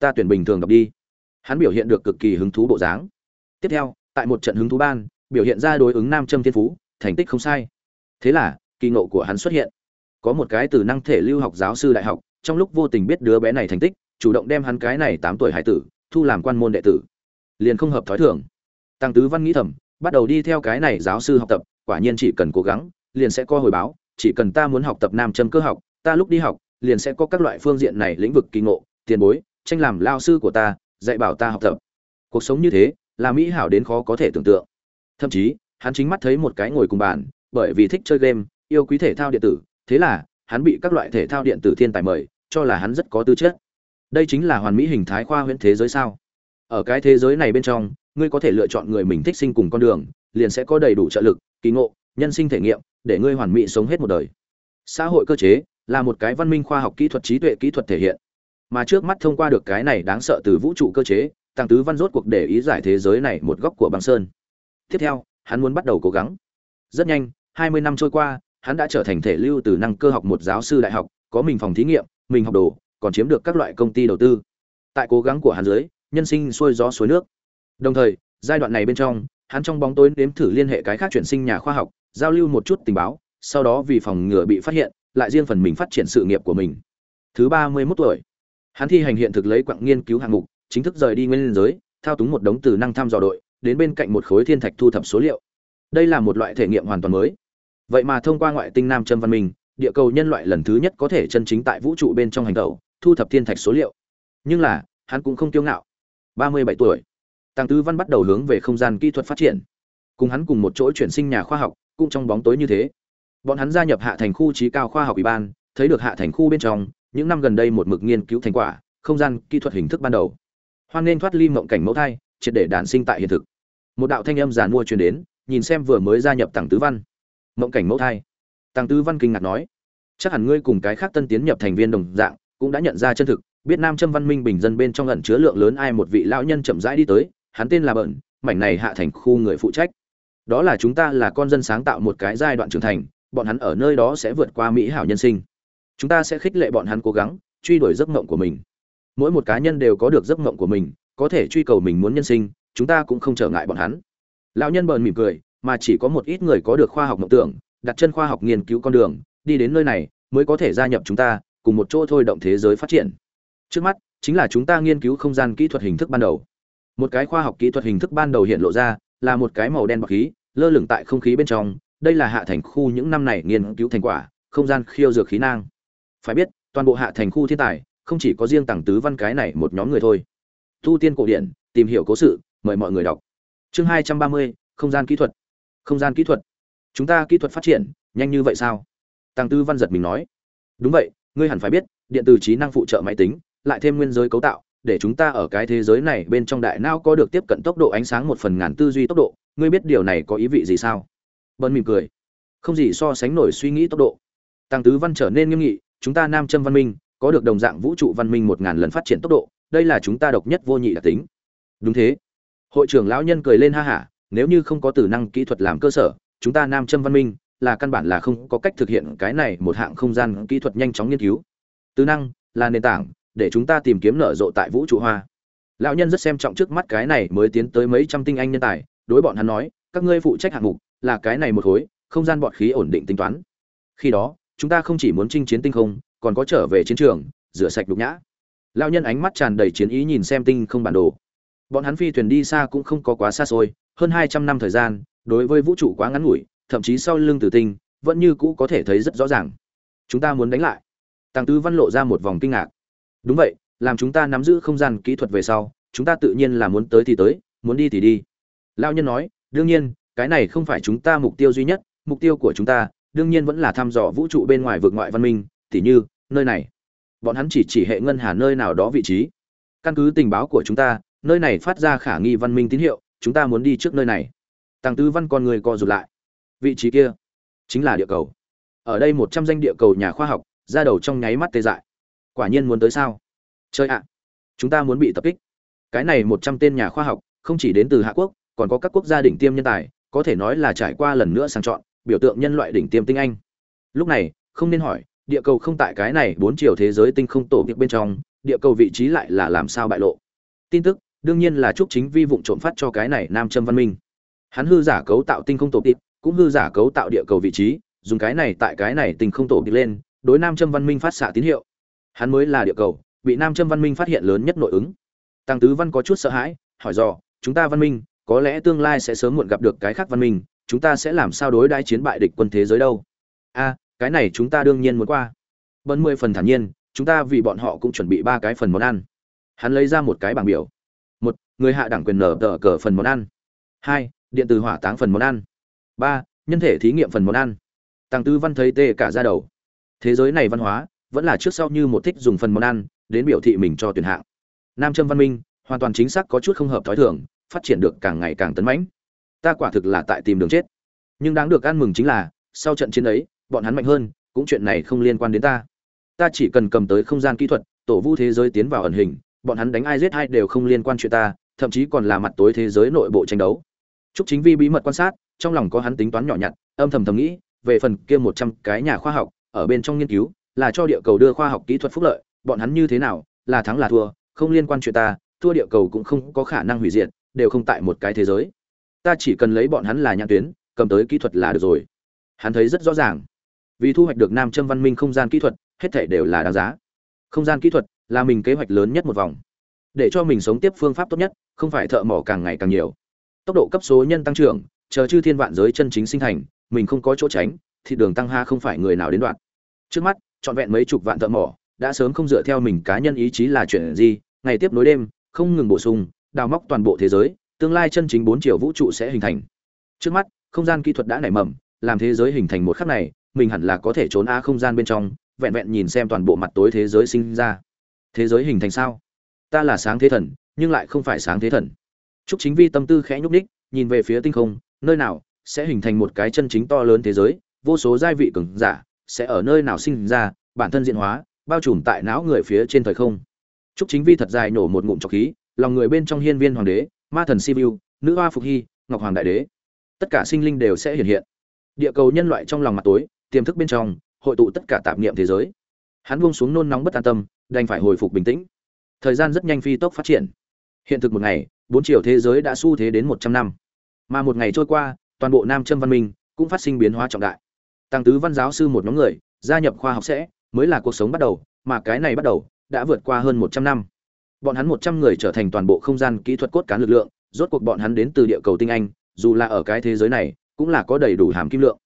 ta tuyển bình thường đọc đi. Hắn biểu hiện được cực kỳ hứng thú bộ dáng. Tiếp theo, tại một trận hứng thú ban, biểu hiện ra đối ứng nam châm thiên phú, thành tích không sai. Thế là, kỳ ngộ của hắn xuất hiện. Có một cái từ năng thể lưu học giáo sư đại học, trong lúc vô tình biết đứa bé này thành tích, chủ động đem hắn cái này tám tuổi hải tử, thu làm quan môn đệ tử. Liền không hợp thói thường. Tăng tứ văn nghĩ thầm, bắt đầu đi theo cái này giáo sư học tập, quả nhiên chỉ cần cố gắng, liền sẽ có hồi báo, chỉ cần ta muốn học tập nam châm cơ học, ta lúc đi học, liền sẽ có các loại phương diện này lĩnh vực kỳ ngộ, tiền bối tranh làm lao sư của ta, dạy bảo ta học tập. Cuộc sống như thế, là mỹ hảo đến khó có thể tưởng tượng. Thậm chí, hắn chính mắt thấy một cái ngồi cùng bàn, bởi vì thích chơi game, yêu quý thể thao điện tử, thế là, hắn bị các loại thể thao điện tử thiên tài mời, cho là hắn rất có tư chất. Đây chính là hoàn mỹ hình thái khoa huyễn thế giới sao? Ở cái thế giới này bên trong, ngươi có thể lựa chọn người mình thích sinh cùng con đường, liền sẽ có đầy đủ trợ lực, kỳ ngộ, nhân sinh thể nghiệm, để ngươi hoàn mỹ sống hết một đời. Xã hội cơ chế, là một cái văn minh khoa học kỹ thuật trí tuệ kỹ thuật thể hiện mà trước mắt thông qua được cái này đáng sợ từ vũ trụ cơ chế tăng tứ văn rốt cuộc để ý giải thế giới này một góc của băng sơn. Tiếp theo, hắn muốn bắt đầu cố gắng. Rất nhanh, hai mươi năm trôi qua, hắn đã trở thành thể lưu từ năng cơ học một giáo sư đại học, có mình phòng thí nghiệm, mình học đồ, còn chiếm được các loại công ty đầu tư. Tại cố gắng của hắn dưới, nhân sinh xuôi gió suối nước. Đồng thời, giai đoạn này bên trong, hắn trong bóng tối nếm thử liên hệ cái khác chuyển sinh nhà khoa học, giao lưu một chút tình báo, sau đó vì phòng ngừa bị phát hiện, lại riêng phần mình phát triển sự nghiệp của mình. Thứ ba mươi mốt tuổi hắn thi hành hiện thực lấy quặng nghiên cứu hạng mục, chính thức rời đi nguyên giới, thao túng một đống từ năng thăm dò đội, đến bên cạnh một khối thiên thạch thu thập số liệu. Đây là một loại thể nghiệm hoàn toàn mới. Vậy mà thông qua ngoại tinh nam châm văn minh, địa cầu nhân loại lần thứ nhất có thể chân chính tại vũ trụ bên trong hành tẩu, thu thập thiên thạch số liệu. Nhưng là, hắn cũng không kiêu ngạo. Ba mươi bảy tuổi tăng tứ văn bắt đầu hướng về không gian kỹ thuật phát triển. Cùng hắn cùng một chỗ chuyển sinh nhà khoa học, cũng trong bóng tối như thế. Bọn hắn gia nhập hạ thành khu trí cao khoa học ủy ban, thấy được hạ thành khu bên trong những năm gần đây một mực nghiên cứu thành quả, không gian kỹ thuật hình thức ban đầu. Hoan nên thoát ly mộng cảnh mẫu thai, triệt để đản sinh tại hiện thực. Một đạo thanh âm giàn mua truyền đến, nhìn xem vừa mới gia nhập tàng tứ văn. Mộng cảnh mẫu thai. Tàng tứ văn kinh ngạc nói, chắc hẳn ngươi cùng cái khác tân tiến nhập thành viên đồng dạng, cũng đã nhận ra chân thực, biết nam châm văn minh bình dân bên trong ẩn chứa lượng lớn ai một vị lão nhân chậm rãi đi tới, hắn tên là bợn mảnh này hạ thành khu người phụ trách. Đó là chúng ta là con dân sáng tạo một cái giai đoạn trưởng thành, bọn hắn ở nơi đó sẽ vượt qua mỹ hảo nhân sinh chúng ta sẽ khích lệ bọn hắn cố gắng, truy đuổi giấc mộng của mình. Mỗi một cá nhân đều có được giấc mộng của mình, có thể truy cầu mình muốn nhân sinh, chúng ta cũng không trở ngại bọn hắn. Lão nhân bờn mỉm cười, mà chỉ có một ít người có được khoa học mộng tưởng, đặt chân khoa học nghiên cứu con đường, đi đến nơi này, mới có thể gia nhập chúng ta, cùng một chỗ thôi động thế giới phát triển. Trước mắt, chính là chúng ta nghiên cứu không gian kỹ thuật hình thức ban đầu. Một cái khoa học kỹ thuật hình thức ban đầu hiện lộ ra, là một cái màu đen bọc khí, lơ lửng tại không khí bên trong, đây là hạ thành khu những năm này nghiên cứu thành quả, không gian khiêu dược khí nang phải biết, toàn bộ hạ thành khu thiên tài, không chỉ có riêng tàng tứ văn cái này một nhóm người thôi. Tu tiên cổ điển, tìm hiểu cố sự, mời mọi người đọc. Chương hai trăm ba mươi, không gian kỹ thuật. Không gian kỹ thuật. Chúng ta kỹ thuật phát triển, nhanh như vậy sao? Tàng tư văn giật mình nói. Đúng vậy, ngươi hẳn phải biết, điện từ trí năng phụ trợ máy tính, lại thêm nguyên giới cấu tạo, để chúng ta ở cái thế giới này bên trong đại não có được tiếp cận tốc độ ánh sáng một phần ngàn tư duy tốc độ, ngươi biết điều này có ý vị gì sao? Bân mỉm cười. Không gì so sánh nổi suy nghĩ tốc độ. Tăng tứ văn trở nên nghiêm nghị chúng ta nam châm văn minh, có được đồng dạng vũ trụ văn minh một ngàn lần phát triển tốc độ, đây là chúng ta độc nhất vô nhị đặc tính. Đúng thế. Hội trưởng lão nhân cười lên ha hả, nếu như không có tử năng kỹ thuật làm cơ sở, chúng ta nam châm văn minh là căn bản là không có cách thực hiện cái này một hạng không gian kỹ thuật nhanh chóng nghiên cứu. Từ năng là nền tảng để chúng ta tìm kiếm nở rộ tại vũ trụ hoa. Lão nhân rất xem trọng trước mắt cái này mới tiến tới mấy trăm tinh anh nhân tài, đối bọn hắn nói, các ngươi phụ trách hạng mục là cái này một khối, không gian bọt khí ổn định tính toán. Khi đó chúng ta không chỉ muốn chinh chiến tinh không, còn có trở về chiến trường, rửa sạch đục nhã. Lão nhân ánh mắt tràn đầy chiến ý nhìn xem tinh không bản đồ. Bọn hắn phi thuyền đi xa cũng không có quá xa xôi, hơn hai trăm năm thời gian, đối với vũ trụ quá ngắn ngủi, thậm chí sau lưng tử tinh, vẫn như cũ có thể thấy rất rõ ràng. Chúng ta muốn đánh lại. Tăng tứ văn lộ ra một vòng kinh ngạc. Đúng vậy, làm chúng ta nắm giữ không gian kỹ thuật về sau, chúng ta tự nhiên là muốn tới thì tới, muốn đi thì đi. Lao nhân nói, đương nhiên, cái này không phải chúng ta mục tiêu duy nhất, mục tiêu của chúng ta đương nhiên vẫn là thăm dò vũ trụ bên ngoài vực ngoại văn minh, tỉ như, nơi này. Bọn hắn chỉ chỉ hệ ngân hà nơi nào đó vị trí. Căn cứ tình báo của chúng ta, nơi này phát ra khả nghi văn minh tín hiệu, chúng ta muốn đi trước nơi này. Tăng tư văn con người co rụt lại. Vị trí kia chính là địa cầu. Ở đây một trăm danh địa cầu nhà khoa học, ra đầu trong nháy mắt tê dại. Quả nhiên muốn tới sao? Chơi ạ. Chúng ta muốn bị tập kích. Cái này một trăm tên nhà khoa học, không chỉ đến từ hạ quốc, còn có các quốc gia đỉnh tiêm nhân tài, có thể nói là trải qua lần nữa sang chọn biểu tượng nhân loại đỉnh tiêm tinh anh. Lúc này, không nên hỏi, địa cầu không tại cái này bốn chiều thế giới tinh không tổ việc bên trong, địa cầu vị trí lại là làm sao bại lộ? Tin tức, đương nhiên là chúc chính vi vụng trộm phát cho cái này nam châm văn minh. Hắn hư giả cấu tạo tinh không tổ tịp cũng hư giả cấu tạo địa cầu vị trí, dùng cái này tại cái này tinh không tổ tịp lên, đối nam châm văn minh phát xạ tín hiệu. Hắn mới là địa cầu, bị nam châm văn minh phát hiện lớn nhất nội ứng. Tăng tứ văn có chút sợ hãi, hỏi dò, chúng ta văn minh, có lẽ tương lai sẽ sớm muộn gặp được cái khác văn minh chúng ta sẽ làm sao đối đãi chiến bại địch quân thế giới đâu? A, cái này chúng ta đương nhiên muốn qua. Bận mười phần thản nhiên, chúng ta vì bọn họ cũng chuẩn bị ba cái phần món ăn. Hắn lấy ra một cái bảng biểu. Một, người hạ đẳng quyền nở tờ cờ phần món ăn. Hai, điện từ hỏa táng phần món ăn. Ba, nhân thể thí nghiệm phần món ăn. Tăng tư văn thấy tê cả ra đầu. Thế giới này văn hóa, vẫn là trước sau như một thích dùng phần món ăn, đến biểu thị mình cho tuyển hạng. Nam châm văn minh, hoàn toàn chính xác có chút không hợp thói thường, phát triển được càng ngày càng tấn mãnh ta quả thực là tại tìm đường chết. Nhưng đáng được ăn mừng chính là sau trận chiến ấy bọn hắn mạnh hơn cũng chuyện này không liên quan đến ta. Ta chỉ cần cầm tới không gian kỹ thuật tổ vu thế giới tiến vào ẩn hình bọn hắn đánh ai giết ai đều không liên quan chuyện ta thậm chí còn là mặt tối thế giới nội bộ tranh đấu. Trúc Chính Vi bí mật quan sát, trong lòng có hắn tính toán nhỏ nhặt, âm thầm thầm nghĩ, về phần kia một trăm cái nhà khoa học, ở bên trong nghiên cứu, là cho địa cầu đưa khoa học kỹ thuật phúc lợi, bọn hắn như thế nào, là thắng là thua, không liên quan chuyện ta, thua địa cầu cũng không có khả năng hủy diệt, đều không tại một cái thế giới. Ta chỉ cần lấy bọn hắn là nhãn tuyến, cầm tới kỹ thuật là được rồi. Hắn thấy rất rõ ràng, vì thu hoạch được Nam Châm Văn Minh không gian kỹ thuật, hết thảy đều là đáng giá. Không gian kỹ thuật là mình kế hoạch lớn nhất một vòng. Để cho mình sống tiếp phương pháp tốt nhất, không phải thợ mỏ càng ngày càng nhiều tốc độ cấp số nhân tăng trưởng chờ chư thiên vạn giới chân chính sinh thành mình không có chỗ tránh thì đường tăng ha không phải người nào đến đoạn trước mắt trọn vẹn mấy chục vạn thợ mỏ đã sớm không dựa theo mình cá nhân ý chí là chuyện gì ngày tiếp nối đêm không ngừng bổ sung đào móc toàn bộ thế giới tương lai chân chính bốn chiều vũ trụ sẽ hình thành. Trước mắt không gian kỹ thuật đã nảy mầm làm thế giới hình thành một khắc này mình hẳn là có thể trốn a không gian bên trong vẹn vẹn nhìn xem toàn bộ mặt tối thế giới sinh ra. Thế giới hình thành sao? Ta là sáng thế thần nhưng lại không phải sáng thế thần. Trúc Chính Vi tâm tư khẽ nhúc ních nhìn về phía tinh không, nơi nào sẽ hình thành một cái chân chính to lớn thế giới, vô số giai vị cường giả sẽ ở nơi nào sinh ra, bản thân diễn hóa, bao trùm tại não người phía trên thời không. Trúc Chính Vi thật dài nổ một ngụm trọc khí, lòng người bên trong hiên viên hoàng đế, ma thần sivu nữ hoa Phục Hy, ngọc hoàng đại đế, tất cả sinh linh đều sẽ hiện hiện. Địa cầu nhân loại trong lòng mặt tối, tiềm thức bên trong, hội tụ tất cả tạp niệm thế giới. Hắn buông xuống nôn nóng bất an tâm, đành phải hồi phục bình tĩnh. Thời gian rất nhanh phi tốc phát triển. Hiện thực một ngày, bốn chiều thế giới đã xu thế đến một trăm năm mà một ngày trôi qua toàn bộ nam châm văn minh cũng phát sinh biến hóa trọng đại tăng tứ văn giáo sư một nhóm người gia nhập khoa học sẽ mới là cuộc sống bắt đầu mà cái này bắt đầu đã vượt qua hơn một trăm năm bọn hắn một trăm người trở thành toàn bộ không gian kỹ thuật cốt cán lực lượng, rốt cuộc bọn hắn đến từ địa cầu tinh anh, dù là ở cái thế giới này, cũng là có đầy đủ hàm kim lượng.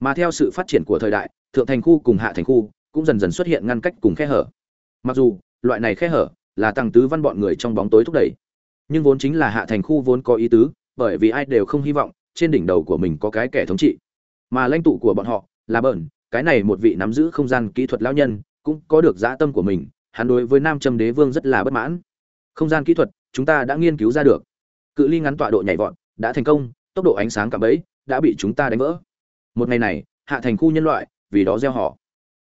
Mà theo sự phát triển của thời đại, thượng thành khu cùng hạ thành khu cũng dần dần xuất hiện ngăn cách cùng khe hở. Mặc dù, loại này khe hở là tăng tứ văn bọn người trong bóng tối thúc đẩy. Nhưng vốn chính là hạ thành khu vốn có ý tứ, bởi vì ai đều không hy vọng trên đỉnh đầu của mình có cái kẻ thống trị. Mà lãnh tụ của bọn họ là bẩn, cái này một vị nắm giữ không gian kỹ thuật lão nhân cũng có được dã tâm của mình hắn đối với nam châm đế vương rất là bất mãn. Không gian kỹ thuật, chúng ta đã nghiên cứu ra được. Cự ly ngắn tọa độ nhảy vọt, đã thành công, tốc độ ánh sáng cạm bẫy đã bị chúng ta đánh vỡ. Một ngày này, hạ thành khu nhân loại, vì đó gieo họ.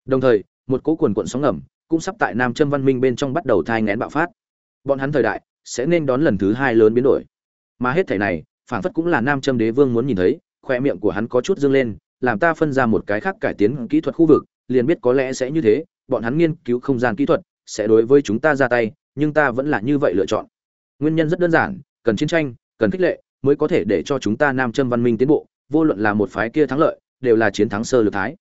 Đồng thời, một cỗ quần quận sóng ngầm cũng sắp tại nam châm văn minh bên trong bắt đầu thai ngén bạo phát. Bọn hắn thời đại sẽ nên đón lần thứ hai lớn biến đổi. Mà hết thảy này phản phất cũng là nam châm đế vương muốn nhìn thấy, khoe miệng của hắn có chút dương lên, làm ta phân ra một cái khác cải tiến kỹ thuật khu vực, liền biết có lẽ sẽ như thế, bọn hắn nghiên cứu không gian kỹ thuật sẽ đối với chúng ta ra tay nhưng ta vẫn là như vậy lựa chọn. Nguyên nhân rất đơn giản cần chiến tranh cần khích lệ mới có thể để cho chúng ta nam châm văn minh tiến bộ vô luận là một phái kia thắng lợi đều là chiến thắng sơ lược thái.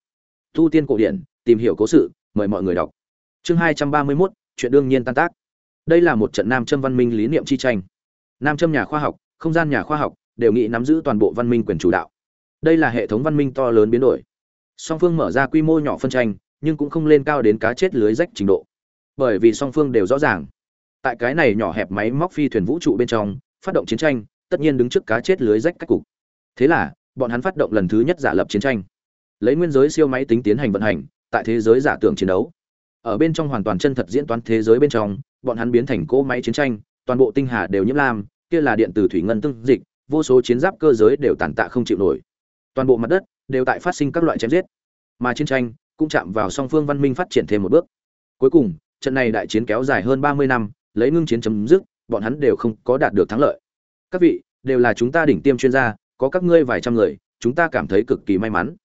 Thu tiên cổ điển tìm hiểu cố sự mời mọi người đọc. Chương hai trăm ba mươi 231, chuyện đương nhiên tan tác. Đây là một trận nam châm văn minh lý niệm chi tranh. Nam châm nhà khoa học không gian nhà khoa học đều nghĩ nắm giữ toàn bộ văn minh quyền chủ đạo. Đây là hệ thống văn minh to lớn biến đổi. Song phương mở ra quy mô nhỏ phân tranh nhưng cũng không lên cao đến cá chết lưới rách trình độ bởi vì song phương đều rõ ràng. Tại cái này nhỏ hẹp máy móc phi thuyền vũ trụ bên trong, phát động chiến tranh, tất nhiên đứng trước cá chết lưới rách cách cục. Thế là, bọn hắn phát động lần thứ nhất giả lập chiến tranh. Lấy nguyên giới siêu máy tính tiến hành vận hành, tại thế giới giả tưởng chiến đấu. Ở bên trong hoàn toàn chân thật diễn toán thế giới bên trong, bọn hắn biến thành cỗ máy chiến tranh, toàn bộ tinh hà đều nhiễm lam, kia là điện từ thủy ngân tương dịch, vô số chiến giáp cơ giới đều tàn tạ không chịu nổi. Toàn bộ mặt đất đều tại phát sinh các loại chém giết. Mà chiến tranh cũng chạm vào song phương văn minh phát triển thêm một bước. Cuối cùng trận này đại chiến kéo dài hơn ba mươi năm, lấy ngưng chiến chấm dứt, bọn hắn đều không có đạt được thắng lợi. Các vị, đều là chúng ta đỉnh tiêm chuyên gia, có các ngươi vài trăm người, chúng ta cảm thấy cực kỳ may mắn.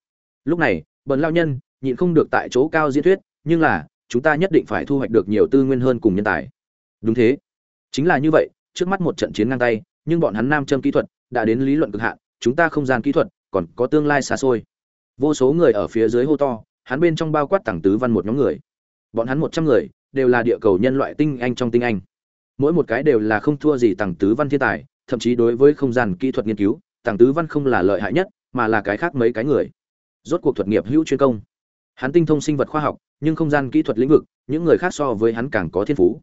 Lúc này, bần lão nhân, nhịn không được tại chỗ cao diễn thuyết, nhưng là, chúng ta nhất định phải thu hoạch được nhiều tư nguyên hơn cùng nhân tài. Đúng thế. Chính là như vậy, trước mắt một trận chiến ngang tay, nhưng bọn hắn nam châm kỹ thuật, đã đến lý luận cực hạn, chúng ta không gian kỹ thuật, còn có tương lai xa xôi. Vô số người ở phía dưới hô to, hắn bên trong bao quát tầng tứ văn một nhóm người. Bọn hắn một trăm người đều là địa cầu nhân loại tinh anh trong tinh anh. Mỗi một cái đều là không thua gì tặng tứ văn thiên tài, thậm chí đối với không gian kỹ thuật nghiên cứu tặng tứ văn không là lợi hại nhất, mà là cái khác mấy cái người. Rốt cuộc thuật nghiệp hữu chuyên công. Hắn tinh thông sinh vật khoa học, nhưng không gian kỹ thuật lĩnh vực, những người khác so với hắn càng có thiên phú.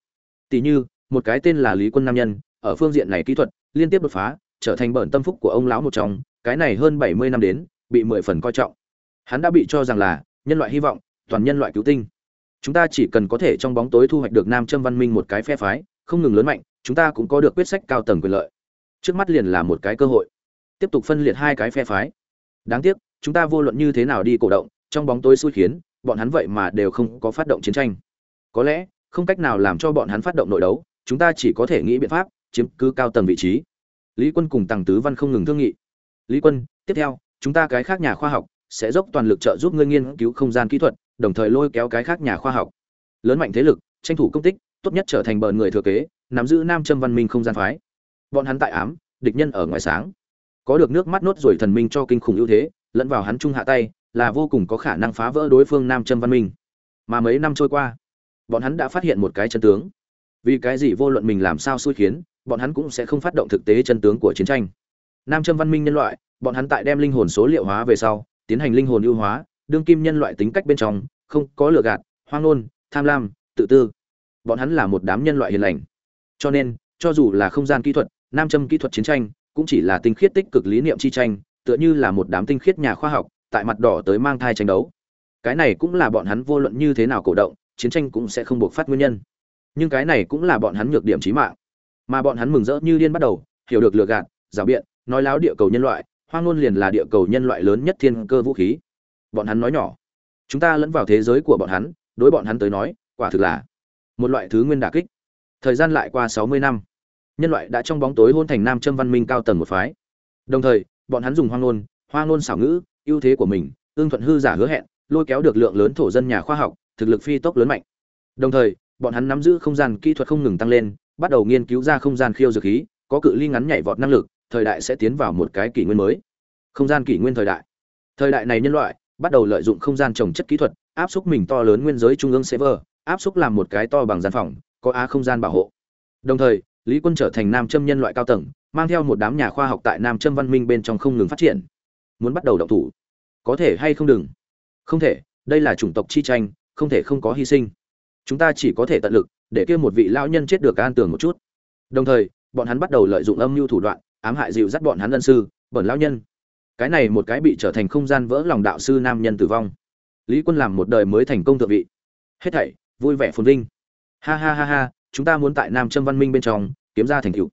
Tỷ như, một cái tên là lý quân nam nhân, ở phương diện này kỹ thuật, liên tiếp đột phá, trở thành bẩn tâm phúc của ông lão một trong, cái này hơn bảy mươi năm đến, bị mười phần coi trọng. Hắn đã bị cho rằng là, nhân loại hy vọng, toàn nhân loại cứu tinh chúng ta chỉ cần có thể trong bóng tối thu hoạch được nam châm văn minh một cái phe phái, không ngừng lớn mạnh, chúng ta cũng có được quyết sách cao tầng quyền lợi. Trước mắt liền là một cái cơ hội. Tiếp tục phân liệt hai cái phe phái. Đáng tiếc, chúng ta vô luận như thế nào đi cổ động, trong bóng tối xui khiến, bọn hắn vậy mà đều không có phát động chiến tranh. Có lẽ, không cách nào làm cho bọn hắn phát động nội đấu, chúng ta chỉ có thể nghĩ biện pháp, chiếm cứ cao tầng vị trí. Lý quân cùng tàng tứ văn không ngừng thương nghị. Lý quân, tiếp theo, chúng ta cái khác nhà khoa học sẽ dốc toàn lực trợ giúp ngươi nghiên cứu không gian kỹ thuật đồng thời lôi kéo cái khác nhà khoa học. Lớn mạnh thế lực, tranh thủ công tích, tốt nhất trở thành bờ người thừa kế, nắm giữ nam châm văn minh không gian phái. Bọn hắn tại ám, địch nhân ở ngoài sáng. Có được nước mắt nốt rồi thần minh cho kinh khủng ưu thế, lẫn vào hắn trung hạ tay, là vô cùng có khả năng phá vỡ đối phương nam châm văn minh. Mà mấy năm trôi qua, bọn hắn đã phát hiện một cái chân tướng. Vì cái gì vô luận mình làm sao xui khiến, bọn hắn cũng sẽ không phát động thực tế chân tướng của chiến tranh. Nam châm văn minh nhân loại, bọn hắn tại đem linh hồn số liệu hóa về sau, tiến hành linh hồn ưu hóa đương kim nhân loại tính cách bên trong, không có lừa gạt, hoang ngôn, tham lam, tự tư. Bọn hắn là một đám nhân loại hiền lành. Cho nên, cho dù là không gian kỹ thuật, nam châm kỹ thuật chiến tranh, cũng chỉ là tinh khiết tích cực lý niệm chi tranh, tựa như là một đám tinh khiết nhà khoa học, tại mặt đỏ tới mang thai tranh đấu. Cái này cũng là bọn hắn vô luận như thế nào cổ động, chiến tranh cũng sẽ không buộc phát nguyên nhân. Nhưng cái này cũng là bọn hắn nhược điểm trí mạng. Mà bọn hắn mừng rỡ như điên bắt đầu, hiểu được lừa gạt, rào biện, nói láo địa cầu nhân loại, hoang ngôn liền là địa cầu nhân loại lớn nhất thiên cơ vũ khí bọn hắn nói nhỏ. Chúng ta lẫn vào thế giới của bọn hắn, đối bọn hắn tới nói, quả thực là một loại thứ nguyên đả kích. Thời gian lại qua sáu mươi năm, nhân loại đã trong bóng tối hôn thành nam châm văn minh cao tầng một phái. Đồng thời, bọn hắn dùng hoang ngôn hoang ngôn xảo ngữ, ưu thế của mình ương thuận hư giả hứa hẹn, lôi kéo được lượng lớn thổ dân nhà khoa học, thực lực phi tốc lớn mạnh. Đồng thời, bọn hắn nắm giữ không gian kỹ thuật không ngừng tăng lên, bắt đầu nghiên cứu ra không gian khiêu dược khí, có cự ly ngắn nhảy vọt năng lực, thời đại sẽ tiến vào một cái kỷ nguyên mới. Không gian kỷ nguyên thời đại. Thời đại này nhân loại bắt đầu lợi dụng không gian trồng chất kỹ thuật, áp xúc mình to lớn nguyên giới trung ương server, áp xúc làm một cái to bằng gian phòng, có á không gian bảo hộ. Đồng thời, lý quân trở thành nam châm nhân loại cao tầng, mang theo một đám nhà khoa học tại nam châm văn minh bên trong không ngừng phát triển. Muốn bắt đầu động thủ? Có thể hay không đừng? Không thể, đây là chủng tộc chi tranh, không thể không có hy sinh. Chúng ta chỉ có thể tận lực, để kia một vị lão nhân chết được an tường một chút. Đồng thời, bọn hắn bắt đầu lợi dụng âm mưu thủ đoạn, ám hại dịu dắt bọn hắn ân sư, bẩn lão nhân cái này một cái bị trở thành không gian vỡ lòng đạo sư nam nhân tử vong. Lý quân làm một đời mới thành công thượng vị. Hết thảy, vui vẻ phồn vinh. Ha ha ha ha, chúng ta muốn tại nam châm văn minh bên trong, kiếm ra thành tựu.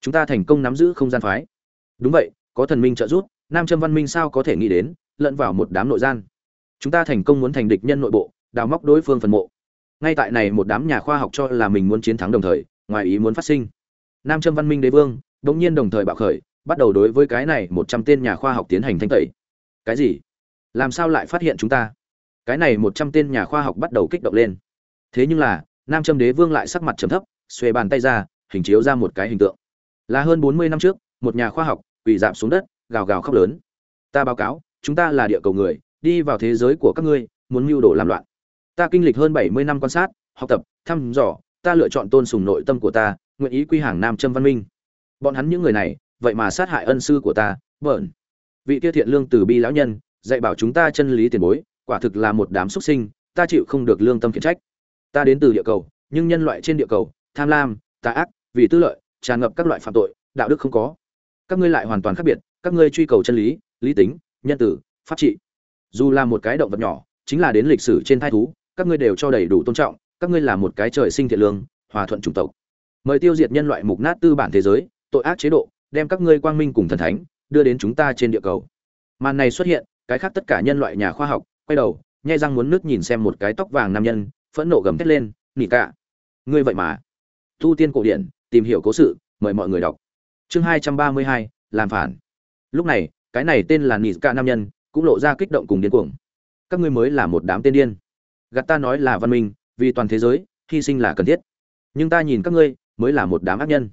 Chúng ta thành công nắm giữ không gian phái. Đúng vậy, có thần minh trợ giúp, nam châm văn minh sao có thể nghĩ đến, lẫn vào một đám nội gian. Chúng ta thành công muốn thành địch nhân nội bộ, đào móc đối phương phần mộ. Ngay tại này một đám nhà khoa học cho là mình muốn chiến thắng đồng thời, ngoài ý muốn phát sinh. Nam châm văn minh đế vương đ ỗ n g nhiên đồng thời bạo khởi bắt đầu đối với cái này một trăm tên nhà khoa học tiến hành thanh tẩy. Cái gì? Làm sao lại phát hiện chúng ta? Cái này một trăm tên nhà khoa học bắt đầu kích động lên. Thế nhưng là, nam châm đế vương lại sắc mặt trầm thấp, xuề bàn tay ra, hình chiếu ra một cái hình tượng. Là hơn bốn mươi năm trước, một nhà khoa học quỳ dạp xuống đất, gào gào khóc lớn. Ta báo cáo, chúng ta là địa cầu người, đi vào thế giới của các ngươi, muốn mưu đồ làm loạn. Ta kinh lịch hơn bảy mươi năm quan sát, học tập, thăm dò, ta lựa chọn tôn sùng nội tâm của ta, nguyện ý quy hàng nam châm văn minh. Bọn hắn những người này vậy mà sát hại ân sư của ta, bợn. Vị kia thiện lương từ bi lão nhân, dạy bảo chúng ta chân lý tiền bối, quả thực là một đám xuất sinh, ta chịu không được lương tâm khiển trách. Ta đến từ địa cầu, nhưng nhân loại trên địa cầu, tham lam, tà ác, vì tư lợi, tràn ngập các loại phạm tội, đạo đức không có. Các ngươi lại hoàn toàn khác biệt, các ngươi truy cầu chân lý lý tính, nhân tử, pháp trị. Dù là một cái động vật nhỏ, chính là đến lịch sử trên thai thú, các ngươi đều cho đầy đủ tôn trọng, các ngươi là một cái trời sinh thiện lương, hòa thuận chủng tộc. Mời tiêu diệt nhân loại mục nát tư bản thế giới, tội ác chế độ đem các ngươi quang minh cùng thần thánh đưa đến chúng ta trên địa cầu. Màn này xuất hiện, cái khác tất cả nhân loại nhà khoa học quay đầu, nhai răng muốn nước nhìn xem một cái tóc vàng nam nhân, phẫn nộ gầm thét lên, nỉ cả, ngươi vậy mà. Tu tiên cổ điển, tìm hiểu cố sự, mời mọi người đọc. Chương hai trăm ba mươi hai, làm phản. Lúc này, cái này tên là nỉ cả nam nhân, cũng lộ ra kích động cùng điên cuồng. Các ngươi mới là một đám tên điên. Gạt ta nói là văn minh, vì toàn thế giới, hy sinh là cần thiết. Nhưng ta nhìn các ngươi, mới là một đám ác nhân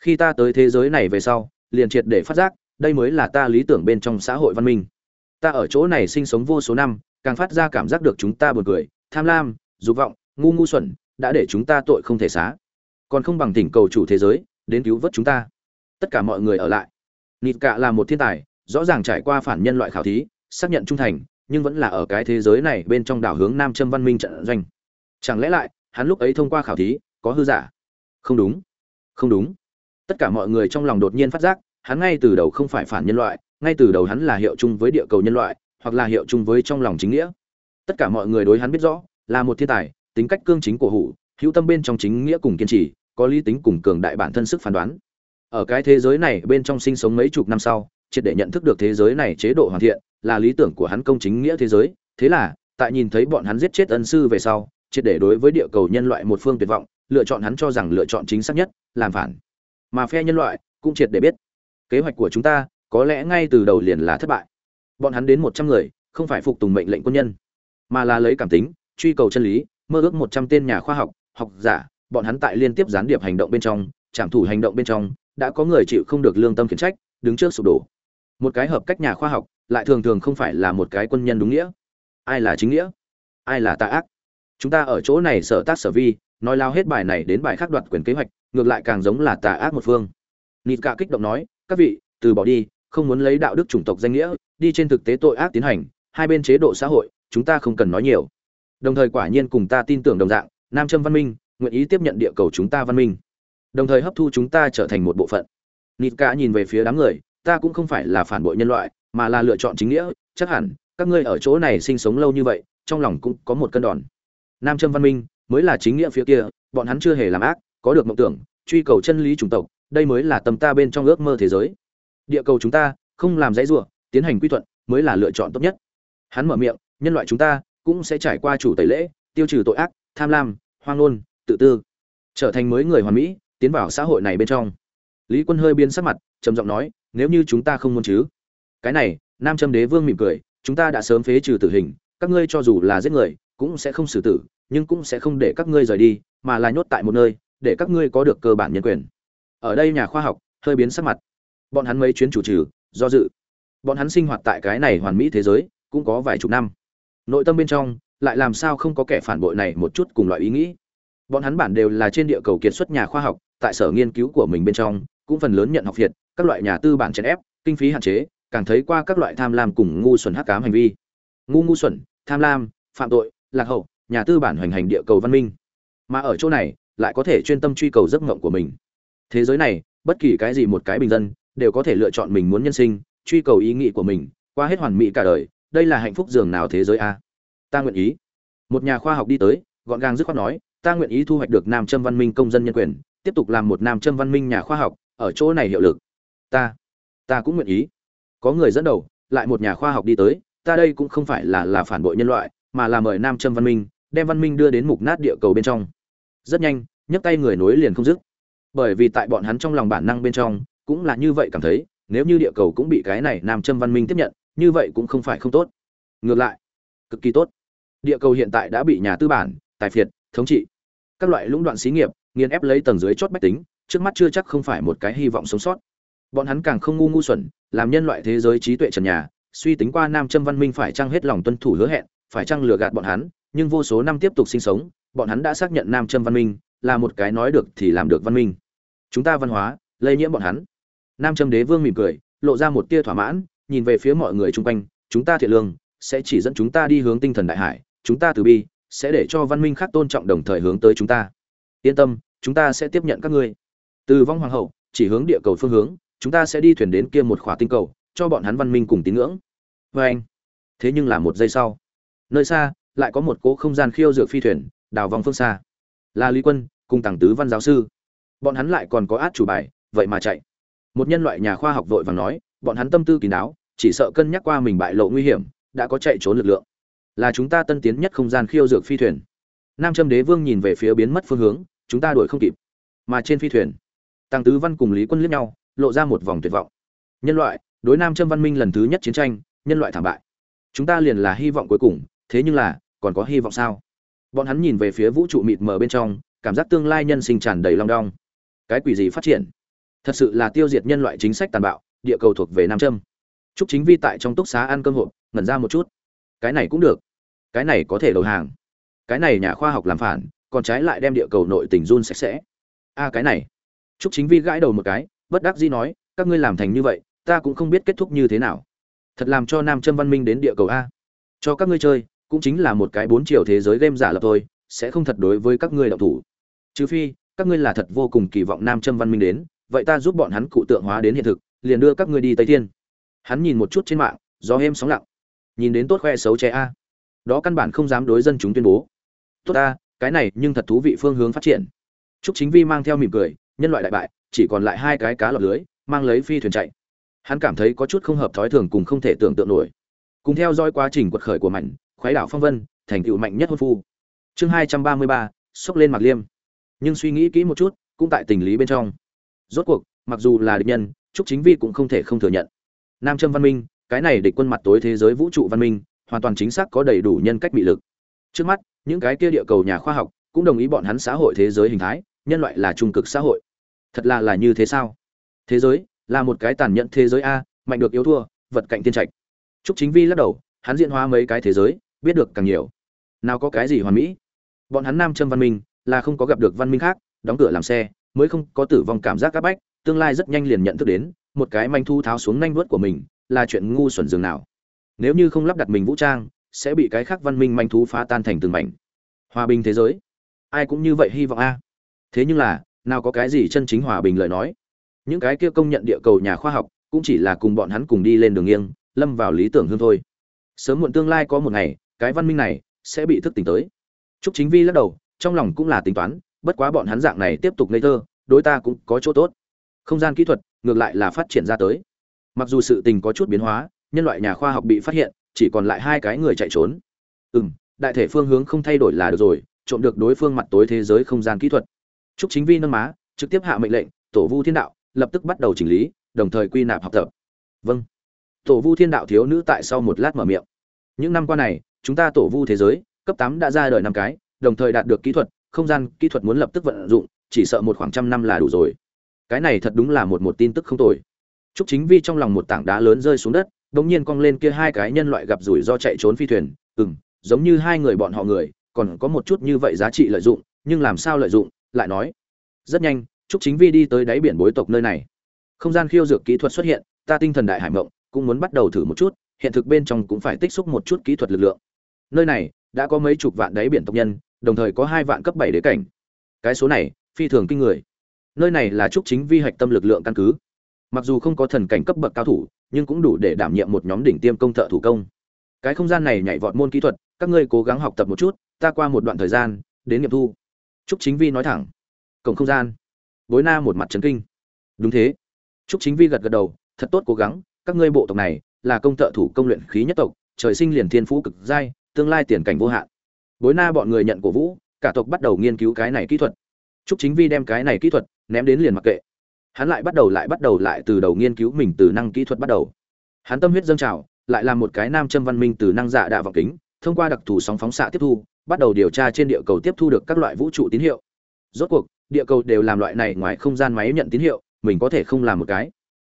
khi ta tới thế giới này về sau, liền triệt để phát giác, đây mới là ta lý tưởng bên trong xã hội văn minh. Ta ở chỗ này sinh sống vô số năm, càng phát ra cảm giác được chúng ta buồn cười, tham lam, dục vọng, ngu ngu xuẩn, đã để chúng ta tội không thể xá. Còn không bằng tỉnh cầu chủ thế giới, đến cứu vớt chúng ta. Tất cả mọi người ở lại. Nịt cạ là một thiên tài, rõ ràng trải qua phản nhân loại khảo thí, xác nhận trung thành, nhưng vẫn là ở cái thế giới này bên trong đảo hướng nam châm văn minh trận doanh. Chẳng lẽ lại, hắn lúc ấy thông qua khảo thí, có hư giả? Không đúng. Không đúng tất cả mọi người trong lòng đột nhiên phát giác, hắn ngay từ đầu không phải phản nhân loại, ngay từ đầu hắn là hiệu chung với địa cầu nhân loại, hoặc là hiệu chung với trong lòng chính nghĩa. Tất cả mọi người đối hắn biết rõ, là một thiên tài, tính cách cương chính của hủ, hữu tâm bên trong chính nghĩa cùng kiên trì, có lý tính cùng cường đại bản thân sức phán đoán. Ở cái thế giới này, bên trong sinh sống mấy chục năm sau, triệt để nhận thức được thế giới này chế độ hoàn thiện, là lý tưởng của hắn công chính nghĩa thế giới. Thế là, tại nhìn thấy bọn hắn giết chết ân sư về sau, triệt để đối với địa cầu nhân loại một phương tuyệt vọng, lựa chọn hắn cho rằng lựa chọn chính xác nhất, làm phản mà phe nhân loại cũng triệt để biết. Kế hoạch của chúng ta có lẽ ngay từ đầu liền là thất bại. Bọn hắn đến một trăm người, không phải phục tùng mệnh lệnh quân nhân, mà là lấy cảm tính, truy cầu chân lý, mơ ước một trăm tên nhà khoa học học giả. Bọn hắn tại liên tiếp gián điệp hành động bên trong, trảm thủ hành động bên trong, đã có người chịu không được lương tâm khiển trách, đứng trước sụp đổ. Một cái hợp cách nhà khoa học, lại thường thường không phải là một cái quân nhân đúng nghĩa. Ai là chính nghĩa? Ai là tà ác? Chúng ta ở chỗ này sở tác sở vi, nói lao hết bài này đến bài khác đoạt quyền kế hoạch ngược lại càng giống là tà ác một phương. Nịt cả kích động nói, các vị, từ bỏ đi, không muốn lấy đạo đức chủng tộc danh nghĩa, đi trên thực tế tội ác tiến hành, hai bên chế độ xã hội, chúng ta không cần nói nhiều. Đồng thời quả nhiên cùng ta tin tưởng đồng dạng, nam châm văn minh, nguyện ý tiếp nhận địa cầu chúng ta văn minh. Đồng thời hấp thu chúng ta trở thành một bộ phận. Nịt cả nhìn về phía đám người, ta cũng không phải là phản bội nhân loại, mà là lựa chọn chính nghĩa, chắc hẳn, các ngươi ở chỗ này sinh sống lâu như vậy, trong lòng cũng có một cân đòn. Nam châm văn minh, mới là chính nghĩa phía kia, bọn hắn chưa hề làm ác có được mộng tưởng, truy cầu chân lý chủng tộc, đây mới là tầm ta bên trong ước mơ thế giới. Địa cầu chúng ta, không làm dãy rủa, tiến hành quy thuận mới là lựa chọn tốt nhất. Hắn mở miệng, nhân loại chúng ta cũng sẽ trải qua chủ tẩy lễ, tiêu trừ tội ác, tham lam, hoang ngôn, tự tư, trở thành mới người hoàn mỹ, tiến vào xã hội này bên trong. Lý quân hơi biến sắc mặt, trầm giọng nói, nếu như chúng ta không muốn chứ? Cái này, nam châm đế vương mỉm cười, chúng ta đã sớm phế trừ tử hình, các ngươi cho dù là giết người, cũng sẽ không xử tử, nhưng cũng sẽ không để các ngươi rời đi, mà là nhốt tại một nơi để các ngươi có được cơ bản nhân quyền. Ở đây nhà khoa học hơi biến sắc mặt. Bọn hắn mấy chuyến chủ trừ, do dự. Bọn hắn sinh hoạt tại cái này hoàn mỹ thế giới, cũng có vài chục năm. Nội tâm bên trong lại làm sao không có kẻ phản bội này một chút cùng loại ý nghĩ. Bọn hắn bản đều là trên địa cầu kiệt xuất nhà khoa học, tại sở nghiên cứu của mình bên trong, cũng phần lớn nhận học việt, các loại nhà tư bản chèn ép, kinh phí hạn chế, càng thấy qua các loại tham lam cùng ngu xuẩn hắc cám hành vi. Ngu ngu xuẩn, tham lam, phạm tội, lạc hậu, nhà tư bản hoành hành địa cầu văn minh. Mà ở chỗ này lại có thể chuyên tâm truy cầu giấc mộng của mình. Thế giới này, bất kỳ cái gì một cái bình dân, đều có thể lựa chọn mình muốn nhân sinh, truy cầu ý nghĩ của mình, qua hết hoàn mỹ cả đời, đây là hạnh phúc dường nào thế giới a? Ta nguyện ý. Một nhà khoa học đi tới, gọn gàng dứt khoát nói, ta nguyện ý thu hoạch được nam châm văn minh công dân nhân quyền, tiếp tục làm một nam châm văn minh nhà khoa học, ở chỗ này hiệu lực. Ta ta cũng nguyện ý. Có người dẫn đầu, lại một nhà khoa học đi tới, ta đây cũng không phải là là phản bội nhân loại, mà là mời nam châm văn minh, đem văn minh đưa đến mục nát địa cầu bên trong. Rất nhanh nhấc tay người nối liền không dứt. Bởi vì tại bọn hắn trong lòng bản năng bên trong, cũng là như vậy cảm thấy, nếu như địa cầu cũng bị cái này nam châm văn minh tiếp nhận, như vậy cũng không phải không tốt. Ngược lại, cực kỳ tốt. Địa cầu hiện tại đã bị nhà tư bản, tài phiệt, thống trị. Các loại lũng đoạn xí nghiệp, nghiền ép lấy tầng dưới chót bách tính, trước mắt chưa chắc không phải một cái hy vọng sống sót. Bọn hắn càng không ngu ngu xuẩn, làm nhân loại thế giới trí tuệ trần nhà, suy tính qua nam châm văn minh phải chăng hết lòng tuân thủ hứa hẹn, phải chăng lừa gạt bọn hắn, nhưng vô số năm tiếp tục sinh sống, bọn hắn đã xác nhận nam châm văn minh là một cái nói được thì làm được văn minh. Chúng ta văn hóa, lây nhiễm bọn hắn. Nam châm đế vương mỉm cười, lộ ra một tia thỏa mãn, nhìn về phía mọi người chung quanh, chúng ta thiện lương, sẽ chỉ dẫn chúng ta đi hướng tinh thần đại hải, chúng ta từ bi, sẽ để cho văn minh khác tôn trọng đồng thời hướng tới chúng ta. Yên tâm, chúng ta sẽ tiếp nhận các ngươi. Từ vong hoàng hậu, chỉ hướng địa cầu phương hướng, chúng ta sẽ đi thuyền đến kia một khỏa tinh cầu, cho bọn hắn văn minh cùng tín ngưỡng. Vê anh, thế nhưng là một giây sau. Nơi xa, lại có một cỗ không gian khiêu dược phi thuyền, đào vòng phương xa là lý quân, cùng tàng tứ văn giáo sư. Bọn hắn lại còn có át chủ bài, vậy mà chạy. Một nhân loại nhà khoa học vội vàng nói, bọn hắn tâm tư kín đáo, chỉ sợ cân nhắc qua mình bại lộ nguy hiểm, đã có chạy trốn lực lượng. Là chúng ta tân tiến nhất không gian khiêu dược phi thuyền. Nam châm đế vương nhìn về phía biến mất phương hướng, chúng ta đuổi không kịp. Mà trên phi thuyền tăng tứ văn cùng lý quân liếc nhau, lộ ra một vòng tuyệt vọng. Nhân loại, đối nam châm văn minh lần thứ nhất chiến tranh, nhân loại thảm bại. Chúng ta liền là hy vọng cuối cùng, thế nhưng là, còn có hy vọng sao? Bọn hắn nhìn về phía vũ trụ mịt mờ bên trong, cảm giác tương lai nhân sinh tràn đầy long đong. Cái quỷ gì phát triển? Thật sự là tiêu diệt nhân loại chính sách tàn bạo, địa cầu thuộc về nam châm. Chúc chính vi tại trong túc xá ăn cơm hộp, ngẩn ra một chút. Cái này cũng được. Cái này có thể đầu hàng. Cái này nhà khoa học làm phản, còn trái lại đem địa cầu nội tình run sạch sẽ. A, cái này. Chúc chính vi gãi đầu một cái, bất đắc dĩ nói, các ngươi làm thành như vậy, ta cũng không biết kết thúc như thế nào. Thật làm cho nam châm văn minh đến địa cầu a. Cho các ngươi chơi cũng chính là một cái bốn chiều thế giới game giả lập thôi sẽ không thật đối với các ngươi đạo thủ trừ phi các ngươi là thật vô cùng kỳ vọng nam châm văn minh đến vậy ta giúp bọn hắn cụ tượng hóa đến hiện thực liền đưa các ngươi đi tây thiên hắn nhìn một chút trên mạng gió êm sóng lặng nhìn đến tốt khoe xấu trẻ a đó căn bản không dám đối dân chúng tuyên bố tốt a cái này nhưng thật thú vị phương hướng phát triển Trúc Chính Vi mang theo mỉm cười, nhân loại đại bại, chỉ còn lại hai cái cá lọt lưới, mang lấy phi thuyền chạy. Hắn cảm thấy có chút không hợp thói thường cùng không thể tưởng tượng nổi. Cùng theo dõi quá trình quật khởi của mảnh khoái đảo phong vân, thành tựu mạnh nhất hôn phu. Chương hai trăm ba mươi ba, xốc lên Mạc Liêm. Nhưng suy nghĩ kỹ một chút, cũng tại tình lý bên trong. Rốt cuộc, mặc dù là địch nhân, Trúc Chính Vi cũng không thể không thừa nhận. Nam trâm Văn Minh, cái này địch quân mặt tối thế giới vũ trụ văn minh, hoàn toàn chính xác có đầy đủ nhân cách bị lực. Trước mắt, những cái kia địa cầu nhà khoa học cũng đồng ý bọn hắn xã hội thế giới hình thái, nhân loại là trung cực xã hội thật là là như thế sao thế giới là một cái tàn nhẫn thế giới a mạnh được yếu thua vật cạnh tiên trạch trúc chính vi lắc đầu hắn diễn hóa mấy cái thế giới biết được càng nhiều. Nào có cái gì hoàn mỹ? Bọn hắn nam châm văn minh, là không có gặp được văn minh khác, đóng cửa làm xe, mới không có tử vong cảm giác áp bách, tương lai rất nhanh liền nhận thức đến, một cái manh thu tháo xuống nanh vuốt của mình, là chuyện ngu xuẩn dường nào. Nếu như không lắp đặt mình vũ trang, sẽ bị cái khác văn minh manh thú phá tan thành từng mảnh. Hòa bình thế giới. Ai cũng như vậy hy vọng a. Thế nhưng là, nào có cái gì chân chính hòa bình lời nói. Những cái kia công nhận địa cầu nhà khoa học, cũng chỉ là cùng bọn hắn cùng đi lên đường nghiêng, lâm vào lý tưởng hương thôi. Sớm muộn tương lai có một ngày cái văn minh này sẽ bị thức tỉnh tới Trúc Chính Vi lắc đầu, trong lòng cũng là tính toán, bất quá bọn hắn dạng này tiếp tục ngây thơ, đối ta cũng có chỗ tốt. Không gian kỹ thuật, ngược lại là phát triển ra tới. Mặc dù sự tình có chút biến hóa, nhân loại nhà khoa học bị phát hiện, chỉ còn lại hai cái người chạy trốn. Ừm, đại thể phương hướng không thay đổi là được rồi, trộm được đối phương mặt tối thế giới không gian kỹ thuật. Trúc Chính Vi nâng má, trực tiếp hạ mệnh lệnh, Tổ Vu Thiên Đạo lập tức bắt đầu chỉnh lý, đồng thời quy nạp học tập. Vâng. Tổ Vu Thiên Đạo thiếu nữ tại sau một lát mở miệng. Những năm qua này, chúng ta Tổ Vu thế giới, cấp tám đã ra đời năm cái, đồng thời đạt được kỹ thuật, không gian kỹ thuật muốn lập tức vận dụng, chỉ sợ một khoảng trăm năm là đủ rồi. Cái này thật đúng là một một tin tức không tồi. Trúc Chính Vi trong lòng một tảng đá lớn rơi xuống đất, đột nhiên cong lên kia hai cái nhân loại gặp rủi do chạy trốn phi thuyền, ừm, giống như hai người bọn họ người, còn có một chút như vậy giá trị lợi dụng, nhưng làm sao lợi dụng, lại nói rất nhanh trúc chính vi đi tới đáy biển bối tộc nơi này không gian khiêu dược kỹ thuật xuất hiện ta tinh thần đại hải mộng cũng muốn bắt đầu thử một chút hiện thực bên trong cũng phải tích xúc một chút kỹ thuật lực lượng nơi này đã có mấy chục vạn đáy biển tộc nhân đồng thời có hai vạn cấp bảy đế cảnh cái số này phi thường kinh người nơi này là trúc chính vi hạch tâm lực lượng căn cứ mặc dù không có thần cảnh cấp bậc cao thủ nhưng cũng đủ để đảm nhiệm một nhóm đỉnh tiêm công thợ thủ công cái không gian này nhảy vọt môn kỹ thuật các ngươi cố gắng học tập một chút ta qua một đoạn thời gian đến nghiệm thu Trúc Chính Vi nói thẳng. Cổng không gian. Bối Na một mặt chấn kinh. Đúng thế. Trúc Chính Vi gật gật đầu, thật tốt cố gắng, các ngươi bộ tộc này là công thợ thủ công luyện khí nhất tộc, trời sinh liền thiên phú cực giai, tương lai tiền cảnh vô hạn. Bối Na bọn người nhận cổ vũ, cả tộc bắt đầu nghiên cứu cái này kỹ thuật. Trúc Chính Vi đem cái này kỹ thuật ném đến liền mặc kệ. Hắn lại bắt đầu lại bắt đầu lại từ đầu nghiên cứu mình từ năng kỹ thuật bắt đầu. Hắn tâm huyết dâng trào, lại làm một cái nam châm văn minh từ năng dạ đạ vọng kính, thông qua đặc thù sóng phóng xạ tiếp thu, bắt đầu điều tra trên địa cầu tiếp thu được các loại vũ trụ tín hiệu rốt cuộc địa cầu đều làm loại này ngoài không gian máy nhận tín hiệu mình có thể không làm một cái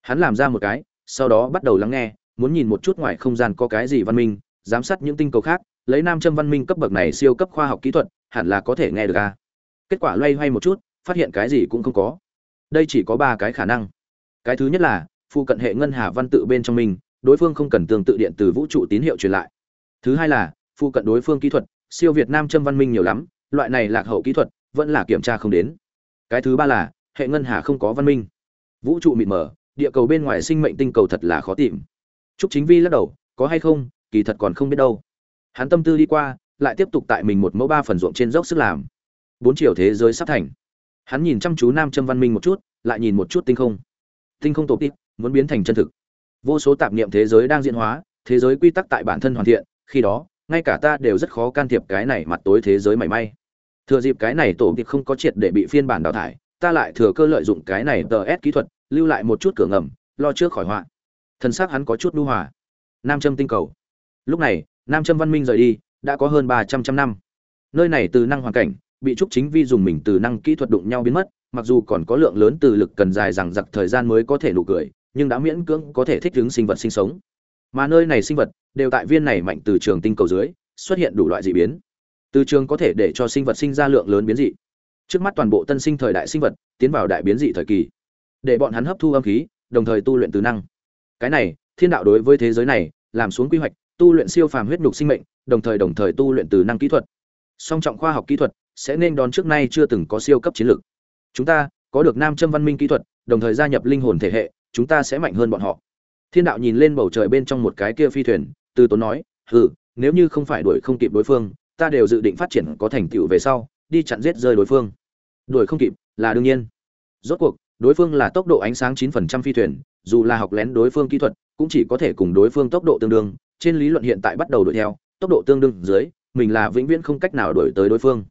hắn làm ra một cái sau đó bắt đầu lắng nghe muốn nhìn một chút ngoài không gian có cái gì văn minh giám sát những tinh cầu khác lấy nam châm văn minh cấp bậc này siêu cấp khoa học kỹ thuật hẳn là có thể nghe được a. Kết quả loay hoay một chút phát hiện cái gì cũng không có. Đây chỉ có ba cái khả năng. Cái thứ nhất là phụ cận hệ ngân hà văn tự bên trong mình đối phương không cần tương tự điện từ vũ trụ tín hiệu truyền lại. Thứ hai là phụ cận đối phương kỹ thuật siêu việt nam châm văn minh nhiều lắm loại này lạc hậu kỹ thuật vẫn là kiểm tra không đến. Cái thứ ba là hệ ngân hà không có văn minh. Vũ trụ mịt mờ địa cầu bên ngoài sinh mệnh tinh cầu thật là khó tìm. Trúc Chính Vi lắc đầu, có hay không, kỳ thật còn không biết đâu. Hắn tâm tư đi qua, lại tiếp tục tại mình một mẫu ba phần ruộng trên dốc sức làm. Bốn chiều thế giới sắp thành. Hắn nhìn chăm chú Nam Châm Văn Minh một chút, lại nhìn một chút tinh không. Tinh không tổ tiếp, muốn biến thành chân thực. Vô số tạp niệm thế giới đang diễn hóa, thế giới quy tắc tại bản thân hoàn thiện, khi đó, ngay cả ta đều rất khó can thiệp cái này mặt tối thế giới mảy may thừa dịp cái này tổ kịp không có triệt để bị phiên bản đào thải ta lại thừa cơ lợi dụng cái này tờ s kỹ thuật lưu lại một chút cửa ngầm lo trước khỏi họa thân xác hắn có chút đu hòa nam châm tinh cầu lúc này nam châm văn minh rời đi, đã có hơn ba trăm trăm năm. Nơi này từ năng hoàn cảnh, bị trúc chính vi dùng mình từ năng kỹ thuật đụng nhau biến mất, mặc dù còn có lượng lớn từ lực cần dài rằng giặc thời gian mới có thể nụ cười, nhưng đã miễn cưỡng có thể thích ứng sinh vật sinh sống. Mà nơi này sinh vật đều tại viên này mạnh từ trường tinh cầu dưới, xuất hiện đủ loại dị biến. Từ trường có thể để cho sinh vật sinh ra lượng lớn biến dị. Trước mắt toàn bộ tân sinh thời đại sinh vật tiến vào đại biến dị thời kỳ, để bọn hắn hấp thu âm khí, đồng thời tu luyện từ năng. Cái này, thiên đạo đối với thế giới này, làm xuống quy hoạch tu luyện siêu phàm huyết nhục sinh mệnh, đồng thời đồng thời tu luyện từ năng kỹ thuật. Song trọng khoa học kỹ thuật sẽ nên đón trước nay chưa từng có siêu cấp chiến lược. Chúng ta có được nam châm văn minh kỹ thuật, đồng thời gia nhập linh hồn thể hệ, chúng ta sẽ mạnh hơn bọn họ. Thiên đạo nhìn lên bầu trời bên trong một cái kia phi thuyền, từ tốn nói, hừ, nếu như không phải đuổi không kịp đối phương, ta đều dự định phát triển có thành tựu về sau, đi chặn giết rơi đối phương. Đuổi không kịp, là đương nhiên. Rốt cuộc, đối phương là tốc độ ánh sáng 9% phi thuyền, dù là học lén đối phương kỹ thuật, cũng chỉ có thể cùng đối phương tốc độ tương đương trên lý luận hiện tại bắt đầu đuổi theo tốc độ tương đương dưới mình là vĩnh viễn không cách nào đuổi tới đối phương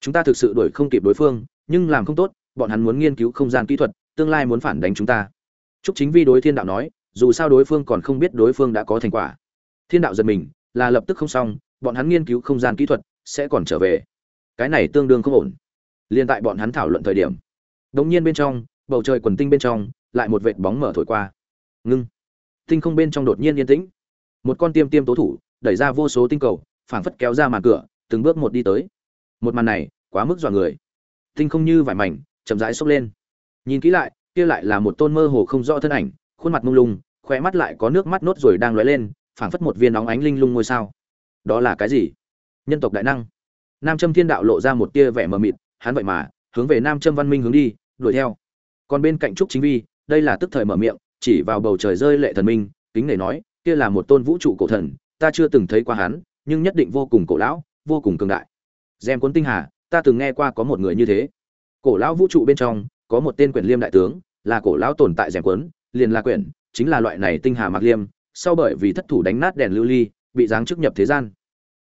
chúng ta thực sự đuổi không kịp đối phương nhưng làm không tốt bọn hắn muốn nghiên cứu không gian kỹ thuật tương lai muốn phản đánh chúng ta Trúc Chính Vi đối Thiên Đạo nói, dù sao đối phương còn không biết đối phương đã có thành quả. Thiên Đạo giật mình, là lập tức không xong, bọn hắn nghiên cứu không gian kỹ thuật, sẽ còn trở về. Cái này tương đương không ổn. Liên tại bọn hắn thảo luận thời điểm, đột nhiên bên trong, bầu trời quần tinh bên trong, lại một vệt bóng mở thổi qua. Ngưng. Tinh không bên trong đột nhiên yên tĩnh. Một con tiêm tiêm tố thủ, đẩy ra vô số tinh cầu, phảng phất kéo ra màn cửa, từng bước một đi tới. Một màn này, quá mức dọa người. Tinh không như vải mảnh, chậm rãi xốc lên. Nhìn kỹ lại, kia lại là một tôn mơ hồ không rõ thân ảnh khuôn mặt mông lung khóe mắt lại có nước mắt nốt rồi đang lóe lên phảng phất một viên nóng ánh linh lung ngôi sao đó là cái gì nhân tộc đại năng nam châm thiên đạo lộ ra một tia vẻ mờ mịt hắn vậy mà hướng về nam châm văn minh hướng đi đuổi theo còn bên cạnh trúc chính vi đây là tức thời mở miệng chỉ vào bầu trời rơi lệ thần minh kính nể nói kia là một tôn vũ trụ cổ thần ta chưa từng thấy qua hắn nhưng nhất định vô cùng cổ lão vô cùng cường đại. Gem cuốn tinh hà ta từng nghe qua có một người như thế. Cổ lão vũ trụ bên trong có một tên quyển liêm đại tướng là cổ lão tồn tại rèm cuốn, liền là quyển chính là loại này tinh hà mạc liêm sau bởi vì thất thủ đánh nát đèn lưu ly bị giáng chức nhập thế gian.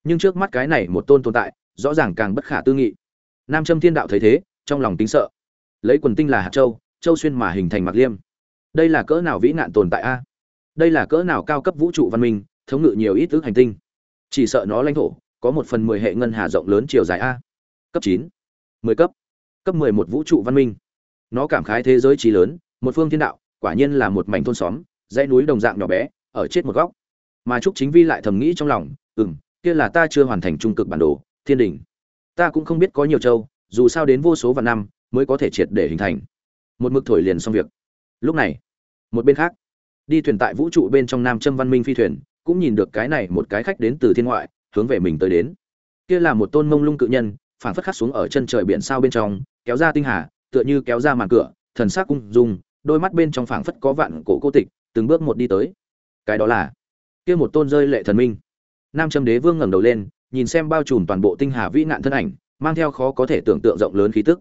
Nhưng trước mắt cái này một tôn tồn tại rõ ràng càng bất khả tư nghị. Nam châm thiên đạo thấy thế trong lòng tính sợ. Lấy quần tinh là hạt châu châu xuyên mà hình thành mạc liêm. Đây là cỡ nào vĩ nạn tồn tại a? Đây là cỡ nào cao cấp vũ trụ văn minh, thống ngự nhiều ít ước hành tinh. Chỉ sợ nó lãnh thổ, có một phần mười hệ ngân hà rộng lớn chiều dài a. Cấp chín, mười cấp. Cấp mười một vũ trụ văn minh. Nó cảm khái thế giới trí lớn, một phương thiên đạo, quả nhiên là một mảnh thôn xóm, dãy núi đồng dạng nhỏ bé, ở chết một góc. Mà trúc chính vi lại thầm nghĩ trong lòng, ừm, kia là ta chưa hoàn thành trung cực bản đồ, thiên đình ta cũng không biết có nhiều châu, dù sao đến vô số vạn năm mới có thể triệt để hình thành. Một mực thổi liền xong việc. Lúc này, một bên khác đi thuyền tại vũ trụ bên trong nam châm văn minh phi thuyền, cũng nhìn được cái này một cái khách đến từ thiên ngoại, hướng về mình tới đến. Kia là một tôn mông lung cự nhân, phảng phất khắc xuống ở chân trời biển sao bên trong, kéo ra tinh hà, tựa như kéo ra màn cửa, thần sắc cung dung, đôi mắt bên trong phảng phất có vạn cổ cô tịch, từng bước một đi tới. Cái đó là, kia một tôn rơi lệ thần minh. Nam châm đế vương ngẩng đầu lên, nhìn xem bao trùm toàn bộ tinh hà vĩ nạn thân ảnh, mang theo khó có thể tưởng tượng rộng lớn khí tức.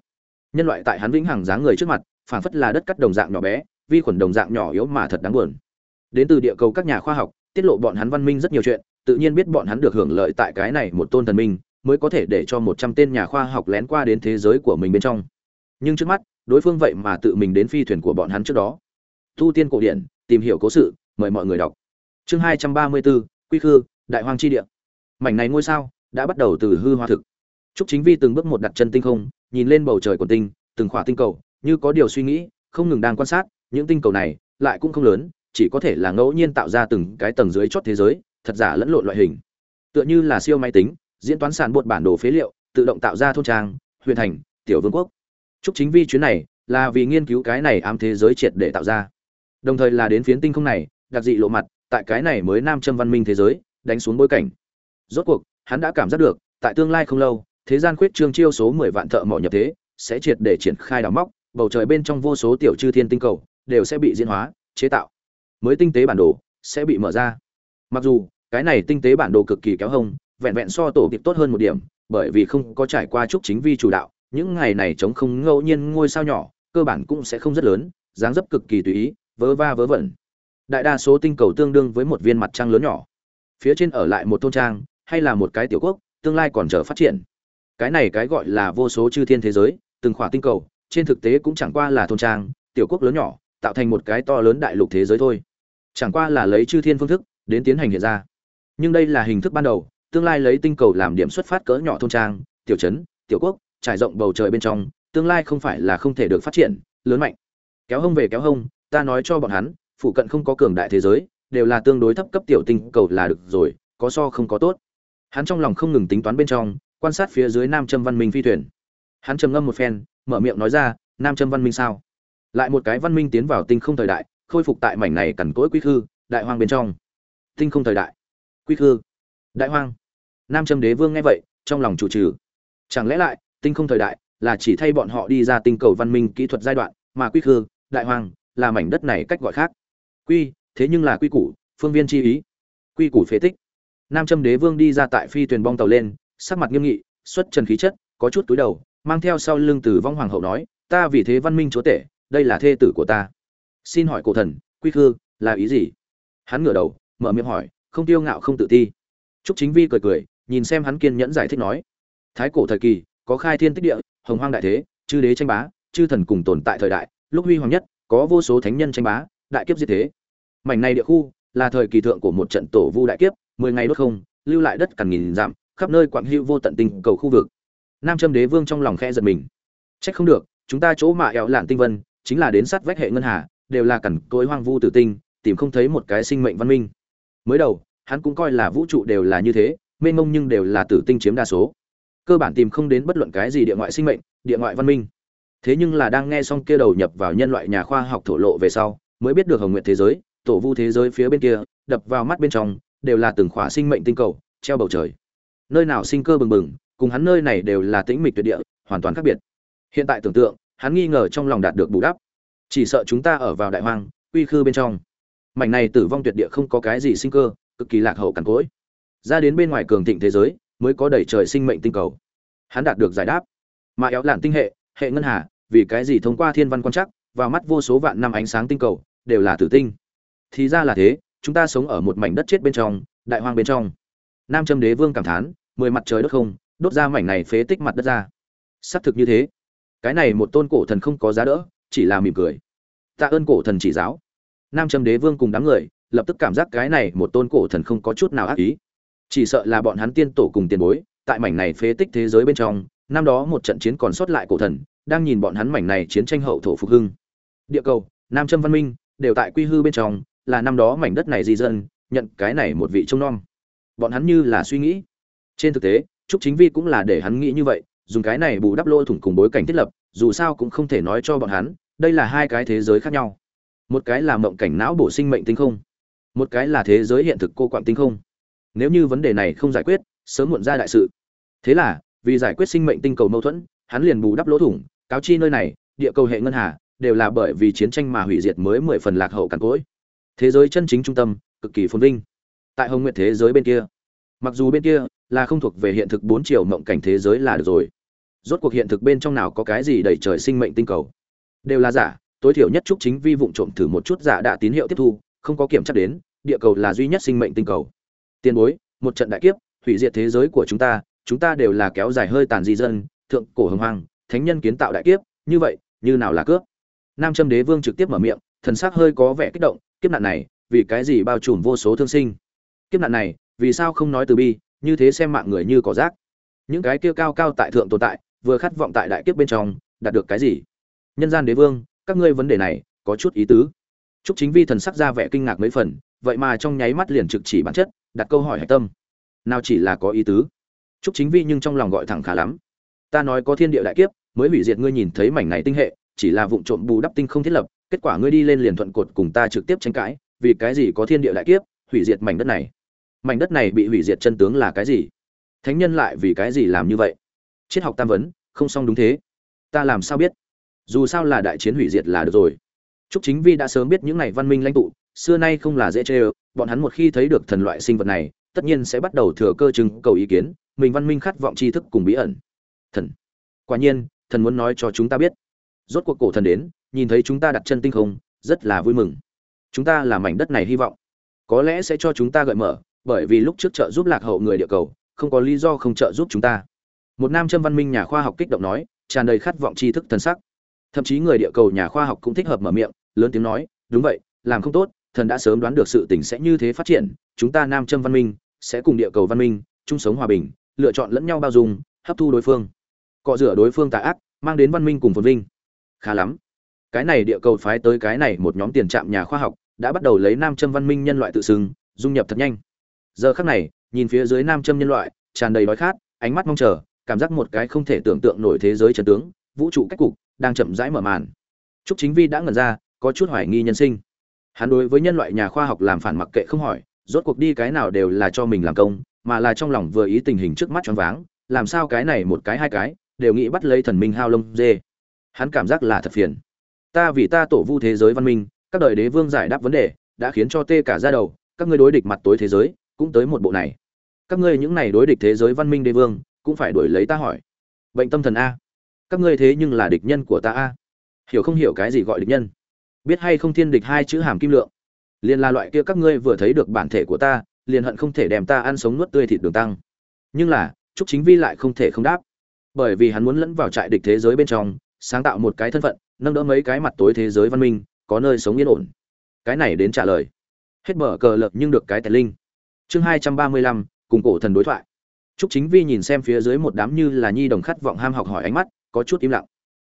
Nhân loại tại hắn vĩnh hằng dáng người trước mặt, phảng phất là đất cắt đồng dạng nhỏ bé vi khuẩn đồng dạng nhỏ yếu mà thật đáng buồn. Đến từ địa cầu các nhà khoa học tiết lộ bọn hắn văn minh rất nhiều chuyện tự nhiên biết bọn hắn được hưởng lợi tại cái này một tôn thần minh mới có thể để cho một trăm tên nhà khoa học lén qua đến thế giới của mình bên trong. Nhưng trước mắt đối phương vậy mà tự mình đến phi thuyền của bọn hắn trước đó. Tu tiên cổ điển tìm hiểu cố sự mời mọi người đọc. Chương hai trăm ba mươi bốn quy khư đại hoang chi địa. Mảnh này ngôi sao đã bắt đầu từ hư hoa thực. Trúc Chính Vi từng bước một đặt chân tinh không, nhìn lên bầu trời của tinh, từng khỏa tinh cầu, như có điều suy nghĩ, không ngừng đang quan sát, những tinh cầu này lại cũng không lớn, chỉ có thể là ngẫu nhiên tạo ra từng cái tầng dưới chót thế giới, thật giả lẫn lộn loại hình. Tựa như là siêu máy tính, diễn toán sản bột bản đồ phế liệu, tự động tạo ra thôn trang, huyền thành, tiểu vương quốc. Chúc chính vi chuyến này là vì nghiên cứu cái này ám thế giới triệt để tạo ra. Đồng thời là đến phiến tinh không này, đặc dị lộ mặt, tại cái này mới nam châm văn minh thế giới, đánh xuống bối cảnh. Rốt cuộc, hắn đã cảm giác được, tại tương lai không lâu, thế gian khuyết trương chiêu số 10 vạn thợ mỏ nhập thế, sẽ triệt để triển khai đào móc, bầu trời bên trong vô số tiểu chư thiên tinh cầu đều sẽ bị diễn hóa, chế tạo. Mới tinh tế bản đồ sẽ bị mở ra. Mặc dù, cái này tinh tế bản đồ cực kỳ kéo hông, vẹn vẹn so tổ kịp tốt hơn một điểm, bởi vì không có trải qua trúc chính vi chủ đạo, những ngày này chống không ngẫu nhiên ngôi sao nhỏ cơ bản cũng sẽ không rất lớn dáng dấp cực kỳ tùy ý vớ va vớ vẩn đại đa số tinh cầu tương đương với một viên mặt trăng lớn nhỏ phía trên ở lại một thôn trang hay là một cái tiểu quốc tương lai còn chờ phát triển cái này cái gọi là vô số chư thiên thế giới từng khỏa tinh cầu trên thực tế cũng chẳng qua là thôn trang tiểu quốc lớn nhỏ tạo thành một cái to lớn đại lục thế giới thôi. Chẳng qua là lấy chư thiên phương thức, đến tiến hành hiện ra. Nhưng đây là hình thức ban đầu, tương lai lấy tinh cầu làm điểm xuất phát cỡ nhỏ thôn trang, tiểu trấn, tiểu quốc, trải rộng bầu trời bên trong, tương lai không phải là không thể được phát triển, lớn mạnh. Kéo hông về kéo hông, ta nói cho bọn hắn, phụ cận không có cường đại thế giới, đều là tương đối thấp cấp tiểu tinh cầu là được rồi, có so không có tốt. Hắn trong lòng không ngừng tính toán bên trong, quan sát phía dưới nam châm văn minh phi thuyền. Hắn trầm ngâm một phen, mở miệng nói ra, nam châm văn minh sao? Lại một cái văn minh tiến vào tinh không thời đại, khôi phục tại mảnh này cằn cỗi quy khư, đại hoang bên trong. Tinh không thời đại. Quy khư. Đại hoang. Nam châm đế vương nghe vậy, trong lòng chủ trừ. Chẳng lẽ lại, tinh không thời đại là chỉ thay bọn họ đi ra tinh cầu văn minh kỹ thuật giai đoạn, mà quy khư, đại hoang là mảnh đất này cách gọi khác. Quy, thế nhưng là quy củ, phương viên chi ý. Quy củ phế tích. Nam châm đế vương đi ra tại phi thuyền bong tàu lên, sắc mặt nghiêm nghị, xuất trần khí chất, có chút túi đầu, mang theo sau lưng từ vong hoàng hậu nói, ta vì thế văn minh chúa tể đây là thê tử của ta. Xin hỏi cổ thần, quy khư, là ý gì? Hắn ngửa đầu, mở miệng hỏi, không tiêu ngạo không tự ti. Trúc chính vi cười cười, nhìn xem hắn kiên nhẫn giải thích nói. Thái cổ thời kỳ, có khai thiên tích địa, hồng hoang đại thế, chư đế tranh bá, chư thần cùng tồn tại thời đại, lúc huy hoàng nhất, có vô số thánh nhân tranh bá, đại kiếp diệt thế. Mảnh này địa khu, là thời kỳ thượng của một trận tổ vu đại kiếp, mười ngày đốt không, lưu lại đất cằn nghìn dặm, khắp nơi quặng hữu vô tận tình cầu khu vực. Nam châm đế vương trong lòng khe giật mình. Trách không được, chúng ta chỗ mà ẹo lạn tinh vân chính là đến sát vách hệ ngân hà, đều là cẩn cối hoang vu tử tinh, tìm không thấy một cái sinh mệnh văn minh. Mới đầu, hắn cũng coi là vũ trụ đều là như thế, mênh mông nhưng đều là tử tinh chiếm đa số. Cơ bản tìm không đến bất luận cái gì địa ngoại sinh mệnh, địa ngoại văn minh. Thế nhưng là đang nghe xong kia đầu nhập vào nhân loại nhà khoa học thổ lộ về sau, mới biết được hồng nguyện thế giới, tổ vu thế giới phía bên kia, đập vào mắt bên trong, đều là từng khỏa sinh mệnh tinh cầu, treo bầu trời. Nơi nào sinh cơ bừng bừng, cùng hắn nơi này đều là tĩnh mịch tuyệt địa, hoàn toàn khác biệt. Hiện tại tưởng tượng hắn nghi ngờ trong lòng đạt được bù đắp. Chỉ sợ chúng ta ở vào đại hoang uy khư bên trong. Mảnh này tử vong tuyệt địa không có cái gì sinh cơ, cực kỳ lạc hậu cằn cỗi. Ra đến bên ngoài cường thịnh thế giới, mới có đẩy trời sinh mệnh tinh cầu. Hắn đạt được giải đáp. Mà éo lạn tinh hệ hệ ngân hà, vì cái gì thông qua thiên văn quan chắc và mắt vô số vạn năm ánh sáng tinh cầu, đều là tử tinh. Thì ra là thế, chúng ta sống ở một mảnh đất chết bên trong, đại hoang bên trong. Nam châm đế vương cảm thán, mười mặt trời đất không, đốt ra mảnh này phế tích mặt đất ra. Xác thực như thế cái này một tôn cổ thần không có giá đỡ, chỉ là mỉm cười. Tạ ơn cổ thần chỉ giáo. Nam châm đế vương cùng đám người, lập tức cảm giác cái này một tôn cổ thần không có chút nào ác ý. Chỉ sợ là bọn hắn tiên tổ cùng tiền bối, tại mảnh này phế tích thế giới bên trong, năm đó một trận chiến còn sót lại cổ thần, đang nhìn bọn hắn mảnh này chiến tranh hậu thổ phục hưng. Địa cầu, nam châm văn minh, đều tại quy hư bên trong, là năm đó mảnh đất này di dân, nhận cái này một vị trông nom. Bọn hắn như là suy nghĩ. Trên thực tế, trúc chính vi cũng là để hắn nghĩ như vậy, dùng cái này bù đắp lỗ thủng cùng bối cảnh thiết lập dù sao cũng không thể nói cho bọn hắn, đây là hai cái thế giới khác nhau. Một cái là mộng cảnh não bổ sinh mệnh tinh không, một cái là thế giới hiện thực cô quạng tinh không. Nếu như vấn đề này không giải quyết, sớm muộn ra đại sự. Thế là, vì giải quyết sinh mệnh tinh cầu mâu thuẫn, hắn liền bù đắp lỗ thủng, cáo chi nơi này, địa cầu hệ ngân hà, đều là bởi vì chiến tranh mà hủy diệt mới mười phần lạc hậu càn cỗi. Thế giới chân chính trung tâm, cực kỳ phồn vinh. Tại hồng nguyện thế giới bên kia, mặc dù bên kia là không thuộc về hiện thực bốn chiều mộng cảnh thế giới là được rồi rốt cuộc hiện thực bên trong nào có cái gì đẩy trời sinh mệnh tinh cầu. Đều là giả, tối thiểu nhất chúc chính vi vụng trộm thử một chút giả đã tín hiệu tiếp thu, không có kiểm tra đến, địa cầu là duy nhất sinh mệnh tinh cầu. Tiền bối, một trận đại kiếp, hủy diệt thế giới của chúng ta chúng ta đều là kéo dài hơi tàn di dân, thượng cổ hồng hoàng thánh nhân kiến tạo đại kiếp, như vậy, như nào là cướp? Nam châm đế vương trực tiếp mở miệng, thần sắc hơi có vẻ kích động, kiếp nạn này, vì cái gì bao trùm vô số thương sinh? Kiếp nạn này, vì sao không nói từ bi, như thế xem mạng người như cỏ rác? Những cái kia cao cao tại thượng tồn tại vừa khát vọng tại đại kiếp bên trong, đạt được cái gì? Nhân gian đế vương, các ngươi vấn đề này, có chút ý tứ. Chúc chính vi thần sắc ra vẻ kinh ngạc mấy phần, vậy mà trong nháy mắt liền trực chỉ bản chất, đặt câu hỏi hạch tâm. Nào chỉ là có ý tứ? Chúc chính vi nhưng trong lòng gọi thẳng khá lắm. Ta nói có thiên địa đại kiếp, mới hủy diệt ngươi nhìn thấy mảnh này tinh hệ, chỉ là vụng trộm bù đắp tinh không thiết lập, kết quả ngươi đi lên liền thuận cột cùng ta trực tiếp tranh cãi, vì cái gì có thiên địa đại kiếp, hủy diệt mảnh đất này? Mảnh đất này bị hủy diệt chân tướng là cái gì? Thánh nhân lại vì cái gì làm như vậy? Triết học tam vấn không xong đúng thế ta làm sao biết dù sao là đại chiến hủy diệt là được rồi Trúc Chính Vi đã sớm biết những này văn minh lãnh tụ, xưa nay không là dễ chơi, bọn hắn một khi thấy được thần loại sinh vật này, tất nhiên sẽ bắt đầu thừa cơ chứng cầu ý kiến, mình văn minh khát vọng tri thức cùng bí ẩn. Thần. Quả nhiên, thần muốn nói cho chúng ta biết. Rốt cuộc cổ thần đến, nhìn thấy chúng ta đặt chân tinh không, rất là vui mừng. Chúng ta là mảnh đất này hy vọng, có lẽ sẽ cho chúng ta gợi mở, bởi vì lúc trước trợ giúp lạc hậu người địa cầu, không có lý do không trợ giúp chúng ta. Một nam châm văn minh nhà khoa học kích động nói, tràn đầy khát vọng tri thức thần sắc. Thậm chí người địa cầu nhà khoa học cũng thích hợp mở miệng lớn tiếng nói đúng vậy làm không tốt thần đã sớm đoán được sự tình sẽ như thế phát triển chúng ta nam châm văn minh sẽ cùng địa cầu văn minh chung sống hòa bình lựa chọn lẫn nhau bao dung hấp thu đối phương. Cọ rửa đối phương tà ác mang đến văn minh cùng phồn vinh. Khá lắm. Cái này địa cầu phái tới cái này một nhóm tiền trạm nhà khoa học đã bắt đầu lấy nam châm văn minh nhân loại tự xưng dung nhập thật nhanh. Giờ khắc này nhìn phía dưới nam châm nhân loại tràn đầy đói khát ánh mắt mong chờ cảm giác một cái không thể tưởng tượng nổi thế giới trần tướng, vũ trụ cách cục đang chậm rãi mở màn. Trúc chính vi đã ngẩn ra, có chút hoài nghi nhân sinh. Hắn đối với nhân loại nhà khoa học làm phản mặc kệ không hỏi, rốt cuộc đi cái nào đều là cho mình làm công, mà là trong lòng vừa ý tình hình trước mắt choáng váng, làm sao cái này một cái hai cái, đều nghĩ bắt lấy thần minh hao lông dê. Hắn cảm giác là thật phiền. Ta vì ta tổ vu thế giới văn minh, các đời đế vương giải đáp vấn đề, đã khiến cho tê cả ra đầu, các ngươi đối địch mặt tối thế giới, cũng tới một bộ này. Các ngươi những này đối địch thế giới văn minh đế vương cũng phải đuổi lấy ta hỏi. Bệnh tâm thần a. Các ngươi thế nhưng là địch nhân của ta a. Hiểu không hiểu cái gì gọi địch nhân? Biết hay không thiên địch hai chữ hàm kim lượng. Liền là loại kia các ngươi vừa thấy được bản thể của ta, liền hận không thể đem ta ăn sống nuốt tươi thịt đường tăng. Nhưng là, trúc chính vi lại không thể không đáp. Bởi vì hắn muốn lẫn vào trại địch thế giới bên trong, sáng tạo một cái thân phận, nâng đỡ mấy cái mặt tối thế giới văn minh, có nơi sống yên ổn. Cái này đến trả lời. Hết mở cờ lập nhưng được cái tài linh. Chương hai trăm ba mươi lăm, cùng cổ thần đối thoại trúc chính vi nhìn xem phía dưới một đám như là nhi đồng khát vọng ham học hỏi ánh mắt, có chút im lặng.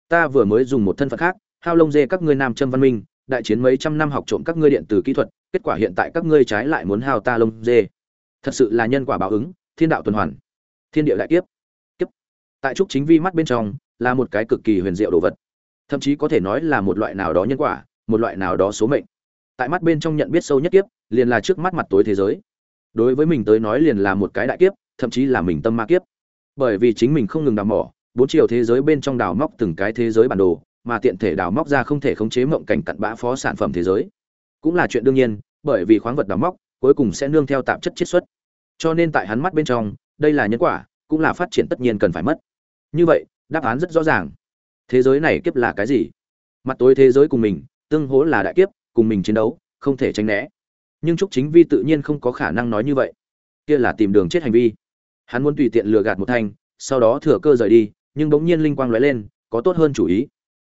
Ta vừa mới dùng một thân phận khác, hao lông dê các ngươi nam châm văn minh, đại chiến mấy trăm năm học trộm các ngươi điện tử kỹ thuật, kết quả hiện tại các ngươi trái lại muốn hao ta lông dê. Thật sự là nhân quả báo ứng, thiên đạo tuần hoàn. Thiên địa đại kiếp. Kiếp. Tại trúc chính vi mắt bên trong, là một cái cực kỳ huyền diệu đồ vật. Thậm chí có thể nói là một loại nào đó nhân quả, một loại nào đó số mệnh. Tại mắt bên trong nhận biết sâu nhất kiếp, liền là trước mắt mặt tối thế giới. Đối với mình tới nói liền là một cái đại kiếp thậm chí là mình tâm ma kiếp. Bởi vì chính mình không ngừng đào mỏ, bốn chiều thế giới bên trong đào móc từng cái thế giới bản đồ, mà tiện thể đào móc ra không thể khống chế mộng cảnh cặn bã phó sản phẩm thế giới. Cũng là chuyện đương nhiên, bởi vì khoáng vật đào móc, cuối cùng sẽ nương theo tạp chất chiết xuất. Cho nên tại hắn mắt bên trong, đây là nhân quả, cũng là phát triển tất nhiên cần phải mất. Như vậy, đáp án rất rõ ràng. Thế giới này kiếp là cái gì? Mặt tối thế giới cùng mình, tương hỗ là đại kiếp, cùng mình chiến đấu, không thể tránh né. Nhưng trúc chính vi tự nhiên không có khả năng nói như vậy. Kia là tìm đường chết hành vi hắn muốn tùy tiện lừa gạt một thanh, sau đó thừa cơ rời đi, nhưng bỗng nhiên linh quang lóe lên, có tốt hơn chủ ý.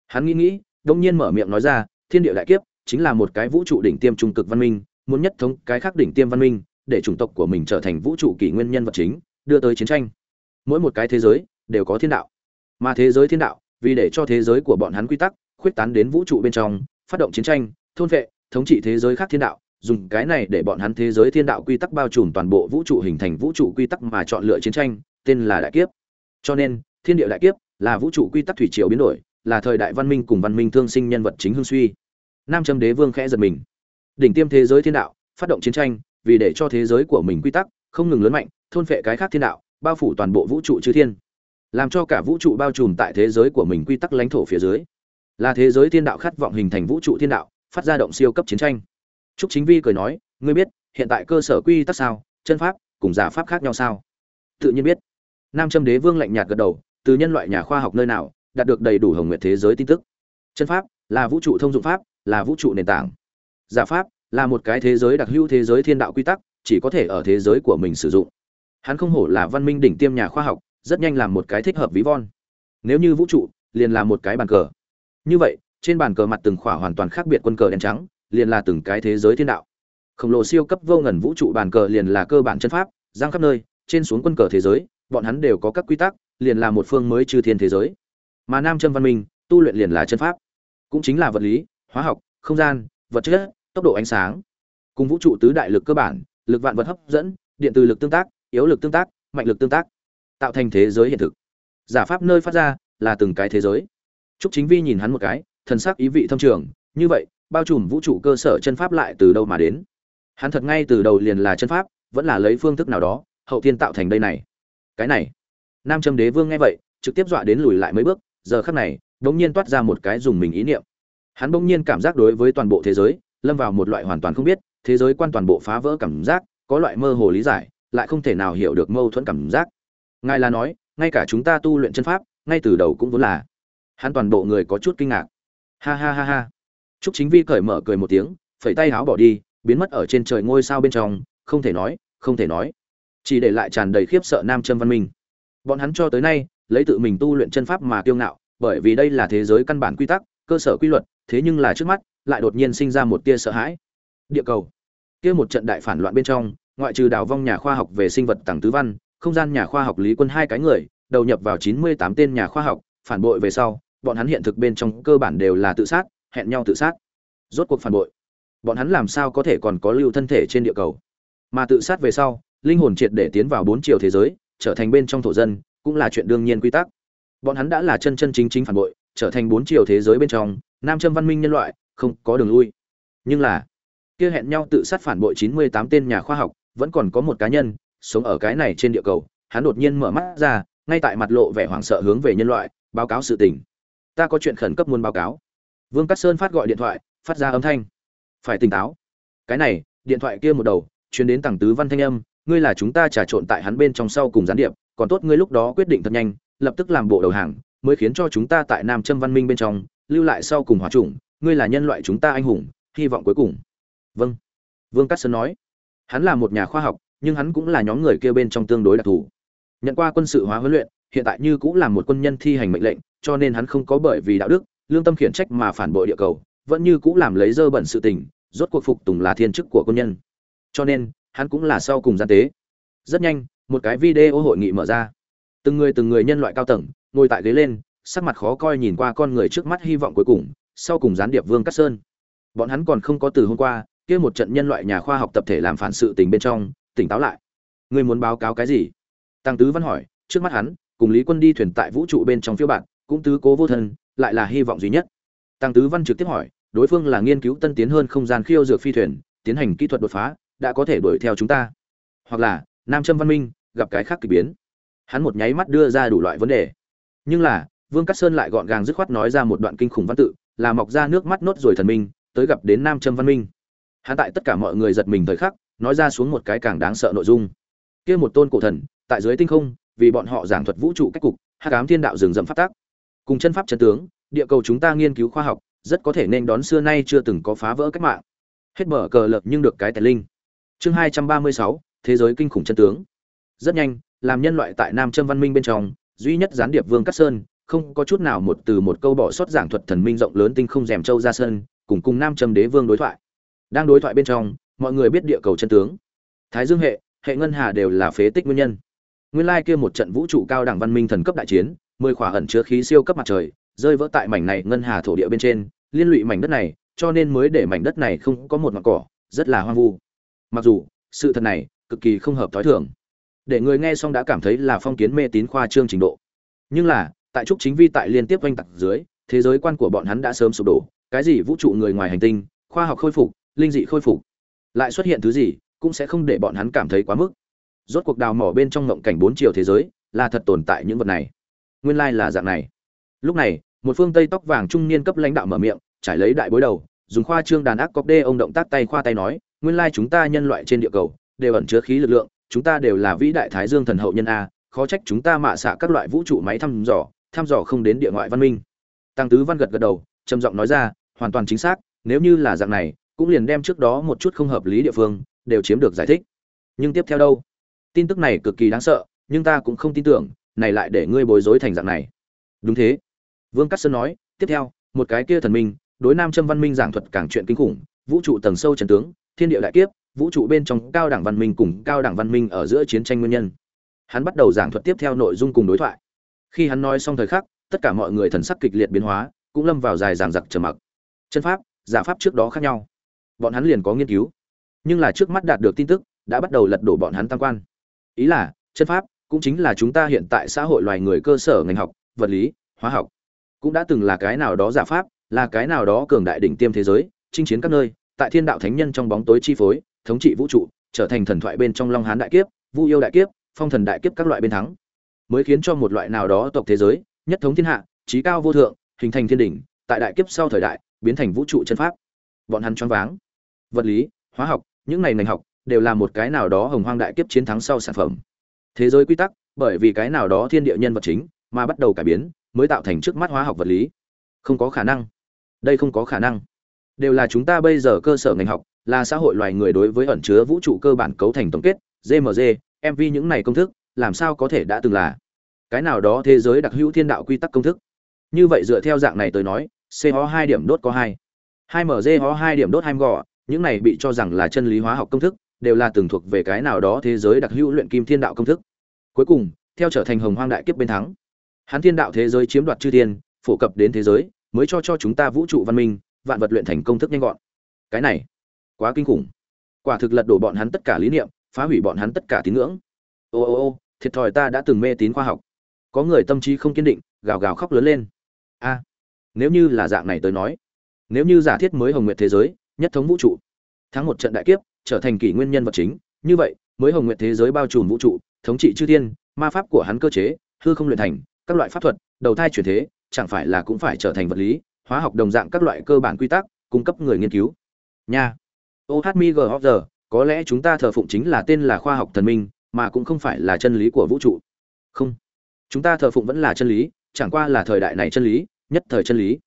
Hắn nghĩ nghĩ, bỗng nhiên mở miệng nói ra, thiên địa đại kiếp chính là một cái vũ trụ đỉnh tiêm trung cực văn minh, muốn nhất thống cái khác đỉnh tiêm văn minh, để chủng tộc của mình trở thành vũ trụ kỷ nguyên nhân vật chính, đưa tới chiến tranh. Mỗi một cái thế giới đều có thiên đạo. Mà thế giới thiên đạo, vì để cho thế giới của bọn hắn quy tắc, khuyết tán đến vũ trụ bên trong, phát động chiến tranh, thôn vệ, thống trị thế giới khác thiên đạo dùng cái này để bọn hắn thế giới thiên đạo quy tắc bao trùm toàn bộ vũ trụ hình thành vũ trụ quy tắc mà chọn lựa chiến tranh, tên là đại kiếp. Cho nên, thiên địa đại kiếp là vũ trụ quy tắc thủy triều biến đổi, là thời đại văn minh cùng văn minh thương sinh nhân vật chính hương suy. Nam châm đế vương khẽ giật mình. Đỉnh tiêm thế giới thiên đạo, phát động chiến tranh, vì để cho thế giới của mình quy tắc không ngừng lớn mạnh, thôn phệ cái khác thiên đạo, bao phủ toàn bộ vũ trụ chư thiên. Làm cho cả vũ trụ bao trùm tại thế giới của mình quy tắc lãnh thổ phía dưới. Là thế giới thiên đạo khát vọng hình thành vũ trụ thiên đạo, phát ra động siêu cấp chiến tranh trúc chính vi cười nói, ngươi biết, hiện tại cơ sở quy tắc sao? Chân pháp cùng giả pháp khác nhau sao? Tự nhiên biết. Nam châm đế vương lạnh nhạt gật đầu, từ nhân loại nhà khoa học nơi nào, đạt được đầy đủ hồng nguyện thế giới tin tức. Chân pháp là vũ trụ thông dụng pháp, là vũ trụ nền tảng. Giả pháp là một cái thế giới đặc hữu thế giới thiên đạo quy tắc, chỉ có thể ở thế giới của mình sử dụng. Hắn không hổ là văn minh đỉnh tiêm nhà khoa học, rất nhanh làm một cái thích hợp ví von. Nếu như vũ trụ liền là một cái bàn cờ. Như vậy, trên bàn cờ mặt từng khỏa hoàn toàn khác biệt quân cờ đen trắng liền là từng cái thế giới thiên đạo. Khổng lồ siêu cấp vô ngần vũ trụ bàn cờ liền là cơ bản chân pháp giang khắp nơi trên xuống quân cờ thế giới bọn hắn đều có các quy tắc liền là một phương mới chư thiên thế giới. Mà nam châm văn minh tu luyện liền là chân pháp. Cũng chính là vật lý hóa học không gian vật chất tốc độ ánh sáng. Cùng vũ trụ tứ đại lực cơ bản lực vạn vật hấp dẫn điện từ lực tương tác yếu lực tương tác mạnh lực tương tác tạo thành thế giới hiện thực. Giả pháp nơi phát ra là từng cái thế giới. Trúc Chính Vi nhìn hắn một cái, thần sắc ý vị thâm trường, như vậy, bao trùm vũ trụ cơ sở chân pháp lại từ đâu mà đến? Hắn thật ngay từ đầu liền là chân pháp, vẫn là lấy phương thức nào đó, hậu thiên tạo thành đây này. Cái này. Nam Châm Đế Vương nghe vậy, trực tiếp dọa đến lùi lại mấy bước, giờ khắc này, bỗng nhiên toát ra một cái dùng mình ý niệm. Hắn bỗng nhiên cảm giác đối với toàn bộ thế giới, lâm vào một loại hoàn toàn không biết, thế giới quan toàn bộ phá vỡ cảm giác, có loại mơ hồ lý giải, lại không thể nào hiểu được mâu thuẫn cảm giác. Ngài là nói, ngay cả chúng ta tu luyện chân pháp, ngay từ đầu cũng vốn là hắn toàn bộ người có chút kinh ngạc ha ha ha ha Trúc Chính Vi cởi mở cười một tiếng, phẩy tay áo bỏ đi, biến mất ở trên trời ngôi sao bên trong, không thể nói, không thể nói, chỉ để lại tràn đầy khiếp sợ nam châm văn minh. Bọn hắn cho tới nay, lấy tự mình tu luyện chân pháp mà kiêu ngạo, bởi vì đây là thế giới căn bản quy tắc, cơ sở quy luật, thế nhưng là trước mắt, lại đột nhiên sinh ra một tia sợ hãi. Địa cầu, kia một trận đại phản loạn bên trong, ngoại trừ đào vong nhà khoa học về sinh vật tầng tứ văn, không gian nhà khoa học lý quân hai cái người, đầu nhập vào 98 tên nhà khoa học, phản bội về sau, bọn hắn hiện thực bên trong cơ bản đều là tự sát, hẹn nhau tự sát. Rốt cuộc phản bội, bọn hắn làm sao có thể còn có lưu thân thể trên địa cầu? Mà tự sát về sau, linh hồn triệt để tiến vào bốn chiều thế giới, trở thành bên trong thổ dân, cũng là chuyện đương nhiên quy tắc. Bọn hắn đã là chân chân chính chính phản bội, trở thành bốn chiều thế giới bên trong, nam châm văn minh nhân loại, không có đường lui. Nhưng là, kia hẹn nhau tự sát phản bội 98 tên nhà khoa học, vẫn còn có một cá nhân sống ở cái này trên địa cầu, hắn đột nhiên mở mắt ra, ngay tại mặt lộ vẻ hoảng sợ hướng về nhân loại, báo cáo sự tình. Ta có chuyện khẩn cấp muốn báo cáo. Vương Cát Sơn phát gọi điện thoại, phát ra âm thanh. Phải tỉnh táo. Cái này, điện thoại kia một đầu, truyền đến tầng tứ văn thanh âm, ngươi là chúng ta trà trộn tại hắn bên trong sau cùng gián điệp, còn tốt ngươi lúc đó quyết định thật nhanh, lập tức làm bộ đầu hàng, mới khiến cho chúng ta tại Nam Trâm Văn Minh bên trong lưu lại sau cùng hòa chủng, ngươi là nhân loại chúng ta anh hùng, hy vọng cuối cùng. Vâng. Vương Cát Sơn nói. Hắn là một nhà khoa học, nhưng hắn cũng là nhóm người kia bên trong tương đối đặc thù. Nhận qua quân sự hóa huấn luyện, hiện tại như cũng là một quân nhân thi hành mệnh lệnh, cho nên hắn không có bởi vì đạo đức, lương tâm khiển trách mà phản bội địa cầu, vẫn như cũng làm lấy dơ bẩn sự tình, rốt cuộc phục tùng là thiên chức của quân nhân. Cho nên, hắn cũng là sau cùng gian tế. Rất nhanh, một cái video hội nghị mở ra. Từng người từng người nhân loại cao tầng, ngồi tại ghế lên, sắc mặt khó coi nhìn qua con người trước mắt hy vọng cuối cùng, sau cùng gián điệp Vương Cát Sơn. Bọn hắn còn không có từ hôm qua, kia một trận nhân loại nhà khoa học tập thể làm phản sự tình bên trong, tỉnh táo lại. Ngươi muốn báo cáo cái gì? Tăng Tứ Văn hỏi, trước mắt hắn, cùng Lý Quân đi thuyền tại vũ trụ bên trong phiêu bạn, cũng tứ cố vô thân, lại là hy vọng duy nhất. Tăng Tứ Văn trực tiếp hỏi, đối phương là nghiên cứu tân tiến hơn không gian khiêu dược phi thuyền, tiến hành kỹ thuật đột phá, đã có thể đuổi theo chúng ta. Hoặc là, Nam Châm Văn Minh gặp cái khác kỳ biến. Hắn một nháy mắt đưa ra đủ loại vấn đề. Nhưng là, Vương Cát Sơn lại gọn gàng dứt khoát nói ra một đoạn kinh khủng văn tự, là mọc ra nước mắt nốt rồi thần minh, tới gặp đến Nam Châm Văn Minh. Hắn tại tất cả mọi người giật mình thời khắc, nói ra xuống một cái càng đáng sợ nội dung. Kia một tôn cổ thần, tại dưới tinh không, vì bọn họ giảng thuật vũ trụ cách cục, hắc ám thiên đạo rừng rậm pháp tác. Cùng chân pháp chân tướng, địa cầu chúng ta nghiên cứu khoa học, rất có thể nên đón xưa nay chưa từng có phá vỡ cách mạng. Hết mở cờ lợp nhưng được cái tài linh. Chương hai trăm ba mươi sáu thế giới kinh khủng chân tướng. Rất nhanh, làm nhân loại tại Nam Châm văn minh bên trong, duy nhất gián điệp Vương Cát Sơn, không có chút nào một từ một câu bỏ sót giảng thuật thần minh rộng lớn tinh không rèm châu ra sân, cùng cùng Nam Châm đế vương đối thoại. Đang đối thoại bên trong, mọi người biết địa cầu chân tướng. Thái Dương hệ, hệ ngân hà đều là phế tích nguyên nhân. Nguyên lai kia một trận vũ trụ cao đẳng văn minh thần cấp đại chiến, mười khỏa ẩn chứa khí siêu cấp mặt trời, rơi vỡ tại mảnh này ngân hà thổ địa bên trên, liên lụy mảnh đất này, cho nên mới để mảnh đất này không có một ngọn cỏ, rất là hoang vu. Mặc dù, sự thật này cực kỳ không hợp thói thường. Để người nghe xong đã cảm thấy là phong kiến mê tín khoa trương trình độ. Nhưng là, tại trúc chính vi tại liên tiếp quanh tặc dưới, thế giới quan của bọn hắn đã sớm sụp đổ, cái gì vũ trụ người ngoài hành tinh, khoa học khôi phục, linh dị khôi phục, lại xuất hiện thứ gì, cũng sẽ không để bọn hắn cảm thấy quá mức. Rốt cuộc đào mỏ bên trong ngộng cảnh bốn chiều thế giới, là thật tồn tại những vật này. Nguyên lai là dạng này. Lúc này, một phương tây tóc vàng trung niên cấp lãnh đạo mở miệng, trải lấy đại bối đầu, dùng khoa trương đàn ác cọc đê ông động tác tay khoa tay nói, nguyên lai chúng ta nhân loại trên địa cầu đều ẩn chứa khí lực lượng, chúng ta đều là vĩ đại thái dương thần hậu nhân a, khó trách chúng ta mạ xạ các loại vũ trụ máy thăm dò, thăm dò không đến địa ngoại văn minh. Tăng Tứ Văn gật gật đầu, trầm giọng nói ra, hoàn toàn chính xác, nếu như là dạng này, cũng liền đem trước đó một chút không hợp lý địa phương đều chiếm được giải thích. Nhưng tiếp theo đâu? Tin tức này cực kỳ đáng sợ, nhưng ta cũng không tin tưởng, này lại để ngươi bối rối thành dạng này. Đúng thế. Vương Cát Sơn nói, tiếp theo, một cái kia thần minh, đối Nam Châm Văn Minh giảng thuật càng chuyện kinh khủng, vũ trụ tầng sâu trần tướng, thiên địa đại kiếp, vũ trụ bên trong cao đẳng văn minh cùng cao đẳng văn minh ở giữa chiến tranh nguyên nhân. Hắn bắt đầu giảng thuật tiếp theo nội dung cùng đối thoại. Khi hắn nói xong thời khắc, tất cả mọi người thần sắc kịch liệt biến hóa, cũng lâm vào dài giảng giặc trầm mặc. Chân pháp, giả pháp trước đó khác nhau. Bọn hắn liền có nghiên cứu, nhưng là trước mắt đạt được tin tức, đã bắt đầu lật đổ bọn hắn tam quan. Ý là, chân pháp cũng chính là chúng ta hiện tại xã hội loài người cơ sở ngành học, vật lý, hóa học, cũng đã từng là cái nào đó giả pháp, là cái nào đó cường đại đỉnh tiêm thế giới, chinh chiến các nơi, tại thiên đạo thánh nhân trong bóng tối chi phối, thống trị vũ trụ, trở thành thần thoại bên trong Long Hán đại kiếp, Vu yêu đại kiếp, Phong thần đại kiếp các loại bên thắng, mới khiến cho một loại nào đó tộc thế giới, nhất thống thiên hạ, trí cao vô thượng, hình thành thiên đỉnh, tại đại kiếp sau thời đại, biến thành vũ trụ chân pháp. Bọn hắn choáng váng. Vật lý, hóa học, những này ngành học đều là một cái nào đó hồng hoang đại kiếp chiến thắng sau sản phẩm. Thế giới quy tắc, bởi vì cái nào đó thiên địa nhân vật chính mà bắt đầu cải biến, mới tạo thành trước mắt hóa học vật lý. Không có khả năng. Đây không có khả năng. Đều là chúng ta bây giờ cơ sở ngành học, là xã hội loài người đối với ẩn chứa vũ trụ cơ bản cấu thành tổng kết, GMG, MV những này công thức, làm sao có thể đã từng là cái nào đó thế giới đặc hữu thiên đạo quy tắc công thức. Như vậy dựa theo dạng này tới nói, CO2 điểm đốt có hai, 2MgO2 điểm đốt hai gò, những này bị cho rằng là chân lý hóa học công thức, đều là từng thuộc về cái nào đó thế giới đặc hữu luyện kim thiên đạo công thức. Cuối cùng, theo trở thành hồng hoang đại kiếp bên thắng hắn thiên đạo thế giới chiếm đoạt chư thiên phổ cập đến thế giới mới cho cho chúng ta vũ trụ văn minh vạn vật luyện thành công thức nhanh gọn. Cái này quá kinh khủng. Quả thực lật đổ bọn hắn tất cả lý niệm phá hủy bọn hắn tất cả tín ngưỡng. Ô ô ô thiệt thòi ta đã từng mê tín khoa học. Có người tâm trí không kiên định gào gào khóc lớn lên. A nếu như là dạng này tới nói nếu như giả thiết mới hồng nguyệt thế giới nhất thống vũ trụ thắng một trận đại kiếp trở thành kỷ nguyên nhân vật chính. Như vậy, mới hồng nguyệt thế giới bao trùm vũ trụ, thống trị chư thiên, ma pháp của hắn cơ chế, hư không luyện thành, các loại pháp thuật, đầu thai chuyển thế, chẳng phải là cũng phải trở thành vật lý, hóa học đồng dạng các loại cơ bản quy tắc, cung cấp người nghiên cứu. Nha. Ô hát mi giờ, có lẽ chúng ta thờ phụng chính là tên là khoa học thần minh, mà cũng không phải là chân lý của vũ trụ. Không. Chúng ta thờ phụng vẫn là chân lý, chẳng qua là thời đại này chân lý, nhất thời chân lý.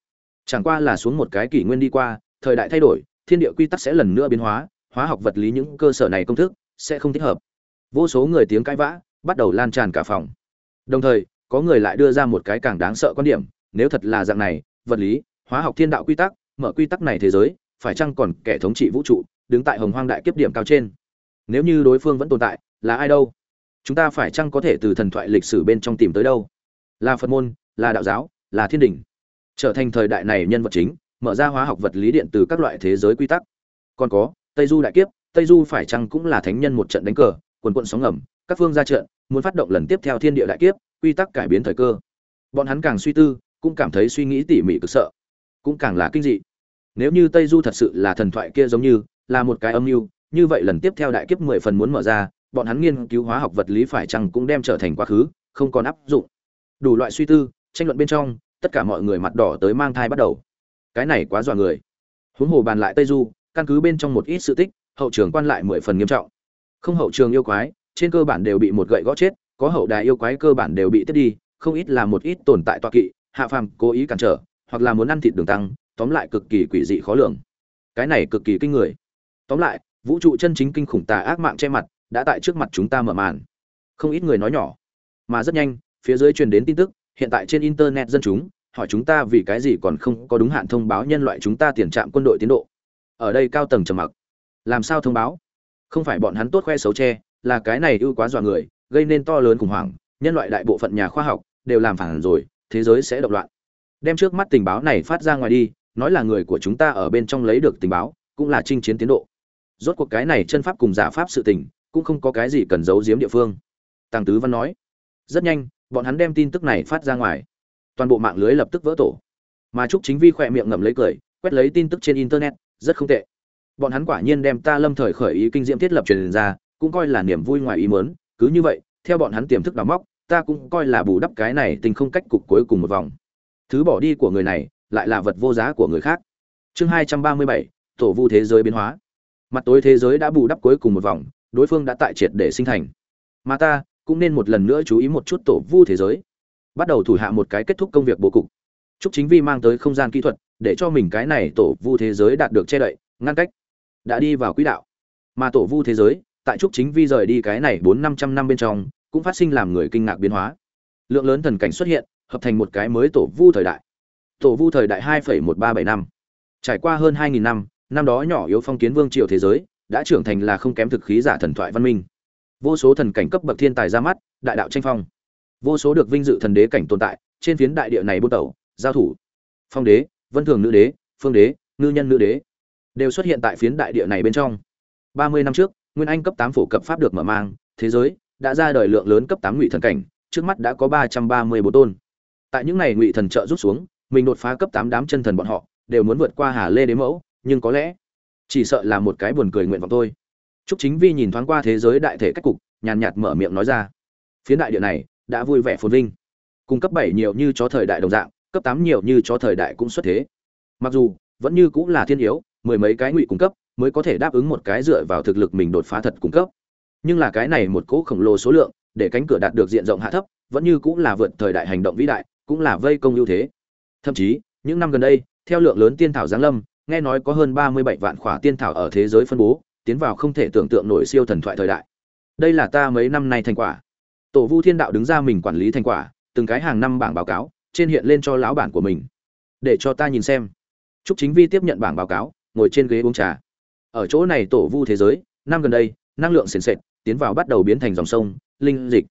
Chẳng qua là xuống một cái kỷ nguyên đi qua, thời đại thay đổi, thiên địa quy tắc sẽ lần nữa biến hóa hóa học vật lý những cơ sở này công thức sẽ không thích hợp. Vô số người tiếng cãi vã bắt đầu lan tràn cả phòng. Đồng thời, có người lại đưa ra một cái càng đáng sợ quan điểm, nếu thật là dạng này, vật lý, hóa học thiên đạo quy tắc, mở quy tắc này thế giới, phải chăng còn kẻ thống trị vũ trụ, đứng tại hồng hoang đại kiếp điểm cao trên? Nếu như đối phương vẫn tồn tại, là ai đâu? Chúng ta phải chăng có thể từ thần thoại lịch sử bên trong tìm tới đâu? Là phật môn, là đạo giáo, là thiên đình. Trở thành thời đại này nhân vật chính, mở ra hóa học vật lý điện từ các loại thế giới quy tắc. Còn có tây du đại kiếp, tây du phải chăng cũng là thánh nhân một trận đánh cờ, quần quận sóng ngầm, các phương ra trận, muốn phát động lần tiếp theo thiên địa đại kiếp, quy tắc cải biến thời cơ. Bọn hắn càng suy tư, cũng cảm thấy suy nghĩ tỉ mỉ cực sợ, cũng càng là kinh dị. Nếu như tây du thật sự là thần thoại kia giống như, là một cái âm mưu, như vậy lần tiếp theo đại kiếp mười phần muốn mở ra, bọn hắn nghiên cứu hóa học vật lý phải chăng cũng đem trở thành quá khứ, không còn áp dụng. Đủ loại suy tư, tranh luận bên trong, tất cả mọi người mặt đỏ tới mang thai bắt đầu. Cái này quá dọa người. Huống hồ bàn lại tây du căn cứ bên trong một ít sự tích, hậu trường quan lại mười phần nghiêm trọng. Không hậu trường yêu quái, trên cơ bản đều bị một gậy gõ chết, có hậu đài yêu quái cơ bản đều bị tiết đi, không ít là một ít tồn tại toa kỵ, hạ phàm cố ý cản trở, hoặc là muốn ăn thịt đường tăng, tóm lại cực kỳ quỷ dị khó lường. Cái này cực kỳ kinh người. Tóm lại, vũ trụ chân chính kinh khủng tà ác mạng che mặt, đã tại trước mặt chúng ta mở màn. Không ít người nói nhỏ, mà rất nhanh, phía dưới truyền đến tin tức, hiện tại trên internet dân chúng, hỏi chúng ta vì cái gì còn không có đúng hạn thông báo nhân loại chúng ta tiền trạm quân đội tiến độ ở đây cao tầng trầm mặc. Làm sao thông báo? Không phải bọn hắn tốt khoe xấu che, là cái này ưu quá dọa người, gây nên to lớn khủng hoảng, nhân loại đại bộ phận nhà khoa học đều làm phản rồi, thế giới sẽ động loạn. Đem trước mắt tình báo này phát ra ngoài đi, nói là người của chúng ta ở bên trong lấy được tình báo, cũng là chinh chiến tiến độ. Rốt cuộc cái này chân pháp cùng giả pháp sự tình, cũng không có cái gì cần giấu giếm địa phương. Tăng tứ văn nói, rất nhanh, bọn hắn đem tin tức này phát ra ngoài. Toàn bộ mạng lưới lập tức vỡ tổ. Mà trúc chính vi khỏe miệng ngậm lấy cười, quét lấy tin tức trên internet rất không tệ. Bọn hắn quả nhiên đem ta lâm thời khởi ý kinh diễm thiết lập truyền ra, cũng coi là niềm vui ngoài ý mớn cứ như vậy, theo bọn hắn tiềm thức đào móc, ta cũng coi là bù đắp cái này tình không cách cục cuối cùng một vòng. Thứ bỏ đi của người này, lại là vật vô giá của người khác. Chương hai trăm ba mươi bảy, tổ vu thế giới biến hóa. Mặt tối thế giới đã bù đắp cuối cùng một vòng, đối phương đã tại triệt để sinh thành. Mà ta, cũng nên một lần nữa chú ý một chút tổ vu thế giới. Bắt đầu thủ hạ một cái kết thúc công việc bố cục. Chúc chính vi mang tới không gian kỹ thuật để cho mình cái này tổ vu thế giới đạt được che đậy, ngăn cách, đã đi vào quỹ đạo. Mà tổ vu thế giới, tại trúc chính vi rời đi cái này bốn năm trăm năm bên trong, cũng phát sinh làm người kinh ngạc biến hóa. Lượng lớn thần cảnh xuất hiện, hợp thành một cái mới tổ vu thời đại. Tổ vu thời đại hai một ba bảy năm. Trải qua hơn hai nghìn năm năm đó nhỏ yếu phong kiến vương triều thế giới, đã trưởng thành là không kém thực khí giả thần thoại văn minh. Vô số thần cảnh cấp bậc thiên tài ra mắt, đại đạo tranh phong. Vô số được vinh dự thần đế cảnh tồn tại, trên phiến đại địa này bút tẩu, giao thủ. Phong đế vân thường nữ đế phương đế ngư nhân nữ đế đều xuất hiện tại phiến đại địa này bên trong ba mươi năm trước nguyên anh cấp tám phổ cập pháp được mở mang thế giới đã ra đời lượng lớn cấp tám ngụy thần cảnh trước mắt đã có ba trăm ba mươi bốn tôn tại những ngày ngụy thần trợ rút xuống mình đột phá cấp tám đám chân thần bọn họ đều muốn vượt qua hà lê đế mẫu nhưng có lẽ chỉ sợ là một cái buồn cười nguyện vọng thôi Trúc Chính Vi nhìn thoáng qua thế giới đại thể cách cục, nhàn nhạt mở miệng nói ra. Phiến đại địa này đã vui vẻ phồn vinh. Cung cấp bảy nhiều như chó thời đại đồng dạng, cấp tám nhiều như cho thời đại cũng xuất thế. Mặc dù vẫn như cũng là thiên yếu, mười mấy cái ngụy cung cấp mới có thể đáp ứng một cái dựa vào thực lực mình đột phá thật cung cấp. Nhưng là cái này một cỗ khổng lồ số lượng, để cánh cửa đạt được diện rộng hạ thấp, vẫn như cũng là vượt thời đại hành động vĩ đại, cũng là vây công ưu thế. Thậm chí, những năm gần đây, theo lượng lớn tiên thảo giáng lâm, nghe nói có hơn ba mươi bảy vạn khỏa tiên thảo ở thế giới phân bố, tiến vào không thể tưởng tượng nổi siêu thần thoại thời đại đây là ta mấy năm nay thành quả tổ vu thiên đạo đứng ra mình quản lý thành quả từng cái hàng năm bảng báo cáo trên hiện lên cho lão bản của mình. Để cho ta nhìn xem. Trúc Chính Vi tiếp nhận bảng báo cáo, ngồi trên ghế uống trà. Ở chỗ này tổ vu thế giới, năm gần đây, năng lượng sền sệt, tiến vào bắt đầu biến thành dòng sông, linh dịch.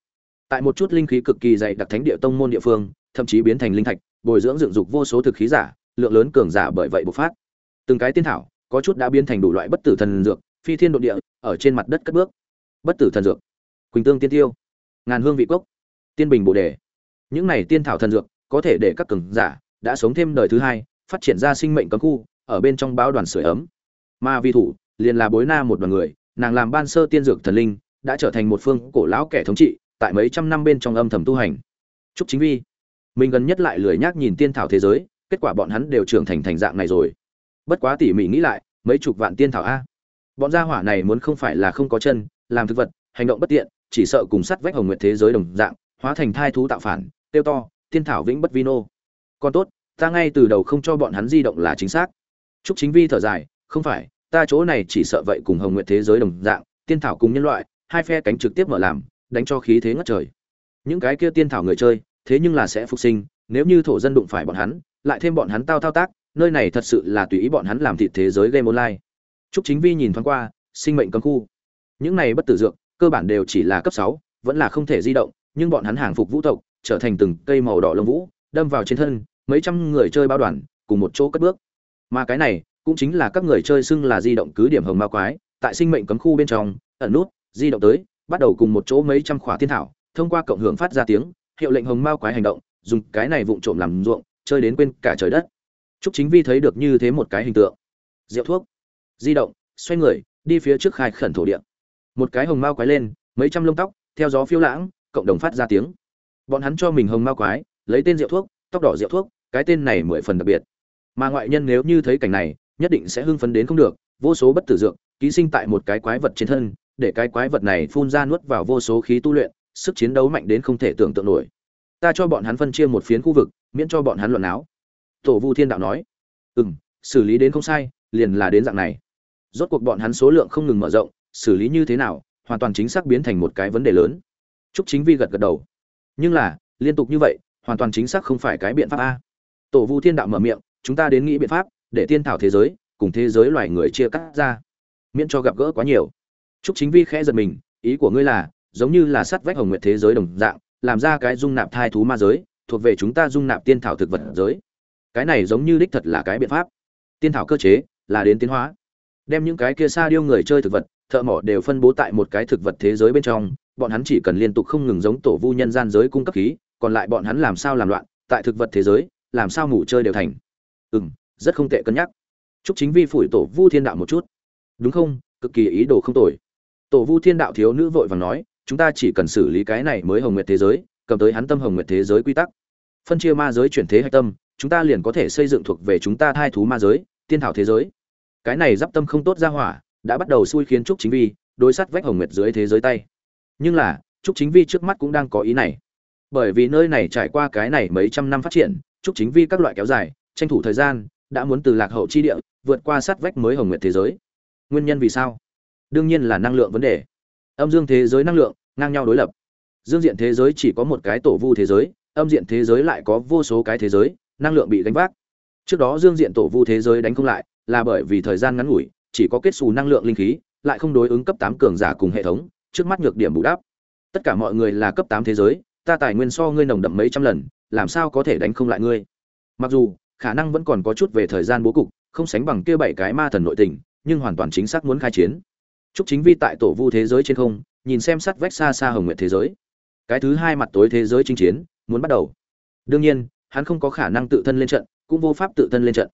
tại một chút linh khí cực kỳ dày đặc thánh địa tông môn địa phương thậm chí biến thành linh thạch bồi dưỡng dựng dục vô số thực khí giả lượng lớn cường giả bởi vậy bộc phát. Từng cái tiên thảo có chút đã biến thành đủ loại bất tử thần dược phi thiên độ địa ở trên mặt đất cất bước. Bất tử thần dược. Quỳnh tương tiên tiêu. Ngàn hương vị cốc. Tiên bình bồ đề. Những này tiên thảo thần dược có thể để các cường giả đã sống thêm đời thứ hai, phát triển ra sinh mệnh cấm khu, ở bên trong báo đoàn sưởi ấm. Mà vi thủ, liền là bối na một đoàn người, nàng làm ban sơ tiên dược thần linh, đã trở thành một phương cổ lão kẻ thống trị, tại mấy trăm năm bên trong âm thầm tu hành. Trúc chính vi. Mình gần nhất lại lười nhác nhìn tiên thảo thế giới, kết quả bọn hắn đều trưởng thành thành dạng này rồi. Bất quá tỉ mỉ nghĩ lại, mấy chục vạn tiên thảo a. Bọn gia hỏa này muốn không phải là không có chân, làm thực vật, hành động bất tiện, chỉ sợ cùng sắt vách hồng nguyệt thế giới đồng dạng, hóa thành thai thú tạo phản, tiêu to tiên thảo vĩnh bất vino. Còn tốt ta ngay từ đầu không cho bọn hắn di động là chính xác. Trúc chính vi thở dài không phải ta chỗ này chỉ sợ vậy cùng hồng nguyệt thế giới đồng dạng tiên thảo cùng nhân loại hai phe cánh trực tiếp mở làm đánh cho khí thế ngất trời. Những cái kia tiên thảo người chơi thế nhưng là sẽ phục sinh nếu như thổ dân đụng phải bọn hắn lại thêm bọn hắn tao thao tác nơi này thật sự là tùy ý bọn hắn làm thịt thế giới game online. Trúc Chính Vi nhìn thoáng qua, sinh mệnh cấm khu. Những này bất tử dược, cơ bản đều chỉ là cấp sáu, vẫn là không thể di động, nhưng bọn hắn hàng phục vũ tộc, trở thành từng cây màu đỏ lông vũ, đâm vào trên thân, mấy trăm người chơi bao đoàn, cùng một chỗ cất bước. Mà cái này, cũng chính là các người chơi xưng là di động cứ điểm hồng ma quái, tại sinh mệnh cấm khu bên trong, ẩn nút, di động tới, bắt đầu cùng một chỗ mấy trăm khỏa thiên thảo, thông qua cộng hưởng phát ra tiếng, hiệu lệnh hồng ma quái hành động, dùng cái này vụng trộm làm ruộng, chơi đến quên cả trời đất. Trúc Chính Vi thấy được như thế một cái hình tượng. Rượu thuốc di động xoay người đi phía trước khai khẩn thổ địa một cái hồng ma quái lên mấy trăm lông tóc theo gió phiêu lãng cộng đồng phát ra tiếng bọn hắn cho mình hồng ma quái, lấy tên rượu thuốc, tóc đỏ rượu thuốc, cái tên này mười phần đặc biệt. Mà ngoại nhân nếu như thấy cảnh này, nhất định sẽ hưng phấn đến không được, vô số bất tử dược, ký sinh tại một cái quái vật trên thân, để cái quái vật này phun ra nuốt vào vô số khí tu luyện, sức chiến đấu mạnh đến không thể tưởng tượng nổi. Ta cho bọn hắn phân chia một phiến khu vực, miễn cho bọn hắn luận áo tổ vu thiên đạo nói. Ừ m xử lý đến không sai, liền là đến dạng này. Rốt cuộc bọn hắn số lượng không ngừng mở rộng, xử lý như thế nào, hoàn toàn chính xác biến thành một cái vấn đề lớn. Chúc chính vi gật gật đầu nhưng là, liên tục như vậy, hoàn toàn chính xác không phải cái biện pháp a. Tổ vu thiên đạo mở miệng, chúng ta đến nghĩ biện pháp, để tiên thảo thế giới, cùng thế giới loài người chia cắt ra. Miễn cho gặp gỡ quá nhiều. Chúc chính vi khẽ giật mình, ý của ngươi là, giống như là sắt vách hồng nguyệt thế giới đồng dạng, làm ra cái dung nạp thai thú ma giới, thuộc về chúng ta dung nạp tiên thảo thực vật giới. Cái này giống như đích thật là cái biện pháp. Tiên thảo cơ chế, là đến tiến hóa. Đem những cái kia xa điêu người chơi thực vật, thợ mỏ đều phân bố tại một cái thực vật thế giới bên trong bọn hắn chỉ cần liên tục không ngừng giống tổ vu nhân gian giới cung cấp khí, còn lại bọn hắn làm sao làm loạn, tại thực vật thế giới, làm sao ngủ chơi đều thành. Ừ m rất không tệ cân nhắc. Chúc chính vi phủi tổ vu thiên đạo một chút. Đúng không? Cực kỳ ý đồ không tồi. Tổ vu thiên đạo thiếu nữ vội và nói, chúng ta chỉ cần xử lý cái này mới hồng nguyệt thế giới, cầm tới hắn tâm hồng nguyệt thế giới quy tắc. Phân chia ma giới chuyển thế hạch tâm, chúng ta liền có thể xây dựng thuộc về chúng ta thai thú ma giới, tiên thảo thế giới. Cái này d tâm không tốt ra hỏa, đã bắt đầu xui khiến trúc chính vi, đối sát vách hồng nguyệt dưới thế giới tay nhưng là trúc chính vi trước mắt cũng đang có ý này. Bởi vì nơi này trải qua cái này mấy trăm năm phát triển trúc chính vi các loại kéo dài tranh thủ thời gian đã muốn từ lạc hậu chi địa vượt qua sát vách mới hồng nguyệt thế giới. Nguyên nhân vì sao? Đương nhiên là năng lượng vấn đề. Âm dương thế giới năng lượng ngang nhau đối lập. Dương diện thế giới chỉ có một cái tổ vu thế giới âm diện thế giới lại có vô số cái thế giới năng lượng bị đánh vác. Trước đó dương diện tổ vu thế giới đánh không lại là bởi vì thời gian ngắn ngủi, chỉ có kết xù năng lượng linh khí, lại không đối ứng cấp tám cường giả cùng hệ thống, trước mắt nhược điểm bù đắp. Tất cả mọi người là cấp 8 thế giới, ta tài nguyên so ngươi nồng đậm mấy trăm lần, làm sao có thể đánh không lại ngươi? Mặc dù, khả năng vẫn còn có chút về thời gian bố cục, không sánh bằng kia bảy cái ma thần nội tình, nhưng hoàn toàn chính xác muốn khai chiến. Trúc Chính Vi tại tổ vu thế giới trên không, nhìn xem sát vách xa xa hồng nguyệt thế giới. Cái thứ hai mặt tối thế giới chinh chiến, muốn bắt đầu. Đương nhiên, hắn không có khả năng tự thân lên trận, cũng vô pháp tự thân lên trận.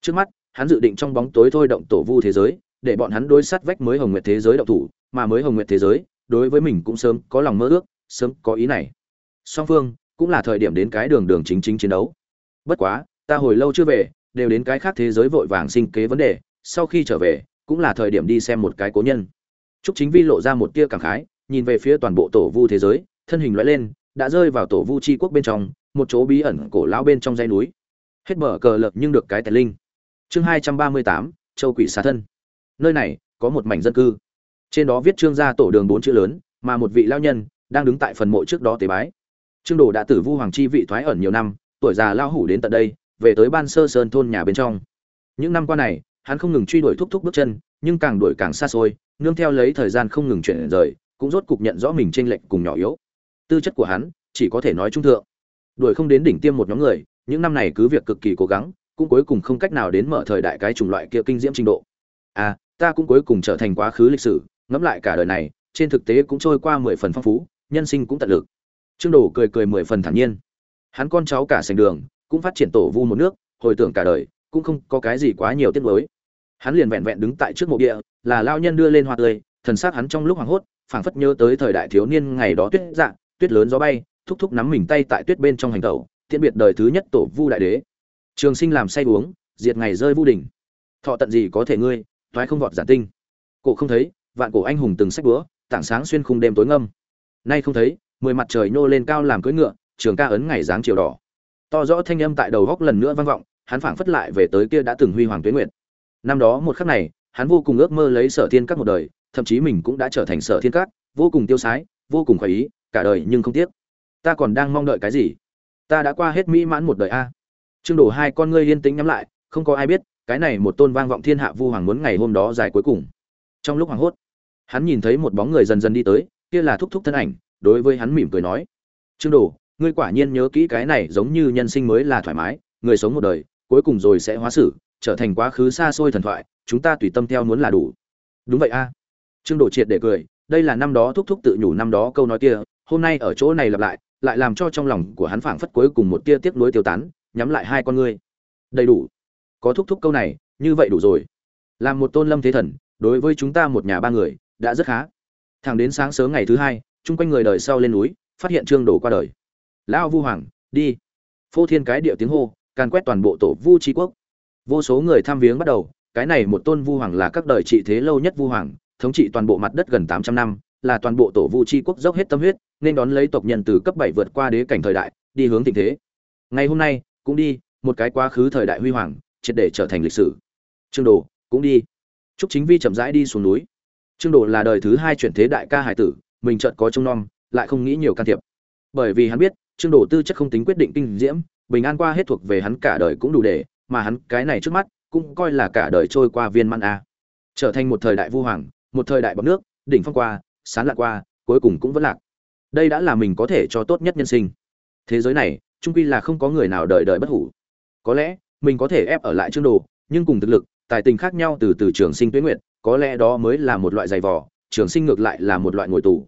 Trước mắt, hắn dự định trong bóng tối thôi động tổ vu thế giới, để bọn hắn đối sát vách mới Hồng Nguyệt thế giới động thủ, mà mới Hồng Nguyệt thế giới, đối với mình cũng sớm có lòng mơ ước, sớm có ý này. Song phương cũng là thời điểm đến cái đường đường chính chính chiến đấu. Bất quá, ta hồi lâu chưa về, đều đến cái khác thế giới vội vàng sinh kế vấn đề, sau khi trở về, cũng là thời điểm đi xem một cái cố nhân. Trúc Chính Vi lộ ra một tia cảm khái, nhìn về phía toàn bộ tổ vu thế giới, thân hình lóe lên, đã rơi vào tổ vu chi quốc bên trong, một chỗ bí ẩn cổ lão bên trong dãy núi. Hết bờ cờ lợp nhưng được cái tài linh chương hai trăm ba mươi tám châu quỷ xà thân nơi này có một mảnh dân cư trên đó viết trương gia tổ đường bốn chữ lớn, mà một vị lao nhân đang đứng tại phần mộ trước đó tế bái. Trương đồ đã tử vu hoàng chi vị thoái ẩn nhiều năm, tuổi già lao hủ đến tận đây, về tới ban sơ sơn thôn nhà bên trong. Những năm qua này, hắn không ngừng truy đuổi thúc thúc bước chân, nhưng càng đuổi càng xa xôi, nương theo lấy thời gian không ngừng chuyển rời, cũng rốt cục nhận rõ mình chênh lệch cùng nhỏ yếu. Tư chất của hắn chỉ có thể nói trung thượng. Đuổi không đến đỉnh tiêm một nhóm người, những năm này cứ việc cực kỳ cố gắng, cũng cuối cùng không cách nào đến mở thời đại cái chủng loại kia kinh diễm trình độ. À ta cũng cuối cùng trở thành quá khứ lịch sử ngẫm lại cả đời này, trên thực tế cũng trôi qua mười phần phong phú, nhân sinh cũng tận lực. Trương đồ cười cười mười phần thản nhiên. Hắn con cháu cả sành đường, cũng phát triển tổ vu một nước, hồi tưởng cả đời, cũng không có cái gì quá nhiều tiếc nuối. Hắn liền vẹn vẹn đứng tại trước mộ địa, là lao nhân đưa lên hoa tươi, thần xác hắn trong lúc hoảng hốt, phảng phất nhớ tới thời đại thiếu niên ngày đó tuyết dạng tuyết lớn gió bay, thúc thúc nắm mình tay tại tuyết bên trong hành tẩu, tiễn biệt đời thứ nhất tổ vu đại đế. Trường sinh làm say uống, diệt ngày rơi vu đỉnh thọ tận gì có thể ngươi, toái không vọt giản tinh. Cổ không thấy vạn cổ anh hùng từng sách búa, tảng sáng xuyên khung đêm tối ngâm. Nay không thấy, mười mặt trời nhô lên cao làm cưỡi ngựa, trường ca ấn ngày dáng chiều đỏ. To rõ thanh âm tại đầu góc lần nữa vang vọng, hắn phảng phất lại về tới kia đã từng huy hoàng tuyến nguyện năm đó một khắc này, hắn vô cùng ước mơ lấy sở thiên các một đời, thậm chí mình cũng đã trở thành sở thiên các, vô cùng tiêu sái, vô cùng khoái ý, cả đời nhưng không tiếc. Ta còn đang mong đợi cái gì? Ta đã qua hết mỹ mãn một đời a. Trương đổ hai con ngươi yên tĩnh nhắm lại, không có ai biết, cái này một tôn vang vọng thiên hạ vu hoàng muốn ngày hôm đó dài cuối cùng. Trong lúc hoàng hốt hắn nhìn thấy một bóng người dần dần đi tới, kia là thúc thúc thân ảnh, đối với hắn mỉm cười nói, trương đồ, ngươi quả nhiên nhớ kỹ cái này giống như nhân sinh mới là thoải mái, người sống một đời, cuối cùng rồi sẽ hóa xử, trở thành quá khứ xa xôi thần thoại, chúng ta tùy tâm theo muốn là đủ. Đúng vậy a. Trương đồ triệt để cười, đây là năm đó thúc thúc tự nhủ năm đó câu nói kia, hôm nay ở chỗ này lặp lại lại làm cho trong lòng của hắn phảng phất cuối cùng một tia tiếc nuối tiêu tán, nhắm lại hai con ngươi. Đầy đủ. Có thúc thúc câu này, như vậy đủ rồi. Làm một tôn lâm thế thần, đối với chúng ta một nhà ba người đã rất khá. Thẳng đến sáng sớm ngày thứ hai, chung quanh người đời sau lên núi, phát hiện trương đổ qua đời. Lão vu hoàng, đi. Phô thiên cái điệu tiếng hô, càn quét toàn bộ tổ vu tri quốc. Vô số người tham viếng bắt đầu, cái này một tôn vu hoàng là các đời trị thế lâu nhất vu hoàng, thống trị toàn bộ mặt đất gần tám trăm năm, là toàn bộ tổ vu tri quốc dốc hết tâm huyết, nên đón lấy tộc nhân từ cấp bảy vượt qua đế cảnh thời đại, đi hướng tình thế. Ngày hôm nay, cũng đi, một cái quá khứ thời đại huy hoàng, triệt để trở thành lịch sử. Trương đồ, cũng đi. Trúc Chính Vi chậm rãi đi xuống núi. Trương Đồ là đời thứ hai chuyển thế đại ca hải tử, mình chợt có trông nom, lại không nghĩ nhiều can thiệp. Bởi vì hắn biết, Trương Đồ tư chất không tính quyết định kinh diễm, bình an qua hết thuộc về hắn cả đời cũng đủ để, mà hắn cái này trước mắt, cũng coi là cả đời trôi qua viên mãn a. Trở thành một thời đại vu hoàng, một thời đại bọc nước, đỉnh phong qua, sáng lạc qua, cuối cùng cũng vẫn lạc. Đây đã là mình có thể cho tốt nhất nhân sinh. Thế giới này, chung quy là không có người nào đời đời bất hủ. Có lẽ, mình có thể ép ở lại Trương Đồ, nhưng cùng thực lực, tài tình khác nhau từ từ trường sinh tuyết nguyện có lẽ đó mới là một loại giày vò, trường sinh ngược lại là một loại ngồi tù.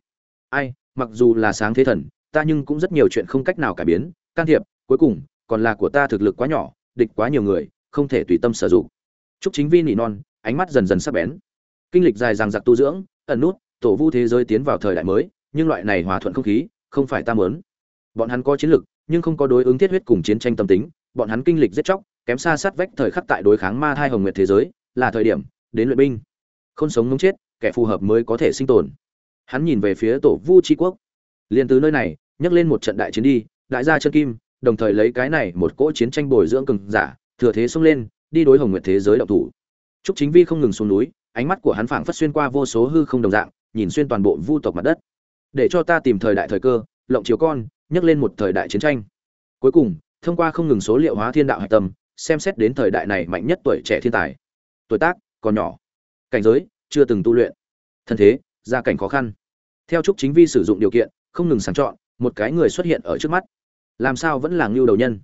Ai, mặc dù là sáng thế thần, ta nhưng cũng rất nhiều chuyện không cách nào cải biến, can thiệp, cuối cùng, còn là của ta thực lực quá nhỏ, địch quá nhiều người, không thể tùy tâm sử dụng. Chúc chính vi nỉ non, ánh mắt dần dần sắc bén. Kinh lịch dài rằng giặc tu dưỡng, ẩn nút, tổ vu thế giới tiến vào thời đại mới, nhưng loại này hòa thuận không khí, không phải ta mớn bọn hắn có chiến lực, nhưng không có đối ứng thiết huyết cùng chiến tranh tâm tính, bọn hắn kinh lịch giết chóc, kém xa sát vách thời khắc tại đối kháng ma thai hồng nguyệt thế giới, là thời điểm, đến luyện binh không sống ngống chết, kẻ phù hợp mới có thể sinh tồn. Hắn nhìn về phía tổ vu tri quốc. Liền từ nơi này nhắc lên một trận đại chiến đi, đại gia chân kim, đồng thời lấy cái này một cỗ chiến tranh bồi dưỡng cường giả, thừa thế xông lên, đi đối hồng nguyệt thế giới động thủ. Trúc chính vi không ngừng xuống núi, ánh mắt của hắn phảng phất xuyên qua vô số hư không đồng dạng, nhìn xuyên toàn bộ vu tộc mặt đất. Để cho ta tìm thời đại thời cơ, lộng chiếu con nhắc lên một thời đại chiến tranh. Cuối cùng, thông qua không ngừng số liệu hóa thiên đạo hạch tâm, xem xét đến thời đại này mạnh nhất tuổi trẻ thiên tài. Tuổi tác, còn nhỏ cảnh giới, chưa từng tu luyện. Thân thế, gia cảnh khó khăn. Theo trúc chính vi sử dụng điều kiện, không ngừng sàng chọn, một cái người xuất hiện ở trước mắt. Làm sao vẫn là ngưu đầu nhân?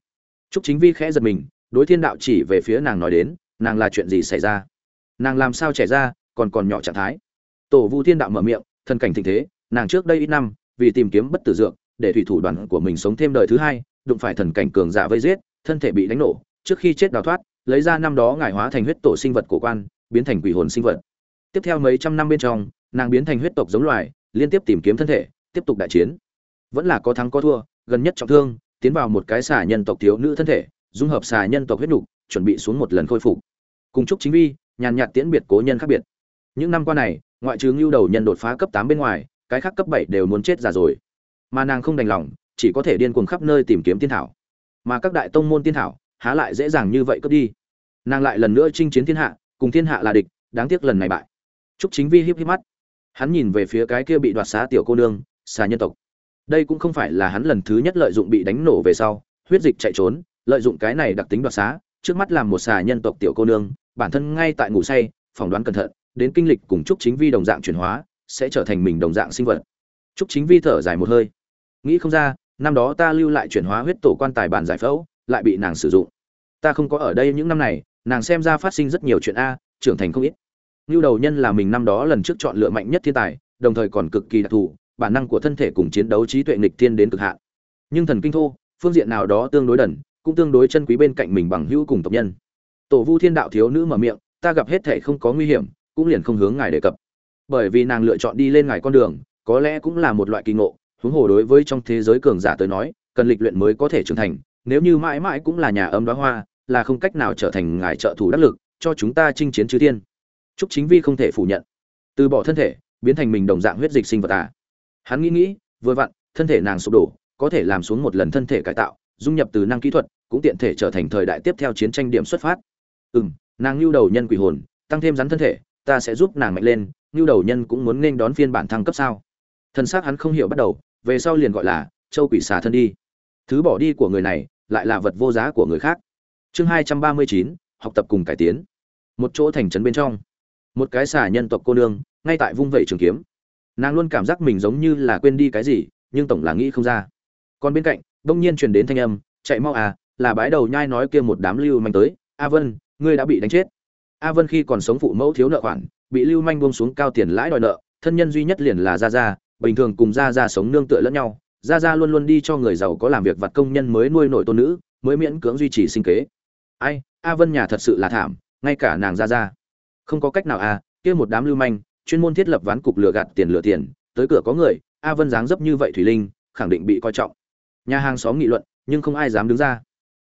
Trúc chính vi khẽ giật mình, đối thiên đạo chỉ về phía nàng nói đến, nàng là chuyện gì xảy ra? Nàng làm sao trẻ ra, còn còn nhỏ trạng thái? Tổ vu thiên đạo mở miệng, thân cảnh tình thế, nàng trước đây ít năm, vì tìm kiếm bất tử dược, để thủy thủ đoàn của mình sống thêm đời thứ hai, đụng phải thần cảnh cường giả vây giết, thân thể bị đánh nổ, trước khi chết đào thoát, lấy ra năm đó ngải hóa thành huyết tổ sinh vật cổ quan biến thành quỷ hồn sinh vật. Tiếp theo mấy trăm năm bên trong, nàng biến thành huyết tộc giống loài, liên tiếp tìm kiếm thân thể, tiếp tục đại chiến. Vẫn là có thắng có thua, gần nhất trọng thương, tiến vào một cái xà nhân tộc thiếu nữ thân thể, dung hợp xà nhân tộc huyết nục, chuẩn bị xuống một lần khôi phục. Cùng chúc chính vi, nhàn nhạt tiễn biệt cố nhân khác biệt. Những năm qua này, ngoại trừ ngưu đầu nhân đột phá cấp tám bên ngoài, cái khác cấp bảy đều muốn chết già rồi. Mà nàng không đành lòng, chỉ có thể điên cuồng khắp nơi tìm kiếm tiên thảo. Mà các đại tông môn tiên thảo, há lại dễ dàng như vậy cướp đi. Nàng lại lần nữa chinh chiến thiên hạ cùng thiên hạ là địch, đáng tiếc lần này bại. Trúc chính vi hiếp hiếp mắt. Hắn nhìn về phía cái kia bị đoạt xá tiểu cô nương, xà nhân tộc. Đây cũng không phải là hắn lần thứ nhất lợi dụng bị đánh nổ về sau, huyết dịch chạy trốn, lợi dụng cái này đặc tính đoạt xá, trước mắt làm một xà nhân tộc tiểu cô nương, bản thân ngay tại ngủ say, phỏng đoán cẩn thận, đến kinh lịch cùng trúc chính vi đồng dạng chuyển hóa, sẽ trở thành mình đồng dạng sinh vật. Trúc chính vi thở dài một hơi. Nghĩ không ra, năm đó ta lưu lại chuyển hóa huyết tổ quan tài bản giải phẫu, lại bị nàng sử dụng. Ta không có ở đây những năm này nàng xem ra phát sinh rất nhiều chuyện a trưởng thành không ít Nưu đầu nhân là mình năm đó lần trước chọn lựa mạnh nhất thiên tài, đồng thời còn cực kỳ đặc thù, bản năng của thân thể cùng chiến đấu trí tuệ nghịch thiên đến cực hạn. Nhưng thần kinh thô, phương diện nào đó tương đối đần, cũng tương đối chân quý bên cạnh mình bằng hữu cùng tộc nhân. Tổ Vu Thiên đạo thiếu nữ mở miệng, ta gặp hết thể không có nguy hiểm, cũng liền không hướng ngài đề cập. Bởi vì nàng lựa chọn đi lên ngài con đường, có lẽ cũng là một loại kỳ ngộ, huống hồ đối với trong thế giới cường giả tới nói, cần lịch luyện mới có thể trưởng thành, nếu như mãi mãi cũng là nhà ấm đóa hoa, là không cách nào trở thành ngài trợ thủ đắc lực, cho chúng ta chinh chiến chư thiên. Trúc Chính Vi không thể phủ nhận. Từ bỏ thân thể, biến thành mình đồng dạng huyết dịch sinh vật à? Hắn nghĩ nghĩ, vừa vặn, thân thể nàng sụp đổ, có thể làm xuống một lần thân thể cải tạo, dung nhập từ năng kỹ thuật, cũng tiện thể trở thành thời đại tiếp theo chiến tranh điểm xuất phát. Ừm, nàng lưu đầu nhân quỷ hồn, tăng thêm rắn thân thể, ta sẽ giúp nàng mạnh lên, lưu đầu nhân cũng muốn nên đón phiên bản thăng cấp sao? Thân xác hắn không hiểu bắt đầu, về sau liền gọi là châu quỷ xà thân đi. Thứ bỏ đi của người này, lại là vật vô giá của người khác. Chương hai trăm ba mươi chín, học tập cùng cải tiến. Một chỗ thành trấn bên trong. Một cái xà nhân tộc cô nương, ngay tại vung vẩy trường kiếm. Nàng luôn cảm giác mình giống như là quên đi cái gì, nhưng tổng là nghĩ không ra. Còn bên cạnh đông nhiên truyền đến thanh âm, chạy mau à là bái đầu nhai nói kia một đám lưu manh tới. A vân, ngươi đã bị đánh chết. A vân khi còn sống phụ mẫu thiếu nợ khoản, bị lưu manh buông xuống cao tiền lãi đòi nợ, thân nhân duy nhất liền là gia gia, bình thường cùng gia gia sống nương tựa lẫn nhau. Gia gia luôn luôn đi cho người giàu có làm việc vặt công nhân mới nuôi nổi tôn nữ, mới miễn cưỡng duy trì sinh kế ai, a vân nhà thật sự là thảm, ngay cả nàng gia gia không có cách nào à kia một đám lưu manh, chuyên môn thiết lập ván cục lừa gạt tiền lừa tiền, tới cửa có người, a vân dáng dấp như vậy thủy linh, khẳng định bị coi trọng. Nhà hàng xóm nghị luận, nhưng không ai dám đứng ra.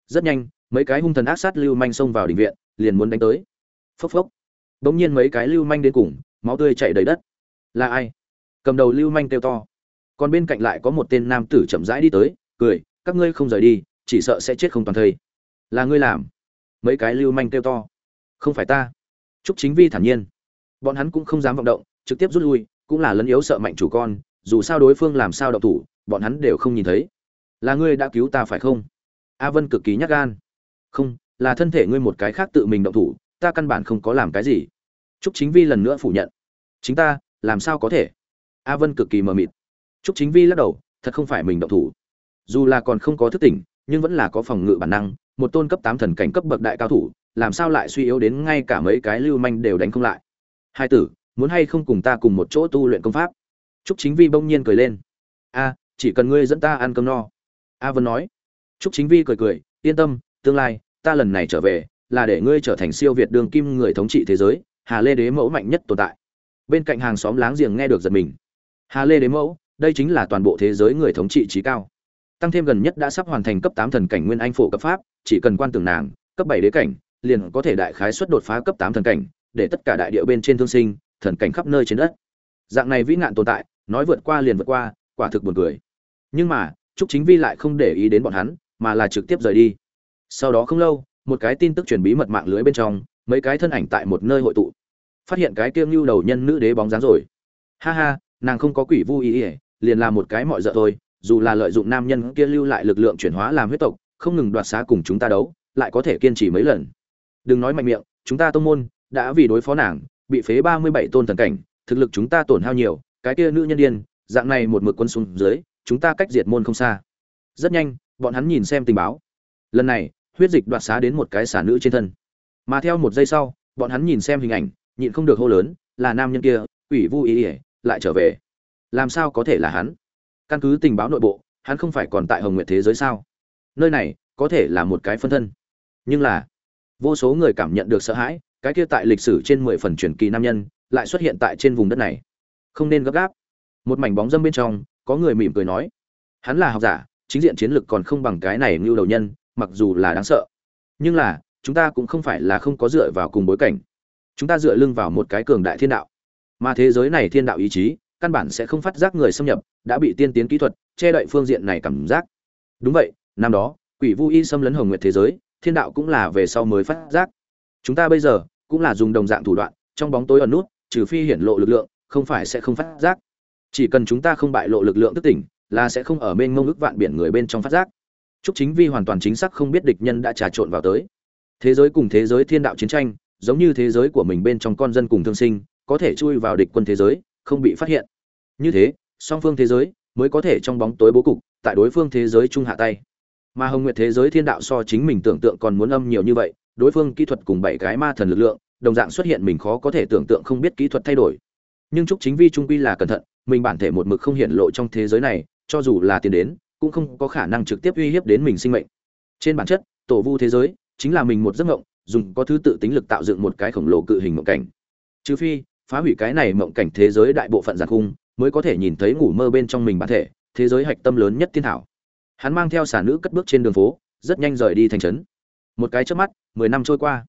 Rất nhanh, mấy cái hung thần ác sát lưu manh xông vào đình viện, liền muốn đánh tới. Phốc phốc. Bỗng nhiên mấy cái lưu manh đến cùng, máu tươi chảy đầy đất. Là ai? Cầm đầu lưu manh kêu to. Còn bên cạnh lại có một tên nam tử chậm rãi đi tới, cười, các ngươi không rời đi, chỉ sợ sẽ chết không toàn thây. Là ngươi làm mấy cái lưu manh kêu to không phải ta Trúc Chính Vi thản nhiên, bọn hắn cũng không dám vọng động, trực tiếp rút lui, cũng là lấn yếu sợ mạnh chủ con, dù sao đối phương làm sao động thủ, bọn hắn đều không nhìn thấy. Là ngươi đã cứu ta phải không? A Vân cực kỳ nhát gan. Không, là thân thể ngươi một cái khác tự mình động thủ, ta căn bản không có làm cái gì. Trúc Chính Vi lần nữa phủ nhận. Chính ta, làm sao có thể? A Vân cực kỳ mờ mịt. Trúc Chính Vi lắc đầu, thật không phải mình động thủ. Dù là còn không có thức tỉnh, nhưng vẫn là có phòng ngự bản năng, một tôn cấp 8 thần cảnh cấp bậc đại cao thủ, làm sao lại suy yếu đến ngay cả mấy cái lưu manh đều đánh không lại? Hai tử muốn hay không cùng ta cùng một chỗ tu luyện công pháp? Trúc chính vi bỗng nhiên cười lên. A chỉ cần ngươi dẫn ta ăn cơm no. A vân nói. Trúc chính vi cười cười yên tâm tương lai ta lần này trở về là để ngươi trở thành siêu việt đường kim người thống trị thế giới hà lê đế mẫu mạnh nhất tồn tại. Bên cạnh hàng xóm láng giềng nghe được giật mình. Hà lê đế mẫu đây chính là toàn bộ thế giới người thống trị trí cao tăng thêm gần nhất đã sắp hoàn thành cấp tám thần cảnh nguyên anh phổ cấp pháp chỉ cần quan tưởng nàng cấp bảy đế cảnh liền có thể đại khái suất đột phá cấp tám thần cảnh, để tất cả đại địa bên trên thương sinh, thần cảnh khắp nơi trên đất. Dạng này vĩ ngạn tồn tại, nói vượt qua liền vượt qua, quả thực buồn cười. Nhưng mà, Trúc Chính Vi lại không để ý đến bọn hắn, mà là trực tiếp rời đi. Sau đó không lâu, một cái tin tức truyền bí mật mạng lưới bên trong, mấy cái thân ảnh tại một nơi hội tụ. Phát hiện cái kia lưu đầu nhân nữ đế bóng dáng rồi. Ha ha, nàng không có quỷ vu ý, ý liền là một cái mọi dợ thôi, dù là lợi dụng nam nhân kia lưu lại lực lượng chuyển hóa làm huyết tộc, không ngừng đoạt xá cùng chúng ta đấu, lại có thể kiên trì mấy lần. Đừng nói mạnh miệng chúng ta tông môn đã vì đối phó nàng bị phế ba mươi bảy tôn thần cảnh thực lực chúng ta tổn hao nhiều cái kia nữ nhân điên dạng này một mực quân xuống dưới chúng ta cách diệt môn không xa. Rất nhanh bọn hắn nhìn xem tình báo. Lần này huyết dịch đoạt xá đến một cái xả nữ trên thân. Mà theo một giây sau bọn hắn nhìn xem hình ảnh nhịn không được hô lớn là nam nhân kia ủy vu ý ỉa lại trở về. Làm sao có thể là hắn? Căn cứ tình báo nội bộ, hắn không phải còn tại hồng nguyện thế giới sao? Nơi này có thể là một cái phân thân. Nhưng là, vô số người cảm nhận được sợ hãi, cái kia tại lịch sử trên mười phần truyền kỳ nam nhân lại xuất hiện tại trên vùng đất này. Không nên gấp gáp. Một mảnh bóng dâm bên trong, có người mỉm cười nói, hắn là học giả, chính diện chiến lực còn không bằng cái này ngưu đầu nhân, mặc dù là đáng sợ. Nhưng là, chúng ta cũng không phải là không có dựa vào cùng bối cảnh. Chúng ta dựa lưng vào một cái cường đại thiên đạo. Mà thế giới này thiên đạo ý chí căn bản sẽ không phát giác người xâm nhập đã bị tiên tiến kỹ thuật che đậy phương diện này cảm giác. Đúng vậy năm đó quỷ vu y xâm lấn hồng nguyệt thế giới thiên đạo cũng là về sau mới phát giác. Chúng ta bây giờ cũng là dùng đồng dạng thủ đoạn trong bóng tối ẩn nút trừ phi hiển lộ lực lượng không phải sẽ không phát giác. Chỉ cần chúng ta không bại lộ lực lượng thức tỉnh là sẽ không ở bên ngông ức vạn biển người bên trong phát giác. Trúc Chính Vi hoàn toàn chính xác không biết địch nhân đã trà trộn vào tới. Thế giới cùng thế giới thiên đạo chiến tranh, giống như thế giới của mình bên trong con dân cùng thương sinh, có thể chui vào địch quân thế giới, không bị phát hiện. Như thế, song phương thế giới mới có thể trong bóng tối bố cục, tại đối phương thế giới trung hạ tay. Mà hồng nguyệt thế giới thiên đạo so chính mình tưởng tượng còn muốn âm nhiều như vậy đối phương kỹ thuật cùng bảy cái ma thần lực lượng đồng dạng xuất hiện mình khó có thể tưởng tượng không biết kỹ thuật thay đổi. Nhưng chúc chính vi trung quy là cẩn thận mình bản thể một mực không hiện lộ trong thế giới này cho dù là tiền đến cũng không có khả năng trực tiếp uy hiếp đến mình sinh mệnh. Trên bản chất tổ vu thế giới chính là mình một giấc mộng dùng có thứ tự tính lực tạo dựng một cái khổng lồ cự hình mộng cảnh. Trừ phi phá hủy cái này mộng cảnh thế giới đại bộ phận giàn khung mới có thể nhìn thấy ngủ mơ bên trong mình bản thể thế giới hạch tâm lớn nhất thiên thảo hắn mang theo xà nữ cất bước trên đường phố rất nhanh rời đi thành trấn một cái trước mắt mười năm trôi qua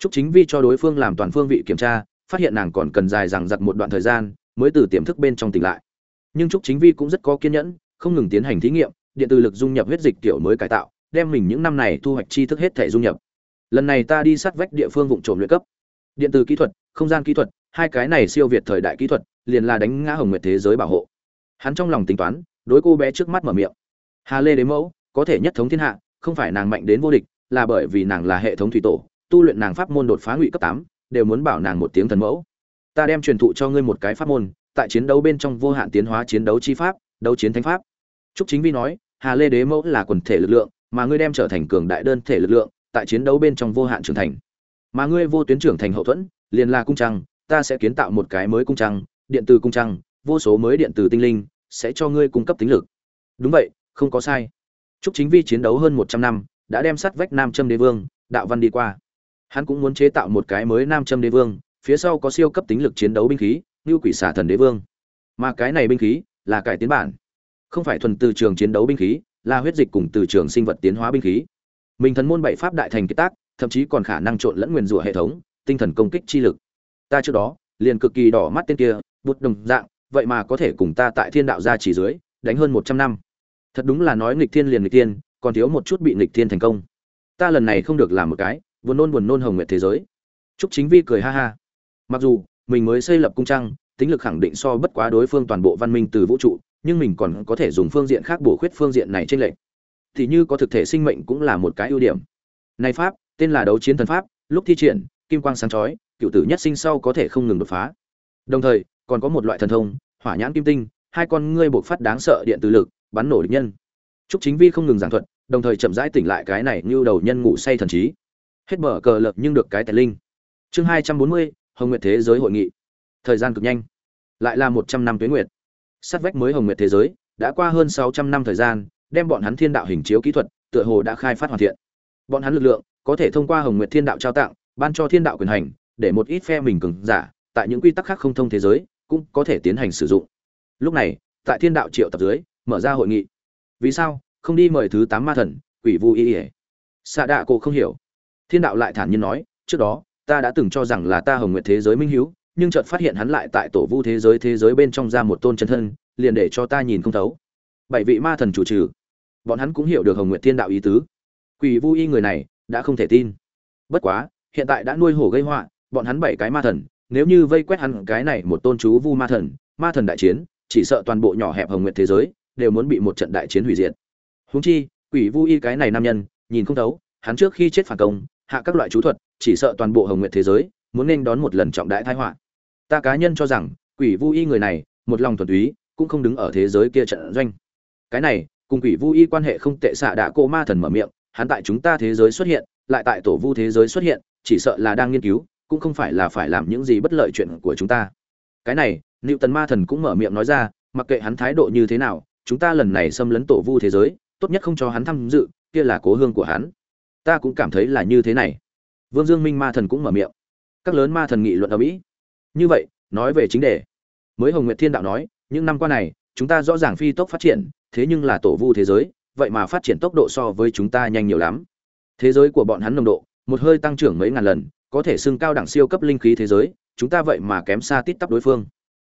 Trúc Chính Vi cho đối phương làm toàn phương vị kiểm tra, phát hiện nàng còn cần dài dằng giặc một đoạn thời gian mới từ tiềm thức bên trong tỉnh lại. Nhưng Trúc Chính Vi cũng rất có kiên nhẫn, không ngừng tiến hành thí nghiệm, điện từ lực dung nhập huyết dịch tiểu mới cải tạo, đem mình những năm này thu hoạch tri thức hết thể dung nhập. Lần này ta đi sát vách địa phương vụng trộm luyện cấp. Điện từ kỹ thuật, không gian kỹ thuật, hai cái này siêu việt thời đại kỹ thuật, liền là đánh ngã hồng nguyệt thế giới bảo hộ. Hắn trong lòng tính toán, đối cô bé trước mắt mở miệng. Hà Lê đế mẫu, có thể nhất thống thiên hạ, không phải nàng mạnh đến vô địch, là bởi vì nàng là hệ thống thủy tổ, tu luyện nàng pháp môn đột phá ngụy cấp tám đều muốn bảo nàng một tiếng thần mẫu ta đem truyền thụ cho ngươi một cái pháp môn tại chiến đấu bên trong vô hạn tiến hóa chiến đấu chi pháp đấu chiến thánh pháp trúc chính vi nói hà lê đế mẫu là quần thể lực lượng mà ngươi đem trở thành cường đại đơn thể lực lượng tại chiến đấu bên trong vô hạn trưởng thành mà ngươi vô tuyến trưởng thành hậu thuẫn liền là cung trăng ta sẽ kiến tạo một cái mới cung trăng, điện từ cung trăng, vô số mới điện từ tinh linh, sẽ cho ngươi cung cấp tính lực. Đúng vậy, không có sai. Trúc chính vi chiến đấu hơn một trăm năm, đã đem sắt vách nam châm đế vương, đạo văn đi qua. Hắn cũng muốn chế tạo một cái mới nam châm đế vương, phía sau có siêu cấp tính lực chiến đấu binh khí, như quỷ xả thần đế vương. Mà cái này binh khí là cải tiến bản. Không phải thuần từ trường chiến đấu binh khí, là huyết dịch cùng từ trường sinh vật tiến hóa binh khí. Mình thần môn bảy pháp đại thành kết tác, thậm chí còn khả năng trộn lẫn nguyền rủa hệ thống, tinh thần công kích chi lực ta trước đó, liền cực kỳ đỏ mắt tên kia, bút đồng dạng, vậy mà có thể cùng ta tại thiên đạo gia chỉ dưới, đánh hơn một trăm năm. Thật đúng là nói nghịch thiên liền nghịch thiên, còn thiếu một chút bị nghịch thiên thành công. Ta lần này không được làm một cái, buồn nôn buồn nôn hồng nguyệt thế giới. Trúc chính vi cười ha ha. Mặc dù, mình mới xây lập cung trăng tính lực khẳng định so bất quá đối phương toàn bộ văn minh từ vũ trụ, nhưng mình còn có thể dùng phương diện khác bổ khuyết phương diện này trên lệnh thì như có thực thể sinh mệnh cũng là một cái ưu điểm. Này pháp, tên là đấu chiến thần pháp, lúc thi triển, kim quang sáng chói cựu tử nhất sinh sau có thể không ngừng đột phá. Đồng thời, còn có một loại thần thông, hỏa nhãn kim tinh, hai con ngươi buộc phát đáng sợ điện từ lực, bắn nổ địch nhân. Trúc chính vi không ngừng giảng thuật, đồng thời chậm rãi tỉnh lại cái này như đầu nhân ngủ say thần trí. Hết mở cờ lập nhưng được cái tài linh. Chương hai trăm bốn mươi, hồng nguyệt thế giới hội nghị. Thời gian cực nhanh. Lại là một trăm năm tuế nguyệt. Sát vách mới hồng nguyệt thế giới, đã qua hơn sáu trăm năm thời gian, đem bọn hắn thiên đạo hình chiếu kỹ thuật, tựa hồ đã khai phát hoàn thiện. Bọn hắn lực lượng, có thể thông qua hồng nguyệt thiên đạo trao tặng, ban cho thiên đạo quyền hành để một ít phe mình cường giả tại những quy tắc khác không thông thế giới cũng có thể tiến hành sử dụng. Lúc này, tại thiên đạo triệu tập dưới, mở ra hội nghị. Vì sao không đi mời thứ tám ma thần, quỷ vu y ỉa xạ đạ cổ không hiểu. Thiên đạo lại thản nhiên nói, trước đó, ta đã từng cho rằng là ta hồng nguyệt thế giới minh hiếu, nhưng chợt phát hiện hắn lại tại tổ vu thế giới thế giới bên trong ra một tôn chân thân, liền để cho ta nhìn không thấu. Bảy vị ma thần chủ trừ. Bọn hắn cũng hiểu được hồng nguyệt thiên đạo ý tứ. Quỷ vu y người này đã không thể tin. Bất quá, hiện tại đã nuôi hổ gây họa bọn hắn bảy cái ma thần, nếu như vây quét hắn cái này một tôn chú vu ma thần ma thần đại chiến, chỉ sợ toàn bộ nhỏ hẹp hồng nguyệt thế giới đều muốn bị một trận đại chiến hủy diệt. Huống chi, quỷ vu y cái này nam nhân, nhìn không thấu, hắn trước khi chết phản công, hạ các loại chú thuật, chỉ sợ toàn bộ hồng nguyệt thế giới muốn nên đón một lần trọng đại tai họa. Ta cá nhân cho rằng, quỷ vu y người này, một lòng thuần túy, cũng không đứng ở thế giới kia trận doanh. Cái này, cùng quỷ vu y quan hệ không tệ xạ đã cô ma thần mở miệng, hắn tại chúng ta thế giới xuất hiện, lại tại tổ vu thế giới xuất hiện, chỉ sợ là đang nghiên cứu cũng không phải là phải làm những gì bất lợi chuyện của chúng ta. Cái này liệu tần ma thần cũng mở miệng nói ra, mặc kệ hắn thái độ như thế nào, chúng ta lần này xâm lấn tổ vu thế giới, tốt nhất không cho hắn tham dự, kia là cố hương của hắn. Ta cũng cảm thấy là như thế này. Vương dương minh ma thần cũng mở miệng. Các lớn ma thần nghị luận ở mỹ. Như vậy, nói về chính đề. Mới hồng nguyệt thiên đạo nói, những năm qua này, chúng ta rõ ràng phi tốc phát triển, thế nhưng là tổ vu thế giới, vậy mà phát triển tốc độ so với chúng ta nhanh nhiều lắm. Thế giới của bọn hắn nồng độ, một hơi tăng trưởng mấy ngàn lần có thể xưng cao đẳng siêu cấp linh khí thế giới, chúng ta vậy mà kém xa tít tắp đối phương.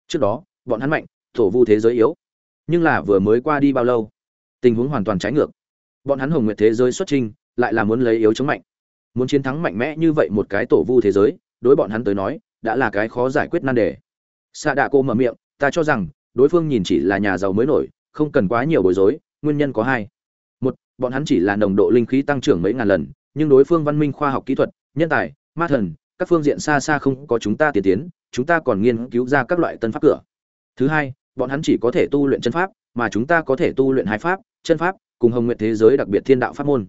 Trước đó, bọn hắn mạnh tổ vu thế giới yếu. Nhưng là vừa mới qua đi bao lâu? Tình huống hoàn toàn trái ngược. Bọn hắn hồng nguyệt thế giới xuất trình lại là muốn lấy yếu chống mạnh. Muốn chiến thắng mạnh mẽ như vậy một cái tổ vu thế giới, đối bọn hắn tới nói, đã là cái khó giải quyết nan đề. Xạ đạ cô mở miệng, ta cho rằng, đối phương nhìn chỉ là nhà giàu mới nổi, không cần quá nhiều bối rối, nguyên nhân có hai. Một, bọn hắn chỉ là nồng độ linh khí tăng trưởng mấy ngàn lần, nhưng đối phương văn minh khoa học kỹ thuật, nhân tài ma thần, các phương diện xa xa không có chúng ta tiên tiến, chúng ta còn nghiên cứu ra các loại tân pháp cửa. Thứ hai, bọn hắn chỉ có thể tu luyện chân pháp, mà chúng ta có thể tu luyện hai pháp, chân pháp, cùng hồng nguyện thế giới đặc biệt thiên đạo pháp môn.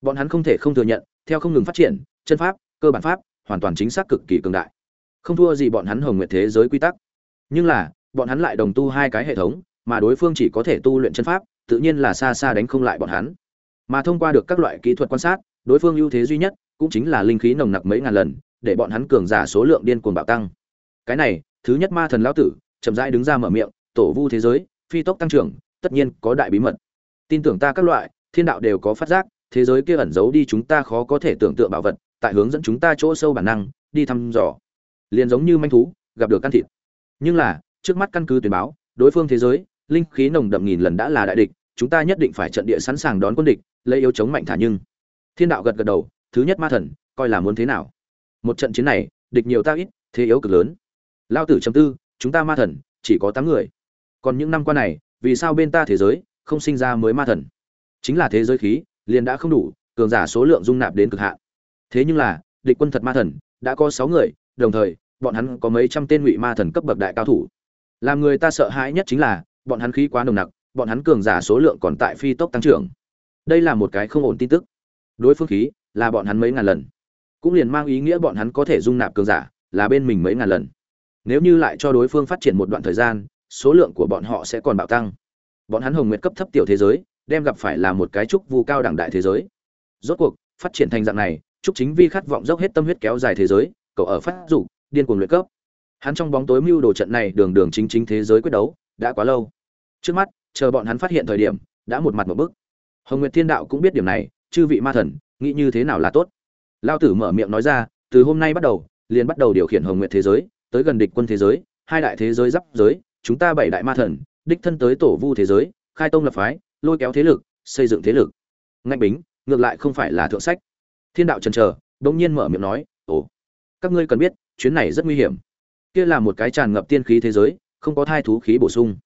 Bọn hắn không thể không thừa nhận, theo không ngừng phát triển, chân pháp, cơ bản pháp, hoàn toàn chính xác cực kỳ cường đại. Không thua gì bọn hắn hồng nguyện thế giới quy tắc. Nhưng là, bọn hắn lại đồng tu hai cái hệ thống, mà đối phương chỉ có thể tu luyện chân pháp, tự nhiên là xa xa đánh không lại bọn hắn. Mà thông qua được các loại kỹ thuật quan sát, đối phương ưu thế duy nhất cũng chính là linh khí nồng nặc mấy ngàn lần, để bọn hắn cường giả số lượng điên cuồng bạo tăng. Cái này, thứ nhất ma thần lão tử, chậm rãi đứng ra mở miệng, tổ vu thế giới, phi tốc tăng trưởng, tất nhiên có đại bí mật. Tin tưởng ta các loại, thiên đạo đều có phát giác, thế giới kia ẩn giấu đi chúng ta khó có thể tưởng tượng bảo vật, tại hướng dẫn chúng ta chỗ sâu bản năng, đi thăm dò. Liền giống như manh thú, gặp được căn thịt. Nhưng là, trước mắt căn cứ tuyên báo, đối phương thế giới, linh khí nồng đậm nghìn lần đã là đại địch, chúng ta nhất định phải trận địa sẵn sàng đón quân địch, lấy yếu chống mạnh thả nhưng. Thiên đạo gật gật đầu thứ nhất ma thần, coi là muốn thế nào? Một trận chiến này, địch nhiều ta ít, thế yếu cực lớn. Lao tử chấm tư, chúng ta ma thần, chỉ có tám người. Còn những năm qua này, vì sao bên ta thế giới không sinh ra mới ma thần? Chính là thế giới khí, liền đã không đủ, cường giả số lượng dung nạp đến cực hạn. Thế nhưng là, địch quân thật ma thần, đã có sáu người, đồng thời, bọn hắn có mấy trăm tên ngụy ma thần cấp bậc đại cao thủ. Làm người ta sợ hãi nhất chính là, bọn hắn khí quá nồng nặc, bọn hắn cường giả số lượng còn tại phi tốc tăng trưởng. Đây là một cái không ổn tin tức. Đối phương khí là bọn hắn mấy ngàn lần. Cũng liền mang ý nghĩa bọn hắn có thể dung nạp cường giả, là bên mình mấy ngàn lần. Nếu như lại cho đối phương phát triển một đoạn thời gian, số lượng của bọn họ sẽ còn bạo tăng. Bọn hắn hồng nguyệt cấp thấp tiểu thế giới, đem gặp phải là một cái trúc vu cao đẳng đại thế giới. Rốt cuộc, phát triển thành dạng này, trúc chính vi khát vọng dốc hết tâm huyết kéo dài thế giới cậu ở phát dục, điên cuồng luyện cấp. Hắn trong bóng tối mưu đồ trận này đường đường chính chính thế giới quyết đấu, đã quá lâu. Trước mắt, chờ bọn hắn phát hiện thời điểm, đã một mặt một bức. Hồng nguyệt thiên đạo cũng biết điểm này, chư vị ma thần nghĩ như thế nào là tốt. Lao tử mở miệng nói ra, từ hôm nay bắt đầu, liền bắt đầu điều khiển hồng nguyện thế giới, tới gần địch quân thế giới, hai đại thế giới giáp giới, chúng ta bảy đại ma thần, đích thân tới tổ vu thế giới, khai tông lập phái, lôi kéo thế lực, xây dựng thế lực. Ngạch bính, ngược lại không phải là thượng sách. Thiên đạo trần trờ bỗng nhiên mở miệng nói, ồ, các ngươi cần biết, chuyến này rất nguy hiểm. Kia là một cái tràn ngập tiên khí thế giới, không có thai thú khí bổ sung.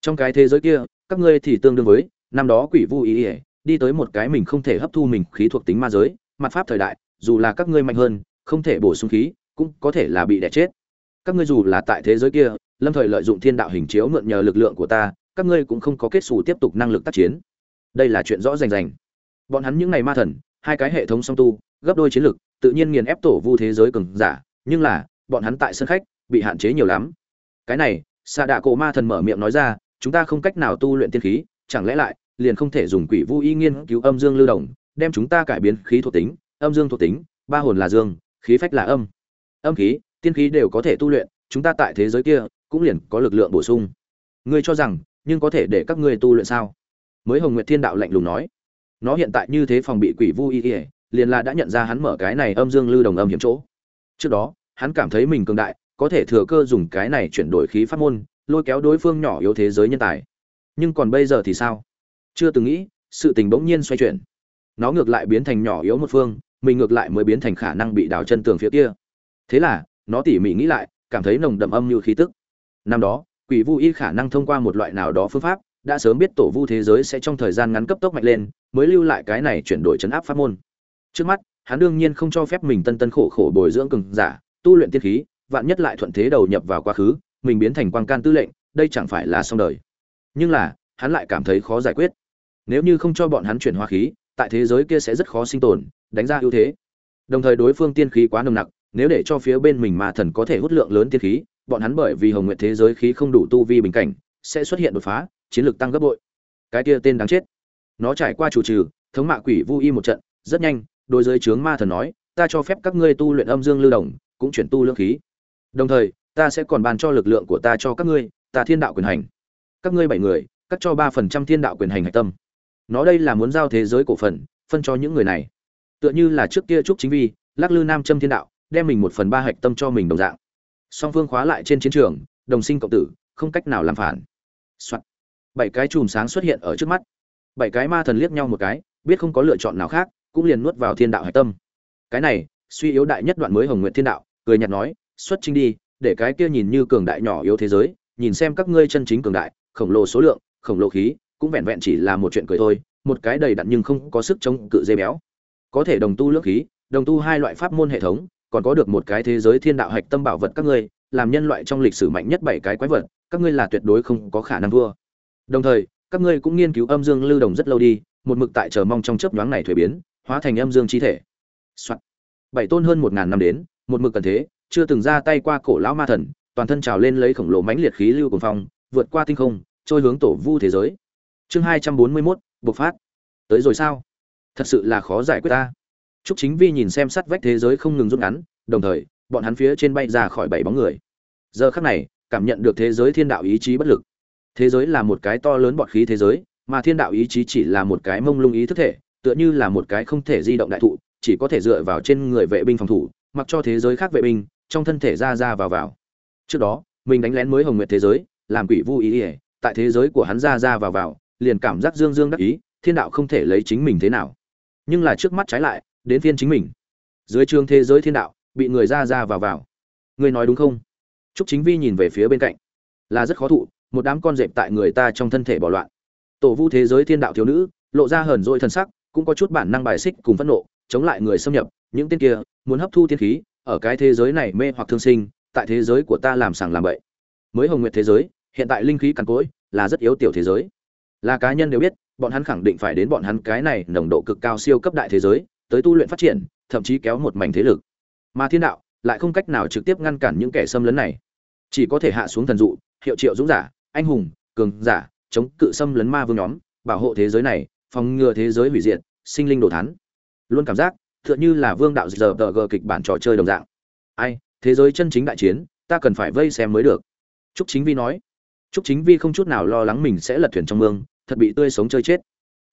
Trong cái thế giới kia, các ngươi thì tương đương với năm đó quỷ vu ý ỉa đi tới một cái mình không thể hấp thu mình khí thuộc tính ma giới, mặt pháp thời đại, dù là các ngươi mạnh hơn, không thể bổ sung khí, cũng có thể là bị đẻ chết. Các ngươi dù là tại thế giới kia, lâm thời lợi dụng thiên đạo hình chiếu mượn nhờ lực lượng của ta, các ngươi cũng không có kết xù tiếp tục năng lực tác chiến. Đây là chuyện rõ rành rành. Bọn hắn những ngày ma thần, hai cái hệ thống song tu, gấp đôi chiến lực, tự nhiên nghiền ép tổ vu thế giới cường giả, nhưng là, bọn hắn tại sân khách, bị hạn chế nhiều lắm. Cái này xạ đạ cổ ma thần mở miệng nói ra, chúng ta không cách nào tu luyện tiên khí, chẳng lẽ lại liền không thể dùng quỷ vu y nghiên cứu âm dương lưu động, đem chúng ta cải biến khí thuộc tính, âm dương thuộc tính, ba hồn là dương, khí phách là âm. Âm khí, tiên khí đều có thể tu luyện, chúng ta tại thế giới kia cũng liền có lực lượng bổ sung. Ngươi cho rằng, nhưng có thể để các ngươi tu luyện sao? Mới hồng nguyệt thiên đạo lạnh lùng nói. Nó hiện tại như thế phòng bị quỷ vu y ỉa liền là đã nhận ra hắn mở cái này âm dương lưu đồng âm hiểm chỗ. Trước đó, hắn cảm thấy mình cường đại, có thể thừa cơ dùng cái này chuyển đổi khí pháp môn, lôi kéo đối phương nhỏ yếu thế giới nhân tài. Nhưng còn bây giờ thì sao? Chưa từng nghĩ, sự tình bỗng nhiên xoay chuyển. Nó ngược lại biến thành nhỏ yếu một phương, mình ngược lại mới biến thành khả năng bị đào chân tường phía kia. Thế là, nó tỉ mỉ nghĩ lại, cảm thấy nồng đậm âm như khí tức. Năm đó, quỷ vu y khả năng thông qua một loại nào đó phương pháp, đã sớm biết tổ vu thế giới sẽ trong thời gian ngắn cấp tốc mạnh lên, mới lưu lại cái này chuyển đổi chấn áp pháp môn. Trước mắt, hắn đương nhiên không cho phép mình tân tân khổ khổ bồi dưỡng cường giả, tu luyện tiên khí, vạn nhất lại thuận thế đầu nhập vào quá khứ, mình biến thành quan can tư lệnh, đây chẳng phải là xong đời. Nhưng là, hắn lại cảm thấy khó giải quyết nếu như không cho bọn hắn chuyển hóa khí, tại thế giới kia sẽ rất khó sinh tồn, đánh ra ưu thế. Đồng thời đối phương tiên khí quá nồng nặc, nếu để cho phía bên mình mà thần có thể hút lượng lớn tiên khí, bọn hắn bởi vì hồng nguyện thế giới khí không đủ tu vi bình cảnh, sẽ xuất hiện đột phá, chiến lược tăng gấp bội. Cái kia tên đáng chết. Nó trải qua chủ trừ, thống mạ quỷ vu y một trận, rất nhanh, đối giới trướng ma thần nói, ta cho phép các ngươi tu luyện âm dương lưu đồng cũng chuyển tu lương khí. Đồng thời, ta sẽ còn bàn cho lực lượng của ta cho các ngươi, ta thiên đạo quyền hành. Các ngươi bảy người, cắt cho ba phần trăm thiên đạo quyền hành hạch tâm nó đây là muốn giao thế giới cổ phần, phân cho những người này. Tựa như là trước kia trúc chính vi, lắc lư nam châm thiên đạo, đem mình một phần ba hạch tâm cho mình đồng dạng. Song phương khóa lại trên chiến trường, đồng sinh cộng tử, không cách nào làm phản、Soạn. bảy cái chùm sáng xuất hiện ở trước mắt. Bảy cái ma thần liếc nhau một cái, biết không có lựa chọn nào khác, cũng liền nuốt vào thiên đạo hạch tâm. Cái này, suy yếu đại nhất đoạn mới hồng nguyện thiên đạo, cười nhạt nói, xuất trình đi, để cái kia nhìn như cường đại nhỏ yếu thế giới, nhìn xem các ngươi chân chính cường đại, khổng lồ số lượng, khổng lồ khí cũng vẹn vẹn chỉ là một chuyện cười thôi, một cái đầy đặn nhưng không có sức chống cự dây béo. Có thể đồng tu lưỡng khí, đồng tu hai loại pháp môn hệ thống, còn có được một cái thế giới thiên đạo hạch tâm bảo vật các ngươi, làm nhân loại trong lịch sử mạnh nhất bảy cái quái vật, các ngươi là tuyệt đối không có khả năng thua. Đồng thời, các ngươi cũng nghiên cứu âm dương lưu đồng rất lâu đi, một mực tại chờ mong trong chớp nhoáng này thuế biến, hóa thành âm dương chi thể、Soạn. bảy tôn hơn một ngàn năm đến, một mực cần thế, chưa từng ra tay qua cổ lão ma thần, toàn thân trào lên lấy khổng lồ mãnh liệt khí lưu cuồng phong, vượt qua tinh không, trôi hướng tổ vu thế giới chương hai trăm bốn mươi mốt bộc phát tới rồi sao thật sự là khó giải quyết ta Trúc Chính Vi nhìn xem sắt vách thế giới không ngừng rút ngắn, đồng thời, bọn hắn phía trên bay ra khỏi bảy bóng người. Giờ khắc này, cảm nhận được thế giới thiên đạo ý chí bất lực. Thế giới là một cái to lớn bọt khí thế giới, mà thiên đạo ý chí chỉ là một cái mông lung ý thức thể, tựa như là một cái không thể di động đại thụ, chỉ có thể dựa vào trên người vệ binh phòng thủ, mặc cho thế giới khác vệ binh trong thân thể ra ra vào vào. Trước đó, mình đánh lén mới Hồng Nguyệt thế giới, làm quỷ vu ý, ỉa tại thế giới của hắn ra ra vào vào, liền cảm giác dương dương đắc ý, thiên đạo không thể lấy chính mình thế nào. Nhưng là trước mắt trái lại, đến phiên chính mình. Dưới trường thế giới thiên đạo bị người ra ra vào vào. Ngươi nói đúng không? Trúc chính vi nhìn về phía bên cạnh. Là rất khó thụ một đám con dẹp tại người ta trong thân thể bỏ loạn. Tổ vu thế giới thiên đạo thiếu nữ lộ ra hờn dỗi thần sắc cũng có chút bản năng bài xích cùng phẫn nộ chống lại người xâm nhập. Những tên kia muốn hấp thu thiên khí ở cái thế giới này mê hoặc thương sinh tại thế giới của ta làm sàng làm bậy. Mới hồng nguyệt thế giới hiện tại linh khí cằn cỗi là rất yếu tiểu thế giới là cá nhân đều biết, bọn hắn khẳng định phải đến bọn hắn cái này nồng độ cực cao siêu cấp đại thế giới, tới tu luyện phát triển, thậm chí kéo một mảnh thế lực. Mà thiên đạo lại không cách nào trực tiếp ngăn cản những kẻ xâm lấn này. Chỉ có thể hạ xuống thần dụ, hiệu triệu dũng giả, anh hùng, cường giả, chống cự xâm lấn ma vương nhóm, bảo hộ thế giới này, phòng ngừa thế giới hủy diệt, sinh linh đồ thán. Luôn cảm giác, tựa như là vương đạo giờ tờ gờ kịch bản trò chơi đồng dạng. Ai, thế giới chân chính đại chiến, ta cần phải vây xem mới được. Trúc chính vi nói. Trúc chính vi không chút nào lo lắng mình sẽ lật thuyền trong mương thật bị tươi sống chơi chết.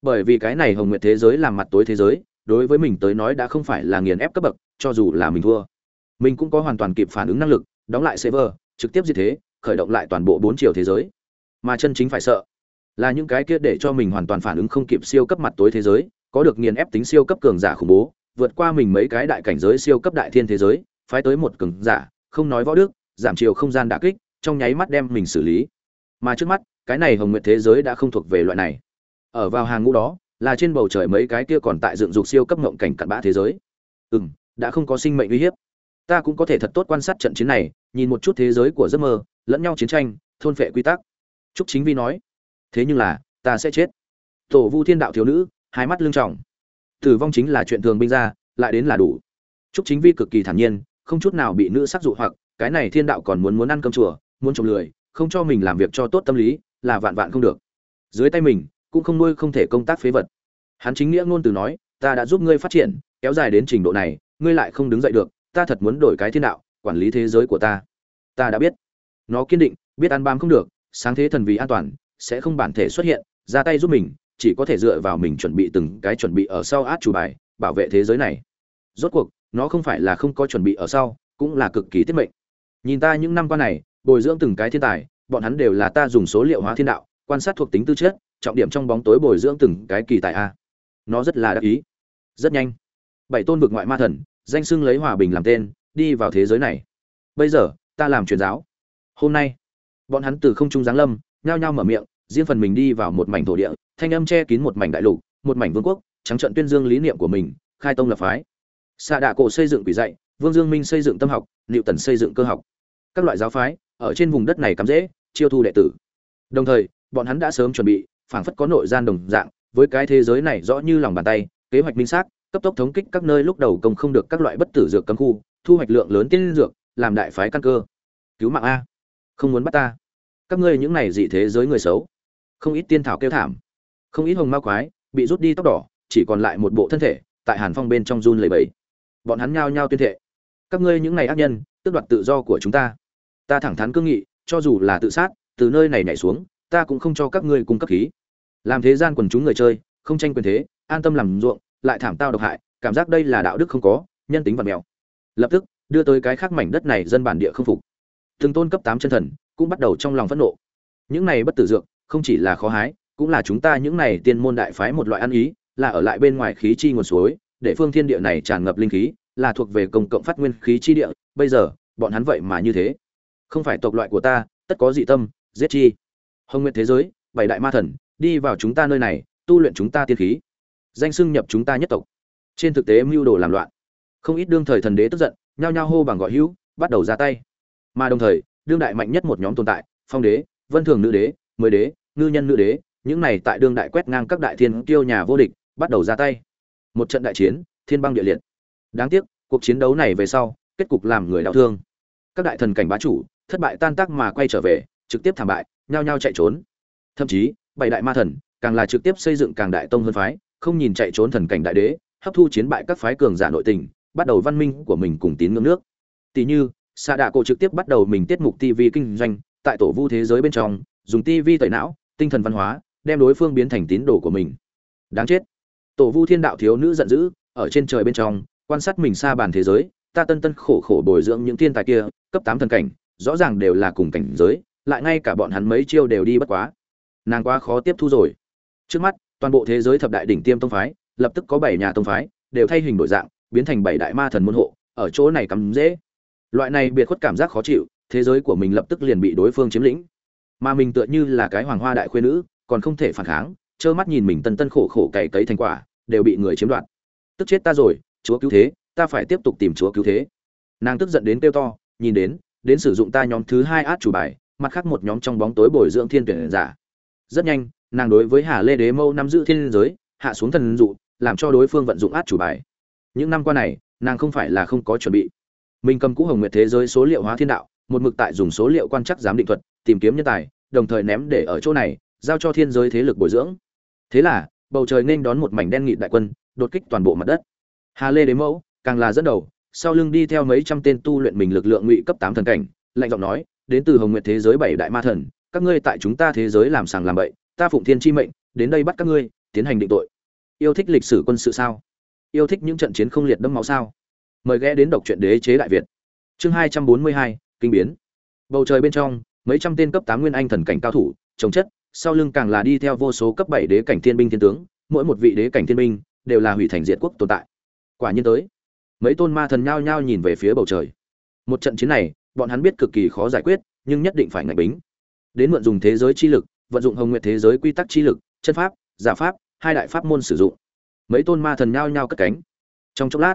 Bởi vì cái này hồng nguyệt thế giới làm mặt tối thế giới, đối với mình tới nói đã không phải là nghiền ép cấp bậc, cho dù là mình thua. Mình cũng có hoàn toàn kịp phản ứng năng lực, đóng lại server, trực tiếp như thế, khởi động lại toàn bộ bốn chiều thế giới. Mà chân chính phải sợ là những cái kia để cho mình hoàn toàn phản ứng không kịp siêu cấp mặt tối thế giới, có được nghiền ép tính siêu cấp cường giả khủng bố, vượt qua mình mấy cái đại cảnh giới siêu cấp đại thiên thế giới, phái tới một cường giả, không nói võ đức, giảm chiều không gian đả kích, trong nháy mắt đem mình xử lý. Mà trước mắt cái này hồng nguyệt thế giới đã không thuộc về loại này. Ở vào hàng ngũ đó, là trên bầu trời mấy cái kia còn tại dựng dục siêu cấp ngộng cảnh cặn bã thế giới. Ừ m đã không có sinh mệnh uy hiếp. Ta cũng có thể thật tốt quan sát trận chiến này, nhìn một chút thế giới của giấc mơ, lẫn nhau chiến tranh, thôn phệ quy tắc. Trúc chính vi nói, thế nhưng là, ta sẽ chết. Tổ vu thiên đạo thiếu nữ, hai mắt lưng trọng. Tử vong chính là chuyện thường binh ra, lại đến là đủ. Trúc chính vi cực kỳ thản nhiên, không chút nào bị nữ sắc dụ hoặc, cái này thiên đạo còn muốn muốn ăn cơm chùa, muốn trồng lười, không cho mình làm việc cho tốt tâm lý là vạn vạn không được. Dưới tay mình, cũng không nuôi không thể công tác phế vật. Hắn chính nghĩa ngôn từ nói, ta đã giúp ngươi phát triển, kéo dài đến trình độ này, ngươi lại không đứng dậy được, ta thật muốn đổi cái thiên đạo, quản lý thế giới của ta. Ta đã biết. Nó kiên định, biết ăn bám không được, sáng thế thần vì an toàn, sẽ không bản thể xuất hiện, ra tay giúp mình, chỉ có thể dựa vào mình chuẩn bị từng cái chuẩn bị ở sau át chủ bài, bảo vệ thế giới này. Rốt cuộc, nó không phải là không có chuẩn bị ở sau, cũng là cực kỳ tiết mệnh. Nhìn ta những năm qua này, bồi dưỡng từng cái thiên tài bọn hắn đều là ta dùng số liệu hóa thiên đạo, quan sát thuộc tính tư chất, trọng điểm trong bóng tối bồi dưỡng từng cái kỳ tài a. Nó rất là đắc ý. Rất nhanh. Bảy tôn vực ngoại ma thần, danh xưng lấy hòa bình làm tên, đi vào thế giới này. Bây giờ, ta làm truyền giáo. Hôm nay, bọn hắn từ không trung giáng lâm, nhao nhao mở miệng, riêng phần mình đi vào một mảnh thổ địa, thanh âm che kín một mảnh đại lục, một mảnh vương quốc, trắng trận tuyên dương lý niệm của mình, khai tông lập phái. Xạ đạ cổ xây dựng quỷ dạy, vương dương minh xây dựng tâm học liệu tần xây dựng cơ học. Các loại giáo phái, ở trên vùng đất này cắm dễ chiêu thu đệ tử. Đồng thời, bọn hắn đã sớm chuẩn bị, phảng phất có nội gian đồng dạng, với cái thế giới này rõ như lòng bàn tay, kế hoạch minh xác, cấp tốc thống kích các nơi lúc đầu công không được các loại bất tử dược cấm khu, thu hoạch lượng lớn tiên dược, làm đại phái căn cơ. Cứu mạng a. Không muốn bắt ta. Các ngươi những này dị thế giới người xấu. Không ít tiên thảo kêu thảm. Không ít hồng ma quái bị rút đi tóc đỏ, chỉ còn lại một bộ thân thể, tại hàn phong bên trong run lầy bẫy bọn hắn nhao nhao tuyên thệ. Các ngươi những này ác nhân, tước đoạt tự do của chúng ta. Ta thẳng thắn cương nghị cho dù là tự sát, từ nơi này nhảy xuống, ta cũng không cho các ngươi cung cấp khí. Làm thế gian quần chúng người chơi, không tranh quyền thế, an tâm làm ruộng, lại thảm tao độc hại, cảm giác đây là đạo đức không có, nhân tính vật mèo. Lập tức, đưa tới cái khác mảnh đất này dân bản địa không phục. Từng tôn cấp tám chân thần, cũng bắt đầu trong lòng phẫn nộ. Những này bất tử dược, không chỉ là khó hái, cũng là chúng ta những này tiên môn đại phái một loại ăn ý, là ở lại bên ngoài khí chi nguồn suối, để phương thiên địa này tràn ngập linh khí, là thuộc về công cộng phát nguyên khí chi địa. Bây giờ, bọn hắn vậy mà như thế không phải tộc loại của ta, tất có dị tâm, giết chi. Hồng nguyện thế giới, bảy đại ma thần, đi vào chúng ta nơi này, tu luyện chúng ta tiên khí. Danh xưng nhập chúng ta nhất tộc. Trên thực tế mưu đồ làm loạn. Không ít đương thời thần đế tức giận, nhao nhao hô bằng gọi hữu, bắt đầu ra tay. Mà đồng thời, đương đại mạnh nhất một nhóm tồn tại, phong đế, vân thường nữ đế, mười đế, ngư nhân nữ đế, những này tại đương đại quét ngang các đại thiên kiêu nhà vô địch, bắt đầu ra tay. Một trận đại chiến, thiên băng địa liệt. Đáng tiếc, cuộc chiến đấu này về sau, kết cục làm người đau thương. Các đại thần cảnh bá chủ thất bại tan tác mà quay trở về, trực tiếp thảm bại, nhao nhao chạy trốn. Thậm chí, bảy đại ma thần, càng là trực tiếp xây dựng càng đại tông hơn phái, không nhìn chạy trốn thần cảnh đại đế, hấp thu chiến bại các phái cường giả nội tình, bắt đầu văn minh của mình cùng tín ngưỡng nước. Tỷ như xạ đạ cổ trực tiếp bắt đầu mình tiết mục tv kinh doanh, tại tổ vu thế giới bên trong, dùng tv tẩy não, tinh thần văn hóa, đem đối phương biến thành tín đồ của mình. Đáng chết. Tổ vu thiên đạo thiếu nữ giận dữ, ở trên trời bên trong, quan sát mình xa bàn thế giới, ta tân tân khổ khổ bồi dưỡng những thiên tài kia, cấp tám thần cảnh rõ ràng đều là cùng cảnh giới, lại ngay cả bọn hắn mấy chiêu đều đi bất quá. Nàng quá khó tiếp thu rồi. Trước mắt, toàn bộ thế giới thập đại đỉnh tiêm tông phái, lập tức có bảy nhà tông phái, đều thay hình đổi dạng, biến thành bảy đại ma thần môn hộ, ở chỗ này cắm dễ. Loại này biệt khuất cảm giác khó chịu, thế giới của mình lập tức liền bị đối phương chiếm lĩnh. Mà mình tựa như là cái hoàng hoa đại khuyên nữ, còn không thể phản kháng, trơ mắt nhìn mình tân tân khổ khổ cày cấy thành quả, đều bị người chiếm đoạt. Tức chết ta rồi, chúa cứu thế, ta phải tiếp tục tìm chúa cứu thế. Nàng tức giận đến kêu to, nhìn đến đến sử dụng ta nhóm thứ hai át chủ bài, mặt khác một nhóm trong bóng tối bồi dưỡng thiên tuyển giả. Rất nhanh, nàng đối với hà lê đế mâu nắm giữ thiên giới, hạ xuống thần dụ, làm cho đối phương vận dụng át chủ bài. Những năm qua này, nàng không phải là không có chuẩn bị. Mình cầm cũ hồng nguyệt thế giới số liệu hóa thiên đạo, một mực tại dùng số liệu quan chắc giám định thuật, tìm kiếm nhân tài, đồng thời ném để ở chỗ này, giao cho thiên giới thế lực bồi dưỡng. Thế là, bầu trời nên đón một mảnh đen nghị đại quân, đột kích toàn bộ mặt đất. Hà lê đế mẫu, càng là dẫn đầu sau lưng đi theo mấy trăm tên tu luyện mình lực lượng ngụy cấp tám thần cảnh, lạnh giọng nói, đến từ hồng nguyệt thế giới bảy đại ma thần, các ngươi tại chúng ta thế giới làm sàng làm bậy, ta phụng thiên chi mệnh, đến đây bắt các ngươi, tiến hành định tội. Yêu thích lịch sử quân sự sao? Yêu thích những trận chiến không liệt đẫm máu sao? Mời ghé đến đọc truyện đế chế đại việt. Chương hai trăm bốn mươi hai, kinh biến. Bầu trời bên trong, mấy trăm tên cấp tám nguyên anh thần cảnh cao thủ, chống chất, sau lưng càng là đi theo vô số cấp bảy đế cảnh thiên binh thiên tướng, mỗi một vị đế cảnh thiên binh đều là hủy thành diệt quốc tồn tại. Quả nhiên tới mấy tôn ma thần nhao nhao nhìn về phía bầu trời. Một trận chiến này, bọn hắn biết cực kỳ khó giải quyết, nhưng nhất định phải ngạch bính. Đến mượn dùng thế giới chi lực, vận dụng hồng nguyện thế giới quy tắc chi lực, chân pháp, giả pháp, hai đại pháp môn sử dụng. Mấy tôn ma thần nhao nhao cất cánh. Trong chốc lát,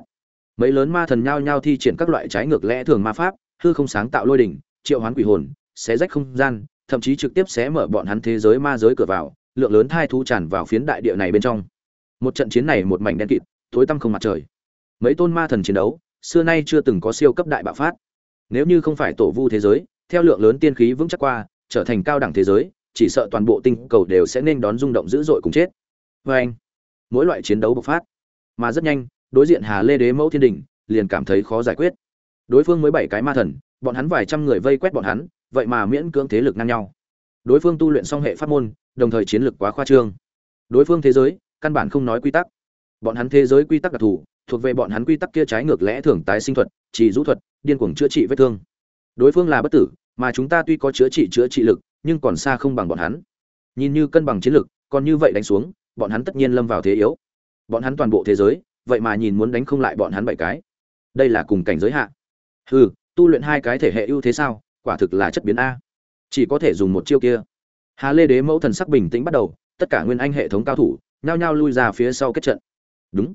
mấy lớn ma thần nhao nhao thi triển các loại trái ngược lẽ thường ma pháp, hư không sáng tạo lôi đỉnh, triệu hoán quỷ hồn, xé rách không gian, thậm chí trực tiếp xé mở bọn hắn thế giới ma giới cửa vào, lượng lớn thai thú tràn vào phiến đại địa này bên trong. Một trận chiến này một mảnh đen kịt, tối tăm không mặt trời mấy tôn ma thần chiến đấu, xưa nay chưa từng có siêu cấp đại bạo phát. Nếu như không phải tổ vu thế giới, theo lượng lớn tiên khí vững chắc qua, trở thành cao đẳng thế giới, chỉ sợ toàn bộ tinh cầu đều sẽ nên đón rung động dữ dội cùng chết. Vê anh, mỗi loại chiến đấu bộc phát, mà rất nhanh, đối diện hà lê đế mẫu thiên đình, liền cảm thấy khó giải quyết. Đối phương mới bảy cái ma thần, bọn hắn vài trăm người vây quét bọn hắn, vậy mà miễn cưỡng thế lực ngang nhau. Đối phương tu luyện song hệ pháp môn, đồng thời chiến lược quá khoa trương. Đối phương thế giới, căn bản không nói quy tắc. Bọn hắn thế giới quy tắc đặc thù thuộc về bọn hắn quy tắc kia trái ngược lẽ thường tái sinh thuật chỉ rũ thuật, điên cuồng chữa trị vết thương. Đối phương là bất tử, mà chúng ta tuy có chữa trị chữa trị lực, nhưng còn xa không bằng bọn hắn. Nhìn như cân bằng chiến lực, còn như vậy đánh xuống, bọn hắn tất nhiên lâm vào thế yếu. Bọn hắn toàn bộ thế giới, vậy mà nhìn muốn đánh không lại bọn hắn bảy cái. Đây là cùng cảnh giới hạ. Hừ, tu luyện hai cái thể hệ ưu thế sao, quả thực là chất biến a. Chỉ có thể dùng một chiêu kia. Hà lê đế mẫu thần sắc bình tĩnh bắt đầu, tất cả nguyên anh hệ thống cao thủ, nhao nhao lui ra phía sau kết trận. Đúng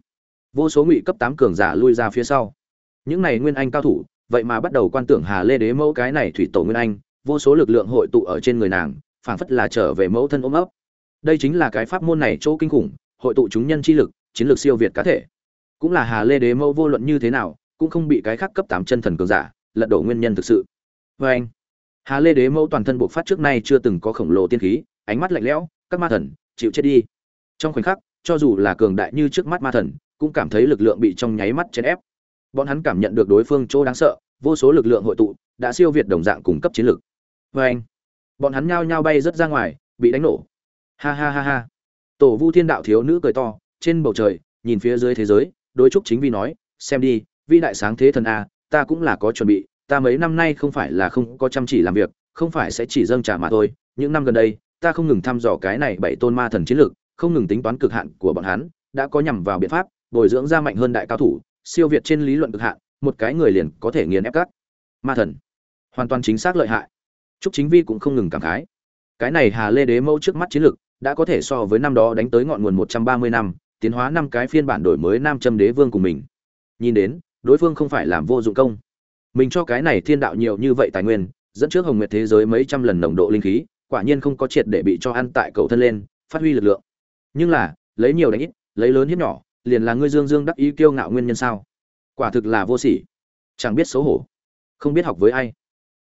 vô số ngụy cấp tám cường giả lui ra phía sau. Những này nguyên anh cao thủ, vậy mà bắt đầu quan tưởng hà lê đế mẫu cái này thủy tổ nguyên anh, vô số lực lượng hội tụ ở trên người nàng, phảng phất là trở về mẫu thân ôm ấp. Đây chính là cái pháp môn này chỗ kinh khủng, hội tụ chúng nhân chi lực, chiến lược siêu việt cá thể. Cũng là hà lê đế mẫu vô luận như thế nào, cũng không bị cái khác cấp tám chân thần cường giả lật đổ nguyên nhân thực sự. Vê anh, hà lê đế mẫu toàn thân buộc phát trước nay chưa từng có khổng lồ tiên khí, ánh mắt lạnh lẽo, các ma thần, chịu chết đi. Trong khoảnh khắc, cho dù là cường đại như trước mắt ma thần cũng cảm thấy lực lượng bị trong nháy mắt chèn ép. Bọn hắn cảm nhận được đối phương chỗ đáng sợ, vô số lực lượng hội tụ, đã siêu việt đồng dạng cung cấp chiến lực. vê anh, bọn hắn nhao nhao bay rất ra ngoài, bị đánh nổ. Ha ha ha ha. Tổ vu thiên đạo thiếu nữ cười to, trên bầu trời, nhìn phía dưới thế giới, đối trúc chính vi nói, xem đi, vi đại sáng thế thần a, ta cũng là có chuẩn bị, ta mấy năm nay không phải là không có chăm chỉ làm việc, không phải sẽ chỉ dâng trả mà thôi, những năm gần đây, ta không ngừng thăm dò cái này bảy tôn ma thần chiến lược, không ngừng tính toán cực hạn của bọn hắn, đã có nhằm vào biện pháp bồi dưỡng ra mạnh hơn đại cao thủ, siêu việt trên lý luận cực hạn, một cái người liền có thể nghiền ép các ma thần. Hoàn toàn chính xác lợi hại. Trúc chính vi cũng không ngừng cảm khái. Cái này hà lê đế mẫu trước mắt chiến lược đã có thể so với năm đó đánh tới ngọn nguồn một trăm ba mươi năm, tiến hóa năm cái phiên bản đổi mới nam châm đế vương của mình. Nhìn đến, đối phương không phải làm vô dụng công. Mình cho cái này thiên đạo nhiều như vậy tài nguyên, dẫn trước hồng nguyệt thế giới mấy trăm lần nồng độ linh khí, quả nhiên không có triệt để bị cho ăn tại cầu thân lên, phát huy lực lượng. Nhưng là, lấy nhiều đánh ít, lấy lớn hiếp nhỏ liền là ngươi dương dương đắc ý kiêu ngạo nguyên nhân sao? Quả thực là vô sỉ. Chẳng biết xấu hổ. Không biết học với ai.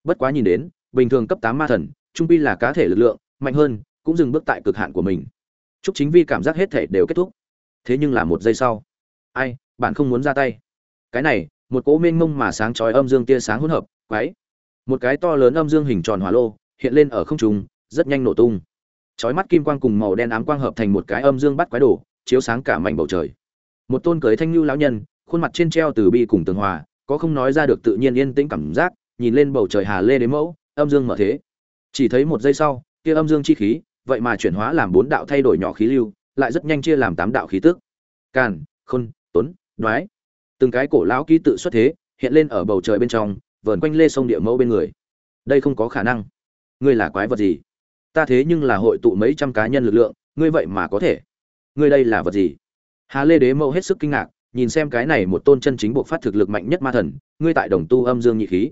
Bất quá nhìn đến, bình thường cấp tám ma thần, trung pi là cá thể lực lượng, mạnh hơn, cũng dừng bước tại cực hạn của mình. Chúc chính vi cảm giác hết thể đều kết thúc. Thế nhưng là một giây sau. Ai, bạn không muốn ra tay. Cái này, một cỗ mênh mông mà sáng chói âm dương tia sáng hỗn hợp, quái. Một cái to lớn âm dương hình tròn hỏa lô, hiện lên ở không trung, rất nhanh nổ tung. Chói mắt kim quang cùng màu đen ám quang hợp thành một cái âm dương bắt quái đổ chiếu sáng cả mảnh bầu trời một tôn cưới thanh lưu lão nhân, khuôn mặt trên treo từ bi cùng tường hòa, có không nói ra được tự nhiên yên tĩnh cảm giác, nhìn lên bầu trời hà lê đến mẫu, âm dương mở thế. Chỉ thấy một giây sau, kia âm dương chi khí, vậy mà chuyển hóa làm bốn đạo thay đổi nhỏ khí lưu, lại rất nhanh chia làm tám đạo khí tức. Càn, khôn, tuấn, đoái. Từng cái cổ lão ký tự xuất thế, hiện lên ở bầu trời bên trong, vờn quanh lê sông địa mẫu bên người. Đây không có khả năng. Ngươi là quái vật gì? Ta thế nhưng là hội tụ mấy trăm cá nhân lực lượng, ngươi vậy mà có thể. Ngươi đây là vật gì? Hà lê đế mẫu hết sức kinh ngạc nhìn xem cái này một tôn chân chính bộ phát thực lực mạnh nhất ma thần ngươi tại đồng tu âm dương nhị khí.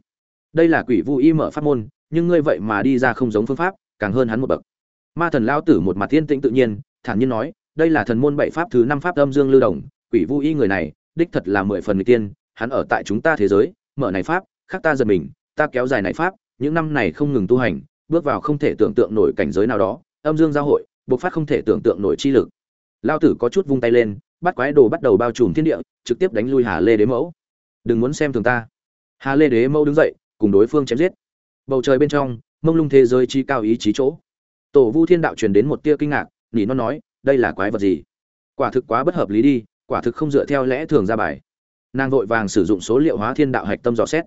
Đây là quỷ vu y mở pháp môn nhưng ngươi vậy mà đi ra không giống phương pháp càng hơn hắn một bậc. Ma thần Lão tử một mặt thiên tĩnh tự nhiên thản nhiên nói đây là thần môn bảy pháp thứ năm pháp âm dương lưu động, quỷ vu y người này đích thật là mười phần người tiên hắn ở tại chúng ta thế giới mở này pháp khác ta giật mình ta kéo dài này pháp những năm này không ngừng tu hành bước vào không thể tưởng tượng nổi cảnh giới nào đó âm dương giao hội bộc phát không thể tưởng tượng nổi chi lực lao tử có chút vung tay lên, bắt quái đồ bắt đầu bao trùm thiên địa, trực tiếp đánh lui hà lê đế mẫu. Đừng muốn xem thường ta. Hà lê đế mẫu đứng dậy, cùng đối phương chém giết. Bầu trời bên trong, mông lung thế giới chi cao ý chí chỗ. Tổ vu thiên đạo truyền đến một tia kinh ngạc, nỉ non nói, đây là quái vật gì? Quả thực quá bất hợp lý đi, quả thực không dựa theo lẽ thường ra bài. Nàng vội vàng sử dụng số liệu hóa thiên đạo hạch tâm dò xét.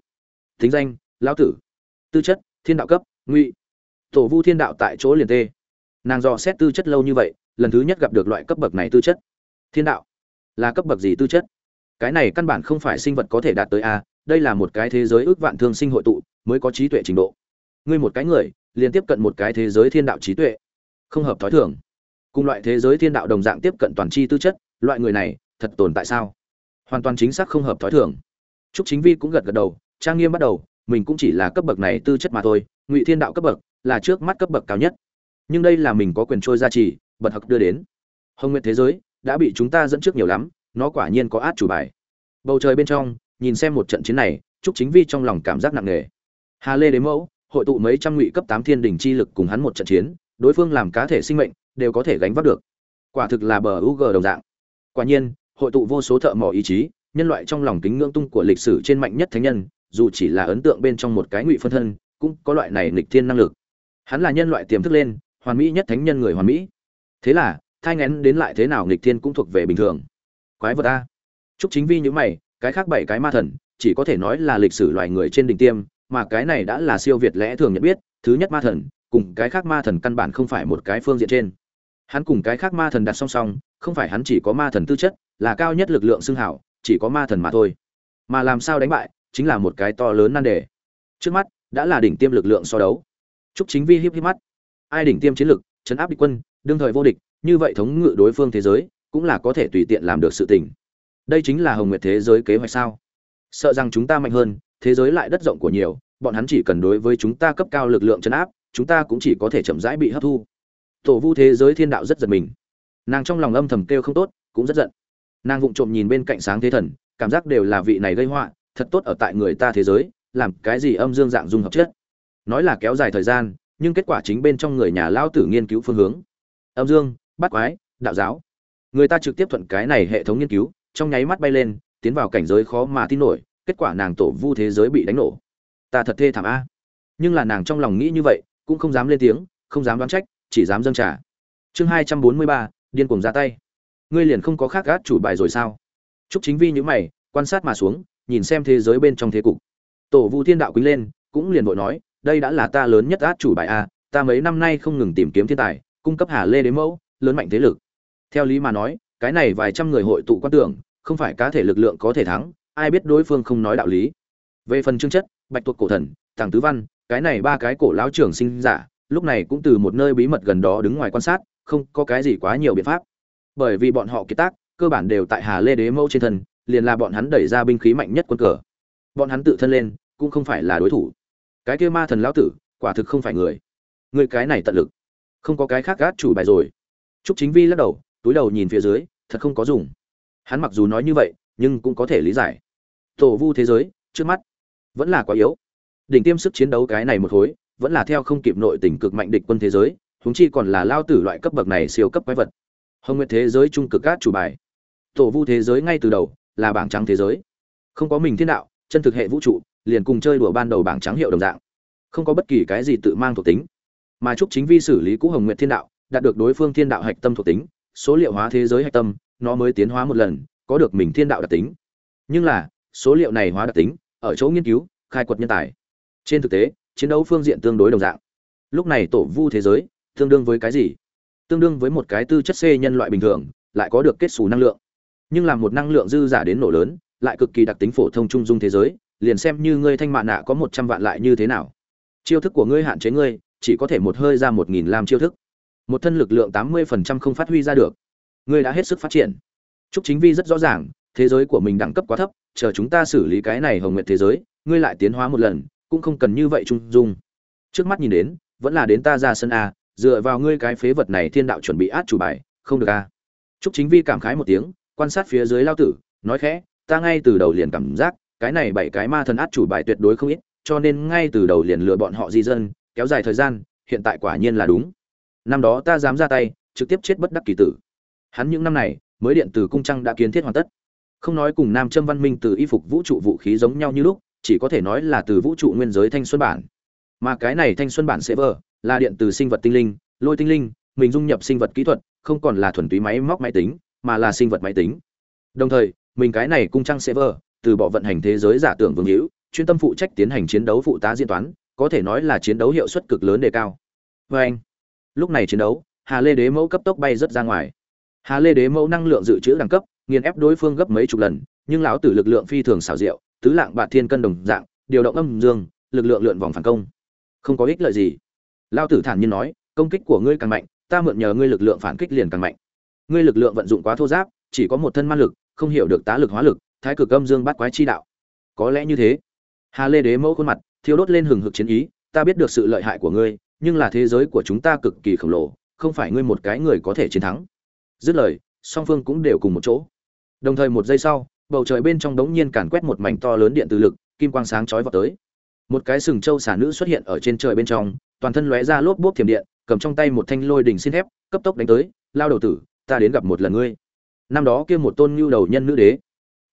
Thính danh, lão tử. Tư chất, thiên đạo cấp, ngụy. Tổ vu thiên đạo tại chỗ liền tê nàng dò xét tư chất lâu như vậy, lần thứ nhất gặp được loại cấp bậc này tư chất. Thiên đạo. Là cấp bậc gì tư chất? Cái này căn bản không phải sinh vật có thể đạt tới a, đây là một cái thế giới ước vạn thương sinh hội tụ, mới có trí tuệ trình độ. Ngươi một cái người liên tiếp cận một cái thế giới thiên đạo trí tuệ. Không hợp thói thường. Cùng loại thế giới thiên đạo đồng dạng tiếp cận toàn c h i tư chất, loại người này, thật tồn tại sao? Hoàn toàn chính xác không hợp thói thường. T r ú c chính vi cũng gật gật đầu, trang nghiêm bắt đầu, mình cũng chỉ là cấp bậc này tư chất mà thôi, ngụy thiên đạo cấp bậc là trước mắt cấp bậc cao nhất nhưng đây là mình có quyền trôi gia trì bật hặc đưa đến hồng nguyện thế giới đã bị chúng ta dẫn trước nhiều lắm nó quả nhiên có át chủ bài bầu trời bên trong nhìn xem một trận chiến này trúc chính vi trong lòng cảm giác nặng nề hà lê đế mẫu hội tụ mấy trăm ngụy cấp tám thiên đỉnh chi lực cùng hắn một trận chiến, đối phương làm cá thể sinh mệnh, đều có thể gánh vác được. Quả thực là bờ UG đồng dạng. Quả nhiên, hội tụ vô số thợ mỏ ý chí, nhân loại trong lòng kính ngưỡng tung của lịch sử trên mạnh nhất thánh nhân, dù chỉ là ấn tượng bên trong một cái ngụy phân thân, cũng có loại này nghịch thiên năng lực. Hắn là nhân loại tiềm thức lên, hoàn mỹ nhất thánh nhân người hoàn mỹ. Thế là, thai ngén đến lại thế nào nghịch thiên cũng thuộc về bình thường. Quái vật a. Trúc Chính Vi như mày, cái khác bảy cái ma thần, chỉ có thể nói là lịch sử loài người trên đỉnh tiêm, mà cái này đã là siêu việt lẽ thường nhận biết thứ nhất ma thần cùng cái khác ma thần căn bản không phải một cái phương diện trên hắn cùng cái khác ma thần đặt song song không phải hắn chỉ có ma thần tư chất là cao nhất lực lượng xưng hảo chỉ có ma thần mà thôi mà làm sao đánh bại chính là một cái to lớn nan đề trước mắt đã là đỉnh tiêm lực lượng so đấu chúc chính vi hiếp hiếp mắt ai đỉnh tiêm chiến lực, chấn áp địch quân, đương thời vô địch, như vậy thống ngự đối phương thế giới, cũng là có thể tùy tiện làm được sự tình. Đây chính là hồng nguyệt thế giới kế hoạch sao? Sợ rằng chúng ta mạnh hơn, thế giới lại đất rộng của nhiều, bọn hắn chỉ cần đối với chúng ta cấp cao lực lượng chấn áp, chúng ta cũng chỉ có thể chậm rãi bị hấp thu. Tổ vu thế giới thiên đạo rất giật mình. Nàng trong lòng âm thầm kêu không tốt, cũng rất giận. Nàng vụng trộm nhìn bên cạnh sáng thế thần, cảm giác đều là vị này gây họa, thật tốt ở tại người ta thế giới, làm cái gì âm dương dạng dung hợp chất. Nói là kéo dài thời gian nhưng kết quả chính bên trong người nhà lao tử nghiên cứu phương hướng. Âm dương bắt quái, đạo giáo. Người ta trực tiếp thuận cái này hệ thống nghiên cứu, trong nháy mắt bay lên, tiến vào cảnh giới khó mà tin nổi, kết quả nàng tổ vu thế giới bị đánh nổ. Ta thật thê thảm a. Nhưng là nàng trong lòng nghĩ như vậy, cũng không dám lên tiếng, không dám đoán trách, chỉ dám dâng trả chương hai trăm bốn mươi ba, điên cuồng ra tay. Ngươi liền không có khác gác chủ bài rồi sao? Chúc chính vi nhữ mày, quan sát mà xuống, nhìn xem thế giới bên trong thế cục. Tổ vu thiên đạo quýnh lên, cũng liền vội nói đây đã là ta lớn nhất át chủ bài a, ta mấy năm nay không ngừng tìm kiếm thiên tài, cung cấp hà lê đến mẫu, lớn mạnh thế lực. Theo lý mà nói, cái này vài trăm người hội tụ quan tưởng, không phải cá thể lực lượng có thể thắng, ai biết đối phương không nói đạo lý. Về phần chương chất, bạch tuộc cổ thần tàng tứ văn, cái này ba cái cổ lão trưởng sinh giả, lúc này cũng từ một nơi bí mật gần đó đứng ngoài quan sát, không có cái gì quá nhiều biện pháp. Bởi vì bọn họ kiệt tác, cơ bản đều tại hà lê đế mẫu trên thân, liền là bọn hắn đẩy ra binh khí mạnh nhất quân cờ. Bọn hắn tự thân lên, cũng không phải là đối thủ cái kia ma thần lão tử, quả thực không phải người. Người cái này tận lực. Không có cái khác gát chủ bài rồi. T trúc chính vi lắc đầu, túi đầu nhìn phía dưới, thật không có dùng. Hắn mặc dù nói như vậy, nhưng cũng có thể lý giải. Tổ vu thế giới, trước mắt, vẫn là quá yếu. Đỉnh tiêm sức chiến đấu cái này một khối, vẫn là theo không kịp nội tình cực mạnh địch quân thế giới, huống chi còn là lao tử loại cấp bậc này siêu cấp quái vật. Hồng nguyệt thế giới trung cực cát chủ bài. Tổ vu thế giới ngay từ đầu, là bảng trắng thế giới. Không có mình thiên đạo, chân thực hệ vũ trụ liền cùng chơi đùa ban đầu bảng trắng hiệu đồng dạng. Không có bất kỳ cái gì tự mang thuộc tính. Mà chúc chính vi xử lý cũ hồng nguyệt thiên đạo, đạt được đối phương thiên đạo hạch tâm thuộc tính, số liệu hóa thế giới hạch tâm, nó mới tiến hóa một lần, có được mình thiên đạo đặc tính. Nhưng là, số liệu này hóa đặc tính, ở chỗ nghiên cứu, khai quật nhân tài. Trên thực tế, chiến đấu phương diện tương đối đồng dạng. Lúc này tổ vu thế giới, tương đương với cái gì? Tương đương với một cái tư chất c nhân loại bình thường, lại có được kết xù năng lượng. Nhưng là một năng lượng dư giả đến nổ lớn, lại cực kỳ đặc tính phổ thông trung dung thế giới liền xem như ngươi thanh mạn nạ có một trăm vạn lại như thế nào chiêu thức của ngươi hạn chế ngươi chỉ có thể một hơi ra một nghìn lam chiêu thức một thân lực lượng tám mươi phần trăm không phát huy ra được ngươi đã hết sức phát triển Trúc Chính Vi rất rõ ràng, thế giới của mình đẳng cấp quá thấp, chờ chúng ta xử lý cái này hồng nguyệt thế giới, ngươi lại tiến hóa một lần, cũng không cần như vậy trung dung. Trước mắt nhìn đến, vẫn là đến ta ra sân a, dựa vào ngươi cái phế vật này thiên đạo chuẩn bị át chủ bài, không được a. Trúc Chính Vi cảm khái một tiếng, quan sát phía dưới lao tử, nói khẽ, ta ngay từ đầu liền cảm giác, cái này bảy cái ma thần át chủ bài tuyệt đối không ít, cho nên ngay từ đầu liền lừa bọn họ di dân, kéo dài thời gian, hiện tại quả nhiên là đúng. Năm đó ta dám ra tay, trực tiếp chết bất đắc kỳ tử. Hắn những năm này, mới điện tử cung trăng đã kiến thiết hoàn tất không nói cùng nam châm văn minh từ y phục vũ trụ vũ khí giống nhau như lúc chỉ có thể nói là từ vũ trụ nguyên giới thanh xuân bản mà cái này thanh xuân bản sẽ vờ là điện từ sinh vật tinh linh lôi tinh linh mình dung nhập sinh vật kỹ thuật không còn là thuần túy máy móc máy tính mà là sinh vật máy tính đồng thời mình cái này cung trăng sẽ vờ từ bỏ vận hành thế giới giả tưởng vương hữu, chuyên tâm phụ trách tiến hành chiến đấu phụ tá diễn toán, có thể nói là chiến đấu hiệu suất cực lớn đề cao. Vê anh, lúc này chiến đấu, hà lê đế mẫu cấp tốc bay rất ra ngoài. Hà lê đế mẫu năng lượng dự trữ đẳng cấp, nghiền ép đối phương gấp mấy chục lần, nhưng lão tử lực lượng phi thường xảo diệu, tứ lạng bạc thiên cân đồng dạng, điều động âm dương, lực lượng lượn vòng phản công. Không có ích lợi gì. Lão tử thản nhiên nói, công kích của ngươi càng mạnh, ta mượn nhờ ngươi lực lượng phản kích liền càng mạnh. Ngươi lực lượng vận dụng quá thô giáp, chỉ có một thân ma lực, không hiểu được tá lực hóa lực thái cực âm dương bắt quái chi đạo. Có lẽ như thế. Hà lê đế mẫu khuôn mặt, thiêu đốt lên hừng hực chiến ý, ta biết được sự lợi hại của ngươi, nhưng là thế giới của chúng ta cực kỳ khổng lồ, không phải ngươi một cái người có thể chiến thắng. Dứt lời, song phương cũng đều cùng một chỗ. Đồng thời một giây sau, bầu trời bên trong đống nhiên càn quét một mảnh to lớn điện từ lực, kim quang sáng chói vào tới. Một cái sừng trâu xả nữ xuất hiện ở trên trời bên trong, toàn thân lóe ra lốp bốp thiểm điện, cầm trong tay một thanh lôi đỉnh xin thép, cấp tốc đánh tới, lao đầu tử, ta đến gặp một lần ngươi. Năm đó kia một tôn nhu đầu nhân nữ đế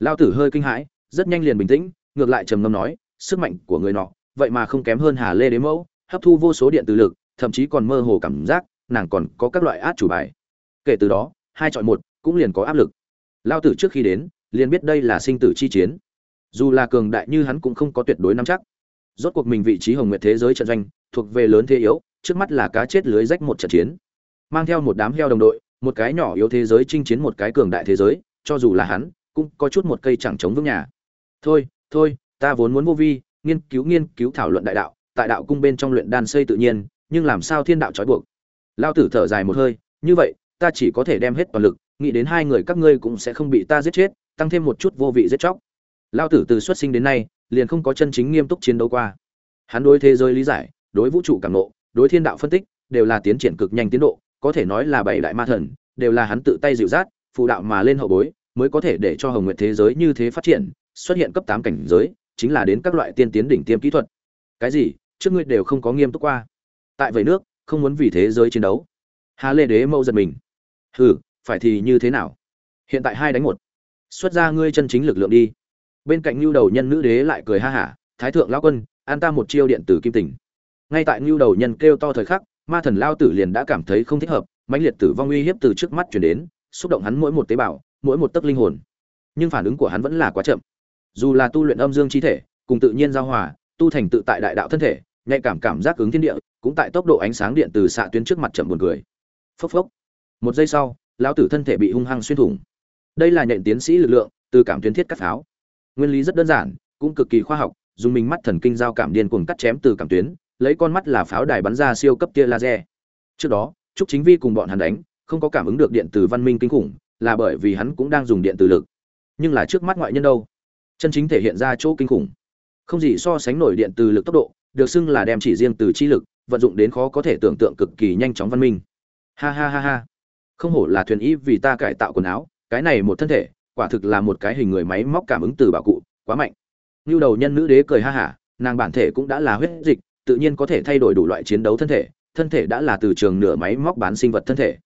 lao tử hơi kinh hãi, rất nhanh liền bình tĩnh, ngược lại trầm ngâm nói, sức mạnh của người nọ, vậy mà không kém hơn hà lê đế mẫu, hấp thu vô số điện từ lực, thậm chí còn mơ hồ cảm giác, nàng còn có các loại át chủ bài. Kể từ đó, hai chọn một cũng liền có áp lực. Lao tử trước khi đến, liền biết đây là sinh tử chi chiến. Dù là cường đại như hắn cũng không có tuyệt đối nắm chắc. Rốt cuộc mình vị trí hồng nguyệt thế giới trận doanh, thuộc về lớn thế yếu, trước mắt là cá chết lưới rách một trận chiến. Mang theo một đám heo đồng đội, một cái nhỏ yếu thế giới chinh chiến một cái cường đại thế giới, cho dù là hắn cũng có chút một cây chẳng chống vững nhà. Thôi thôi, ta vốn muốn vô vi, nghiên cứu nghiên cứu thảo luận đại đạo, tại đạo cung bên trong luyện đan xây tự nhiên, nhưng làm sao thiên đạo trói buộc? Lao tử thở dài một hơi, như vậy, ta chỉ có thể đem hết toàn lực, nghĩ đến hai người các ngươi cũng sẽ không bị ta giết chết, tăng thêm một chút vô vị giết chóc. Lao tử từ xuất sinh đến nay, liền không có chân chính nghiêm túc chiến đấu qua. Hắn đối thế giới lý giải, đối vũ trụ cảm nộ đối thiên đạo phân tích, đều là tiến triển cực nhanh tiến độ, có thể nói là bảy đại ma thần, đều là hắn tự tay dịu dắt, phụ đạo mà lên hậu bối mới có thể để cho hồng nguyện thế giới như thế phát triển, xuất hiện cấp tám cảnh giới, chính là đến các loại tiên tiến đỉnh tiêm kỹ thuật. Cái gì? Trước ngươi đều không có nghiêm túc qua. Tại vậy nước, không muốn vì thế giới chiến đấu. Hà lê đế mâu giật mình. Hừ, phải thì như thế nào? Hiện tại hai đánh một. Xuất ra ngươi chân chính lực lượng đi. Bên cạnh ngưu đầu nhân nữ đế lại cười ha hả, thái thượng lão quân, an ta một chiêu điện tử kim tình. Ngay tại ngưu đầu nhân kêu to thời khắc, ma thần lao tử liền đã cảm thấy không thích hợp, mãnh liệt tử vong uy hiếp từ trước mắt chuyển đến, xúc động hắn mỗi một tế bào mỗi một tấc linh hồn. Nhưng phản ứng của hắn vẫn là quá chậm. Dù là tu luyện âm dương chi thể, cùng tự nhiên giao hòa, tu thành tự tại đại đạo thân thể, nhạy cảm cảm giác ứng thiên địa, cũng tại tốc độ ánh sáng điện từ xạ tuyến trước mặt chậm buồn cười. Phốc phốc. Một giây sau, lão tử thân thể bị hung hăng xuyên thủng. Đây là nhện tiến sĩ lực lượng, từ cảm tuyến thiết cắt pháo. Nguyên lý rất đơn giản, cũng cực kỳ khoa học, dùng mình mắt thần kinh giao cảm điên cuồng cắt chém từ cảm tuyến, lấy con mắt là pháo đài bắn ra siêu cấp tia laser. Trước đó, trúc chính vi cùng bọn hắn đánh, không có cảm ứng được điện từ văn minh kinh khủng là bởi vì hắn cũng đang dùng điện từ lực. Nhưng là trước mắt ngoại nhân đâu? Chân chính thể hiện ra chỗ kinh khủng. Không gì so sánh nổi điện từ lực tốc độ, được xưng là đem chỉ riêng từ chi lực, vận dụng đến khó có thể tưởng tượng cực kỳ nhanh chóng văn minh. Ha ha ha ha. Không hổ là thuyền y vì ta cải tạo quần áo, cái này một thân thể, quả thực là một cái hình người máy móc cảm ứng từ bảo cụ, quá mạnh. Như đầu nhân nữ đế cười ha hả, nàng bản thể cũng đã là huyết dịch, tự nhiên có thể thay đổi đủ loại chiến đấu thân thể thân thể đã là từ trường nửa máy móc bán sinh vật thân thể.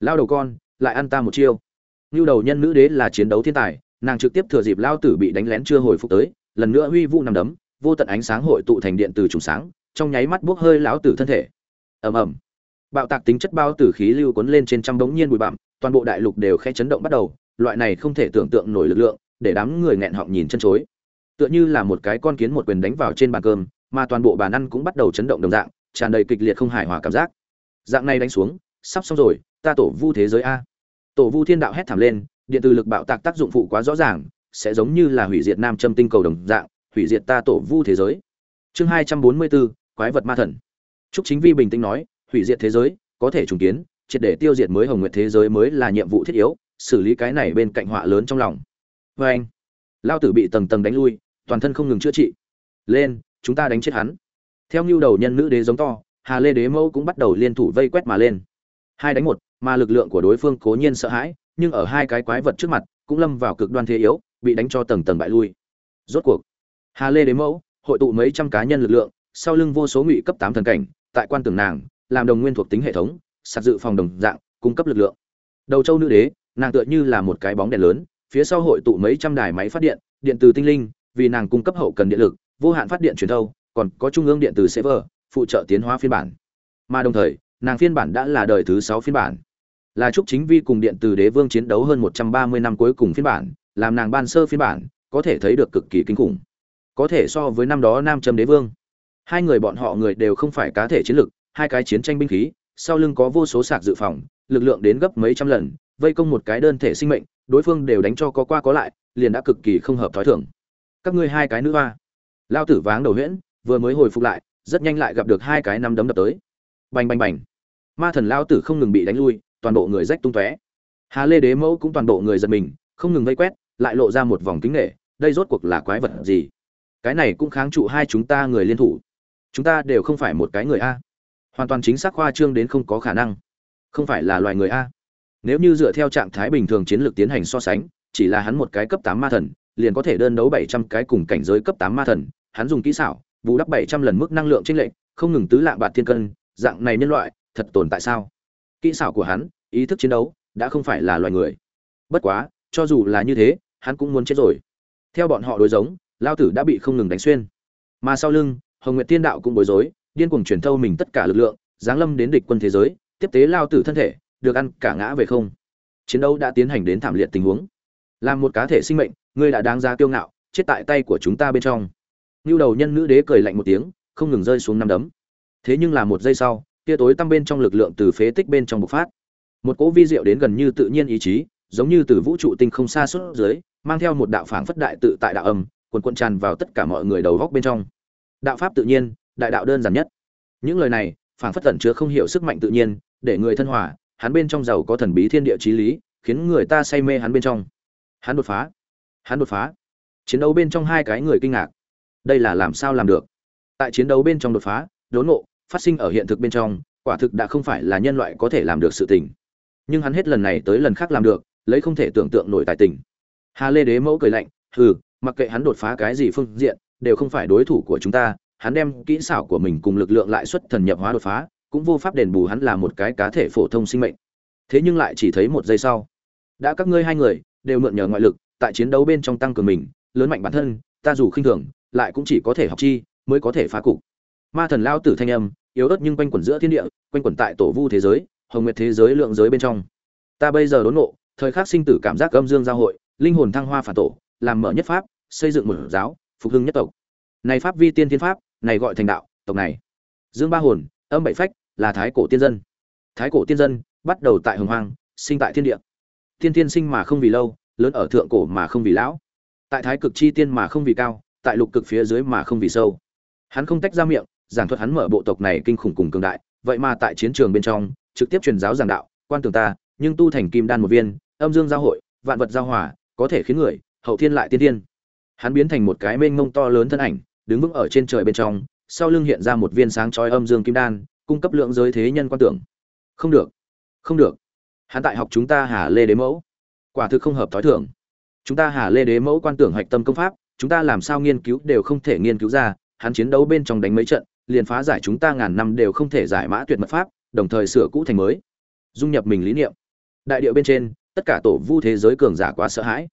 Lao đầu con, lại ăn ta một chiêu. Nưu đầu nhân nữ đế là chiến đấu thiên tài, nàng trực tiếp thừa dịp lao tử bị đánh lén chưa hồi phục tới, lần nữa huy vũ nằm đấm, vô tận ánh sáng hội tụ thành điện từ trùng sáng, trong nháy mắt bốc hơi lão tử thân thể. Ầm ầm. Bạo tạc tính chất bao tử khí lưu cuốn lên trên trăm bỗng nhiên bụi bặm, toàn bộ đại lục đều khẽ chấn động bắt đầu, loại này không thể tưởng tượng nổi lực lượng, để đám người nghẹn họng nhìn chân chối. Tựa như là một cái con kiến một quyền đánh vào trên bàn cơm, mà toàn bộ bàn ăn cũng bắt đầu chấn động đồng dạng, tràn đầy kịch liệt không hài hòa cảm giác. Dạng này đánh xuống, sắp xong rồi, ta tổ vu thế giới a tổ vu thiên đạo hét thảm lên, điện từ lực bạo tạc tác dụng phụ quá rõ ràng, sẽ giống như là hủy diệt nam châm tinh cầu đồng dạng, hủy diệt ta tổ vu thế giới. Chương hai trăm bốn mươi bốn, quái vật ma thần. Trúc chính vi bình tĩnh nói, hủy diệt thế giới, có thể trùng kiến, triệt để tiêu diệt mới hồng nguyệt thế giới mới là nhiệm vụ thiết yếu, xử lý cái này bên cạnh họa lớn trong lòng. Vê anh, lao tử bị tầng tầng đánh lui, toàn thân không ngừng chữa trị. Lên, chúng ta đánh chết hắn. Theo ngưu đầu nhân nữ đế giống to, hà lê đế mẫu cũng bắt đầu liên thủ vây quét mà lên. Hai đánh một mà lực lượng của đối phương cố nhiên sợ hãi, nhưng ở hai cái quái vật trước mặt, cũng lâm vào cực đoan thế yếu, bị đánh cho tầng tầng bại lui. Rốt cuộc, hà lê đế mẫu hội tụ mấy trăm cá nhân lực lượng, sau lưng vô số ngụy cấp tám thần cảnh, tại quan tưởng nàng, làm đồng nguyên thuộc tính hệ thống sạc dự phòng đồng dạng, cung cấp lực lượng. Đầu châu nữ đế, nàng tựa như là một cái bóng đèn lớn, phía sau hội tụ mấy trăm đài máy phát điện điện từ tinh linh, vì nàng cung cấp hậu cần điện lực, vô hạn phát điện truyền thâu, còn có trung ương điện từ server, phụ trợ tiến hóa phiên bản. Mà đồng thời, nàng phiên bản đã là đời thứ sáu phiên bản là trúc chính vi cùng điện từ đế vương chiến đấu hơn một trăm ba mươi năm cuối cùng phiên bản, làm nàng ban sơ phiên bản, có thể thấy được cực kỳ kinh khủng. Có thể so với năm đó nam châm đế vương, hai người bọn họ người đều không phải cá thể chiến lực, hai cái chiến tranh binh khí, sau lưng có vô số sạc dự phòng, lực lượng đến gấp mấy trăm lần, vây công một cái đơn thể sinh mệnh, đối phương đều đánh cho có qua có lại, liền đã cực kỳ không hợp thói thường. Các ngươi hai cái nữ hoa, lao tử váng đầu huyễn, vừa mới hồi phục lại, rất nhanh lại gặp được hai cái năm đấm đập tới. Bành bành bành. Ma thần lao tử không ngừng bị đánh lui toàn bộ người rách tung tóe. Hà lê đế mẫu cũng toàn bộ người giật mình, không ngừng vây quét, lại lộ ra một vòng kính nghệ đây rốt cuộc là quái vật gì? Cái này cũng kháng trụ hai chúng ta người liên thủ. Chúng ta đều không phải một cái người a. Hoàn toàn chính xác khoa trương đến không có khả năng. Không phải là loài người a. Nếu như dựa theo trạng thái bình thường chiến lược tiến hành so sánh, chỉ là hắn một cái cấp tám ma thần, liền có thể đơn đấu bảy trăm cái cùng cảnh giới cấp tám ma thần. Hắn dùng kỹ xảo, bù đắp bảy trăm lần mức năng lượng chênh lệch, không ngừng tứ lạng bạt thiên cân, dạng này nhân loại, thật tồn tại sao? Kỹ xảo của hắn ý thức chiến đấu, đã không phải là loài người. Bất quá, cho dù là như thế, hắn cũng muốn chết rồi. Theo bọn họ đối giống, lao tử đã bị không ngừng đánh xuyên. Mà sau lưng, hồng nguyệt tiên đạo cũng bối rối, điên cuồng truyền thâu mình tất cả lực lượng, giáng lâm đến địch quân thế giới, tiếp tế lao tử thân thể, được ăn cả ngã về không. Chiến đấu đã tiến hành đến thảm liệt tình huống. Làm một cá thể sinh mệnh, ngươi đã đáng ra kiêu ngạo, chết tại tay của chúng ta bên trong. Ngưu đầu nhân nữ đế cười lạnh một tiếng, không ngừng rơi xuống năm đấm. Thế nhưng là một giây sau, tia tối tăm bên trong lực lượng từ phế tích bên trong bộc phát một cỗ vi diệu đến gần như tự nhiên ý chí, giống như từ vũ trụ tinh không xa suốt dưới, mang theo một đạo phảng phất đại tự tại đạo âm quần quần tràn vào tất cả mọi người đầu góc bên trong. Đạo pháp tự nhiên, đại đạo đơn giản nhất. Những lời này, phảng phất tẩn chứa không hiểu sức mạnh tự nhiên, để người thân hòa, hắn bên trong giàu có thần bí thiên địa trí lý, khiến người ta say mê hắn bên trong. Hắn đột phá. Hắn đột phá. Chiến đấu bên trong hai cái người kinh ngạc. Đây là làm sao làm được? Tại chiến đấu bên trong đột phá, đốn ngộ, phát sinh ở hiện thực bên trong, quả thực đã không phải là nhân loại có thể làm được sự tình nhưng hắn hết lần này tới lần khác làm được, lấy không thể tưởng tượng nổi tài tình. Hà lê đế mẫu cười lạnh, hừ, mặc kệ hắn đột phá cái gì phương diện, đều không phải đối thủ của chúng ta, hắn đem kỹ xảo của mình cùng lực lượng lại xuất thần nhập hóa đột phá, cũng vô pháp đền bù hắn là một cái cá thể phổ thông sinh mệnh. Thế nhưng lại chỉ thấy một giây sau, đã các ngươi hai người đều mượn nhờ ngoại lực, tại chiến đấu bên trong tăng cường mình, lớn mạnh bản thân, ta dù khinh thường, lại cũng chỉ có thể học chi, mới có thể phá cục. Ma thần lao tử thanh âm, yếu ớt nhưng quanh quẩn giữa thiên địa, quanh quẩn tại tổ vu thế giới hồng nguyệt thế giới lượng giới bên trong. Ta bây giờ đốn ngộ, thời khắc sinh tử cảm giác âm dương giao hội, linh hồn thăng hoa phản tổ, làm mở nhất pháp, xây dựng một giáo, phục hưng nhất tộc. Này pháp vi tiên thiên pháp, này gọi thành đạo, tộc này. Dương ba hồn, âm bảy phách, là thái cổ tiên dân. Thái cổ tiên dân, bắt đầu tại hồng hoang, sinh tại thiên địa. Tiên tiên sinh mà không vì lâu, lớn ở thượng cổ mà không vì lão. Tại thái cực chi tiên mà không vì cao, tại lục cực phía dưới mà không vì sâu. Hắn không tách ra miệng, giảng thuật hắn mở bộ tộc này kinh khủng cùng cường đại, vậy mà tại chiến trường bên trong trực tiếp truyền giáo giảng đạo, quan tưởng ta, nhưng tu thành kim đan một viên, âm dương giao hội, vạn vật giao hòa, có thể khiến người, hậu thiên lại tiên thiên. Hắn biến thành một cái mênh mông to lớn thân ảnh, đứng vững ở trên trời bên trong, sau lưng hiện ra một viên sáng chói âm dương kim đan, cung cấp lượng giới thế nhân quan tưởng. Không được không được. Hắn tại học chúng ta hà lê đế mẫu. Quả thực không hợp thói thường. Chúng ta hà lê đế mẫu quan tưởng hạch tâm công pháp, chúng ta làm sao nghiên cứu đều không thể nghiên cứu ra, hắn chiến đấu bên trong đánh mấy trận, liền phá giải chúng ta ngàn năm đều không thể giải mã tuyệt mật pháp đồng thời sửa cũ thành mới. Dung nhập mình lý niệm. Đại điệu bên trên, tất cả tổ vu thế giới cường giả quá sợ hãi.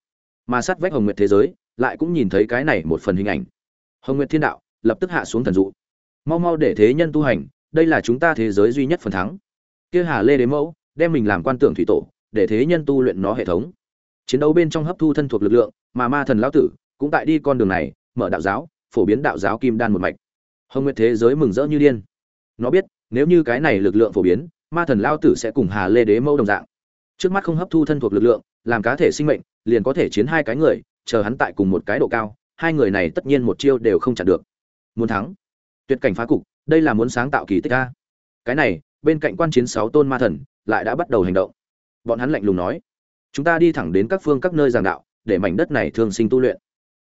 Mà sát vách hồng nguyệt thế giới, lại cũng nhìn thấy cái này một phần hình ảnh. Hồng nguyệt thiên đạo, lập tức hạ xuống thần dụ. Mau mau để thế nhân tu hành, đây là chúng ta thế giới duy nhất phần thắng. Kia hà lê đế mẫu, đem mình làm quan tưởng thủy tổ, để thế nhân tu luyện nó hệ thống. Chiến đấu bên trong hấp thu thân thuộc lực lượng, mà ma thần lão tử cũng tại đi con đường này, mở đạo giáo, phổ biến đạo giáo kim đan một mạch. Hồng nguyệt thế giới mừng rỡ như điên. Nó biết nếu như cái này lực lượng phổ biến, ma thần lao tử sẽ cùng hà lê đế mẫu đồng dạng. Trước mắt không hấp thu thân thuộc lực lượng, làm cá thể sinh mệnh, liền có thể chiến hai cái người, chờ hắn tại cùng một cái độ cao, hai người này tất nhiên một chiêu đều không chặn được. Muốn thắng. Tuyệt cảnh phá cục, đây là muốn sáng tạo kỳ tích a. Cái này, bên cạnh quan chiến sáu tôn ma thần, lại đã bắt đầu hành động. Bọn hắn lạnh lùng nói, chúng ta đi thẳng đến các phương các nơi giảng đạo, để mảnh đất này thường sinh tu luyện.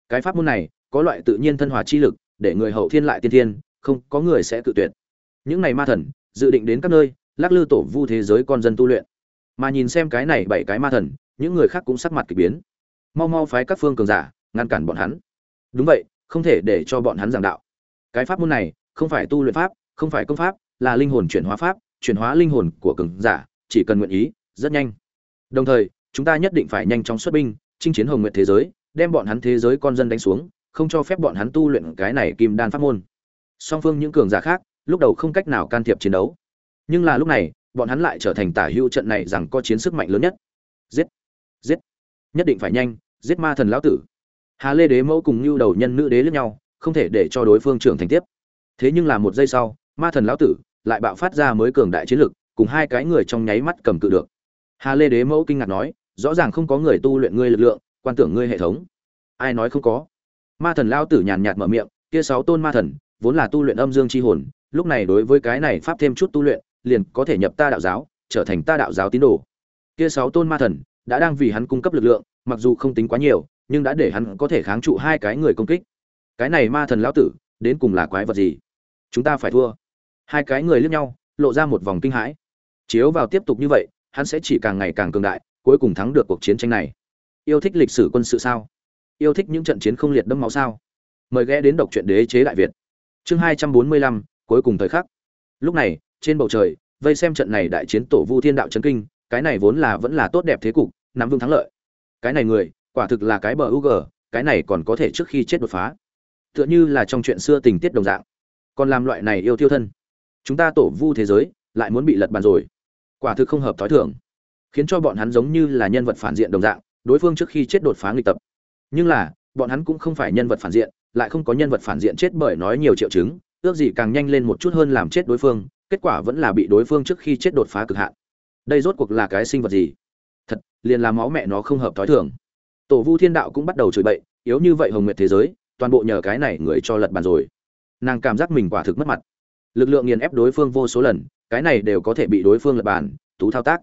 Cái pháp môn này, có loại tự nhiên thân hòa chi lực, để người hậu thiên lại tiên thiên, không có người sẽ tự tuyệt những này ma thần, dự định đến các nơi, lắc lư tổ vu thế giới con dân tu luyện. Mà nhìn xem cái này bảy cái ma thần, những người khác cũng sắc mặt k ỳ biến. Mau mau phái các phương cường giả, ngăn cản bọn hắn. Đúng vậy, không thể để cho bọn hắn giảng đạo. Cái pháp môn này, không phải tu luyện pháp, không phải công pháp, là linh hồn chuyển hóa pháp, chuyển hóa linh hồn của cường giả, chỉ cần nguyện ý, rất nhanh. Đồng thời, chúng ta nhất định phải nhanh chóng xuất binh, chinh chiến hồng nguyện thế giới, đem bọn hắn thế giới con dân đánh xuống, không cho phép bọn hắn tu luyện cái này kim đan pháp môn. Song phương những cường giả khác lúc đầu không cách nào can thiệp chiến đấu. Nhưng là lúc này, bọn hắn lại trở thành tả hữu trận này rằng có chiến sức mạnh lớn nhất. Giết! Giết! Nhất định phải nhanh, giết ma thần lão tử. Hà lê đế mẫu cùng như đầu nhân nữ đế lẫn nhau, không thể để cho đối phương trưởng thành tiếp. Thế nhưng là một giây sau, ma thần lão tử lại bạo phát ra mới cường đại chiến lực, cùng hai cái người trong nháy mắt cầm cự được. Hà lê đế mẫu kinh ngạc nói, rõ ràng không có người tu luyện ngươi lực lượng, quan tưởng ngươi hệ thống. Ai nói không có? Ma thần lão tử nhàn nhạt mở miệng, kia sáu tôn ma thần, vốn là tu luyện âm dương chi hồn lúc này đối với cái này pháp thêm chút tu luyện, liền có thể nhập ta đạo giáo, trở thành ta đạo giáo tín đồ. Kia sáu tôn ma thần đã đang vì hắn cung cấp lực lượng, mặc dù không tính quá nhiều, nhưng đã để hắn có thể kháng trụ hai cái người công kích. Cái này ma thần lão tử, đến cùng là quái vật gì? Chúng ta phải thua. Hai cái người liếc nhau, lộ ra một vòng kinh hãi. Chiếu vào tiếp tục như vậy, hắn sẽ chỉ càng ngày càng cường đại, cuối cùng thắng được cuộc chiến tranh này. Yêu thích lịch sử quân sự sao? Yêu thích những trận chiến không liệt đẫm máu sao? Mời ghé đến đọc truyện đế chế đại việt. Chương hai trăm bốn mươi lăm cuối cùng thời khắc. Lúc này, trên bầu trời, vây xem trận này đại chiến tổ vu thiên đạo chấn kinh, cái này vốn là vẫn là tốt đẹp thế cục, nắm vững thắng lợi. Cái này người, quả thực là cái bờ u g cái này còn có thể trước khi chết đột phá. Tựa như là trong chuyện xưa tình tiết đồng dạng. Còn làm loại này yêu tiêu thân. Chúng ta tổ vu thế giới, lại muốn bị lật bàn rồi. Quả thực không hợp thói thường. Khiến cho bọn hắn giống như là nhân vật phản diện đồng dạng, đối phương trước khi chết đột phá nghịch tập. Nhưng là, bọn hắn cũng không phải nhân vật phản diện, lại không có nhân vật phản diện chết bởi nói nhiều triệu chứng ước gì càng nhanh lên một chút hơn làm chết đối phương, kết quả vẫn là bị đối phương trước khi chết đột phá cực hạn. Đây rốt cuộc là cái sinh vật gì? Thật, liền làm máu mẹ nó không hợp thói thường. Tổ vu thiên đạo cũng bắt đầu chửi bậy, yếu như vậy hồng nguyệt thế giới, toàn bộ nhờ cái này người cho lật bàn rồi. Nàng cảm giác mình quả thực mất mặt. Lực lượng nghiền ép đối phương vô số lần, cái này đều có thể bị đối phương lật bàn, tú thao tác.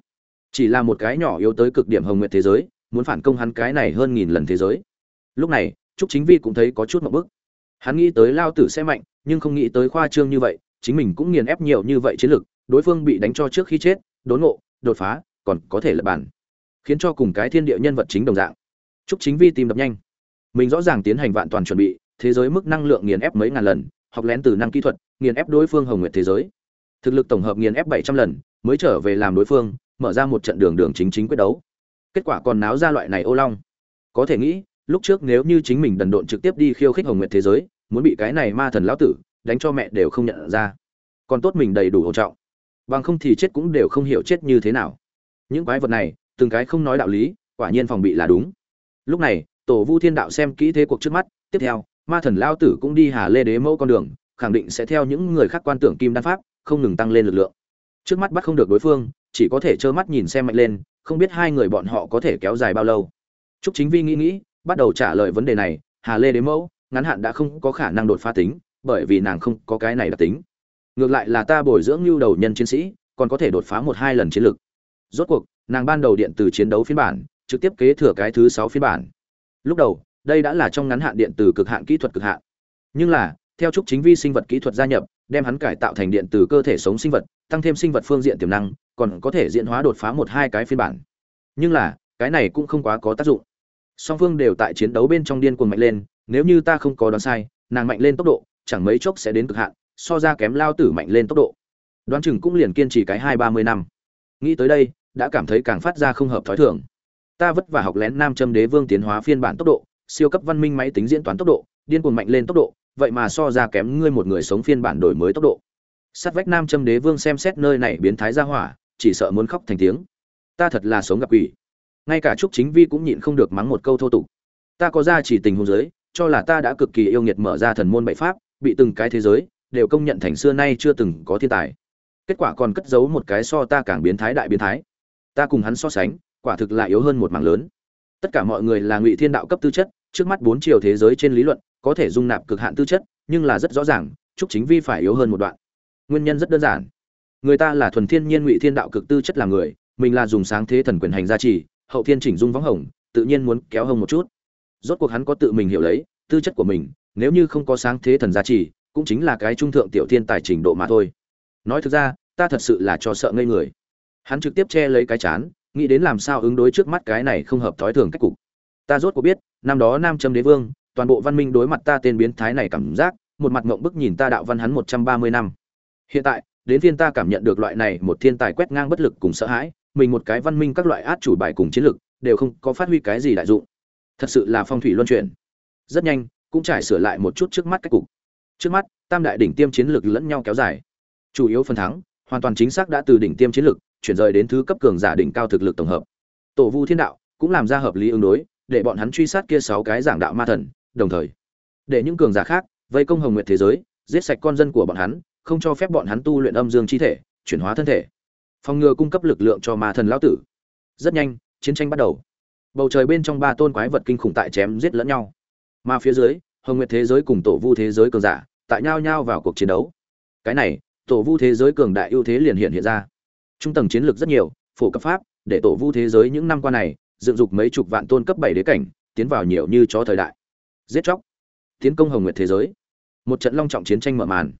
Chỉ là một cái nhỏ yếu tới cực điểm hồng nguyệt thế giới, muốn phản công hắn cái này hơn nghìn lần thế giới. Lúc này, trúc chính vi cũng thấy có chút một bức. Hắn nghĩ tới lao tử sẽ mạnh nhưng không nghĩ tới khoa trương như vậy, chính mình cũng nghiền ép nhiều như vậy chiến lực, đối phương bị đánh cho trước khi chết, đốn ngộ, đột phá, còn có thể lật bàn. Khiến cho cùng cái thiên địa nhân vật chính đồng dạng. Trúc chính vi tìm đập nhanh. Mình rõ ràng tiến hành vạn toàn chuẩn bị, thế giới mức năng lượng nghiền ép mấy ngàn lần, học lén từ năng kỹ thuật, nghiền ép đối phương hồng nguyệt thế giới. Thực lực tổng hợp nghiền ép bảy trăm lần, mới trở về làm đối phương, mở ra một trận đường đường chính chính quyết đấu. Kết quả còn náo ra loại này ô long. Có thể nghĩ, lúc trước nếu như chính mình đần độn trực tiếp đi khiêu khích hồng nguyệt thế giới muốn bị cái này ma thần lão tử đánh cho mẹ đều không nhận ra. Còn tốt mình đầy đủ hỗ trọng. Bằng không thì chết cũng đều không hiểu chết như thế nào. Những quái vật này từng cái không nói đạo lý quả nhiên phòng bị là đúng. Lúc này tổ vu thiên đạo xem kỹ thế cuộc trước mắt tiếp theo ma thần lao tử cũng đi hà lê đế mẫu con đường khẳng định sẽ theo những người khác quan tưởng kim đan pháp không ngừng tăng lên lực lượng. Trước mắt bắt không được đối phương chỉ có thể trơ mắt nhìn xem mạnh lên không biết hai người bọn họ có thể kéo dài bao lâu. Trúc Chính Vi nghĩ nghĩ, bắt đầu trả lời vấn đề này, Hà Lê Đế Mẫu, ngắn hạn đã không có khả năng đột phá tính, bởi vì nàng không có cái này đặc tính. Ngược lại là ta bồi dưỡng lưu đầu nhân chiến sĩ, còn có thể đột phá một hai lần chiến lực. Rốt cuộc, nàng ban đầu điện từ chiến đấu phiên bản, trực tiếp kế thừa cái thứ sáu phiên bản. Lúc đầu, đây đã là trong ngắn hạn điện từ cực hạn kỹ thuật cực hạn. Nhưng là, theo trúc chính vi sinh vật kỹ thuật gia nhập đem hắn cải tạo thành điện từ cơ thể sống sinh vật tăng thêm sinh vật phương diện tiềm năng còn có thể diễn hóa đột phá một hai cái phiên bản nhưng là cái này cũng không quá có tác dụng song phương đều tại chiến đấu bên trong điên cuồng mạnh lên nếu như ta không có đoán sai, nàng mạnh lên tốc độ, chẳng mấy chốc sẽ đến cực hạn, so ra kém lao tử mạnh lên tốc độ. Đoán chừng cũng liền kiên trì cái hai ba mươi năm. Nghĩ tới đây, đã cảm thấy càng phát ra không hợp thói thường. Ta vất vả học lén nam châm đế vương tiến hóa phiên bản tốc độ, siêu cấp văn minh máy tính diễn toán tốc độ, điên cuồng mạnh lên tốc độ, vậy mà so ra kém ngươi một người sống phiên bản đổi mới tốc độ. Sát vách nam châm đế vương xem xét nơi này biến thái ra hỏa, chỉ sợ muốn khóc thành tiếng. Ta thật là sống gặp quỷ. Ngay cả trúc chính vi cũng nhịn không được mắng một câu thô tục. Ta có ra chỉ tình hôn giới cho là ta đã cực kỳ yêu nghiệt mở ra thần môn bảy pháp, bị từng cái thế giới đều công nhận thành xưa nay chưa từng có thiên tài. Kết quả còn cất giấu một cái so ta càng biến thái đại biến thái. Ta cùng hắn so sánh, quả thực là yếu hơn một mảng lớn. Tất cả mọi người là ngụy thiên đạo cấp tư chất, trước mắt bốn chiều thế giới trên lý luận, có thể dung nạp cực hạn tư chất, nhưng là rất rõ ràng, trúc chính vi phải yếu hơn một đoạn. Nguyên nhân rất đơn giản. Người ta là thuần thiên nhiên ngụy thiên đạo cực tư chất là người, mình là dùng sáng thế thần quyền hành gia trì, hậu thiên chỉnh dung võng hồng, tự nhiên muốn kéo hơn một chút rốt cuộc hắn có tự mình hiểu lấy, tư chất của mình, nếu như không có sáng thế thần gia trì, cũng chính là cái trung thượng tiểu thiên tài trình độ mà thôi. Nói thực ra, ta thật sự là cho sợ ngây người. Hắn trực tiếp che lấy cái chán, nghĩ đến làm sao ứng đối trước mắt cái này không hợp thói thường cách cục. Ta rốt cuộc biết, năm đó nam châm đế vương, toàn bộ văn minh đối mặt ta tên biến thái này cảm giác, một mặt ngộng bức nhìn ta đạo văn hắn một trăm ba mươi năm. Hiện tại, đến phiên ta cảm nhận được loại này một thiên tài quét ngang bất lực cùng sợ hãi, mình một cái văn minh các loại át chủ bài cùng chiến lực, đều không có phát huy cái gì đại dụng thật sự là phong thủy luân chuyển. Rất nhanh, cũng trải sửa lại một chút trước mắt cách cục. Trước mắt, tam đại đỉnh tiêm chiến lực lẫn nhau kéo dài. Chủ yếu phần thắng, hoàn toàn chính xác đã từ đỉnh tiêm chiến lực, chuyển rời đến thứ cấp cường giả đỉnh cao thực lực tổng hợp. Tổ vu thiên đạo cũng làm ra hợp lý ứng đối, để bọn hắn truy sát kia sáu cái giảng đạo ma thần, đồng thời, để những cường giả khác vây công hồng nguyệt thế giới, giết sạch con dân của bọn hắn, không cho phép bọn hắn tu luyện âm dương chi thể, chuyển hóa thân thể. Phòng ngừa cung cấp lực lượng cho ma thần lão tử. Rất nhanh, chiến tranh bắt đầu bầu trời bên trong ba tôn quái vật kinh khủng tại chém giết lẫn nhau. Mà phía dưới, hồng nguyệt thế giới cùng tổ vu thế giới cường giả tại nhao nhao vào cuộc chiến đấu. Cái này, tổ vu thế giới cường đại ưu thế liền hiện hiện ra. Trung tầng chiến lược rất nhiều, phổ cấp pháp, để tổ vu thế giới những năm qua này, dựng dục mấy chục vạn tôn cấp bảy đế cảnh, tiến vào nhiều như chó thời đại. Giết chóc, tiến công hồng nguyệt thế giới. Một trận long trọng chiến tranh mở màn.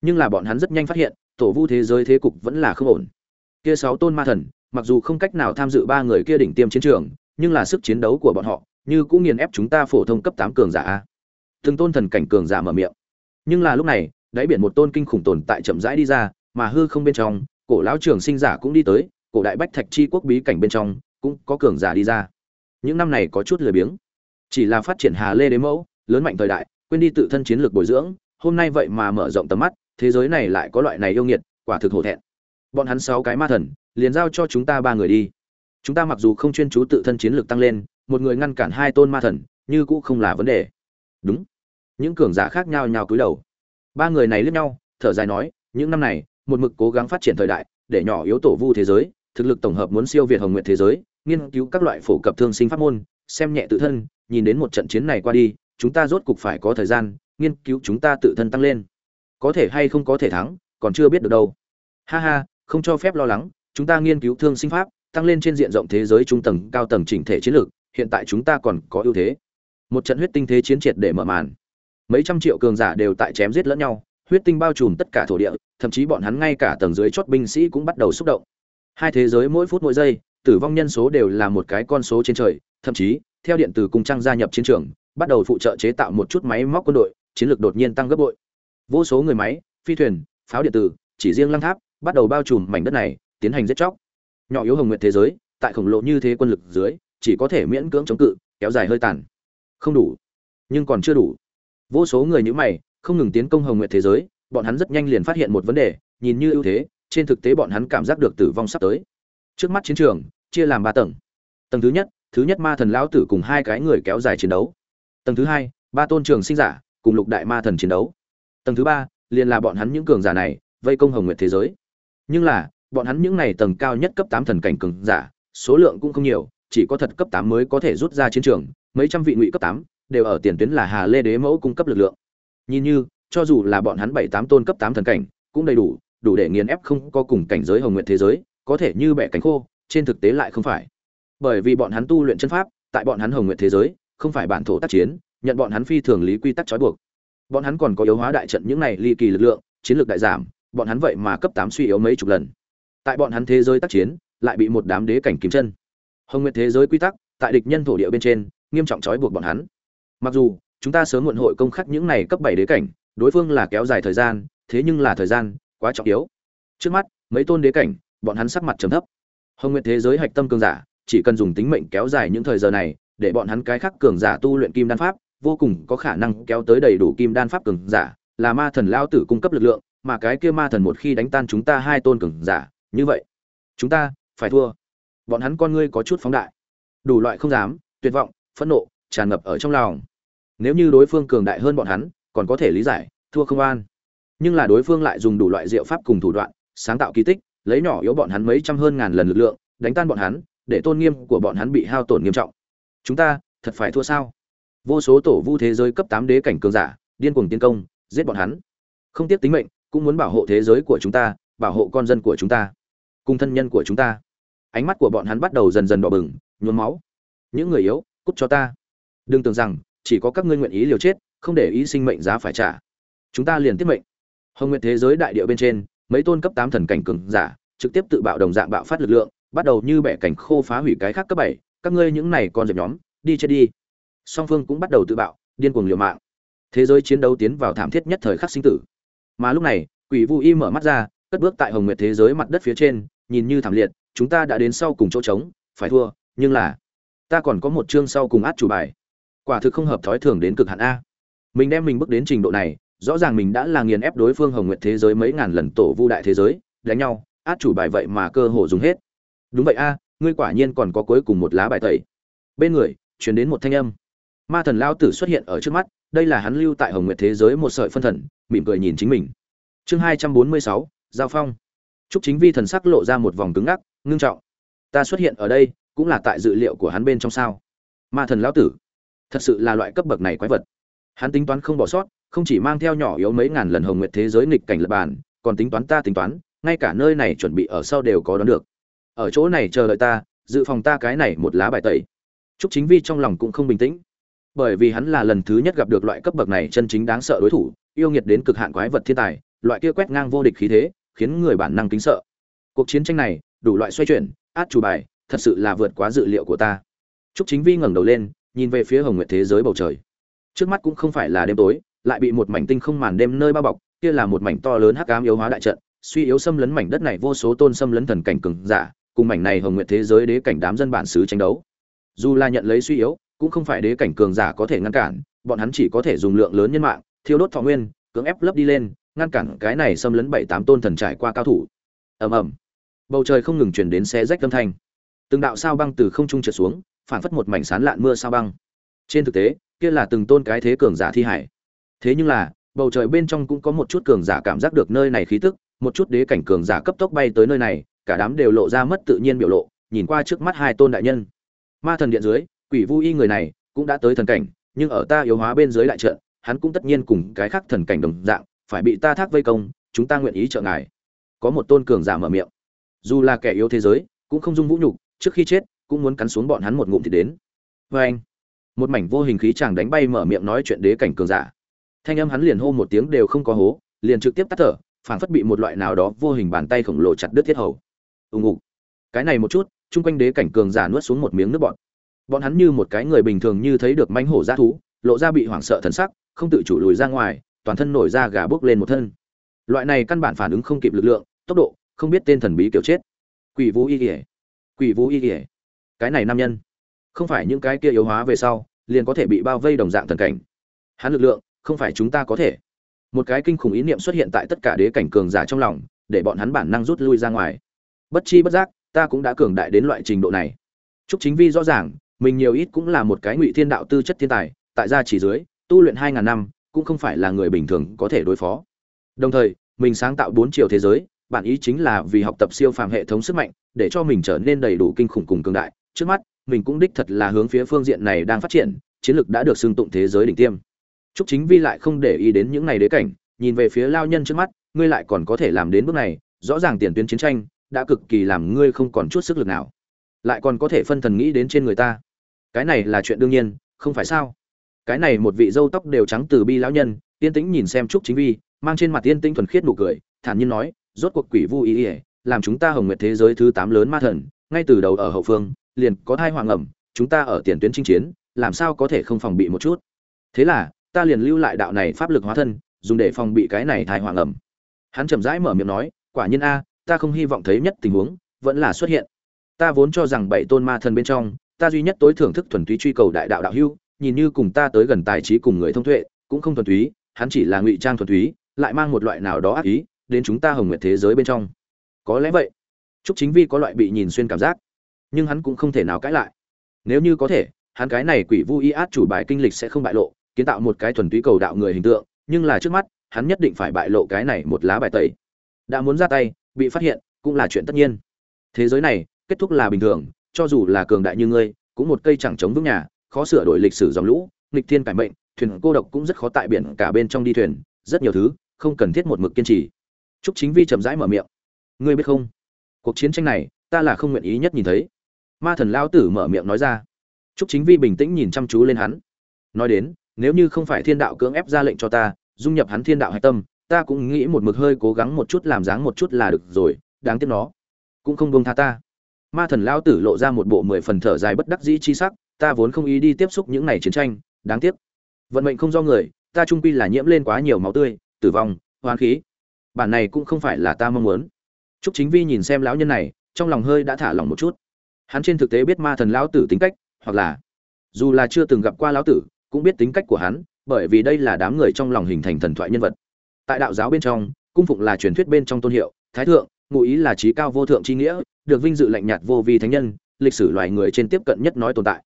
Nhưng là bọn hắn rất nhanh phát hiện, tổ vu thế giới thế cục vẫn là không ổn. Kia sáu tôn ma thần, mặc dù không cách nào tham dự ba người kia đỉnh tiêm chiến trường nhưng là sức chiến đấu của bọn họ, như cũng nghiền ép chúng ta phổ thông cấp tám cường giả từng tôn thần cảnh cường giả mở miệng. Nhưng là lúc này, đáy biển một tôn kinh khủng tồn tại chậm rãi đi ra, mà hư không bên trong, cổ lão trường sinh giả cũng đi tới, cổ đại bách thạch chi quốc bí cảnh bên trong, cũng có cường giả đi ra. Những năm này có chút lười biếng. Chỉ là phát triển hà lê đế mẫu, lớn mạnh thời đại, quên đi tự thân chiến lược bồi dưỡng, hôm nay vậy mà mở rộng tầm mắt, thế giới này lại có loại này yêu nghiệt, quả thực hổ thẹn. Bọn hắn sáu cái ma thần, liền giao cho chúng ta ba người đi chúng ta mặc dù không chuyên chú tự thân chiến lược tăng lên, một người ngăn cản hai tôn ma thần, như cũng không là vấn đề. Đúng. Những cường giả khác nhau nhau cúi đầu. Ba người này lướt nhau, thở dài nói, những năm này, một mực cố gắng phát triển thời đại, để nhỏ yếu tổ vu thế giới, thực lực tổng hợp muốn siêu việt hồng nguyện thế giới, nghiên cứu các loại phổ cập thương sinh pháp môn, xem nhẹ tự thân, nhìn đến một trận chiến này qua đi, chúng ta rốt cục phải có thời gian, nghiên cứu chúng ta tự thân tăng lên. Có thể hay không có thể thắng, còn chưa biết được đâu. Ha ha, không cho phép lo lắng, chúng ta nghiên cứu thương sinh pháp tăng lên trên diện rộng thế giới trung tầng, cao tầng chỉnh thể chiến lược, hiện tại chúng ta còn có ưu thế. Một trận huyết tinh thế chiến triệt để mở màn. Mấy trăm triệu cường giả đều tại chém giết lẫn nhau, huyết tinh bao trùm tất cả thổ địa, thậm chí bọn hắn ngay cả tầng dưới chót binh sĩ cũng bắt đầu xúc động. Hai thế giới mỗi phút mỗi giây, tử vong nhân số đều là một cái con số trên trời, thậm chí, theo điện tử cung trang gia nhập chiến trường, bắt đầu phụ trợ chế tạo một chút máy móc quân đội, chiến lược đột nhiên tăng gấp bội. Vô số người máy, phi thuyền, pháo điện tử, chỉ riêng lăng tháp, bắt đầu bao trùm mảnh đất này, tiến hành giết chóc nhỏ yếu hồng nguyện thế giới, tại khổng lồ như thế quân lực dưới, chỉ có thể miễn cưỡng chống cự, kéo dài hơi tàn. Không đủ. Nhưng còn chưa đủ. Vô số người như mày, không ngừng tiến công hồng nguyện thế giới, bọn hắn rất nhanh liền phát hiện một vấn đề, nhìn như ưu thế, trên thực tế bọn hắn cảm giác được tử vong sắp tới. Trước mắt chiến trường, chia làm ba tầng. Tầng thứ nhất thứ nhất ma thần lão tử cùng hai cái người kéo dài chiến đấu. Tầng thứ hai, ba tôn trường sinh giả cùng lục đại ma thần chiến đấu. Tầng thứ ba, liền là bọn hắn những cường giả này, vây công hồng nguyệt thế giới. Nhưng là bọn hắn những này tầng cao nhất cấp tám thần cảnh cường giả, số lượng cũng không nhiều, chỉ có thật cấp tám mới có thể rút ra chiến trường, mấy trăm vị ngụy cấp tám đều ở tiền tuyến là hà lê đế mẫu cung cấp lực lượng. Nhìn như, cho dù là bọn hắn bảy tám tôn cấp tám thần cảnh, cũng đầy đủ đủ để nghiền ép không có cùng cảnh giới hồng nguyện thế giới, có thể như bẻ cánh khô, trên thực tế lại không phải. Bởi vì bọn hắn tu luyện chân pháp, tại bọn hắn hồng nguyện thế giới, không phải bản thổ tác chiến, nhận bọn hắn phi thường lý quy tắc trói buộc. Bọn hắn còn có yếu hóa đại trận những này ly kỳ lực lượng, chiến lược đại giảm, bọn hắn vậy mà cấp tám suy yếu mấy chục lần tại bọn hắn thế giới tác chiến, lại bị một đám đế cảnh kiếm chân. Hồng nguyệt thế giới quy tắc, tại địch nhân thổ địa bên trên, nghiêm trọng trói buộc bọn hắn. Mặc dù, chúng ta sớm muộn hội công khắc những này cấp bảy đế cảnh, đối phương là kéo dài thời gian, thế nhưng là thời gian quá trọng yếu. Trước mắt, mấy tôn đế cảnh, bọn hắn sắc mặt trầm thấp. Hồng nguyệt thế giới hạch tâm cường giả, chỉ cần dùng tính mệnh kéo dài những thời giờ này, để bọn hắn cái khắc cường giả tu luyện kim đan pháp, vô cùng có khả năng kéo tới đầy đủ kim đan pháp cường giả, là ma thần lao tử cung cấp lực lượng, mà cái kia ma thần một khi đánh tan chúng ta hai tôn cường giả như vậy, chúng ta phải thua. Bọn hắn con ngươi có chút phóng đại. Đủ loại không dám, tuyệt vọng, phẫn nộ, tràn ngập ở trong lòng. Nếu như đối phương cường đại hơn bọn hắn, còn có thể lý giải, thua không an. Nhưng là đối phương lại dùng đủ loại diệu pháp cùng thủ đoạn, sáng tạo kỳ tích, lấy nhỏ yếu bọn hắn mấy trăm hơn ngàn lần lực lượng, đánh tan bọn hắn, để tôn nghiêm của bọn hắn bị hao tổn nghiêm trọng. Chúng ta thật phải thua sao? Vô số tổ vu thế giới cấp tám đế cảnh cường giả, điên cuồng tiến công, giết bọn hắn. Không tiếc tính mệnh, cũng muốn bảo hộ thế giới của chúng ta, bảo hộ con dân của chúng ta cùng thân nhân của chúng ta. Ánh mắt của bọn hắn bắt đầu dần dần đỏ bừng, nhuốm máu. Những người yếu, cút cho ta. Đừng tưởng rằng, chỉ có các ngươi nguyện ý liều chết, không để ý sinh mệnh giá phải trả. Chúng ta liền tiếp mệnh. Hồng nguyện thế giới đại địa bên trên, mấy tôn cấp tám thần cảnh cường giả, trực tiếp tự bạo đồng dạng bạo phát lực lượng, bắt đầu như bẻ cảnh khô phá hủy cái khác cấp bảy. Các ngươi những này con dẹp nhóm, đi chết đi. Song phương cũng bắt đầu tự bạo, điên cuồng liều mạng. Thế giới chiến đấu tiến vào thảm thiết nhất thời khắc sinh tử. Mà lúc này, quỷ vu y mở mắt ra, cất bước tại hồng nguyệt thế giới mặt đất phía trên nhìn như thảm liệt, chúng ta đã đến sau cùng chỗ trống, phải thua, nhưng là, ta còn có một chương sau cùng át chủ bài. Quả thực không hợp thói thường đến cực hạn a. Mình đem mình bước đến trình độ này, rõ ràng mình đã là nghiền ép đối phương hồng nguyệt thế giới mấy ngàn lần tổ vu đại thế giới, đánh nhau, át chủ bài vậy mà cơ hồ dùng hết. Đúng vậy a, ngươi quả nhiên còn có cuối cùng một lá bài tẩy. Bên người chuyển đến một thanh âm. Ma thần Lão tử xuất hiện ở trước mắt, đây là hắn lưu tại hồng nguyệt thế giới một sợi phân thần, mỉm cười nhìn chính mình. Chương hai trăm bốn mươi sáu, giao phong. Trúc Chính Vi thần sắc lộ ra một vòng cứng ngắc, ngưng trọng. Ta xuất hiện ở đây, cũng là tại dự liệu của hắn bên trong sao? Ma thần lão tử, thật sự là loại cấp bậc này quái vật. Hắn tính toán không bỏ sót, không chỉ mang theo nhỏ yếu mấy ngàn lần hồng nguyệt thế giới nghịch cảnh lập bàn, còn tính toán ta tính toán, ngay cả nơi này chuẩn bị ở sau đều có đoán được. Ở chỗ này chờ đợi ta, dự phòng ta cái này một lá bài tẩy. Trúc Chính Vi trong lòng cũng không bình tĩnh, bởi vì hắn là lần thứ nhất gặp được loại cấp bậc này chân chính đáng sợ đối thủ, yêu nghiệt đến cực hạn quái vật thiên tài, loại kia quét ngang vô địch khí thế, khiến người bản năng kính sợ. Cuộc chiến tranh này, đủ loại xoay chuyển, át chủ bài, thật sự là vượt quá dự liệu của ta. Trúc chính vi ngẩng đầu lên, nhìn về phía hồng nguyệt thế giới bầu trời. Trước mắt cũng không phải là đêm tối, lại bị một mảnh tinh không màn đêm nơi bao bọc, kia là một mảnh to lớn hắc ám yếu hóa đại trận, suy yếu xâm lấn mảnh đất này vô số tôn xâm lấn thần cảnh cường giả, cùng mảnh này hồng nguyệt thế giới đế cảnh đám dân bản xứ tranh đấu. Dù là nhận lấy suy yếu, cũng không phải đế cảnh cường giả có thể ngăn cản, bọn hắn chỉ có thể dùng lượng lớn nhân mạng, thiêu đốt thọ nguyên, cưỡng ép lấp đi lên ngăn cản cái này xâm lấn bảy tám tôn thần trải qua cao thủ. Ầm ầm. Bầu trời không ngừng chuyển đến xe rách âm thanh. Từng đạo sao băng từ không trung trượt xuống, phản phất một mảnh sán lạn mưa sao băng. Trên thực tế, kia là từng tôn cái thế cường giả thi hải. Thế nhưng là, bầu trời bên trong cũng có một chút cường giả cảm giác được nơi này khí tức, một chút đế cảnh cường giả cấp tốc bay tới nơi này, cả đám đều lộ ra mất tự nhiên biểu lộ, nhìn qua trước mắt hai tôn đại nhân. Ma thần điện dưới, quỷ vu y người này cũng đã tới thần cảnh, nhưng ở ta yếu hóa bên dưới đại trận, hắn cũng tất nhiên cùng cái khác thần cảnh đồng dạng phải bị ta thác vây công chúng ta nguyện ý trợ ngài. Có một tôn cường giả mở miệng. Dù là kẻ yếu thế giới cũng không dung vũ nhục trước khi chết cũng muốn cắn xuống bọn hắn một ngụm thì đến. Vê anh. Một mảnh vô hình khí chàng đánh bay mở miệng nói chuyện đế cảnh cường giả. Thanh âm hắn liền hô một tiếng đều không có hố liền trực tiếp tắt thở phảng phất bị một loại nào đó vô hình bàn tay khổng lồ chặt đứt thiết hầu. Ùng ục cái này một chút chung quanh đế cảnh cường giả nuốt xuống một miếng nước bọt, bọn hắn như một cái người bình thường như thấy được manh hổ g thú lộ ra bị hoảng sợ thần sắc không tự chủ lùi ra ngoài toàn thân nổi ra gà bước lên một thân. Loại này căn bản phản ứng không kịp lực lượng, tốc độ, không biết tên thần bí kiểu chết. Quỷ vũ y kỉa quỷ vũ y kỉa cái này nam nhân. Không phải những cái kia yếu hóa về sau, liền có thể bị bao vây đồng dạng thần cảnh. Hắn lực lượng, không phải chúng ta có thể. Một cái kinh khủng ý niệm xuất hiện tại tất cả đế cảnh cường giả trong lòng, để bọn hắn bản năng rút lui ra ngoài. Bất chi bất giác, ta cũng đã cường đại đến loại trình độ này. Chúc chính vi rõ ràng, mình nhiều ít cũng là một cái ngụy thiên đạo tư chất thiên tài, tại gia chỉ dưới, tu luyện hai ngàn năm cũng không phải là người bình thường có thể đối phó. Đồng thời, mình sáng tạo bốn chiều thế giới, bản ý chính là vì học tập siêu phàm hệ thống sức mạnh, để cho mình trở nên đầy đủ kinh khủng cùng cường đại. Trước mắt, mình cũng đích thật là hướng phía phương diện này đang phát triển, chiến lược đã được xưng tụng thế giới đỉnh tiêm. Trúc Chính Vi lại không để ý đến những này đế cảnh, nhìn về phía lao nhân trước mắt, ngươi lại còn có thể làm đến bước này, rõ ràng tiền tuyến chiến tranh đã cực kỳ làm ngươi không còn chút sức lực nào, lại còn có thể phân thần nghĩ đến trên người ta. Cái này là chuyện đương nhiên, không phải sao? Cái này một vị dâu tóc đều trắng từ bi lão nhân, yên tĩnh nhìn xem trúc chính vi, mang trên mặt yên tĩnh thuần khiết nụ cười, thản nhiên nói, rốt cuộc quỷ vu ý ỉa, làm chúng ta hồng nguyệt thế giới thứ tám lớn ma thần, ngay từ đầu ở hậu phương, liền có thai hoàng ẩm, chúng ta ở tiền tuyến chinh chiến, làm sao có thể không phòng bị một chút? Thế là, ta liền lưu lại đạo này pháp lực hóa thân, dùng để phòng bị cái này thai hoàng ẩm. Hắn chậm rãi mở miệng nói, quả nhiên a, ta không hy vọng thấy nhất tình huống, vẫn là xuất hiện. Ta vốn cho rằng bảy tôn ma thần bên trong, ta duy nhất tối thưởng thức thuần túy truy cầu đại đạo đạo hưu nhìn như cùng ta tới gần tài trí cùng người thông tuệ cũng không thuần túy hắn chỉ là ngụy trang thuần túy lại mang một loại nào đó ác ý đến chúng ta hồng nguyệt thế giới bên trong có lẽ vậy Trúc Chính Vi có loại bị nhìn xuyên cảm giác, nhưng hắn cũng không thể nào cãi lại. Nếu như có thể, hắn cái này quỷ vu y át chủ bài kinh lịch sẽ không bại lộ, kiến tạo một cái thuần túy cầu đạo người hình tượng, nhưng là trước mắt, hắn nhất định phải bại lộ cái này một lá bài tẩy. Đã muốn ra tay, bị phát hiện, cũng là chuyện tất nhiên. Thế giới này, kết thúc là bình thường, cho dù là cường đại như ngươi, cũng một cây chẳng chống vững nhà, khó sửa đổi lịch sử dòng lũ, nghịch thiên cải mệnh, thuyền cô độc cũng rất khó tại biển cả bên trong đi thuyền, rất nhiều thứ, không cần thiết một mực kiên trì. Trúc Chính Vi chậm rãi mở miệng. Ngươi biết không, cuộc chiến tranh này, ta là không nguyện ý nhất nhìn thấy. Ma thần lão tử mở miệng nói ra. Trúc Chính Vi bình tĩnh nhìn chăm chú lên hắn. Nói đến, nếu như không phải thiên đạo cưỡng ép ra lệnh cho ta, dung nhập hắn thiên đạo hạch tâm, ta cũng nghĩ một mực hơi cố gắng một chút làm dáng một chút là được rồi, đáng tiếc nó cũng không buông tha ta. Ma thần lão tử lộ ra một bộ mười phần thở dài bất đắc dĩ chi sắc, ta vốn không ý đi tiếp xúc những này chiến tranh, đáng tiếc. Vận mệnh không do người, ta trung quy là nhiễm lên quá nhiều máu tươi, tử vong, hoán khí. Bản này cũng không phải là ta mong muốn. Trúc Chính Vi nhìn xem lão nhân này, trong lòng hơi đã thả lỏng một chút. Hắn trên thực tế biết ma thần lão tử tính cách, hoặc là dù là chưa từng gặp qua lão tử, cũng biết tính cách của hắn, bởi vì đây là đám người trong lòng hình thành thần thoại nhân vật. Tại đạo giáo bên trong, cung phụng là truyền thuyết bên trong tôn hiệu, thái thượng, ngụ ý là trí cao vô thượng chi nghĩa, được vinh dự lạnh nhạt vô vi thánh nhân, lịch sử loài người trên tiếp cận nhất nói tồn tại.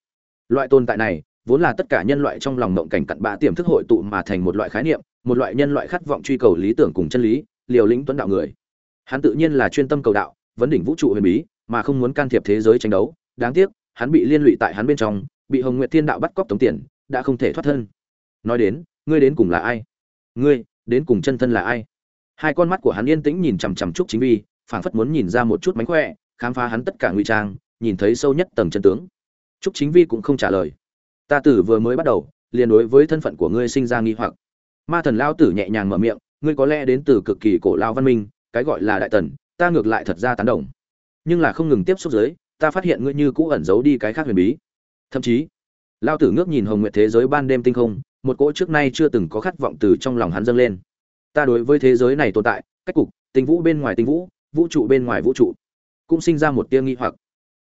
Loại tồn tại này, vốn là tất cả nhân loại trong lòng mộng cảnh cặn bã tiềm thức hội tụ mà thành một loại khái niệm, một loại nhân loại khát vọng truy cầu lý tưởng cùng chân lý, liều lĩnh tuấn đạo người. Hắn tự nhiên là chuyên tâm cầu đạo, vấn đỉnh vũ trụ huyền bí, mà không muốn can thiệp thế giới tranh đấu. Đáng tiếc, hắn bị liên lụy tại hắn bên trong, bị Hồng Nguyệt Thiên Đạo bắt cóc tống tiền, đã không thể thoát thân. Nói đến, ngươi đến cùng là ai? Ngươi, đến cùng chân thân là ai? Hai con mắt của hắn yên tĩnh nhìn chằm chằm Trúc Chính Vi, phảng phất muốn nhìn ra một chút mánh khỏe, khám phá hắn tất cả ngụy trang, nhìn thấy sâu nhất tầng chân tướng. Trúc Chính Vi cũng không trả lời. Ta tử vừa mới bắt đầu, liền đối với thân phận của ngươi sinh ra nghi hoặc. Ma thần lao tử nhẹ nhàng mở miệng, ngươi có lẽ đến từ cực kỳ cổ lao văn minh, cái gọi là đại tần ta ngược lại thật ra tán đồng nhưng là không ngừng tiếp xúc giới ta phát hiện ngươi như cũ ẩn giấu đi cái khác huyền bí thậm chí lao tử ngước nhìn hồng nguyệt thế giới ban đêm tinh không một cỗ trước nay chưa từng có khát vọng từ trong lòng hắn dâng lên ta đối với thế giới này tồn tại cách cục tinh vũ bên ngoài tinh vũ vũ trụ bên ngoài vũ trụ cũng sinh ra một tia nghi hoặc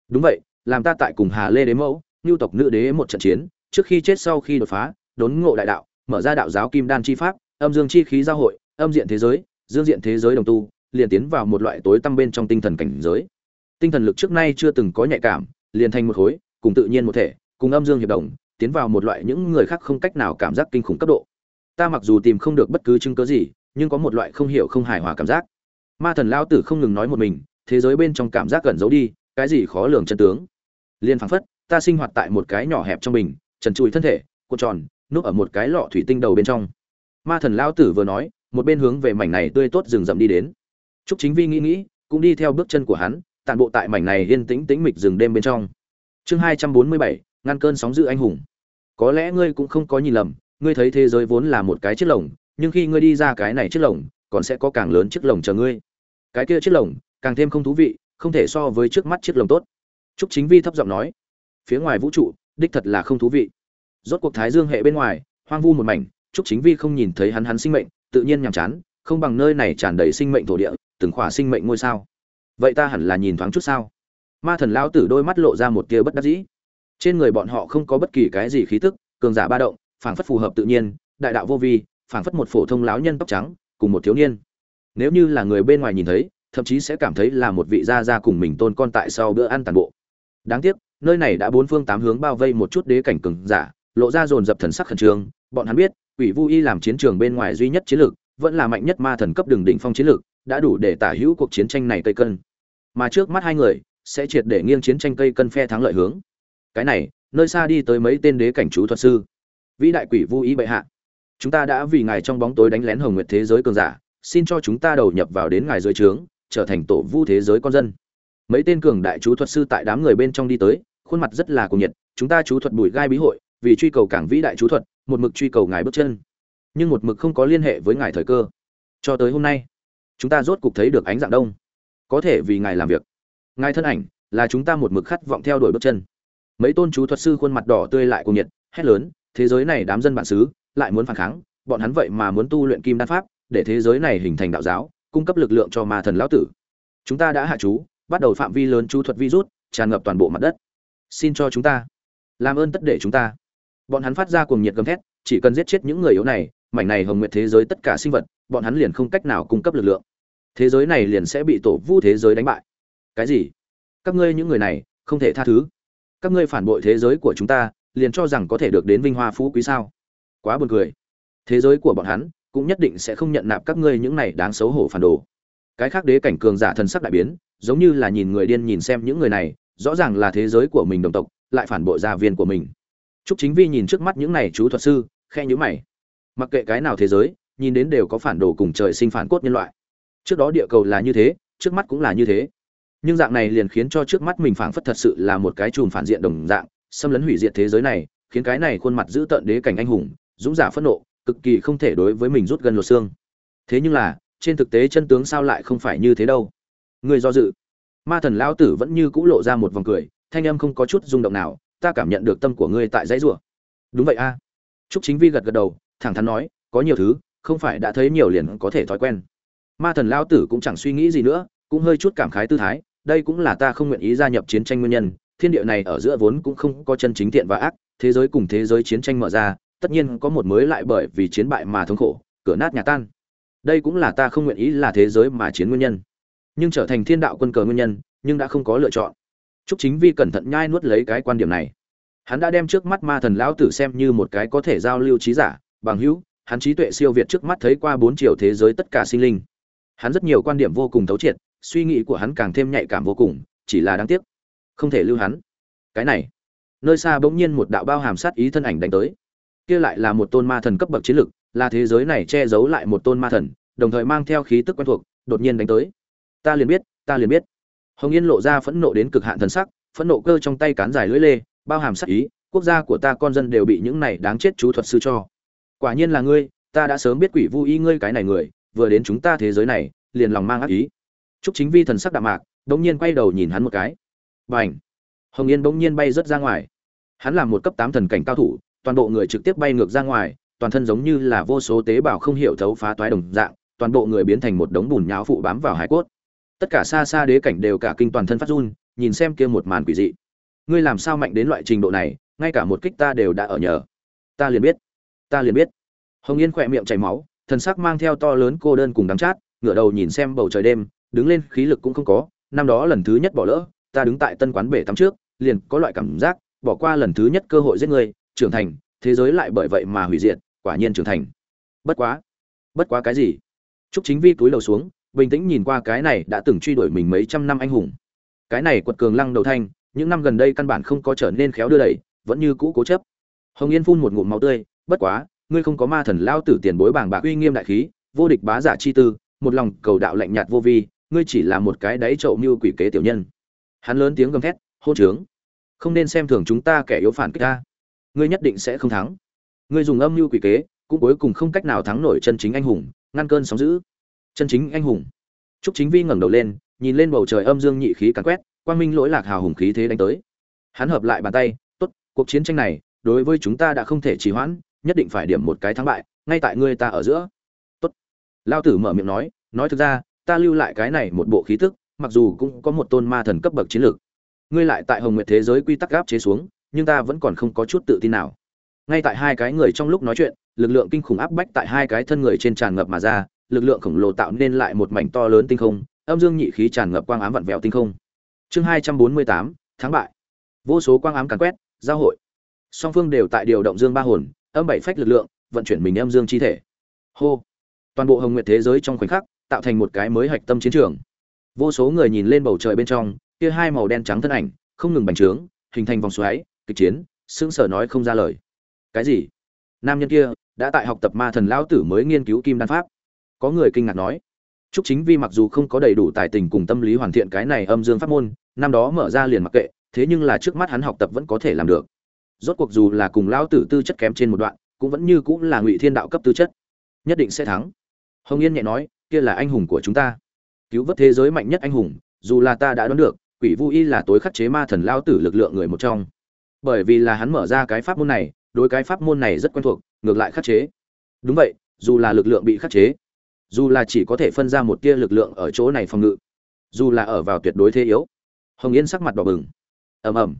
đúng vậy làm ta tại cùng hà lê đế mẫu ngưu tộc nữ đế một trận chiến trước khi chết sau khi đột phá đốn ngộ đại đạo mở ra đạo giáo kim đan chi pháp âm dương chi khí giao hội âm diện thế giới dương diện thế giới đồng tu liền tiến vào một loại tối tăm bên trong tinh thần cảnh giới. Tinh thần lực trước nay chưa từng có nhạy cảm, liền thành một khối, cùng tự nhiên một thể, cùng âm dương hiệp đồng, tiến vào một loại những người khác không cách nào cảm giác kinh khủng cấp độ. Ta mặc dù tìm không được bất cứ chứng cứ gì, nhưng có một loại không hiểu không hài hòa cảm giác. Ma thần lão tử không ngừng nói một mình, thế giới bên trong cảm giác gần giấu đi, cái gì khó lường chân tướng. Liên phảng phất, ta sinh hoạt tại một cái nhỏ hẹp trong mình, trần trụi thân thể, cuộn tròn, núp ở một cái lọ thủy tinh đầu bên trong. Ma thần lão tử vừa nói, một bên hướng về mảnh này tươi tốt rừng rậm đi đến. Trúc Chính Vi nghĩ nghĩ, cũng đi theo bước chân của hắn, tàn bộ tại mảnh này yên tĩnh tĩnh mịch rừng đêm bên trong. Chương hai trăm bốn mươi bảy, ngăn cơn sóng dữ anh hùng. Có lẽ ngươi cũng không có nhìn lầm, ngươi thấy thế giới vốn là một cái chiếc lồng, nhưng khi ngươi đi ra cái này chiếc lồng, còn sẽ có càng lớn chiếc lồng chờ ngươi. Cái kia chiếc lồng, càng thêm không thú vị, không thể so với trước mắt chiếc lồng tốt. Trúc Chính Vi thấp giọng nói, phía ngoài vũ trụ, đích thật là không thú vị. Rốt cuộc Thái Dương hệ bên ngoài, hoang vu một mảnh, Trúc Chính Vi không nhìn thấy hắn hắn sinh mệnh, tự nhiên nhàm chán, không bằng nơi này tràn đầy sinh mệnh thổ địa, từng khỏa sinh mệnh ngôi sao. Vậy ta hẳn là nhìn thoáng chút sao? Ma thần lão tử đôi mắt lộ ra một tia bất đắc dĩ. Trên người bọn họ không có bất kỳ cái gì khí tức cường giả ba động phảng phất phù hợp tự nhiên đại đạo vô vi phảng phất một phổ thông lão nhân tóc trắng cùng một thiếu niên. Nếu như là người bên ngoài nhìn thấy thậm chí sẽ cảm thấy là một vị gia gia cùng mình tôn con tại sau bữa ăn toàn bộ đáng tiếc, nơi này đã bốn phương tám hướng bao vây một chút đế cảnh cường giả, lộ ra dồn dập thần sắc khẩn trương. Bọn hắn biết, quỷ vu y làm chiến trường bên ngoài duy nhất chiến lược, vẫn là mạnh nhất ma thần cấp đường đỉnh phong chiến lược, đã đủ để tả hữu cuộc chiến tranh này cây cân. Mà trước mắt hai người, sẽ triệt để nghiêng chiến tranh cây cân phe thắng lợi hướng. Cái này, nơi xa đi tới mấy tên đế cảnh chú thuật sư. Vĩ đại quỷ vu y bệ hạ, chúng ta đã vì ngài trong bóng tối đánh lén hồng nguyệt thế giới cường giả, xin cho chúng ta đầu nhập vào đến ngài dưới trướng, trở thành tổ vu thế giới con dân mấy tên cường đại chú thuật sư tại đám người bên trong đi tới, khuôn mặt rất là cuồng nhiệt, chúng ta chú thuật bùi gai bí hội, vì truy cầu cảng vĩ đại chú thuật, một mực truy cầu ngài bước chân. Nhưng một mực không có liên hệ với ngài thời cơ. Cho tới hôm nay, chúng ta rốt cục thấy được ánh dạng đông. Có thể vì ngài làm việc. Ngài thân ảnh là chúng ta một mực khát vọng theo đuổi bước chân. Mấy tôn chú thuật sư khuôn mặt đỏ tươi lại cuồng nhiệt, hét lớn, thế giới này đám dân bản xứ lại muốn phản kháng, bọn hắn vậy mà muốn tu luyện kim đan pháp để thế giới này hình thành đạo giáo, cung cấp lực lượng cho ma thần lão tử. Chúng ta đã hạ chú bắt đầu phạm vi lớn chú thuật virus tràn ngập toàn bộ mặt đất. Xin cho chúng ta. Làm ơn tất để chúng ta. Bọn hắn phát ra cuồng nhiệt gầm thét, chỉ cần giết chết những người yếu này, mảnh này hồng nguyệt thế giới tất cả sinh vật, bọn hắn liền không cách nào cung cấp lực lượng. Thế giới này liền sẽ bị tổ vu thế giới đánh bại. Cái gì? Các ngươi những người này, không thể tha thứ. Các ngươi phản bội thế giới của chúng ta, liền cho rằng có thể được đến vinh hoa phú quý sao? Quá buồn cười. Thế giới của bọn hắn, cũng nhất định sẽ không nhận nạp các ngươi những này đáng xấu hổ phản đồ cái khác đế cảnh cường giả thần sắc đại biến giống như là nhìn người điên nhìn xem những người này rõ ràng là thế giới của mình đồng tộc lại phản bội gia viên của mình Trúc Chính Vi nhìn trước mắt những này chú thuật sư, khe nhíu mày. Mặc kệ cái nào thế giới, nhìn đến đều có phản đồ cùng trời sinh phản cốt nhân loại. Trước đó địa cầu là như thế, trước mắt cũng là như thế. Nhưng dạng này liền khiến cho trước mắt mình phảng phất thật sự là một cái chùm phản diện đồng dạng, xâm lấn hủy diệt thế giới này, khiến cái này khuôn mặt giữ tận đế cảnh anh hùng, dũng giả phẫn nộ, cực kỳ không thể đối với mình rút gần lột xương. Thế nhưng là, trên thực tế chân tướng sao lại không phải như thế đâu. Người do dự. Ma thần lão tử vẫn như cũ lộ ra một vòng cười, thanh âm không có chút rung động nào, ta cảm nhận được tâm của ngươi tại dãy rủa. Đúng vậy a. À. Trúc Chính Vi gật gật đầu, thẳng thắn nói, có nhiều thứ, không phải đã thấy nhiều liền có thể thói quen. Ma thần lão tử cũng chẳng suy nghĩ gì nữa, cũng hơi chút cảm khái tư thái, đây cũng là ta không nguyện ý gia nhập chiến tranh nguyên nhân, thiên địa này ở giữa vốn cũng không có chân chính thiện và ác, thế giới cùng thế giới chiến tranh mở ra, tất nhiên có một mới lại bởi vì chiến bại mà thống khổ, cửa nát nhà tan. Đây cũng là ta không nguyện ý là thế giới mà chiến nguyên nhân. Nhưng trở thành thiên đạo quân cờ nguyên nhân, nhưng đã không có lựa chọn. Trúc Chính Vi cẩn thận nhai nuốt lấy cái quan điểm này. Hắn đã đem trước mắt ma thần lão tử xem như một cái có thể giao lưu trí giả, bằng hữu, hắn trí tuệ siêu việt trước mắt thấy qua bốn chiều thế giới tất cả sinh linh. Hắn rất nhiều quan điểm vô cùng thấu triệt, suy nghĩ của hắn càng thêm nhạy cảm vô cùng, chỉ là đáng tiếc, không thể lưu hắn. Cái này, nơi xa bỗng nhiên một đạo bao hàm sát ý thân ảnh đánh tới. Kia lại là một tôn ma thần cấp bậc chiến lực, là thế giới này che giấu lại một tôn ma thần, đồng thời mang theo khí tức quen thuộc, đột nhiên đánh tới. Ta liền biết, ta liền biết. Hồng yên lộ ra phẫn nộ đến cực hạn thần sắc phẫn nộ cơ trong tay cán dài lưỡi lê bao hàm sắc ý quốc gia của ta con dân đều bị những này đáng chết chú thuật sư cho. Quả nhiên là ngươi ta đã sớm biết quỷ vu y ngươi cái này người vừa đến chúng ta thế giới này liền lòng mang ác ý. Chúc chính vi thần sắc đạm mạc đống nhiên quay đầu nhìn hắn một cái. Bành! Hồng yên bỗng nhiên bay rớt ra ngoài. Hắn là một cấp tám thần cảnh cao thủ toàn bộ người trực tiếp bay ngược ra ngoài toàn thân giống như là vô số tế bào không hiểu thấu phá toái đồng dạng toàn bộ người biến thành một đống bùn nhão phụ bám vào hải cốt. Tất cả xa xa đế cảnh đều cả kinh toàn thân phát run nhìn xem kia một màn quỷ dị. Ngươi làm sao mạnh đến loại trình độ này ngay cả một kích ta đều đã ở nhờ. Ta liền biết. Ta liền biết. Hồng yên khỏe miệng chảy máu thần sắc mang theo to lớn cô đơn cùng đắng chát ngửa đầu nhìn xem bầu trời đêm đứng lên khí lực cũng không có. Năm đó lần thứ nhất bỏ lỡ ta đứng tại tân quán bể tắm trước liền có loại cảm giác bỏ qua lần thứ nhất cơ hội giết ngươi, trưởng thành thế giới lại bởi vậy mà hủy diệt quả nhiên trưởng thành. Bất quá bất quá cái gì? Trúc Chính Vi túi đầu xuống, bình tĩnh nhìn qua cái này đã từng truy đuổi mình mấy trăm năm anh hùng. Cái này quật cường lăng đầu thanh những năm gần đây căn bản không có trở nên khéo đưa đẩy vẫn như cũ cố chấp. Hồng yên phun một ngụm máu tươi bất quá ngươi không có ma thần lao tử tiền bối bảng bạc uy nghiêm đại khí vô địch bá giả chi tư một lòng cầu đạo lạnh nhạt vô vi ngươi chỉ là một cái đáy trậu mưu quỷ kế tiểu nhân. Hắn lớn tiếng gầm thét hô trướng không nên xem thường chúng ta kẻ yếu phản kích ta. Ngươi nhất định sẽ không thắng ngươi dùng âm mưu quỷ kế cũng cuối cùng không cách nào thắng nổi chân chính anh hùng ngăn cơn sóng dữ chân chính anh hùng Trúc Chính Vi ngẩng đầu lên, nhìn lên bầu trời âm dương nhị khí càn quét, quang minh lỗi lạc hào hùng khí thế đánh tới. Hắn hợp lại bàn tay, "Tốt, cuộc chiến tranh này, đối với chúng ta đã không thể trì hoãn, nhất định phải điểm một cái thắng bại, ngay tại ngươi ta ở giữa." "Tốt." Lão tử mở miệng nói, nói thực ra, ta lưu lại cái này một bộ khí tức, mặc dù cũng có một tôn ma thần cấp bậc chiến lược. Ngươi lại tại Hồng Nguyệt thế giới quy tắc áp chế xuống, nhưng ta vẫn còn không có chút tự tin nào. Ngay tại hai cái người trong lúc nói chuyện, lực lượng kinh khủng áp bách tại hai cái thân người trên tràn ngập mà ra, lực lượng khổng lồ tạo nên lại một mảnh to lớn tinh không, âm dương nhị khí tràn ngập quang ám vặn vẹo tinh không. Chương hai trăm bốn mươi tám tháng bại. Vô số quang ám càn quét, giao hội. Song phương đều tại điều động dương ba hồn, âm bảy phách lực lượng, vận chuyển mình âm dương chi thể. Hô. Toàn bộ hồng nguyệt thế giới trong khoảnh khắc, tạo thành một cái mới hạch tâm chiến trường. Vô số người nhìn lên bầu trời bên trong, kia hai màu đen trắng thân ảnh, không ngừng bành trướng, hình thành vòng xoáy, kịch chiến, sững sờ nói không ra lời. Cái gì? Nam nhân kia đã tại học tập ma thần lão tử mới nghiên cứu kim đan pháp có người kinh ngạc nói Trúc Chính Vi mặc dù không có đầy đủ tài tình cùng tâm lý hoàn thiện cái này âm dương pháp môn, năm đó mở ra liền mặc kệ, thế nhưng là trước mắt hắn học tập vẫn có thể làm được. Rốt cuộc dù là cùng lão tử tư chất kém trên một đoạn, cũng vẫn như cũng là Ngụy Thiên đạo cấp tư chất. nhất định sẽ thắng hồng yên nhẹ nói kia là anh hùng của chúng ta cứu vớt thế giới mạnh nhất anh hùng dù là ta đã đoán được quỷ vu y là tối khắc chế ma thần lao tử lực lượng người một trong bởi vì là hắn mở ra cái pháp môn này đối cái pháp môn này rất quen thuộc ngược lại khắc chế. Đúng vậy dù là lực lượng bị khắc chế dù là chỉ có thể phân ra một tia lực lượng ở chỗ này phòng ngự dù là ở vào tuyệt đối thế yếu. Hồng yên sắc mặt đỏ bừng. Ầm ầm.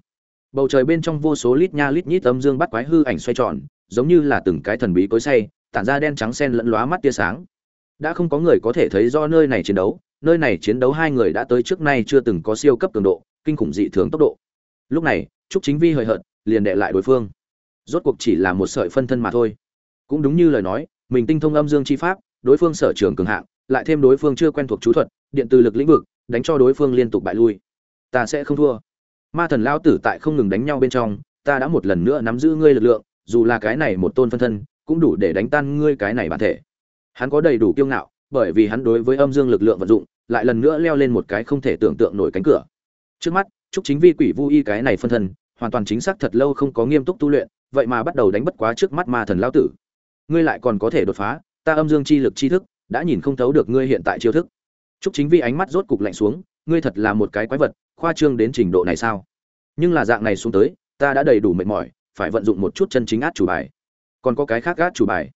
Bầu trời bên trong vô số lít nha lít nhít âm dương bắt quái hư ảnh xoay tròn giống như là từng cái thần bí cối xay, tản ra đen trắng xen lẫn lóa mắt tia sáng. Đã không có người có thể thấy do nơi này chiến đấu nơi này chiến đấu hai người đã tới trước nay chưa từng có siêu cấp cường độ kinh khủng dị thường tốc độ. Lúc này trúc chính vi hời hợt liền đệ lại đối phương rốt cuộc chỉ là một sợi phân thân mà thôi. Cũng đúng như lời nói, mình tinh thông âm dương chi pháp, đối phương sở trường cường hạng, lại thêm đối phương chưa quen thuộc chú thuật, điện từ lực lĩnh vực, đánh cho đối phương liên tục bại lui. Ta sẽ không thua. Ma thần lao tử tại không ngừng đánh nhau bên trong, ta đã một lần nữa nắm giữ ngươi lực lượng, dù là cái này một tôn phân thân, cũng đủ để đánh tan ngươi cái này bản thể. Hắn có đầy đủ kiêu ngạo, bởi vì hắn đối với âm dương lực lượng vận dụng, lại lần nữa leo lên một cái không thể tưởng tượng nổi cánh cửa. Trước mắt, chúc chính vi quỷ vu y cái này phân thân hoàn toàn chính xác thật lâu không có nghiêm túc tu luyện, vậy mà bắt đầu đánh bất quá trước mắt ma thần lao tử. Ngươi lại còn có thể đột phá, ta âm dương chi lực chi thức, đã nhìn không thấu được ngươi hiện tại chiêu thức. Chúc chính vi ánh mắt rốt cục lạnh xuống, ngươi thật là một cái quái vật, khoa trương đến trình độ này sao? Nhưng là dạng này xuống tới, ta đã đầy đủ mệt mỏi, phải vận dụng một chút chân chính át chủ bài. Còn có cái khác át chủ bài.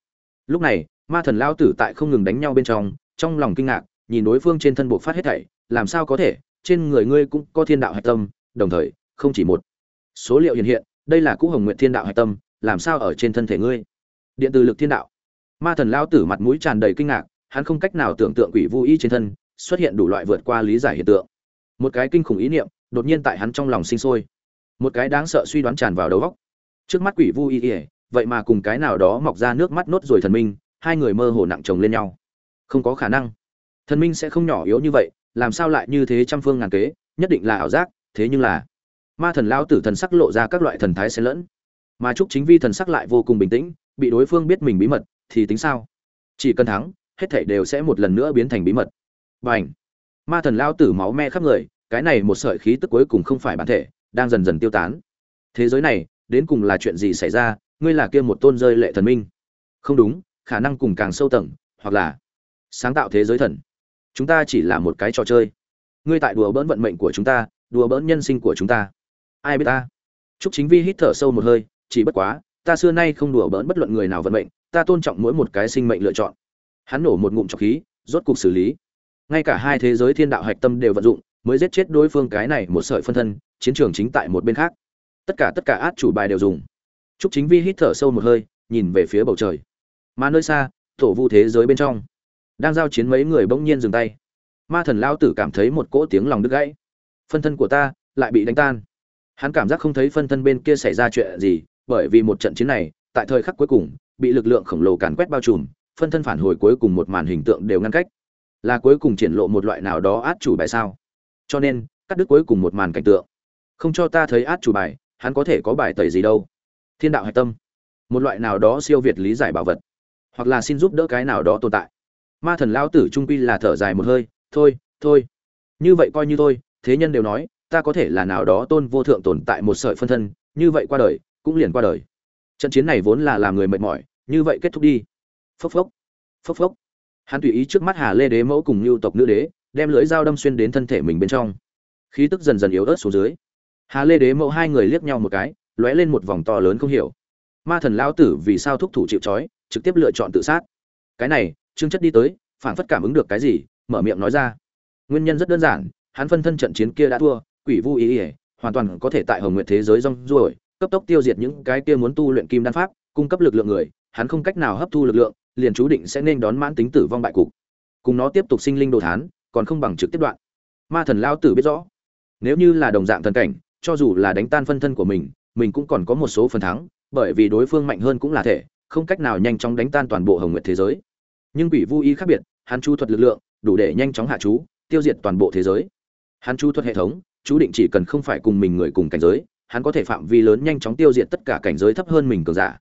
Lúc này, ma thần lao tử tại không ngừng đánh nhau bên trong trong lòng kinh ngạc, nhìn đối phương trên thân bộ phát hết thảy, làm sao có thể, trên người ngươi cũng có thiên đạo hạch tâm, đồng thời, không chỉ một số liệu hiện hiện, đây là cũ hồng nguyện thiên đạo hạch tâm, làm sao ở trên thân thể ngươi? Điện từ lực thiên đạo. Ma thần lao tử mặt mũi tràn đầy kinh ngạc, hắn không cách nào tưởng tượng quỷ vô y trên thân, xuất hiện đủ loại vượt qua lý giải hiện tượng. Một cái kinh khủng ý niệm, đột nhiên tại hắn trong lòng sinh sôi. Một cái đáng sợ suy đoán tràn vào đầu óc. Trước mắt quỷ vu y ỉa vậy mà cùng cái nào đó mọc ra nước mắt nốt rồi thần minh, hai người mơ hồ nặng chồng lên nhau. Không có khả năng. Thần minh sẽ không nhỏ yếu như vậy, làm sao lại như thế trăm phương ngàn kế, nhất định là ảo giác, thế nhưng là ma thần lao tử thần sắc lộ ra các loại thần thái xen lẫn. Mà chúc chính vi thần sắc lại vô cùng bình tĩnh, bị đối phương biết mình bí mật, thì tính sao? Chỉ cần thắng, hết thảy đều sẽ một lần nữa biến thành bí mật. B à n h ma thần lao tử máu me khắp người, cái này một sợi khí tức cuối cùng không phải bản thể, đang dần dần tiêu tán. Thế giới này, đến cùng là chuyện gì xảy ra? Ngươi là kia một tôn rơi lệ thần minh. Không đúng, khả năng cùng càng sâu tầng, hoặc là sáng tạo thế giới thần. Chúng ta chỉ là một cái trò chơi. Ngươi tại đùa bỡn vận mệnh của chúng ta, đùa bỡn nhân sinh của chúng ta ai biết ta Trúc Chính Vi hít thở sâu một hơi, chỉ bất quá, ta xưa nay không đùa bỡn bất luận người nào vận mệnh, ta tôn trọng mỗi một cái sinh mệnh lựa chọn. Hắn nổ một ngụm trọc khí, rốt cục xử lý. Ngay cả hai thế giới thiên đạo hạch tâm đều vận dụng, mới giết chết đối phương cái này một sợi phân thân, chiến trường chính tại một bên khác. Tất cả tất cả át chủ bài đều dùng. Trúc Chính Vi hít thở sâu một hơi, nhìn về phía bầu trời. Mà nơi xa, tổ vu thế giới bên trong, đang giao chiến mấy người bỗng nhiên dừng tay. Ma thần lão tử cảm thấy một cỗ tiếng lòng đứt gãy. Phân thân của ta lại bị đánh tan hắn cảm giác không thấy phân thân bên kia xảy ra chuyện gì, bởi vì một trận chiến này, tại thời khắc cuối cùng, bị lực lượng khổng lồ càn quét bao trùm, phân thân phản hồi cuối cùng một màn hình tượng đều ngăn cách. Là cuối cùng triển lộ một loại nào đó át chủ bài sao? Cho nên, cắt đứt cuối cùng một màn cảnh tượng. Không cho ta thấy át chủ bài, hắn có thể có bài tẩy gì đâu? Thiên đạo hạch tâm. Một loại nào đó siêu việt lý giải bảo vật. Hoặc là xin giúp đỡ cái nào đó tồn tại. Ma thần lao tử trung quy là thở dài một hơi, thôi thôi. Như vậy coi như thôi, thế nhân đều nói ta có thể là nào đó tôn vô thượng tồn tại một sợi phân thân, như vậy qua đời, cũng liền qua đời. Trận chiến này vốn là làm người mệt mỏi, như vậy kết thúc đi. Phốc phốc phốc phốc. Hắn tùy ý trước mắt hà lê đế mẫu cùng lưu tộc nữ đế, đem lưỡi dao đâm xuyên đến thân thể mình bên trong. Khí tức dần dần yếu ớt xuống dưới. Hà lê đế mẫu hai người liếc nhau một cái, lóe lên một vòng to lớn không hiểu. Ma thần lão tử vì sao thúc thủ chịu trói, trực tiếp lựa chọn tự sát. Cái này, trương chất đi tới phản phất cảm ứng được cái gì, mở miệng nói ra. Nguyên nhân rất đơn giản, hắn phân thân trận chiến kia đã thua quỷ vu ý ỉa, hoàn toàn có thể tại hồng nguyện thế giới rong ruổi, cấp tốc tiêu diệt những cái kia muốn tu luyện kim đan pháp, cung cấp lực lượng người, hắn không cách nào hấp thu lực lượng, liền chú định sẽ nên đón mãn tính tử vong bại cục. Cùng nó tiếp tục sinh linh đồ thán, còn không bằng trực tiếp đoạn. Ma thần lao tử biết rõ, nếu như là đồng dạng thần cảnh, cho dù là đánh tan phân thân của mình mình cũng còn có một số phần thắng, bởi vì đối phương mạnh hơn cũng là thể, không cách nào nhanh chóng đánh tan toàn bộ hồng Nguyệt thế giới. Nhưng quỷ vu y khác biệt, hắn chu thuật lực lượng, đủ để nhanh chóng hạ chú, tiêu diệt toàn bộ thế giới. Hắn chu thuật hệ thống chú định chỉ cần không phải cùng mình người cùng cảnh giới, hắn có thể phạm vi lớn nhanh chóng tiêu diệt tất cả cảnh giới thấp hơn mình cường giả.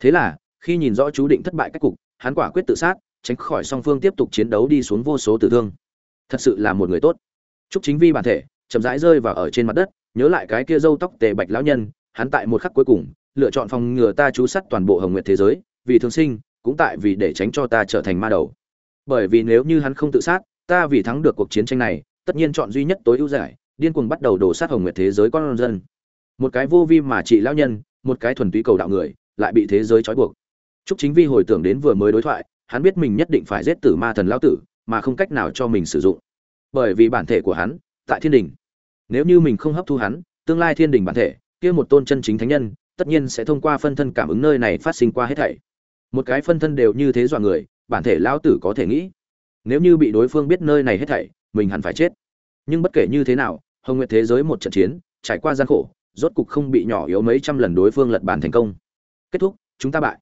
Thế là, khi nhìn rõ chú định thất bại cách cục, hắn quả quyết tự sát, tránh khỏi song phương tiếp tục chiến đấu đi xuống vô số tử thương. Thật sự là một người tốt. Trúc Chính Vi bản thể, chậm rãi rơi vào ở trên mặt đất, nhớ lại cái kia râu tóc tề bạch lão nhân, hắn tại một khắc cuối cùng, lựa chọn phòng ngừa ta chú sát toàn bộ Hồng Nguyệt thế giới, vì thương sinh, cũng tại vì để tránh cho ta trở thành ma đầu bởi vì nếu như hắn không tự sát ta vì thắng được cuộc chiến tranh này tất nhiên chọn duy nhất tối ưu giải điên cuồng bắt đầu đổ sát hồng nguyệt thế giới con dân một cái vô vi mà trị lão nhân một cái thuần túy cầu đạo người lại bị thế giới trói buộc Trúc Chính Vi hồi tưởng đến vừa mới đối thoại, hắn biết mình nhất định phải giết tử ma thần lão tử, mà không cách nào cho mình sử dụng. Bởi vì bản thể của hắn tại thiên đình. Nếu như mình không hấp thu hắn, tương lai thiên đình bản thể, kia một tôn chân chính thánh nhân, tất nhiên sẽ thông qua phân thân cảm ứng nơi này phát sinh qua hết thảy. Một cái phân thân đều như thế dọa người, bản thể lão tử có thể nghĩ, nếu như bị đối phương biết nơi này hết thảy, mình hẳn phải chết. Nhưng bất kể như thế nào, Hồng Nguyệt thế giới một trận chiến, trải qua gian khổ, rốt cục không bị nhỏ yếu mấy trăm lần đối phương lật bàn thành công. Kết thúc, chúng ta bại.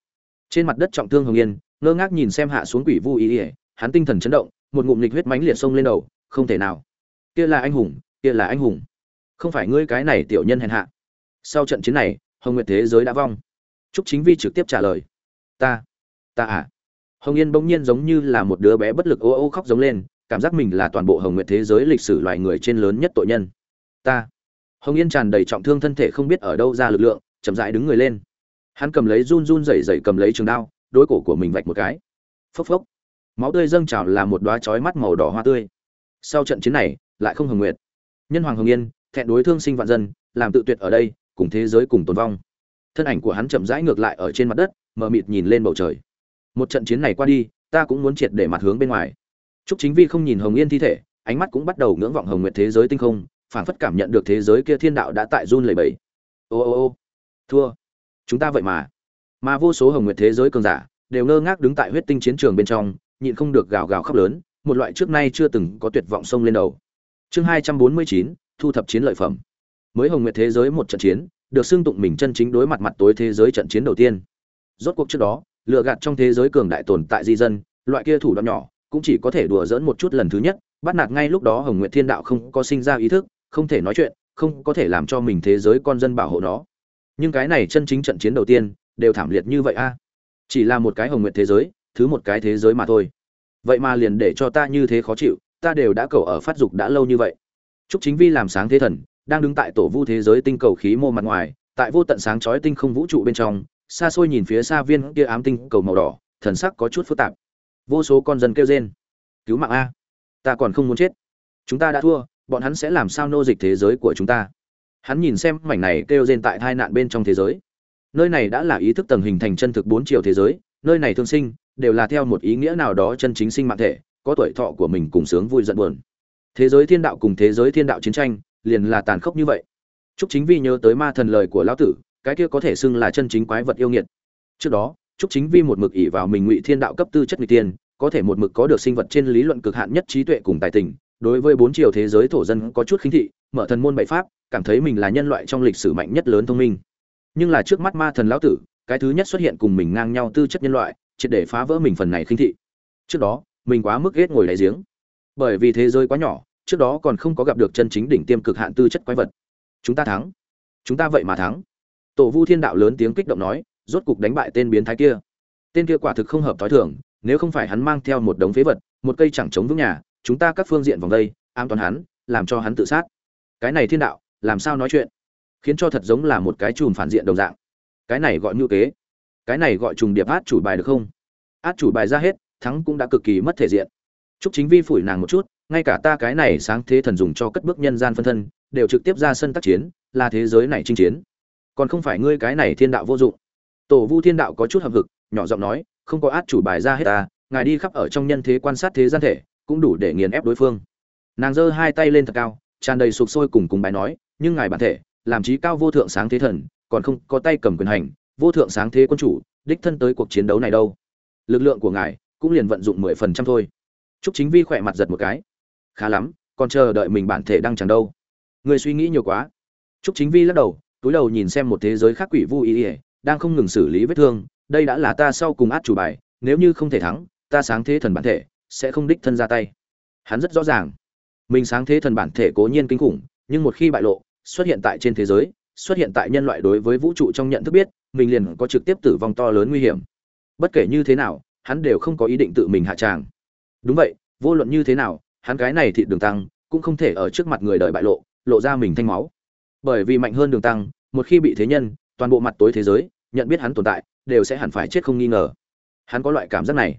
Trên mặt đất trọng thương hồng yên ngơ ngác nhìn xem hạ xuống quỷ vu ý ỉa hắn tinh thần chấn động một ngụm lịch huyết mánh liệt sông lên đầu không thể nào. Kia là anh hùng kia là anh hùng. Không phải ngươi cái này tiểu nhân hèn hạ. Sau trận chiến này hồng nguyệt thế giới đã vong. Trúc chính vi trực tiếp trả lời. Ta ta à. Hồng yên bỗng nhiên giống như là một đứa bé bất lực ô ô khóc giống lên cảm giác mình là toàn bộ hồng nguyệt thế giới lịch sử loài người trên lớn nhất tội nhân. Ta. Hồng yên tràn đầy trọng thương thân thể không biết ở đâu ra lực lượng, chậm rãi đứng người lên. Hắn cầm lấy run run rẩy rẩy cầm lấy trường đao, đôi cổ của mình vạch một cái. Phốc phốc. Máu tươi dâng trào là một đoá chói mắt màu đỏ hoa tươi. Sau trận chiến này, lại không hồng nguyệt. Nhân hoàng hồng yên, thẹn đối thương sinh vạn dân, làm tự tuyệt ở đây, cùng thế giới cùng tồn vong. Thân ảnh của hắn chậm rãi ngược lại ở trên mặt đất, mờ mịt nhìn lên bầu trời. Một trận chiến này qua đi, ta cũng muốn triệt để mặt hướng bên ngoài. Trúc Chính Vi không nhìn Hồng Yên thi thể, ánh mắt cũng bắt đầu ngưỡng vọng Hồng Nguyệt thế giới tinh không, phảng phất cảm nhận được thế giới kia thiên đạo đã tại run lẩy bẩy. Ô ô ô, thua. Chúng ta vậy mà. Mà vô số hồng nguyệt thế giới cường giả đều ngơ ngác đứng tại huyết tinh chiến trường bên trong nhịn không được gào gào khóc lớn một loại trước nay chưa từng có tuyệt vọng sông lên đầu. Chương hai trăm bốn mươi chín thu thập chiến lợi phẩm. Mới hồng nguyệt thế giới một trận chiến được xưng tụng mình chân chính đối mặt mặt tối thế giới trận chiến đầu tiên. Rốt cuộc trước đó lựa gạt trong thế giới cường đại tồn tại di dân loại kia thủ đoạn nhỏ cũng chỉ có thể đùa dỡn một chút lần thứ nhất, bắt nạt ngay lúc đó hồng nguyệt thiên đạo không có sinh ra ý thức, không thể nói chuyện, không có thể làm cho mình thế giới con dân bảo hộ nó. Nhưng cái này chân chính trận chiến đầu tiên, đều thảm liệt như vậy a. Chỉ là một cái hồng Nguyệt thế giới, thứ một cái thế giới mà thôi. Vậy mà liền để cho ta như thế khó chịu, ta đều đã cầu ở phát dục đã lâu như vậy. Chúc chính vi làm sáng thế thần, đang đứng tại tổ vu thế giới tinh cầu khí mô mặt ngoài, tại vô tận sáng chói tinh không vũ trụ bên trong, xa xôi nhìn phía xa viên kia ám tinh cầu màu đỏ, thần sắc có chút phức tạp vô số con dân kêu rên cứu mạng a ta còn không muốn chết chúng ta đã thua bọn hắn sẽ làm sao nô dịch thế giới của chúng ta Hắn nhìn xem mảnh này kêu rên tại tai nạn bên trong thế giới. Nơi này đã là ý thức tầng hình thành chân thực bốn chiều thế giới, nơi này thương sinh đều là theo một ý nghĩa nào đó chân chính sinh mạng thể, có tuổi thọ của mình cùng sướng vui giận buồn. Thế giới thiên đạo cùng thế giới thiên đạo chiến tranh, liền là tàn khốc như vậy. Trúc Chính Vi nhớ tới ma thần lời của lão tử, cái kia có thể xưng là chân chính quái vật yêu nghiệt. Trước đó, Trúc Chính Vi một mực ỷ vào mình ngụy thiên đạo cấp tư chất nghịch tiên, có thể một mực có được sinh vật trên lý luận cực hạn nhất trí tuệ cùng tài tình, đối với bốn chiều thế giới thổ dân có chút khinh thị, mở thần môn bảy pháp, cảm thấy mình là nhân loại trong lịch sử mạnh nhất lớn thông minh. Nhưng là trước mắt ma thần lão tử cái thứ nhất xuất hiện cùng mình ngang nhau tư chất nhân loại triệt để phá vỡ mình phần này khinh thị. Trước đó mình quá mức ghét ngồi đáy giếng. Bởi vì thế giới quá nhỏ trước đó còn không có gặp được chân chính đỉnh tiêm cực hạn tư chất quái vật. Chúng ta thắng. Chúng ta vậy mà thắng. Tổ vu thiên đạo lớn tiếng kích động nói rốt cục đánh bại tên biến thái kia. Tên kia quả thực không hợp thói thường, nếu không phải hắn mang theo một đống phế vật, một cây chẳng chống vững nhà, chúng ta các phương diện vòng đây, an toàn hắn, làm cho hắn tự sát. Cái này thiên đạo, làm sao nói chuyện? Khiến cho thật giống là một cái chùm phản diện đồng dạng. Cái này gọi như kế. Cái này gọi trùng điệp át chủ bài được không? Át chủ bài ra hết, thắng cũng đã cực kỳ mất thể diện. Chúc chính vi phủi nàng một chút, ngay cả ta cái này sáng thế thần dùng cho cất bước nhân gian phân thân, đều trực tiếp ra sân tác chiến, là thế giới này chinh chiến. Còn không phải ngươi cái này thiên đạo vô dụng tổ vu thiên đạo có chút hậm hực, nhỏ giọng nói, không có át chủ bài ra hết ta ngài đi khắp ở trong nhân thế quan sát thế gian thể, cũng đủ để nghiền ép đối phương. Nàng giơ hai tay lên thật cao, tràn đầy sụp sôi cùng cùng bài nói, nhưng ngài bản thể, làm trí cao vô thượng sáng thế thần, còn không có tay cầm quyền hành, vô thượng sáng thế quân chủ, đích thân tới cuộc chiến đấu này đâu. Lực lượng của ngài cũng liền vận dụng mười phần trăm thôi. Chúc chính vi khỏe mặt giật một cái. Khá lắm, còn chờ đợi mình bản thể đang chẳng đâu. Người suy nghĩ nhiều quá. Chúc chính vi lắc đầu, túi đầu nhìn xem một thế giới khác quỷ vu ý ỉa đang không ngừng xử lý vết thương, đây đã là ta sau cùng át chủ bài, nếu như không thể thắng, ta sáng thế thần bản thể, sẽ không đích thân ra tay. Hắn rất rõ ràng. Mình sáng thế thần bản thể cố nhiên kinh khủng, nhưng một khi bại lộ, xuất hiện tại trên thế giới, xuất hiện tại nhân loại đối với vũ trụ trong nhận thức biết, mình liền có trực tiếp tử vong to lớn nguy hiểm. Bất kể như thế nào, hắn đều không có ý định tự mình hạ tràng. Đúng vậy, vô luận như thế nào, hắn cái này thịt đường tăng, cũng không thể ở trước mặt người đời bại lộ lộ ra mình thanh máu. Bởi vì mạnh hơn đường tăng, một khi bị thế nhân toàn bộ mặt tối thế giới, nhận biết hắn tồn tại, đều sẽ hẳn phải chết không nghi ngờ. Hắn có loại cảm giác này.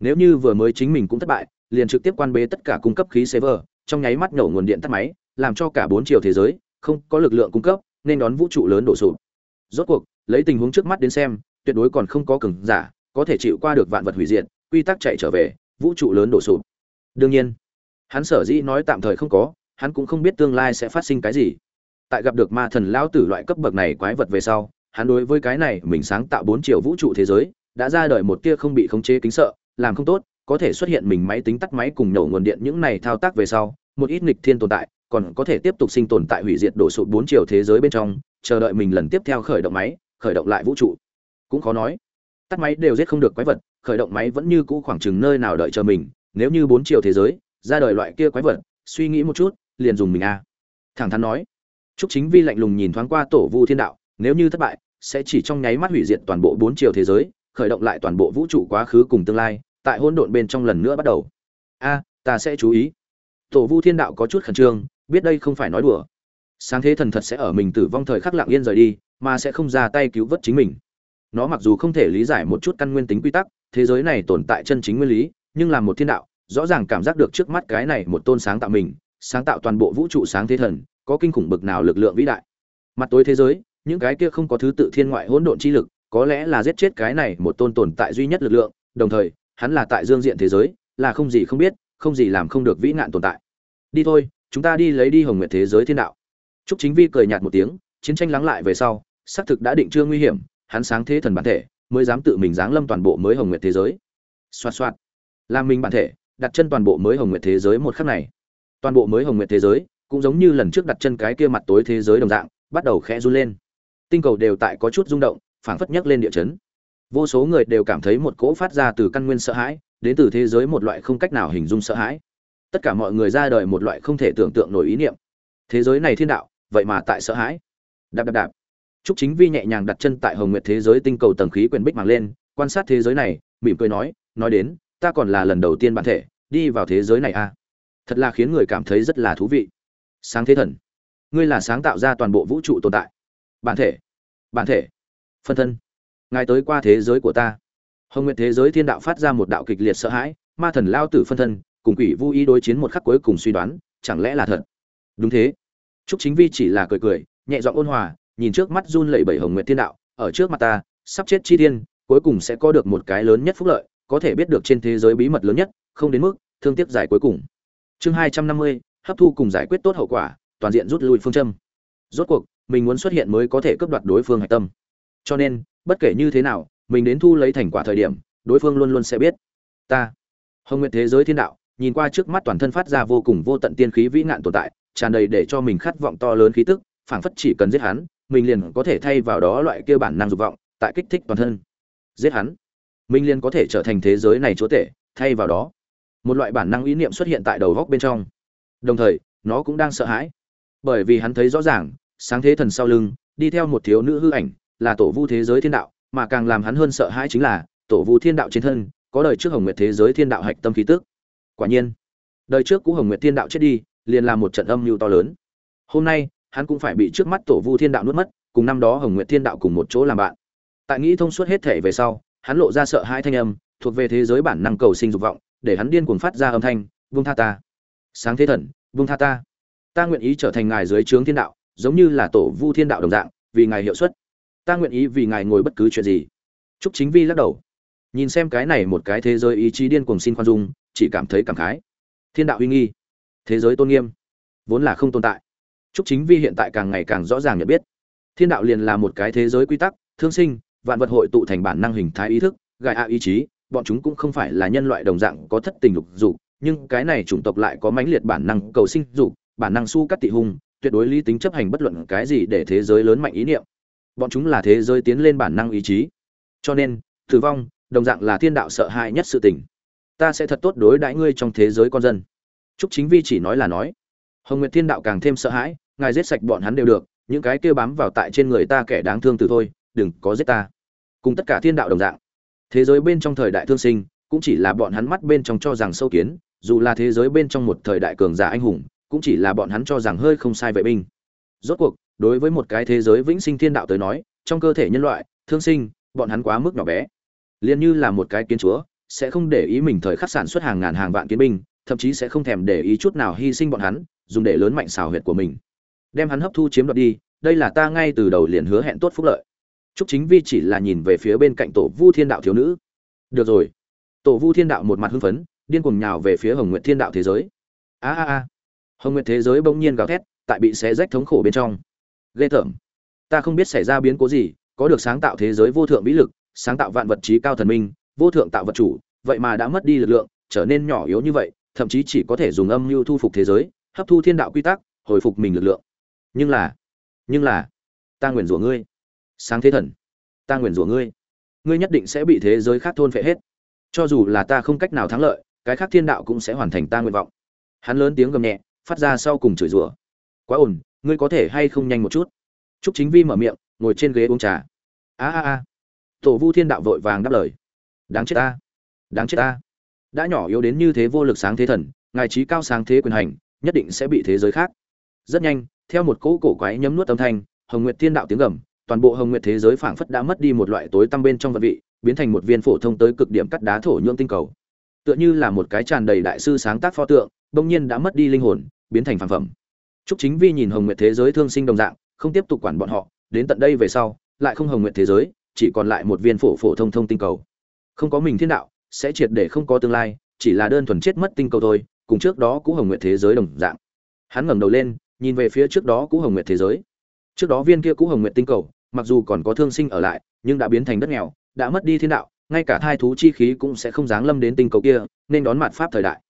Nếu như vừa mới chính mình cũng thất bại, liền trực tiếp quan bế tất cả cung cấp khí server, trong nháy mắt nổ nguồn điện tắt máy, làm cho cả bốn chiều thế giới không có lực lượng cung cấp, nên đón vũ trụ lớn đổ sụp. Rốt cuộc, lấy tình huống trước mắt đến xem, tuyệt đối còn không có cường giả, có thể chịu qua được vạn vật hủy diệt, quy tắc chạy trở về, vũ trụ lớn đổ sụp. Đương nhiên, hắn sở dĩ nói tạm thời không có, hắn cũng không biết tương lai sẽ phát sinh cái gì tại gặp được ma thần lão tử loại cấp bậc này quái vật về sau, hắn đối với cái này mình sáng tạo bốn chiều vũ trụ thế giới, đã ra đời một tia không bị khống chế kính sợ, làm không tốt, có thể xuất hiện mình máy tính tắt máy cùng nổ nguồn điện những này thao tác về sau, một ít nghịch thiên tồn tại, còn có thể tiếp tục sinh tồn tại hủy diệt đổ sụp bốn chiều thế giới bên trong, chờ đợi mình lần tiếp theo khởi động máy, khởi động lại vũ trụ. Cũng khó nói, tắt máy đều giết không được quái vật, khởi động máy vẫn như cũ khoảng chừng nơi nào đợi chờ mình, nếu như bốn chiều thế giới, ra đời loại kia quái vật, suy nghĩ một chút, liền dùng mình a. Thẳng thắn nói Trúc Chính Vi lạnh lùng nhìn thoáng qua Tổ Vu Thiên Đạo, nếu như thất bại, sẽ chỉ trong nháy mắt hủy diệt toàn bộ bốn chiều thế giới, khởi động lại toàn bộ vũ trụ quá khứ cùng tương lai, tại hỗn độn bên trong lần nữa bắt đầu. A, ta sẽ chú ý. Tổ Vu Thiên Đạo có chút khẩn trương, biết đây không phải nói đùa. Sáng thế thần thật sẽ ở mình tử vong thời khắc lặng yên rời đi, mà sẽ không ra tay cứu vớt chính mình. Nó mặc dù không thể lý giải một chút căn nguyên tính quy tắc, thế giới này tồn tại chân chính nguyên lý, nhưng làm một thiên đạo, rõ ràng cảm giác được trước mắt cái này một tôn sáng tạo mình, sáng tạo toàn bộ vũ trụ sáng thế thần, có kinh khủng bực nào lực lượng vĩ đại. Mặt tối thế giới, những cái kia không có thứ tự thiên ngoại hỗn độn chi lực, có lẽ là giết chết cái này một tôn tồn tại duy nhất lực lượng, đồng thời, hắn là tại dương diện thế giới, là không gì không biết, không gì làm không được vĩ nạn tồn tại. Đi thôi, chúng ta đi lấy đi Hồng Nguyệt thế giới thiên đạo. Trúc Chính Vi cười nhạt một tiếng, chiến tranh lắng lại về sau, xác thực đã định chưa nguy hiểm, hắn sáng thế thần bản thể, mới dám tự mình giáng lâm toàn bộ mới Hồng Nguyệt thế giới. Xoạt xoạt. Làm mình bản thể, đặt chân toàn bộ mới Hồng Nguyệt thế giới một khắc này. Toàn bộ mới Hồng Nguyệt thế giới, cũng giống như lần trước đặt chân cái kia mặt tối thế giới đồng dạng, bắt đầu khẽ run lên. Tinh cầu đều tại có chút rung động, phảng phất nhấc lên địa chấn. Vô số người đều cảm thấy một cỗ phát ra từ căn nguyên sợ hãi, đến từ thế giới một loại không cách nào hình dung sợ hãi. Tất cả mọi người ra đời một loại không thể tưởng tượng nổi ý niệm. Thế giới này thiên đạo, vậy mà tại sợ hãi. Đạp đạp đạp. Trúc Chính Vi nhẹ nhàng đặt chân tại Hồng Nguyệt thế giới tinh cầu tầng khí quyển bích màng lên, quan sát thế giới này, mỉm cười nói, nói đến, ta còn là lần đầu tiên bản thể đi vào thế giới này a. À. Thật là khiến người cảm thấy rất là thú vị sáng thế thần. Ngươi là sáng tạo ra toàn bộ vũ trụ tồn tại. Bản thể. Bản thể. Phân thân. Ngài tới qua thế giới của ta. Hồng nguyện thế giới thiên đạo phát ra một đạo kịch liệt sợ hãi, ma thần lao tử phân thân, cùng quỷ vô ý đối chiến một khắc cuối cùng suy đoán, chẳng lẽ là thật? Đúng thế. Trúc chính vi chỉ là cười cười, nhẹ giọng ôn hòa, nhìn trước mắt run lẩy bẩy hồng nguyện thiên đạo, ở trước mặt ta, sắp chết chi thiên, cuối cùng sẽ có được một cái lớn nhất phúc lợi, có thể biết được trên thế giới bí mật lớn nhất, không đến mức thương tiếc giải cuối cùng. Chương hai trăm năm mươi hấp thu cùng giải quyết tốt hậu quả, toàn diện rút lui phương châm. Rốt cuộc, mình muốn xuất hiện mới có thể cướp đoạt đối phương hạch tâm. Cho nên, bất kể như thế nào, mình đến thu lấy thành quả thời điểm, đối phương luôn luôn sẽ biết. Ta, hồng nguyệt thế giới thiên đạo, nhìn qua trước mắt toàn thân phát ra vô cùng vô tận tiên khí vĩ nạn tồn tại, tràn đầy để cho mình khát vọng to lớn khí tức, phảng phất chỉ cần giết hắn, mình liền có thể thay vào đó loại kia bản năng dục vọng, tại kích thích toàn thân. Giết hắn, mình liền có thể trở thành thế giới này chúa tể, thay vào đó, một loại bản năng ý niệm xuất hiện tại đầu góc bên trong đồng thời, nó cũng đang sợ hãi. Bởi vì hắn thấy rõ ràng, sáng thế thần sau lưng, đi theo một thiếu nữ hư ảnh, là tổ vu thế giới thiên đạo, mà càng làm hắn hơn sợ hãi chính là, tổ vu thiên đạo trên thân, có đời trước hồng nguyệt thế giới thiên đạo hạch tâm khí tức. Quả nhiên, đời trước cũ hồng nguyệt thiên đạo chết đi, liền là một trận âm mưu to lớn. Hôm nay, hắn cũng phải bị trước mắt tổ vu thiên đạo nuốt mất, cùng năm đó hồng nguyệt thiên đạo cùng một chỗ làm bạn. Tại nghĩ thông suốt hết thể về sau, hắn lộ ra sợ hãi thanh âm, thuộc về thế giới bản năng cầu sinh dục vọng, để hắn điên cuồng phát ra âm thanh, vung tha ta sáng thế thần vung tha ta ta nguyện ý trở thành ngài dưới trướng thiên đạo giống như là tổ vu thiên đạo đồng dạng vì ngài hiệu suất ta nguyện ý vì ngài ngồi bất cứ chuyện gì Trúc Chính Vi lắc đầu. Nhìn xem cái này một cái thế giới ý chí điên cuồng xin khoan dung, chỉ cảm thấy cảm khái. Thiên đạo uy nghi, thế giới tôn nghiêm, vốn là không tồn tại. Trúc Chính Vi hiện tại càng ngày càng rõ ràng nhận biết. Thiên đạo liền là một cái thế giới quy tắc, thương sinh, vạn vật hội tụ thành bản năng hình thái ý thức, gài ạ ý chí, bọn chúng cũng không phải là nhân loại đồng dạng có thất tình lục dục, nhưng cái này chủng tộc lại có mãnh liệt bản năng cầu sinh dục, bản năng su cắt tị hùng, tuyệt đối lý tính chấp hành bất luận cái gì để thế giới lớn mạnh ý niệm. Bọn chúng là thế giới tiến lên bản năng ý chí. Cho nên, tử vong, đồng dạng là thiên đạo sợ hãi nhất sự tình. Ta sẽ thật tốt đối đãi ngươi trong thế giới con dân. Trúc Chính Vi chỉ nói là nói. Hồng Nguyệt Thiên đạo càng thêm sợ hãi, ngài giết sạch bọn hắn đều được, những cái kia bám vào tại trên người ta kẻ đáng thương từ thôi, đừng có giết ta. Cùng tất cả thiên đạo đồng dạng. Thế giới bên trong thời đại thương sinh, cũng chỉ là bọn hắn mắt bên trong cho rằng sâu kiến, dù là thế giới bên trong một thời đại cường giả anh hùng, cũng chỉ là bọn hắn cho rằng hơi không sai vệ binh. Rốt cuộc, đối với một cái thế giới vĩnh sinh thiên đạo tới nói, trong cơ thể nhân loại, thương sinh, bọn hắn quá mức nhỏ bé. liền như là một cái kiến chúa sẽ không để ý mình thời khắc sản xuất hàng ngàn hàng vạn kiến binh thậm chí sẽ không thèm để ý chút nào hy sinh bọn hắn dùng để lớn mạnh xào huyệt của mình đem hắn hấp thu chiếm đoạt đi đây là ta ngay từ đầu liền hứa hẹn tốt phúc lợi Trúc Chính Vi chỉ là nhìn về phía bên cạnh Tổ Vu Thiên Đạo thiếu nữ. Được rồi. Tổ Vu Thiên Đạo một mặt hưng phấn, điên cuồng nhào về phía Hồng Nguyệt Thiên Đạo thế giới. A a a. Hồng Nguyệt thế giới bỗng nhiên gào thét, tại bị xé rách thống khổ bên trong. Ghê tởm. Ta không biết xảy ra biến cố gì, có được sáng tạo thế giới vô thượng vĩ lực, sáng tạo vạn vật trí cao thần minh, vô thượng tạo vật chủ, vậy mà đã mất đi lực lượng, trở nên nhỏ yếu như vậy, thậm chí chỉ có thể dùng âm mưu thu phục thế giới, hấp thu thiên đạo quy tắc, hồi phục mình lực lượng. Nhưng là, nhưng là, ta nguyện rủa ngươi sáng thế thần ta nguyền rủa ngươi ngươi nhất định sẽ bị thế giới khác thôn phệ hết cho dù là ta không cách nào thắng lợi cái khác thiên đạo cũng sẽ hoàn thành ta nguyện vọng. Hắn lớn tiếng gầm nhẹ, phát ra sau cùng chửi rủa. Quá ổn ngươi có thể hay không nhanh một chút? T r ú c chính vi mở miệng, ngồi trên ghế uống trà. A a a. Tổ vu thiên đạo vội vàng đáp lời. Đáng chết ta. Đáng chết ta. Đã nhỏ yếu đến như thế vô lực sáng thế thần, ngài trí cao sáng thế quyền hành, nhất định sẽ bị thế giới khác. Rất nhanh, theo một cỗ cổ quái nhấm nuốt âm thanh, hồng nguyệt thiên đạo tiếng gầm, toàn bộ hồng nguyệt thế giới phảng phất đã mất đi một loại tối tăm bên trong vật vị, biến thành một viên phổ thông tới cực điểm cắt đá thổ nhuộm tinh cầu tựa như là một cái tràn đầy đại sư sáng tác pho tượng bỗng nhiên đã mất đi linh hồn biến thành phản phẩm Trúc Chính Vi nhìn Hồng Nguyệt thế giới thương sinh đồng dạng, không tiếp tục quản bọn họ, đến tận đây về sau, lại không Hồng Nguyệt thế giới, chỉ còn lại một viên phổ phổ thông thông tinh cầu. Không có mình thiên đạo, sẽ triệt để không có tương lai, chỉ là đơn thuần chết mất tinh cầu thôi, cùng trước đó cũ Hồng Nguyệt thế giới đồng dạng. Hắn ngẩng đầu lên, nhìn về phía trước đó cũ Hồng Nguyệt thế giới. Trước đó viên kia cũ Hồng Nguyệt tinh cầu, mặc dù còn có thương sinh ở lại nhưng đã biến thành đất nghèo đã mất đi thiên đạo ngay cả thai thú chi khí cũng sẽ không giáng lâm đến tinh cầu kia, nên đón mặt pháp thời đại.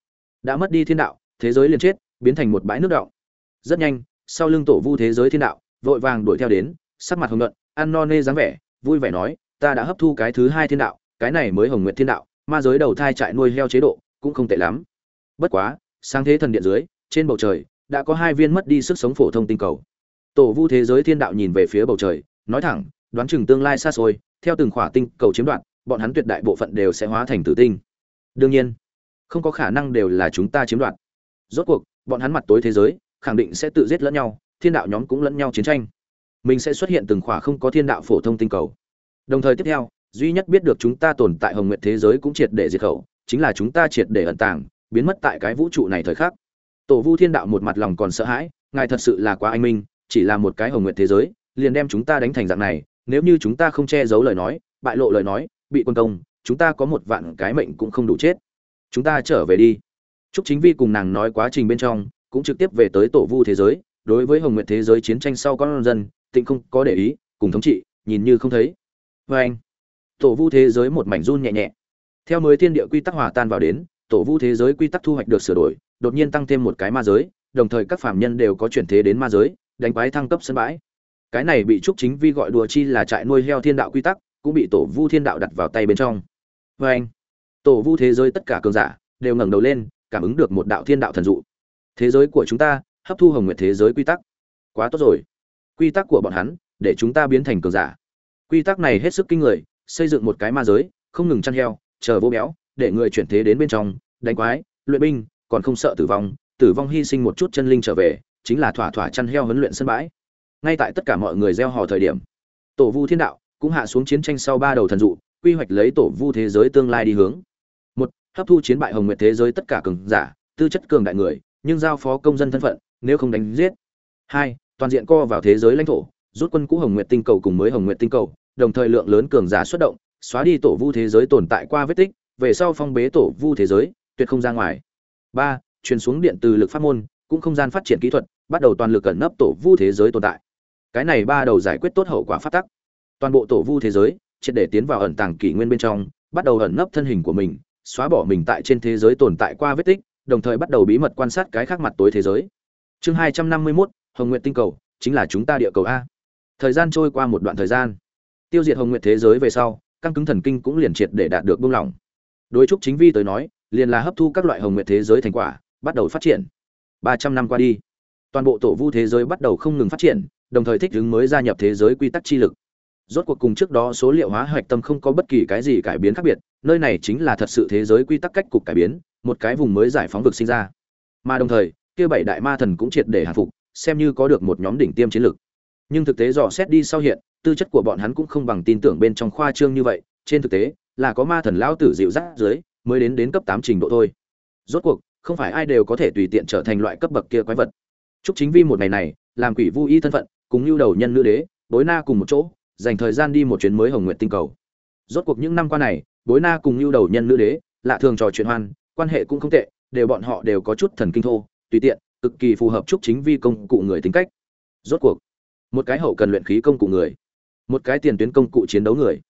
Đã mất đi thiên đạo, thế giới liền chết, biến thành một bãi nước động rất nhanh, sau lưng tổ vu thế giới thiên đạo, vội vàng đuổi theo đến, sắc mặt hồng luận ăn no nê dáng vẻ, vui vẻ nói, ta đã hấp thu cái thứ hai thiên đạo, cái này mới hồng nguyện thiên đạo, ma giới đầu thai trại nuôi heo chế độ, cũng không tệ lắm. Bất quá sang thế thần điện dưới, trên bầu trời, đã có hai viên mất đi sức sống phổ thông tinh cầu. Tổ vu thế giới thiên đạo nhìn về phía bầu trời, nói thẳng, đoán chừng tương lai xa xôi, theo từng khỏa tinh cầu chiếm đoạt bọn hắn tuyệt đại bộ phận đều sẽ hóa thành tử tinh. Đương nhiên, không có khả năng đều là chúng ta chiếm đoạt. Rốt cuộc, bọn hắn mặt tối thế giới, khẳng định sẽ tự giết lẫn nhau, thiên đạo nhóm cũng lẫn nhau chiến tranh. Mình sẽ xuất hiện từng khỏa không có thiên đạo phổ thông tinh cầu. Đồng thời tiếp theo, duy nhất biết được chúng ta tồn tại hồng nguyện thế giới cũng triệt để diệt khẩu, chính là chúng ta triệt để ẩn tàng, biến mất tại cái vũ trụ này thời khắc. Tổ vu thiên đạo một mặt lòng còn sợ hãi, ngài thật sự là quá anh minh, chỉ là một cái hồng nguyện thế giới, liền đem chúng ta đánh thành dạng này, nếu như chúng ta không che giấu lời nói, bại lộ lời nói bị quân công chúng ta có một vạn cái mệnh cũng không đủ chết chúng ta trở về đi Trúc Chính Vi cùng nàng nói quá trình bên trong, cũng trực tiếp về tới tổ vu thế giới, đối với Hồng Nguyệt thế giới chiến tranh sau con dân, tịnh không có để ý, cùng thống trị, nhìn như không thấy. Và anh, tổ vu thế giới một mảnh run nhẹ nhẹ. Theo mới thiên địa quy tắc hòa tan vào đến, tổ vu thế giới quy tắc thu hoạch được sửa đổi, đột nhiên tăng thêm một cái ma giới, đồng thời các Phạm nhân đều có chuyển thế đến ma giới, đánh quái thăng cấp sân bãi cái này bị trúc chính vi gọi đùa chi là trại nuôi heo thiên đạo quy tắc cũng bị tổ vu thiên đạo đặt vào tay bên trong. Vê anh, tổ vu thế giới tất cả cường giả đều ngẩng đầu lên, cảm ứng được một đạo thiên đạo thần dụ. Thế giới của chúng ta hấp thu hồng nguyệt thế giới quy tắc. Quá tốt rồi. Quy tắc của bọn hắn, để chúng ta biến thành cường giả. Quy tắc này hết sức kinh người, xây dựng một cái ma giới, không ngừng chăn heo, chờ vô béo, để người chuyển thế đến bên trong, đánh quái, luyện binh, còn không sợ tử vong tử vong hy sinh một chút chân linh trở về, chính là thỏa thỏa chăn heo huấn luyện sân bãi. Ngay tại tất cả mọi người gieo hò thời điểm, tổ vu thiên đạo cũng hạ xuống chiến tranh sau ba đầu thần dụ, quy hoạch lấy tổ vu thế giới tương lai đi hướng. Một, hấp thu chiến bại hồng nguyệt thế giới tất cả cường giả, tư chất cường đại người, nhưng giao phó công dân thân phận, nếu không đánh giết. Hai, toàn diện co vào thế giới lãnh thổ, rút quân cũ hồng nguyệt tinh cầu cùng mới hồng nguyệt tinh cầu, đồng thời lượng lớn cường giả xuất động, xóa đi tổ vu thế giới tồn tại qua vết tích, về sau phong bế tổ vu thế giới, tuyệt không ra ngoài. Ba, truyền xuống điện từ lực pháp môn, cũng không gian phát triển kỹ thuật, bắt đầu toàn lực cẩn nấp tổ vu thế giới tồn tại. Cái này ba đầu giải quyết tốt hậu quả phát tắc toàn bộ tổ vu thế giới, triệt để tiến vào ẩn tàng kỷ nguyên bên trong, bắt đầu ẩn nấp thân hình của mình, xóa bỏ mình tại trên thế giới tồn tại qua vết tích, đồng thời bắt đầu bí mật quan sát cái khác mặt tối thế giới. Chương hai trăm năm mươi mốt, hồng nguyện tinh cầu, chính là chúng ta địa cầu a. Thời gian trôi qua một đoạn thời gian. Tiêu diệt hồng nguyện thế giới về sau, căng cứng thần kinh cũng liền triệt để đạt được buông lỏng. Đối trúc chính vi tới nói, liền là hấp thu các loại hồng nguyện thế giới thành quả, bắt đầu phát triển. Ba trăm năm qua đi, toàn bộ tổ vu thế giới bắt đầu không ngừng phát triển, đồng thời thích ứng mới gia nhập thế giới quy tắc chi lực rốt cuộc cùng trước đó số liệu hóa hoạch tâm không có bất kỳ cái gì cải biến khác biệt, nơi này chính là thật sự thế giới quy tắc cách cục cải biến, một cái vùng mới giải phóng vực sinh ra. Mà đồng thời, kia bảy đại ma thần cũng triệt để hạ phục, xem như có được một nhóm đỉnh tiêm chiến lược. Nhưng thực tế dò xét đi sau hiện, tư chất của bọn hắn cũng không bằng tin tưởng bên trong khoa trương như vậy, trên thực tế, là có ma thần lão tử dịu dắt dưới, mới đến đến cấp tám trình độ thôi. Rốt cuộc, không phải ai đều có thể tùy tiện trở thành loại cấp bậc kia quái vật. Chúc chính vi một ngày này, làm quỷ vu y thân phận, cùng lưu đầu nhân nữ đế, bối na cùng một chỗ dành thời gian đi một chuyến mới hồng nguyện tinh cầu. Rốt cuộc những năm qua này, bối na cùng lưu đầu nhân nữ đế, lạ thường trò chuyện hoan, quan hệ cũng không tệ, đều bọn họ đều có chút thần kinh thô, tùy tiện, cực kỳ phù hợp chúc chính vi công cụ người tính cách. Rốt cuộc, một cái hậu cần luyện khí công cụ người, một cái tiền tuyến công cụ chiến đấu người.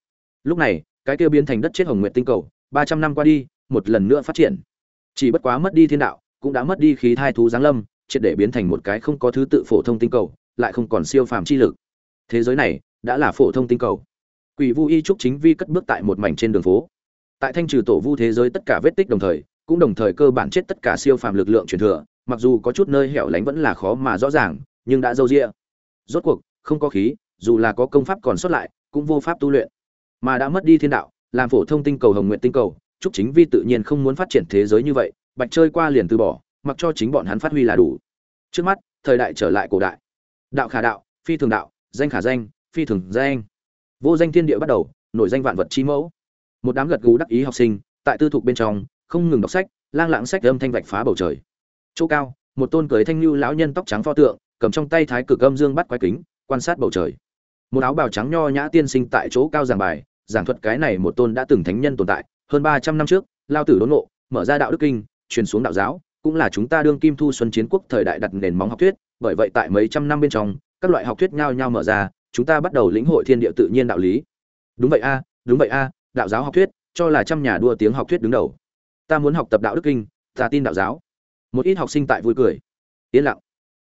Lúc này, cái kia biến thành đất chết hồng nguyện tinh cầu, ba trăm năm qua đi, một lần nữa phát triển. Chỉ bất quá mất đi thiên đạo, cũng đã mất đi khí thai thú giáng lâm, triệt để biến thành một cái không có thứ tự phổ thông tinh cầu, lại không còn siêu phàm chi lực. Thế giới này đã là phổ thông tinh cầu. Quỷ vu y trúc chính vi cất bước tại một mảnh trên đường phố. Tại thanh trừ tổ vu thế giới tất cả vết tích đồng thời, cũng đồng thời cơ bản chết tất cả siêu phàm lực lượng truyền thừa, mặc dù có chút nơi hẻo lánh vẫn là khó mà rõ ràng, nhưng đã dâu rĩa rốt cuộc, không có khí, dù là có công pháp còn sót lại, cũng vô pháp tu luyện. Mà đã mất đi thiên đạo, làm phổ thông tinh cầu hồng nguyện tinh cầu, trúc chính vi tự nhiên không muốn phát triển thế giới như vậy, bạch chơi qua liền từ bỏ, mặc cho chính bọn hắn phát huy là đủ. Trước mắt, thời đại trở lại cổ đại. Đạo khả đạo, phi thường đạo, danh khả danh phi thường danh vô danh thiên địa bắt đầu, nổi danh vạn vật chi mẫu. Một đám gật gù đắc ý học sinh, tại tư thục bên trong, không ngừng đọc sách, lang lãng sách âm thanh vạch phá bầu trời. Chỗ cao, một tôn cưới thanh lưu lão nhân tóc trắng pho tượng, cầm trong tay thái cực âm dương bắt quái kính, quan sát bầu trời. Một áo bào trắng nho nhã tiên sinh tại chỗ cao giảng bài, giảng thuật cái này một tôn đã từng thánh nhân tồn tại, hơn ba trăm năm trước, lao tử đốn nộ mở ra đạo đức kinh, truyền xuống đạo giáo, cũng là chúng ta đương kim thu xuân chiến quốc thời đại đặt nền móng học thuyết, bởi vậy tại mấy trăm năm bên trong, các loại học thuyết nhao nhao mở ra chúng ta bắt đầu lĩnh hội thiên địa tự nhiên đạo lý. Đúng vậy a, đúng vậy a, đạo giáo học thuyết, cho là trăm nhà đua tiếng học thuyết đứng đầu. Ta muốn học tập đạo đức kinh, ta tin đạo giáo. Một ít học sinh tại vui cười. Yên lặng.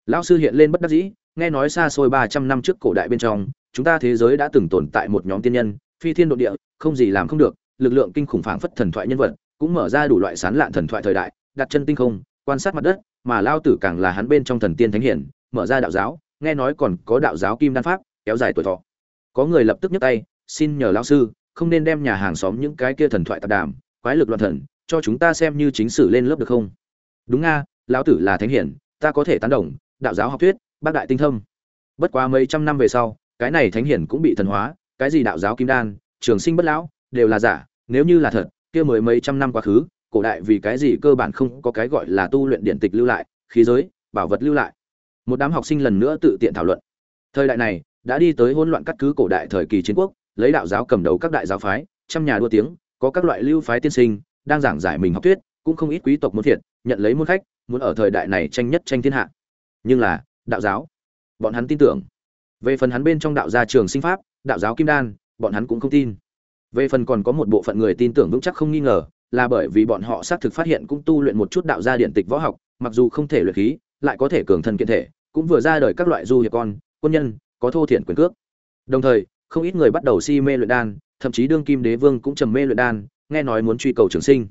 Lão sư hiện lên bất đắc dĩ, nghe nói xa xôi ba trăm năm trước cổ đại bên trong, chúng ta thế giới đã từng tồn tại một nhóm tiên nhân, phi thiên độ địa, không gì làm không được, lực lượng kinh khủng phảng phất thần thoại nhân vật, cũng mở ra đủ loại sán lạn thần thoại thời đại, đặt chân tinh không, quan sát mặt đất, mà lao tử càng là hắn bên trong thần tiên thánh hiển, mở ra đạo giáo, nghe nói còn có đạo giáo kim đan pháp kéo dài tuổi thọ. Có người lập tức nhấc tay, xin nhờ lão sư, không nên đem nhà hàng xóm những cái kia thần thoại tạp đàm, quái lực loạn thần, cho chúng ta xem như chính sử lên lớp được không? Đúng nga, lão tử là thánh hiển, ta có thể tán đồng, đạo giáo học thuyết, bác đại tinh thâm. Bất quá mấy trăm năm về sau, cái này thánh hiển cũng bị thần hóa, cái gì đạo giáo kim đan, trường sinh bất lão, đều là giả, nếu như là thật, kia mới mấy trăm năm quá khứ, cổ đại vì cái gì cơ bản không có cái gọi là tu luyện điện tịch lưu lại, khí giới, bảo vật lưu lại. Một đám học sinh lần nữa tự tiện thảo luận. Thời đại này đã đi tới hỗn loạn cắt cứ cổ đại thời kỳ chiến quốc, lấy đạo giáo cầm đầu các đại giáo phái, trăm nhà đua tiếng, có các loại lưu phái tiên sinh, đang giảng giải mình học thuyết, cũng không ít quý tộc muốn thiệt nhận lấy môn khách, muốn ở thời đại này tranh nhất tranh thiên hạ. Nhưng là, đạo giáo, bọn hắn tin tưởng. Về phần hắn bên trong đạo gia trường sinh pháp, đạo giáo kim đan, bọn hắn cũng không tin. Về phần còn có một bộ phận người tin tưởng vững chắc không nghi ngờ, là bởi vì bọn họ xác thực phát hiện cũng tu luyện một chút đạo gia điện tịch võ học, mặc dù không thể luyện khí, lại có thể cường thân kiện thể, cũng vừa ra đời các loại du hiệp con, quân nhân có thô thiện quyền cước. Đồng thời, không ít người bắt đầu si mê luyện đan, thậm chí đương kim đế vương cũng trầm mê luyện đan, nghe nói muốn truy cầu trường sinh.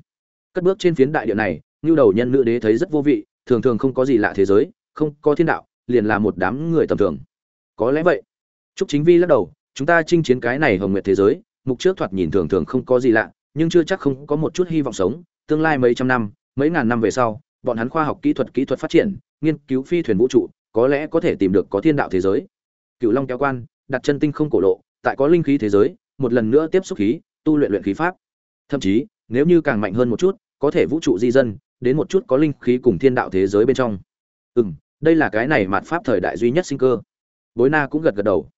Cất bước trên phiến đại địa này như đầu nhân nữ đế thấy rất vô vị, thường thường không có gì lạ thế giới, không có thiên đạo, liền là một đám người tầm thường. Có lẽ vậy. Trúc chính vi lắc đầu, chúng ta chinh chiến cái này hồng nguyệt thế giới, mục trước thoạt nhìn thường thường không có gì lạ, nhưng chưa chắc không có một chút hy vọng sống. Tương lai mấy trăm năm, mấy ngàn năm về sau, bọn hắn khoa học kỹ thuật kỹ thuật phát triển, nghiên cứu phi thuyền vũ trụ, có lẽ có thể tìm được có thiên đạo thế giới cựu long kéo quan, đặt chân tinh không cổ lộ, tại có linh khí thế giới, một lần nữa tiếp xúc khí, tu luyện luyện khí pháp. Thậm chí, nếu như càng mạnh hơn một chút, có thể vũ trụ di dân, đến một chút có linh khí cùng thiên đạo thế giới bên trong. Ừ đây là cái này mạt pháp thời đại duy nhất sinh cơ. Bối na cũng gật gật đầu.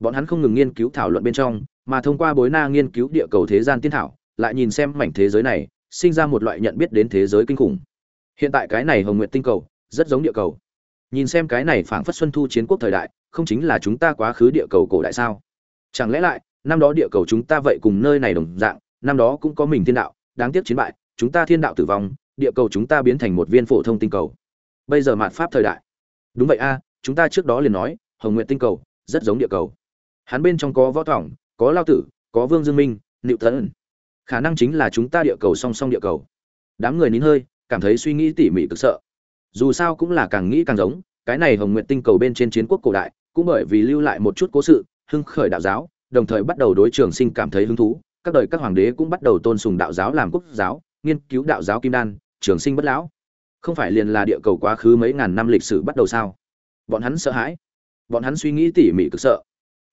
Bọn hắn không ngừng nghiên cứu thảo luận bên trong, mà thông qua bối na nghiên cứu địa cầu thế gian tiên thảo, lại nhìn xem mảnh thế giới này, sinh ra một loại nhận biết đến thế giới kinh khủng. Hiện tại cái này hồng nguyện tinh cầu, rất giống địa cầu. Nhìn xem cái này phảng phất xuân thu chiến quốc thời đại không chính là chúng ta quá khứ địa cầu cổ đại sao? Chẳng lẽ lại, năm đó địa cầu chúng ta vậy cùng nơi này đồng dạng, năm đó cũng có mình thiên đạo, đáng tiếc chiến bại, chúng ta thiên đạo tử vong, địa cầu chúng ta biến thành một viên phổ thông tinh cầu. Bây giờ mạt pháp thời đại. Đúng vậy a, chúng ta trước đó liền nói, hồng nguyện tinh cầu, rất giống địa cầu. Hắn bên trong có võ thỏng, có lao tử, có vương dương minh, nịu tấn khả năng chính là chúng ta địa cầu song song địa cầu. Đám người nín hơi, cảm thấy suy nghĩ tỉ mỉ cực sợ. Dù sao cũng là càng nghĩ càng giống, cái này hồng nguyện tinh cầu bên trên chiến quốc cổ đại cũng bởi vì lưu lại một chút cố sự, hưng khởi đạo giáo, đồng thời bắt đầu đối trường sinh cảm thấy hứng thú, các đời các hoàng đế cũng bắt đầu tôn sùng đạo giáo làm quốc giáo, nghiên cứu đạo giáo kim đan, trường sinh bất lão. Không phải liền là địa cầu quá khứ mấy ngàn năm lịch sử bắt đầu sao? Bọn hắn sợ hãi. Bọn hắn suy nghĩ tỉ mỉ cực sợ.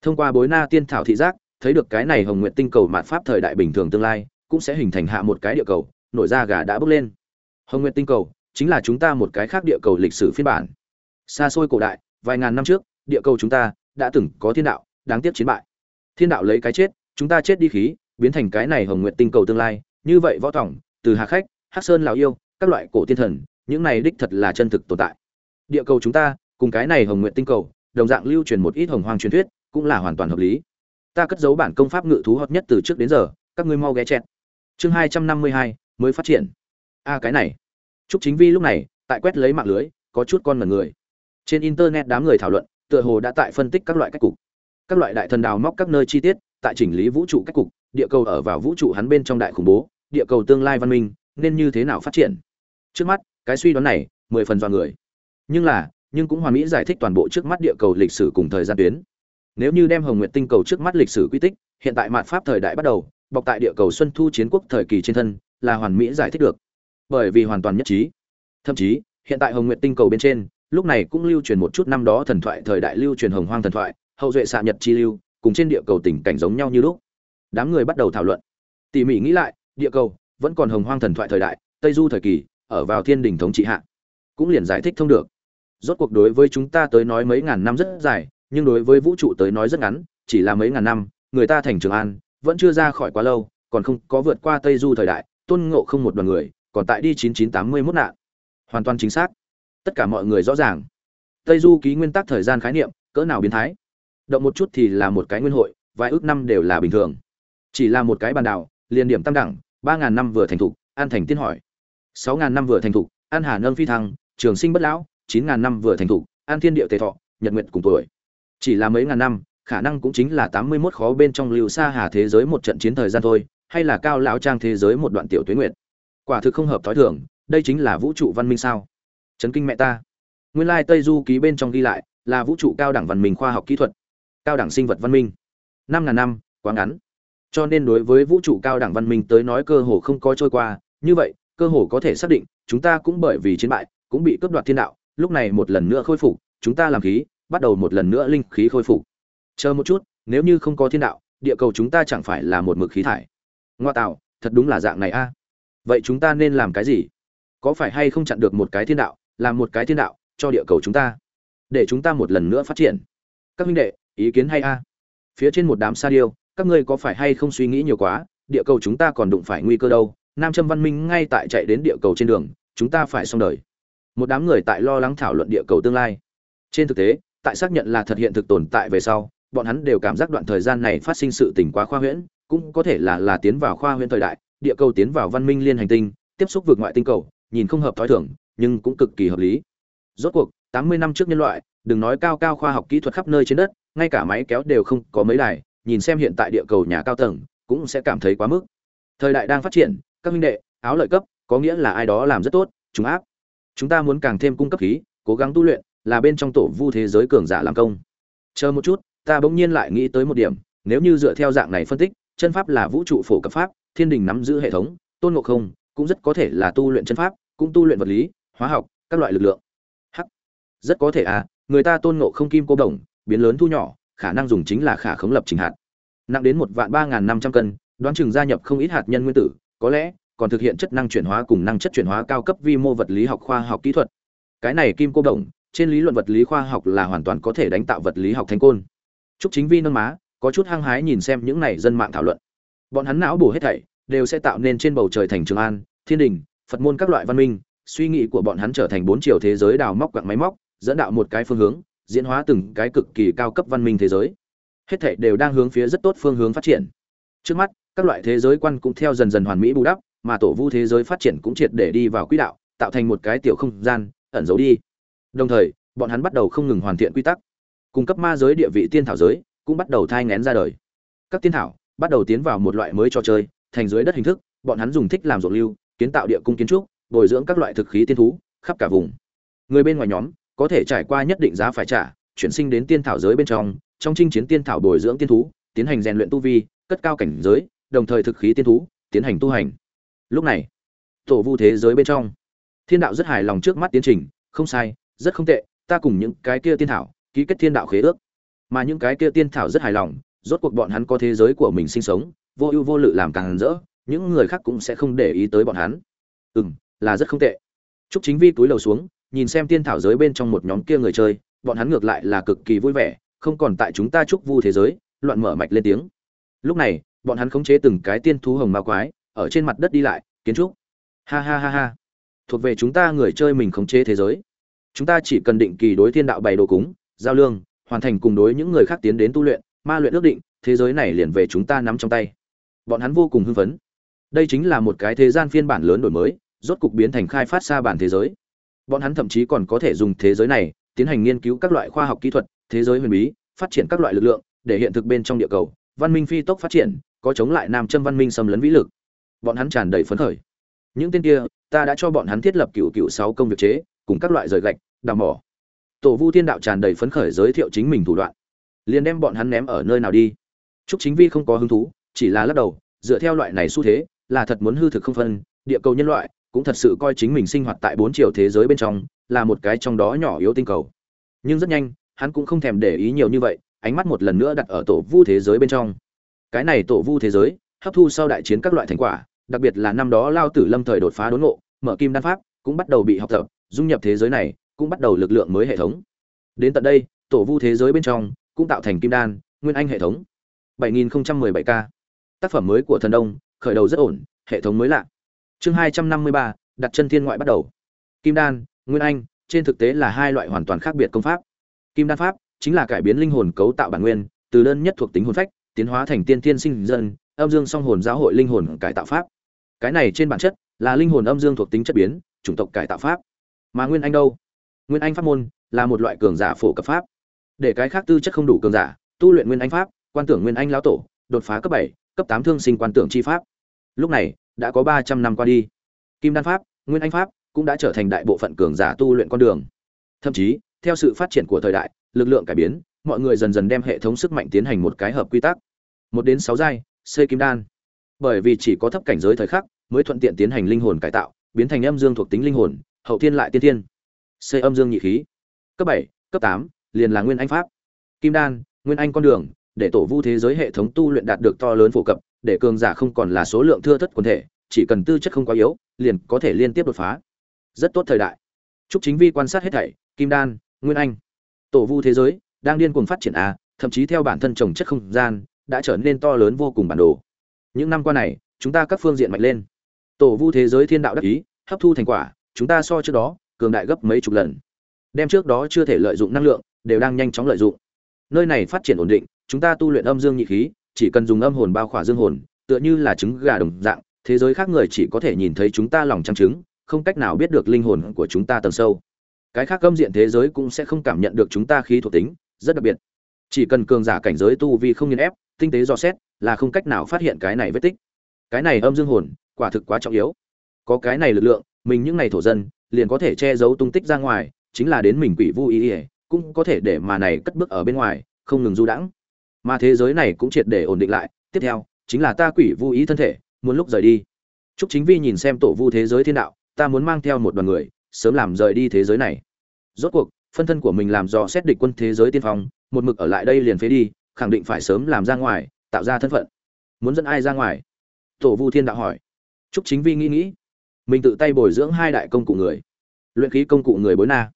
Thông qua bối na tiên thảo thị giác, thấy được cái này hồng nguyện tinh cầu mạt pháp thời đại bình thường tương lai, cũng sẽ hình thành hạ một cái địa cầu, nổi ra gà đã bốc lên. Hồng nguyện tinh cầu chính là chúng ta một cái khác địa cầu lịch sử phiên bản. Xa xôi cổ đại, vài ngàn năm trước địa cầu chúng ta đã từng có thiên đạo đáng tiếc chiến bại. Thiên đạo lấy cái chết chúng ta chết đi khí biến thành cái này hồng nguyện tinh cầu tương lai. Như vậy võ tổng từ hà khách hắc sơn lào yêu các loại cổ tiên thần những này đích thật là chân thực tồn tại. Địa cầu chúng ta cùng cái này hồng nguyện tinh cầu đồng dạng lưu truyền một ít hồng hoang truyền thuyết cũng là hoàn toàn hợp lý. Ta cất giấu bản công pháp ngự thú hợp nhất từ trước đến giờ các ngươi mau ghé chẹt. Chương hai trăm năm mươi hai mới phát triển. A cái này. Trúc Chính Vi lúc này, tại quét lấy mạng lưới, có chút con mẩn người. Trên internet đám người thảo luận, tựa hồ đã tại phân tích các loại cách cục. Các loại đại thần đào móc các nơi chi tiết, tại chỉnh lý vũ trụ cách cục, địa cầu ở vào vũ trụ hắn bên trong đại khủng bố, địa cầu tương lai văn minh nên như thế nào phát triển. Trước mắt, cái suy đoán này, mười phần do người. Nhưng là, nhưng cũng hoàn mỹ giải thích toàn bộ trước mắt địa cầu lịch sử cùng thời gian tuyến. Nếu như đem Hồng Nguyệt tinh cầu trước mắt lịch sử quy tích, hiện tại mạt pháp thời đại bắt đầu, bọc tại địa cầu Xuân Thu chiến quốc thời kỳ trên thân, là hoàn mỹ giải thích được bởi vì hoàn toàn nhất trí thậm chí hiện tại hồng nguyện tinh cầu bên trên lúc này cũng lưu truyền một chút năm đó thần thoại, thời đại lưu truyền hồng hoang thần thoại, hậu duệ xạ nhật chi lưu, cùng trên địa cầu tình cảnh giống nhau như lúc đám người bắt đầu thảo luận tỉ mỉ nghĩ lại, địa cầu vẫn còn hồng hoang thần thoại thời đại, tây du thời kỳ, ở vào thiên đình thống trị hạ, cũng liền giải thích thông được rốt cuộc đối với chúng ta tới nói mấy ngàn năm rất dài, nhưng đối với vũ trụ tới nói rất ngắn, chỉ là mấy ngàn năm, người ta thành trường an, vẫn chưa ra khỏi quá lâu, còn không có vượt qua tây du thời đại, tôn ngộ không một đoàn người, còn tại đi 9981 nạn. Hoàn toàn chính xác. Tất cả mọi người rõ ràng. Tây Du ký nguyên tắc thời gian khái niệm, cỡ nào biến thái. Động một chút thì là một cái nguyên hội, vài ước năm đều là bình thường. Chỉ là một cái bàn đảo, liền điểm tam đẳng, 3000 năm vừa thành thục, an thành tiên hỏi. sáu ngàn năm vừa thành thục, an hà nâng phi thăng, trường sinh bất lão, 9000 năm vừa thành thục, an thiên địa tề thọ, nhật nguyệt cùng tuổi. Chỉ là mấy ngàn năm, khả năng cũng chính là 81 khó bên trong lưu xa hà thế giới một trận chiến thời gian thôi, hay là cao lão trang thế giới một đoạn tiểu tuyến nguyệt quả thực không hợp thói thường đây chính là vũ trụ văn minh sao chấn kinh mẹ ta. Nguyên lai tây du ký bên trong ghi lại là vũ trụ cao đẳng văn minh khoa học kỹ thuật, cao đẳng sinh vật văn minh. Năm ngàn năm, quá ngắn. Cho nên đối với vũ trụ cao đẳng văn minh tới nói cơ hồ không có trôi qua. Như vậy, cơ hồ có thể xác định chúng ta cũng bởi vì chiến bại, cũng bị cướp đoạt thiên đạo, lúc này một lần nữa khôi phục, chúng ta làm khí, bắt đầu một lần nữa linh khí khôi phục. Chờ một chút, nếu như không có thiên đạo, địa cầu chúng ta chẳng phải là một mực khí thải. Ngoa tạo, thật đúng là dạng này a. Vậy chúng ta nên làm cái gì? Có phải hay không chặn được một cái thiên đạo? Làm một cái thiên đạo cho địa cầu chúng ta để chúng ta một lần nữa phát triển. Các huynh đệ ý kiến hay a? Phía trên một đám sa điêu các ngươi có phải hay không suy nghĩ nhiều quá địa cầu chúng ta còn đụng phải nguy cơ đâu? Nam châm văn minh ngay tại chạy đến địa cầu trên đường chúng ta phải xong đời. Một đám người tại lo lắng thảo luận địa cầu tương lai. Trên thực tế tại xác nhận là thật hiện thực tồn tại về sau bọn hắn đều cảm giác đoạn thời gian này phát sinh sự tình quá khoa huyễn cũng có thể là là tiến vào khoa huyễn thời đại địa cầu tiến vào văn minh liên hành tinh, tiếp xúc vượt ngoại tinh cầu, nhìn không hợp thói thường, nhưng cũng cực kỳ hợp lý. Rốt cuộc, 80 năm trước nhân loại, đừng nói cao cao khoa học kỹ thuật khắp nơi trên đất, ngay cả máy kéo đều không có mấy đài, nhìn xem hiện tại địa cầu nhà cao tầng, cũng sẽ cảm thấy quá mức. Thời đại đang phát triển, các huynh đệ, áo lợi cấp, có nghĩa là ai đó làm rất tốt, chúng áp. Chúng ta muốn càng thêm cung cấp khí, cố gắng tu luyện, là bên trong tổ vu thế giới cường giả làm công. Chờ một chút, ta bỗng nhiên lại nghĩ tới một điểm, nếu như dựa theo dạng này phân tích, chân pháp là vũ trụ phổ cập pháp, thiên đình nắm giữ hệ thống tôn ngộ không cũng rất có thể là tu luyện chân pháp cũng tu luyện vật lý hóa học, các loại lực lượng. Hắc, rất có thể à người ta tôn ngộ không kim cô đồng, biến lớn thu nhỏ, khả năng dùng chính là khả khống lập trình hạt. Nặng đến một vạn ba n g h n năm trăm cân, đoán chừng gia nhập không ít hạt nhân nguyên tử, có lẽ còn thực hiện chất năng chuyển hóa cùng năng chất chuyển hóa cao cấp vi mô vật lý học khoa học kỹ thuật. Cái này kim cô đồng, trên lý luận vật lý khoa học là hoàn toàn có thể đánh tạo vật lý học thành côn. Chúc chính vi nâng má, có chút hăng hái nhìn xem những này dân mạng thảo luận. Bọn hắn não bổ hết thảy, đều sẽ tạo nên trên bầu trời thành trường an, thiên đình, phật môn các loại văn minh suy nghĩ của bọn hắn trở thành bốn chiều thế giới đào móc quặng máy móc, dẫn đạo một cái phương hướng, diễn hóa từng cái cực kỳ cao cấp văn minh thế giới. Hết thảy đều đang hướng phía rất tốt phương hướng phát triển. Trước mắt, các loại thế giới quan cũng theo dần dần hoàn mỹ bù đắp, mà tổ vu thế giới phát triển cũng triệt để đi vào quỹ đạo, tạo thành một cái tiểu không gian, ẩn giấu đi. Đồng thời, bọn hắn bắt đầu không ngừng hoàn thiện quy tắc. Cung cấp ma giới địa vị tiên thảo giới, cũng bắt đầu thai ngén ra đời. Các tiên thảo bắt đầu tiến vào một loại mới trò chơi, thành dưới đất hình thức, bọn hắn dùng thích làm ruộng lưu, kiến tạo địa cung kiến trúc bồi dưỡng các loại thực khí tiên thú khắp cả vùng. Người bên ngoài nhóm có thể trải qua nhất định giá phải trả, chuyển sinh đến tiên thảo giới bên trong trong chinh chiến tiên thảo bồi dưỡng tiên thú, tiến hành rèn luyện tu vi, cất cao cảnh giới, đồng thời thực khí tiên thú, tiến hành tu hành. Lúc này, tổ vu thế giới bên trong, thiên đạo rất hài lòng trước mắt tiến trình, không sai, rất không tệ, ta cùng những cái kia tiên thảo, ký kết thiên đạo khế ước. Mà những cái kia tiên thảo rất hài lòng, rốt cuộc bọn hắn có thế giới của mình sinh sống, vô ưu vô lự làm càng rỡ, những người khác cũng sẽ không để ý tới bọn hắn. Ừ m là rất không tệ. Trúc chính vi túi lầu xuống, nhìn xem tiên thảo giới bên trong một nhóm kia người chơi, bọn hắn ngược lại là cực kỳ vui vẻ, không còn tại chúng ta Trúc vu thế giới, loạn mở mạch lên tiếng. Lúc này, bọn hắn khống chế từng cái tiên thú hồng ma quái, ở trên mặt đất đi lại, kiến trúc, ha ha ha ha, thuộc về chúng ta người chơi mình khống chế thế giới. Chúng ta chỉ cần định kỳ đối thiên đạo bày đồ cúng, giao lương, hoàn thành cùng đối những người khác tiến đến tu luyện, ma luyện ước định, thế giới này liền về chúng ta nắm trong tay. Bọn hắn vô cùng hưng phấn. Đây chính là một cái thế gian phiên bản lớn đổi mới rốt cục biến thành khai phát xa bản thế giới. Bọn hắn thậm chí còn có thể dùng thế giới này tiến hành nghiên cứu các loại khoa học kỹ thuật thế giới huyền bí phát triển các loại lực lượng để hiện thực bên trong địa cầu văn minh phi tốc phát triển có chống lại nam châm văn minh xâm lấn vĩ lực. Bọn hắn tràn đầy phấn khởi. Những tên kia ta đã cho bọn hắn thiết lập cựu cựu sáu công việc chế cùng các loại rời gạch đào mỏ. Tổ vu thiên đạo tràn đầy phấn khởi giới thiệu chính mình thủ đoạn. Liền đem bọn hắn ném ở nơi nào đi. Trúc Chính Vi không có hứng thú, chỉ là lắc đầu, dựa theo loại này xu thế, là thật muốn hư thực không phân, địa cầu nhân loại cũng thật sự coi chính mình sinh hoạt tại bốn chiều thế giới bên trong, là một cái trong đó nhỏ yếu tinh cầu. Nhưng rất nhanh, hắn cũng không thèm để ý nhiều như vậy, ánh mắt một lần nữa đặt ở tổ vu thế giới bên trong. Cái này tổ vu thế giới, hấp thu sau đại chiến các loại thành quả, đặc biệt là năm đó Lao Tử Lâm thời đột phá đốn ngộ, mở kim đan pháp, cũng bắt đầu bị học tập, dung nhập thế giới này, cũng bắt đầu lực lượng mới hệ thống. Đến tận đây, tổ vu thế giới bên trong cũng tạo thành kim đan, nguyên anh hệ thống. 7017 k tác phẩm mới của thần đông khởi đầu rất ổn hệ thống mới lạ chương 253, đặt chân thiên ngoại bắt đầu. Kim đan nguyên anh trên thực tế là hai loại hoàn toàn khác biệt công pháp. Kim đan pháp chính là cải biến linh hồn cấu tạo bản nguyên từ đơn nhất thuộc tính hồn phách tiến hóa thành tiên tiên sinh dân âm dương song hồn giáo hội linh hồn cải tạo pháp. Cái này trên bản chất là linh hồn âm dương thuộc tính chất biến chủng tộc cải tạo pháp. Mà nguyên anh đâu? Nguyên anh pháp môn là một loại cường giả phổ cập pháp. Để cái khác tư chất không đủ cường giả tu luyện nguyên anh pháp quan tưởng nguyên anh lão tổ đột phá cấp bảy cấp tám thương sinh quan tưởng chi pháp. Lúc này đã có ba trăm năm qua đi. Kim đan pháp, nguyên anh pháp cũng đã trở thành đại bộ phận cường giả tu luyện con đường. Thậm chí, theo sự phát triển của thời đại, lực lượng cải biến, mọi người dần dần đem hệ thống sức mạnh tiến hành một cái hợp quy tắc. Một đến sáu giai, xây kim đan. Bởi vì chỉ có thấp cảnh giới thời khắc mới thuận tiện tiến hành linh hồn cải tạo, biến thành âm dương thuộc tính linh hồn, hậu thiên lại tiên thiên. Xây âm dương nhị khí. Cấp bảy, cấp tám, liền là nguyên anh pháp. Kim đan, nguyên anh con đường, để tổ vu thế giới hệ thống tu luyện đạt được to lớn phổ cập để cường giả không còn là số lượng thưa thất quần thể chỉ cần tư chất không quá yếu liền có thể liên tiếp đột phá. Rất tốt thời đại. Chúc chính vi quan sát hết thảy kim đan nguyên anh tổ vu thế giới đang điên cuồng phát triển a thậm chí theo bản thân trồng chất không gian đã trở nên to lớn vô cùng bản đồ. Những năm qua này chúng ta các phương diện mạnh lên. Tổ vu thế giới thiên đạo đắc ý hấp thu thành quả chúng ta so trước đó cường đại gấp mấy chục lần. Đem trước đó chưa thể lợi dụng năng lượng đều đang nhanh chóng lợi dụng. Nơi này phát triển ổn định chúng ta tu luyện âm dương nhị khí, chỉ cần dùng âm hồn bao khỏa dương hồn, tựa như là trứng gà đồng dạng, thế giới khác người chỉ có thể nhìn thấy chúng ta lòng trăng trứng, không cách nào biết được linh hồn của chúng ta tầng sâu. Cái khác âm diện thế giới cũng sẽ không cảm nhận được chúng ta khí thuộc tính, rất đặc biệt. Chỉ cần cường giả cảnh giới tu vi không nghiền ép, tinh tế dò xét, là không cách nào phát hiện cái này vết tích. Cái này âm dương hồn, quả thực quá trọng yếu. Có cái này lực lượng, mình những ngày thổ dân, liền có thể che giấu tung tích ra ngoài, chính là đến mình quỷ vu ý, ỉa cũng có thể để mà này cất bước ở bên ngoài, không ngừng du đãng mà thế giới này cũng triệt để ổn định lại. Tiếp theo, chính là ta quỷ vu ý thân thể, muốn lúc rời đi. Trúc chính vi nhìn xem tổ vu thế giới thiên đạo, ta muốn mang theo một đoàn người, sớm làm rời đi thế giới này. Rốt cuộc, phân thân của mình làm dò xét địch quân thế giới tiên phong, một mực ở lại đây liền phế đi, khẳng định phải sớm làm ra ngoài, tạo ra thân phận. Muốn dẫn ai ra ngoài? Tổ vu thiên đạo hỏi. Trúc chính vi nghĩ nghĩ. Mình tự tay bồi dưỡng hai đại công cụ người. Luyện khí công cụ người bối na.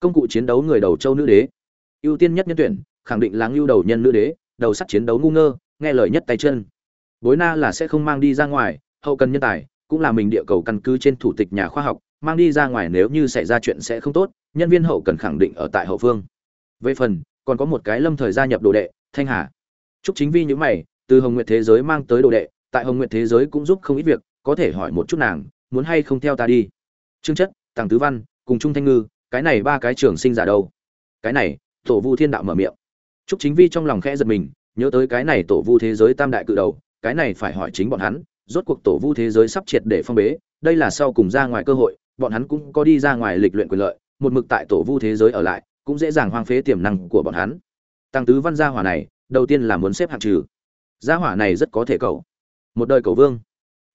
Công cụ chiến đấu người đầu châu nữ đế. Ưu tiên nhất nhân tuyển, khẳng định là ngưu đầu nhân nữ đế đầu sắt chiến đấu ngu ngơ, nghe lời nhất tay chân. Bối na là sẽ không mang đi ra ngoài, hậu cần nhân tài, cũng là mình địa cầu căn cứ trên thủ tịch nhà khoa học, mang đi ra ngoài nếu như xảy ra chuyện sẽ không tốt, nhân viên hậu cần khẳng định ở tại hậu phương. Về phần, còn có một cái lâm thời gia nhập đồ đệ, thanh hà. Chúc chính vi những mày, từ hồng nguyệt thế giới mang tới đồ đệ, tại hồng nguyệt thế giới cũng giúp không ít việc, có thể hỏi một chút nàng, muốn hay không theo ta đi. Trương chất tàng tứ văn, cùng trung thanh ngư, cái này ba cái trường sinh giả đâu? Cái này, tổ vu thiên đạo mở miệng. Trúc Chính Vi trong lòng khẽ giật mình, nhớ tới cái này tổ vu thế giới tam đại cự đầu, cái này phải hỏi chính bọn hắn, rốt cuộc tổ vu thế giới sắp triệt để phong bế, đây là sau cùng ra ngoài cơ hội, bọn hắn cũng có đi ra ngoài lịch luyện quyền lợi, một mực tại tổ vu thế giới ở lại, cũng dễ dàng hoang phế tiềm năng của bọn hắn. Tăng tứ văn gia hỏa này, đầu tiên là muốn xếp hạng trừ. Gia hỏa này rất có thể cầu. Một đời cầu vương.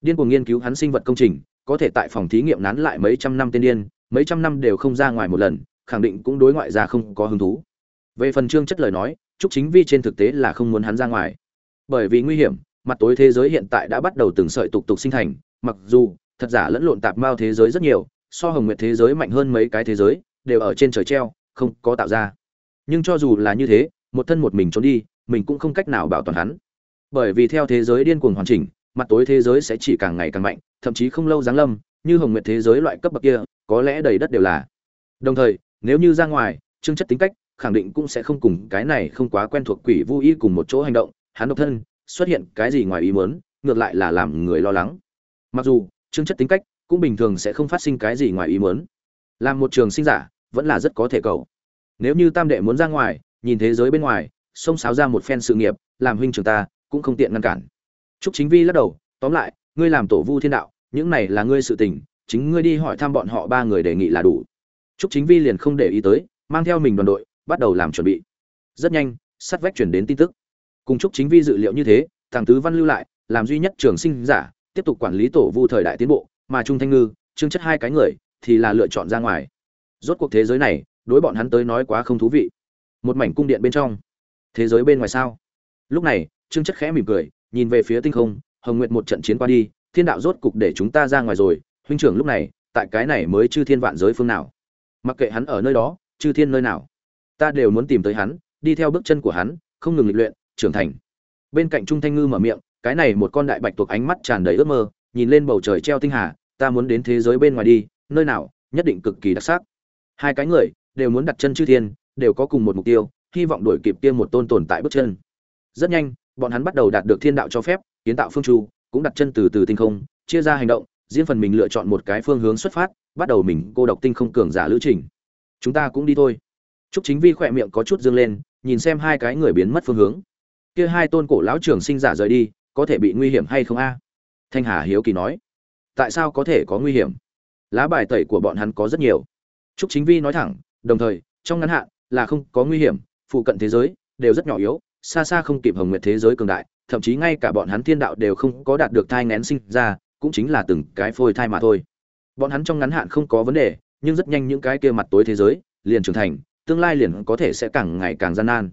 Điên cuồng nghiên cứu hắn sinh vật công trình, có thể tại phòng thí nghiệm nán lại mấy trăm năm tiên điên, mấy trăm năm đều không ra ngoài một lần, khẳng định cũng đối ngoại ra không có hứng thú. Về phần trương chất lời nói, trúc chính vi trên thực tế là không muốn hắn ra ngoài. Bởi vì nguy hiểm, mặt tối thế giới hiện tại đã bắt đầu từng sợi tục tục sinh thành, mặc dù, thật giả lẫn lộn tạp mao thế giới rất nhiều, so hồng nguyệt thế giới mạnh hơn mấy cái thế giới, đều ở trên trời treo, không có tạo ra. Nhưng cho dù là như thế, một thân một mình trốn đi, mình cũng không cách nào bảo toàn hắn. Bởi vì theo thế giới điên cuồng hoàn chỉnh, mặt tối thế giới sẽ chỉ càng ngày càng mạnh, thậm chí không lâu giáng lâm, như hồng nguyệt thế giới loại cấp bậc kia, có lẽ đầy đất đều là. Đồng thời, nếu như ra ngoài, chương chất tính cách khẳng định cũng sẽ không cùng cái này không quá quen thuộc quỷ vu y cùng một chỗ hành động, hắn độc thân, xuất hiện cái gì ngoài ý muốn, ngược lại là làm người lo lắng. Mặc dù, chương chất tính cách cũng bình thường sẽ không phát sinh cái gì ngoài ý muốn. Làm một trường sinh giả, vẫn là rất có thể cầu. Nếu như tam đệ muốn ra ngoài, nhìn thế giới bên ngoài, xông xáo ra một phen sự nghiệp, làm huynh trưởng ta, cũng không tiện ngăn cản. Trúc chính vi lắc đầu, tóm lại, ngươi làm tổ vu thiên đạo, những này là ngươi sự tình, chính ngươi đi hỏi thăm bọn họ ba người đề nghị là đủ. Trúc chính vi liền không để ý tới, mang theo mình đoàn đội bắt đầu làm chuẩn bị. Rất nhanh, sắt vách chuyển đến tin tức. Cùng trúc chính vi dự liệu như thế, thằng tứ văn lưu lại, làm duy nhất trường sinh giả, tiếp tục quản lý tổ vu thời đại tiến bộ, mà trung thanh ngư, trương chất hai cái người, thì là lựa chọn ra ngoài. Rốt cuộc thế giới này, đối bọn hắn tới nói quá không thú vị. Một mảnh cung điện bên trong. Thế giới bên ngoài sao? Lúc này, trương chất khẽ mỉm cười, nhìn về phía tinh không, hồng nguyện một trận chiến qua đi, thiên đạo rốt cục để chúng ta ra ngoài rồi. Huynh trưởng lúc này, tại cái này mới chư thiên vạn giới phương nào? Mặc kệ hắn ở nơi đó, chư thiên nơi nào? Ta đều muốn tìm tới hắn, đi theo bước chân của hắn, không ngừng lịch luyện, trưởng thành. Bên cạnh trung thanh ngư mở miệng, cái này một con đại bạch tuộc ánh mắt tràn đầy ước mơ, nhìn lên bầu trời treo tinh hà, ta muốn đến thế giới bên ngoài đi, nơi nào, nhất định cực kỳ đặc sắc. Hai cái người, đều muốn đặt chân chư thiên, đều có cùng một mục tiêu, hy vọng đuổi kịp kia một tôn tồn tại bước chân. Rất nhanh, bọn hắn bắt đầu đạt được thiên đạo cho phép, kiến tạo phương chu, cũng đặt chân từ từ tinh không, chia ra hành động, riêng phần mình lựa chọn một cái phương hướng xuất phát, bắt đầu mình cô độc tinh không cường giả lữ trình. Chúng ta cũng đi thôi. Trúc Chính Vi khỏe miệng có chút dương lên, nhìn xem hai cái người biến mất phương hướng. Kia hai tôn cổ lão trưởng sinh giả rời đi, có thể bị nguy hiểm hay không a? Thanh Hà hiếu kỳ nói. Tại sao có thể có nguy hiểm? Lá bài tẩy của bọn hắn có rất nhiều. Trúc Chính Vi nói thẳng, đồng thời, trong ngắn hạn là không có nguy hiểm, phụ cận thế giới đều rất nhỏ yếu, xa xa không kịp Hồng Nguyệt thế giới cường đại, thậm chí ngay cả bọn hắn thiên đạo đều không có đạt được thai nghén sinh ra, cũng chính là từng cái phôi thai mà thôi. Bọn hắn trong ngắn hạn không có vấn đề, nhưng rất nhanh những cái kia mặt tối thế giới liền trưởng thành, tương lai liền có thể sẽ càng ngày càng gian nan.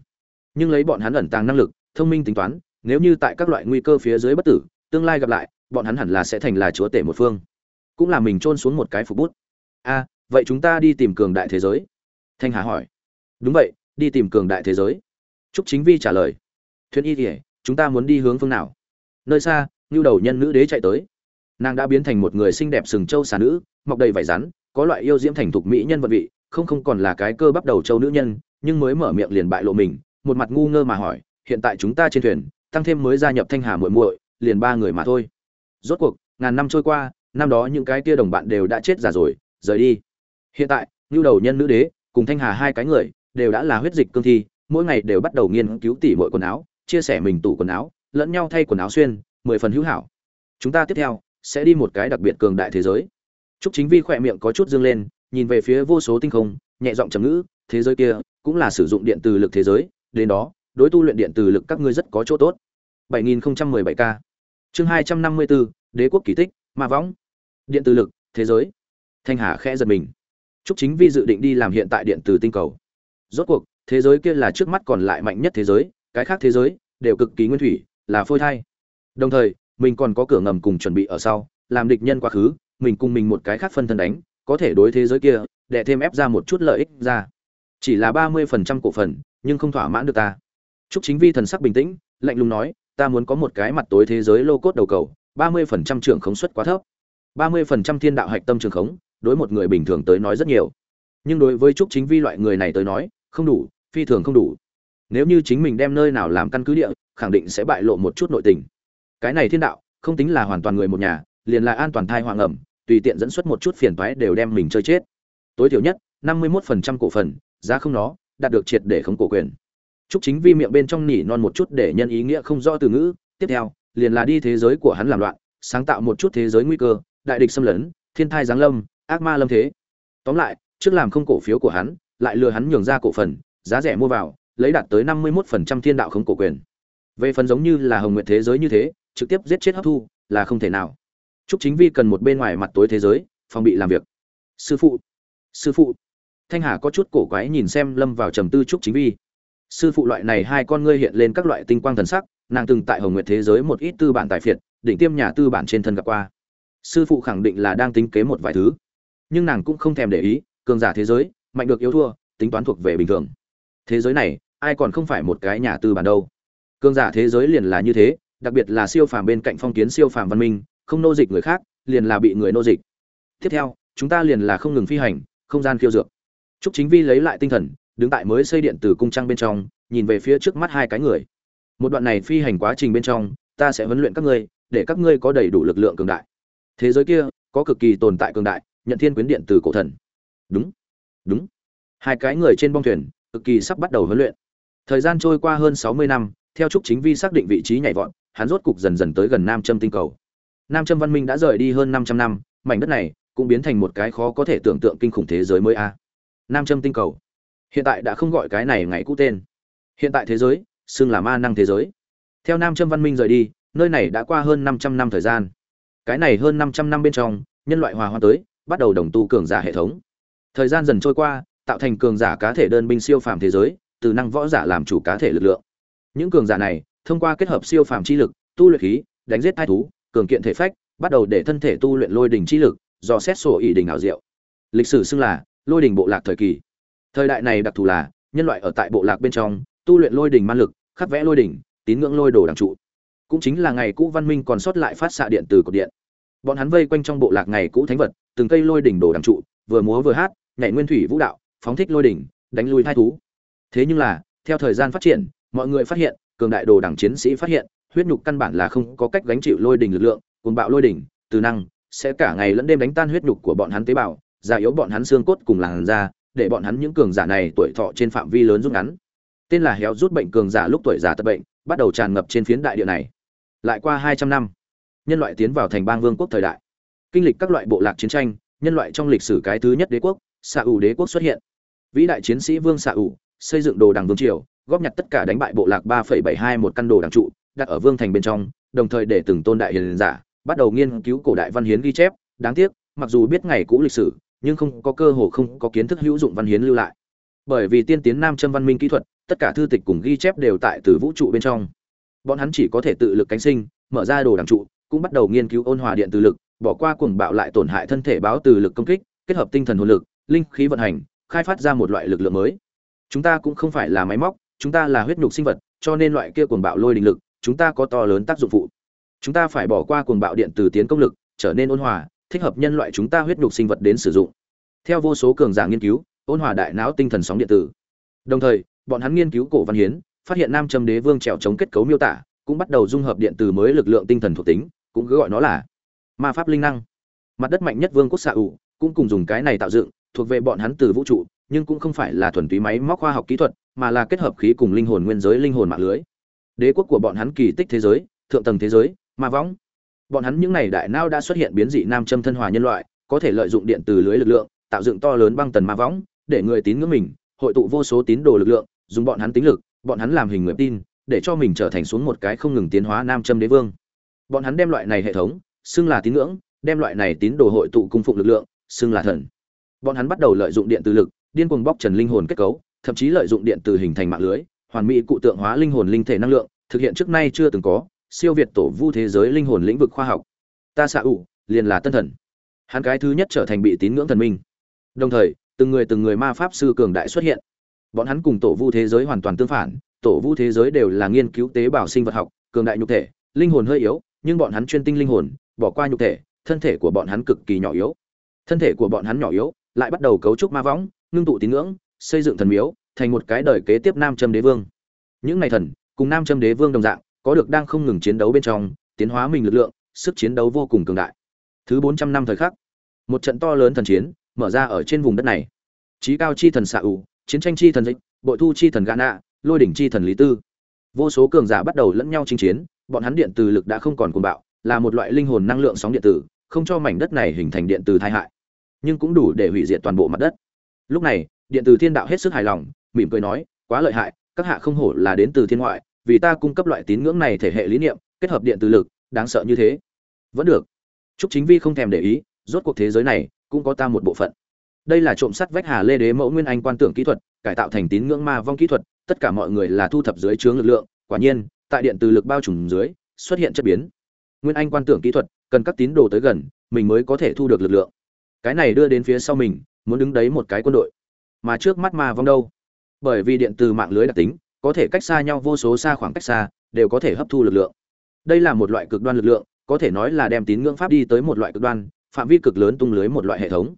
Nhưng lấy bọn hắn ẩn tàng năng lực, thông minh tính toán, nếu như tại các loại nguy cơ phía dưới bất tử, tương lai gặp lại, bọn hắn hẳn là sẽ thành là chúa tể một phương. Cũng là mình trôn xuống một cái phục bút. A, vậy chúng ta đi tìm cường đại thế giới? Thanh hà hỏi. Đúng vậy, đi tìm cường đại thế giới. Trúc chính vi trả lời. Thuyền y kỉa chúng ta muốn đi hướng phương nào? Nơi xa, ngưu đầu nhân nữ đế chạy tới. Nàng đã biến thành một người xinh đẹp sừng châu xà nữ, mọc đầy vải rắn, có loại yêu diễm thành thục mỹ nhân vật vị không không còn là cái cơ bắp đầu châu nữ nhân nhưng mới mở miệng liền bại lộ mình một mặt ngu ngơ mà hỏi hiện tại chúng ta trên thuyền tăng thêm mới gia nhập thanh hà muội muội liền ba người mà thôi. Rốt cuộc ngàn năm trôi qua năm đó những cái kia đồng bạn đều đã chết già rồi rời đi. Hiện tại nhu đầu nhân nữ đế cùng thanh hà hai cái người đều đã là huyết dịch cương thi mỗi ngày đều bắt đầu nghiên cứu tỉ mọi quần áo chia sẻ mình tủ quần áo lẫn nhau thay quần áo xuyên mười phần hữu hảo. Chúng ta tiếp theo sẽ đi một cái đặc biệt cường đại thế giới. Trúc Chính Vi khỏe miệng có chút dương lên, nhìn về phía vô số tinh không, nhẹ giọng trầm ngữ, thế giới kia cũng là sử dụng điện từ lực thế giới, đến đó, đối tu luyện điện từ lực các ngươi rất có chỗ tốt. 7017K. Chương 254, Đế quốc kỳ tích, ma võng. Điện từ lực, thế giới. Thanh Hà khẽ giật mình. Trúc Chính Vi dự định đi làm hiện tại điện từ tinh cầu. Rốt cuộc, thế giới kia là trước mắt còn lại mạnh nhất thế giới, cái khác thế giới đều cực kỳ nguyên thủy, là phôi thai. Đồng thời, mình còn có cửa ngầm cùng chuẩn bị ở sau, làm địch nhân quá khứ, mình cùng mình một cái khác phân thân đánh, có thể đối thế giới kia để thêm ép ra một chút lợi ích ra chỉ là ba mươi phần trăm cổ phần nhưng không thỏa mãn được ta Trúc Chính Vi thần sắc bình tĩnh, lạnh lùng nói, ta muốn có một cái mặt tối thế giới lô cốt đầu cầu, ba mươi phần trăm trưởng khống suất quá thấp. ba mươi phần trăm thiên đạo hạch tâm trường khống, đối một người bình thường tới nói rất nhiều. Nhưng đối với Trúc Chính Vi loại người này tới nói, không đủ, phi thường không đủ. Nếu như chính mình đem nơi nào làm căn cứ địa, khẳng định sẽ bại lộ một chút nội tình. Cái này thiên đạo, không tính là hoàn toàn người một nhà, liền là an toàn thai hoàng ẩm, tùy tiện dẫn xuất một chút phiền toái đều đem mình chơi chết. Tối thiểu nhất, 51% cổ phần, giá không nó, đạt được triệt để không cổ quyền. Trúc Chính Vi miệng bên trong nỉ non một chút để nhân ý nghĩa không rõ từ ngữ, tiếp theo, liền là đi thế giới của hắn làm loạn, sáng tạo một chút thế giới nguy cơ, đại địch xâm lấn, thiên thai giáng lâm, ác ma lâm thế. Tóm lại, trước làm không cổ phiếu của hắn, lại lừa hắn nhường ra cổ phần, giá rẻ mua vào, lấy đạt tới 51% thiên đạo không cổ quyền. Về phần giống như là Hồng Nguyệt thế giới như thế, trực tiếp giết chết hấp thu, là không thể nào. Trúc Chính Vi cần một bên ngoài mặt tối thế giới, phòng bị làm việc. Sư phụ, sư phụ. Thanh Hà có chút cổ quái nhìn xem Lâm vào trầm tư Trúc Chính Vi. sư phụ loại này hai con ngươi hiện lên các loại tinh quang thần sắc nàng từng tại hồng nguyệt thế giới một ít tư bản tài phiệt đỉnh tiêm nhà tư bản trên thân gặp qua sư phụ khẳng định là đang tính kế một vài thứ nhưng nàng cũng không thèm để ý cường giả thế giới mạnh được yếu thua tính toán thuộc về bình thường thế giới này ai còn không phải một cái nhà tư bản đâu cường giả thế giới liền là như thế đặc biệt là siêu phàm bên cạnh phong kiến siêu phàm văn minh không nô dịch người khác liền là bị người nô dịch tiếp theo chúng ta liền là không ngừng phi hành không gian khiêu dược Trúc Chính Vi lấy lại tinh thần, đứng tại mới xây điện từ cung trăng bên trong, nhìn về phía trước mắt hai cái người. Một đoạn này phi hành quá trình bên trong, ta sẽ huấn luyện các ngươi, để các ngươi có đầy đủ lực lượng cường đại. Thế giới kia có cực kỳ tồn tại cường đại, nhận thiên quyến điện từ cổ thần. Đúng, đúng. Hai cái người trên bong thuyền, cực kỳ sắp bắt đầu huấn luyện. Thời gian trôi qua hơn 60 năm, theo Trúc Chính Vi xác định vị trí nhảy vọt, hắn rốt cục dần dần tới gần Nam Châm tinh cầu. Nam Châm văn minh đã rời đi hơn 500 năm, mảnh đất này cũng biến thành một cái khó có thể tưởng tượng kinh khủng thế giới mới a. Nam châm tinh cầu. Hiện tại đã không gọi cái này ngày cũ tên. Hiện tại thế giới xưng là ma năng thế giới. Theo nam châm văn minh rời đi nơi này đã qua hơn 500 năm thời gian. Cái này hơn 500 năm bên trong nhân loại hòa hoa tới bắt đầu đồng tu cường giả hệ thống. Thời gian dần trôi qua tạo thành cường giả cá thể đơn binh siêu phàm thế giới từ năng võ giả làm chủ cá thể lực lượng. Những cường giả này thông qua kết hợp siêu phàm chi lực tu luyện khí đánh giết thai thú cường kiện thể phách, bắt đầu để thân thể tu luyện lôi đỉnh chi lực, do xét sổ ý đỉnh ảo diệu. Lịch sử xưng là lôi đỉnh bộ lạc thời kỳ. Thời đại này đặc thù là nhân loại ở tại bộ lạc bên trong, tu luyện lôi đỉnh man lực, khắc vẽ lôi đỉnh tín ngưỡng lôi đồ đằng trụ. Cũng chính là ngày cũ văn minh còn sót lại phát xạ điện từ cột điện. Bọn hắn vây quanh trong bộ lạc ngày cũ thánh vật, từng cây lôi đỉnh đồ đằng trụ, vừa múa vừa hát, nhảy nguyên thủy vũ đạo, phóng thích lôi đỉnh đánh lui thai thú. Thế nhưng là, theo thời gian phát triển, mọi người phát hiện, cường đại đồ đẳng chiến sĩ phát hiện huyết nhục căn bản là không có cách gánh chịu lôi đỉnh lực lượng, cuồng bạo lôi đỉnh từ năng, sẽ cả ngày lẫn đêm đánh tan huyết nhục của bọn hắn tế bào, già yếu bọn hắn xương cốt cùng làn da, để bọn hắn những cường giả này tuổi thọ trên phạm vi lớn rút ngắn. Tên là héo rút bệnh cường giả lúc tuổi già tật bệnh, bắt đầu tràn ngập trên phiến đại địa này. Lại qua hai trăm năm, nhân loại tiến vào thành bang vương quốc thời đại. Kinh lịch các loại bộ lạc chiến tranh, nhân loại trong lịch sử cái thứ nhất đế quốc Sa ủ đế quốc xuất hiện. Vĩ đại chiến sĩ vương Sa ủ xây dựng đồ đằng vương triều, góp nhặt tất cả đánh bại bộ lạc ba bảy hai một căn đồ đằng trụ đặt ở vương thành bên trong, đồng thời để từng tôn đại hiền giả bắt đầu nghiên cứu cổ đại văn hiến ghi chép. Đáng tiếc, mặc dù biết ngày cũ lịch sử, nhưng không có cơ hồ không có kiến thức hữu dụng văn hiến lưu lại. Bởi vì tiên tiến nam châm văn minh kỹ thuật, tất cả thư tịch cùng ghi chép đều tại từ vũ trụ bên trong. Bọn hắn chỉ có thể tự lực cánh sinh, mở ra đồ đằng trụ, cũng bắt đầu nghiên cứu ôn hòa điện từ lực, bỏ qua cuồng bạo lại tổn hại thân thể báo từ lực công kích, kết hợp tinh thần hồn lực, linh khí vận hành, khai phát ra một loại lực lượng mới. Chúng ta cũng không phải là máy móc, chúng ta là huyết nhục sinh vật, cho nên loại kia cuồng bạo lôi đình lực chúng ta có to lớn tác dụng phụ chúng ta phải bỏ qua cuồng bạo điện từ tiến công lực trở nên ôn hòa thích hợp nhân loại chúng ta huyết nhục sinh vật đến sử dụng. Theo vô số cường giả nghiên cứu, ôn hòa đại não tinh thần sóng điện tử. Đồng thời, bọn hắn nghiên cứu cổ văn hiến, phát hiện nam châm đế vương trèo chống kết cấu miêu tả, cũng bắt đầu dung hợp điện từ mới lực lượng tinh thần thuộc tính, cũng cứ gọi nó là ma pháp linh năng. Mặt đất mạnh nhất vương quốc xạ ủ, cũng cùng dùng cái này tạo dựng, thuộc về bọn hắn từ vũ trụ, nhưng cũng không phải là thuần túy máy móc khoa học kỹ thuật, mà là kết hợp khí cùng linh hồn nguyên giới linh hồn mạng lưới. Đế quốc của bọn hắn kỳ tích thế giới, thượng tầng thế giới, ma võng. Bọn hắn những này đại nao đã xuất hiện biến dị nam châm thân hòa nhân loại có thể lợi dụng điện từ lưới lực lượng tạo dựng to lớn băng tần ma võng để người tín ngưỡng mình hội tụ vô số tín đồ lực lượng dùng bọn hắn tính lực bọn hắn làm hình người tin để cho mình trở thành xuống một cái không ngừng tiến hóa nam châm đế vương. Bọn hắn đem loại này hệ thống xưng là tín ngưỡng đem loại này tín đồ hội tụ cung phụng lực lượng xưng là thần. Bọn hắn bắt đầu lợi dụng điện từ lực điên cuồng bóc trần linh hồn kết cấu thậm chí lợi dụng điện từ hình thành mạng lưới hoàn mỹ cụ tượng hóa linh hồn linh thể năng lượng, thực hiện trước nay chưa từng có, siêu việt tổ vu thế giới linh hồn lĩnh vực khoa học. Ta xạ ủ, liền là tân thần. Hắn cái thứ nhất trở thành bị tín ngưỡng thần minh. Đồng thời, từng người từng người ma pháp sư cường đại xuất hiện. Bọn hắn cùng tổ vu thế giới hoàn toàn tương phản, tổ vu thế giới đều là nghiên cứu tế bào sinh vật học, cường đại nhục thể, linh hồn hơi yếu, nhưng bọn hắn chuyên tinh linh hồn, bỏ qua nhục thể, thân thể của bọn hắn cực kỳ nhỏ yếu. Thân thể của bọn hắn nhỏ yếu, lại bắt đầu cấu trúc ma võng, ngưng tụ tín ngưỡng, xây dựng thần miếu thành một cái đời kế tiếp nam châm đế vương những ngày thần cùng nam châm đế vương đồng dạng có được đang không ngừng chiến đấu bên trong, tiến hóa mình lực lượng, sức chiến đấu vô cùng cường đại. Thứ 400 năm thời khắc, một trận to lớn thần chiến mở ra ở trên vùng đất này. Chí cao chi thần xạ ủ, chiến tranh chi thần dịch, bội thu chi thần Gana, lôi đỉnh chi thần Lý Tư. Vô số cường giả bắt đầu lẫn nhau chinh chiến, bọn hắn điện từ lực đã không còn cuồng bạo, là một loại linh hồn năng lượng sóng điện tử, không cho mảnh đất này hình thành điện từ tai hại, nhưng cũng đủ để hủy diệt toàn bộ mặt đất. Lúc này, điện từ thiên đạo hết sức hài lòng, mỉm cười nói, quá lợi hại, các hạ không hổ là đến từ thiên ngoại, vì ta cung cấp loại tín ngưỡng này thể hệ lý niệm kết hợp điện từ lực đáng sợ như thế. Vẫn được. Chúc chính vi không thèm để ý rốt cuộc thế giới này cũng có ta một bộ phận. Đây là trộm sắt vách hà lê đế mẫu nguyên anh quan tưởng kỹ thuật cải tạo thành tín ngưỡng ma vong kỹ thuật tất cả mọi người là thu thập dưới chướng lực lượng quả nhiên tại điện từ lực bao trùm dưới xuất hiện chất biến. Nguyên anh quan tưởng kỹ thuật cần các tín đồ tới gần mình mới có thể thu được lực lượng. Cái này đưa đến phía sau mình muốn đứng đấy một cái quân đội. Mà trước mắt ma vong đâu? Bởi vì điện từ mạng lưới đặc tính có thể cách xa nhau vô số xa khoảng cách xa đều có thể hấp thu lực lượng đây là một loại cực đoan lực lượng có thể nói là đem tín ngưỡng pháp đi tới một loại cực đoan phạm vi cực lớn tung lưới một loại hệ thống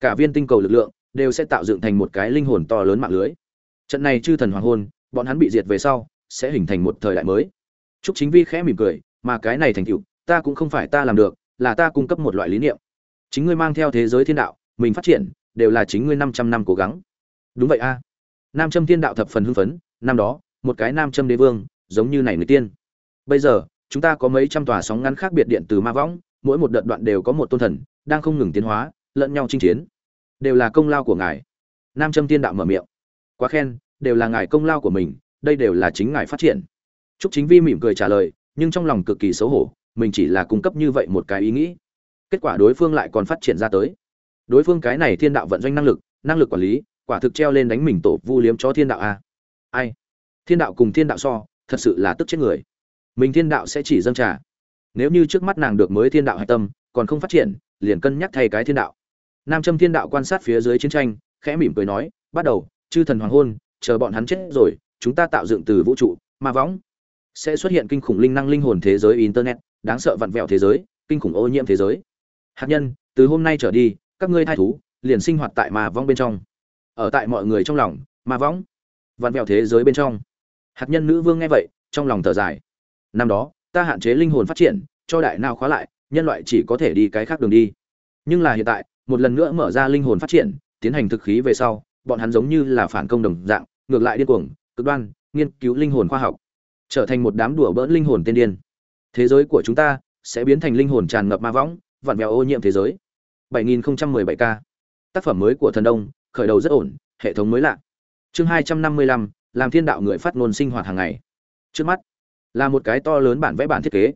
cả viên tinh cầu lực lượng đều sẽ tạo dựng thành một cái linh hồn to lớn mạng lưới trận này chư thần hoàng hôn bọn hắn bị diệt về sau sẽ hình thành một thời đại mới Trúc Chính Vi khẽ mỉm cười, mà cái này thành tựu, ta cũng không phải ta làm được, là ta cung cấp một loại lý niệm. Chính ngươi mang theo thế giới thiên đạo, mình phát triển, đều là chính ngươi 500 năm cố gắng. Đúng vậy a. Nam Châm Thiên đạo thập phần hưng phấn, năm đó, một cái Nam Châm Đế Vương, giống như này người tiên. Bây giờ, chúng ta có mấy trăm tòa sóng ngắn khác biệt điện từ ma võng, mỗi một đợt đoạn đều có một tôn thần, đang không ngừng tiến hóa, lẫn nhau chinh chiến. Đều là công lao của ngài. Nam Châm Thiên đạo mở miệng. Quá khen, đều là ngài công lao của mình, đây đều là chính ngài phát triển. Trúc Chính Vi mỉm cười trả lời, nhưng trong lòng cực kỳ xấu hổ, mình chỉ là cung cấp như vậy một cái ý nghĩ. Kết quả đối phương lại còn phát triển ra tới. Đối phương cái này thiên đạo vận doanh năng lực, năng lực quản lý, quả thực treo lên đánh mình tổ vu liếm cho thiên đạo a. Ai? Thiên đạo cùng thiên đạo so, thật sự là tức chết người. Mình thiên đạo sẽ chỉ dâng trà. Nếu như trước mắt nàng được mới thiên đạo hạch tâm, còn không phát triển, liền cân nhắc thay cái thiên đạo. Nam Châm Thiên Đạo quan sát phía dưới chiến tranh, khẽ mỉm cười nói, "Bắt đầu, chư thần hoàng hôn, chờ bọn hắn chết rồi, chúng ta tạo dựng từ vũ trụ, ma võng, sẽ xuất hiện kinh khủng linh năng linh hồn thế giới internet đáng sợ vặn vẹo thế giới kinh khủng ô nhiễm thế giới hạt nhân từ hôm nay trở đi các ngươi thai thú liền sinh hoạt tại ma vong bên trong ở tại mọi người trong lòng ma võng, vặn vẹo thế giới bên trong. Hạt nhân nữ vương nghe vậy, trong lòng thở dài. Năm đó, ta hạn chế linh hồn phát triển, cho đại nào khóa lại, nhân loại chỉ có thể đi cái khác đường đi. Nhưng là hiện tại, một lần nữa mở ra linh hồn phát triển, tiến hành thực khí về sau, bọn hắn giống như là phản công đồng dạng, ngược lại điên cuồng, cực đoan, nghiên cứu linh hồn khoa học. Trở thành một đám đùa bỡn linh hồn tiên điên. Thế giới của chúng ta sẽ biến thành linh hồn tràn ngập ma võng, vặn vẹo ô nhiễm thế giới. 7017 k tác phẩm mới của thần đông khởi đầu rất ổn hệ thống mới lạ. Chương 255, làm thiên đạo người phát ngôn sinh hoạt hàng ngày. Trước mắt là một cái to lớn bản vẽ bản thiết kế.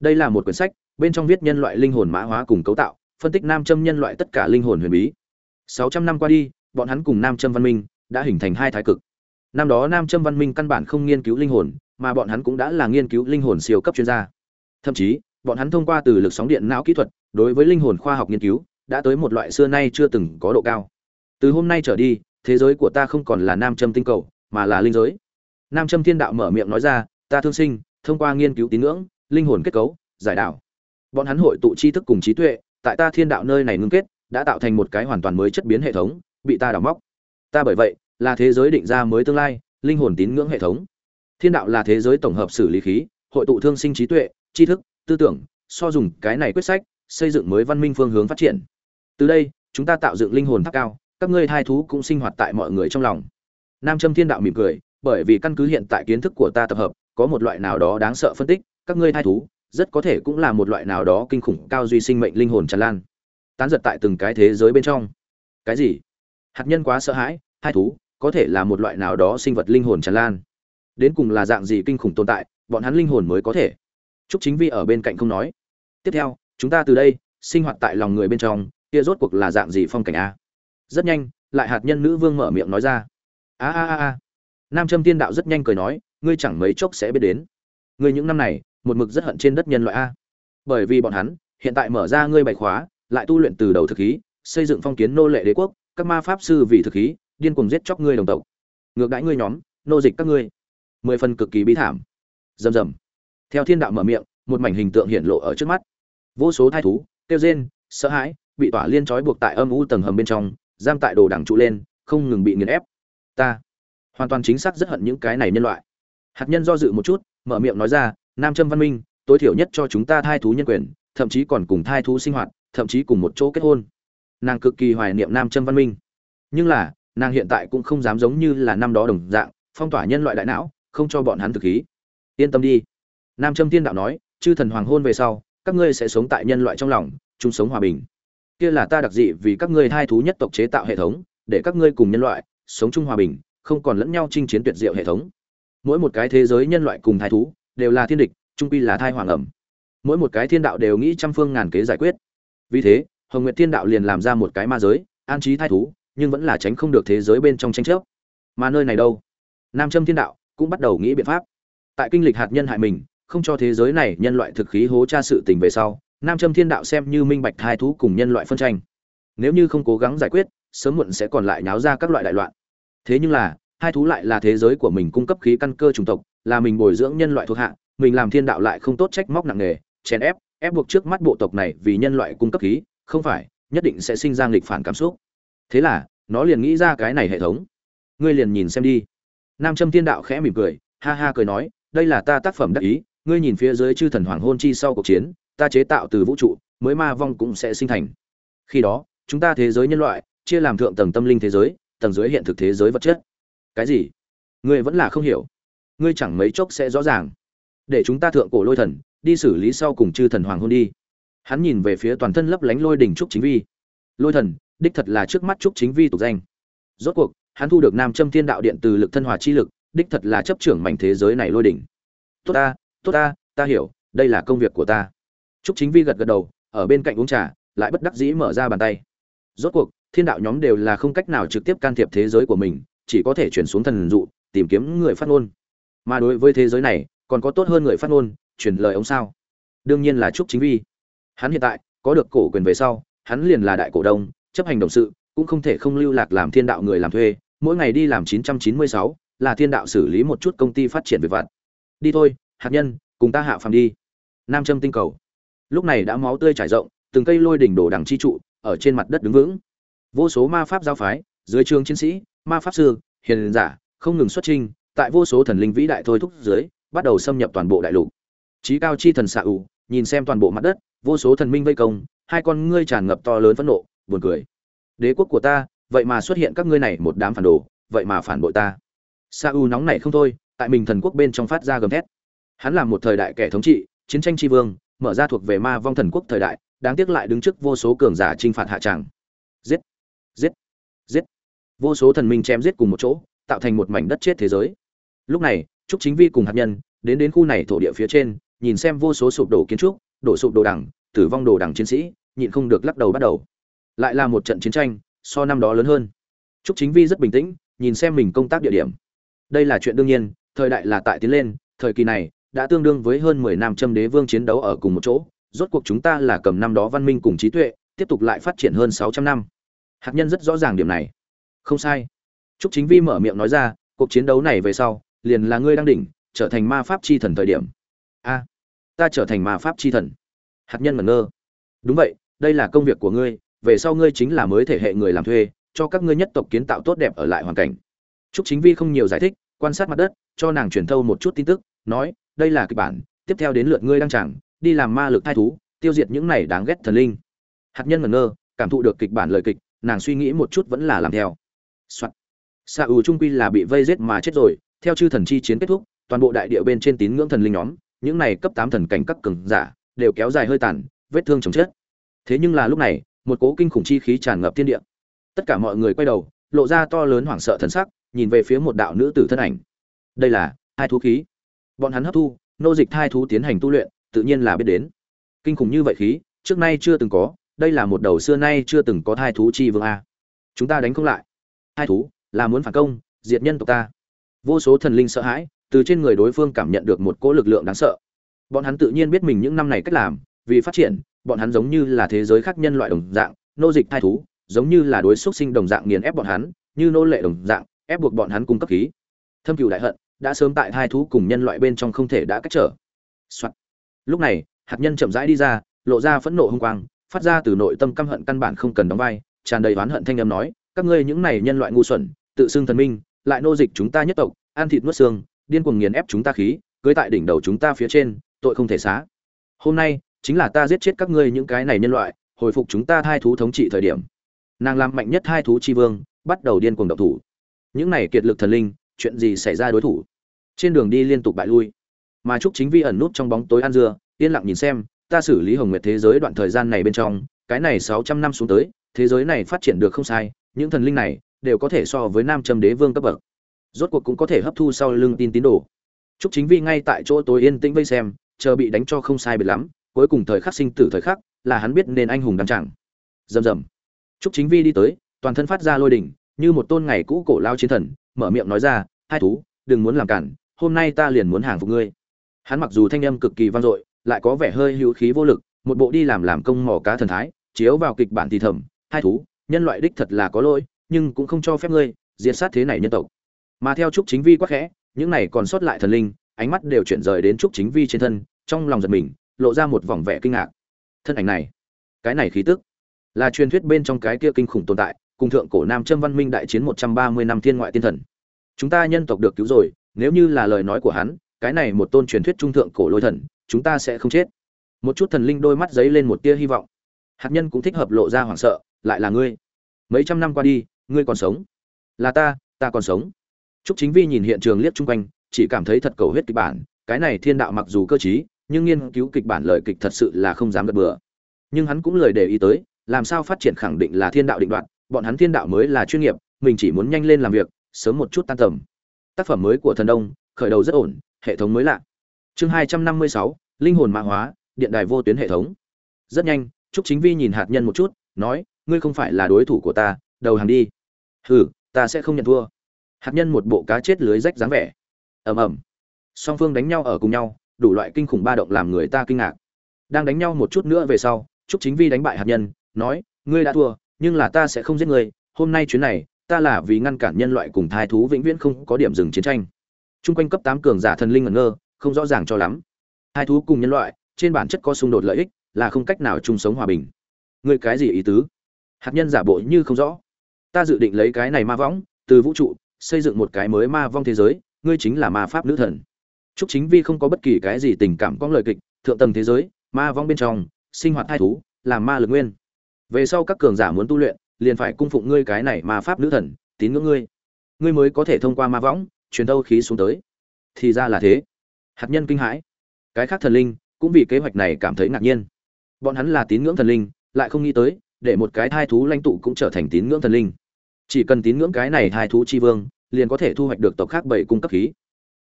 Đây là một quyển sách bên trong viết nhân loại linh hồn mã hóa cùng cấu tạo phân tích nam châm nhân loại tất cả linh hồn huyền bí. 600 năm qua đi bọn hắn cùng nam châm văn minh đã hình thành hai thái cực. Năm đó nam châm văn minh căn bản không nghiên cứu linh hồn mà bọn hắn cũng đã là nghiên cứu linh hồn siêu cấp chuyên gia. Thậm chí bọn hắn thông qua từ lực sóng điện não kỹ thuật đối với linh hồn khoa học nghiên cứu đã tới một loại xưa nay chưa từng có độ cao từ hôm nay trở đi, thế giới của ta không còn là nam châm tinh cầu, mà là linh giới. Nam châm thiên đạo mở miệng nói ra, ta thương sinh, thông qua nghiên cứu tín ngưỡng, linh hồn kết cấu, giải đạo bọn hắn hội tụ tri thức cùng trí tuệ, tại ta thiên đạo nơi này ngưng kết, đã tạo thành một cái hoàn toàn mới chất biến hệ thống, bị ta đào móc. Ta bởi vậy, là thế giới định ra mới tương lai, linh hồn tín ngưỡng hệ thống. Thiên đạo là thế giới tổng hợp xử lý khí, hội tụ thương sinh trí tuệ, tri thức, tư tưởng, so dùng cái này quyết sách, xây dựng mới văn minh phương hướng phát triển. Từ đây, chúng ta tạo dựng linh hồn tháp cao các ngươi thai thú cũng sinh hoạt tại mọi người trong lòng. Nam châm thiên đạo mỉm cười, bởi vì căn cứ hiện tại kiến thức của ta tập hợp, có một loại nào đó đáng sợ phân tích, các ngươi thai thú, rất có thể cũng là một loại nào đó kinh khủng cao duy sinh mệnh linh hồn tràn lan. Tán giật tại từng cái thế giới bên trong. Cái gì? Hạt nhân quá sợ hãi hai thú, có thể là một loại nào đó sinh vật linh hồn tràn lan. Đến cùng là dạng gì kinh khủng tồn tại, bọn hắn linh hồn mới có thể. Chúc chính vi ở bên cạnh không nói. Tiếp theo, chúng ta từ đây, sinh hoạt tại lòng người bên trong, kia rốt cuộc là dạng gì phong cảnh a? Rất nhanh, lại hạt nhân nữ vương mở miệng nói ra. A a a a. Nam châm tiên đạo rất nhanh cười nói, ngươi chẳng mấy chốc sẽ biết đến. Ngươi những năm này, một mực rất hận trên đất nhân loại a. Bởi vì bọn hắn, hiện tại mở ra ngươi bày khóa, lại tu luyện từ đầu thực khí, xây dựng phong kiến nô lệ đế quốc, các ma pháp sư vì thực khí, điên cuồng giết chóc ngươi đồng tộc. Ngược đãi ngươi nhóm, nô dịch các ngươi. Mười phần cực kỳ bi thảm. Rầm rầm. Theo thiên đạo mở miệng, một mảnh hình tượng hiện lộ ở trước mắt. Vô số thai thú tiêu rên, sợ hãi, bị tỏa liên trói buộc tại âm u tầng hầm bên trong giam tại đồ đẳng trụ lên, không ngừng bị nghiền ép. Ta hoàn toàn chính xác rất hận những cái này nhân loại. Hạt nhân do dự một chút, mở miệng nói ra, nam châm văn minh, tối thiểu nhất cho chúng ta thai thú nhân quyền, thậm chí còn cùng thai thú sinh hoạt, thậm chí cùng một chỗ kết hôn. Nàng cực kỳ hoài niệm nam châm văn minh. Nhưng là, nàng hiện tại cũng không dám giống như là năm đó đồng dạng, phong tỏa nhân loại đại não, không cho bọn hắn thực khí. Yên tâm đi. Nam châm thiên đạo nói, chư thần hoàng hôn về sau, các ngươi sẽ sống tại nhân loại trong lòng chung sống hòa bình kia là ta đặc dị vì các ngươi thai thú nhất tộc chế tạo hệ thống, để các ngươi cùng nhân loại sống chung hòa bình, không còn lẫn nhau chinh chiến tuyệt diệu hệ thống. Mỗi một cái thế giới nhân loại cùng thai thú đều là thiên địch, trung quy là thai hoàng ẩm. Mỗi một cái thiên đạo đều nghĩ trăm phương ngàn kế giải quyết. Vì thế, hồng nguyệt thiên đạo liền làm ra một cái ma giới, an trí thai thú, nhưng vẫn là tránh không được thế giới bên trong tranh chấp. Mà nơi này đâu? Nam châm thiên đạo cũng bắt đầu nghĩ biện pháp. Tại kinh lịch hạt nhân hại mình, không cho thế giới này nhân loại thực khí hố tra sự tình về sau nam châm thiên đạo xem như minh bạch hai thú cùng nhân loại phân tranh. Nếu như không cố gắng giải quyết, sớm muộn sẽ còn lại nháo ra các loại đại loạn. Thế nhưng là, hai thú lại là thế giới của mình cung cấp khí căn cơ chủng tộc, là mình bồi dưỡng nhân loại thuộc hạ, mình làm thiên đạo lại không tốt trách móc nặng nề, chèn ép ép buộc trước mắt bộ tộc này vì nhân loại cung cấp khí, không phải, nhất định sẽ sinh ra nghịch phản cảm xúc. Thế là, nó liền nghĩ ra cái này hệ thống. Ngươi liền nhìn xem đi. Nam châm thiên đạo khẽ mỉm cười, ha ha cười nói, đây là ta tác phẩm đắc ý, ngươi nhìn phía dưới chư thần hoàng hôn chi sau cuộc chiến ta chế tạo từ vũ trụ, mới ma vong cũng sẽ sinh thành. Khi đó, chúng ta thế giới nhân loại, chia làm thượng tầng tâm linh thế giới, tầng dưới hiện thực thế giới vật chất. Cái gì? Ngươi vẫn là không hiểu. Ngươi chẳng mấy chốc sẽ rõ ràng. Để chúng ta thượng cổ lôi thần, đi xử lý sau cùng chư thần hoàng hôn đi. Hắn nhìn về phía toàn thân lấp lánh lôi đỉnh trúc chính vi. Lôi thần, đích thật là trước mắt trúc chính vi tục danh. Rốt cuộc, hắn thu được nam châm thiên đạo điện từ lực thân hòa chi lực, đích thật là chấp trưởng mảnh thế giới này lôi đỉnh. Tốt ta tốt ta ta hiểu, đây là công việc của ta trúc chính vi gật gật đầu ở bên cạnh uống trà lại bất đắc dĩ mở ra bàn tay. Rốt cuộc thiên đạo nhóm đều là không cách nào trực tiếp can thiệp thế giới của mình chỉ có thể chuyển xuống thần dụ tìm kiếm người phát ngôn. Mà đối với thế giới này còn có tốt hơn người phát ngôn truyền lời ông sao? Đương nhiên là trúc chính vi. Hắn hiện tại có được cổ quyền về sau hắn liền là đại cổ đông chấp hành đồng sự cũng không thể không lưu lạc làm thiên đạo người làm thuê mỗi ngày đi làm 996, là thiên đạo xử lý một chút công ty phát triển về vặt. Đi thôi hạt nhân cùng ta hạ phàm đi. Nam châm tinh cầu lúc này đã máu tươi trải rộng, từng cây lôi đỉnh đổ đằng chi trụ, ở trên mặt đất đứng vững. Vô số ma pháp giáo phái, dưới trường chiến sĩ, ma pháp sư, hiền giả, không ngừng xuất trình tại vô số thần linh vĩ đại thôi thúc dưới, bắt đầu xâm nhập toàn bộ đại lục. Trí cao chi thần xạ ủ, nhìn xem toàn bộ mặt đất, vô số thần minh vây công, hai con ngươi tràn ngập to lớn phẫn nộ, buồn cười. Đế quốc của ta, vậy mà xuất hiện các ngươi này một đám phản đồ, vậy mà phản bội ta. Sa u nóng này không thôi, tại mình thần quốc bên trong phát ra gầm thét. Hắn là một thời đại kẻ thống trị, chiến tranh tri vương mở ra thuộc về ma vong thần quốc thời đại, đáng tiếc lại đứng trước vô số cường giả t r i n h phạt hạ tràng. Giết! Giết! Giết! Vô số thần minh chém giết cùng một chỗ, tạo thành một mảnh đất chết thế giới. Lúc này, trúc chính vi cùng hạt nhân, đến đến khu này thổ địa phía trên, nhìn xem vô số sụp đổ kiến trúc, đổ sụp đồ đằng, tử vong đồ đằng chiến sĩ, nhịn không được lắc đầu bắt đầu. Lại là một trận chiến tranh, so năm đó lớn hơn. Trúc chính vi rất bình tĩnh, nhìn xem mình công tác địa điểm. Đây là chuyện đương nhiên, thời đại là tại tiến lên, thời kỳ này đã tương đương với hơn mười năm châm đế vương chiến đấu ở cùng một chỗ, rốt cuộc chúng ta là cầm năm đó văn minh cùng trí tuệ, tiếp tục lại phát triển hơn sáu trăm năm. Hạt nhân rất rõ ràng điểm này. Không sai. Trúc chính vi mở miệng nói ra, cuộc chiến đấu này về sau, liền là ngươi đang đỉnh, trở thành ma pháp chi thần thời điểm. A, ta trở thành ma pháp chi thần. Hạt nhân mẩn ngơ. Đúng vậy, đây là công việc của ngươi, về sau ngươi chính là mới thể hệ người làm thuê, cho các ngươi nhất tộc kiến tạo tốt đẹp ở lại hoàn cảnh. Trúc chính vi không nhiều giải thích, quan sát mặt đất, cho nàng truyền thâu một chút tin tức, nói đây là kịch bản tiếp theo đến lượt ngươi đăng chẳng đi làm ma lực thai thú tiêu diệt những này đáng ghét thần linh. Hạt nhân ngẩn ngơ cảm thụ được kịch bản lời kịch nàng suy nghĩ một chút vẫn là làm theo. Soạn. Sa U trung quy là bị vây giết mà chết rồi, theo chư thần chi chiến kết thúc, toàn bộ đại địa bên trên tín ngưỡng thần linh nhóm, những này cấp tám thần cảnh các cường giả, đều kéo dài hơi tàn, vết thương chồng chết. Thế nhưng là lúc này, một cố kinh khủng chi khí tràn ngập thiên địa. Tất cả mọi người quay đầu lộ ra to lớn hoảng sợ thần sắc nhìn về phía một đạo nữ tử thân ảnh. Đây là hai thú khí bọn hắn hấp thu nô dịch thai thú tiến hành tu luyện tự nhiên là biết đến. Kinh khủng như vậy khí trước nay chưa từng có đây là một đầu xưa nay chưa từng có thai thú chi vương a. Chúng ta đánh không lại. Thai thú là muốn phản công diệt nhân tộc ta. Vô số thần linh sợ hãi từ trên người đối phương cảm nhận được một cỗ lực lượng đáng sợ. Bọn hắn tự nhiên biết mình những năm này cách làm vì phát triển bọn hắn giống như là thế giới khác nhân loại đồng dạng nô dịch thai thú giống như là đối xúc sinh đồng dạng nghiền ép bọn hắn, như nô lệ đồng dạng, ép buộc bọn hắn cung cấp khí. Thâm cựu đại hận, đã sớm tại hai thú cùng nhân loại bên trong không thể đã cách trở. Soạn. Lúc này, hạt nhân chậm rãi đi ra, lộ ra phẫn nộ hung quang, phát ra từ nội tâm căm hận căn bản không cần đóng vai, tràn đầy oán hận thanh âm nói, các ngươi những này nhân loại ngu xuẩn, tự xưng thần minh, lại nô dịch chúng ta nhất tộc, ăn thịt nuốt xương, điên cuồng nghiền ép chúng ta khí, cưới tại đỉnh đầu chúng ta phía trên, tội không thể xá. Hôm nay, chính là ta giết chết các ngươi những cái này nhân loại, hồi phục chúng ta thai thú thống trị thời điểm nàng làm mạnh nhất hai thú chi vương bắt đầu điên cuồng độc thủ những này kiệt lực thần linh chuyện gì xảy ra đối thủ trên đường đi liên tục bại lui. Mà trúc chính vi ẩn nút trong bóng tối ăn dưa yên lặng nhìn xem ta xử lý hồng nguyệt thế giới đoạn thời gian này bên trong cái này sáu trăm năm xuống tới thế giới này phát triển được không sai những thần linh này đều có thể so với nam châm đế vương cấp bậc. Rốt cuộc cũng có thể hấp thu sau lưng tin tín đồ. Trúc chính vi ngay tại chỗ tối yên tĩnh vây xem chờ bị đánh cho không sai biệt lắm cuối cùng thời khắc sinh tử thời khắc là hắn biết nên anh hùng đăng chẳng. Rầm rầm. Trúc Chính Vi đi tới, toàn thân phát ra lôi đỉnh, như một tôn ngày cũ cổ lao chiến thần, mở miệng nói ra, hai thú, đừng muốn làm cản hôm nay ta liền muốn hàng phục ngươi. Hắn mặc dù thanh âm cực kỳ vang dội, lại có vẻ hơi hữu khí vô lực, một bộ đi làm làm công mỏ cá thần thái, chiếu vào kịch bản thì thầm, hai thú, nhân loại đích thật là có lỗi, nhưng cũng không cho phép ngươi diệt sát thế này nhân tộc. Mà theo trúc chính vi quắc khẽ, những này còn sót lại thần linh, ánh mắt đều chuyển rời đến trúc chính vi trên thân, trong lòng giật mình, lộ ra một vòng vẻ kinh ngạc. Thân ảnh này, cái này khí tức, là truyền thuyết bên trong cái kia kinh khủng tồn tại, cùng thượng cổ nam châm văn minh đại chiến một trăm ba mươi năm thiên ngoại tiên thần. Chúng ta nhân tộc được cứu rồi nếu như là lời nói của hắn cái này một tôn truyền thuyết trung thượng cổ lôi thần chúng ta sẽ không chết. Một chút thần linh đôi mắt giấy lên một tia hy vọng. Hạt nhân cũng thích hợp lộ ra hoảng sợ lại là ngươi. Mấy trăm năm qua đi ngươi còn sống. Là ta ta còn sống. Trúc Chính Vi nhìn hiện trường liếc chung quanh, chỉ cảm thấy thật cầu huyết kịch bản, cái này thiên đạo mặc dù cơ trí, nhưng nghiên cứu kịch bản lời kịch thật sự là không dám gật bừa. Nhưng hắn cũng lời để ý tới, làm sao phát triển khẳng định là thiên đạo định đoạt, bọn hắn thiên đạo mới là chuyên nghiệp, mình chỉ muốn nhanh lên làm việc, sớm một chút tan tầm. Tác phẩm mới của thần đông, khởi đầu rất ổn, hệ thống mới lạ. Chương hai trăm năm mươi sáu, linh hồn mã hóa, điện đài vô tuyến hệ thống. Rất nhanh, Trúc Chính Vi nhìn hạt nhân một chút, nói, ngươi không phải là đối thủ của ta, đầu hàng đi. Hừ, ta sẽ không nhận thua hạt nhân một bộ cá chết lưới rách dáng vẻ ầm ầm song phương đánh nhau ở cùng nhau đủ loại kinh khủng ba động làm người ta kinh ngạc đang đánh nhau một chút nữa về sau trúc chính vi đánh bại hạt nhân nói ngươi đã thua nhưng là ta sẽ không giết ngươi hôm nay chuyến này ta là vì ngăn cản nhân loại cùng thai thú vĩnh viễn không có điểm dừng chiến tranh. Chung quanh cấp tám cường giả thần linh ngẩn ngơ không rõ ràng cho lắm. Hai thú cùng nhân loại trên bản chất có xung đột lợi ích là không cách nào chung sống hòa bình. Ngươi cái gì ý tứ? Hạt nhân giả bộ như không rõ. Ta dự định lấy cái này ma võng từ vũ trụ xây dựng một cái mới ma vong thế giới ngươi chính là ma pháp nữ thần. Trúc Chính Vi không có bất kỳ cái gì tình cảm có lời kịch, thượng tầng thế giới, ma vong bên trong, sinh hoạt thai thú, làm ma lực nguyên. Về sau các cường giả muốn tu luyện, liền phải cung phụng ngươi cái này ma pháp nữ thần, tín ngưỡng ngươi. Ngươi mới có thể thông qua ma võng, truyền thâu khí xuống tới. Thì ra là thế. Hạt nhân kinh hãi. Cái khác thần linh cũng vì kế hoạch này cảm thấy ngạc nhiên. Bọn hắn là tín ngưỡng thần linh, lại không nghĩ tới, để một cái thai thú lãnh tụ cũng trở thành tín ngưỡng thần linh chỉ cần tín ngưỡng cái này thai thú chi vương liền có thể thu hoạch được tộc khác bảy cung cấp khí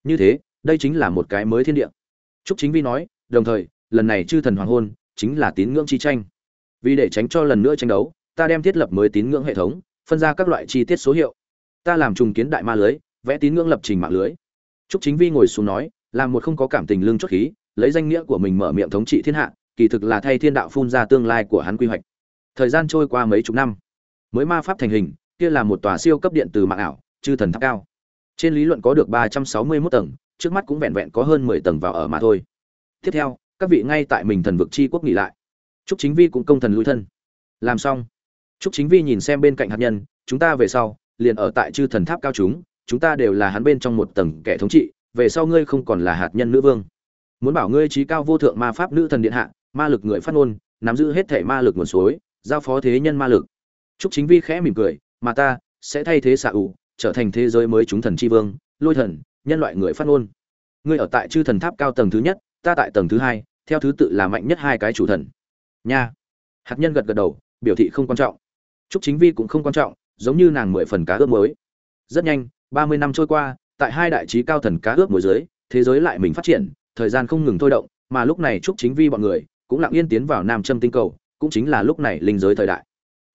như thế đây chính là một cái mới thiên địa trúc chính vi nói đồng thời lần này chư thần hoàng hôn chính là tín ngưỡng chi tranh vì để tránh cho lần nữa tranh đấu ta đem thiết lập mới tín ngưỡng hệ thống phân ra các loại chi tiết số hiệu ta làm trùng kiến đại ma lưới vẽ tín ngưỡng lập trình mạng lưới trúc chính vi ngồi xuống nói làm một không có cảm tình lương chốt khí lấy danh nghĩa của mình mở miệng thống trị thiên hạ kỳ thực là thay thiên đạo phun ra tương lai của hắn quy hoạch thời gian trôi qua mấy chục năm mới ma pháp thành hình kia là một tòa siêu cấp điện từ mạng ảo, chư thần tháp cao. Trên lý luận có được 361 tầng, trước mắt cũng vẹn vẹn có hơn 10 tầng vào ở mà thôi. Tiếp theo, các vị ngay tại mình thần vực chi quốc nghỉ lại. Trúc Chính Vi cũng công thần lui thân. Làm xong, Trúc Chính Vi nhìn xem bên cạnh hạt nhân, chúng ta về sau, liền ở tại chư thần tháp cao chúng, chúng ta đều là hắn bên trong một tầng kẻ thống trị, về sau ngươi không còn là hạt nhân nữ vương. Muốn bảo ngươi trí cao vô thượng ma pháp nữ thần điện hạ, ma lực người phát ngôn, nắm giữ hết thể ma lực nguồn suối, giao phó thế nhân ma lực. Trúc Chính Vi khẽ mỉm cười, mà ta sẽ thay thế xạ ủ trở thành thế giới mới chúng thần chi vương lôi thần nhân loại người phát ngôn ngươi ở tại chư thần tháp cao tầng thứ nhất ta tại tầng thứ hai theo thứ tự là mạnh nhất hai cái chủ thần nha hạt nhân gật gật đầu biểu thị không quan trọng Trúc chính vi cũng không quan trọng giống như nàng mười phần cá ướp muối. rất nhanh ba mươi năm trôi qua tại hai đại trí cao thần cá ướp muối dưới, thế giới lại mình phát triển thời gian không ngừng thôi động mà lúc này Trúc chính vi bọn người cũng lặng yên tiến vào nam châm tinh cầu cũng chính là lúc này linh giới thời đại.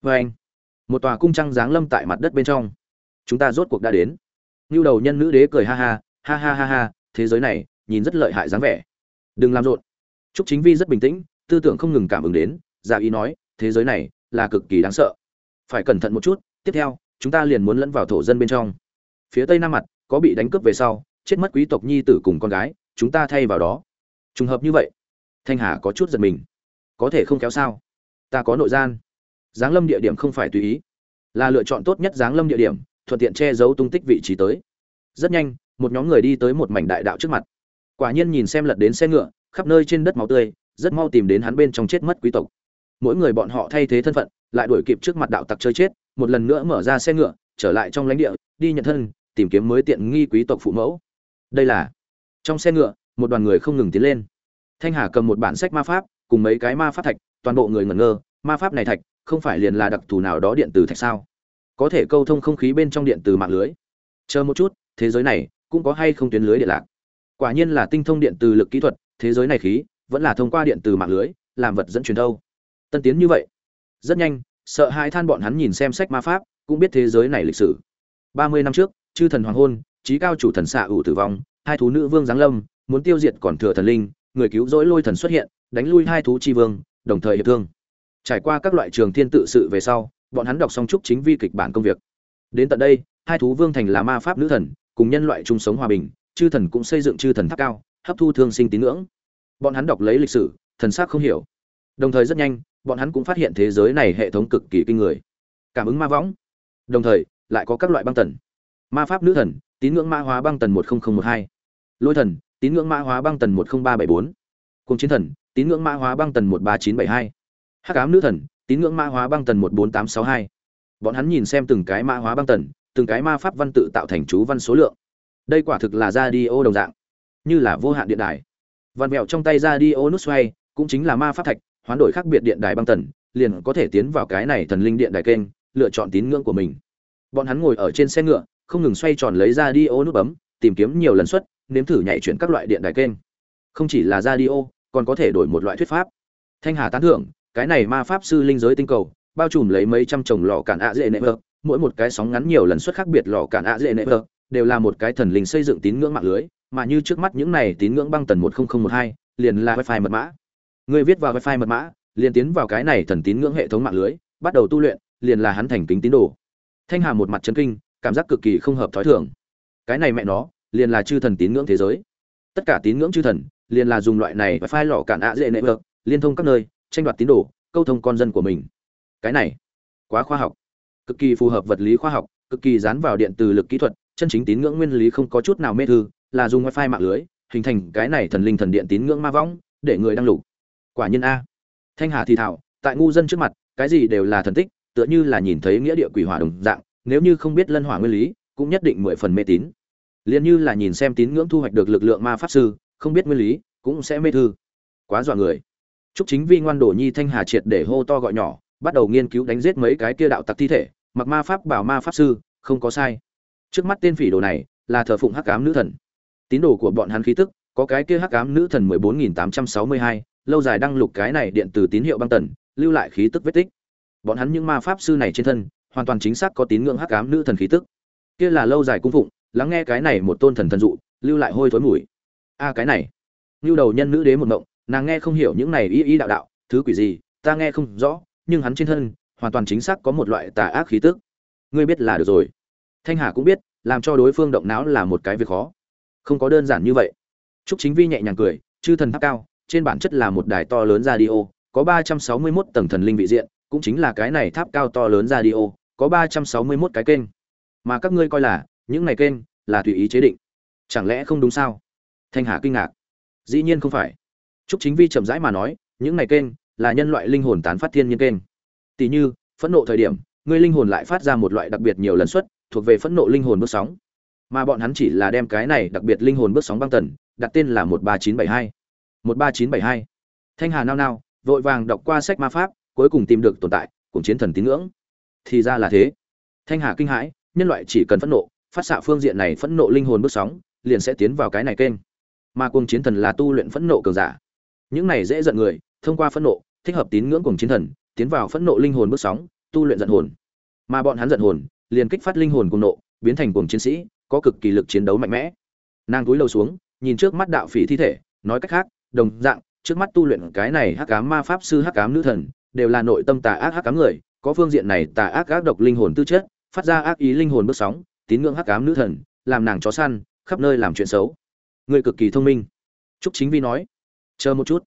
Và anh một tòa cung trăng giáng lâm tại mặt đất bên trong. Chúng ta rốt cuộc đã đến. Nưu đầu nhân nữ đế cười ha ha ha ha ha ha thế giới này nhìn rất lợi hại dáng vẻ. Đừng làm rộn. Trúc chính vi rất bình tĩnh tư tưởng không ngừng cảm ứng đến giả ý nói thế giới này là cực kỳ đáng sợ phải cẩn thận một chút, tiếp theo, chúng ta liền muốn lẫn vào thổ dân bên trong. Phía tây nam mặt, có bị đánh cướp về sau, chết mất quý tộc nhi tử cùng con gái, chúng ta thay vào đó. Trùng hợp như vậy, thanh hà có chút giật mình. Có thể không kéo sao? Ta có nội gian. Giáng lâm địa điểm không phải tùy ý. Là lựa chọn tốt nhất giáng lâm địa điểm, thuận tiện che giấu tung tích vị trí tới. Rất nhanh, một nhóm người đi tới một mảnh đại đạo trước mặt. Quả nhiên nhìn xem lật đến xe ngựa, khắp nơi trên đất máu tươi, rất mau tìm đến hắn bên trong chết mất quý tộc mỗi người bọn họ thay thế thân phận, lại đuổi kịp trước mặt đạo tặc chơi chết, một lần nữa mở ra xe ngựa, trở lại trong lãnh địa, đi nhận thân, tìm kiếm mới tiện nghi quý tộc phụ mẫu. Đây là, trong xe ngựa, một đoàn người không ngừng tiến lên. Thanh hà cầm một bản sách ma pháp, cùng mấy cái ma pháp thạch, toàn bộ người ngẩn ngơ, ma pháp này thạch, không phải liền là đặc thù nào đó điện từ thạch sao? Có thể câu thông không khí bên trong điện từ mạng lưới. Chờ một chút, thế giới này, cũng có hay không tuyến lưới điện lạc? Quả nhiên là tinh thông điện từ lực kỹ thuật, thế giới này khí, vẫn là thông qua điện từ mạng lưới, làm vật dẫn truyền thâu tân tiến như vậy. Rất nhanh, sợ hai than bọn hắn nhìn xem sách ma pháp, cũng biết thế giới này lịch sử. Ba mươi năm trước, chư thần hoàng hôn trí cao chủ thần xạ ủ tử vong, hai thú nữ vương giáng lâm, muốn tiêu diệt còn thừa thần linh, người cứu rỗi lôi thần xuất hiện, đánh lui hai thú chi vương, đồng thời hiệp thương. Trải qua các loại trường thiên tự sự về sau, bọn hắn đọc xong chúc chính vi kịch bản công việc. Đến tận đây, hai thú vương thành là ma pháp nữ thần, cùng nhân loại chung sống hòa bình, chư thần cũng xây dựng chư thần tháp cao, hấp thu thương sinh tín ngưỡng. Bọn hắn đọc lấy lịch sử, thần sắc không hiểu. Đồng thời rất nhanh bọn hắn cũng phát hiện thế giới này hệ thống cực kỳ kinh người. Cảm ứng ma võng. Đồng thời, lại có các loại băng tần. Ma pháp nữ thần, tín ngưỡng ma hóa băng tần một nghìn một hai. Lôi thần, tín ngưỡng ma hóa băng tần một nghìn ba bảy bốn. Cùng chiến thần, tín ngưỡng ma hóa băng tần một ba chín bảy hai. Hắc ám nữ thần, tín ngưỡng ma hóa băng tần một bốn tám sáu hai. Bọn hắn nhìn xem từng cái ma hóa băng tần, từng cái ma pháp văn tự tạo thành chú văn số lượng. Đây quả thực là ra đi ô đồng dạng. Như là vô hạn điện đài. Văn mẹo trong tay ra đi ô nút xoay, cũng chính là ma pháp thạch hoán đổi khác biệt điện đài băng tần, liền có thể tiến vào cái này thần linh điện đài kênh, lựa chọn tín ngưỡng của mình. Bọn hắn ngồi ở trên xe ngựa, không ngừng xoay tròn lấy ra đi ô nút bấm, tìm kiếm nhiều lần suất, nếm thử nhảy chuyển các loại điện đài kênh. Không chỉ là ra đi ô còn có thể đổi một loại thuyết pháp. Thanh hà tán thưởng, cái này ma pháp sư linh giới tinh cầu, bao trùm lấy mấy trăm chồng lò cản ạ dễ nệ vợ, mỗi một cái sóng ngắn nhiều lần suất khác biệt lò cản ạ dễ nệ vợ, đều là một cái thần linh xây dựng tín ngưỡng mạng lưới, mà như trước mắt những này tín ngưỡng băng tần một nghìn một hai, liền là wifi mật mã người viết vào wifi mật mã liền tiến vào cái này thần tín ngưỡng hệ thống mạng lưới bắt đầu tu luyện liền là hắn thành kính tín đồ. Thanh hà một mặt chấn kinh cảm giác cực kỳ không hợp thói thường. Cái này mẹ nó liền là chư thần tín ngưỡng thế giới. Tất cả tín ngưỡng chư thần liền là dùng loại này và phai lọ cản ạ dễ nệ vợ, liên thông các nơi tranh đoạt tín đồ câu thông con dân của mình. Cái này quá khoa học. Cực kỳ phù hợp vật lý khoa học cực kỳ dán vào điện từ lực kỹ thuật chân chính tín ngưỡng nguyên lý không có chút nào mê thư là dùng wifi mạng lưới hình thành cái này thần linh thần điện tín ngưỡng ma võng để người đăng lục quả nhiên a. Thanh hà thì thảo, tại ngu dân trước mặt, cái gì đều là thần tích, tựa như là nhìn thấy nghĩa địa quỷ hỏa đồng dạng, nếu như không biết lân hỏa nguyên lý, cũng nhất định mười phần mê tín. Liền như là nhìn xem tín ngưỡng thu hoạch được lực lượng ma pháp sư, không biết nguyên lý, cũng sẽ mê thư. Quá dọa người. Chúc chính vi ngoan đổ nhi thanh hà triệt để hô to gọi nhỏ, bắt đầu nghiên cứu đánh giết mấy cái kia đạo tặc thi thể, mặc ma pháp bảo ma pháp sư, không có sai. Trước mắt tên phỉ đồ này, là thờ phụng hắc ám nữ thần. Tín đồ của bọn hắn khí tức, có cái kia hắc ám nữ thần mười bốn nghìn tám trăm sáu mươi hai lâu dài đăng lục cái này điện từ tín hiệu băng tần, lưu lại khí tức vết tích. Bọn hắn những ma pháp sư này trên thân, hoàn toàn chính xác có tín ngưỡng hắc ám nữ thần khí tức. Kia là lâu dài cung phụng, lắng nghe cái này một tôn thần thần dụ, lưu lại hôi thối mùi. A, cái này. Lưu đầu nhân nữ đế một mộng nàng nghe không hiểu những này y y đạo đạo, thứ quỷ gì, ta nghe không rõ, nhưng hắn trên thân, hoàn toàn chính xác có một loại tà ác khí tức. Ngươi biết là được rồi. Thanh hà cũng biết, làm cho đối phương động não là một cái việc khó. Không có đơn giản như vậy. Trúc chính vi nhẹ nhàng cười, chư thần tháp cao trên bản chất là một đài to lớn radio, có 361 tầng thần linh vị diện, cũng chính là cái này tháp cao to lớn radio, có 361 cái kênh. Mà các ngươi coi là, những này kênh là tùy ý chế định. Chẳng lẽ không đúng sao? Thanh Hà kinh ngạc. Dĩ nhiên không phải. Trúc Chính Vi chậm rãi mà nói, những này kênh là nhân loại linh hồn tán phát thiên nhiên kênh. Tỷ như, phẫn nộ thời điểm, ngươi linh hồn lại phát ra một loại đặc biệt nhiều lần suất, thuộc về phẫn nộ linh hồn bước sóng. Mà bọn hắn chỉ là đem cái này đặc biệt linh hồn bước sóng băng tần, đặt tên là 13972 một ba chín bảy hai. Thanh hà nao nao, vội vàng đọc qua sách ma pháp, cuối cùng tìm được tồn tại, cùng chiến thần tín ngưỡng. Thì ra là thế. Thanh hà kinh hãi, nhân loại chỉ cần phẫn nộ, phát xạ phương diện này phẫn nộ linh hồn bước sóng, liền sẽ tiến vào cái này kênh. Mà cùng chiến thần là tu luyện phẫn nộ cường giả. Những này dễ giận người, thông qua phẫn nộ, thích hợp tín ngưỡng cùng chiến thần, tiến vào phẫn nộ linh hồn bước sóng, tu luyện giận hồn. Mà bọn hắn giận hồn, liền kích phát linh hồn cùng nộ, biến thành cùng chiến sĩ, có cực kỳ lực chiến đấu mạnh mẽ. Nàng túi lầu xuống, nhìn trước mắt đạo phỉ thi thể, nói cách khác đồng dạng, trước mắt tu luyện cái này hắc ám ma pháp sư, hắc ám nữ thần, đều là nội tâm tà ác hắc ám người, có phương diện này tà ác ác độc linh hồn tư chất, phát ra ác ý linh hồn bước sóng, tín ngưỡng hắc ám nữ thần, làm nàng chó săn, khắp nơi làm chuyện xấu. Người cực kỳ thông minh. Trúc chính vi nói, chờ một chút.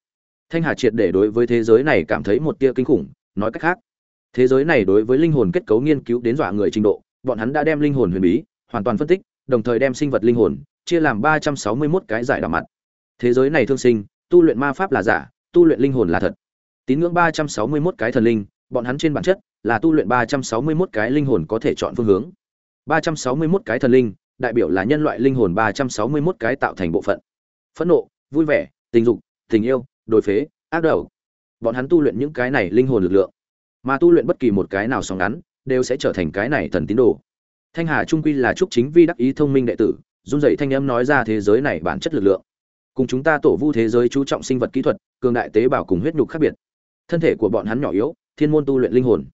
Thanh hà triệt để đối với thế giới này cảm thấy một tia kinh khủng, nói cách khác, thế giới này đối với linh hồn kết cấu nghiên cứu đến dọa người trình độ, bọn hắn đã đem linh hồn huyền bí, hoàn toàn phân tích, đồng thời đem sinh vật linh hồn, chia làm ba trăm sáu mươi 361 cái giải đảo mặt. Thế giới này thương sinh tu luyện ma pháp là giả, tu luyện linh hồn là thật. Tín ngưỡng ba trăm sáu mươi 361 cái thần linh, bọn hắn trên bản chất là tu luyện ba trăm sáu mươi 361 cái linh hồn có thể chọn phương hướng. ba trăm sáu mươi 361 cái thần linh, đại biểu là nhân loại linh hồn ba trăm sáu mươi 361 cái tạo thành bộ phận. Phẫn nộ, vui vẻ, tình dục, tình yêu đối phế, ác đầu. Bọn hắn tu luyện những cái này linh hồn lực lượng. Mà tu luyện bất kỳ một cái nào sóng ngắn, đều sẽ trở thành cái này thần tín đồ. Thanh hà trung quy là trúc chính vi đắc ý thông minh đệ tử, run dậy thanh âm nói ra thế giới này bản chất lực lượng cùng chúng ta tổ vu thế giới chú trọng sinh vật kỹ thuật, cường đại tế bào cùng huyết nhục khác biệt. Thân thể của bọn hắn nhỏ yếu, thiên môn tu luyện linh hồn.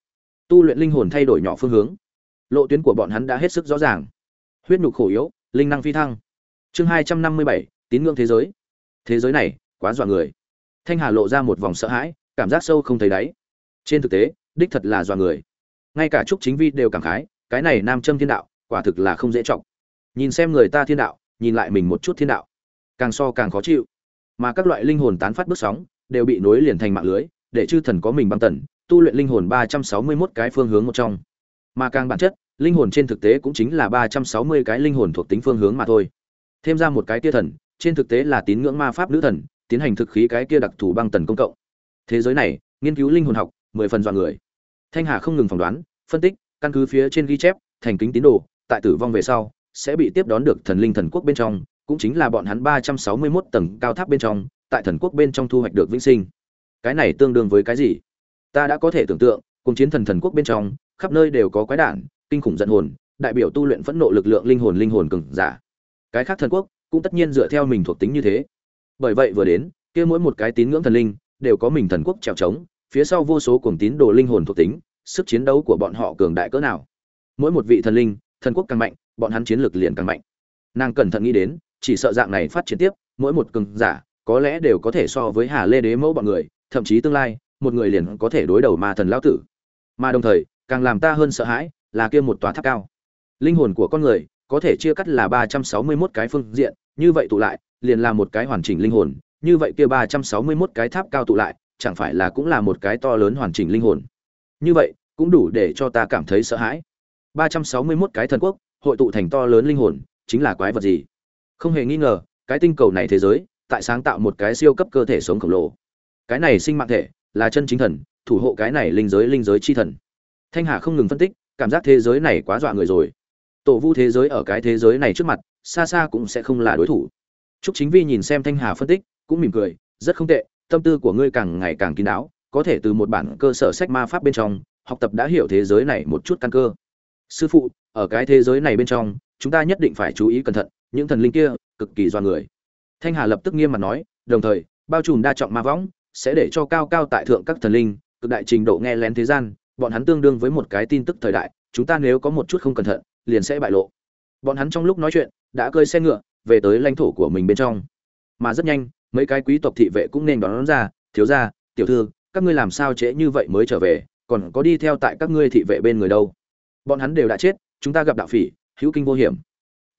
Tu luyện linh hồn thay đổi nhỏ phương hướng. Lộ tuyến của bọn hắn đã hết sức rõ ràng. Huyết nhục khổ yếu, linh năng phi thăng. Chương hai trăm năm mươi bảy, tín ngưỡng thế giới. Thế giới này, quá dọa người. Thanh hà lộ ra một vòng sợ hãi, cảm giác sâu không thấy đáy. Trên thực tế, đích thật là dọa người. Ngay cả trúc chính vi đều cảm khái, cái này nam châm thiên đạo, quả thực là không dễ trọng nhìn xem người ta thiên đạo, nhìn lại mình một chút thiên đạo càng so càng khó chịu. Mà các loại linh hồn tán phát bước sóng, đều bị nối liền thành mạng lưới, để chư thần có mình băng tần, tu luyện linh hồn ba trăm sáu mươi 361 cái phương hướng một trong. Mà càng bản chất, linh hồn trên thực tế cũng chính là ba trăm sáu mươi cái linh hồn thuộc tính phương hướng mà thôi. Thêm ra một cái tia thần, trên thực tế là tín ngưỡng ma pháp nữ thần, tiến hành thực khí cái kia đặc thù băng tần công cộng. Thế giới này, nghiên cứu linh hồn học, mười phần dọn người. Thanh hà không ngừng phỏng đoán, phân tích, căn cứ phía trên ghi chép, thành kính tín đồ, tại tử vong về sau, sẽ bị tiếp đón được thần linh thần quốc bên trong cũng chính là bọn hắn ba trăm sáu mươi 361 tầng cao tháp bên trong, tại thần quốc bên trong thu hoạch được vĩnh sinh. Cái này tương đương với cái gì? Ta đã có thể tưởng tượng, cùng chiến thần thần quốc bên trong, khắp nơi đều có quái đản, kinh khủng giận hồn, đại biểu tu luyện phẫn nộ lực lượng linh hồn linh hồn cường giả. Cái khác thần quốc cũng tất nhiên dựa theo mình thuộc tính như thế. Bởi vậy vừa đến, kia mỗi một cái tín ngưỡng thần linh đều có mình thần quốc trèo trống, phía sau vô số cuồng tín đồ linh hồn thuộc tính, sức chiến đấu của bọn họ cường đại cỡ nào. Mỗi một vị thần linh, thần quốc càng mạnh, bọn hắn chiến lược liền càng mạnh. Nàng cẩn thận nghĩ đến chỉ sợ dạng này phát triển tiếp, mỗi một cường giả, có lẽ đều có thể so với hà lê đế mẫu bọn người, thậm chí tương lai, một người liền có thể đối đầu ma thần lão tử. Mà đồng thời, càng làm ta hơn sợ hãi, là kia một tòa tháp cao. Linh hồn của con người, có thể chia cắt là ba trăm sáu mươi 361 cái phương diện, như vậy tụ lại, liền là một cái hoàn chỉnh linh hồn, như vậy kia ba trăm sáu mươi 361 cái tháp cao tụ lại, chẳng phải là cũng là một cái to lớn hoàn chỉnh linh hồn. Như vậy, cũng đủ để cho ta cảm thấy sợ hãi. ba trăm sáu mươi 361 cái thần quốc, hội tụ thành to lớn linh hồn, chính là quái vật gì? Không hề nghi ngờ cái tinh cầu này thế giới tại sáng tạo một cái siêu cấp cơ thể sống khổng lồ. Cái này sinh mạng thể là chân chính thần thủ hộ cái này linh giới linh giới chi thần. Thanh hà không ngừng phân tích cảm giác thế giới này quá dọa người rồi. Tổ vu thế giới ở cái thế giới này trước mặt xa xa cũng sẽ không là đối thủ. Trúc Chính Vi nhìn xem Thanh Hà phân tích, cũng mỉm cười, rất không tệ, tâm tư của ngươi càng ngày càng kín đáo, có thể từ một bản cơ sở sách ma pháp bên trong, học tập đã hiểu thế giới này một chút căn cơ. Sư phụ, ở cái thế giới này bên trong, chúng ta nhất định phải chú ý cẩn thận, những thần linh kia cực kỳ doa người. Thanh Hà lập tức nghiêm mặt nói, đồng thời, bao trùm đa trọng ma võng, sẽ để cho cao cao tại thượng các thần linh, cực đại trình độ nghe lén thế gian, bọn hắn tương đương với một cái tin tức thời đại, chúng ta nếu có một chút không cẩn thận, liền sẽ bại lộ. Bọn hắn trong lúc nói chuyện, đã cơi xe ngựa, về tới lãnh thổ của mình bên trong. Mà rất nhanh, mấy cái quý tộc thị vệ cũng nên đón, đón ra, thiếu gia, tiểu thư, các ngươi làm sao trễ như vậy mới trở về, còn có đi theo tại các ngươi thị vệ bên người đâu? Bọn hắn đều đã chết, chúng ta gặp đạo phỉ, hữu kinh vô hiểm.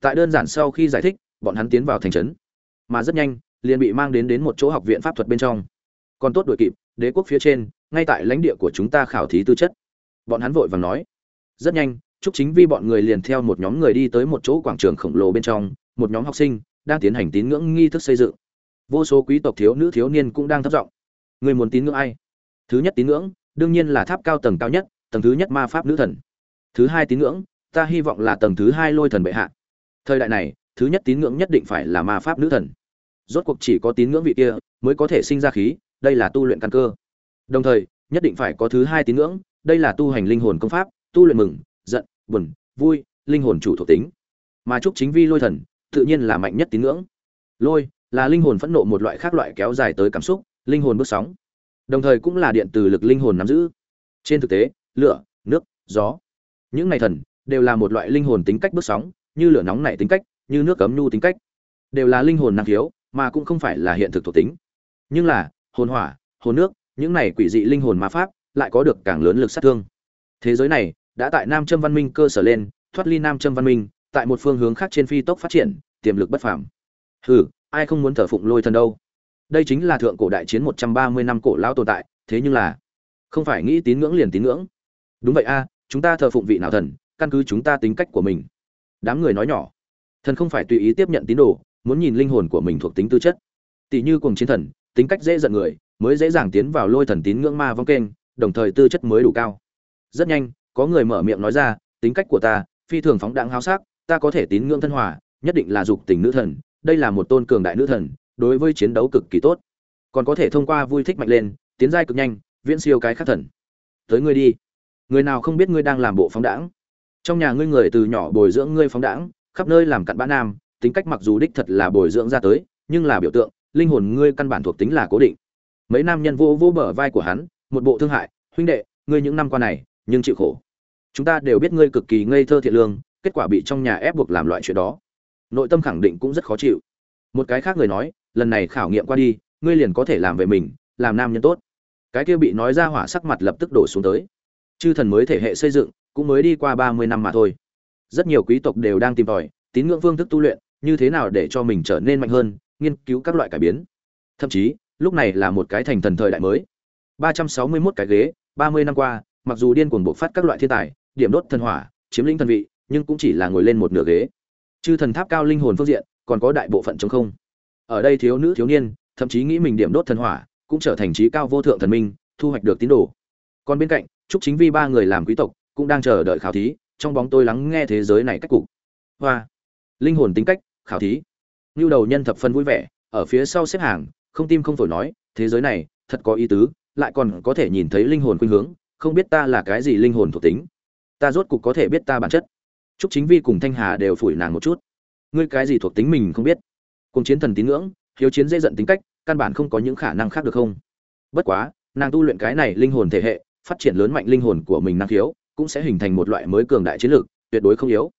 Tại đơn giản sau khi giải thích, bọn hắn tiến vào thành trấn, mà rất nhanh, liền bị mang đến đến một chỗ học viện pháp thuật bên trong. Còn tốt đuổi kịp, đế quốc phía trên, ngay tại lãnh địa của chúng ta khảo thí tư chất. Bọn hắn vội vàng nói. Rất nhanh, Trúc Chính Vi bọn người liền theo một nhóm người đi tới một chỗ quảng trường khổng lồ bên trong, một nhóm học sinh đang tiến hành tín ngưỡng nghi thức xây dựng. Vô số quý tộc thiếu nữ thiếu niên cũng đang thấp giọng. Người muốn tín ngưỡng ai? Thứ nhất tín ngưỡng, đương nhiên là tháp cao tầng cao nhất, tầng thứ nhất ma pháp nữ thần. Thứ hai tín ngưỡng, ta hy vọng là tầng thứ hai lôi thần bệ hạ. Thời đại này, thứ nhất tín ngưỡng nhất định phải là ma pháp nữ thần. Rốt cuộc chỉ có tín ngưỡng vị kia mới có thể sinh ra khí, đây là tu luyện căn cơ. Đồng thời, nhất định phải có thứ hai tín ngưỡng, đây là tu hành linh hồn công pháp, tu luyện mừng, giận, buồn, vui, linh hồn chủ thuộc tính. Mà chúc chính vi lôi thần, tự nhiên là mạnh nhất tín ngưỡng. Lôi là linh hồn phẫn nộ một loại khác loại kéo dài tới cảm xúc, linh hồn bước sóng. Đồng thời cũng là điện từ lực linh hồn nắm giữ. Trên thực tế, lửa, nước, gió, những này thần đều là một loại linh hồn tính cách bước sóng, như lửa nóng này tính cách, như nước cấm nhu tính cách, đều là linh hồn năng khiếu, mà cũng không phải là hiện thực thuộc tính. Nhưng là, hồn hỏa, hồn nước, những này quỷ dị linh hồn ma pháp, lại có được càng lớn lực sát thương. Thế giới này đã tại Nam Châm Văn Minh cơ sở lên, thoát ly Nam Châm Văn Minh, tại một phương hướng khác trên phi tốc phát triển, tiềm lực bất phàm. Hừ, ai không muốn thờ phụng lôi thần đâu? Đây chính là thượng cổ đại chiến 130 năm cổ lão tồn tại, thế nhưng là không phải nghĩ tín ngưỡng liền tín ngưỡng. Đúng vậy a, chúng ta thờ phụng vị nào thần, căn cứ chúng ta tính cách của mình. Đám người nói nhỏ, thần không phải tùy ý tiếp nhận tín đồ, muốn nhìn linh hồn của mình thuộc tính tư chất. Tỷ như cùng chiến thần, tính cách dễ giận người, mới dễ dàng tiến vào lôi thần tín ngưỡng ma vong kênh, đồng thời tư chất mới đủ cao. Rất nhanh, có người mở miệng nói ra, tính cách của ta, phi thường phóng đáng háo sắc, ta có thể tín ngưỡng thân hòa, nhất định là dục tình nữ thần, đây là một tôn cường đại nữ thần, đối với chiến đấu cực kỳ tốt. Còn có thể thông qua vui thích mạnh lên, tiến giai cực nhanh, viễn siêu cái khác thần. Tới ngươi đi. Người nào không biết ngươi đang làm bộ phóng đãng? Trong nhà ngươi người từ nhỏ bồi dưỡng ngươi phóng đãng, khắp nơi làm cặn bã nam, tính cách mặc dù đích thật là bồi dưỡng ra tới, nhưng là biểu tượng, linh hồn ngươi căn bản thuộc tính là cố định. Mấy nam nhân vô vô bờ vai của hắn, một bộ thương hại, huynh đệ, ngươi những năm qua này, nhưng chịu khổ. Chúng ta đều biết ngươi cực kỳ ngây thơ thiện lương, kết quả bị trong nhà ép buộc làm loại chuyện đó nội tâm khẳng định cũng rất khó chịu một cái khác người nói lần này khảo nghiệm qua đi ngươi liền có thể làm về mình làm nam nhân tốt cái kia bị nói ra hỏa sắc mặt lập tức đổ xuống tới chư thần mới thể hệ xây dựng cũng mới đi qua ba mươi năm mà thôi. Rất nhiều quý tộc đều đang tìm tòi, tín ngưỡng phương thức tu luyện, như thế nào để cho mình trở nên mạnh hơn, nghiên cứu các loại cải biến. Thậm chí, lúc này là một cái thành thần thời đại mới. ba trăm sáu mươi 361 cái ghế, ba mươi năm qua, mặc dù điên cuồng bộc phát các loại thiên tài, điểm đốt thần hỏa, chiếm lĩnh thần vị, nhưng cũng chỉ là ngồi lên một nửa ghế. Chư thần tháp cao linh hồn phương diện, còn có đại bộ phận chống không. Ở đây thiếu nữ, thiếu niên, thậm chí nghĩ mình điểm đốt thần hỏa, cũng trở thành trí cao vô thượng thần minh, thu hoạch được tín đồ. Còn bên cạnh, trúc chính vi ba người làm quý tộc cũng đang chờ đợi khảo thí trong bóng tôi lắng nghe thế giới này cách cục hoa linh hồn tính cách khảo thí ngưu đầu nhân thập phân vui vẻ ở phía sau xếp hàng không tim không phổi nói thế giới này thật có ý tứ lại còn có thể nhìn thấy linh hồn khuynh hướng không biết ta là cái gì linh hồn thuộc tính ta rốt cục có thể biết ta bản chất Trúc Chính Vi cùng Thanh Hà đều phủi nàng một chút. Ngươi cái gì thuộc tính mình không biết? Cùng chiến thần tín ngưỡng, hiếu chiến dễ giận tính cách, căn bản không có những khả năng khác được không? Bất quá, nàng tu luyện cái này linh hồn thể hệ, phát triển lớn mạnh linh hồn của mình năng khiếu, cũng sẽ hình thành một loại mới cường đại chiến lược, tuyệt đối không yếu.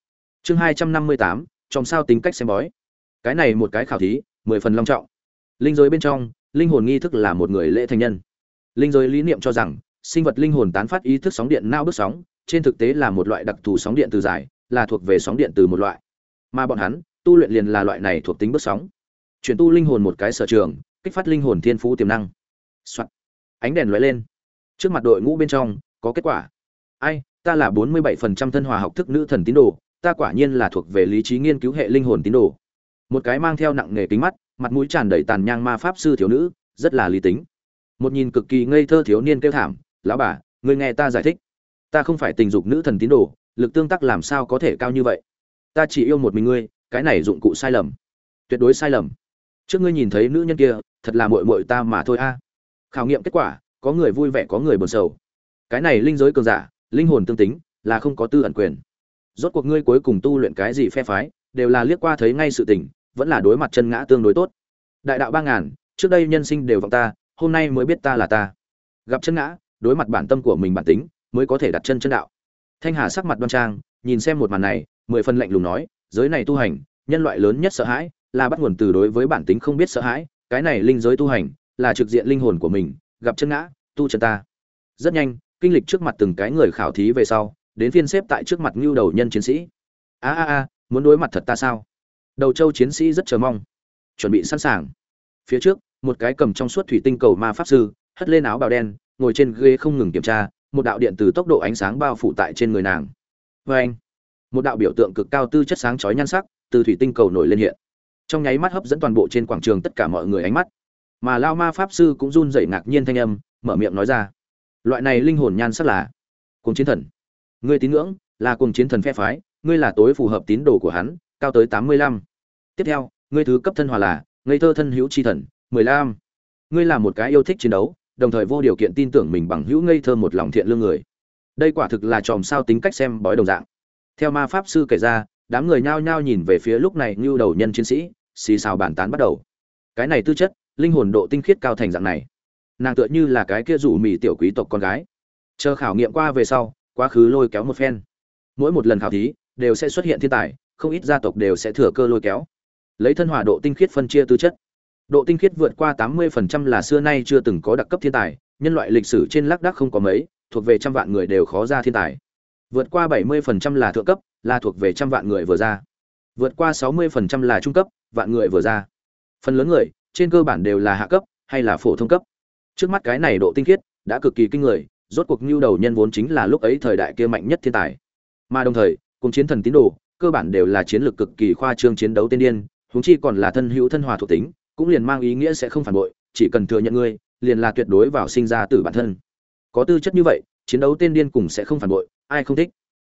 Chương hai trăm năm mươi tám, trong sao tính cách xem bói. Cái này một cái khảo thí, mười phần long trọng. Linh giới bên trong, linh hồn nghi thức là một người lễ thành nhân. Linh giới lý niệm cho rằng, sinh vật linh hồn tán phát ý thức sóng điện não bước sóng, trên thực tế là một loại đặc thù sóng điện từ dài, là thuộc về sóng điện từ một loại mà bọn hắn tu luyện liền là loại này thuộc tính bước sóng chuyển tu linh hồn một cái sở trường kích phát linh hồn thiên phú tiềm năng Soạn. ánh đèn lóe lên trước mặt đội ngũ bên trong có kết quả ai, ta là bốn mươi bảy phần trăm thân hòa học thức nữ thần tín đồ, ta quả nhiên là thuộc về lý trí nghiên cứu hệ linh hồn tín đồ. Một cái mang theo nặng nghề kính mắt, mặt mũi tràn đầy tàn nhang ma pháp sư thiếu nữ, rất là lý tính. Một nhìn cực kỳ ngây thơ thiếu niên kêu thảm, lão bà người nghe ta giải thích. Ta không phải tình dục nữ thần tín đồ, lực tương tác làm sao có thể cao như vậy? Ta chỉ yêu một mình ngươi, cái này dụng cụ sai lầm. Tuyệt đối sai lầm. Trước ngươi nhìn thấy nữ nhân kia, thật là muội muội ta mà thôi a. Khảo nghiệm kết quả, có người vui vẻ, có người buồn sầu. Cái này linh giới cường giả linh hồn tương tính, là không có tư ẩn quyền. Rốt cuộc ngươi cuối cùng tu luyện cái gì phe phái, đều là liếc qua thấy ngay sự tình, vẫn là đối mặt chân ngã tương đối tốt. Đại đạo ba ngàn, trước đây nhân sinh đều vọng ta, hôm nay mới biết ta là ta. Gặp chân ngã, đối mặt bản tâm của mình bản tính, mới có thể đặt chân chân đạo. Thanh hà sắc mặt đoan trang, nhìn xem một màn này, mười phần lạnh lùng nói, giới này tu hành, nhân loại lớn nhất sợ hãi, là bắt nguồn từ đối với bản tính không biết sợ hãi, cái này linh giới tu hành, là trực diện linh hồn của mình, gặp chân ngã, tu chân ta. Rất nhanh kinh lịch trước mặt từng cái người khảo thí về sau, đến phiên xếp tại trước mặt ngưu đầu nhân chiến sĩ. A a a, muốn đối mặt thật ta sao? Đầu châu chiến sĩ rất chờ mong. Chuẩn bị sẵn sàng. Phía trước, một cái cầm trong suốt thủy tinh cầu ma pháp sư, hất lên áo bào đen, ngồi trên ghế không ngừng kiểm tra, một đạo điện từ tốc độ ánh sáng bao phủ tại trên người nàng. Vê anh, một đạo biểu tượng cực cao tư chất sáng chói nhan sắc, từ thủy tinh cầu nổi lên hiện. Trong nháy mắt hấp dẫn toàn bộ trên quảng trường tất cả mọi người ánh mắt. Mà lao ma pháp sư cũng run rẩy ngạc nhiên thanh âm, mở miệng nói ra loại này linh hồn nhan sắc là cùng chiến thần. Ngươi tín ngưỡng là cùng chiến thần phe phái, ngươi là tối phù hợp tín đồ của hắn, cao tới tám mươi lăm. Tiếp theo, ngươi thứ cấp thân hòa là ngây thơ thân hữu chi thần, mười lăm. Ngươi là một cái yêu thích chiến đấu, đồng thời vô điều kiện tin tưởng mình bằng hữu ngây thơ một lòng thiện lương người. Đây quả thực là chòm sao tính cách xem bói đồng dạng. Theo ma pháp sư kể ra, đám người nhao nhao nhìn về phía lúc này như đầu nhân chiến sĩ, xì xào bàn tán bắt đầu. Cái này tư chất, linh hồn độ tinh khiết cao thành dạng này nàng tựa như là cái kia rủ mì tiểu quý tộc con gái chờ khảo nghiệm qua về sau quá khứ lôi kéo một phen mỗi một lần khảo thí đều sẽ xuất hiện thiên tài không ít gia tộc đều sẽ thừa cơ lôi kéo lấy thân hỏa độ tinh khiết phân chia tư chất Độ tinh khiết vượt qua 80% là xưa nay chưa từng có đặc cấp thiên tài, nhân loại lịch sử trên lác đác không có mấy, thuộc về trăm vạn người đều khó ra thiên tài. Vượt qua 70% là thượng cấp, là thuộc về trăm vạn người vừa ra. Vượt qua 60% là trung cấp, vạn người vừa ra. Phần lớn người, trên cơ bản đều là hạ cấp hay là phổ thông cấp. Trước mắt cái này độ tinh khiết đã cực kỳ kinh người, rốt cuộc nhu đầu nhân vốn chính là lúc ấy thời đại kia mạnh nhất thiên tài. Mà đồng thời, cùng chiến thần tín đồ, cơ bản đều là chiến lược cực kỳ khoa trương chiến đấu tiên điên, huống chi còn là thân hữu thân hòa thuộc tính, cũng liền mang ý nghĩa sẽ không phản bội chỉ cần thừa nhận ngươi liền là tuyệt đối vào sinh ra từ bản thân có tư chất như vậy chiến đấu tiên điên cùng sẽ không phản bội ai không thích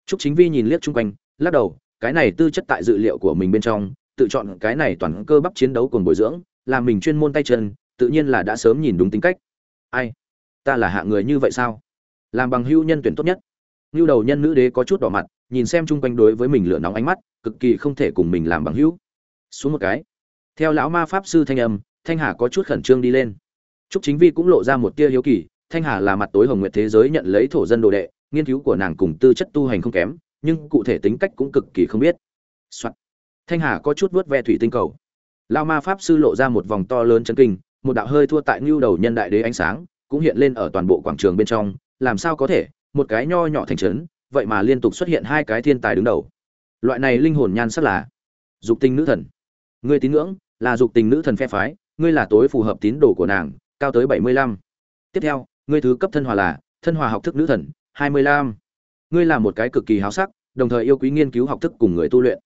Trúc Chính Vi nhìn liếc chung quanh, lắc đầu, cái này tư chất tại dự liệu của mình bên trong, tự chọn cái này toàn cơ bắp chiến đấu cùng bồi dưỡng, làm mình chuyên môn tay chân, tự nhiên là đã sớm nhìn đúng tính cách. Ai? Ta là hạ người như vậy sao? Làm bằng hữu nhân tuyển tốt nhất. Nưu đầu nhân nữ đế có chút đỏ mặt, nhìn xem chung quanh đối với mình lửa nóng ánh mắt, cực kỳ không thể cùng mình làm bằng hữu. Xuống một cái theo lão ma pháp sư thanh âm thanh hà có chút khẩn trương đi lên trúc chính vi cũng lộ ra một tia hiếu kỳ thanh hà là mặt tối hồng nguyện thế giới nhận lấy thổ dân đồ đệ nghiên cứu của nàng cùng tư chất tu hành không kém nhưng cụ thể tính cách cũng cực kỳ không biết、Soạn. thanh hà có chút vớt ve thủy tinh cầu lao ma pháp sư lộ ra một vòng to lớn chân kinh một đạo hơi thua tại ngưu đầu nhân đại đế ánh sáng, cũng hiện lên ở toàn bộ quảng trường bên trong, làm sao có thể, một cái nho nhỏ thành trấn, vậy mà liên tục xuất hiện hai cái thiên tài đứng đầu. Loại này linh hồn nhan sắc là dục tình nữ thần. Ngươi tín ngưỡng, là dục tình nữ thần phe phái, ngươi là tối phù hợp tín đồ của nàng, cao tới bảy mươi lăm. Tiếp theo, ngươi thứ cấp thân hòa là thân hòa học thức nữ thần, hai mươi lăm. Ngươi là một cái cực kỳ háo sắc, đồng thời yêu quý nghiên cứu học thức cùng người tu luyện.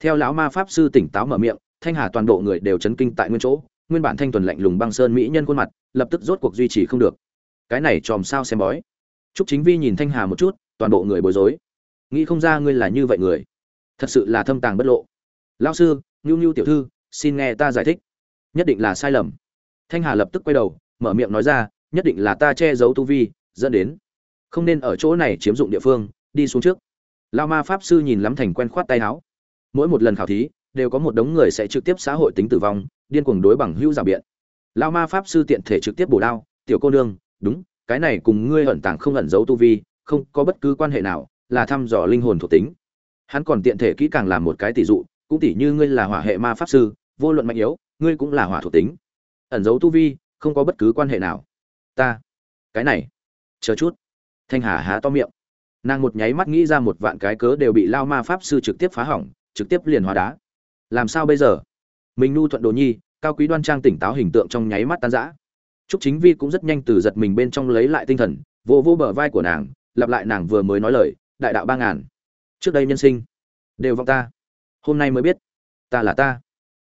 Theo lão ma pháp sư tỉnh táo mở miệng, thanh hà toàn bộ người đều chấn kinh tại nguyên chỗ nguyên bản thanh tuần lạnh lùng băng sơn mỹ nhân khuôn mặt lập tức rốt cuộc duy trì không được cái này chòm sao xem bói Trúc Chính Vi nhìn Thanh Hà một chút, toàn bộ người bối rối. Nghĩ không ra ngươi là như vậy người, thật sự là thâm tàng bất lộ. Lão sư, Nưu Nưu tiểu thư, xin nghe ta giải thích. Nhất định là sai lầm. Thanh Hà lập tức quay đầu, mở miệng nói ra, nhất định là ta che giấu tu vi, dẫn đến không nên ở chỗ này chiếm dụng địa phương, đi xuống trước. Lão ma pháp sư nhìn lắm thành quen khoát tay áo. Mỗi một lần khảo thí, đều có một đống người sẽ trực tiếp xã hội tính tử vong, điên cuồng đối bằng hữu giả biện. Lão ma pháp sư tiện thể trực tiếp bổ đao, tiểu cô nương, đúng, cái này cùng ngươi ẩn tàng không ẩn giấu tu vi, không có bất cứ quan hệ nào, là thăm dò linh hồn thuộc tính. Hắn còn tiện thể kỹ càng làm một cái tỷ dụ, cũng tỷ như ngươi là hỏa hệ ma pháp sư, vô luận mạnh yếu, ngươi cũng là hỏa thuộc tính. Ẩn giấu tu vi, không có bất cứ quan hệ nào. Ta, cái này, chờ chút. Thanh Hà há to miệng. Nàng một nháy mắt nghĩ ra một vạn cái cớ đều bị lao ma pháp sư trực tiếp phá hỏng, trực tiếp liền hóa đá. Làm sao bây giờ? Mình nhu thuận đồ nhi, cao quý đoan trang tỉnh táo hình tượng trong nháy mắt tan rã. Trúc Chính Vi cũng rất nhanh từ giật mình bên trong lấy lại tinh thần, vô vô bờ vai của nàng, lặp lại nàng vừa mới nói lời, đại đạo ba ngàn. Trước đây nhân sinh, đều vọng ta. Hôm nay mới biết, ta là ta.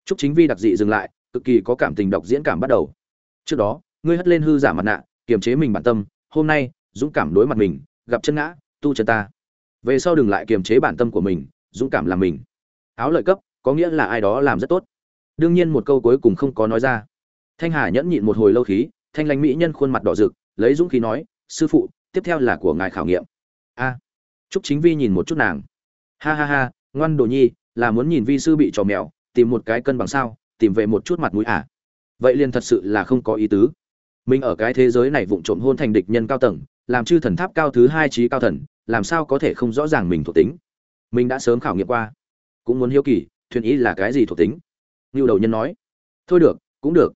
Trúc Chính Vi đặc dị dừng lại, cực kỳ có cảm tình đọc diễn cảm bắt đầu. Trước đó, ngươi hất lên hư giả mặt nạ, kiềm chế mình bản tâm, hôm nay, dũng cảm đối mặt mình, gặp chân ngã, tu chân ta. Về sau đừng lại kiềm chế bản tâm của mình, dũng cảm làm mình. Áo lợi cấp, có nghĩa là ai đó làm rất tốt. Đương nhiên một câu cuối cùng không có nói ra. Thanh hà nhẫn nhịn một hồi lâu khí, thanh lãnh mỹ nhân khuôn mặt đỏ rực, lấy dũng khí nói, sư phụ, tiếp theo là của ngài khảo nghiệm. A, trúc chính vi nhìn một chút nàng. Ha ha ha, ngoan đồ nhi, là muốn nhìn vi sư bị trò mèo, tìm một cái cân bằng sao, tìm về một chút mặt mũi à? Vậy liền thật sự là không có ý tứ. Mình ở cái thế giới này vụng trộm hôn thành địch nhân cao tầng, làm chư thần tháp cao thứ hai trí cao thần, làm sao có thể không rõ ràng mình thuộc tính? Mình đã sớm khảo nghiệm qua. Cũng muốn hiếu kỳ, thuyền ý là cái gì thuộc tính? Như đầu nhân nói thôi được cũng được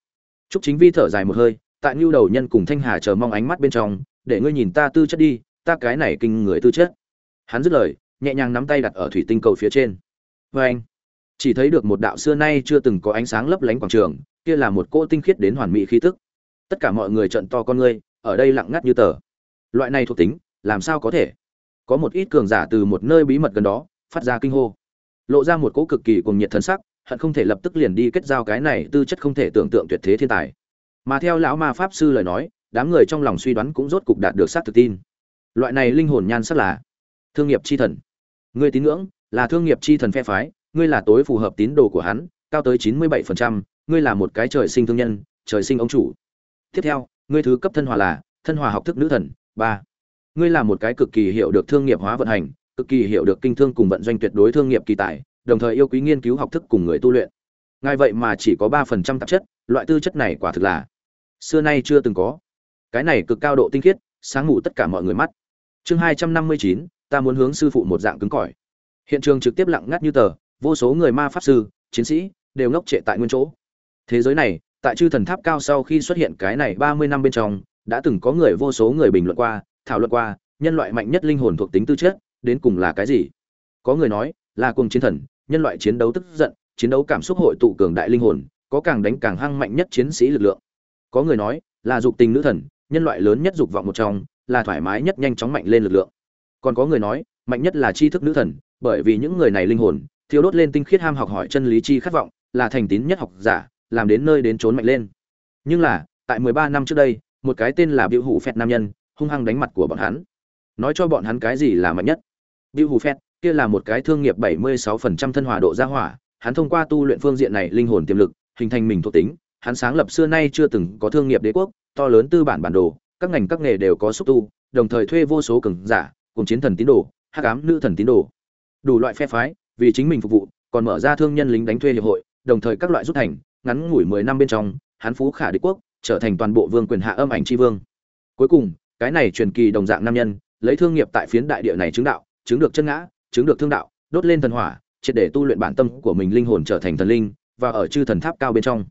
Trúc Chính Vi thở dài một hơi, tại Nưu Đầu Nhân cùng Thanh Hà chờ mong ánh mắt bên trong, để ngươi nhìn ta tư chất đi, ta cái này kinh người tư chất. Hắn dứt lời, nhẹ nhàng nắm tay đặt ở thủy tinh cầu phía trên. Và anh, chỉ thấy được một đạo xưa nay chưa từng có ánh sáng lấp lánh quảng trường, kia là một cỗ tinh khiết đến hoàn mỹ khí tức. Tất cả mọi người trợn to con ngươi, ở đây lặng ngắt như tờ. Loại này thuộc tính, làm sao có thể? Có một ít cường giả từ một nơi bí mật gần đó, phát ra kinh hô. Lộ ra một cỗ cực kỳ cùng nhiệt thần sắc, hận không thể lập tức liền đi kết giao cái này tư chất không thể tưởng tượng tuyệt thế thiên tài. Mà theo lão ma pháp sư lời nói, đám người trong lòng suy đoán cũng rốt cục đạt được xác thực tin. Loại này linh hồn nhan sắc là thương nghiệp chi thần. Ngươi tín ngưỡng, là thương nghiệp chi thần phe phái, ngươi là tối phù hợp tín đồ của hắn, cao tới chín mươi bảy phần trăm, ngươi là một cái trời sinh thương nhân, trời sinh ông chủ. Tiếp theo, ngươi thứ cấp thân hòa là thân hòa học thức nữ thần, ba. Ngươi là một cái cực kỳ hiểu được thương nghiệp hóa vận hành, cực kỳ hiểu được kinh thương cùng vận doanh tuyệt đối thương nghiệp kỳ tài đồng thời yêu quý nghiên cứu học thức cùng người tu luyện. Ngài vậy mà chỉ có ba phần trăm tạp chất, loại tư chất này quả thực là xưa nay chưa từng có. Cái này cực cao độ tinh khiết, sáng ngủ tất cả mọi người mắt. Chương hai trăm năm mươi chín, ta muốn hướng sư phụ một dạng cứng cỏi. Hiện trường trực tiếp lặng ngắt như tờ, vô số người ma pháp sư, chiến sĩ đều ngốc trệ tại nguyên chỗ. Thế giới này, tại chư thần tháp cao sau khi xuất hiện cái này ba mươi năm bên trong, đã từng có người vô số người bình luận qua, thảo luận qua, nhân loại mạnh nhất linh hồn thuộc tính tư chất, đến cùng là cái gì? Có người nói là cùng chiến thần nhân loại chiến đấu tức giận, chiến đấu cảm xúc hội tụ cường đại linh hồn, có càng đánh càng hăng mạnh nhất chiến sĩ lực lượng. Có người nói, là dục tình nữ thần, nhân loại lớn nhất dục vọng một trong, là thoải mái nhất nhanh chóng mạnh lên lực lượng. Còn có người nói, mạnh nhất là tri thức nữ thần, bởi vì những người này linh hồn, thiêu đốt lên tinh khiết ham học hỏi chân lý chi khát vọng, là thành tín nhất học giả, làm đến nơi đến trốn mạnh lên. Nhưng là, tại mười ba năm trước đây, một cái tên là biểu hủ phẹt nam nhân, hung hăng đánh mặt của bọn hắn. Nói cho bọn hắn cái gì là mạnh nhất? Biểu hủ phẹt kia là một cái thương nghiệp 76% thân hỏa độ gia hỏa, hắn thông qua tu luyện phương diện này linh hồn tiềm lực, hình thành mình thuộc tính, hắn sáng lập xưa nay chưa từng có thương nghiệp đế quốc, to lớn tư bản bản đồ, các ngành các nghề đều có xúc tu, đồng thời thuê vô số cường giả, cùng chiến thần tín đồ, hắc ám nữ thần tín đồ. Đủ loại phe phái, vì chính mình phục vụ, còn mở ra thương nhân lính đánh thuê hiệp hội, đồng thời các loại rút thành, ngắn ngủi 10 năm bên trong, hắn phú khả đế quốc, trở thành toàn bộ vương quyền hạ âm ảnh chi vương. Cuối cùng, cái này truyền kỳ đồng dạng nam nhân, lấy thương nghiệp tại phiến đại địa này chứng đạo, chứng được chân ngã, chứng được thương đạo, đốt lên thần hỏa, triệt để tu luyện bản tâm của mình linh hồn trở thành thần linh và ở chư thần tháp cao bên trong.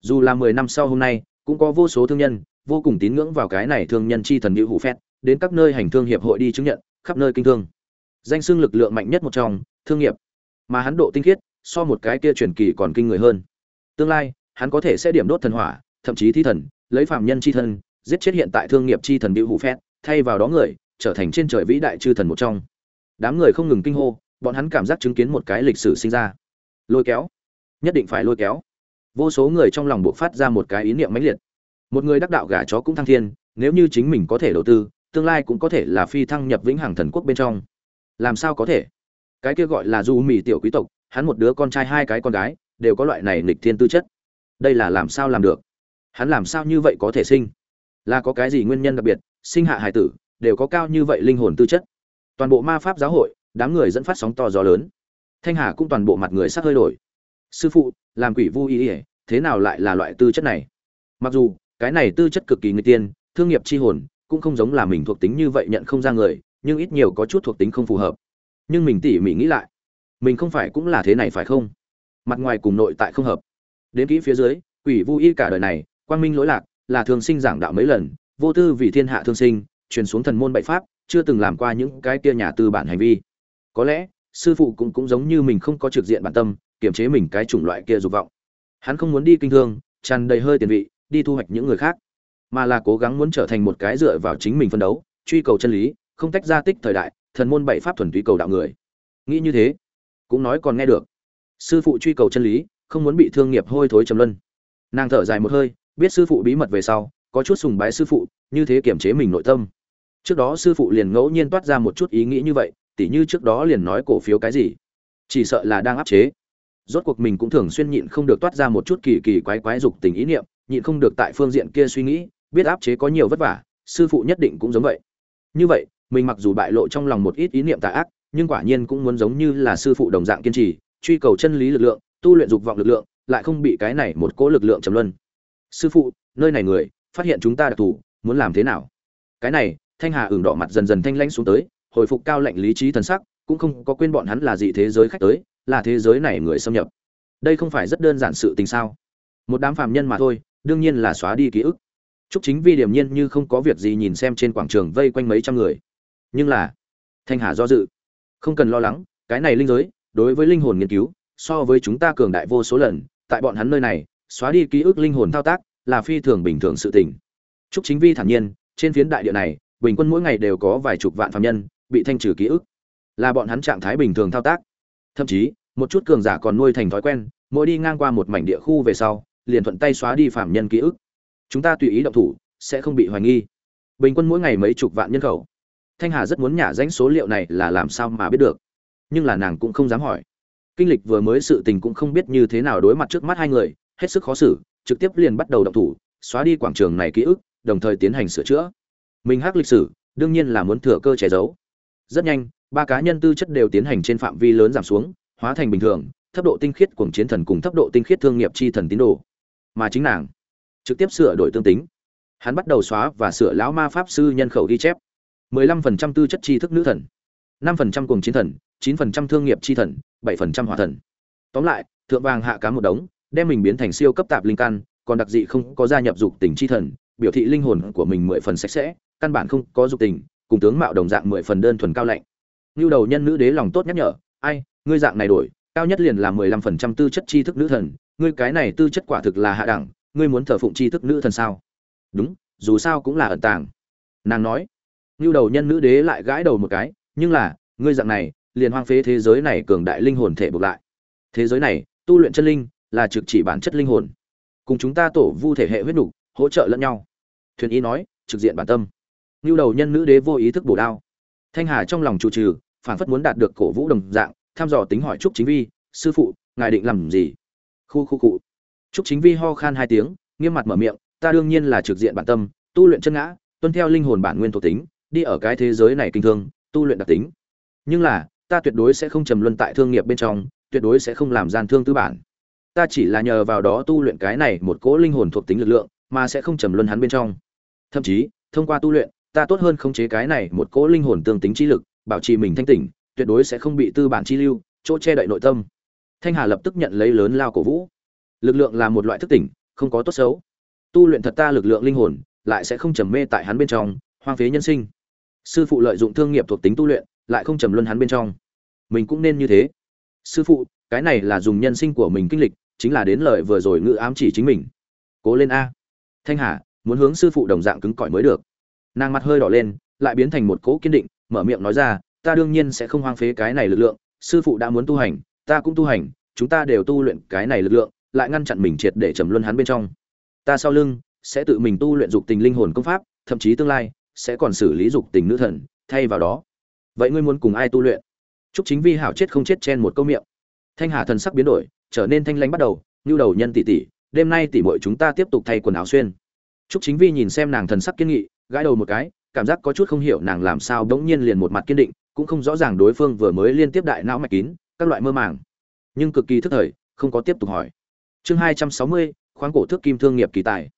Dù là mười năm sau hôm nay cũng có vô số thương nhân vô cùng tín ngưỡng vào cái này thương nhân chi thần diệu hủ phét đến các nơi hành thương hiệp hội đi chứng nhận khắp nơi kinh thương. Danh xưng lực lượng mạnh nhất một trong thương nghiệp. Mà hắn độ tinh khiết so một cái kia truyền kỳ còn kinh người hơn. Tương lai hắn có thể sẽ điểm đốt thần hỏa thậm chí thi thần lấy phạm nhân chi thân giết chết hiện tại thương nghiệp chi thần diệu hủ phét thay vào đó người trở thành trên trời vĩ đại chư thần một trong đám người không ngừng kinh hô, bọn hắn cảm giác chứng kiến một cái lịch sử sinh ra. Lôi kéo. Nhất định phải lôi kéo. Vô số người trong lòng buộc phát ra một cái ý niệm mãnh liệt. Một người đắc đạo gà chó cũng thăng thiên, nếu như chính mình có thể đầu tư, tương lai cũng có thể là phi thăng nhập vĩnh hằng thần quốc bên trong. Làm sao có thể? Cái kia gọi là du mì tiểu quý tộc, hắn một đứa con trai, hai cái con gái, đều có loại này nghịch thiên tư chất. Đây là làm sao làm được? Hắn làm sao như vậy có thể sinh? Là có cái gì nguyên nhân đặc biệt? Sinh hạ hải tử, đều có cao như vậy linh hồn tư chất toàn bộ ma pháp giáo hội, đám người dẫn phát sóng to gió lớn. Thanh hà cũng toàn bộ mặt người sắc hơi đổi. Sư phụ, làm quỷ vu ý thế nào lại là loại tư chất này? Mặc dù, cái này tư chất cực kỳ người tiên, thương nghiệp chi hồn, cũng không giống là mình thuộc tính như vậy nhận không ra người, nhưng ít nhiều có chút thuộc tính không phù hợp. Nhưng mình tỉ mỉ nghĩ lại, mình không phải cũng là thế này phải không? Mặt ngoài cùng nội tại không hợp. Đến kỹ phía dưới, quỷ vu y cả đời này, quang minh lỗi lạc, là thường sinh giảng đạo mấy lần, vô tư vì thiên hạ thương sinh, truyền xuống thần môn bậy pháp chưa từng làm qua những cái kia nhà tư bản hành vi. Có lẽ, sư phụ cũng cũng giống như mình không có trực diện bản tâm, kiềm chế mình cái chủng loại kia dục vọng. Hắn không muốn đi kinh thương, tràn đầy hơi tiền vị, đi thu hoạch những người khác, mà là cố gắng muốn trở thành một cái dựa vào chính mình phân đấu, truy cầu chân lý, không tách ra tích thời đại, thần môn bảy pháp thuần túy cầu đạo người. Nghĩ như thế, cũng nói còn nghe được. Sư phụ truy cầu chân lý, không muốn bị thương nghiệp hôi thối trầm luân. Nàng thở dài một hơi, biết sư phụ bí mật về sau, có chút sùng bái sư phụ, như thế kiềm chế mình nội tâm trước đó sư phụ liền ngẫu nhiên toát ra một chút ý nghĩ như vậy, tỉ như trước đó liền nói cổ phiếu cái gì. Chỉ sợ là đang áp chế. Rốt cuộc mình cũng thường xuyên nhịn không được toát ra một chút kỳ kỳ quái quái dục tình ý niệm, nhịn không được tại phương diện kia suy nghĩ, biết áp chế có nhiều vất vả, sư phụ nhất định cũng giống vậy. Như vậy, mình mặc dù bại lộ trong lòng một ít ý niệm tà ác, nhưng quả nhiên cũng muốn giống như là sư phụ đồng dạng kiên trì, truy cầu chân lý lực lượng, tu luyện dục vọng lực lượng, lại không bị cái này một cỗ lực lượng trầm luân. Sư phụ, nơi này người, phát hiện chúng ta đặc thù, muốn làm thế nào? Cái này thanh hà ửng đỏ mặt dần dần thanh lãnh xuống tới, hồi phục cao lệnh lý trí thần sắc, cũng không có quên bọn hắn là gì thế giới khách tới, là thế giới này người xâm nhập. Đây không phải rất đơn giản sự tình sao? Một đám phạm nhân mà thôi, đương nhiên là xóa đi ký ức. Chúc chính vi điểm nhiên như không có việc gì nhìn xem trên quảng trường vây quanh mấy trăm người. Nhưng là, thanh hà do dự. Không cần lo lắng, cái này linh giới, đối với linh hồn nghiên cứu, so với chúng ta cường đại vô số lần, tại bọn hắn nơi này, xóa đi ký ức linh hồn thao tác, là phi thường bình thường sự tình. Chúc chính vi thản nhiên, trên phiến đại địa này bình quân mỗi ngày đều có vài chục vạn phạm nhân bị thanh trừ ký ức. Là bọn hắn trạng thái bình thường thao tác. Thậm chí, một chút cường giả còn nuôi thành thói quen, mỗi đi ngang qua một mảnh địa khu về sau, liền thuận tay xóa đi phạm nhân ký ức. Chúng ta tùy ý động thủ, sẽ không bị hoài nghi. Bình quân mỗi ngày mấy chục vạn nhân khẩu. Thanh hà rất muốn nhả danh số liệu này là làm sao mà biết được. Nhưng là nàng cũng không dám hỏi. Kinh lịch vừa mới sự tình cũng không biết như thế nào đối mặt trước mắt hai người, hết sức khó xử, trực tiếp liền bắt đầu động thủ, xóa đi quảng trường này ký ức, đồng thời tiến hành sửa chữa mình hắc lịch sử, đương nhiên là muốn thừa cơ che giấu. Rất nhanh, ba cá nhân tư chất đều tiến hành trên phạm vi lớn giảm xuống, hóa thành bình thường, thấp độ tinh khiết cùng chiến thần cùng thấp độ tinh khiết thương nghiệp chi thần tín đồ. Mà chính nàng, trực tiếp sửa đổi tương tính. Hắn bắt đầu xóa và sửa lão ma pháp sư nhân khẩu ghi chép. 15% tư chất tri thức nữ thần 5% cùng chiến thần 9% thương nghiệp chi thần 7% hỏa thần. Tóm lại, thượng vàng hạ cá một đống, đem mình biến thành siêu cấp tạp linh căn, còn đặc dị không có gia nhập dục tình chi thần, biểu thị linh hồn của mình mười phần sạch sẽ căn bản không có dục tình, cùng tướng mạo đồng dạng mười phần đơn thuần cao lạnh. Như đầu nhân nữ đế lòng tốt nhắc nhở, ai, ngươi dạng này đổi, cao nhất liền là mười lăm phần trăm tư chất tri thức nữ thần, ngươi cái này tư chất quả thực là hạ đẳng, ngươi muốn thờ phụng tri thức nữ thần sao? Đúng, dù sao cũng là ẩn tàng. Nàng nói. Như đầu nhân nữ đế lại gãi đầu một cái, nhưng là, ngươi dạng này, liền hoang phế thế giới này cường đại linh hồn thể buộc lại. Thế giới này, tu luyện chân linh, là trực chỉ bản chất linh hồn. Cùng chúng ta tổ vu thể hệ huyết nục, hỗ trợ lẫn nhau. Thuyền ý nói, trực diện bản tâm như đầu nhân nữ đế vô ý thức bổ đao. Thanh hà trong lòng chủ trừ, phản phất muốn đạt được cổ vũ đồng dạng, tham dò tính hỏi trúc chính vi, sư phụ, ngài định làm gì? Khu khu cụ trúc chính vi ho khan hai tiếng, nghiêm mặt mở miệng, ta đương nhiên là trực diện bản tâm, tu luyện chân ngã, tuân theo linh hồn bản nguyên thuộc tính, đi ở cái thế giới này kinh thương, tu luyện đặc tính. Nhưng là, ta tuyệt đối sẽ không trầm luân tại thương nghiệp bên trong, tuyệt đối sẽ không làm gian thương tư bản. Ta chỉ là nhờ vào đó tu luyện cái này một cỗ linh hồn thuộc tính lực lượng, mà sẽ không trầm luân hắn bên trong. Thậm chí, thông qua tu luyện ta tốt hơn khống chế cái này một cỗ linh hồn tương tính trí lực, bảo trì mình thanh tỉnh, tuyệt đối sẽ không bị tư bản chi lưu, chỗ che đậy nội tâm. Thanh hà lập tức nhận lấy lớn lao cổ vũ. Lực lượng là một loại thức tỉnh, không có tốt xấu. Tu luyện thật ta lực lượng linh hồn, lại sẽ không trầm mê tại hắn bên trong, hoang phế nhân sinh. Sư phụ lợi dụng thương nghiệp thuộc tính tu luyện, lại không trầm luân hắn bên trong. Mình cũng nên như thế. Sư phụ, cái này là dùng nhân sinh của mình kinh lịch, chính là đến lời vừa rồi ngự ám chỉ chính mình. Cố lên a. Thanh hà, muốn hướng sư phụ đồng dạng cứng cỏi mới được nàng mặt hơi đỏ lên, lại biến thành một cỗ kiên định, mở miệng nói ra, ta đương nhiên sẽ không hoang phế cái này lực lượng, sư phụ đã muốn tu hành, ta cũng tu hành, chúng ta đều tu luyện cái này lực lượng, lại ngăn chặn mình triệt để trầm luân hắn bên trong. Ta sau lưng sẽ tự mình tu luyện dục tình linh hồn công pháp, thậm chí tương lai sẽ còn xử lý dục tình nữ thần, thay vào đó. Vậy ngươi muốn cùng ai tu luyện? Chúc chính vi hảo chết không chết chen một câu miệng. Thanh hà thần sắc biến đổi, trở nên thanh lãnh bắt đầu như đầu nhân tỷ tỷ, đêm nay tỷ muội chúng ta tiếp tục thay quần áo xuyên. Chúc chính vi nhìn xem nàng thần sắc kiên nghị gãi đầu một cái, cảm giác có chút không hiểu nàng làm sao bỗng nhiên liền một mặt kiên định, cũng không rõ ràng đối phương vừa mới liên tiếp đại não mạch kín, các loại mơ màng. Nhưng cực kỳ thức thời, không có tiếp tục hỏi. Chương hai trăm sáu mươi, khoáng cổ thước kim thương nghiệp kỳ tài.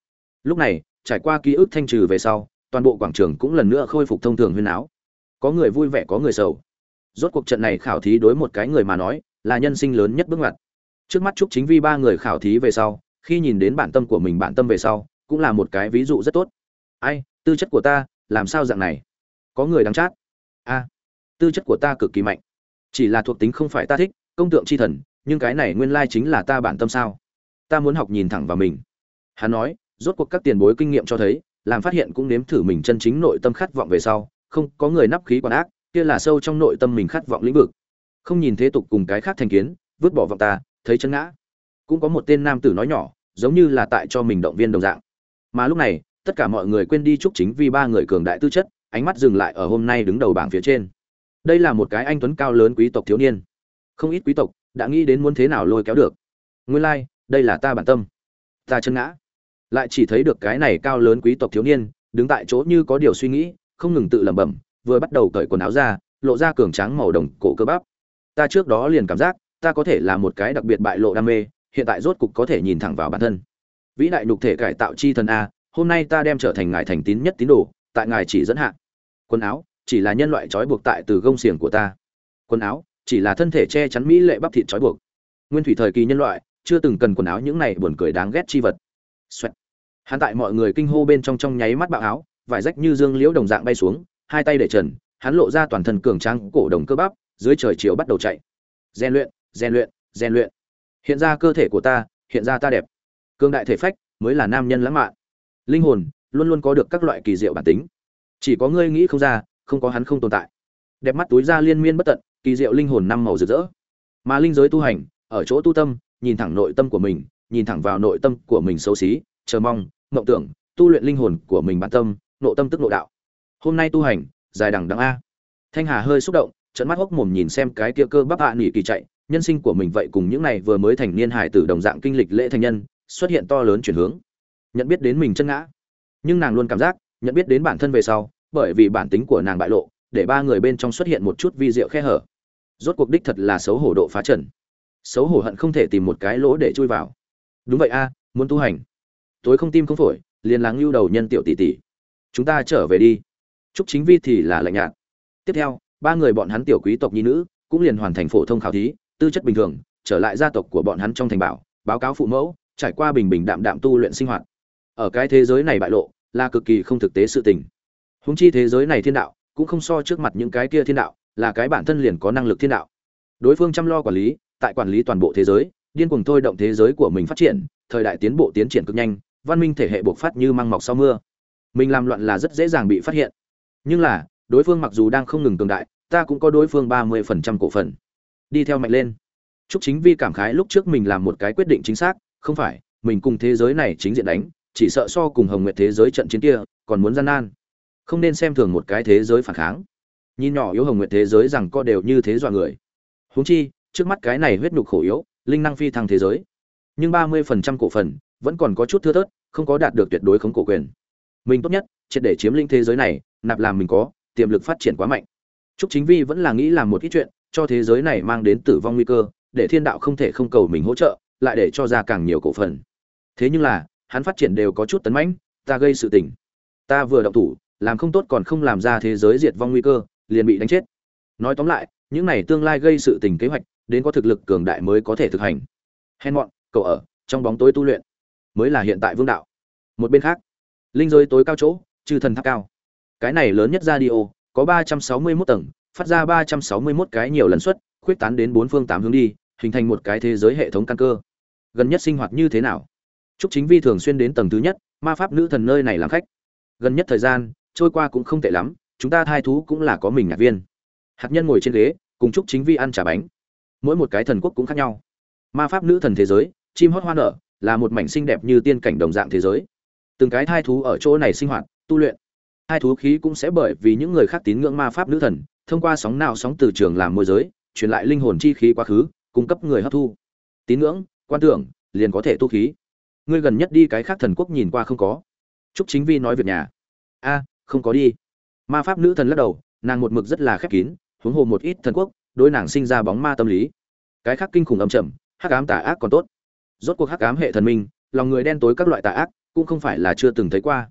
Lúc này, trải qua ký ức thanh trừ về sau, toàn bộ quảng trường cũng lần nữa khôi phục thông thường huyên áo. Có người vui vẻ, có người sầu. Rốt cuộc trận này khảo thí đối một cái người mà nói, là nhân sinh lớn nhất bước ngoặt. Trước mắt chúc chính vi ba người khảo thí về sau, khi nhìn đến bản tâm của mình, bản tâm về sau, cũng là một cái ví dụ rất tốt. Ai tư chất của ta, làm sao dạng này? Có người đáng chát. A, tư chất của ta cực kỳ mạnh. Chỉ là thuộc tính không phải ta thích, công tượng chi thần, nhưng cái này nguyên lai chính là ta bản tâm sao? Ta muốn học nhìn thẳng vào mình. Hắn nói, rốt cuộc các tiền bối kinh nghiệm cho thấy, làm phát hiện cũng nếm thử mình chân chính nội tâm khát vọng về sau, không có người nắp khí còn ác, kia là sâu trong nội tâm mình khát vọng lĩnh vực. Không nhìn thế tục cùng cái khác thành kiến, vứt bỏ vọng ta, thấy chân ngã. Cũng có một tên nam tử nói nhỏ, giống như là tại cho mình động viên đồng dạng. Mà lúc này tất cả mọi người quên đi chúc chính vì ba người cường đại tư chất ánh mắt dừng lại ở hôm nay đứng đầu bảng phía trên. Đây là một cái anh tuấn cao lớn quý tộc thiếu niên. Không ít quý tộc đã nghĩ đến muốn thế nào lôi kéo được. Nguyên lai、like, đây là ta bản tâm. Ta chân ngã. Lại chỉ thấy được cái này cao lớn quý tộc thiếu niên đứng tại chỗ như có điều suy nghĩ không ngừng tự lẩm bẩm vừa bắt đầu cởi quần áo ra lộ ra cường tráng màu đồng cổ cơ bắp. Ta trước đó liền cảm giác ta có thể là một cái đặc biệt bại lộ đam mê hiện tại rốt cục có thể nhìn thẳng vào bản thân. Vĩ đại nhục thể cải tạo chi thần a hôm nay ta đem trở thành ngài thành tín nhất tín đồ, tại ngài chỉ dẫn hạ. Quần áo, chỉ là nhân loại trói buộc tại từ gông xiềng của ta. Quần áo, chỉ là thân thể che chắn mỹ lệ bắp thịt trói buộc. Nguyên thủy thời kỳ nhân loại, chưa từng cần quần áo những này buồn cười đáng ghét chi vật. Xoẹt. hắn tại mọi người kinh hô bên trong trong nháy mắt bạo áo, vải rách như dương liễu đồng dạng bay xuống, hai tay để trần, hắn lộ ra toàn thân cường tráng cổ đồng cơ bắp, dưới trời chiều bắt đầu chạy. Rèn luyện rèn luyện rèn luyện. Hiện ra cơ thể của ta, hiện ra ta đẹp. Cương đại thể phách, mới là nam nhân lãng mạn linh hồn luôn luôn có được các loại kỳ diệu bản tính. Chỉ có ngươi nghĩ không ra, không có hắn không tồn tại. Đẹp mắt túi ra liên miên bất tận, kỳ diệu linh hồn năm màu rực rỡ. Mà linh giới tu hành, ở chỗ tu tâm, nhìn thẳng nội tâm của mình, nhìn thẳng vào nội tâm của mình xấu xí, chờ mong, mộng tưởng, tu luyện linh hồn của mình bản tâm nộ tâm tức nộ đạo. Hôm nay tu hành, dài đằng đằng a. Thanh hà hơi xúc động trận mắt hốc mồm nhìn xem cái kia cơ bắp hạ à nỉ kỳ chạy. Nhân sinh của mình vậy cùng những này vừa mới thành niên hải tử đồng dạng kinh lịch lễ thành nhân, xuất hiện to lớn chuyển hướng nhận biết đến mình chân ngã. Nhưng nàng luôn cảm giác, nhận biết đến bản thân về sau, bởi vì bản tính của nàng bại lộ, để ba người bên trong xuất hiện một chút vi diệu khe hở. Rốt cuộc đích thật là xấu hổ độ phá trần. Xấu hổ hận không thể tìm một cái lỗ để chui vào. Đúng vậy a, muốn tu hành. Tối không tim không phổi, liền láng lưu đầu nhân tiểu tỷ tỷ. Chúng ta trở về đi. Chúc chính vi thì là lạnh nhạt. Tiếp theo, ba người bọn hắn tiểu quý tộc nhi nữ cũng liền hoàn thành phổ thông khảo thí, tư chất bình thường, trở lại gia tộc của bọn hắn trong thành bảo, báo cáo phụ mẫu, trải qua bình bình đạm đạm tu luyện sinh hoạt ở cái thế giới này bại lộ, là cực kỳ không thực tế sự tình. Húng chi thế giới này thiên đạo, cũng không so trước mặt những cái kia thiên đạo, là cái bản thân liền có năng lực thiên đạo. Đối phương chăm lo quản lý, tại quản lý toàn bộ thế giới, điên cuồng thôi động thế giới của mình phát triển, thời đại tiến bộ tiến triển cực nhanh, văn minh thể hệ bộc phát như măng mọc sau mưa. Mình làm loạn là rất dễ dàng bị phát hiện. Nhưng là, đối phương mặc dù đang không ngừng cường đại, ta cũng có đối phương ba mươi phần trăm cổ phần. Đi theo mạnh lên. Chúc chính vi cảm khái lúc trước mình làm một cái quyết định chính xác, không phải, mình cùng thế giới này chính diện đánh chỉ sợ so cùng hồng nguyệt thế giới trận chiến kia còn muốn gian nan. Không nên xem thường một cái thế giới phản kháng. Nhìn nhỏ yếu hồng nguyệt thế giới rằng co đều như thế dọa người. Huống chi trước mắt cái này huyết nhục khổ yếu linh năng phi thăng thế giới. Nhưng ba mươi phần trăm cổ phần vẫn còn có chút thưa thớt không có đạt được tuyệt đối khống cổ quyền. Mình tốt nhất triệt để chiếm lĩnh thế giới này nạp làm mình có tiềm lực phát triển quá mạnh. Trúc Chính Vi vẫn là nghĩ làm một ít chuyện, cho thế giới này mang đến tử vong nguy cơ, để thiên đạo không thể không cầu mình hỗ trợ, lại để cho ra càng nhiều cổ phần. Thế nhưng là, hắn phát triển đều có chút tấn mãnh, ta gây sự tình. Ta vừa động thủ, làm không tốt còn không làm ra thế giới diệt vong nguy cơ, liền bị đánh chết. Nói tóm lại, những này tương lai gây sự tình kế hoạch, đến có thực lực cường đại mới có thể thực hành. Hèn mọn cậu ở trong bóng tối tu luyện mới là hiện tại vương đạo. Một bên khác linh giới tối cao chỗ chư thần tháp cao. Cái này lớn nhất radio có ba trăm sáu mươi 361 tầng phát ra ba trăm sáu mươi 361 cái nhiều lần suất khuyết tán đến bốn phương tám hướng đi hình thành một cái thế giới hệ thống căn cơ. Gần nhất sinh hoạt như thế nào? Trúc Chính Vi thường xuyên đến tầng thứ nhất, ma pháp nữ thần nơi này làm khách. Gần nhất thời gian trôi qua cũng không tệ lắm, chúng ta thai thú cũng là có mình nhạc viên. Hạt nhân ngồi trên ghế, cùng Trúc Chính Vi ăn trà bánh. Mỗi một cái thần quốc cũng khác nhau. Ma pháp nữ thần thế giới, chim hót hoa nở, là một mảnh xinh đẹp như tiên cảnh đồng dạng thế giới. Từng cái thai thú ở chỗ này sinh hoạt, tu luyện. Thai thú khí cũng sẽ bởi vì những người khác tín ngưỡng ma pháp nữ thần, thông qua sóng nào sóng từ trường làm môi giới, truyền lại linh hồn chi khí quá khứ, cung cấp người hấp thu. Tín ngưỡng, quan tưởng, liền có thể tu khí ngươi gần nhất đi cái khác thần quốc nhìn qua không có? Trúc chính vi nói việc nhà. A, không có đi. Ma pháp nữ thần lắc đầu, nàng một mực rất là khép kín, huống hồ một ít thần quốc, đối nàng sinh ra bóng ma tâm lý. Cái khác kinh khủng âm chậm hắc ám tà ác còn tốt. Rốt cuộc hắc ám hệ thần minh, lòng người đen tối các loại tà ác, cũng không phải là chưa từng thấy qua.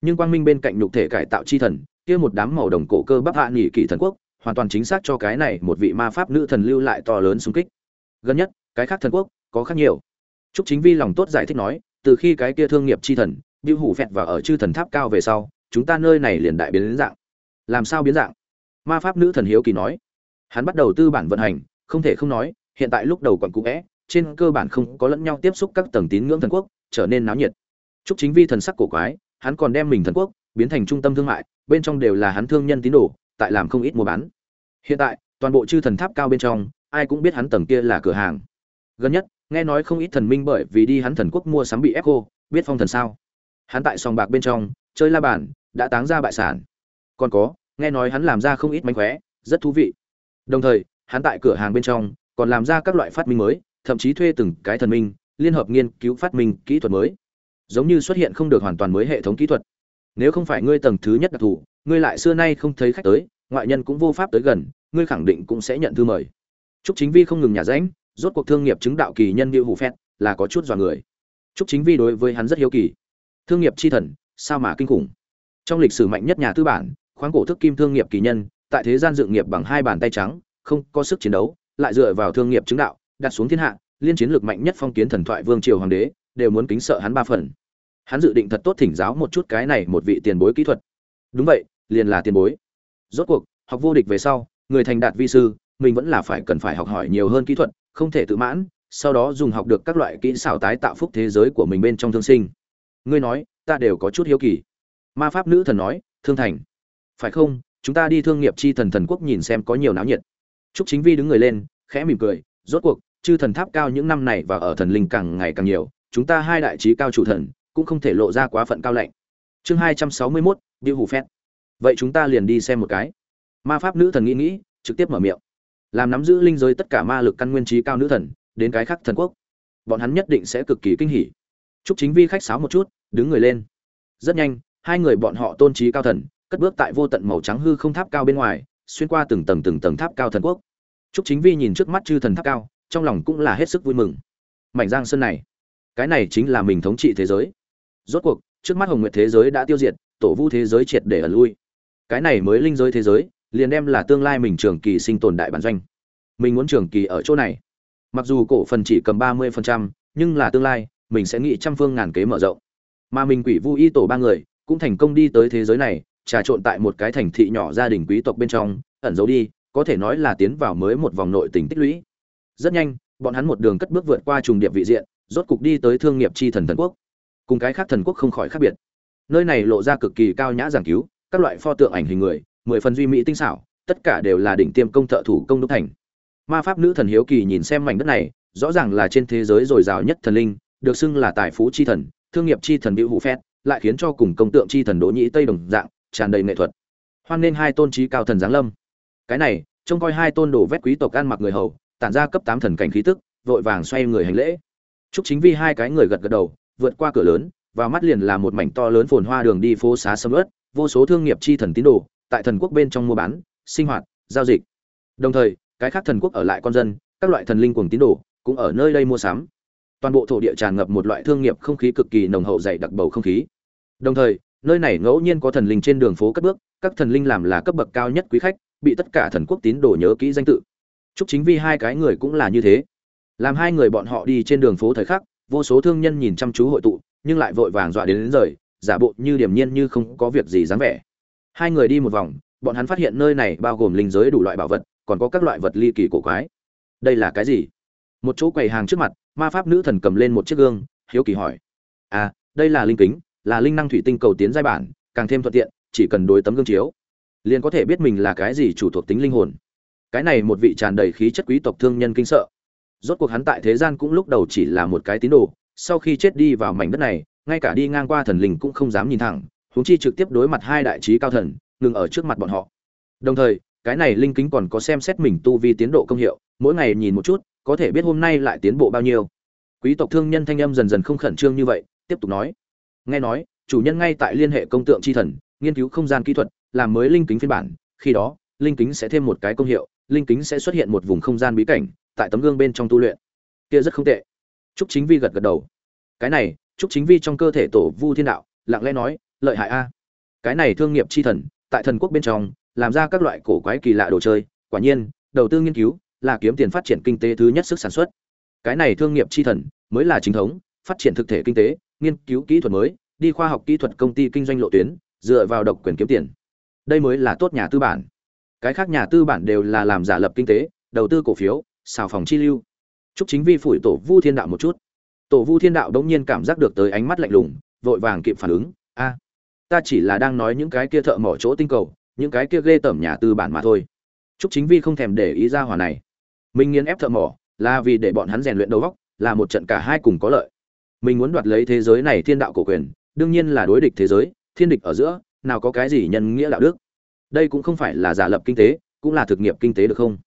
Nhưng quang minh bên cạnh nhục thể cải tạo chi thần, kia một đám màu đồng cổ cơ bắp hạ nghỉ kỷ thần quốc, hoàn toàn chính xác cho cái này một vị ma pháp nữ thần lưu lại to lớn xung kích. Gần nhất, cái khác thần quốc có khác nhiều. Trúc Chính Vi lòng tốt giải thích nói, từ khi cái kia thương nghiệp chi thần, Bưu Hủ Phẹt vào ở chư thần tháp cao về sau, chúng ta nơi này liền đại biến đến dạng. Làm sao biến dạng? Ma pháp nữ thần hiếu kỳ nói. Hắn bắt đầu tư bản vận hành, không thể không nói, hiện tại lúc đầu còn cũ é, trên cơ bản không có lẫn nhau tiếp xúc các tầng tín ngưỡng thần quốc, trở nên náo nhiệt. Trúc Chính Vi thần sắc cổ quái, hắn còn đem mình thần quốc biến thành trung tâm thương mại, bên trong đều là hắn thương nhân tín đồ, tại làm không ít mua bán. Hiện tại, toàn bộ chư thần tháp cao bên trong, ai cũng biết hắn tầng kia là cửa hàng. Gần nhất, nghe nói không ít thần minh bởi vì đi hắn thần quốc mua sắm bị ép cô biết phong thần sao? Hắn tại sòng bạc bên trong, chơi la bàn, đã táng ra bại sản. Còn có, nghe nói hắn làm ra không ít mánh khóe, rất thú vị. Đồng thời, hắn tại cửa hàng bên trong, còn làm ra các loại phát minh mới, thậm chí thuê từng cái thần minh, liên hợp nghiên cứu phát minh kỹ thuật mới. Giống như xuất hiện không được hoàn toàn mới hệ thống kỹ thuật. Nếu không phải ngươi tầng thứ nhất đặc thù, ngươi lại xưa nay không thấy khách tới, ngoại nhân cũng vô pháp tới gần, ngươi khẳng định cũng sẽ nhận thư mời. Chúc chính vi không ngừng nhà ránh rốt cuộc thương nghiệp chứng đạo kỳ nhân Diệu Hủ Phét là có chút dọa người. Trúc Chính Vi đối với hắn rất hiếu kỳ. Thương nghiệp chi thần, sao mà kinh khủng. Trong lịch sử mạnh nhất nhà tư bản, khoáng cổ thức kim thương nghiệp kỳ nhân, tại thế gian dựng nghiệp bằng hai bàn tay trắng, không có sức chiến đấu, lại dựa vào thương nghiệp chứng đạo, đặt xuống thiên hạ, liên chiến lược mạnh nhất phong kiến thần thoại vương triều hoàng đế, đều muốn kính sợ hắn ba phần. Hắn dự định thật tốt thỉnh giáo một chút cái này một vị tiền bối kỹ thuật. Đúng vậy, liền là tiền bối. Rốt cuộc, học vô địch về sau, người thành đạt vi sư, mình vẫn là phải cần phải học hỏi nhiều hơn kỹ thuật, không thể tự mãn, sau đó dùng học được các loại kỹ xảo tái tạo phúc thế giới của mình bên trong thương sinh. Ngươi nói, ta đều có chút hiếu kỳ. Ma pháp nữ thần nói, thương thành. Phải không, chúng ta đi thương nghiệp chi thần thần quốc nhìn xem có nhiều náo nhiệt. Trúc chính vi đứng người lên, khẽ mỉm cười, rốt cuộc, chư thần tháp cao những năm này và ở thần linh càng ngày càng nhiều, chúng ta hai đại trí cao chủ thần, cũng không thể lộ ra quá phận cao lạnh. Chương hai trăm sáu mươi mốt điệu hủ phét. Vậy chúng ta liền đi xem một cái. Ma pháp nữ thần nghĩ nghĩ, trực tiếp mở miệng làm nắm giữ linh giới tất cả ma lực căn nguyên trí cao nữ thần, đến cái khác thần quốc. Bọn hắn nhất định sẽ cực kỳ kinh hỉ. Chúc chính vi khách sáo một chút, đứng người lên. Rất nhanh, hai người bọn họ tôn trí cao thần, cất bước tại vô tận màu trắng hư không tháp cao bên ngoài, xuyên qua từng tầng từng tầng tháp cao thần quốc. Chúc chính vi nhìn trước mắt chư thần tháp cao, trong lòng cũng là hết sức vui mừng. Mảnh giang sơn này, cái này chính là mình thống trị thế giới. Rốt cuộc, trước mắt hồng nguyệt thế giới đã tiêu diệt, tổ vu thế giới triệt để ẩn lui. Cái này mới linh giới thế giới liền đem là tương lai mình trường kỳ sinh tồn đại bản doanh. Mình muốn trường kỳ ở chỗ này. Mặc dù cổ phần chỉ cầm ba mươi phần trăm, nhưng là tương lai mình sẽ nghĩ trăm phương ngàn kế mở rộng. Mà mình quỷ vu y tổ ba người cũng thành công đi tới thế giới này trà trộn tại một cái thành thị nhỏ gia đình quý tộc bên trong ẩn giấu đi có thể nói là tiến vào mới một vòng nội tình tích lũy. Rất nhanh bọn hắn một đường cất bước vượt qua trùng điệp vị diện rốt cục đi tới thương nghiệp chi thần thần quốc. Cùng cái khác thần quốc không khỏi khác biệt. Nơi này lộ ra cực kỳ cao nhã giảng cứu các loại pho tượng ảnh hình người mười phần duy mỹ tinh xảo, tất cả đều là đỉnh tiêm công thợ thủ công đúc thành. Ma pháp nữ thần hiếu kỳ nhìn xem mảnh đất này, rõ ràng là trên thế giới dồi dào nhất thần linh, được xưng là tài phú chi thần, thương nghiệp chi thần biểu hụ phét, lại khiến cho cùng công tượng chi thần đỗ nhĩ tây đồng dạng, tràn đầy nghệ thuật. Hoan nên hai tôn trí cao thần giáng lâm. Cái này, trông coi hai tôn đồ vét quý tộc ăn mặc người hầu, tản ra cấp tám thần cảnh khí tức, vội vàng xoay người hành lễ. Chúc chính vi hai cái người gật gật đầu, vượt qua cửa lớn và mắt liền là một mảnh to lớn phồn hoa đường đi phố xá sầm ớt vô số thương nghiệp chi thần tín đồ tại thần quốc bên trong mua bán sinh hoạt giao dịch đồng thời cái khác thần quốc ở lại con dân các loại thần linh cuồng tín đồ cũng ở nơi đây mua sắm toàn bộ thổ địa tràn ngập một loại thương nghiệp không khí cực kỳ nồng hậu dày đặc bầu không khí đồng thời nơi này ngẫu nhiên có thần linh trên đường phố cất bước các thần linh làm là cấp bậc cao nhất quý khách bị tất cả thần quốc tín đồ nhớ kỹ danh tự Trúc Chính Vi hai cái người cũng là như thế. Làm hai người bọn họ đi trên đường phố thời khắc, vô số thương nhân nhìn chăm chú hội tụ, nhưng lại vội vàng dọa đến, đến rời, giả bộ như điềm nhiên như không có việc gì dáng vẻ. Hai người đi một vòng, bọn hắn phát hiện nơi này bao gồm linh giới đủ loại bảo vật, còn có các loại vật ly kỳ cổ quái. Đây là cái gì? Một chỗ quầy hàng trước mặt, ma pháp nữ thần cầm lên một chiếc gương, hiếu kỳ hỏi: "À, đây là linh kính, là linh năng thủy tinh cầu tiến giai bản, càng thêm thuận tiện, chỉ cần đối tấm gương chiếu, liền có thể biết mình là cái gì chủ thuộc tính linh hồn." Cái này một vị tràn đầy khí chất quý tộc thương nhân kinh sợ. Rốt cuộc hắn tại thế gian cũng lúc đầu chỉ là một cái tín đồ, sau khi chết đi vào mảnh đất này, ngay cả đi ngang qua thần linh cũng không dám nhìn thẳng, huống chi trực tiếp đối mặt hai đại trí cao thần, ngừng ở trước mặt bọn họ. Đồng thời, cái này linh kính còn có xem xét mình tu vi tiến độ công hiệu, mỗi ngày nhìn một chút, có thể biết hôm nay lại tiến bộ bao nhiêu. Quý tộc thương nhân thanh âm dần dần không khẩn trương như vậy, tiếp tục nói: "Nghe nói, chủ nhân ngay tại liên hệ công tượng chi thần, nghiên cứu không gian kỹ thuật, làm mới linh kính phiên bản, khi đó, linh kính sẽ thêm một cái công hiệu, linh kính sẽ xuất hiện một vùng không gian bí cảnh, tại tấm gương bên trong tu luyện. Kia rất không tệ." Trúc Chính Vi gật gật đầu. Cái này, Trúc Chính Vi trong cơ thể tổ Vu Thiên Đạo, lặng lẽ nói, lợi hại a. Cái này thương nghiệp chi thần, tại thần quốc bên trong, làm ra các loại cổ quái kỳ lạ đồ chơi, quả nhiên, đầu tư nghiên cứu là kiếm tiền phát triển kinh tế thứ nhất sức sản xuất. Cái này thương nghiệp chi thần mới là chính thống, phát triển thực thể kinh tế, nghiên cứu kỹ thuật mới, đi khoa học kỹ thuật công ty kinh doanh lộ tuyến, dựa vào độc quyền kiếm tiền. Đây mới là tốt nhà tư bản. Cái khác nhà tư bản đều là làm giả lập kinh tế, đầu tư cổ phiếu, xào phòng chi lưu. chúc Chính Vi phủi tổ Vu Thiên Đạo một chút. Tổ Vu Thiên Đạo đống nhiên cảm giác được tới ánh mắt lạnh lùng, vội vàng kịp phản ứng, "A, ta chỉ là đang nói những cái kia thợ mỏ chỗ tinh cầu, những cái kia ghê tởm nhà tư bản mà thôi." Trúc Chính Vi không thèm để ý ra hỏa này. Mình nghiền ép thợ mỏ, là vì để bọn hắn rèn luyện đầu góc là một trận cả hai cùng có lợi. Mình muốn đoạt lấy thế giới này thiên đạo cổ quyền, đương nhiên là đối địch thế giới, thiên địch ở giữa, nào có cái gì nhân nghĩa đạo đức. Đây cũng không phải là giả lập kinh tế, cũng là thực nghiệp kinh tế được không?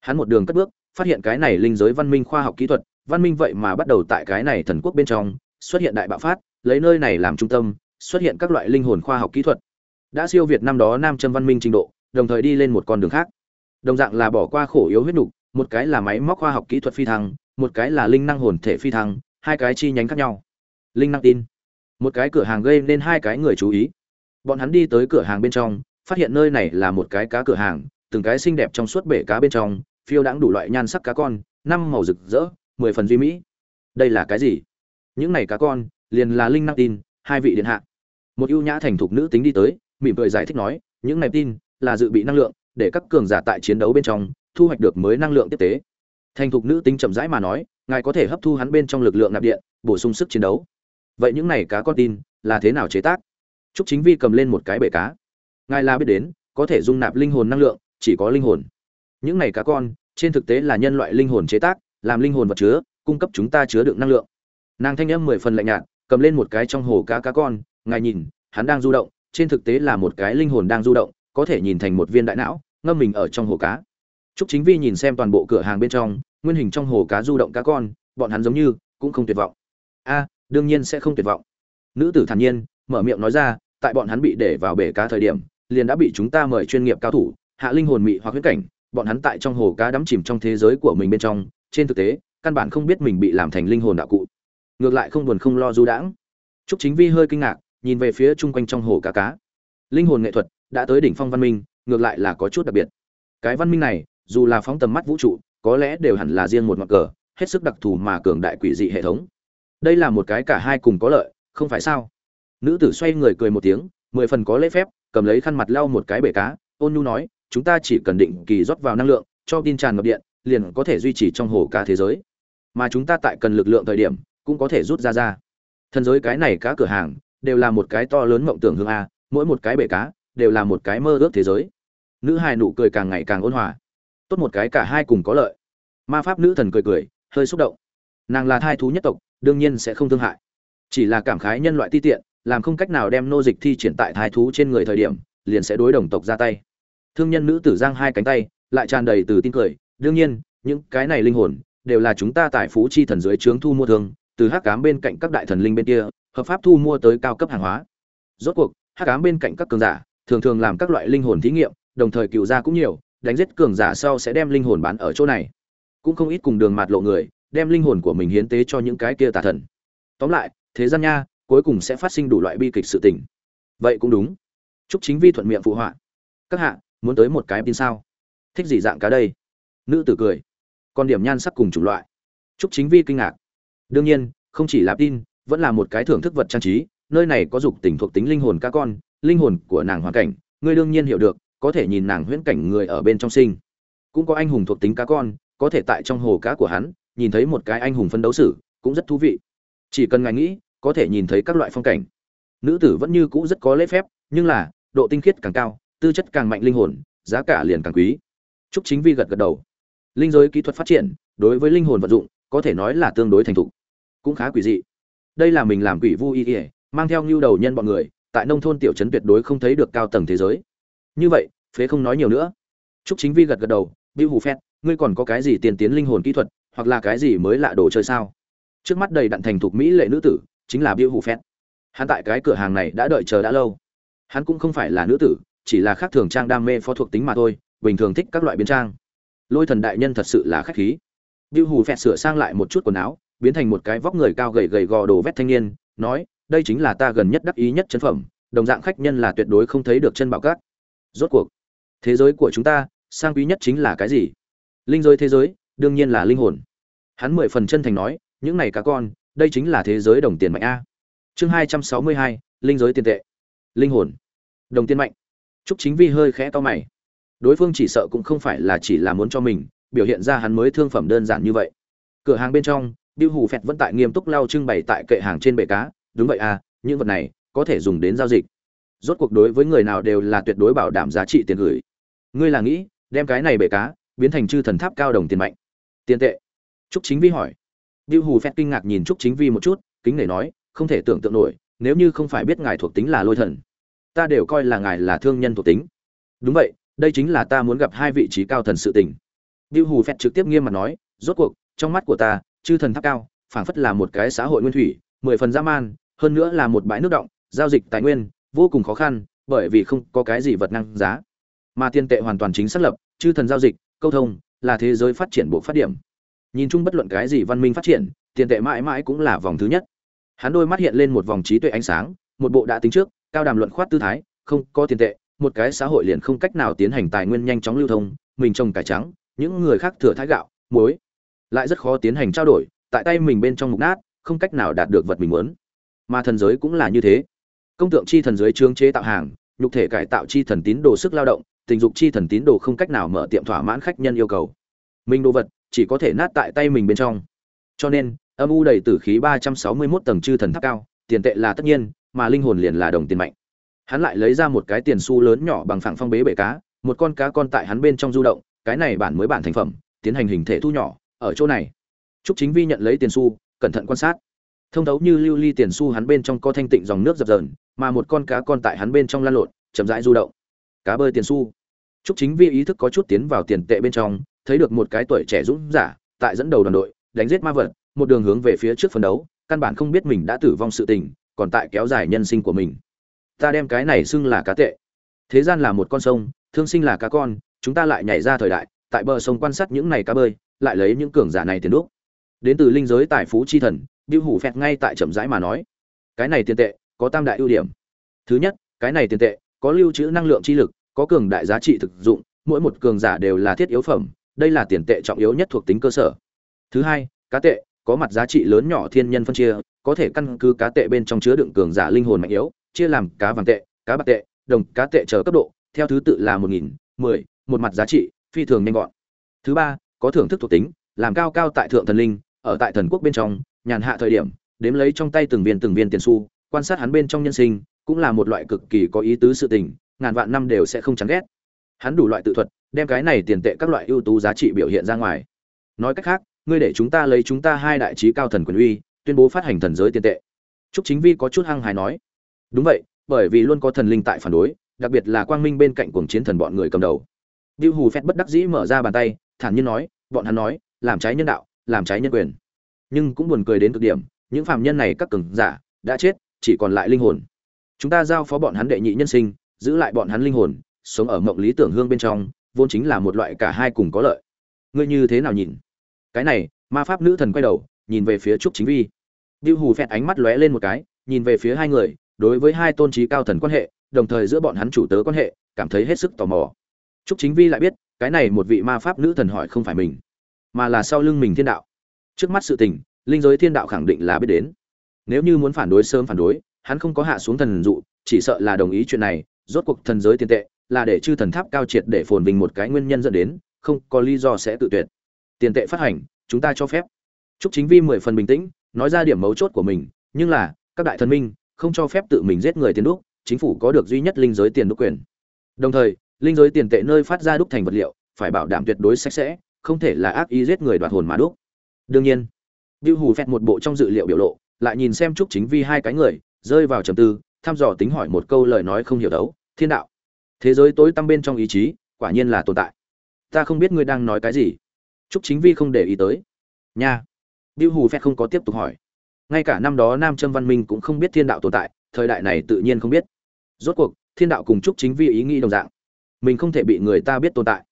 Hắn một đường cất bước, phát hiện cái này linh giới văn minh khoa học kỹ thuật, văn minh vậy mà bắt đầu tại cái này thần quốc bên trong xuất hiện đại bạo phát, lấy nơi này làm trung tâm, xuất hiện các loại linh hồn khoa học kỹ thuật. Đã siêu việt năm đó nam châm văn minh trình độ, đồng thời đi lên một con đường khác. Đồng dạng là bỏ qua khổ yếu huyết nục, một cái là máy móc khoa học kỹ thuật phi thăng, một cái là linh năng hồn thể phi thăng, hai cái chi nhánh khác nhau. Linh năng tin. Một cái cửa hàng gây nên hai cái người chú ý. Bọn hắn đi tới cửa hàng bên trong, phát hiện nơi này là một cái cá cửa hàng, từng cái xinh đẹp trong suốt bể cá bên trong, phiêu đãng đủ loại nhan sắc cá con, năm màu rực rỡ, mười phần duy mỹ. Đây là cái gì? Những này cá con, liền là linh năng tin, hai vị điện hạ. Một ưu nhã thành thục nữ tính đi tới, mỉm cười giải thích nói, những này tin là dự bị năng lượng, để các cường giả tại chiến đấu bên trong thu hoạch được mới năng lượng tiếp tế. Thành thục nữ tính chậm rãi mà nói ngài có thể hấp thu hắn bên trong lực lượng nạp điện bổ sung sức chiến đấu. Vậy những này cá con tin là thế nào chế tác? Trúc chính vi cầm lên một cái bể cá. Ngài là biết đến có thể dung nạp linh hồn năng lượng chỉ có linh hồn. Những này cá con trên thực tế là nhân loại linh hồn chế tác làm linh hồn vật chứa cung cấp chúng ta chứa đựng năng lượng. Nàng thanh âm mười phần lạnh nhạt cầm lên một cái trong hồ cá cá con ngài nhìn hắn đang du động trên thực tế là một cái linh hồn đang du động có thể nhìn thành một viên đại não ngâm mình ở trong hồ cá Trúc Chính Vi nhìn xem toàn bộ cửa hàng bên trong, nguyên hình trong hồ cá du động cá con, bọn hắn giống như cũng không tuyệt vọng. A, đương nhiên sẽ không tuyệt vọng. Nữ tử thản nhiên mở miệng nói ra, tại bọn hắn bị để vào bể cá thời điểm, liền đã bị chúng ta mời chuyên nghiệp cao thủ, hạ linh hồn mị hoặc huyết cảnh, bọn hắn tại trong hồ cá đắm chìm trong thế giới của mình bên trong, trên thực tế, căn bản không biết mình bị làm thành linh hồn đạo cụ. Ngược lại không buồn không lo du đãng. Trúc Chính Vi hơi kinh ngạc, nhìn về phía chung quanh trong hồ cá cá. Linh hồn nghệ thuật đã tới đỉnh phong văn minh, ngược lại là có chút đặc biệt. Cái văn minh này, dù là phóng tầm mắt vũ trụ, có lẽ đều hẳn là riêng một ngọn cờ, hết sức đặc thù mà cường đại quỷ dị hệ thống. Đây là một cái cả hai cùng có lợi, không phải sao? Nữ tử xoay người cười một tiếng, mười phần có lễ phép, cầm lấy khăn mặt lau một cái bể cá, ôn nhu nói, chúng ta chỉ cần định kỳ rót vào năng lượng, cho tin tràn ngập điện, liền có thể duy trì trong hồ cá thế giới. Mà chúng ta tại cần lực lượng thời điểm, cũng có thể rút ra ra. Thần giới cái này cá cửa hàng, đều là một cái to lớn mộng tưởng hương a, mỗi một cái bể cá đều là một cái mơ ước thế giới. Nữ hài nụ cười càng ngày càng ôn hòa. Tốt một cái cả hai cùng có lợi. Ma pháp nữ thần cười cười hơi xúc động. Nàng là thai thú nhất tộc đương nhiên sẽ không thương hại. Chỉ là cảm khái nhân loại ti tiện làm không cách nào đem nô dịch thi triển tại thai thú trên người thời điểm liền sẽ đối đồng tộc ra tay. Thương nhân nữ tử giang hai cánh tay lại tràn đầy từ tin cười. Đương nhiên những cái này linh hồn đều là chúng ta tại phú chi thần dưới trướng thu mua thương từ hắc cám bên cạnh các đại thần linh bên kia hợp pháp thu mua tới cao cấp hàng hóa. Rốt cuộc, hắc ám bên cạnh các cường giả, thường thường làm các loại linh hồn thí nghiệm, đồng thời cựu gia cũng nhiều, đánh giết cường giả sau sẽ đem linh hồn bán ở chỗ này. Cũng không ít cùng đường mạt lộ người, đem linh hồn của mình hiến tế cho những cái kia tà thần. Tóm lại, thế gian nha, cuối cùng sẽ phát sinh đủ loại bi kịch sự tình. Vậy cũng đúng. Chúc chính vi thuận miệng phụ họa. Các hạ, muốn tới một cái tin sao? Thích gì dạng cá đây? Nữ tử cười. Còn điểm nhan sắc cùng chủng loại. Chúc chính vi kinh ngạc. Đương nhiên, không chỉ là tin vẫn là một cái thưởng thức vật trang trí, nơi này có dục tình thuộc tính linh hồn cá con, linh hồn của nàng hoàn cảnh, ngươi đương nhiên hiểu được, có thể nhìn nàng huyễn cảnh người ở bên trong sinh. Cũng có anh hùng thuộc tính cá con, có thể tại trong hồ cá của hắn, nhìn thấy một cái anh hùng phân đấu sử cũng rất thú vị. Chỉ cần ngài nghĩ, có thể nhìn thấy các loại phong cảnh. Nữ tử vẫn như cũ rất có lễ phép, nhưng là, độ tinh khiết càng cao, tư chất càng mạnh linh hồn, giá cả liền càng quý. Trúc chính vi gật gật đầu. Linh giới kỹ thuật phát triển, đối với linh hồn vận dụng, có thể nói là tương đối thành thục. Cũng khá quỷ dị đây là mình làm quỷ vu y ỉa mang theo ngưu đầu nhân bọn người, tại nông thôn tiểu trấn tuyệt đối không thấy được cao tầng thế giới. Như vậy, phế không nói nhiều nữa. Trúc chính vi gật gật đầu, bưu hù phét, ngươi còn có cái gì tiền tiến linh hồn kỹ thuật, hoặc là cái gì mới lạ đồ chơi sao? Trước mắt đầy đặn thành thục mỹ lệ nữ tử, chính là bưu hù phét. Hắn tại cái cửa hàng này đã đợi chờ đã lâu. Hắn cũng không phải là nữ tử, chỉ là khác thường trang đam mê phó thuộc tính mà thôi, bình thường thích các loại biến trang. Lôi thần đại nhân thật sự là khách khí. Bưu hù phét sửa sang lại một chút quần áo biến thành một cái vóc người cao gầy gầy gò đồ vét thanh niên, nói, đây chính là ta gần nhất đắc ý nhất chân phẩm, đồng dạng khách nhân là tuyệt đối không thấy được chân bảo cát. Rốt cuộc, thế giới của chúng ta, sang quý nhất chính là cái gì? Linh giới thế giới, đương nhiên là linh hồn. Hắn mười phần chân thành nói, những này cá con, đây chính là thế giới đồng tiền mạnh a. Chương hai trăm sáu mươi hai, linh giới tiền tệ. Linh hồn. Đồng tiền mạnh. Trúc chính vi hơi khẽ to mày. Đối phương chỉ sợ cũng không phải là chỉ là muốn cho mình, biểu hiện ra hắn mới thương phẩm đơn giản như vậy. Cửa hàng bên trong Bill Hủ Phẹt vẫn tại nghiêm túc lau trưng bày tại kệ hàng trên bệ cá, đúng vậy à, những vật này có thể dùng đến giao dịch. Rốt cuộc đối với người nào đều là tuyệt đối bảo đảm giá trị tiền gửi. Ngươi là nghĩ, đem cái này bệ cá biến thành chư thần tháp cao đồng tiền mạnh. Tiền tệ. Trúc Chính Vi hỏi. Bill Hủ Phẹt kinh ngạc nhìn Trúc Chính Vi một chút, kính nể nói, không thể tưởng tượng nổi, nếu như không phải biết ngài thuộc tính là lôi thần, ta đều coi là ngài là thương nhân thuộc tính. Đúng vậy, đây chính là ta muốn gặp hai vị trí cao thần sự tình. Bill Hủ Phẹt trực tiếp nghiêm mặt nói, rốt cuộc, trong mắt của ta, chư thần tháp cao, phảng phất là một cái xã hội nguyên thủy, mười phần dã man, hơn nữa là một bãi nước động, giao dịch tài nguyên, vô cùng khó khăn, bởi vì không có cái gì vật năng giá. Mà tiền tệ hoàn toàn chính xác lập, chư thần giao dịch, câu thông, là thế giới phát triển bộ phát điểm. Nhìn chung bất luận cái gì văn minh phát triển, tiền tệ mãi mãi cũng là vòng thứ nhất. Hắn đôi mắt hiện lên một vòng trí tuệ ánh sáng, một bộ đã tính trước, cao đàm luận khoát tư thái, không có tiền tệ, một cái xã hội liền không cách nào tiến hành tài nguyên nhanh chóng lưu thông, mình trồng cải trắng, những người khác thừa thái gạo, muối lại rất khó tiến hành trao đổi, tại tay mình bên trong mục nát, không cách nào đạt được vật mình muốn. Mà thần giới cũng là như thế. Công tượng chi thần giới trương chế tạo hàng, nhục thể cải tạo chi thần tín đồ sức lao động, tình dục chi thần tín đồ không cách nào mở tiệm thỏa mãn khách nhân yêu cầu. Mình đồ vật, chỉ có thể nát tại tay mình bên trong. Cho nên, âm u đầy tử khí ba trăm sáu mươi 361 tầng chư thần tháp cao, tiền tệ là tất nhiên, mà linh hồn liền là đồng tiền mạnh. Hắn lại lấy ra một cái tiền xu lớn nhỏ bằng phẳng phong bế bể cá, một con cá con tại hắn bên trong du động, cái này bản mới bản thành phẩm, tiến hành hình thể thu nhỏ ở chỗ này. Trúc chính vi nhận lấy tiền xu, cẩn thận quan sát. Thông thấu như lưu ly tiền xu hắn bên trong có thanh tịnh dòng nước dập dờn, mà một con cá con tại hắn bên trong lan lộn, chậm rãi du động. Cá bơi tiền xu. Trúc chính vi ý thức có chút tiến vào tiền tệ bên trong, thấy được một cái tuổi trẻ dũng giả, tại dẫn đầu đoàn đội, đánh giết ma vật, một đường hướng về phía trước phấn đấu, căn bản không biết mình đã tử vong sự tình, còn tại kéo dài nhân sinh của mình. Ta đem cái này xưng là cá tệ. Thế gian là một con sông, thương sinh là cá con, chúng ta lại nhảy ra thời đại, tại bờ sông quan sát những này cá bơi lại lấy những cường giả này tiền đúc. Đến từ linh giới tài phú chi thần bill hủ phẹt ngay tại chậm rãi mà nói, cái này tiền tệ, có tam đại ưu điểm. Thứ nhất, cái này tiền tệ, có lưu trữ năng lượng chi lực, có cường đại giá trị thực dụng, mỗi một cường giả đều là thiết yếu phẩm, đây là tiền tệ trọng yếu nhất thuộc tính cơ sở. Thứ hai, cá tệ, có mặt giá trị lớn nhỏ thiên nhân phân chia, có thể căn cứ cá tệ bên trong chứa đựng cường giả linh hồn mạnh yếu, chia làm cá vàng tệ, cá bạc tệ, đồng cá tệ chờ cấp độ, theo thứ tự là một nghìn, mười, một mặt giá trị, phi thường nhanh gọn. Thứ ba có thưởng thức thuộc tính làm cao cao tại thượng thần linh ở tại thần quốc bên trong nhàn hạ thời điểm đếm lấy trong tay từng viên từng viên tiền xu quan sát hắn bên trong nhân sinh cũng là một loại cực kỳ có ý tứ sự tình ngàn vạn năm đều sẽ không chán ghét. Hắn đủ loại tự thuật đem cái này tiền tệ các loại ưu tú giá trị biểu hiện ra ngoài. Nói cách khác ngươi để chúng ta lấy chúng ta hai đại trí cao thần quyền uy tuyên bố phát hành thần giới tiền tệ. Trúc chính vi có chút hăng hài nói. Đúng vậy bởi vì luôn có thần linh tại phản đối đặc biệt là quang minh bên cạnh cuồng chiến thần bọn người cầm đầu. Diêu Hù Phét bất đắc dĩ mở ra bàn tay, thản nhiên nói, bọn hắn nói, làm trái nhân đạo, làm trái nhân quyền. Nhưng cũng buồn cười đến cực điểm, những phàm nhân này các cường giả đã chết, chỉ còn lại linh hồn. Chúng ta giao phó bọn hắn đệ nhị nhân sinh, giữ lại bọn hắn linh hồn, sống ở mộng lý tưởng hương bên trong, vốn chính là một loại cả hai cùng có lợi. Ngươi như thế nào nhìn? Cái này, ma pháp nữ thần quay đầu, nhìn về phía Trúc Chính Vi. Diêu Hù phẹt ánh mắt lóe lên một cái, nhìn về phía hai người, đối với hai tôn trí cao thần quan hệ, đồng thời giữa bọn hắn chủ tớ quan hệ, cảm thấy hết sức tò mò. Trúc Chính Vi lại biết, cái này một vị ma pháp nữ thần hỏi không phải mình, mà là sau lưng mình thiên đạo. Trước mắt sự tình, linh giới thiên đạo khẳng định là biết đến. Nếu như muốn phản đối sớm phản đối, hắn không có hạ xuống thần dụ, chỉ sợ là đồng ý chuyện này, rốt cuộc thần giới tiền tệ là để chư thần tháp cao triệt để phồn vinh một cái nguyên nhân dẫn đến, không có lý do sẽ tự tuyệt. Tiền tệ phát hành, chúng ta cho phép. Chúc chính vi mười phần bình tĩnh, nói ra điểm mấu chốt của mình, nhưng là, các đại thần minh, không cho phép tự mình giết người tiền đúc, chính phủ có được duy nhất linh giới tiền đúc quyền. Đồng thời linh giới tiền tệ nơi phát ra đúc thành vật liệu phải bảo đảm tuyệt đối sạch sẽ không thể là ác ý giết người đoạt hồn mà đúc đương nhiên Bill Hù phẹt một bộ trong dự liệu biểu lộ, lại nhìn xem Trúc Chính Vi hai cái người, rơi vào trầm tư, thăm dò tính hỏi một câu lời nói không hiểu đấu, thiên đạo. Thế giới tối tăm bên trong ý chí, quả nhiên là tồn tại. Ta không biết ngươi đang nói cái gì. Trúc Chính Vi không để ý tới. Nha. Bill Hù phẹt không có tiếp tục hỏi. Ngay cả năm đó Nam Trâm Văn Minh cũng không biết thiên đạo tồn tại, thời đại này tự nhiên không biết. Rốt cuộc, thiên đạo cùng Trúc Chính Vi ý nghĩ đồng dạng. Mình không thể bị người ta biết tồn tại.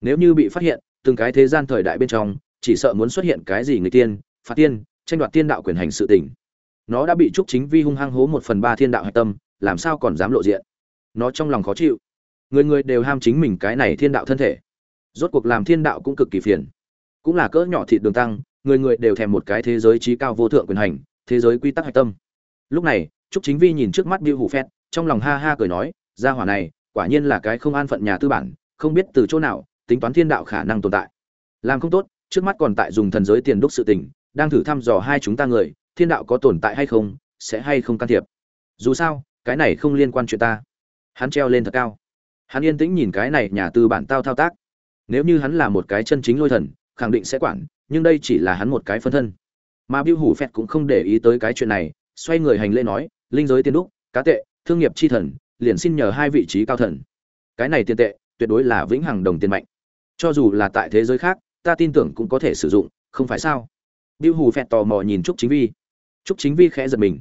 Nếu như bị phát hiện, từng cái thế gian thời đại bên trong, chỉ sợ muốn xuất hiện cái gì người tiên, phạt tiên tranh đoạt tiên đạo quyền hành sự tình. Nó đã bị trúc chính vi hung hăng hố một phần ba thiên đạo hạch tâm làm sao còn dám lộ diện? Nó trong lòng khó chịu. Người người đều ham chính mình cái này thiên đạo thân thể. Rốt cuộc làm thiên đạo cũng cực kỳ phiền. Cũng là cỡ nhỏ thịt đường tăng người người đều thèm một cái thế giới trí cao vô thượng quyền hành thế giới quy tắc hạch tâm. Lúc này trúc chính vi nhìn trước mắt bill hủ phét trong lòng ha ha cười nói gia hỏa này quả nhiên là cái không an phận nhà tư bản, không biết từ chỗ nào, tính toán thiên đạo khả năng tồn tại. Làm không tốt, trước mắt còn tại dùng thần giới tiền đúc sự tình, đang thử thăm dò hai chúng ta người, thiên đạo có tồn tại hay không, sẽ hay không can thiệp. Dù sao, cái này không liên quan chuyện ta. Hắn treo lên thật cao. Hắn yên tĩnh nhìn cái này nhà tư bản tao thao tác. Nếu như hắn là một cái chân chính lôi thần, khẳng định sẽ quản, nhưng đây chỉ là hắn một cái phân thân. Mà biêu hủ phẹt cũng không để ý tới cái chuyện này, xoay người hành lễ nói, linh giới tiên đúc, cá tệ, thương nghiệp chi thần liền xin nhờ hai vị trí cao thần cái này tiền tệ tuyệt đối là vĩnh hằng đồng tiền mạnh cho dù là tại thế giới khác ta tin tưởng cũng có thể sử dụng không phải sao Biêu Hù phẹt tò mò nhìn Trúc Chính Vi. Trúc Chính Vi khẽ giật mình.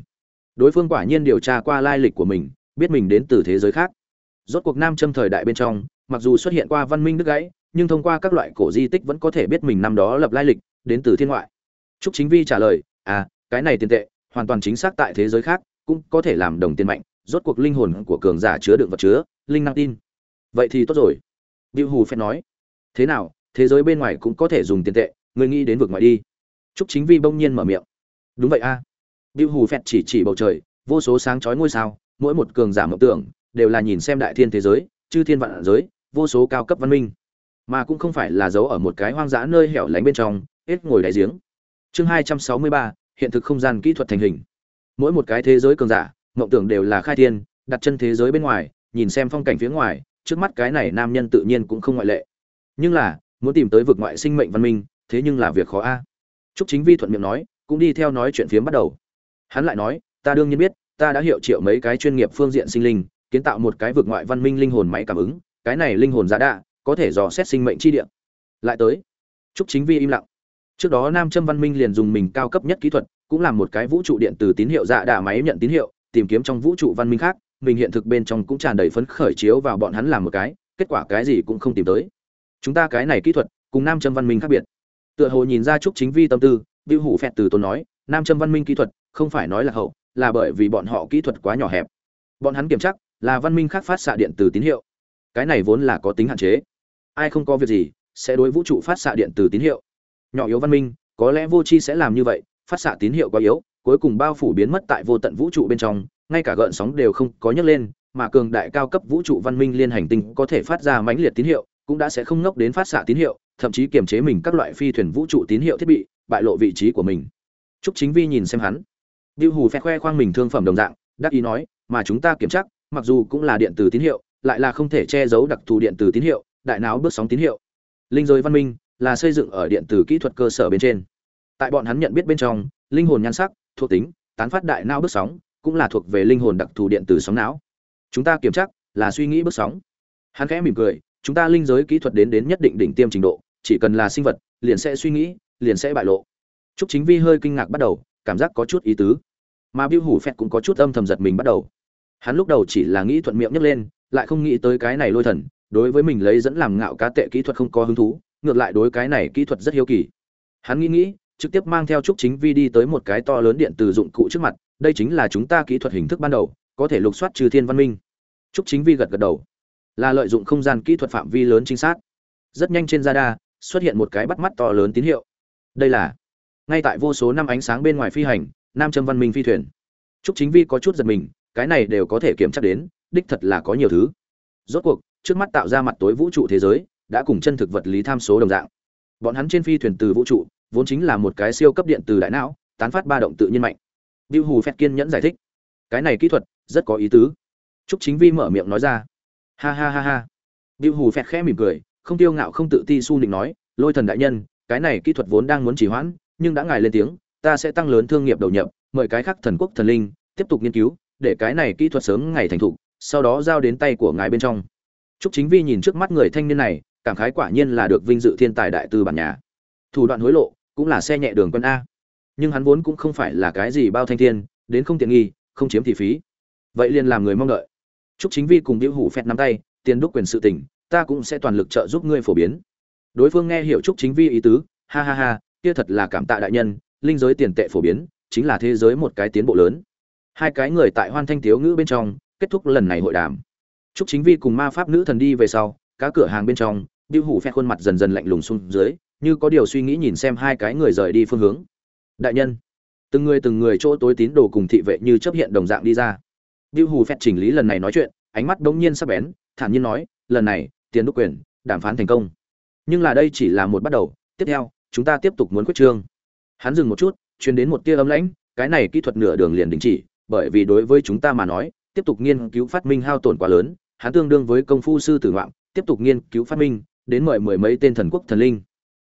Đối phương quả nhiên điều tra qua lai lịch của mình, biết mình đến từ thế giới khác. Rốt cuộc Nam Châm thời đại bên trong, mặc dù xuất hiện qua văn minh đứt gãy, nhưng thông qua các loại cổ di tích vẫn có thể biết mình năm đó lập lai lịch, đến từ thiên ngoại. Trúc Chính Vi trả lời, "À, cái này tiền tệ, hoàn toàn chính xác tại thế giới khác, cũng có thể làm đồng tiền mạnh, rốt cuộc linh hồn của cường giả chứa đựng vật chứa, linh năng tin." Vậy thì tốt rồi. Bill Hù phẹt nói, "Thế nào, thế giới bên ngoài cũng có thể dùng tiền tệ, người nghĩ đến vực ngoại đi." Trúc Chính Vi bỗng nhiên mở miệng. Đúng vậy a. À. Hù phẹt chỉ chỉ bầu trời, vô số sáng chói ngôi sao, mỗi một cường giả mộng tưởng đều là nhìn xem đại thiên thế giới, chư thiên vạn giới, vô số cao cấp văn minh, mà cũng không phải là giấu ở một cái hoang dã nơi hẻo lánh bên trong, hết ngồi đáy giếng. Chương 263, hiện thực không gian kỹ thuật thành hình. Mỗi một cái thế giới cường giả, mộng tưởng đều là khai thiên, đặt chân thế giới bên ngoài, nhìn xem phong cảnh phía ngoài, trước mắt cái này nam nhân tự nhiên cũng không ngoại lệ. Nhưng là, muốn tìm tới vực ngoại sinh mệnh văn minh, thế nhưng là việc khó a. Trúc Chính Vi thuận miệng nói, cũng đi theo nói chuyện phiếm bắt đầu. Hắn lại nói, ta đương nhiên biết, ta đã hiệu triệu mấy cái chuyên nghiệp phương diện sinh linh, kiến tạo một cái vực ngoại văn minh linh hồn máy cảm ứng, cái này linh hồn giá đạ có thể dò xét sinh mệnh chi địa. Lại tới. Trúc Chính Vi im lặng. Trước đó Nam Châm Văn Minh liền dùng mình cao cấp nhất kỹ thuật, cũng làm một cái vũ trụ điện từ tín hiệu dạ đà máy nhận tín hiệu, tìm kiếm trong vũ trụ văn minh khác, mình hiện thực bên trong cũng tràn đầy phấn khởi chiếu vào bọn hắn làm một cái, kết quả cái gì cũng không tìm tới. Chúng ta cái này kỹ thuật, cùng Nam Châm Văn Minh khác biệt. Tựa hồ nhìn ra trúc chính vi tâm tư vưu hủ phẹt từ tôn nói nam châm văn minh kỹ thuật không phải nói là hậu là bởi vì bọn họ kỹ thuật quá nhỏ hẹp. Bọn hắn kiểm chắc là văn minh khác phát xạ điện từ tín hiệu. Cái này vốn là có tính hạn chế. Ai không có việc gì sẽ đối vũ trụ phát xạ điện từ tín hiệu. Nhỏ yếu văn minh có lẽ vô tri sẽ làm như vậy phát xạ tín hiệu quá yếu cuối cùng bao phủ biến mất tại vô tận vũ trụ bên trong ngay cả gợn sóng đều không có nhấc lên mà cường đại cao cấp vũ trụ văn minh liên hành tinh có thể phát ra mãnh liệt tín hiệu cũng đã sẽ không ngốc đến phát xạ tín hiệu thậm chí kiềm chế mình các loại phi thuyền vũ trụ tín hiệu thiết bị bại lộ vị trí của mình Trúc Chính Vi nhìn xem hắn. Diêu Hù phe khoe khoang mình thương phẩm đồng dạng, đắc ý nói, mà chúng ta kiểm tra, mặc dù cũng là điện tử tín hiệu, lại là không thể che giấu đặc thù điện tử tín hiệu, đại não bước sóng tín hiệu. Linh giới văn minh là xây dựng ở điện tử kỹ thuật cơ sở bên trên. Tại bọn hắn nhận biết bên trong, linh hồn nhan sắc, thuộc tính, tán phát đại não bước sóng, cũng là thuộc về linh hồn đặc thù điện từ sóng não. Chúng ta kiểm tra là suy nghĩ bước sóng. Hắn khẽ mỉm cười, chúng ta linh giới kỹ thuật đến đến nhất định đỉnh tiêm trình độ, chỉ cần là sinh vật, liền sẽ suy nghĩ, liền sẽ bại lộ. Trúc Chính Vi hơi kinh ngạc bắt đầu, cảm giác có chút ý tứ. Mà Bưu Hủ Phẹt cũng có chút âm thầm giật mình bắt đầu. Hắn lúc đầu chỉ là nghĩ thuận miệng nhấc lên, lại không nghĩ tới cái này lôi thần, đối với mình lấy dẫn làm ngạo cá tệ kỹ thuật không có hứng thú, ngược lại đối cái này kỹ thuật rất hiếu kỳ. Hắn nghĩ nghĩ, trực tiếp mang theo Trúc Chính Vi đi tới một cái to lớn điện từ dụng cụ trước mặt, đây chính là chúng ta kỹ thuật hình thức ban đầu, có thể lục soát trừ thiên văn minh. Trúc Chính Vi gật gật đầu. Là lợi dụng không gian kỹ thuật phạm vi lớn chính xác rất nhanh trên radar xuất hiện một cái bắt mắt to lớn tín hiệu. Đây là ngay tại vô số năm ánh sáng bên ngoài phi hành nam châm văn minh phi thuyền. Trúc chính vi có chút giật mình cái này đều có thể kiểm tra đến đích thật là có nhiều thứ. Rốt cuộc trước mắt tạo ra mặt tối vũ trụ thế giới đã cùng chân thực vật lý tham số đồng dạng. Bọn hắn trên phi thuyền từ vũ trụ vốn chính là một cái siêu cấp điện từ đại não tán phát ba động tự nhiên mạnh Bill Hù Phẹt kiên nhẫn giải thích, cái này kỹ thuật rất có ý tứ. Trúc Chính Vi mở miệng nói ra, ha ha ha ha. Diêu Hù Phẹt khẽ mỉm cười, không tiêu ngạo không tự ti su nịnh nói, lôi thần đại nhân, cái này kỹ thuật vốn đang muốn trì hoãn, nhưng đã ngài lên tiếng, ta sẽ tăng lớn thương nghiệp đầu nhập, mời cái khác thần quốc thần linh tiếp tục nghiên cứu, để cái này kỹ thuật sớm ngày thành thục, sau đó giao đến tay của ngài bên trong. Trúc Chính Vi nhìn trước mắt người thanh niên này, cảm khái quả nhiên là được vinh dự thiên tài đại tư bản nhà. Thủ đoạn hối lộ, cũng là xe nhẹ đường quân a. Nhưng hắn vốn cũng không phải là cái gì bao thanh thiên đến không tiện nghi không chiếm thị phí. Vậy liền làm người mong đợi. Chúc chính vi cùng biểu hủ phét nắm tay tiền đúc quyền sự tỉnh ta cũng sẽ toàn lực trợ giúp ngươi phổ biến. Đối phương nghe hiểu chúc chính vi ý tứ ha ha ha kia thật là cảm tạ đại nhân linh giới tiền tệ phổ biến chính là thế giới một cái tiến bộ lớn. Hai cái người tại hoan thanh tiếu ngữ bên trong kết thúc lần này hội đàm. Chúc chính vi cùng ma pháp nữ thần đi về sau cá cửa hàng bên trong biểu hủ phét khuôn mặt dần dần lạnh lùng xuống dưới như có điều suy nghĩ nhìn xem hai cái người rời đi phương hướng đại nhân từng người từng người chỗ tối tín đồ cùng thị vệ như chấp hiện đồng dạng đi ra Diêu Hù phẹt chỉnh lý lần này nói chuyện, ánh mắt đống nhiên sắc bén, thản nhiên nói, lần này, tiền đúc quyền, đàm phán thành công. Nhưng là đây chỉ là một bắt đầu, tiếp theo, chúng ta tiếp tục muốn quyết trương. Hắn dừng một chút, truyền đến một tia ấm lãnh, cái này kỹ thuật nửa đường liền đình chỉ, bởi vì đối với chúng ta mà nói, tiếp tục nghiên cứu phát minh hao tổn quá lớn, hắn tương đương với công phu sư tử ngoạm, tiếp tục nghiên cứu phát minh, đến mời mười mấy tên thần quốc thần linh.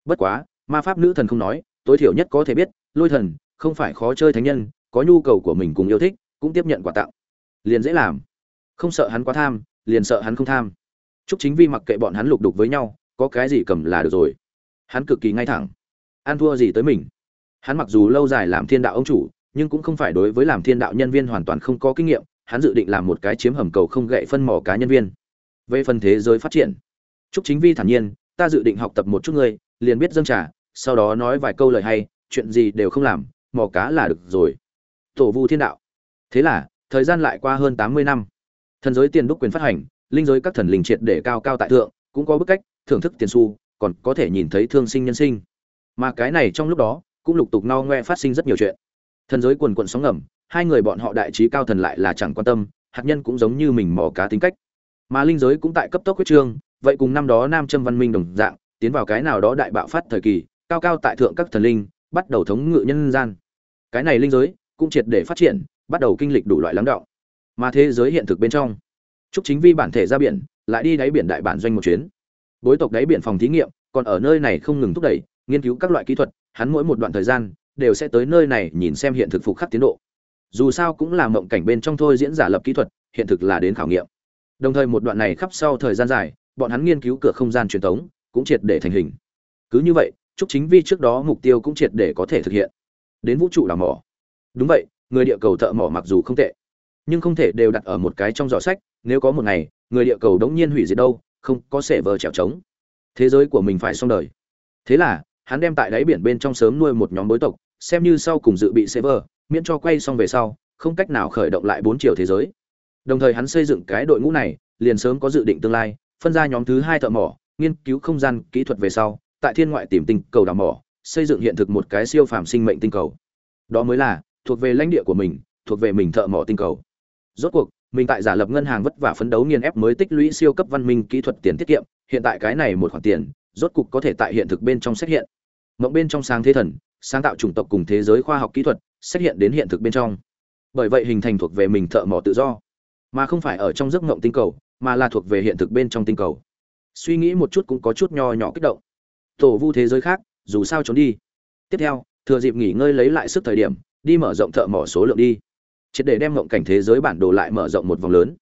Bất quá, ma pháp nữ thần không nói, tối thiểu nhất có thể biết, lôi thần không phải khó chơi thánh nhân có nhu cầu của mình cùng yêu thích cũng tiếp nhận quà tặng. Liền dễ làm. Không sợ hắn quá tham liền sợ hắn không tham. Chúc chính vi mặc kệ bọn hắn lục đục với nhau có cái gì cầm là được rồi. Hắn cực kỳ ngay thẳng. Ăn thua gì tới mình. Hắn mặc dù lâu dài làm thiên đạo ông chủ nhưng cũng không phải đối với làm thiên đạo nhân viên hoàn toàn không có kinh nghiệm hắn dự định làm một cái chiếm hầm cầu không gậy phân mỏ cá nhân viên. Về phần thế giới phát triển chúc chính vi thản nhiên ta dự định học tập một chút ngươi liền biết dâng trả sau đó nói vài câu lời hay, chuyện gì đều không làm, mò cá là được rồi. Tổ vu thiên đạo. Thế là, thời gian lại qua hơn tám mươi năm. Thần giới tiền đúc quyền phát hành, linh giới các thần linh triệt để cao cao tại thượng, cũng có bức cách, thưởng thức tiền xu, còn có thể nhìn thấy thương sinh nhân sinh. Mà cái này trong lúc đó, cũng lục tục no ngoe phát sinh rất nhiều chuyện. Thần giới quần quần sóng ngầm, hai người bọn họ đại trí cao thần lại là chẳng quan tâm, hạt nhân cũng giống như mình mò cá tính cách. Mà linh giới cũng tại cấp tốc huyết trương, vậy cùng năm đó nam châm văn minh đồng dạng tiến vào cái nào đó đại bạo phát thời kỳ, cao cao tại thượng các thần linh, bắt đầu thống ngự nhân gian. Cái này linh giới cũng triệt để phát triển, bắt đầu kinh lịch đủ loại lắng động. Mà thế giới hiện thực bên trong chúc chính vi bản thể ra biển, lại đi đáy biển đại bản doanh một chuyến. Bối tộc đáy biển phòng thí nghiệm, còn ở nơi này không ngừng thúc đẩy, nghiên cứu các loại kỹ thuật, hắn mỗi một đoạn thời gian, đều sẽ tới nơi này nhìn xem hiện thực phục khắc tiến độ. Dù sao cũng là mộng cảnh bên trong thôi diễn giả lập kỹ thuật, hiện thực là đến khảo nghiệm. Đồng thời một đoạn này khắp sau thời gian dài, bọn hắn nghiên cứu cửa không gian truyền thống cũng triệt để thành hình. Cứ như vậy chúc chính vi trước đó mục tiêu cũng triệt để có thể thực hiện. Đến vũ trụ đào mỏ. Đúng vậy, người địa cầu thợ mỏ mặc dù không tệ, nhưng không thể đều đặt ở một cái trong giỏ sách, nếu có một ngày, người địa cầu đống nhiên hủy diệt đâu, không có sẻ vờ trèo trống. Thế giới của mình phải xong đời. Thế là, hắn đem tại đáy biển bên trong sớm nuôi một nhóm bối tộc, xem như sau cùng dự bị server miễn cho quay xong về sau, không cách nào khởi động lại bốn chiều thế giới. Đồng thời hắn xây dựng cái đội ngũ này, liền sớm có dự định tương lai, phân ra nhóm thứ hai thợ mỏ nghiên cứu không gian kỹ thuật về sau, tại thiên ngoại tìm tinh cầu đào mỏ, xây dựng hiện thực một cái siêu phàm sinh mệnh tinh cầu. Đó mới là, thuộc về lãnh địa của mình, thuộc về mình thợ mỏ tinh cầu. Rốt cuộc, mình tại giả lập ngân hàng vất vả phấn đấu nghiên ép mới tích lũy siêu cấp văn minh kỹ thuật tiền tiết kiệm, hiện tại cái này một khoản tiền, rốt cục có thể tại hiện thực bên trong xét hiện. Mộng bên trong sáng thế thần, sáng tạo chủng tộc cùng thế giới khoa học kỹ thuật, xét hiện đến hiện thực bên trong. Bởi vậy hình thành thuộc về mình thợ mỏ tự do. Mà không phải ở trong giấc mộng tinh cầu, mà là thuộc về hiện thực bên trong tinh cầu suy nghĩ một chút cũng có chút nho nhỏ kích động. Tổ vu thế giới khác, dù sao trốn đi. Tiếp theo, thừa dịp nghỉ ngơi lấy lại sức thời điểm, đi mở rộng thợ mỏ số lượng đi. Triệt để đem ngộng cảnh thế giới bản đồ lại mở rộng một vòng lớn.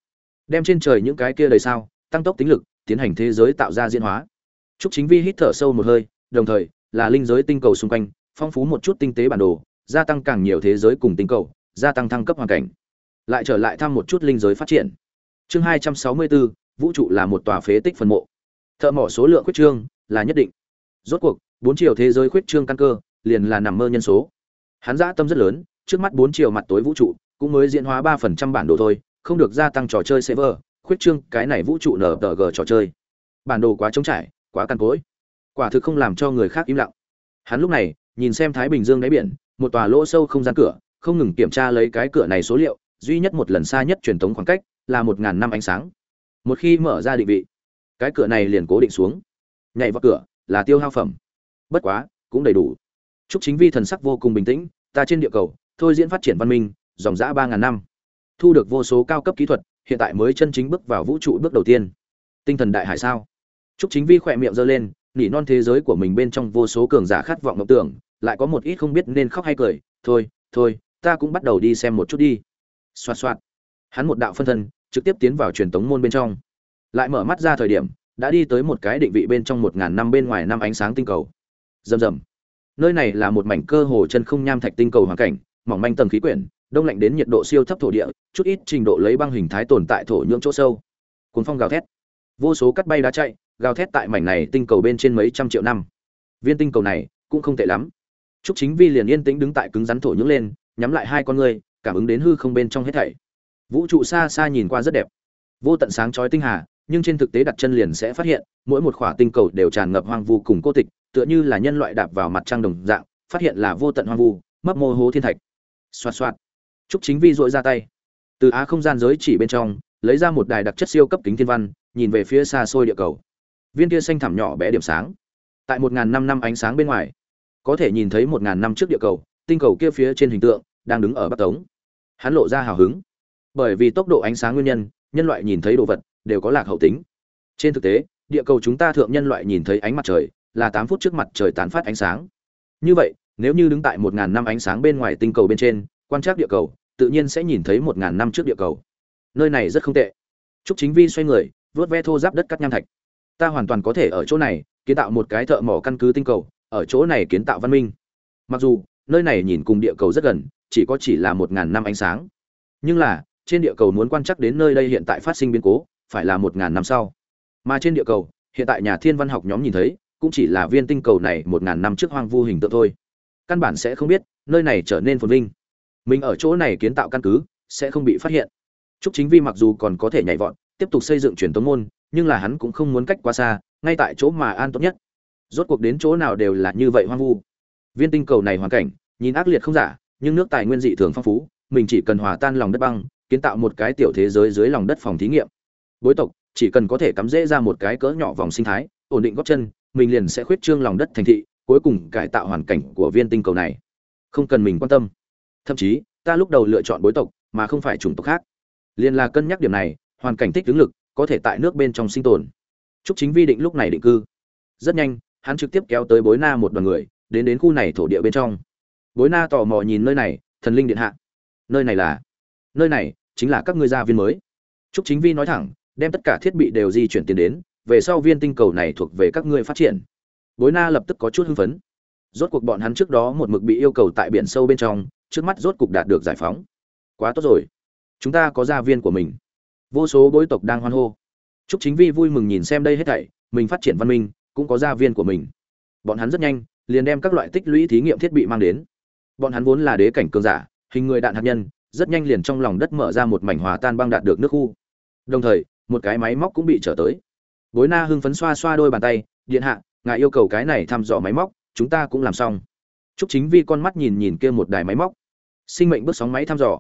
Đem trên trời những cái kia đầy sao, tăng tốc tính lực, tiến hành thế giới tạo ra diễn hóa. Chúc chính vi hít thở sâu một hơi, đồng thời, là linh giới tinh cầu xung quanh, phong phú một chút tinh tế bản đồ, gia tăng càng nhiều thế giới cùng tinh cầu, gia tăng thăng cấp hoàn cảnh. Lại trở lại thăm một chút linh giới phát triển. Chương hai trăm sáu mươi bốn, vũ trụ là một tòa phế tích phân mộ thợ mỏ số lượng quyết trương là nhất định. Rốt cuộc, bốn chiều thế giới khuyết trương căn cơ liền là nằm mơ nhân số. Hắn dã tâm rất lớn, trước mắt bốn chiều mặt tối vũ trụ cũng mới diễn hóa ba phần trăm bản đồ thôi, không được gia tăng trò chơi server, khuyết trương cái này vũ trụ nở tờ gờ trò chơi. Bản đồ quá trống trải, quá căn cối quả thực không làm cho người khác im lặng. Hắn lúc này, nhìn xem thái bình dương đáy biển, một tòa lỗ sâu không gian cửa, không ngừng kiểm tra lấy cái cửa này số liệu, duy nhất một lần xa nhất truyền thống khoảng cách là một ngàn năm ánh sáng. Một khi mở ra định vị cái cửa này liền cố định xuống. Nhảy vào cửa, là tiêu hao phẩm. Bất quá, cũng đầy đủ. Chúc chính vi thần sắc vô cùng bình tĩnh, ta trên địa cầu, thôi diễn phát triển văn minh, dòng dã ba ngàn năm. Thu được vô số cao cấp kỹ thuật, hiện tại mới chân chính bước vào vũ trụ bước đầu tiên. Tinh thần đại hải sao? Chúc chính vi khỏe miệng giơ lên, nỉ non thế giới của mình bên trong vô số cường giả khát vọng ngọc tưởng, lại có một ít không biết nên khóc hay cười, thôi thôi, ta cũng bắt đầu đi xem một chút đi. Xoạt xoạt. Hắn một đạo phân thân, trực tiếp tiến vào truyền tống môn bên trong lại mở mắt ra thời điểm đã đi tới một cái định vị bên trong một ngàn năm bên ngoài năm ánh sáng tinh cầu. Rầm rầm. Nơi này là một mảnh cơ hồ chân không nham thạch tinh cầu hoàn cảnh mỏng manh tầng khí quyển đông lạnh đến nhiệt độ siêu thấp thổ địa chút ít trình độ lấy băng hình thái tồn tại thổ nhưỡng chỗ sâu. Cuốn phong gào thét. Vô số cắt bay đá chạy gào thét tại mảnh này tinh cầu bên trên mấy trăm triệu năm. Viên tinh cầu này cũng không tệ lắm. Trúc Chính Vi liền yên tĩnh đứng tại cứng rắn thổ nhưỡng lên, nhắm lại hai con ngươi, cảm ứng đến hư không bên trong hết thảy. Vũ trụ xa xa nhìn qua rất đẹp, vô tận sáng chói tinh hà, nhưng trên thực tế đặt chân liền sẽ phát hiện, mỗi một khỏa tinh cầu đều tràn ngập hoang vu cùng cô tịch, tựa như là nhân loại đạp vào mặt trăng đồng dạng, phát hiện là vô tận hoang vu, mấp mô hố thiên thạch. Xoạt xoạt. Trúc Chính Vi rũa ra tay, từ á không gian giới chỉ bên trong, lấy ra một đài đặc chất siêu cấp kính thiên văn, nhìn về phía xa xôi địa cầu. Viên kia xanh thẳm nhỏ bé điểm sáng, tại một ngàn năm năm ánh sáng bên ngoài, có thể nhìn thấy một ngàn năm trước địa cầu, tinh cầu kia phía trên hình tượng đang đứng ở bắc tống. Hắn lộ ra hào hứng, bởi vì tốc độ ánh sáng nguyên nhân, nhân loại nhìn thấy đồ vật đều có lạc hậu tính. Trên thực tế, địa cầu chúng ta thượng nhân loại nhìn thấy ánh mặt trời là tám phút trước mặt trời tán phát ánh sáng. Như vậy, nếu như đứng tại một ngàn năm ánh sáng bên ngoài tinh cầu bên trên, quan trắc địa cầu, tự nhiên sẽ nhìn thấy một ngàn năm trước địa cầu. Nơi này rất không tệ. Trúc Chính Vi xoay người, vớt ve thô giáp đất cắt nham thạch. Ta hoàn toàn có thể ở chỗ này kiến tạo một cái thợ mỏ căn cứ tinh cầu, ở chỗ này kiến tạo văn minh. Mặc dù nơi này nhìn cùng địa cầu rất gần, chỉ có chỉ là một ngàn năm ánh sáng, nhưng là trên địa cầu muốn quan trắc đến nơi đây hiện tại phát sinh biến cố, phải là một ngàn năm sau. Mà trên địa cầu, hiện tại nhà thiên văn học nhóm nhìn thấy, cũng chỉ là viên tinh cầu này một ngàn năm trước hoang vu hình tượng thôi. Căn bản sẽ không biết, nơi này trở nên phồn vinh. Mình ở chỗ này kiến tạo căn cứ, sẽ không bị phát hiện. Trúc Chính Vi mặc dù còn có thể nhảy vọt, tiếp tục xây dựng truyền tống môn, nhưng là hắn cũng không muốn cách quá xa, ngay tại chỗ mà an tốt nhất. Rốt cuộc đến chỗ nào đều là như vậy hoang vu. Viên tinh cầu này hoàn cảnh, nhìn ác liệt không giả, nhưng nước tài nguyên dị thường phong phú, mình chỉ cần hòa tan lòng đất băng, kiến tạo một cái tiểu thế giới dưới lòng đất phòng thí nghiệm. Bối tộc chỉ cần có thể cắm dễ ra một cái cỡ nhỏ vòng sinh thái, ổn định gót chân, mình liền sẽ khuyết trương lòng đất thành thị, cuối cùng cải tạo hoàn cảnh của viên tinh cầu này. Không cần mình quan tâm. Thậm chí, ta lúc đầu lựa chọn bối tộc, mà không phải chủng tộc khác. liền là cân nhắc điểm này, hoàn cảnh thích tướng lực, có thể tại nước bên trong sinh tồn. Trúc Chính Vi định lúc này định cư. Rất nhanh, hắn trực tiếp kéo tới Bối Na một đoàn người, đến đến khu này thổ địa bên trong. Bối Na tò mò nhìn nơi này, thần linh điện hạ. Nơi này là? Nơi này chính là các ngươi gia viên mới. Trúc Chính Vi nói thẳng, đem tất cả thiết bị đều di chuyển tiền đến, về sau viên tinh cầu này thuộc về các ngươi phát triển. Bối Na lập tức có chút hưng phấn. Rốt cuộc bọn hắn trước đó một mực bị yêu cầu tại biển sâu bên trong, trước mắt rốt cục đạt được giải phóng. Quá tốt rồi. Chúng ta có gia viên của mình. Vô số bối tộc đang hoan hô. Trúc Chính Vi vui mừng nhìn xem đây hết thảy, mình phát triển văn minh, cũng có gia viên của mình. Bọn hắn rất nhanh, liền đem các loại tích lũy thí nghiệm thiết bị mang đến. Bọn hắn vốn là đế cảnh cường giả, hình người đạn hạt nhân, rất nhanh liền trong lòng đất mở ra một mảnh hòa tan băng đạt được nước khu. Đồng thời, một cái máy móc cũng bị trở tới. Bối Na hưng phấn xoa xoa đôi bàn tay, điện hạ, ngài yêu cầu cái này thăm dò máy móc, chúng ta cũng làm xong. Trúc Chính Vi con mắt nhìn nhìn kia một đài máy móc. Sinh mệnh bước sóng máy thăm dò.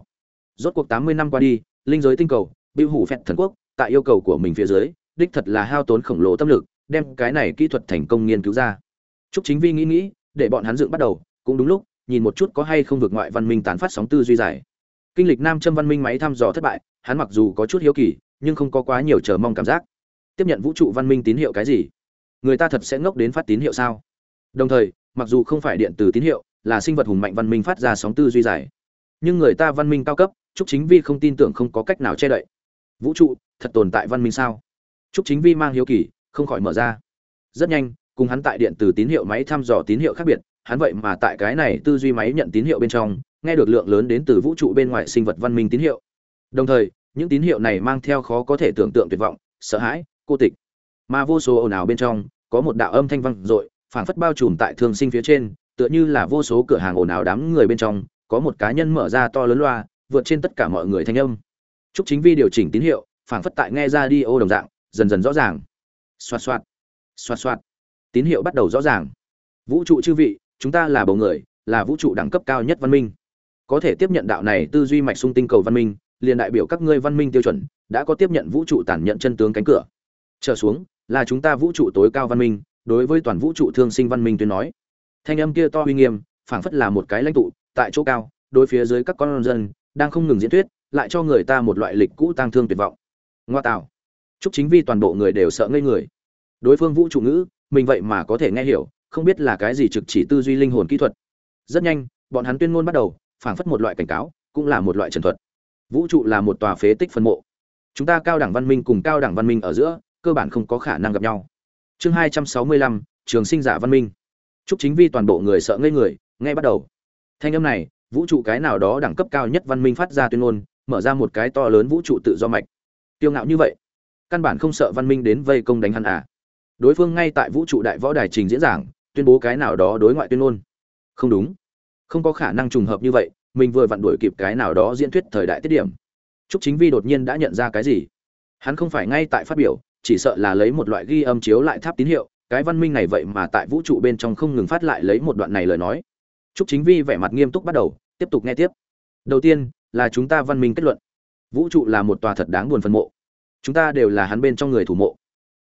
Rốt cuộc 80 năm qua đi, linh giới tinh cầu, bưu hủ phẹt thần quốc, tại yêu cầu của mình phía dưới, đích thật là hao tốn khổng lồ tâm lực, đem cái này kỹ thuật thành công nghiên cứu ra. Trúc Chính Vi nghĩ nghĩ, để bọn hắn dựng bắt đầu, cũng đúng lúc, nhìn một chút có hay không vượt ngoại văn minh tán phát sóng tư duy dài. Kinh lịch Nam Châm văn minh máy thăm dò thất bại, hắn mặc dù có chút hiếu kỳ, nhưng không có quá nhiều chờ mong cảm giác. Tiếp nhận vũ trụ văn minh tín hiệu cái gì? Người ta thật sẽ ngốc đến phát tín hiệu sao? Đồng thời, mặc dù không phải điện từ tín hiệu, là sinh vật hùng mạnh văn minh phát ra sóng tư duy giải, nhưng người ta văn minh cao cấp, Trúc Chính Vi không tin tưởng không có cách nào che đậy. Vũ trụ, thật tồn tại văn minh sao? Trúc Chính Vi mang hiếu kỳ, không khỏi mở ra. Rất nhanh, cùng hắn tại điện từ tín hiệu máy thăm dò tín hiệu khác biệt, hắn vậy mà tại cái này tư duy máy nhận tín hiệu bên trong, nghe được lượng lớn đến từ vũ trụ bên ngoài sinh vật văn minh tín hiệu. Đồng thời, những tín hiệu này mang theo khó có thể tưởng tượng tuyệt vọng, sợ hãi, cô tịch. Mà vô số ồn ào bên trong, có một đạo âm thanh vang dội, phảng phất bao trùm tại thương sinh phía trên, tựa như là vô số cửa hàng ồn ào đám người bên trong, có một cá nhân mở ra to lớn loa, vượt trên tất cả mọi người thanh âm. Trúc Chính Vi điều chỉnh tín hiệu, phảng phất tại nghe ra đi ô đồng dạng, dần dần rõ ràng. Xoạt xoạt. xoạt xoạt tín hiệu bắt đầu rõ ràng vũ trụ chư vị chúng ta là bầu người là vũ trụ đẳng cấp cao nhất văn minh có thể tiếp nhận đạo này tư duy mạch sung tinh cầu văn minh liền đại biểu các ngươi văn minh tiêu chuẩn, đã có tiếp nhận vũ trụ tản nhận chân tướng cánh cửa. Trở xuống, là chúng ta vũ trụ tối cao văn minh, đối với toàn vũ trụ thương sinh văn minh tuyên nói. Thanh âm kia to uy nghiêm, phảng phất là một cái lãnh tụ, tại chỗ cao, đối phía dưới các con dân, đang không ngừng diễn thuyết, lại cho người ta một loại lịch cũ tang thương tuyệt vọng. Ngoa tạo. Chúc chính vi toàn bộ người đều sợ ngây người. Đối phương vũ trụ ngữ, mình vậy mà có thể nghe hiểu, không biết là cái gì trực chỉ tư duy linh hồn kỹ thuật. Rất nhanh, bọn hắn tuyên ngôn bắt đầu, phảng phất một loại cảnh cáo, cũng là một loại trần thuật vũ trụ là một tòa phế tích phân mộ. Chúng ta cao đẳng văn minh cùng cao đẳng văn minh ở giữa, cơ bản không có khả năng gặp nhau. Chương hai trăm sáu mươi lăm, trường sinh giả văn minh. Chúc chính vi toàn bộ người sợ ngây người ngay bắt đầu. Thanh âm này, vũ trụ cái nào đó đẳng cấp cao nhất văn minh phát ra tuyên ngôn, mở ra một cái to lớn vũ trụ tự do mạch. Tiêu ngạo như vậy, căn bản không sợ văn minh đến vây công đánh hắn à. Đối phương ngay tại vũ trụ đại võ đài trình diễn giảng, tuyên bố cái nào đó đối ngoại tuyên ngôn. Không đúng. Không có khả năng trùng hợp như vậy mình vừa vặn đuổi kịp cái nào đó diễn thuyết thời đại tiết điểm Trúc Chính Vi đột nhiên đã nhận ra cái gì. Hắn không phải ngay tại phát biểu, chỉ sợ là lấy một loại ghi âm chiếu lại tháp tín hiệu, cái văn minh này vậy mà tại vũ trụ bên trong không ngừng phát lại lấy một đoạn này lời nói. Trúc Chính Vi vẻ mặt nghiêm túc bắt đầu, tiếp tục nghe tiếp. Đầu tiên, là chúng ta văn minh kết luận. Vũ trụ là một tòa thật đáng buồn phân mộ. Chúng ta đều là hắn bên trong người thủ mộ.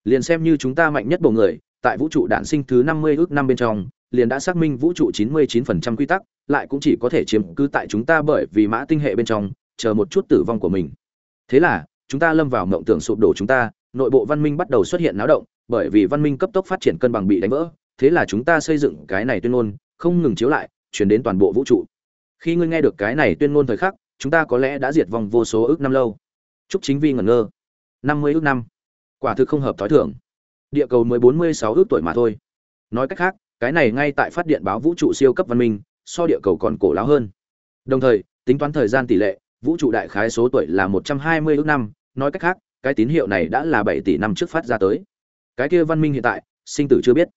Liền xem như chúng ta mạnh nhất bộ người, tại vũ trụ đản sinh thứ 50 ước năm bên trong, liền đã xác minh vũ trụ 99% quy tắc, lại cũng chỉ có thể chiếm cứ tại chúng ta bởi vì mã tinh hệ bên trong, chờ một chút tử vong của mình. Thế là, chúng ta lâm vào mộng tưởng sụp đổ chúng ta, nội bộ văn minh bắt đầu xuất hiện náo động, bởi vì văn minh cấp tốc phát triển cân bằng bị đánh vỡ, thế là chúng ta xây dựng cái này tuyên ngôn, không ngừng chiếu lại, truyền đến toàn bộ vũ trụ. Khi ngươi nghe được cái này tuyên ngôn thời khắc, chúng ta có lẽ đã diệt vong vô số ước năm lâu. Trúc Chính Vi ngẩn ngơ. 50 ước năm. Quả thực không hợp thói thường. Địa cầu mới 46 ước tuổi mà thôi. Nói cách khác, cái này ngay tại phát điện báo vũ trụ siêu cấp văn minh, so địa cầu còn cổ láo hơn. Đồng thời, tính toán thời gian tỷ lệ, vũ trụ đại khái số tuổi là 120 ước năm, nói cách khác, cái tín hiệu này đã là bảy tỷ năm trước phát ra tới. Cái kia văn minh hiện tại, sinh tử chưa biết.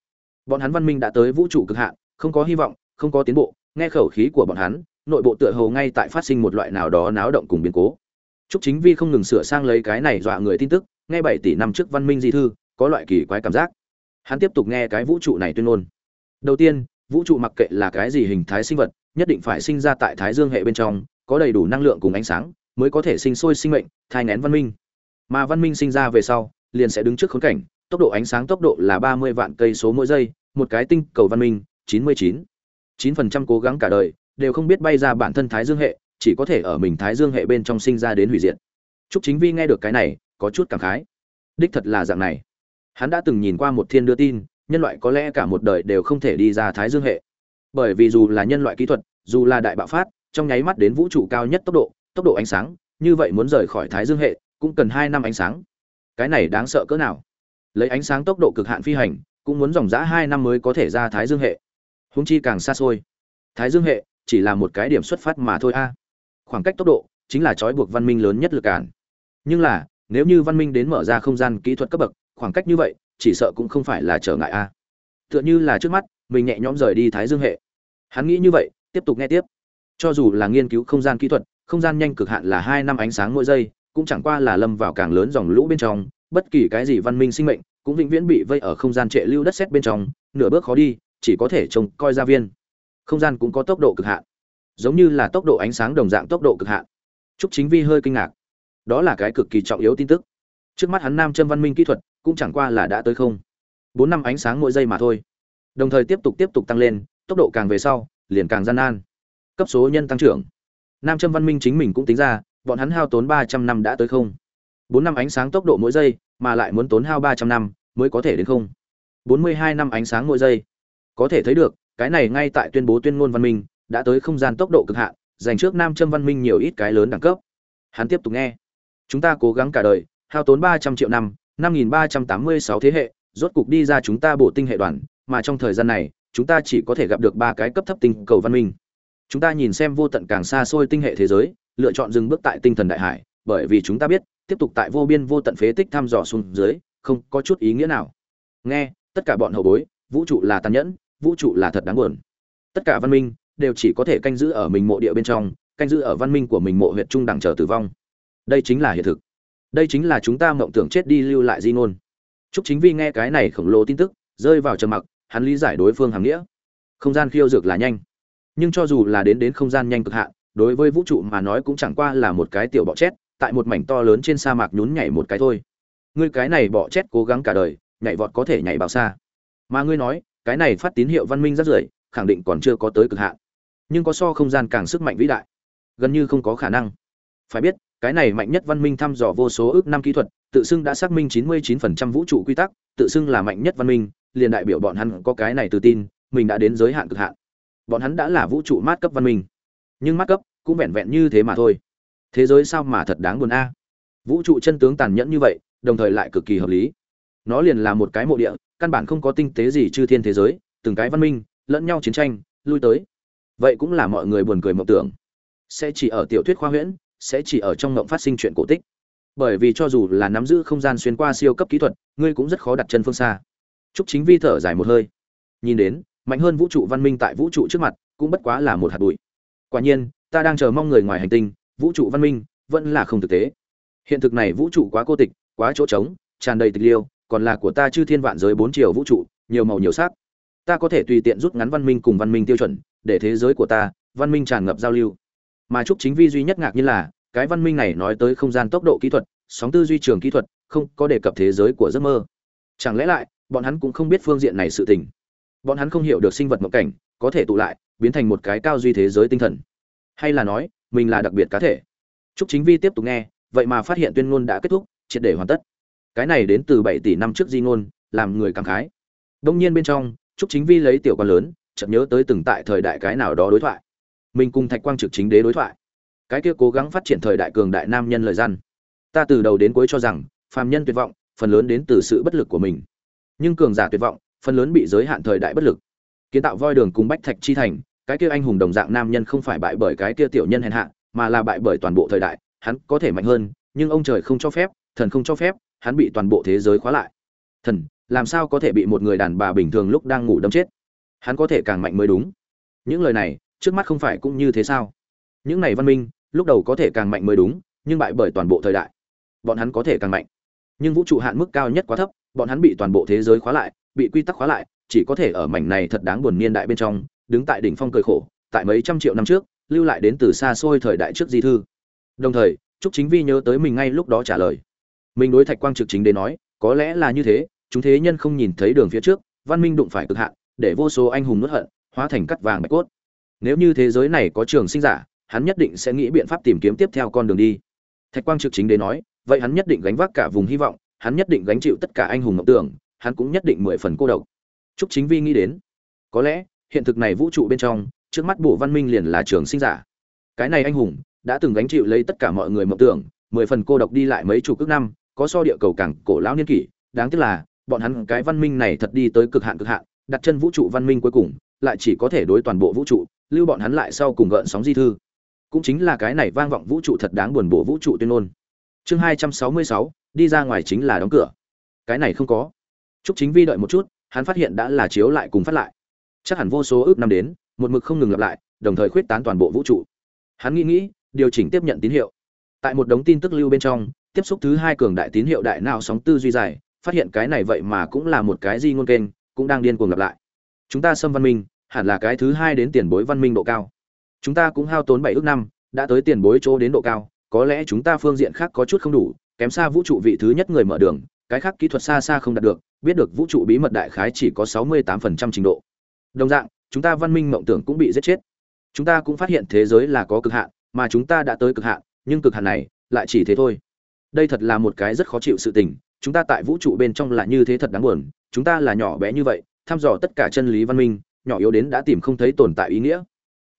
Bọn hắn văn minh đã tới vũ trụ cực hạn, không có hy vọng, không có tiến bộ, nghe khẩu khí của bọn hắn, nội bộ tựa hồ ngay tại phát sinh một loại nào đó náo động cùng biến cố. Trúc Chính Vi không ngừng sửa sang lấy cái này dọa người tin tức, nghe 7 tỷ năm trước văn minh di thư, có loại kỳ quái cảm giác. Hắn tiếp tục nghe cái vũ trụ này tuyên ngôn. Đầu tiên, vũ trụ mặc kệ là cái gì hình thái sinh vật, nhất định phải sinh ra tại Thái Dương hệ bên trong, có đầy đủ năng lượng cùng ánh sáng, mới có thể sinh sôi sinh mệnh, thai nén văn minh. Mà văn minh sinh ra về sau, liền sẽ đứng trước khốn cảnh, tốc độ ánh sáng tốc độ là 30 vạn cây số mỗi giây, một cái tinh cầu văn minh, 99. 9% cố gắng cả đời, đều không biết bay ra bản thân Thái Dương hệ, chỉ có thể ở mình Thái Dương hệ bên trong sinh ra đến hủy diệt. Trúc Chính Vi nghe được cái này, có chút cảm khái. Đích thật là dạng này. Hắn đã từng nhìn qua một thiên đưa tin, nhân loại có lẽ cả một đời đều không thể đi ra Thái Dương hệ. Bởi vì dù là nhân loại kỹ thuật, dù là đại bạo phát, trong nháy mắt đến vũ trụ cao nhất tốc độ, tốc độ ánh sáng, như vậy muốn rời khỏi Thái Dương hệ, cũng cần hai năm ánh sáng. Cái này đáng sợ cỡ nào? Lấy ánh sáng tốc độ cực hạn phi hành, cũng muốn dòng dã hai năm mới có thể ra Thái Dương hệ. húng chi càng xa xôi. Thái Dương hệ chỉ là một cái điểm xuất phát mà thôi a. Khoảng cách tốc độ chính là trói buộc văn minh lớn nhất lực cản. Nhưng là, nếu như văn minh đến mở ra không gian kỹ thuật cấp bậc, khoảng cách như vậy, chỉ sợ cũng không phải là trở ngại a. Tựa như là trước mắt, mình nhẹ nhõm rời đi Thái Dương hệ. Hắn nghĩ như vậy, tiếp tục nghe tiếp. Cho dù là nghiên cứu không gian kỹ thuật, không gian nhanh cực hạn là hai năm ánh sáng mỗi giây, cũng chẳng qua là lâm vào càng lớn dòng lũ bên trong, bất kỳ cái gì văn minh sinh mệnh, cũng vĩnh viễn bị vây ở không gian trệ lưu đất sét bên trong, nửa bước khó đi, chỉ có thể trông coi gia viên. Không gian cũng có tốc độ cực hạn, giống như là tốc độ ánh sáng đồng dạng tốc độ cực hạn. Trúc Chính Vi hơi kinh ngạc. Đó là cái cực kỳ trọng yếu tin tức. Trước mắt hắn Nam Châm văn minh kỹ thuật, cũng chẳng qua là đã tới không. bốn năm ánh sáng mỗi giây mà thôi. Đồng thời tiếp tục tiếp tục tăng lên, tốc độ càng về sau, liền càng gian nan. Cấp số nhân tăng trưởng. Nam châm văn minh chính mình cũng tính ra bọn hắn hao tốn ba trăm năm đã tới không. Bốn năm ánh sáng tốc độ mỗi giây mà lại muốn tốn hao ba trăm năm mới có thể đến không. Bốn mươi hai năm ánh sáng mỗi giây. Có thể thấy được cái này ngay tại tuyên bố tuyên ngôn văn minh đã tới không gian tốc độ cực hạn dành trước nam châm văn minh nhiều ít cái lớn đẳng cấp. Hắn tiếp tục nghe. Chúng ta cố gắng cả đời hao tốn ba trăm triệu năm năm nghìn ba trăm tám mươi sáu thế hệ, rốt cục đi ra chúng ta bộ tinh hệ đoàn, mà trong thời gian này, chúng ta chỉ có thể gặp được ba cái cấp thấp tinh cầu văn minh. Chúng ta nhìn xem vô tận càng xa xôi tinh hệ thế giới, lựa chọn dừng bước tại tinh thần đại hải, bởi vì chúng ta biết, tiếp tục tại vô biên vô tận phế tích thăm dò xuống dưới, không có chút ý nghĩa nào. Nghe, tất cả bọn hậu bối, vũ trụ là tàn nhẫn, vũ trụ là thật đáng buồn. Tất cả văn minh đều chỉ có thể canh giữ ở mình mộ địa bên trong, canh giữ ở văn minh của mình mộ huyệt trung đẳng chờ tử vong. Đây chính là hiện thực đây chính là chúng ta mộng tưởng chết đi lưu lại di ngôn Trúc Chính Vi nghe cái này khổng lồ tin tức, rơi vào trầm mặc, hắn lý giải đối phương hàm nghĩa. Không gian khiêu dược là nhanh, nhưng cho dù là đến đến không gian nhanh cực hạn, đối với vũ trụ mà nói cũng chẳng qua là một cái tiểu bọ chét, tại một mảnh to lớn trên sa mạc nhún nhảy một cái thôi. Ngươi cái này bọ chét cố gắng cả đời, nhảy vọt có thể nhảy bao xa. Mà ngươi nói, cái này phát tín hiệu văn minh rất rưởi, khẳng định còn chưa có tới cực hạn. Nhưng có so không gian càng sức mạnh vĩ đại, gần như không có khả năng. Phải biết, cái này mạnh nhất văn minh thăm dò vô số ước năm kỹ thuật, tự xưng đã xác minh 99% vũ trụ quy tắc, tự xưng là mạnh nhất văn minh, liền đại biểu bọn hắn có cái này tự tin, mình đã đến giới hạn cực hạn. Bọn hắn đã là vũ trụ mát cấp văn minh. Nhưng mát cấp cũng vẹn vẹn như thế mà thôi. Thế giới sao mà thật đáng buồn a. Vũ trụ chân tướng tàn nhẫn như vậy, đồng thời lại cực kỳ hợp lý. Nó liền là một cái mộ địa, căn bản không có tinh tế gì chư thiên thế giới, từng cái văn minh, lẫn nhau chiến tranh, lui tới. Vậy cũng là mọi người buồn cười mộng tưởng. Sẽ chỉ ở tiểu thuyết khoa huyễn, sẽ chỉ ở trong ngộng phát sinh chuyện cổ tích bởi vì cho dù là nắm giữ không gian xuyên qua siêu cấp kỹ thuật ngươi cũng rất khó đặt chân phương xa Trúc Chính Vi thở dài một hơi. Nhìn đến, mạnh hơn vũ trụ văn minh tại vũ trụ trước mặt, cũng bất quá là một hạt bụi. Quả nhiên, ta đang chờ mong người ngoài hành tinh, vũ trụ văn minh vẫn là không thực tế. Hiện thực này vũ trụ quá cô tịch, quá chỗ trống, tràn đầy tịch liêu, còn là của ta chư thiên vạn giới bốn chiều vũ trụ, nhiều màu nhiều sắc. Ta có thể tùy tiện rút ngắn văn minh cùng văn minh tiêu chuẩn, để thế giới của ta, văn minh tràn ngập giao lưu. Mà Trúc Chính Vi duy nhất ngạc nhiên là, cái văn minh này nói tới không gian tốc độ kỹ thuật sóng tư duy trường kỹ thuật không có đề cập thế giới của giấc mơ chẳng lẽ lại bọn hắn cũng không biết phương diện này sự tình bọn hắn không hiểu được sinh vật mộng cảnh có thể tụ lại biến thành một cái cao duy thế giới tinh thần hay là nói mình là đặc biệt cá thể Trúc Chính Vi tiếp tục nghe, vậy mà phát hiện tuyên ngôn đã kết thúc, triệt để hoàn tất. Cái này đến từ bảy tỷ năm trước di ngôn, làm người cảm khái. Đông nhiên bên trong, Trúc Chính Vi lấy tiểu quan lớn, chợt nhớ tới từng tại thời đại cái nào đó đối thoại. Mình cùng Thạch Quang trực chính đế đối thoại. Cái kia cố gắng phát triển thời đại cường đại nam nhân lời gian. Ta từ đầu đến cuối cho rằng, phàm nhân tuyệt vọng, phần lớn đến từ sự bất lực của mình. Nhưng cường giả tuyệt vọng, phần lớn bị giới hạn thời đại bất lực. Kiến tạo voi đường cùng bách thạch chi thành, cái kia anh hùng đồng dạng nam nhân không phải bại bởi cái kia tiểu nhân hèn hạ, mà là bại bởi toàn bộ thời đại, hắn có thể mạnh hơn, nhưng ông trời không cho phép, thần không cho phép, hắn bị toàn bộ thế giới khóa lại. Thần, làm sao có thể bị một người đàn bà bình thường lúc đang ngủ đâm chết? Hắn có thể càng mạnh mới đúng. Những lời này trước mắt không phải cũng như thế sao? Những này văn minh, lúc đầu có thể càng mạnh mới đúng, nhưng bại bởi toàn bộ thời đại. Bọn hắn có thể càng mạnh. Nhưng vũ trụ hạn mức cao nhất quá thấp, bọn hắn bị toàn bộ thế giới khóa lại, bị quy tắc khóa lại, chỉ có thể ở mảnh này thật đáng buồn niên đại bên trong, đứng tại đỉnh phong cười khổ, tại mấy trăm triệu năm trước, lưu lại đến từ xa xôi thời đại trước di thư. Đồng thời, trúc chính vi nhớ tới mình ngay lúc đó trả lời. Mình đối thạch quang trực chính đến nói, có lẽ là như thế, chúng thế nhân không nhìn thấy đường phía trước, văn minh đụng phải cực hạn, để vô số anh hùng nuốt hận, hóa thành cắt vàng bạch cốt nếu như thế giới này có trường sinh giả, hắn nhất định sẽ nghĩ biện pháp tìm kiếm tiếp theo con đường đi. Thạch quang trực chính đến nói, vậy hắn nhất định gánh vác cả vùng hy vọng, hắn nhất định gánh chịu tất cả anh hùng ngọc tưởng, hắn cũng nhất định mười phần cô độc. Trúc chính vi nghĩ đến, có lẽ, hiện thực này vũ trụ bên trong, trước mắt bộ văn minh liền là trường sinh giả. Cái này anh hùng, đã từng gánh chịu lấy tất cả mọi người mộng tưởng, mười phần cô độc đi lại mấy chục ước năm, có so địa cầu cảng cổ lão niên kỷ, đáng tiếc là, bọn hắn cái văn minh này thật đi tới cực hạn cực hạn, đặt chân vũ trụ văn minh cuối cùng, lại chỉ có thể đối toàn bộ vũ trụ lưu bọn hắn lại sau cùng gợn sóng di thư. Cũng chính là cái này vang vọng vũ trụ thật đáng buồn bổ vũ trụ tuyên ngôn. Chương hai trăm sáu mươi sáu, đi ra ngoài chính là đóng cửa. Cái này không có. Chúc chính vi đợi một chút, hắn phát hiện đã là chiếu lại cùng phát lại. Chắc hẳn vô số ước năm đến, một mực không ngừng lặp lại, đồng thời khuyết tán toàn bộ vũ trụ. Hắn nghĩ nghĩ, điều chỉnh tiếp nhận tín hiệu. Tại một đống tin tức lưu bên trong, tiếp xúc thứ hai cường đại tín hiệu đại nào sóng tư duy dài, phát hiện cái này vậy mà cũng là một cái di ngôn kênh, cũng đang điên cuồng lặp lại. Chúng ta xâm văn minh hẳn là cái thứ hai đến tiền bối văn minh độ cao. Chúng ta cũng hao tốn bảy ước năm, đã tới tiền bối chỗ đến độ cao, có lẽ chúng ta phương diện khác có chút không đủ, kém xa vũ trụ vị thứ nhất người mở đường, cái khác kỹ thuật xa xa không đạt được, biết được vũ trụ bí mật đại khái chỉ có sáu mươi tám phần trăm trình độ. Đồng dạng, chúng ta văn minh mộng tưởng cũng bị giết chết. Chúng ta cũng phát hiện thế giới là có cực hạn, mà chúng ta đã tới cực hạn, nhưng cực hạn này lại chỉ thế thôi. Đây thật là một cái rất khó chịu sự tình, chúng ta tại vũ trụ bên trong là như thế thật đáng buồn, chúng ta là nhỏ bé như vậy, thăm dò tất cả chân lý văn minh nhỏ yếu đến đã tìm không thấy tồn tại ý nghĩa.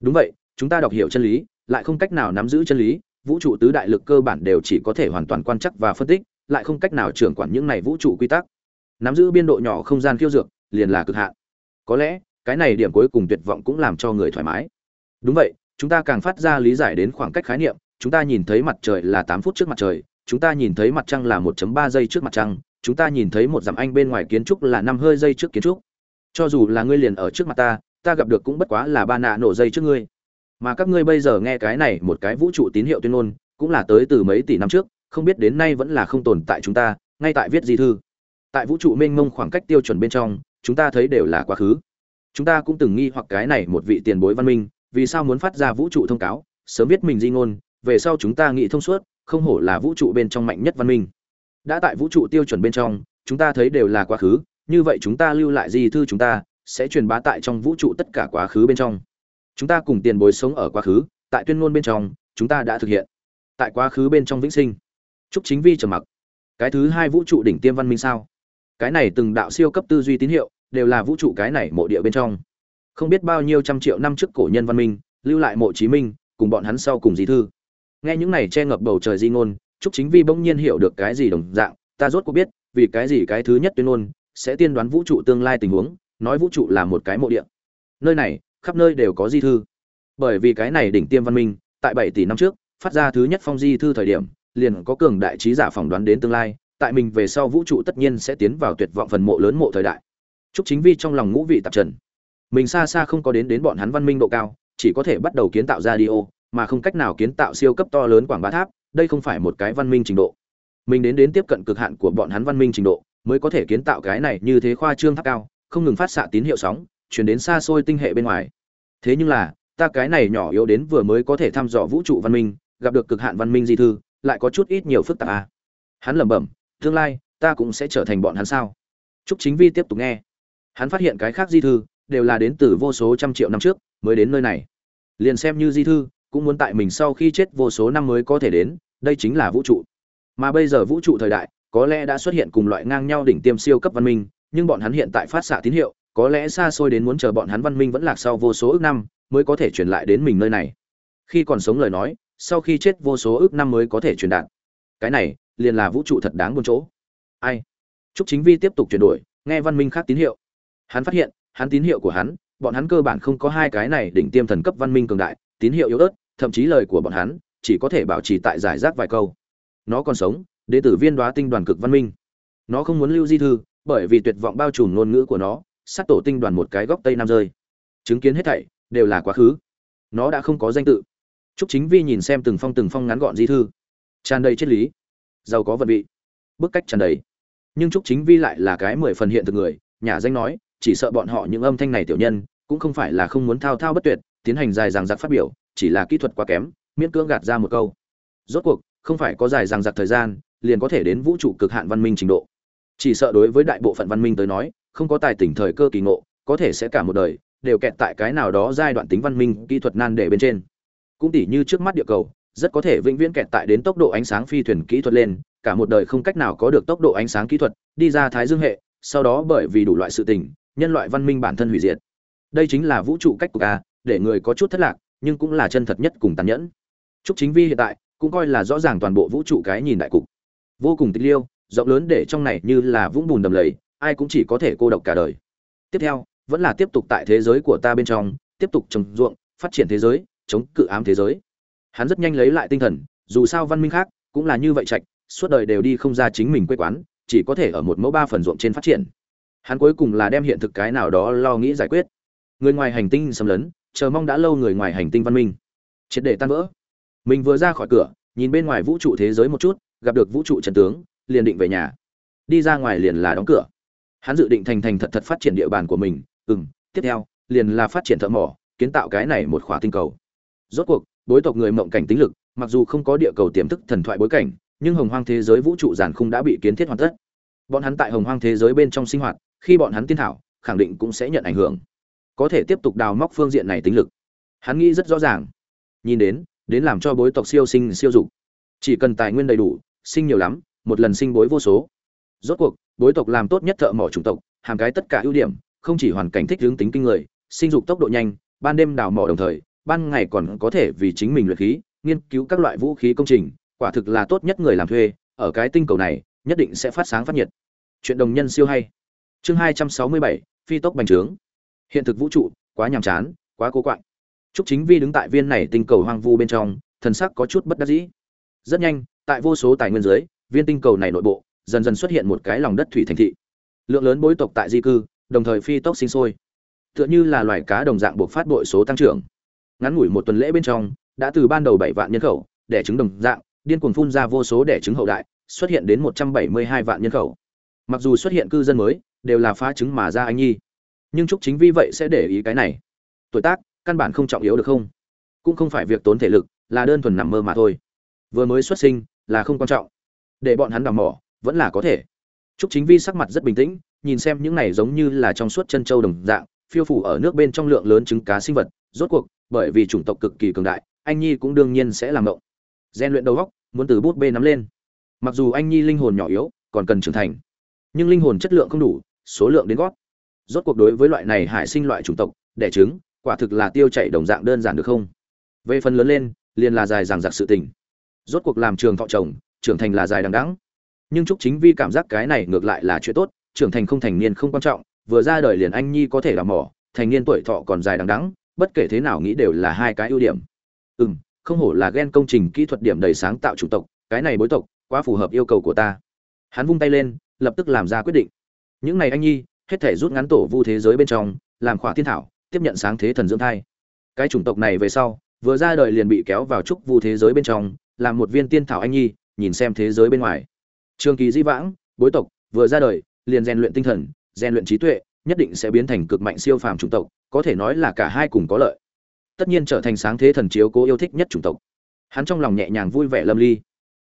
Đúng vậy, chúng ta đọc hiểu chân lý, lại không cách nào nắm giữ chân lý, vũ trụ tứ đại lực cơ bản đều chỉ có thể hoàn toàn quan chắc và phân tích, lại không cách nào trưởng quản những này vũ trụ quy tắc. Nắm giữ biên độ nhỏ không gian khiêu dược, liền là cực hạn. Có lẽ, cái này điểm cuối cùng tuyệt vọng cũng làm cho người thoải mái. Đúng vậy, chúng ta càng phát ra lý giải đến khoảng cách khái niệm, chúng ta nhìn thấy mặt trời là tám phút trước mặt trời, chúng ta nhìn thấy mặt trăng là 1.3 giây trước mặt trăng, chúng ta nhìn thấy một dặm anh bên ngoài kiến trúc là năm hơi giây trước kiến trúc cho dù là ngươi liền ở trước mặt ta ta gặp được cũng bất quá là ba nạ nổ dây trước ngươi. Mà các ngươi bây giờ nghe cái này một cái vũ trụ tín hiệu tuyên ngôn, cũng là tới từ mấy tỷ năm trước, không biết đến nay vẫn là không tồn tại chúng ta, ngay tại viết di thư. Tại vũ trụ mênh mông khoảng cách tiêu chuẩn bên trong, chúng ta thấy đều là quá khứ. Chúng ta cũng từng nghi hoặc cái này một vị tiền bối văn minh, vì sao muốn phát ra vũ trụ thông cáo, sớm biết mình di ngôn, về sau chúng ta nghĩ thông suốt, không hổ là vũ trụ bên trong mạnh nhất văn minh. Đã tại vũ trụ tiêu chuẩn bên trong, chúng ta thấy đều là quá khứ như vậy chúng ta lưu lại di thư chúng ta, sẽ truyền bá tại trong vũ trụ tất cả quá khứ bên trong. Chúng ta cùng tiền bối sống ở quá khứ, tại tuyên ngôn bên trong, chúng ta đã thực hiện. Tại quá khứ bên trong vĩnh sinh. Chúc chính vi trầm mặc. Cái thứ hai vũ trụ đỉnh tiêm văn minh sao? Cái này từng đạo siêu cấp tư duy tín hiệu, đều là vũ trụ cái này mộ địa bên trong. Không biết bao nhiêu trăm triệu năm trước cổ nhân văn minh, lưu lại mộ chí minh, cùng bọn hắn sau cùng di thư. Nghe những này che ngập bầu trời di ngôn, chúc chính vi bỗng nhiên hiểu được cái gì đồng dạng, ta rốt cuộc biết, vì cái gì cái thứ nhất tuyên ngôn sẽ tiên đoán vũ trụ tương lai tình huống, nói vũ trụ là một cái mộ địa. Nơi này, khắp nơi đều có di thư. Bởi vì cái này đỉnh tiêm văn minh, tại bảy tỷ năm trước, phát ra thứ nhất phong di thư thời điểm, liền có cường đại trí giả phỏng đoán đến tương lai, tại mình về sau vũ trụ tất nhiên sẽ tiến vào tuyệt vọng phần mộ lớn mộ thời đại. Chúc chính vi trong lòng ngũ vị tạp trần. Mình xa xa không có đến đến bọn hắn văn minh độ cao, chỉ có thể bắt đầu kiến tạo ra đi ô, mà không cách nào kiến tạo siêu cấp to lớn quảng bá tháp, đây không phải một cái văn minh trình độ. Mình đến đến tiếp cận cực hạn của bọn hắn văn minh trình độ mới có thể kiến tạo cái này như thế khoa trương tháp cao không ngừng phát xạ tín hiệu sóng chuyển đến xa xôi tinh hệ bên ngoài thế nhưng là ta cái này nhỏ yếu đến vừa mới có thể thăm dò vũ trụ văn minh gặp được cực hạn văn minh di thư lại có chút ít nhiều phức tạp à. hắn lẩm bẩm tương lai ta cũng sẽ trở thành bọn hắn sao Trúc Chính Vi tiếp tục nghe. Hắn phát hiện cái khác di thư đều là đến từ vô số trăm triệu năm trước mới đến nơi này. Liền xem như di thư, cũng muốn tại mình sau khi chết vô số năm mới có thể đến, đây chính là vũ trụ. Mà bây giờ vũ trụ thời đại, có lẽ đã xuất hiện cùng loại ngang nhau đỉnh tiêm siêu cấp văn minh, nhưng bọn hắn hiện tại phát xạ tín hiệu, có lẽ xa xôi đến muốn chờ bọn hắn văn minh vẫn lạc sau vô số ước năm mới có thể truyền lại đến mình nơi này. Khi còn sống lời nói, sau khi chết vô số ước năm mới có thể truyền đạt. Cái này, liền là vũ trụ thật đáng buồn chỗ. Ai? Trúc Chính Vi tiếp tục chuyển đổi, nghe văn minh khác tín hiệu. Hắn phát hiện, hắn tín hiệu của hắn, bọn hắn cơ bản không có hai cái này đỉnh tiêm thần cấp văn minh cường đại, tín hiệu yếu ớt, thậm chí lời của bọn hắn chỉ có thể bảo trì tại giải rác vài câu. Nó còn sống, đệ tử viên đoá tinh đoàn cực văn minh. Nó không muốn lưu di thư, bởi vì tuyệt vọng bao trùm ngôn ngữ của nó, sát tổ tinh đoàn một cái góc tây nam rơi. Chứng kiến hết thảy đều là quá khứ. Nó đã không có danh tự. Trúc Chính Vi nhìn xem từng phong từng phong ngắn gọn di thư, tràn đầy triết lý, giàu có vận vị, bức cách tràn đầy nhưng trúc chính vi lại là cái mười phần hiện thực người nhà danh nói chỉ sợ bọn họ những âm thanh này tiểu nhân cũng không phải là không muốn thao thao bất tuyệt tiến hành dài dằng dặc phát biểu chỉ là kỹ thuật quá kém miễn cưỡng gạt ra một câu rốt cuộc không phải có dài dằng dặc thời gian liền có thể đến vũ trụ cực hạn văn minh trình độ. Chỉ sợ đối với đại bộ phận văn minh tới nói, không có tài tỉnh thời cơ kỳ ngộ, có thể sẽ cả một đời đều kẹt tại cái nào đó giai đoạn tính văn minh kỹ thuật nan để bên trên. Cũng tỉ như trước mắt địa cầu, rất có thể vĩnh viễn kẹt tại đến tốc độ ánh sáng phi thuyền kỹ thuật lên, cả một đời không cách nào có được tốc độ ánh sáng kỹ thuật, đi ra thái dương hệ, sau đó bởi vì đủ loại sự tình, nhân loại văn minh bản thân hủy diệt. Đây chính là vũ trụ cách của a, để người có chút thất lạc, nhưng cũng là chân thật nhất cùng tàn nhẫn. Trúc chính vi hiện tại cũng coi là rõ ràng toàn bộ vũ trụ cái nhìn đại cục vô cùng tịch liêu, rộng lớn để trong này như là vũng bùn đầm lầy, ai cũng chỉ có thể cô độc cả đời. Tiếp theo, vẫn là tiếp tục tại thế giới của ta bên trong, tiếp tục trồng ruộng, phát triển thế giới, chống cự ám thế giới. Hắn rất nhanh lấy lại tinh thần, dù sao văn minh khác cũng là như vậy trạch, suốt đời đều đi không ra chính mình quê quán, chỉ có thể ở một mẫu ba phần ruộng trên phát triển. Hắn cuối cùng là đem hiện thực cái nào đó lo nghĩ giải quyết. Người ngoài hành tinh xâm lấn, chờ mong đã lâu người ngoài hành tinh văn minh. Triệt để tan vỡ. Mình vừa ra khỏi cửa, nhìn bên ngoài vũ trụ thế giới một chút gặp được vũ trụ trần tướng, liền định về nhà. Đi ra ngoài liền là đóng cửa. Hắn dự định thành thành thật thật phát triển địa bàn của mình. Ừ m tiếp theo, liền là phát triển thợ mỏ, kiến tạo cái này một khóa tinh cầu. Rốt cuộc bối tộc người mộng cảnh tính lực, mặc dù không có địa cầu tiềm thức thần thoại bối cảnh, nhưng hồng hoang thế giới vũ trụ giản khung đã bị kiến thiết hoàn tất. Bọn hắn tại hồng hoang thế giới bên trong sinh hoạt, khi bọn hắn tiên thảo, khẳng định cũng sẽ nhận ảnh hưởng. Có thể tiếp tục đào móc phương diện này tính lực. Hắn nghĩ rất rõ ràng. Nhìn đến đến làm cho bối tộc siêu sinh siêu dục. Chỉ cần tài nguyên đầy đủ sinh nhiều lắm một lần sinh bối vô số. Rốt cuộc bối tộc làm tốt nhất thợ mỏ chủng tộc hàng cái tất cả ưu điểm không chỉ hoàn cảnh thích hướng tính kinh người sinh dục tốc độ nhanh ban đêm đào mỏ đồng thời ban ngày còn có thể vì chính mình luyện khí nghiên cứu các loại vũ khí công trình quả thực là tốt nhất người làm thuê ở cái tinh cầu này nhất định sẽ phát sáng phát nhiệt. Chuyện đồng nhân siêu hay. Chương hai trăm sáu mươi bảy phi tốc bành trướng. Hiện thực vũ trụ quá nhàm chán quá cố quạng. Trúc Chính Vi đứng tại viên này tinh cầu hoang vu bên trong, thần sắc có chút bất đắc dĩ. Rất nhanh, tại vô số tài nguyên dưới, viên tinh cầu này nội bộ dần dần xuất hiện một cái lòng đất thủy thành thị. Lượng lớn bối tộc tại di cư, đồng thời phi tốc sinh sôi. Tựa như là loài cá đồng dạng buộc phát bội số tăng trưởng. Ngắn ngủi một tuần lễ bên trong, đã từ ban đầu bảy vạn nhân khẩu, đẻ trứng đồng dạng, điên cuồng phun ra vô số đẻ trứng hậu đại, xuất hiện đến 172 vạn nhân khẩu. mặc dù xuất hiện cư dân mới đều là phá trứng mà ra anh nhi nhưng trúc chính vì vậy sẽ để ý cái này tuổi tác căn bản không trọng yếu được không cũng không phải việc tốn thể lực là đơn thuần nằm mơ mà thôi vừa mới xuất sinh là không quan trọng. Để bọn hắn đào mỏ, vẫn là có thể. Trúc chính vi sắc mặt rất bình tĩnh, nhìn xem những này giống như là trong suốt chân châu đồng dạng, phiêu phủ ở nước bên trong lượng lớn trứng cá sinh vật. Rốt cuộc, bởi vì chủng tộc cực kỳ cường đại, anh nhi cũng đương nhiên sẽ làm động gian luyện đầu góc muốn từ bút bê nắm lên. Mặc dù anh nhi linh hồn nhỏ yếu, còn cần trưởng thành, nhưng linh hồn chất lượng không đủ, số lượng đến gót. Rốt cuộc đối với loại này hải sinh loại chủng tộc, đẻ trứng, quả thực là tiêu chảy đồng dạng đơn giản được không? Về phần lớn lên, liền là dài dằng dặc sự tình rốt cuộc làm trường thọ chồng, trưởng thành là dài đằng đẵng. Nhưng trúc chính vi cảm giác cái này ngược lại là chuyện tốt, trưởng thành không thành niên không quan trọng, vừa ra đời liền anh nhi có thể làm mỏ, thành niên tuổi thọ còn dài đằng đẵng, bất kể thế nào nghĩ đều là hai cái ưu điểm. Ừ m không hổ là ghen công trình kỹ thuật điểm đầy sáng tạo chủ tộc, cái này bối tộc, quá phù hợp yêu cầu của ta. Hắn vung tay lên, lập tức làm ra quyết định. Những này anh nhi, hết thể rút ngắn tổ vu thế giới bên trong, làm khỏa thiên thảo, tiếp nhận sáng thế thần dưỡng thai. Cái chủng tộc này về sau, vừa ra đời liền bị kéo vào trúc vu thế giới bên trong làm một viên tiên thảo anh nhi, nhìn xem thế giới bên ngoài. Trường kỳ di vãng, bối tộc, vừa ra đời, liền rèn luyện tinh thần, rèn luyện trí tuệ, nhất định sẽ biến thành cực mạnh siêu phàm chủng tộc, có thể nói là cả hai cùng có lợi. Tất nhiên trở thành sáng thế thần chiếu cố yêu thích nhất chủng tộc. Hắn trong lòng nhẹ nhàng vui vẻ lâm ly.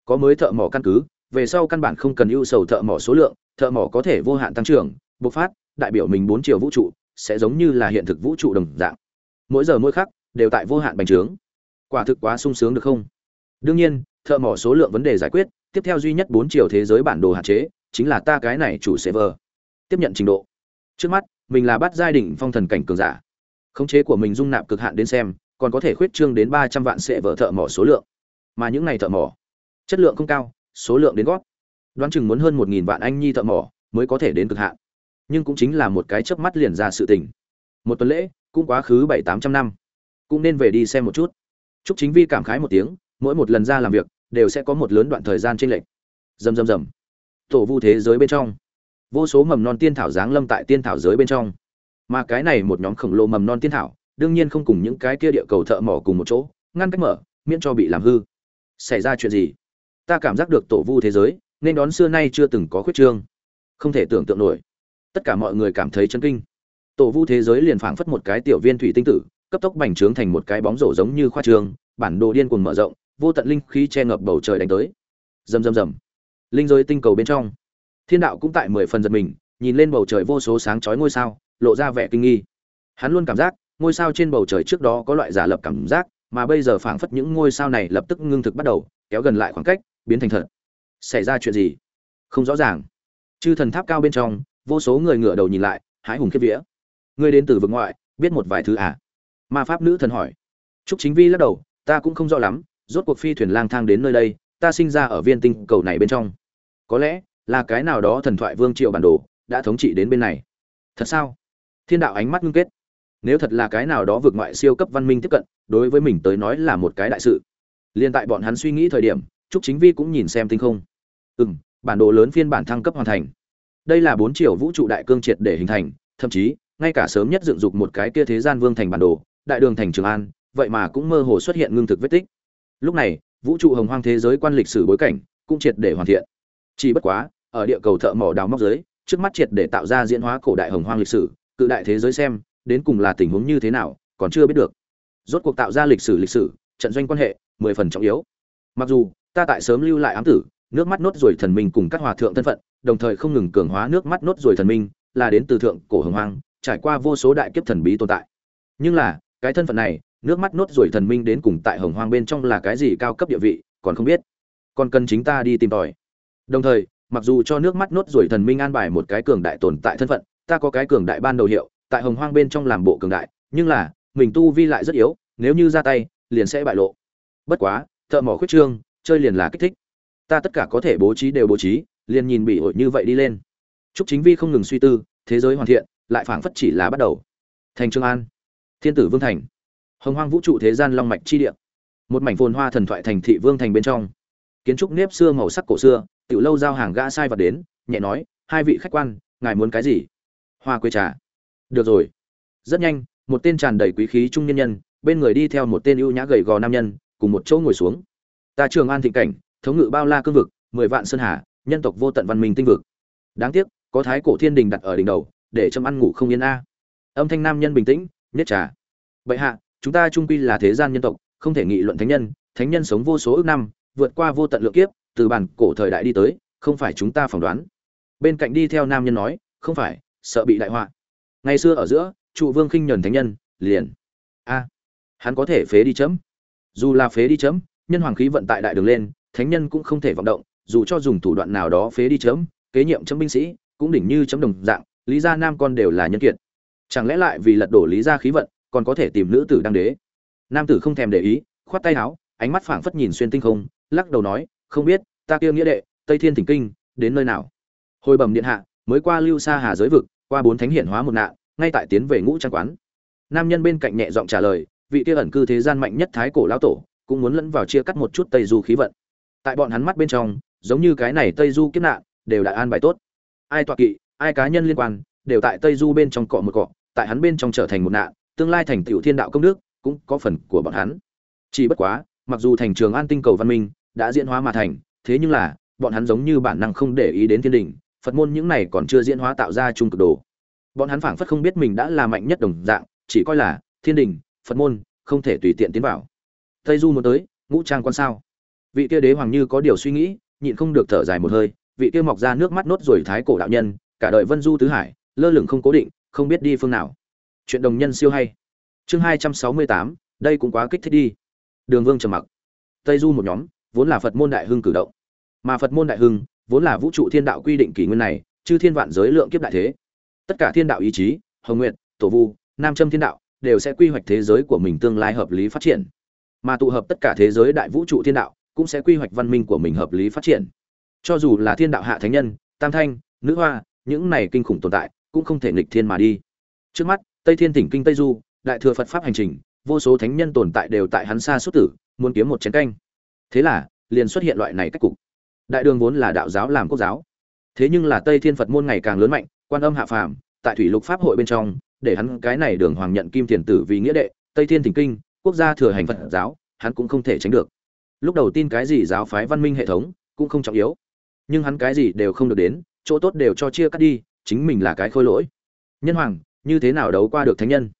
Có mới thợ mỏ căn cứ, về sau căn bản không cần ưu sầu thợ mỏ số lượng, thợ mỏ có thể vô hạn tăng trưởng, bộc phát, đại biểu mình bốn triệu vũ trụ, sẽ giống như là hiện thực vũ trụ đồng dạng. Mỗi giờ mỗi khắc, đều tại vô hạn bành trướng. Quả thực quá sung sướng được không? Đương nhiên, thợ mỏ số lượng vấn đề giải quyết, tiếp theo duy nhất bốn chiều thế giới bản đồ hạn chế, chính là ta cái này chủ server. Tiếp nhận trình độ. Trước mắt, mình là bắt giai đỉnh phong thần cảnh cường giả. Khống chế của mình dung nạp cực hạn đến xem, còn có thể khuyết trương đến ba trăm vạn sệ vợ thợ mỏ số lượng. Mà những này thợ mỏ, chất lượng không cao, số lượng đến gót. Đoán chừng muốn hơn một nghìn vạn anh nhi thợ mỏ mới có thể đến cực hạn. Nhưng cũng chính là một cái chớp mắt liền ra sự tình. Một tuần lễ, cũng quá khứ bảy tám trăm năm. Cũng nên về đi xem một chút. Chúc chính vi cảm khái một tiếng mỗi một lần ra làm việc đều sẽ có một lớn đoạn thời gian trên lệch. Rầm rầm rầm. Tổ vu thế giới bên trong. Vô số mầm non tiên thảo giáng lâm tại tiên thảo giới bên trong. Mà cái này một nhóm khổng lồ mầm non tiên thảo, đương nhiên không cùng những cái kia địa cầu thợ mỏ cùng một chỗ, ngăn cách mở, miễn cho bị làm hư. Xảy ra chuyện gì? Ta cảm giác được tổ vu thế giới, nên đón xưa nay chưa từng có khuyết trương. Không thể tưởng tượng nổi. Tất cả mọi người cảm thấy chân kinh. Tổ vu thế giới liền phảng phất một cái tiểu viên thủy tinh tử, cấp tốc bành trướng thành một cái bóng rổ giống như khoa trường, bản đồ điên cuồng mở rộng vô tận linh khí che ngập bầu trời đánh tới. Rầm rầm rầm. Linh giới tinh cầu bên trong. Thiên đạo cũng tại mười phần giật mình, nhìn lên bầu trời vô số sáng chói ngôi sao, lộ ra vẻ kinh nghi. Hắn luôn cảm giác, ngôi sao trên bầu trời trước đó có loại giả lập cảm giác, mà bây giờ phảng phất những ngôi sao này lập tức ngưng thực bắt đầu, kéo gần lại khoảng cách, biến thành thật. Xảy ra chuyện gì? Không rõ ràng. Chư thần tháp cao bên trong, vô số người ngửa đầu nhìn lại hái hùng kiếp vía. Ngươi đến từ vực ngoại, biết một vài thứ à? Ma pháp nữ thần hỏi. Trúc chính vi lắc đầu, ta cũng không rõ lắm rốt cuộc phi thuyền lang thang đến nơi đây, ta sinh ra ở viên tinh cầu này bên trong. Có lẽ là cái nào đó thần thoại vương triệu bản đồ đã thống trị đến bên này. Thật sao? Thiên đạo ánh mắt ngưng kết. Nếu thật là cái nào đó vượt ngoại siêu cấp văn minh tiếp cận, đối với mình tới nói là một cái đại sự. Liên tại bọn hắn suy nghĩ thời điểm, trúc chính vi cũng nhìn xem tinh không. Ừ m bản đồ lớn phiên bản thăng cấp hoàn thành. Đây là bốn triệu vũ trụ đại cương triệt để hình thành, thậm chí, ngay cả sớm nhất dựng dục một cái kia thế gian vương thành bản đồ, đại đường thành trường an, vậy mà cũng mơ hồ xuất hiện ngưng thực vết tích lúc này, vũ trụ hồng hoang thế giới quan lịch sử bối cảnh cũng triệt để hoàn thiện. Chỉ bất quá, ở địa cầu thợ mỏ đào móc giới, trước mắt triệt để tạo ra diễn hóa cổ đại hồng hoang lịch sử, cự đại thế giới xem, đến cùng là tình huống như thế nào, còn chưa biết được. Rốt cuộc tạo ra lịch sử lịch sử, trận doanh quan hệ, mười phần trọng yếu. Mặc dù, ta tại sớm lưu lại ám tử, nước mắt nốt ruồi thần minh cùng các hòa thượng thân phận, đồng thời không ngừng cường hóa nước mắt nốt ruồi thần minh, là đến từ thượng cổ hồng hoang, trải qua vô số đại kiếp thần bí tồn tại. Nhưng là, cái thân phận này nước mắt nốt ruồi thần minh đến cùng tại hồng hoang bên trong là cái gì cao cấp địa vị, còn không biết. Còn cần chính ta đi tìm tòi. Đồng thời, mặc dù cho nước mắt nốt ruồi thần minh an bài một cái cường đại tồn tại thân phận, ta có cái cường đại ban đầu hiệu, tại hồng hoang bên trong làm bộ cường đại, nhưng là, mình tu vi lại rất yếu, nếu như ra tay, liền sẽ bại lộ. Bất quá, thợ mỏ khuyết trương, chơi liền là kích thích. Ta tất cả có thể bố trí đều bố trí, liền nhìn bị ổi như vậy đi lên. Chúc chính vi không ngừng suy tư, thế giới hoàn thiện, lại phảng phất chỉ là bắt đầu. Thành trương an. Thiên tử vương thành hồng hoang vũ trụ thế gian long mạch chi địa. Một mảnh phồn hoa thần thoại thành thị vương thành bên trong. Kiến trúc nếp xưa màu sắc cổ xưa, tiểu lâu giao hàng gã sai vật đến, nhẹ nói, hai vị khách quan, ngài muốn cái gì? Hoa quê trà. Được rồi. Rất nhanh, một tên tràn đầy quý khí trung nhân nhân, bên người đi theo một tên ưu nhã gầy gò nam nhân, cùng một chỗ ngồi xuống. Ta trường an thịnh cảnh, thống ngự bao la cương vực, mười vạn sơn hà, nhân tộc vô tận văn minh tinh vực. Đáng tiếc, có thái cổ thiên đình đặt ở đỉnh đầu, để châm ăn ngủ không yên a. Âm thanh nam nhân bình tĩnh, nhất trà. Bệ hạ chúng ta trung quy là thế gian nhân tộc, không thể nghị luận thánh nhân thánh nhân sống vô số ước năm, vượt qua vô tận lượng kiếp, từ bản cổ thời đại đi tới, không phải chúng ta phỏng đoán. Bên cạnh đi theo nam nhân nói, không phải, sợ bị đại họa. Ngày xưa ở giữa, trụ vương khinh nhẫn thánh nhân, liền. A, hắn có thể phế đi chấm. Dù là phế đi chấm, nhân hoàng khí vận tại đại đường lên, thánh nhân cũng không thể vọng động, dù cho dùng thủ đoạn nào đó phế đi chấm, kế nhiệm chấm binh sĩ, cũng đỉnh như chấm đồng dạng, lý gia nam con đều là nhân kiệt. Chẳng lẽ lại vì lật đổ lý gia khí vận còn có thể tìm nữ tử đăng đế. Nam tử không thèm để ý, khoát tay áo, ánh mắt phảng phất nhìn xuyên tinh không, lắc đầu nói, không biết, ta kia nghĩa đệ, tây thiên thỉnh kinh, đến nơi nào? Hồi bẩm điện hạ, mới qua lưu xa hà giới vực, qua bốn thánh hiển hóa một nạn, ngay tại tiến về ngũ trang quán. Nam nhân bên cạnh nhẹ giọng trả lời, vị kia ẩn cư thế gian mạnh nhất thái cổ lão tổ, cũng muốn lẫn vào chia cắt một chút tây du khí vận. Tại bọn hắn mắt bên trong, giống như cái này tây du kiếp nạn, đều đã an bài tốt. Ai tọa kỵ, ai cá nhân liên quan, đều tại tây du bên trong cọ một cọ, tại hắn bên trong trở thành một nạn tương lai thành tựu thiên đạo công đức cũng có phần của bọn hắn. Chỉ bất quá, mặc dù thành trường an tinh cầu văn minh đã diễn hóa mà thành, thế nhưng là, bọn hắn giống như bản năng không để ý đến thiên đình, phật môn những này còn chưa diễn hóa tạo ra trung cực đồ. Bọn hắn phảng phất không biết mình đã là mạnh nhất đồng dạng, chỉ coi là thiên đình, phật môn không thể tùy tiện tiến vào. Tây du muốn tới, ngũ trang quan sao? Vị kia đế hoàng như có điều suy nghĩ, nhịn không được thở dài một hơi, vị kia mọc ra nước mắt nốt rồi thái cổ đạo nhân, cả đời vân du tứ hải, lơ lửng không cố định, không biết đi phương nào chuyện đồng nhân siêu hay. Chương hai trăm sáu mươi tám, đây cũng quá kích thích đi. Đường vương trầm mặc. Tây du một nhóm, vốn là phật môn đại hưng cử động. Mà phật môn đại hưng, vốn là vũ trụ thiên đạo quy định kỷ nguyên này, chư thiên vạn giới lượng kiếp đại thế. Tất cả thiên đạo ý chí, hồng nguyện tổ vu, nam châm thiên đạo, đều sẽ quy hoạch thế giới của mình tương lai hợp lý phát triển. Mà tụ hợp tất cả thế giới đại vũ trụ thiên đạo, cũng sẽ quy hoạch văn minh của mình hợp lý phát triển. Cho dù là thiên đạo hạ thánh nhân, tam thanh, nữ hoa, những này kinh khủng tồn tại, cũng không thể nghịch thiên mà đi. Trước mắt tây thiên tỉnh kinh tây du, đại thừa phật pháp hành trình, vô số thánh nhân tồn tại đều tại hắn xa xuất tử, muốn kiếm một chén canh. Thế là, liền xuất hiện loại này cách cục. Đại đường vốn là đạo giáo làm quốc giáo. Thế nhưng là tây thiên phật môn ngày càng lớn mạnh, quan âm hạ phàm, tại thủy lục pháp hội bên trong, để hắn cái này đường hoàng nhận kim tiền tử vì nghĩa đệ, tây thiên thỉnh kinh, quốc gia thừa hành phật giáo, hắn cũng không thể tránh được. Lúc đầu tin cái gì giáo phái văn minh hệ thống, cũng không trọng yếu. Nhưng hắn cái gì đều không được đến, chỗ tốt đều cho chia cắt đi, chính mình là cái khôi lỗi. Nhân hoàng như thế nào đấu qua được thánh nhân?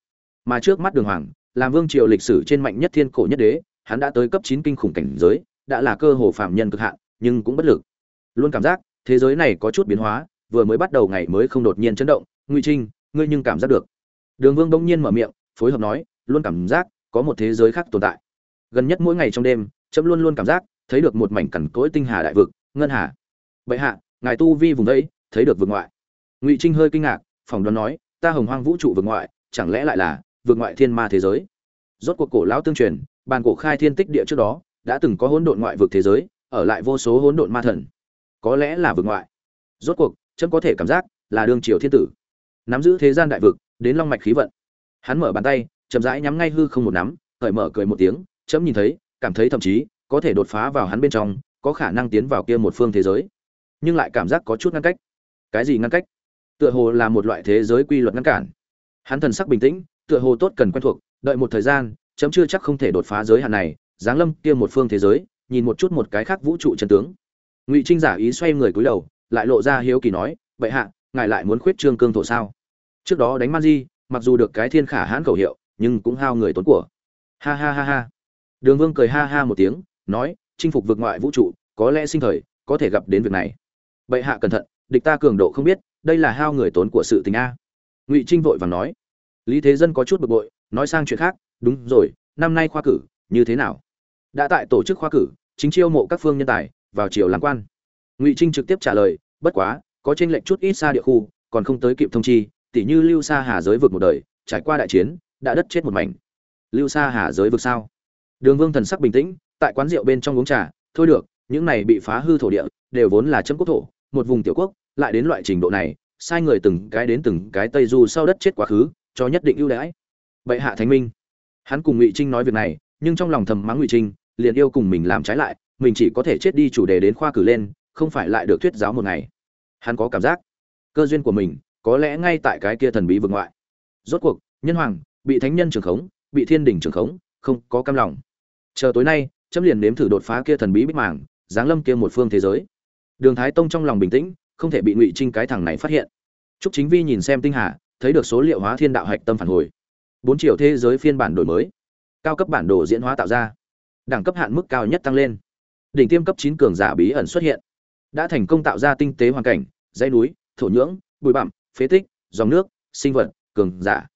Mà trước mắt đường hoàng, làm vương triều lịch sử trên mạnh nhất thiên cổ nhất đế, hắn đã tới cấp chín kinh khủng cảnh giới, đã là cơ hồ phạm nhân cực hạn, nhưng cũng bất lực. Luôn cảm giác, thế giới này có chút biến hóa, vừa mới bắt đầu ngày mới không đột nhiên chấn động, ngụy trinh, ngươi nhưng cảm giác được. Đường vương bỗng nhiên mở miệng, phối hợp nói, luôn cảm giác, có một thế giới khác tồn tại. Gần nhất mỗi ngày trong đêm trẫm luôn luôn cảm giác, thấy được một mảnh cằn cỗi tinh hà đại vực, ngân hà. Vậy hạ, ngài tu vi vùng đấy thấy được vực ngoại. Ngụy trinh hơi kinh ngạc, phỏng đoán nói ta hồng hoang vũ trụ vực ngoại, chẳng lẽ lại là vực ngoại thiên ma thế giới? Rốt cuộc cổ lão tương truyền, bàn cổ khai thiên tích địa trước đó, đã từng có hỗn độn ngoại vực thế giới, ở lại vô số hỗn độn ma thần. Có lẽ là vực ngoại. Rốt cuộc, chấm có thể cảm giác là đương triều thiên tử. Nắm giữ thế gian đại vực, đến long mạch khí vận. Hắn mở bàn tay, chậm rãi nhắm ngay hư không một nắm, cởi mở cười một tiếng, chấm nhìn thấy, cảm thấy thậm chí có thể đột phá vào hắn bên trong, có khả năng tiến vào kia một phương thế giới. Nhưng lại cảm giác có chút ngăn cách. Cái gì ngăn cách? Tựa hồ là một loại thế giới quy luật ngăn cản. Hắn thần sắc bình tĩnh, tựa hồ tốt cần quen thuộc, đợi một thời gian, chấm chưa chắc không thể đột phá giới hạn này, giáng lâm kia một phương thế giới, nhìn một chút một cái khác vũ trụ chân tướng. Ngụy trinh giả ý xoay người cúi đầu, lại lộ ra hiếu kỳ nói vậy hạ, ngài lại muốn khuyết trương cương thổ sao? Trước đó đánh man di mặc dù được cái thiên khả hãn khẩu hiệu, nhưng cũng hao người tốn của. Ha ha ha ha. Đường vương cười ha ha một tiếng, nói, chinh phục vượt ngoại vũ trụ, có lẽ sinh thời, có thể gặp đến việc này. Bệ hạ cẩn thận, địch ta cường độ không biết đây là hao người tốn của sự tình a. Ngụy trinh vội vàng nói. Lý thế dân có chút bực bội, nói sang chuyện khác. Đúng rồi, năm nay khoa cử, như thế nào? Đã tại tổ chức khoa cử, chính chiêu mộ các phương nhân tài, vào triều làm quan. Ngụy trinh trực tiếp trả lời, bất quá, có tranh lệch chút ít xa địa khu, còn không tới kịp thông chi, tỉ như lưu sa hà giới vực một đời, trải qua đại chiến, đã đất chết một mảnh. Lưu sa hà giới vực sao? Đường vương thần sắc bình tĩnh, tại quán rượu bên trong uống trà, thôi được, những này bị phá hư thổ địa, đều vốn là chấm quốc thổ, một vùng tiểu quốc lại đến loại trình độ này sai người từng cái đến từng cái tây du sau đất chết quá khứ cho nhất định ưu đãi. Bệ hạ thánh minh. Hắn cùng ngụy trinh nói việc này nhưng trong lòng thầm mắng ngụy trinh liền yêu cùng mình làm trái lại mình chỉ có thể chết đi chủ đề đến khoa cử lên không phải lại được thuyết giáo một ngày. Hắn có cảm giác cơ duyên của mình có lẽ ngay tại cái kia thần bí vực ngoại. Rốt cuộc nhân hoàng bị thánh nhân trường khống bị thiên đình trường khống không có cam lòng. Chờ tối nay chấm liền nếm thử đột phá kia thần bí bích mảng, giáng lâm kia một phương thế giới. Đường thái tông trong lòng bình tĩnh không thể bị ngụy trinh cái thằng này phát hiện Trúc Chính Vi nhìn xem tinh hà, thấy được số liệu hóa thiên đạo hạch tâm phản hồi. Bốn triệu thế giới phiên bản đổi mới, cao cấp bản đồ diễn hóa tạo ra, đẳng cấp hạn mức cao nhất tăng lên. Đỉnh tiêm cấp chín cường giả bí ẩn xuất hiện, đã thành công tạo ra tinh tế hoàn cảnh, dãy núi, thổ nhưỡng, bụi bặm, phế tích, dòng nước, sinh vật, cường giả.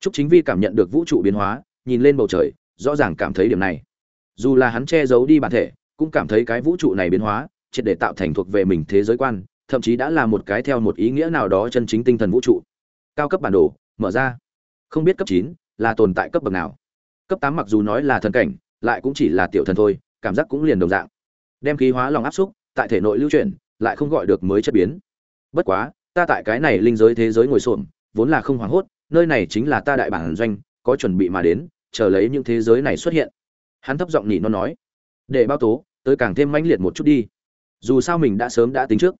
Trúc Chính Vi cảm nhận được vũ trụ biến hóa, nhìn lên bầu trời, rõ ràng cảm thấy điểm này. Dù là hắn che giấu đi bản thể, cũng cảm thấy cái vũ trụ này biến hóa, triệt để tạo thành thuộc về mình thế giới quan, thậm chí đã là một cái theo một ý nghĩa nào đó chân chính tinh thần vũ trụ. Cao cấp bản đồ, mở ra. Không biết cấp chín là tồn tại cấp bậc nào. Cấp tám mặc dù nói là thần cảnh, lại cũng chỉ là tiểu thần thôi, cảm giác cũng liền đồng dạng. Đem khí hóa lòng áp xúc, tại thể nội lưu chuyển, lại không gọi được mới chất biến. Bất quá, ta tại cái này linh giới thế giới ngồi xổm, vốn là không hoảng hốt, nơi này chính là ta đại bản doanh, có chuẩn bị mà đến, chờ lấy những thế giới này xuất hiện. Hắn thấp giọng nhỉ nó nói, để bao tố, tới càng thêm mãnh liệt một chút đi. Dù sao mình đã sớm đã tính trước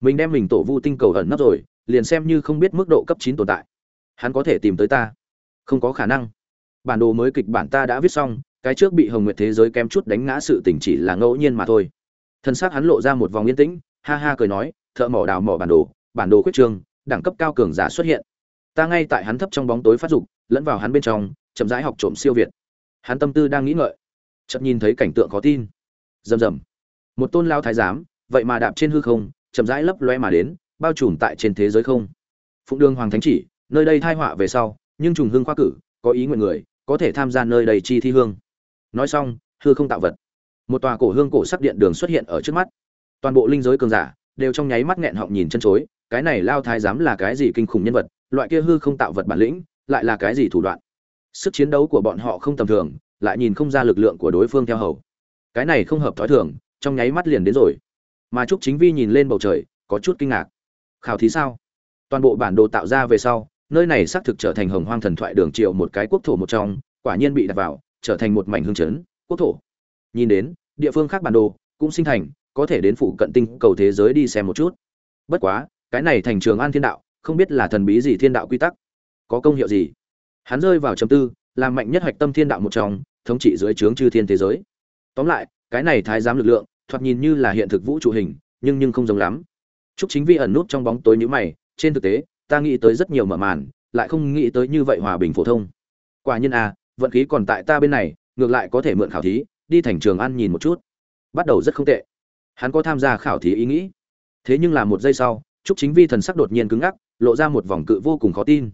mình đem mình tổ vu tinh cầu ẩn nấp rồi, liền xem như không biết mức độ cấp chín tồn tại. Hắn có thể tìm tới ta? Không có khả năng. Bản đồ mới kịch bản ta đã viết xong, cái trước bị hồng nguyệt thế giới kém chút đánh ngã sự tỉnh chỉ là ngẫu nhiên mà thôi. Thân xác hắn lộ ra một vòng yên tĩnh, ha ha cười nói, thợ mỏ đào mỏ bản đồ bản đồ khuyết trường, đẳng cấp cao cường giả xuất hiện. Ta ngay tại hắn thấp trong bóng tối phát dục, lẫn vào hắn bên trong, chậm rãi học trộm siêu việt. Hắn tâm tư đang nghĩ ngợi. Chậm nhìn thấy cảnh tượng khó tin. Rầm rầm. Một tôn lao thái giám, vậy mà đạp trên hư không chậm rãi lấp loe mà đến, bao trùm tại trên thế giới không. Phụng Đường Hoàng Thánh chỉ, nơi đây thai họa về sau, nhưng trùng hương khoa cử, có ý nguyện người, có thể tham gia nơi đây chi thi hương. Nói xong, hư không tạo vật. Một tòa cổ hương cổ sắc điện đường xuất hiện ở trước mắt. Toàn bộ linh giới cường giả đều trong nháy mắt nghẹn họng nhìn chân chối, cái này lao thái giám là cái gì kinh khủng nhân vật, loại kia hư không tạo vật bản lĩnh, lại là cái gì thủ đoạn. Sức chiến đấu của bọn họ không tầm thường, lại nhìn không ra lực lượng của đối phương theo hầu. Cái này không hợp thói thường, trong nháy mắt liền đến rồi mà trúc chính vi nhìn lên bầu trời, có chút kinh ngạc. Khảo thí sao? Toàn bộ bản đồ tạo ra về sau, nơi này xác thực trở thành hồng hoang thần thoại đường triệu một cái quốc thổ một trong, quả nhiên bị đặt vào, trở thành một mảnh hương chấn, quốc thổ. Nhìn đến, địa phương khác bản đồ cũng sinh thành, có thể đến phụ cận tinh cầu thế giới đi xem một chút. Bất quá, cái này thành trường an thiên đạo, không biết là thần bí gì thiên đạo quy tắc. Có công hiệu gì? Hắn rơi vào chấm tư, làm mạnh nhất hoạch tâm thiên đạo một trong, thống trị dưới trướng chư thiên thế giới. Tóm lại, cái này thái giám lực lượng thoạt nhìn như là hiện thực vũ trụ hình nhưng nhưng không giống lắm Trúc Chính Vi ẩn nút trong bóng tối như mày, trên thực tế, ta nghĩ tới rất nhiều mở màn, lại không nghĩ tới như vậy hòa bình phổ thông. Quả nhiên à, vận khí còn tại ta bên này, ngược lại có thể mượn khảo thí, đi thành trường ăn nhìn một chút. Bắt đầu rất không tệ. Hắn có tham gia khảo thí ý nghĩ. Thế nhưng là một giây sau, Trúc Chính Vi thần sắc đột nhiên cứng ngắc, lộ ra một vòng cự vô cùng khó tin.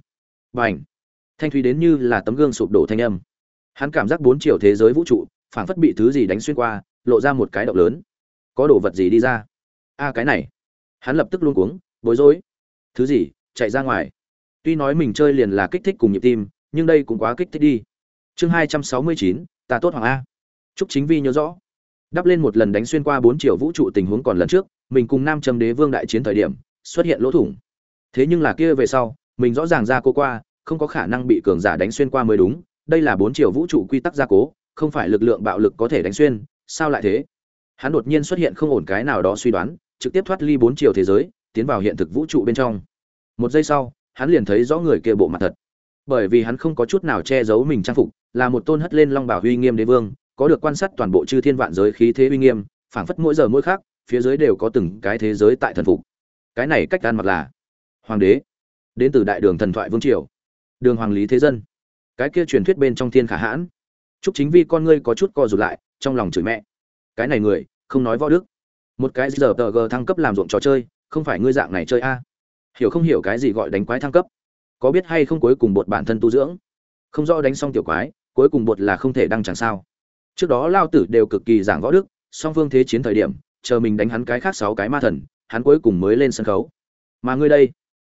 Bành! Thanh thủy đến như là tấm gương sụp đổ thanh âm. Hắn cảm giác bốn chiều thế giới vũ trụ, phảng phất bị thứ gì đánh xuyên qua, lộ ra một cái động lớn. Có đồ vật gì đi ra? A cái này. Hắn lập tức luôn cuống, bối rối. Thứ gì? Chạy ra ngoài. Tuy nói mình chơi liền là kích thích cùng nhịp tim, nhưng đây cũng quá kích thích đi. Chương hai trăm sáu mươi chín, ta tốt hoàng a. Chúc chính vi nhớ rõ. Đắp lên một lần đánh xuyên qua bốn triệu vũ trụ tình huống còn lần trước, mình cùng nam châm đế vương đại chiến thời điểm, xuất hiện lỗ thủng. Thế nhưng là kia về sau, mình rõ ràng ra cô qua, không có khả năng bị cường giả đánh xuyên qua mới đúng. Đây là bốn triệu vũ trụ quy tắc gia cố, không phải lực lượng bạo lực có thể đánh xuyên sao lại thế? Hắn đột nhiên xuất hiện không ổn cái nào đó suy đoán, trực tiếp thoát ly bốn chiều thế giới, tiến vào hiện thực vũ trụ bên trong. Một giây sau, hắn liền thấy rõ người kia bộ mặt thật. Bởi vì hắn không có chút nào che giấu mình trang phục, là một tôn hất lên long bảo huy nghiêm đế vương, có được quan sát toàn bộ chư thiên vạn giới khí thế uy nghiêm, phảng phất mỗi giờ mỗi khác phía dưới đều có từng cái thế giới tại thần phục. Cái này cách ăn mặc là hoàng đế. Đến từ đại đường thần thoại vương triều. Đường hoàng lý thế dân. Cái kia truyền thuyết bên trong thiên khả hãn. Chúc chính vi con ngươi có chút co rụt lại trong lòng chửi mẹ. Cái này người, không nói võ đức. Một cái giờ tờ g thăng cấp làm ruộng trò chơi, không phải ngươi dạng này chơi a. Hiểu không hiểu cái gì gọi đánh quái thăng cấp? Có biết hay không cuối cùng bột bản thân tu dưỡng? Không rõ đánh xong tiểu quái, cuối cùng bột là không thể đăng chẳng sao. Trước đó lao tử đều cực kỳ giảng võ đức, song phương thế chiến thời điểm, chờ mình đánh hắn cái khác sáu cái ma thần, hắn cuối cùng mới lên sân khấu. Mà ngươi đây,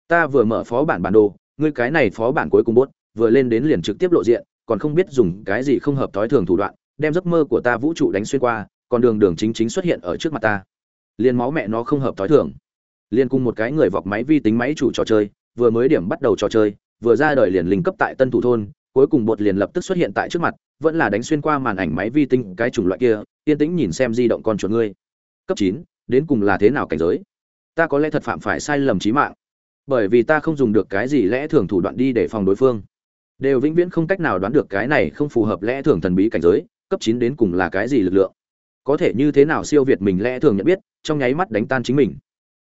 ta vừa mở phó bản bản đồ, ngươi cái này phó bản cuối cùng bốt vừa lên đến liền trực tiếp lộ diện, còn không biết dùng cái gì không hợp thói thường thủ đoạn đem giấc mơ của ta vũ trụ đánh xuyên qua, còn đường đường chính chính xuất hiện ở trước mặt ta. Liền máu mẹ nó không hợp thói thường. Liền cùng một cái người vọc máy vi tính máy chủ trò chơi, vừa mới điểm bắt đầu trò chơi, vừa ra đời liền linh cấp tại tân thủ thôn, cuối cùng bột liền lập tức xuất hiện tại trước mặt, vẫn là đánh xuyên qua màn ảnh máy vi tính cái chủng loại kia, yên tĩnh nhìn xem di động con chuột ngươi. Cấp chín, đến cùng là thế nào cảnh giới? Ta có lẽ thật phạm phải sai lầm trí mạng. Bởi vì ta không dùng được cái gì lẽ thường thủ đoạn đi để phòng đối phương. Đều vĩnh viễn không cách nào đoán được cái này không phù hợp lẽ thường thần bí cảnh giới cấp chín đến cùng là cái gì lực lượng? Có thể như thế nào siêu việt mình lẽ thường nhận biết, trong nháy mắt đánh tan chính mình?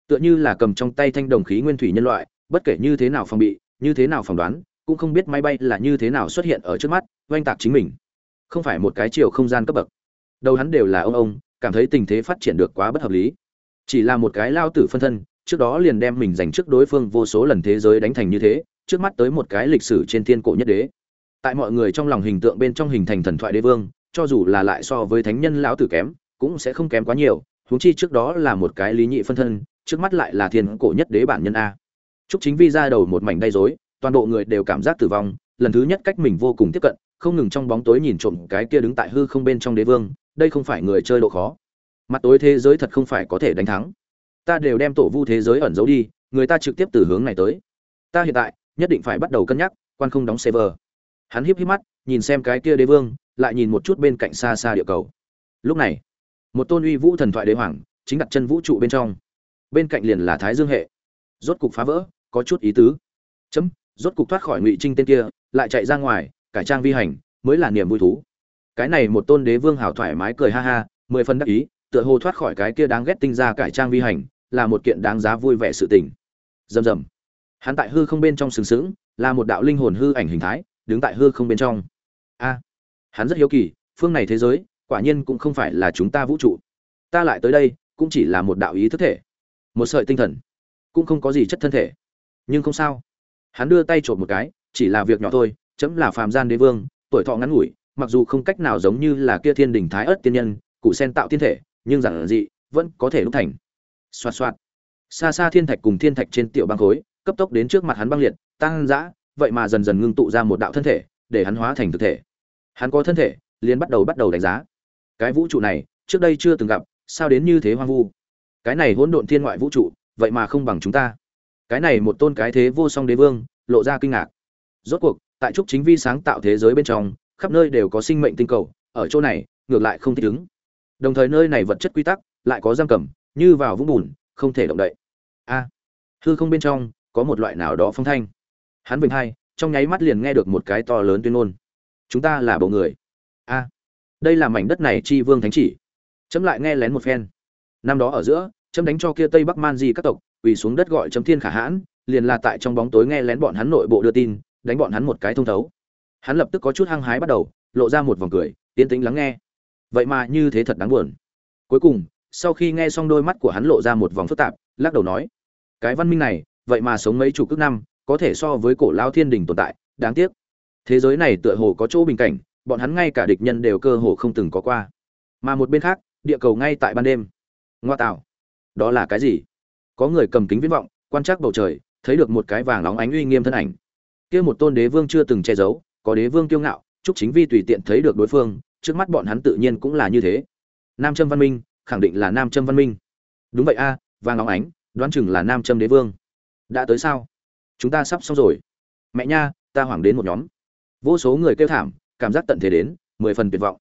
Tựa như là cầm trong tay thanh đồng khí nguyên thủy nhân loại, bất kể như thế nào phòng bị, như thế nào phỏng đoán, cũng không biết máy bay là như thế nào xuất hiện ở trước mắt, oanh tạc chính mình. Không phải một cái chiều không gian cấp bậc. Đầu hắn đều là ông ông, cảm thấy tình thế phát triển được quá bất hợp lý. Chỉ là một cái lao tử phân thân, trước đó liền đem mình dành trước đối phương vô số lần thế giới đánh thành như thế, trước mắt tới một cái lịch sử trên thiên cổ nhất đế. Tại mọi người trong lòng hình tượng bên trong hình thành thần thoại đế vương cho dù là lại so với thánh nhân lão tử kém, cũng sẽ không kém quá nhiều, huống chi trước đó là một cái lý nhị phân thân, trước mắt lại là thiên cổ nhất đế bản nhân a. Trúc chính vi ra đầu một mảnh đầy rối, toàn bộ người đều cảm giác tử vong, lần thứ nhất cách mình vô cùng tiếp cận, không ngừng trong bóng tối nhìn trộm cái kia đứng tại hư không bên trong đế vương, đây không phải người chơi độ khó. Mặt tối thế giới thật không phải có thể đánh thắng. Ta đều đem tổ vu thế giới ẩn giấu đi, người ta trực tiếp từ hướng này tới. Ta hiện tại nhất định phải bắt đầu cân nhắc, quan không đóng server. Hắn híp híp mắt, nhìn xem cái kia đế vương lại nhìn một chút bên cạnh xa xa địa cầu. Lúc này, một tôn uy vũ thần thoại đế hoàng chính đặt chân vũ trụ bên trong. Bên cạnh liền là thái dương hệ. Rốt cục phá vỡ, có chút ý tứ. Chấm, rốt cục thoát khỏi ngụy trinh tên kia, lại chạy ra ngoài, cải trang vi hành, mới là niềm vui thú. Cái này một tôn đế vương hào thoải mái cười ha ha, mười phần đắc ý, tựa hồ thoát khỏi cái kia đáng ghét tinh ra cải trang vi hành, là một kiện đáng giá vui vẻ sự tình. Rầm rầm. Hắn tại hư không bên trong sừng sững, là một đạo linh hồn hư ảnh hình thái, đứng tại hư không bên trong. A hắn rất hiếu kỳ, phương này thế giới, quả nhiên cũng không phải là chúng ta vũ trụ. Ta lại tới đây, cũng chỉ là một đạo ý thức thể, một sợi tinh thần, cũng không có gì chất thân thể. Nhưng không sao. Hắn đưa tay trộm một cái, chỉ là việc nhỏ thôi, chấm là phàm gian đế vương, tuổi thọ ngắn ngủi, mặc dù không cách nào giống như là kia thiên đình thái ớt tiên nhân, cụ sen tạo thiên thể, nhưng giản dị, vẫn có thể lúc thành. Xoạt xoạt. Xa xa thiên thạch cùng thiên thạch trên tiểu băng khối, cấp tốc đến trước mặt hắn băng liệt, tăng dã, vậy mà dần dần ngưng tụ ra một đạo thân thể, để hắn hóa thành thực thể hắn có thân thể, liền bắt đầu bắt đầu đánh giá. Cái vũ trụ này, trước đây chưa từng gặp, sao đến như thế hoang vu? Cái này hỗn độn thiên ngoại vũ trụ, vậy mà không bằng chúng ta. Cái này một tôn cái thế vô song đế vương, lộ ra kinh ngạc. Rốt cuộc, tại trúc chính vi sáng tạo thế giới bên trong, khắp nơi đều có sinh mệnh tinh cầu, ở chỗ này, ngược lại không thích ứng. Đồng thời nơi này vật chất quy tắc, lại có giam cầm, như vào vũng bùn, không thể động đậy. A, hư không bên trong, có một loại nào đó phong thanh. Hắn vịnh hai, trong nháy mắt liền nghe được một cái to lớn tuyên ngôn chúng ta là bộ người. A, đây là mảnh đất này chi vương thánh chỉ. Chấm lại nghe lén một phen. Năm đó ở giữa, chấm đánh cho kia tây bắc man di các tộc, quỳ xuống đất gọi chấm thiên khả hãn, liền là tại trong bóng tối nghe lén bọn hắn nội bộ đưa tin, đánh bọn hắn một cái thông thấu. Hắn lập tức có chút hăng hái bắt đầu, lộ ra một vòng cười tiến tĩnh lắng nghe. Vậy mà như thế thật đáng buồn. Cuối cùng, sau khi nghe xong đôi mắt của hắn lộ ra một vòng phức tạp, lắc đầu nói, cái văn minh này, vậy mà sống mấy chục cước năm, có thể so với cổ lao thiên đình tồn tại, đáng tiếc thế giới này tựa hồ có chỗ bình cảnh, bọn hắn ngay cả địch nhân đều cơ hồ không từng có qua. Mà một bên khác, địa cầu ngay tại ban đêm. Ngoa tạo. Đó là cái gì? Có người cầm kính viễn vọng, quan trắc bầu trời, thấy được một cái vàng nóng ánh uy nghiêm thân ảnh. Kia một tôn đế vương chưa từng che giấu, có đế vương kiêu ngạo chúc chính vi tùy tiện thấy được đối phương, trước mắt bọn hắn tự nhiên cũng là như thế. Nam châm văn minh, khẳng định là nam châm văn minh. Đúng vậy a, vàng nóng ánh, đoán chừng là nam châm đế vương. Đã tới sao? Chúng ta sắp xong rồi. Mẹ nha, ta hoảng đến một nhóm vô số người kêu thảm, cảm giác tận thế đến, mười phần tuyệt vọng.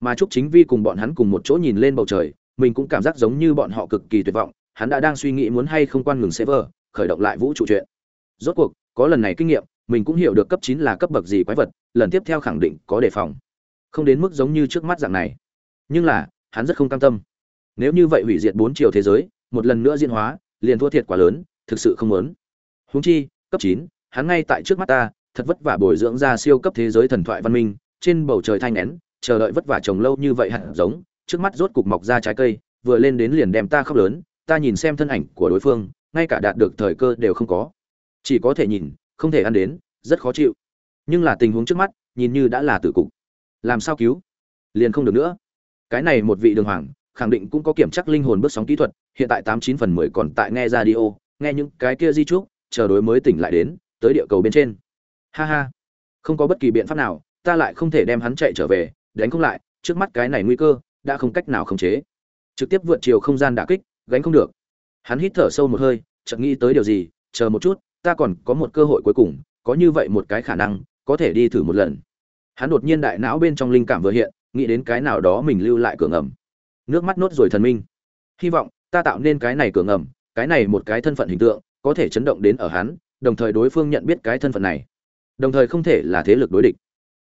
Mà trúc chính vi cùng bọn hắn cùng một chỗ nhìn lên bầu trời, mình cũng cảm giác giống như bọn họ cực kỳ tuyệt vọng, hắn đã đang suy nghĩ muốn hay không quan ngừng server, khởi động lại vũ trụ chuyện. Rốt cuộc, có lần này kinh nghiệm, mình cũng hiểu được cấp chín là cấp bậc gì quái vật, lần tiếp theo khẳng định có đề phòng. Không đến mức giống như trước mắt dạng này. Nhưng là, hắn rất không cam tâm. Nếu như vậy hủy diệt bốn chiều thế giới, một lần nữa diễn hóa, liền thua thiệt quá lớn, thực sự không muốn. Huống chi, cấp chín, hắn ngay tại trước mắt ta thật vất vả bồi dưỡng ra siêu cấp thế giới thần thoại văn minh, trên bầu trời thanh nén, chờ đợi vất vả trồng lâu như vậy hạt giống, trước mắt rốt cục mọc ra trái cây, vừa lên đến liền đem ta khóc lớn, ta nhìn xem thân ảnh của đối phương, ngay cả đạt được thời cơ đều không có. Chỉ có thể nhìn, không thể ăn đến, rất khó chịu. Nhưng là tình huống trước mắt, nhìn như đã là tử cục. Làm sao cứu? Liền không được nữa. Cái này một vị đường hoàng, khẳng định cũng có kiểm chắc linh hồn bước sóng kỹ thuật, hiện tại tám chín phần mười còn tại nghe radio, nghe những cái kia di trúc, chờ đối mới tỉnh lại đến, tới địa cầu bên trên ha ha. Không có bất kỳ biện pháp nào, ta lại không thể đem hắn chạy trở về, đánh không lại, trước mắt cái này nguy cơ, đã không cách nào khống chế. Trực tiếp vượt chiều không gian đả kích, gánh không được. Hắn hít thở sâu một hơi, chợt nghĩ tới điều gì, chờ một chút, ta còn có một cơ hội cuối cùng, có như vậy một cái khả năng, có thể đi thử một lần. Hắn đột nhiên đại não bên trong linh cảm vừa hiện, nghĩ đến cái nào đó mình lưu lại cửa ngầm. Nước mắt nốt rồi thần minh. Hy vọng, ta tạo nên cái này cửa ngầm, cái này một cái thân phận hình tượng, có thể chấn động đến ở hắn, đồng thời đối phương nhận biết cái thân phận này đồng thời không thể là thế lực đối địch.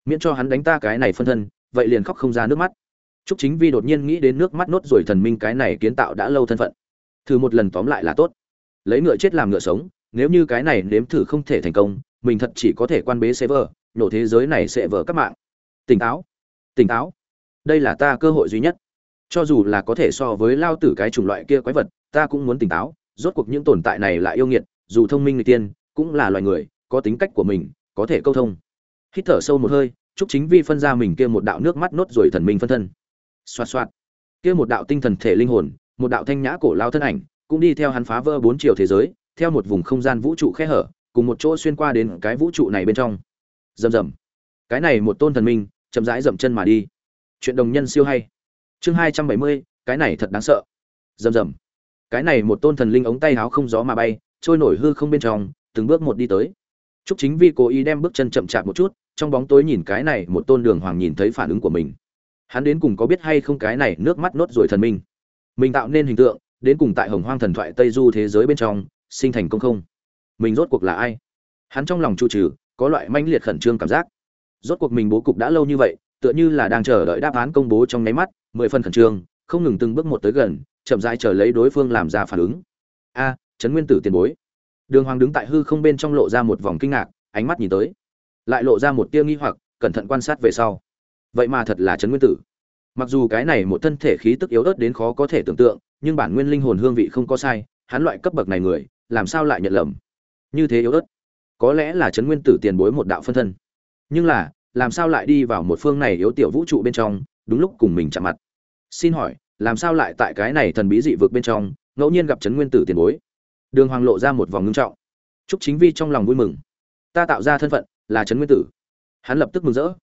Miễn cho hắn đánh ta cái này phân thân, vậy liền khóc không ra nước mắt. Trúc Chính Vi đột nhiên nghĩ đến nước mắt nốt rồi thần minh cái này kiến tạo đã lâu thân phận. thử một lần tóm lại là tốt. Lấy ngựa chết làm ngựa sống, nếu như cái này nếm thử không thể thành công, mình thật chỉ có thể quan bế server nổ thế giới này sẽ vỡ các mạng. Tỉnh táo. Tỉnh táo. Đây là ta cơ hội duy nhất. Cho dù là có thể so với lao tử cái chủng loại kia quái vật, ta cũng muốn tỉnh táo, rốt cuộc những tồn tại này là yêu nghiệt, dù thông minh người tiên, cũng là loài người, có tính cách của mình có thể câu thông. Hít thở sâu một hơi chúc chính vi phân ra mình kia một đạo nước mắt nốt rồi thần minh phân thân. Xoạt xoạt. Kia một đạo tinh thần thể linh hồn, một đạo thanh nhã cổ lao thân ảnh, cũng đi theo hắn phá vỡ bốn chiều thế giới, theo một vùng không gian vũ trụ khe hở, cùng một chỗ xuyên qua đến cái vũ trụ này bên trong. Rầm rầm. Cái này một tôn thần minh, chậm rãi dậm chân mà đi. Chuyện đồng nhân siêu hay. Chương hai trăm bảy mươi, cái này thật đáng sợ. Rầm rầm. Cái này một tôn thần linh ống tay áo không gió mà bay, trôi nổi hư không bên trong, từng bước một đi tới. Trúc Chính Vi cố ý đem bước chân chậm chạp một chút, trong bóng tối nhìn cái này một tôn đường hoàng nhìn thấy phản ứng của mình. Hắn đến cùng có biết hay không cái này nước mắt nốt rồi thần minh. Mình tạo nên hình tượng, đến cùng tại Hồng Hoang thần thoại Tây Du thế giới bên trong, sinh thành công không? Mình rốt cuộc là ai? Hắn trong lòng chu trừ, có loại manh liệt khẩn trương cảm giác. Rốt cuộc mình bố cục đã lâu như vậy, tựa như là đang chờ đợi đáp án công bố trong nháy mắt, mười phần khẩn trương, không ngừng từng bước một tới gần, chậm rãi chờ lấy đối phương làm ra phản ứng. A, Trấn Nguyên Tử tiền bối. Đường Hoàng đứng tại hư không bên trong lộ ra một vòng kinh ngạc, ánh mắt nhìn tới, lại lộ ra một tia nghi hoặc, cẩn thận quan sát về sau. Vậy mà thật là Trấn Nguyên Tử. Mặc dù cái này một thân thể khí tức yếu ớt đến khó có thể tưởng tượng, nhưng bản nguyên linh hồn hương vị không có sai, hắn loại cấp bậc này người, làm sao lại nhận lầm? Như thế yếu ớt, có lẽ là Trấn Nguyên Tử tiền bối một đạo phân thân. Nhưng là, làm sao lại đi vào một phương này yếu tiểu vũ trụ bên trong, đúng lúc cùng mình chạm mặt. Xin hỏi, làm sao lại tại cái này thần bí dị vực bên trong, ngẫu nhiên gặp Trấn Nguyên Tử tiền bối? Đường hoàng lộ ra một vòng ngưng trọng. Chúc chính vi trong lòng vui mừng. Ta tạo ra thân phận là trấn nguyên tử. Hắn lập tức mừng rỡ.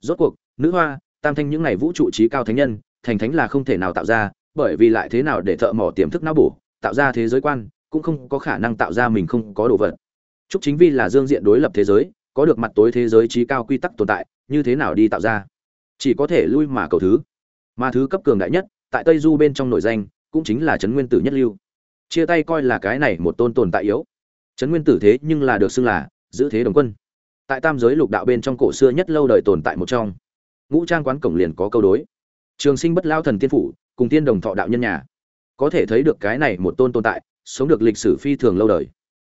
Rốt cuộc, nữ hoa, tam thanh những ngày vũ trụ trí cao thánh nhân, thành thánh là không thể nào tạo ra, bởi vì lại thế nào để thợ mỏ tiềm thức não bổ, tạo ra thế giới quan, cũng không có khả năng tạo ra mình không có đồ vật. Chúc chính vi là dương diện đối lập thế giới, có được mặt tối thế giới trí cao quy tắc tồn tại, như thế nào đi tạo ra? Chỉ có thể lui mà cầu thứ. Mà thứ cấp cường đại nhất, tại tây du bên trong nội danh, cũng chính là trấn nguyên tử nhất lưu chia tay coi là cái này một tôn tồn tại yếu. Trấn nguyên tử thế nhưng là được xưng là giữ thế đồng quân. Tại tam giới lục đạo bên trong cổ xưa nhất lâu đời tồn tại một trong. Ngũ trang quán cổng liền có câu đối. Trường sinh bất lao thần tiên phủ, cùng tiên đồng thọ đạo nhân nhà. Có thể thấy được cái này một tôn tồn tại, sống được lịch sử phi thường lâu đời.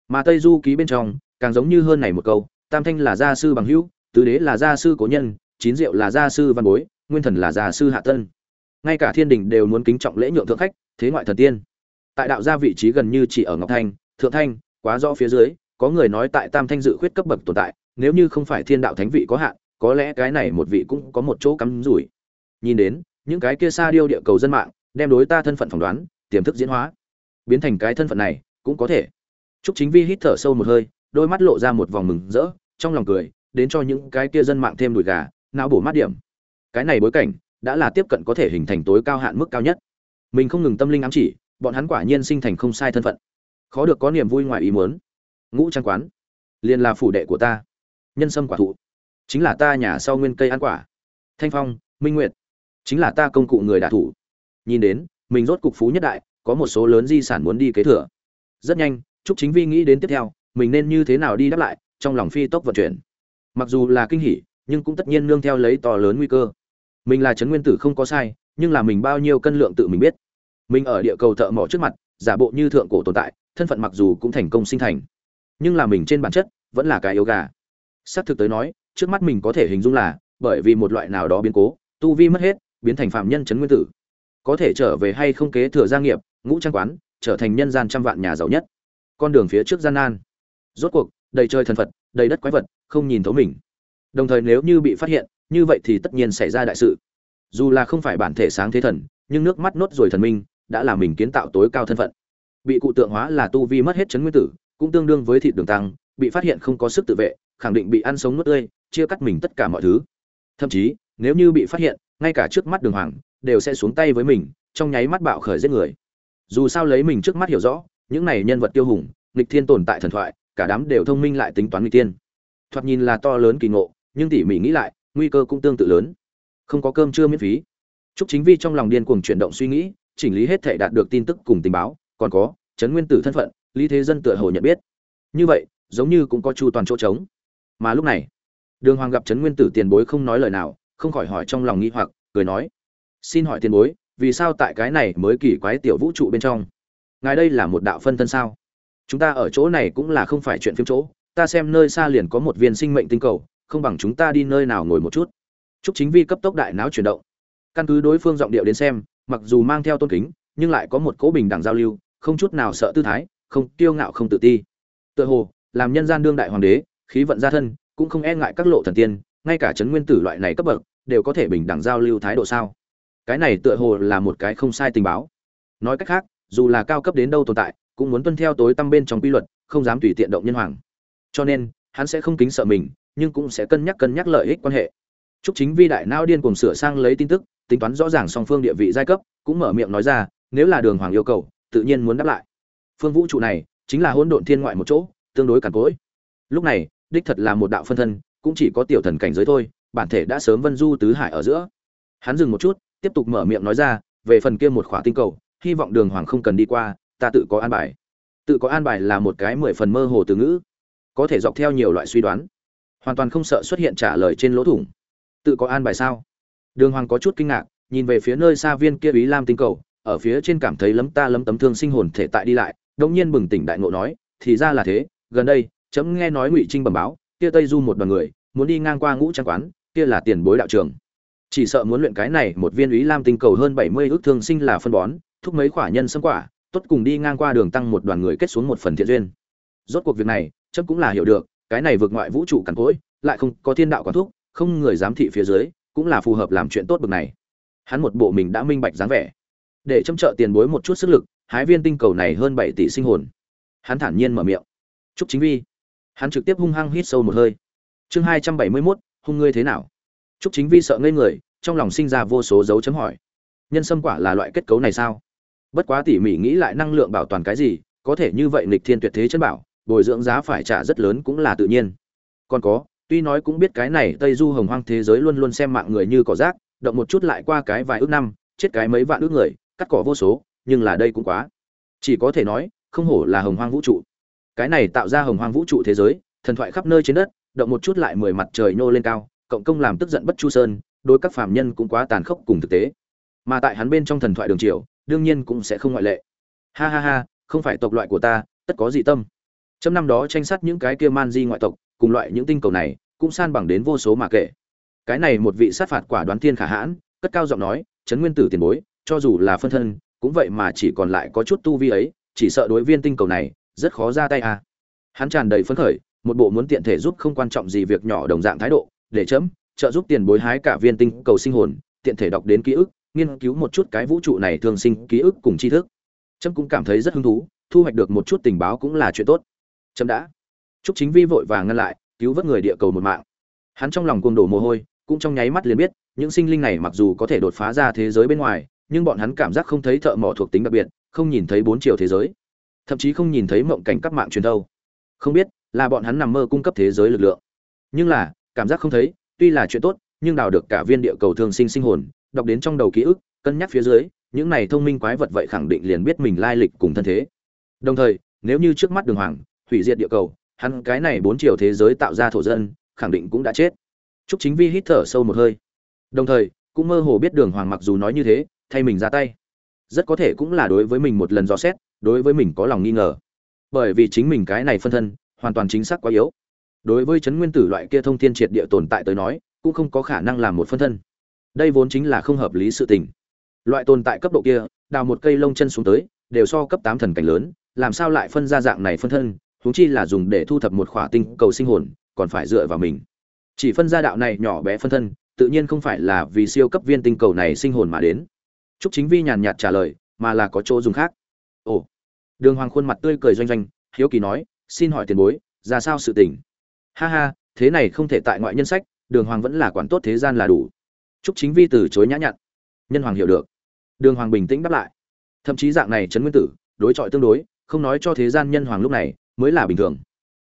Mà tây du ký bên trong, càng giống như hơn này một câu, tam thanh là gia sư bằng hữu, tứ đế là gia sư cố nhân, chín diệu là gia sư văn bối, nguyên thần là gia sư hạ tân ngay cả thiên đình đều muốn kính trọng lễ nhượng thượng khách, thế ngoại thần tiên tại đạo gia vị trí gần như chỉ ở ngọc thanh thượng thanh quá rõ phía dưới có người nói tại tam thanh dự khuyết cấp bậc tồn tại nếu như không phải thiên đạo thánh vị có hạn có lẽ cái này một vị cũng có một chỗ cắm rủi nhìn đến những cái kia xa điêu địa cầu dân mạng đem đối ta thân phận phỏng đoán tiềm thức diễn hóa biến thành cái thân phận này cũng có thể Trúc Chính Vi hít thở sâu một hơi, đôi mắt lộ ra một vòng mừng rỡ, trong lòng cười, đến cho những cái kia dân mạng thêm đùi gà, não bổ mắt điểm. Cái này bối cảnh đã là tiếp cận có thể hình thành tối cao hạn mức cao nhất. Mình không ngừng tâm linh ám chỉ, bọn hắn quả nhiên sinh thành không sai thân phận. Khó được có niềm vui ngoài ý muốn. Ngũ trang quán, liền là phủ đệ của ta. Nhân sâm quả thụ, chính là ta nhà sau nguyên cây ăn quả. Thanh phong, minh nguyệt, chính là ta công cụ người đả thủ. Nhìn đến, mình rốt cục phú nhất đại, có một số lớn di sản muốn đi kế thừa. Rất nhanh, trúc chính vi nghĩ đến tiếp theo, mình nên như thế nào đi đáp lại, trong lòng phi tốc vận chuyển. Mặc dù là kinh hỉ, nhưng cũng tất nhiên nương theo lấy to lớn nguy cơ. Mình là trấn nguyên tử không có sai, nhưng là mình bao nhiêu cân lượng tự mình biết mình ở địa cầu thợ mỏ trước mặt, giả bộ như thượng cổ tồn tại, thân phận mặc dù cũng thành công sinh thành. Nhưng là mình trên bản chất, vẫn là cái yếu gà. Xác thực tới nói, trước mắt mình có thể hình dung là, bởi vì một loại nào đó biến cố, tu vi mất hết, biến thành phạm nhân chấn nguyên tử. Có thể trở về hay không kế thừa gia nghiệp, ngũ trang quán, trở thành nhân gian trăm vạn nhà giàu nhất. Con đường phía trước gian nan. Rốt cuộc, đầy trời thần phật, đầy đất quái vật, không nhìn thấu mình. Đồng thời nếu như bị phát hiện, như vậy thì tất nhiên xảy ra đại sự. Dù là không phải bản thể sáng thế thần, nhưng nước mắt nốt rồi thần minh đã là mình kiến tạo tối cao thân phận. Bị cụ tượng hóa là tu vi mất hết chấn nguyên tử cũng tương đương với thịt đường tăng bị phát hiện không có sức tự vệ khẳng định bị ăn sống nuốt tươi chia cắt mình tất cả mọi thứ. Thậm chí nếu như bị phát hiện ngay cả trước mắt đường hoàng đều sẽ xuống tay với mình trong nháy mắt bạo khởi giết người. Dù sao lấy mình trước mắt hiểu rõ những này nhân vật tiêu hùng nghịch thiên tồn tại thần thoại cả đám đều thông minh lại tính toán nghịch tiên thoạt nhìn là to lớn kỳ ngộ nhưng tỉ mỉ nghĩ lại nguy cơ cũng tương tự lớn. Không có cơm chưa miễn phí. Trúc Chính Vi trong lòng điên cuồng chuyển động suy nghĩ, chỉnh lý hết thể đạt được tin tức cùng tình báo, còn có chấn nguyên tử thân phận, Lý Thế Dân tựa hồ nhận biết. Như vậy, giống như cũng có chu toàn chỗ trống. Mà lúc này, Đường Hoàng gặp chấn nguyên tử tiền bối không nói lời nào, không khỏi hỏi trong lòng nghi hoặc, cười nói: "Xin hỏi tiền bối, vì sao tại cái này mới kỳ quái tiểu vũ trụ bên trong, ngài đây là một đạo phân thân sao chúng ta ở chỗ này cũng là không phải chuyện phim chỗ ta xem nơi xa liền có một viên sinh mệnh tinh cầu không bằng chúng ta đi nơi nào ngồi một chút chúc chính vi cấp tốc đại não chuyển động căn cứ đối phương giọng điệu đến xem mặc dù mang theo tôn kính nhưng lại có một cố bình đẳng giao lưu không chút nào sợ tư thái không kiêu ngạo không tự ti. Tựa hồ làm nhân gian đương đại hoàng đế khí vận gia thân cũng không e ngại các lộ thần tiên ngay cả chấn nguyên tử loại này cấp bậc đều có thể bình đẳng giao lưu thái độ sao? Cái này tựa hồ là một cái không sai tình báo. Nói cách khác dù là cao cấp đến đâu tồn tại cũng muốn tuân theo tối tăm bên trong quy luật không dám tùy tiện động nhân hoàng. Cho nên hắn sẽ không kính sợ mình nhưng cũng sẽ cân nhắc cân nhắc lợi ích quan hệ. Trúc Chính Vi đại não điên cuồng sửa sang lấy tin tức, tính toán rõ ràng song phương địa vị giai cấp, cũng mở miệng nói ra, nếu là Đường Hoàng yêu cầu, tự nhiên muốn đáp lại. Phương vũ trụ này chính là hỗn độn thiên ngoại một chỗ, tương đối cằn cỗi. Lúc này, đích thật là một đạo phân thân, cũng chỉ có tiểu thần cảnh giới thôi, bản thể đã sớm vân du tứ hải ở giữa. Hắn dừng một chút, tiếp tục mở miệng nói ra, về phần kia một khỏa tinh cầu, hy vọng Đường Hoàng không cần đi qua, ta tự có an bài. Tự có an bài là một cái mười phần mơ hồ từ ngữ, có thể dọc theo nhiều loại suy đoán, hoàn toàn không sợ xuất hiện trả lời trên lỗ thủng tự có an bài sao đường hoàng có chút kinh ngạc, nhìn về phía nơi xa viên kia ý lam tinh cầu, ở phía trên cảm thấy lấm ta lấm tấm thương sinh hồn thể tại đi lại đột nhiên bừng tỉnh đại ngộ nói, thì ra là thế, gần đây, chấm nghe nói ngụy trinh bẩm báo, kia tây du một đoàn người, muốn đi ngang qua ngũ trang quán, kia là tiền bối đạo trưởng. chỉ sợ muốn luyện cái này một viên ý lam tinh cầu hơn bảy mươi ước thương sinh là phân bón, thúc mấy quả nhân sâm quả, tốt cùng đi ngang qua đường tăng một đoàn người kết xuống một phần thiện duyên rốt cuộc việc này, chấm cũng là hiểu được, cái này vượt ngoại vũ trụ cằn cỗi, lại không có thiên đạo quản thúc, không người giám thị phía dưới cũng là phù hợp làm chuyện tốt bực này. Hắn một bộ mình đã minh bạch dáng vẻ. Để châm trợ tiền bối một chút sức lực, hái viên tinh cầu này hơn bảy tỷ sinh hồn. Hắn thản nhiên mở miệng. Chúc chính vi. Hắn trực tiếp hung hăng hít sâu một hơi. Chương hai trăm bảy mươi mốt, hung ngươi thế nào? Chúc chính vi sợ ngây người, trong lòng sinh ra vô số dấu chấm hỏi. Nhân sâm quả là loại kết cấu này sao? Bất quá tỉ mỉ nghĩ lại năng lượng bảo toàn cái gì, có thể như vậy nghịch thiên tuyệt thế chân bảo, bồi dưỡng giá phải trả rất lớn cũng là tự nhiên. Còn có tuy nói cũng biết cái này tây du hồng hoang thế giới luôn luôn xem mạng người như cỏ rác, động một chút lại qua cái vài ước năm, chết cái mấy vạn ước người, cắt cỏ vô số, nhưng là đây cũng quá. Chỉ có thể nói, không hổ là hồng hoang vũ trụ. Cái này tạo ra hồng hoang vũ trụ thế giới, thần thoại khắp nơi trên đất, động một chút lại mười mặt trời nô lên cao, cộng công làm tức giận bất chu sơn, đối các phàm nhân cũng quá tàn khốc cùng thực tế. Mà tại hắn bên trong thần thoại đường triều, đương nhiên cũng sẽ không ngoại lệ. Ha ha ha, không phải tộc loại của ta, tất có dị tâm. Trong năm đó tranh sát những cái kia man di ngoại tộc cùng loại những tinh cầu này, cũng san bằng đến vô số mà kể. Cái này một vị sát phạt quả đoán thiên khả hãn, cất cao giọng nói, trấn nguyên tử tiền bối, cho dù là phân thân, cũng vậy mà chỉ còn lại có chút tu vi ấy, chỉ sợ đối viên tinh cầu này, rất khó ra tay à. Hắn tràn đầy phấn khởi, một bộ muốn tiện thể giúp không quan trọng gì việc nhỏ đồng dạng thái độ, để chấm, trợ giúp tiền bối hái cả viên tinh cầu sinh hồn, tiện thể đọc đến ký ức, nghiên cứu một chút cái vũ trụ này thường sinh ký ức cùng tri thức. Chấm cũng cảm thấy rất hứng thú, thu hoạch được một chút tình báo cũng là chuyện tốt. Chấm đã Trúc Chính Vi vội vàng ngăn lại, cứu vớt người địa cầu một mạng. Hắn trong lòng cuồng đổ mồ hôi, cũng trong nháy mắt liền biết, những sinh linh này mặc dù có thể đột phá ra thế giới bên ngoài, nhưng bọn hắn cảm giác không thấy thợ mỏ thuộc tính đặc biệt, không nhìn thấy bốn chiều thế giới, thậm chí không nhìn thấy mộng cảnh các mạng truyền thâu. Không biết, là bọn hắn nằm mơ cung cấp thế giới lực lượng. Nhưng là, cảm giác không thấy, tuy là chuyện tốt, nhưng đào được cả viên địa cầu thương sinh sinh hồn, đọc đến trong đầu ký ức, cân nhắc phía dưới, những này thông minh quái vật vậy khẳng định liền biết mình lai lịch cùng thân thế. Đồng thời, nếu như trước mắt Đường Hoàng hủy diệt địa cầu, hắn cái này bốn chiều thế giới tạo ra thổ dân khẳng định cũng đã chết Trúc Chính Vi hít thở sâu một hơi. Đồng thời, cũng mơ hồ biết Đường Hoàng mặc dù nói như thế, thay mình ra tay, rất có thể cũng là đối với mình một lần dò xét, đối với mình có lòng nghi ngờ. Bởi vì chính mình cái này phân thân, hoàn toàn chính xác quá yếu. Đối với chấn nguyên tử loại kia thông thiên triệt địa tồn tại tới nói, cũng không có khả năng làm một phân thân. Đây vốn chính là không hợp lý sự tình. Loại tồn tại cấp độ kia, đào một cây lông chân xuống tới, đều so cấp tám thần cảnh lớn, làm sao lại phân ra dạng này phân thân, huống chi là dùng để thu thập một khỏa tinh cầu sinh hồn, còn phải dựa vào mình. Chỉ phân ra đạo này nhỏ bé phân thân, tự nhiên không phải là vì siêu cấp viên tinh cầu này sinh hồn mà đến. Trúc Chính Vi nhàn nhạt trả lời, mà là có chỗ dùng khác. Ồ. Đường Hoàng khuôn mặt tươi cười doanh doanh, hiếu kỳ nói, xin hỏi tiền bối, ra sao sự tình? Ha ha, thế này không thể tại ngoại nhân sách, Đường Hoàng vẫn là quản tốt thế gian là đủ. Trúc Chính Vi từ chối nhã nhặn. Nhân Hoàng hiểu được. Đường Hoàng bình tĩnh đáp lại. Thậm chí dạng này trấn nguyên tử, đối chọi tương đối, không nói cho thế gian nhân hoàng lúc này, mới là bình thường.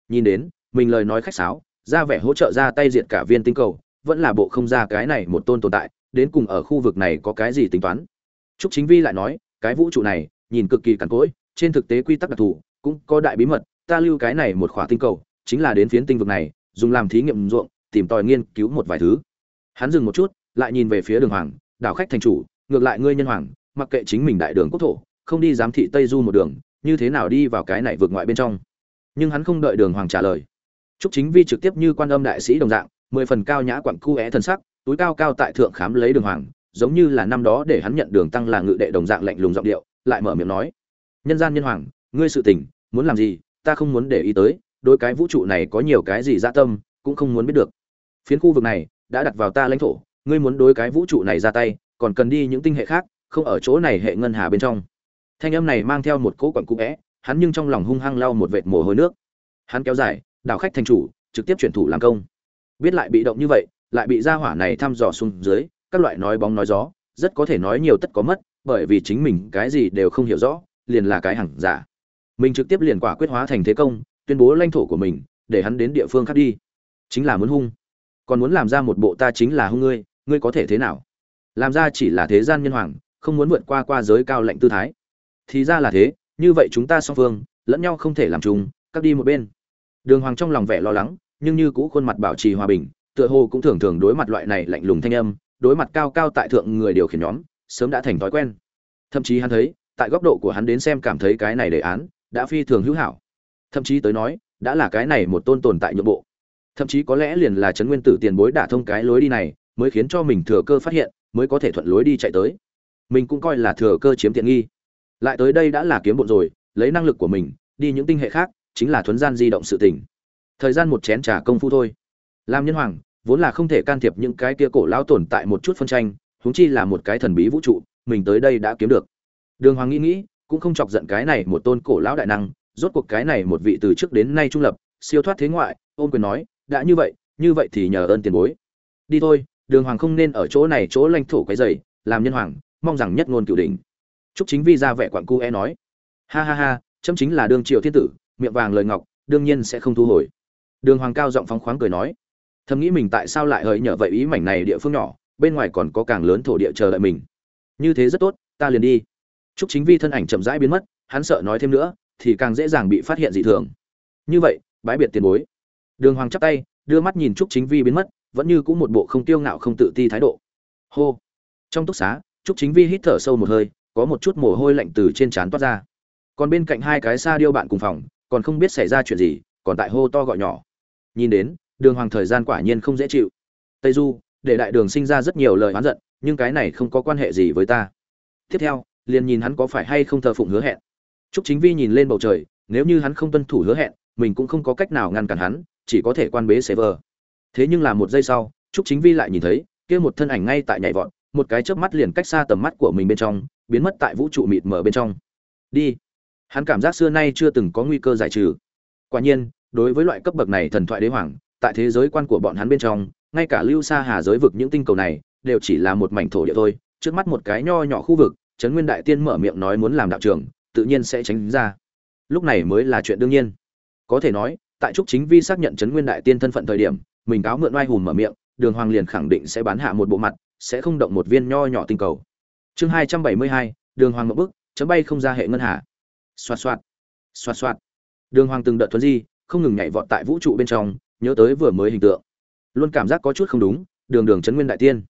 Nhìn đến, mình lời nói khách sáo, ra vẻ hỗ trợ ra tay diệt cả viên tinh cầu, vẫn là bộ không ra cái này một tôn tồn tại, đến cùng ở khu vực này có cái gì tính toán. Trúc chính vi lại nói, cái vũ trụ này, nhìn cực kỳ cằn cỗi, trên thực tế quy tắc đặc thù, cũng có đại bí mật, ta lưu cái này một khỏa tinh cầu, chính là đến phiến tinh vực này, dùng làm thí nghiệm ruộng, tìm tòi nghiên cứu một vài thứ. Hắn dừng một chút, lại nhìn về phía đường hoàng, đảo khách thành chủ, ngược lại ngươi nhân hoàng, mặc kệ chính mình đại đường quốc thổ, không đi giám thị tây du một đường, như thế nào đi vào cái này vượt ngoại bên trong nhưng hắn không đợi đường hoàng trả lời. Trúc chính vi trực tiếp như quan âm đại sĩ đồng dạng, mười phần cao nhã quặng cu é thân sắc, túi cao cao tại thượng khám lấy đường hoàng, giống như là năm đó để hắn nhận đường tăng là ngự đệ đồng dạng lạnh lùng giọng điệu, lại mở miệng nói, nhân gian nhân hoàng, ngươi sự tình, muốn làm gì, ta không muốn để ý tới, đôi cái vũ trụ này có nhiều cái gì dã tâm, cũng không muốn biết được. Phiến khu vực này đã đặt vào ta lãnh thổ, ngươi muốn đối cái vũ trụ này ra tay, còn cần đi những tinh hệ khác, không ở chỗ này hệ ngân hà bên trong. Thanh âm này mang theo một cỗ quặn cũ vẽ hắn nhưng trong lòng hung hăng lau một vệt mồ hôi nước. Hắn kéo dài, đảo khách thành chủ, trực tiếp chuyển thủ làm công. Biết lại bị động như vậy, lại bị gia hỏa này thăm dò xuống dưới, các loại nói bóng nói gió, rất có thể nói nhiều tất có mất, bởi vì chính mình cái gì đều không hiểu rõ, liền là cái hằng giả. Mình trực tiếp liền quả quyết hóa thành thế công, tuyên bố lãnh thổ của mình, để hắn đến địa phương khác đi. Chính là muốn hung. Còn muốn làm ra một bộ ta chính là hung ngươi ngươi có thể thế nào? Làm ra chỉ là thế gian nhân hoàng, không muốn vượt qua qua giới cao lệnh tư thái. Thì ra là thế như vậy chúng ta song phương, lẫn nhau không thể làm chung cắt đi một bên. Đường hoàng trong lòng vẻ lo lắng, nhưng như cũ khuôn mặt bảo trì hòa bình, tựa hồ cũng thường thường đối mặt loại này lạnh lùng thanh âm, đối mặt cao cao tại thượng người điều khiển nhóm, sớm đã thành thói quen. Thậm chí hắn thấy, tại góc độ của hắn đến xem cảm thấy cái này đề án đã phi thường hữu hảo. Thậm chí tới nói, đã là cái này một tôn tồn tại nhượng bộ. Thậm chí có lẽ liền là trấn nguyên tử tiền bối đả thông cái lối đi này, mới khiến cho mình thừa cơ phát hiện, mới có thể thuận lối đi chạy tới. Mình cũng coi là thừa cơ chiếm tiện nghi lại tới đây đã là kiếm bộn rồi, lấy năng lực của mình, đi những tinh hệ khác, chính là thuấn gian di động sự tình. Thời gian một chén trà công phu thôi. Làm nhân hoàng, vốn là không thể can thiệp những cái kia cổ lão tồn tại một chút phân tranh, huống chi là một cái thần bí vũ trụ, mình tới đây đã kiếm được. Đường hoàng nghĩ nghĩ, cũng không chọc giận cái này một tôn cổ lão đại năng, rốt cuộc cái này một vị từ trước đến nay trung lập, siêu thoát thế ngoại ôn quyền nói, đã như vậy như vậy thì nhờ ơn tiền bối. Đi thôi. Đường hoàng không nên ở chỗ này chỗ lãnh thổ cái dày làm nhân hoàng, mong rằng nhất ngôn cửu đỉnh trúc chính vi ra vẻ quặn cu e nói, ha ha ha, chấm chính là đương triều thiên tử, miệng vàng lời ngọc, đương nhiên sẽ không thu hồi. Đường hoàng cao giọng phóng khoáng cười nói, thầm nghĩ mình tại sao lại hỡi nhở vậy ý mảnh này địa phương nhỏ, bên ngoài còn có càng lớn thổ địa chờ đợi mình. Như thế rất tốt, ta liền đi. Trúc chính vi thân ảnh chậm rãi biến mất, hắn sợ nói thêm nữa, thì càng dễ dàng bị phát hiện dị thường. Như vậy, bãi biệt tiền bối. Đường hoàng chắp tay, đưa mắt nhìn trúc chính vi biến mất, vẫn như cũng một bộ không tiêu ngạo không tự ti thái độ. Hô. Trong túc xá, trúc chính vi hít thở sâu một hơi có một chút mồ hôi lạnh từ trên trán toát ra. Còn bên cạnh hai cái xa điêu bạn cùng phòng còn không biết xảy ra chuyện gì còn tại hô to gọi nhỏ. Nhìn đến đường hoàng thời gian quả nhiên không dễ chịu. Tây du để đại đường sinh ra rất nhiều lời oán giận nhưng cái này không có quan hệ gì với ta. Tiếp theo liền nhìn hắn có phải hay không thờ phụng hứa hẹn. Trúc Chính Vi nhìn lên bầu trời, nếu như hắn không tuân thủ hứa hẹn, mình cũng không có cách nào ngăn cản hắn, chỉ có thể quan bế server. Thế nhưng là một giây sau, Trúc Chính Vi lại nhìn thấy, kia một thân ảnh ngay tại nhảy vọt, một cái chớp mắt liền cách xa tầm mắt của mình bên trong, biến mất tại vũ trụ mịt mờ bên trong. Đi. Hắn cảm giác xưa nay chưa từng có nguy cơ giải trừ. Quả nhiên, đối với loại cấp bậc này thần thoại đế hoàng, tại thế giới quan của bọn hắn bên trong, ngay cả lưu xa hà giới vực những tinh cầu này, đều chỉ là một mảnh thổ địa thôi, trước mắt một cái nho nhỏ khu vực, Trấn Nguyên Đại Tiên mở miệng nói muốn làm đạo trưởng, tự nhiên sẽ tránh ra lúc này mới là chuyện đương nhiên có thể nói tại trúc chính vi xác nhận chấn nguyên đại tiên thân phận thời điểm mình cáo mượn oai hùng mở miệng đường hoàng liền khẳng định sẽ bán hạ một bộ mặt sẽ không động một viên nho nhỏ tinh cầu. Chương hai trăm bảy mươi hai, đường hoàng một bức, chấm bay không ra hệ ngân hà. Xoạt xoạt xoạt xoạt. Đường hoàng từng đợt thuấn di, không ngừng nhảy vọt tại vũ trụ bên trong, nhớ tới vừa mới hình tượng. Luôn cảm giác có chút không đúng, đường đường chấn nguyên đại tiên.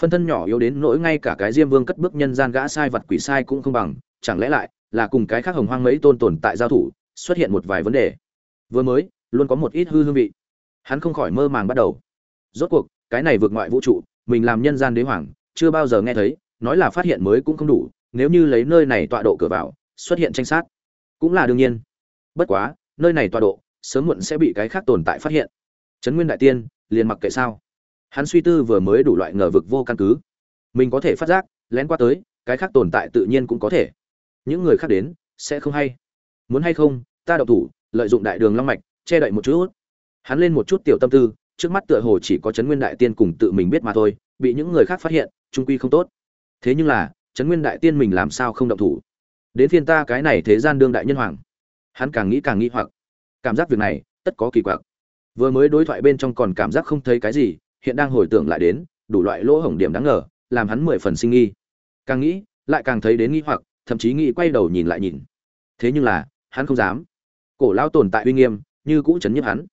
Phân thân nhỏ yếu đến nỗi ngay cả cái diêm vương cất bước nhân gian gã sai vật quỷ sai cũng không bằng, chẳng lẽ lại là cùng cái khác hồng hoang mấy tôn tồn tại giao thủ, xuất hiện một vài vấn đề. Vừa mới, luôn có một ít hư hương vị. Hắn không khỏi mơ màng bắt đầu. Rốt cuộc, cái này vượt ngoại vũ trụ mình làm nhân gian đế hoàng, chưa bao giờ nghe thấy, nói là phát hiện mới cũng không đủ, nếu như lấy nơi này tọa độ cửa vào, xuất hiện tranh sát, cũng là đương nhiên. Bất quá, nơi này tọa độ, sớm muộn sẽ bị cái khác tồn tại phát hiện. Trấn nguyên đại tiên, liền mặc kệ sao? Hắn suy tư vừa mới đủ loại ngờ vực vô căn cứ. Mình có thể phát giác, lén qua tới, cái khác tồn tại tự nhiên cũng có thể. Những người khác đến, sẽ không hay. Muốn hay không, ta đậu thủ, lợi dụng đại đường long mạch, che đậy một chút. Hắn lên một chút tiểu tâm tư trước mắt tựa hồ chỉ có trấn nguyên đại tiên cùng tự mình biết mà thôi, bị những người khác phát hiện, trung quy không tốt. Thế nhưng là, trấn nguyên đại tiên mình làm sao không động thủ? Đến phiên ta cái này thế gian đương đại nhân hoàng. Hắn càng nghĩ càng nghĩ hoặc. Cảm giác việc này, tất có kỳ quặc. Vừa mới đối thoại bên trong còn cảm giác không thấy cái gì, hiện đang hồi tưởng lại đến, đủ loại lỗ hổng điểm đáng ngờ, làm hắn mười phần sinh nghi. Càng nghĩ, lại càng thấy đến nghi hoặc, thậm chí nghĩ quay đầu nhìn lại nhìn. Thế nhưng là, hắn không dám. Cổ lao tồn tại uy nghiêm, như cũ chấn nhấp hắn.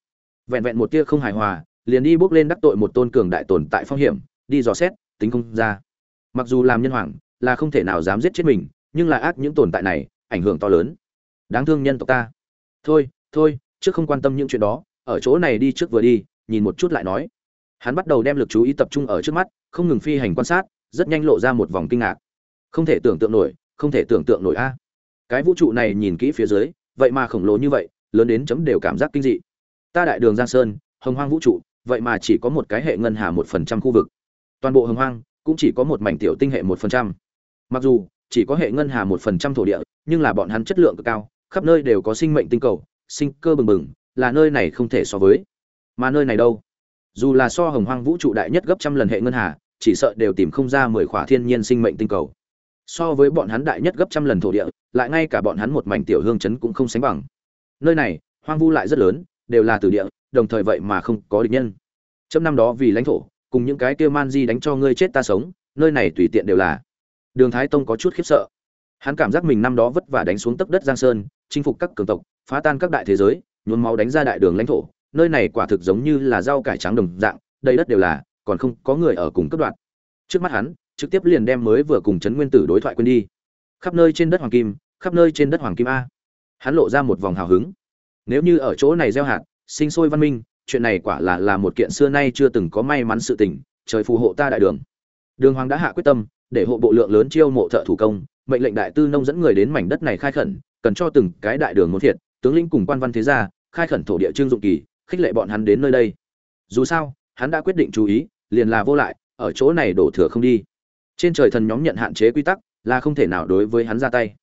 Vẹn vẹn một tia không hài hòa liền đi bước lên đắc tội một tôn cường đại tồn tại phong hiểm, đi dò xét, tính không ra. Mặc dù làm nhân hoàng, là không thể nào dám giết chết mình, nhưng là ác những tồn tại này, ảnh hưởng to lớn. Đáng thương nhân tộc ta. Thôi thôi, trước không quan tâm những chuyện đó, ở chỗ này đi trước vừa đi, nhìn một chút lại nói. Hắn bắt đầu đem lực chú ý tập trung ở trước mắt, không ngừng phi hành quan sát, rất nhanh lộ ra một vòng kinh ngạc. Không thể tưởng tượng nổi, không thể tưởng tượng nổi a. Cái vũ trụ này nhìn kỹ phía dưới, vậy mà khổng lồ như vậy, lớn đến chấm đều cảm giác kinh dị. Ta đại đường giang sơn, hồng hoang vũ trụ vậy mà chỉ có một cái hệ ngân hà một phần trăm khu vực. Toàn bộ hồng hoang cũng chỉ có một mảnh tiểu tinh hệ một phần trăm. Mặc dù chỉ có hệ ngân hà một phần trăm thổ địa, nhưng là bọn hắn chất lượng cực cao, khắp nơi đều có sinh mệnh tinh cầu, sinh cơ bừng bừng, là nơi này không thể so với. Mà nơi này đâu? Dù là so hồng hoang vũ trụ đại nhất gấp trăm lần hệ ngân hà, chỉ sợ đều tìm không ra mười khỏa thiên nhiên sinh mệnh tinh cầu. So với bọn hắn đại nhất gấp trăm lần thổ địa, lại ngay cả bọn hắn một mảnh tiểu hương chấn cũng không sánh bằng. Nơi này, hoang vu lại rất lớn, đều là từ địa đồng thời vậy mà không có địch nhân. Chấm năm đó vì lãnh thổ, cùng những cái kia man di đánh cho ngươi chết ta sống, nơi này tùy tiện đều là. Đường thái tông có chút khiếp sợ. Hắn cảm giác mình năm đó vất vả đánh xuống tấc đất giang sơn, chinh phục các cường tộc, phá tan các đại thế giới, nhuốm máu đánh ra đại đường lãnh thổ, nơi này quả thực giống như là rau cải trắng đồng dạng đây đất đều là, còn không có người ở cùng cấp đoạn. Trước mắt hắn, trực tiếp liền đem mới vừa cùng trấn nguyên tử đối thoại quên đi. Khắp nơi trên đất hoàng kim, khắp nơi trên đất hoàng kim a. Hắn lộ ra một vòng hào hứng. Nếu như ở chỗ này gieo hạt sinh sôi văn minh, chuyện này quả là là một kiện xưa nay chưa từng có may mắn sự tình, trời phù hộ ta đại đường. Đường hoàng đã hạ quyết tâm, để hộ bộ lượng lớn chiêu mộ thợ thủ công, mệnh lệnh đại tư nông dẫn người đến mảnh đất này khai khẩn, cần cho từng cái đại đường muốn thiệt, tướng lĩnh cùng quan văn thế gia, khai khẩn thổ địa trương dụng kỳ, khích lệ bọn hắn đến nơi đây. Dù sao, hắn đã quyết định chú ý, liền là vô lại, ở chỗ này đổ thừa không đi. Trên trời thần nhóm nhận hạn chế quy tắc, là không thể nào đối với hắn ra tay.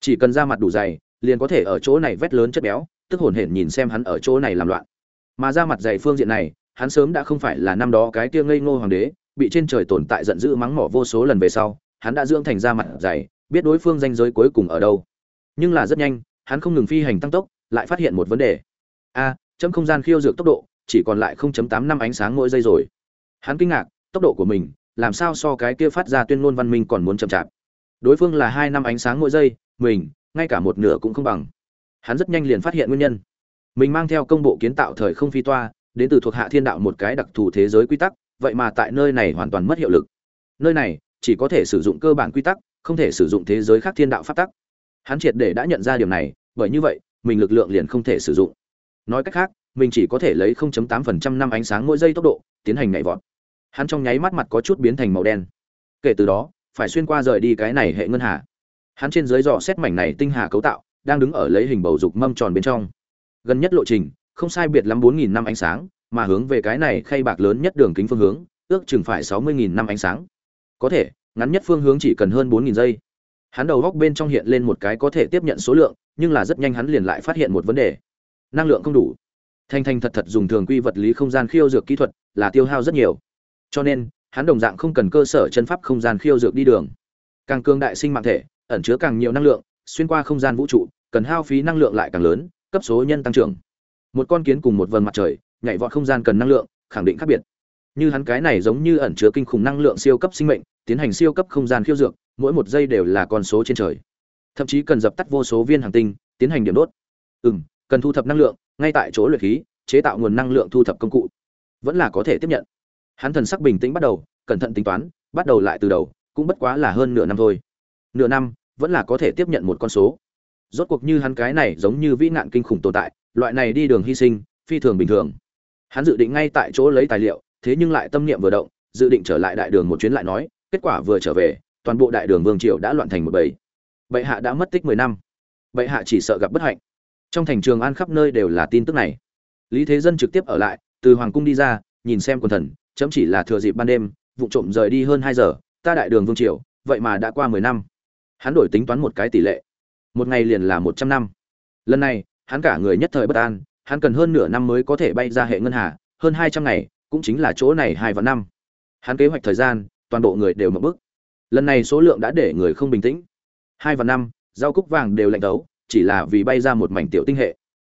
Chỉ cần ra mặt đủ dày, liền có thể ở chỗ này vét lớn chất béo tức hồn hển nhìn xem hắn ở chỗ này làm loạn. Mà ra mặt dày phương diện này, hắn sớm đã không phải là năm đó cái kia ngây ngô hoàng đế, bị trên trời tồn tại giận dữ mắng mỏ vô số lần về sau, hắn đã dưỡng thành ra mặt dày, biết đối phương danh giới cuối cùng ở đâu. Nhưng là rất nhanh, hắn không ngừng phi hành tăng tốc, lại phát hiện một vấn đề. A, chấm không gian khiêu dược tốc độ, chỉ còn lại 0.8 năm ánh sáng mỗi giây rồi. Hắn kinh ngạc, tốc độ của mình, làm sao so cái kia phát ra tuyên ngôn văn minh còn muốn chậm chạp? Đối phương là hai năm ánh sáng mỗi giây, mình, ngay cả một nửa cũng không bằng hắn rất nhanh liền phát hiện nguyên nhân. Mình mang theo công bộ kiến tạo thời không phi toa, đến từ thuộc hạ thiên đạo một cái đặc thù thế giới quy tắc, vậy mà tại nơi này hoàn toàn mất hiệu lực. Nơi này chỉ có thể sử dụng cơ bản quy tắc, không thể sử dụng thế giới khác thiên đạo pháp tắc. Hắn triệt để đã nhận ra điều này, bởi như vậy, mình lực lượng liền không thể sử dụng. Nói cách khác, mình chỉ có thể lấy 0.8% năm ánh sáng mỗi giây tốc độ, tiến hành nhảy vọt. Hắn trong nháy mắt mặt có chút biến thành màu đen. Kể từ đó, phải xuyên qua rời đi cái này hệ ngân hà. Hắn trên dưới dò xét mảnh này tinh hà cấu tạo đang đứng ở lấy hình bầu dục mâm tròn bên trong. Gần nhất lộ trình, không sai biệt lắm bốn nghìn năm ánh sáng, mà hướng về cái này khay bạc lớn nhất đường kính phương hướng, ước chừng phải sáu mươi nghìn năm ánh sáng. Có thể, ngắn nhất phương hướng chỉ cần hơn bốn nghìn giây. Hắn đầu góc bên trong hiện lên một cái có thể tiếp nhận số lượng, nhưng là rất nhanh hắn liền lại phát hiện một vấn đề. Năng lượng không đủ. Thanh thanh thật thật dùng thường quy vật lý không gian khiêu dược kỹ thuật là tiêu hao rất nhiều. Cho nên, hắn đồng dạng không cần cơ sở chân pháp không gian khiêu dược đi đường. Càng cương đại sinh mạng thể, ẩn chứa càng nhiều năng lượng xuyên qua không gian vũ trụ, cần hao phí năng lượng lại càng lớn, cấp số nhân tăng trưởng. Một con kiến cùng một vần mặt trời, nhảy vọt không gian cần năng lượng, khẳng định khác biệt. Như hắn cái này giống như ẩn chứa kinh khủng năng lượng siêu cấp sinh mệnh, tiến hành siêu cấp không gian khiêu dược, mỗi một giây đều là con số trên trời. Thậm chí cần dập tắt vô số viên hàng tinh, tiến hành điểm đốt. Ừ m cần thu thập năng lượng, ngay tại chỗ luyện khí, chế tạo nguồn năng lượng thu thập công cụ. Vẫn là có thể tiếp nhận. Hắn thần sắc bình tĩnh bắt đầu, cẩn thận tính toán, bắt đầu lại từ đầu, cũng bất quá là hơn nửa năm thôi. Nửa năm vẫn là có thể tiếp nhận một con số. Rốt cuộc như hắn cái này giống như vĩ nạn kinh khủng tồn tại, loại này đi đường hy sinh, phi thường bình thường. Hắn dự định ngay tại chỗ lấy tài liệu, thế nhưng lại tâm niệm vừa động, dự định trở lại đại đường một chuyến lại nói, kết quả vừa trở về, toàn bộ đại đường vương triều đã loạn thành một bầy. Bệ hạ đã mất tích mười năm. Bệ hạ chỉ sợ gặp bất hạnh. Trong thành trường an khắp nơi đều là tin tức này. Lý thế dân trực tiếp ở lại, từ hoàng cung đi ra, nhìn xem quần thần, chấm chỉ là thừa dịp ban đêm, vụ trộm rời đi hơn hai giờ, ta đại đường vương triều, vậy mà đã qua mười năm hắn đổi tính toán một cái tỷ lệ. Một ngày liền là một trăm năm. Lần này hắn cả người nhất thời bất an hắn cần hơn nửa năm mới có thể bay ra hệ ngân hà hơn hai trăm ngày cũng chính là chỗ này hai vạn năm. Hắn kế hoạch thời gian toàn bộ người đều mập bức. Lần này số lượng đã để người không bình tĩnh. Hai vạn năm rau cúc vàng đều lạnh tấu, chỉ là vì bay ra một mảnh tiểu tinh hệ.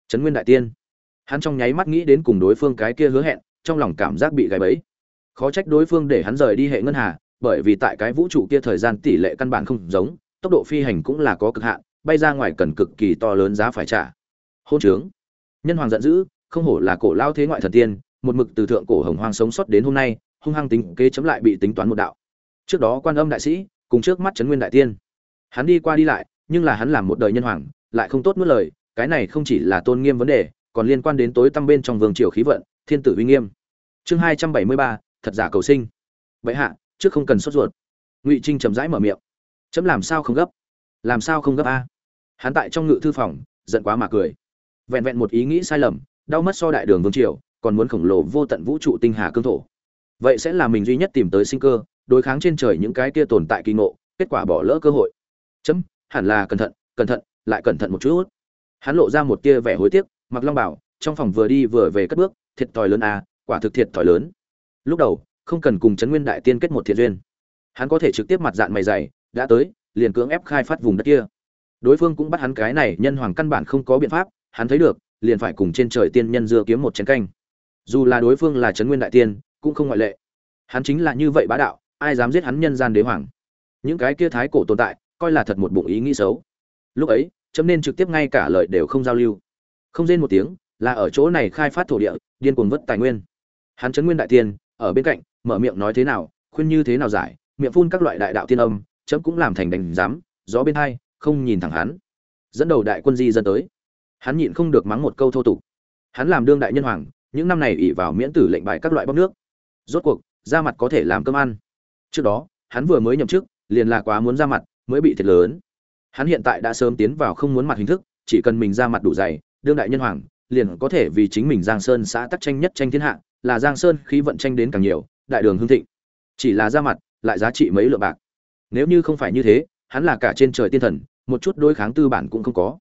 Trấn nguyên đại tiên. Hắn trong nháy mắt nghĩ đến cùng đối phương cái kia hứa hẹn trong lòng cảm giác bị gáy bẫy. Khó trách đối phương để hắn rời đi hệ ngân hà bởi vì tại cái vũ trụ kia thời gian tỷ lệ căn bản không giống tốc độ phi hành cũng là có cực hạn, bay ra ngoài cần cực kỳ to lớn giá phải trả. Hôn trướng. Nhân hoàng giận dữ, không hổ là cổ lao thế ngoại thần tiên, một mực từ thượng cổ hồng hoang sống sót đến hôm nay, hung hăng tính kế chấm lại bị tính toán một đạo. Trước đó quan âm đại sĩ, cùng trước mắt trấn nguyên đại tiên. Hắn đi qua đi lại, nhưng là hắn làm một đời nhân hoàng, lại không tốt nuốt lời, cái này không chỉ là tôn nghiêm vấn đề, còn liên quan đến tối tăm bên trong vương triều khí vận, thiên tử uy nghiêm. Chương hai trăm bảy mươi ba, thật giả cầu sinh. Vậy hạ, trước không cần sốt ruột. Ngụy trinh chậm rãi mở miệng chấm làm sao không gấp? Làm sao không gấp a? Hắn tại trong ngự thư phòng, giận quá mà cười. Vẹn vẹn một ý nghĩ sai lầm, đau mất so đại đường vương triều, còn muốn khổng lồ vô tận vũ trụ tinh hà cương thổ. Vậy sẽ là mình duy nhất tìm tới sinh cơ, đối kháng trên trời những cái kia tồn tại kỳ ngộ, kết quả bỏ lỡ cơ hội. Chấm, hẳn là cẩn thận cẩn thận, lại cẩn thận một chút. Hắn lộ ra một tia vẻ hối tiếc, mặc long bảo, trong phòng vừa đi vừa về cất bước, thiệt thòi lớn à quả thực thiệt thòi lớn. Lúc đầu, không cần cùng trấn nguyên đại tiên kết một thiện duyên. Hắn có thể trực tiếp mặt dạng mày dày đã tới, liền cưỡng ép khai phát vùng đất kia. Đối phương cũng bắt hắn cái này nhân hoàng căn bản không có biện pháp, hắn thấy được, liền phải cùng trên trời tiên nhân dưa kiếm một chén canh. Dù là đối phương là trấn nguyên đại tiên, cũng không ngoại lệ. Hắn chính là như vậy bá đạo, ai dám giết hắn nhân gian đế hoàng? Những cái kia thái cổ tồn tại, coi là thật một bụng ý nghĩ xấu. Lúc ấy, chấm nên trực tiếp ngay cả lời đều không giao lưu. Không rên một tiếng, là ở chỗ này khai phát thổ địa, điên cuồng vất tài nguyên. Hắn trấn nguyên đại tiên, ở bên cạnh, mở miệng nói thế nào, khuyên như thế nào giải, miệng phun các loại đại đạo tiên âm chấm cũng làm thành đánh dám gió bên hai, không nhìn thẳng hắn. Dẫn đầu đại quân di dân tới. Hắn nhịn không được mắng một câu thô tục. Hắn làm đương đại nhân hoàng, những năm này ỉ vào miễn tử lệnh bại các loại bóc nước. Rốt cuộc ra mặt có thể làm cơm ăn. Trước đó, hắn vừa mới nhậm chức, liền là quá muốn ra mặt, mới bị thiệt lớn. Hắn hiện tại đã sớm tiến vào không muốn mặt hình thức, chỉ cần mình ra mặt đủ dày, đương đại nhân hoàng, liền có thể vì chính mình giang sơn xã tắc tranh nhất tranh thiên hạ, là giang sơn khí vận tranh đến càng nhiều, đại đường hương thịnh. Chỉ là ra mặt, lại giá trị mấy lượng bạc nếu như không phải như thế, hắn là cả trên trời tiên thần, một chút đối kháng tư bản cũng không có.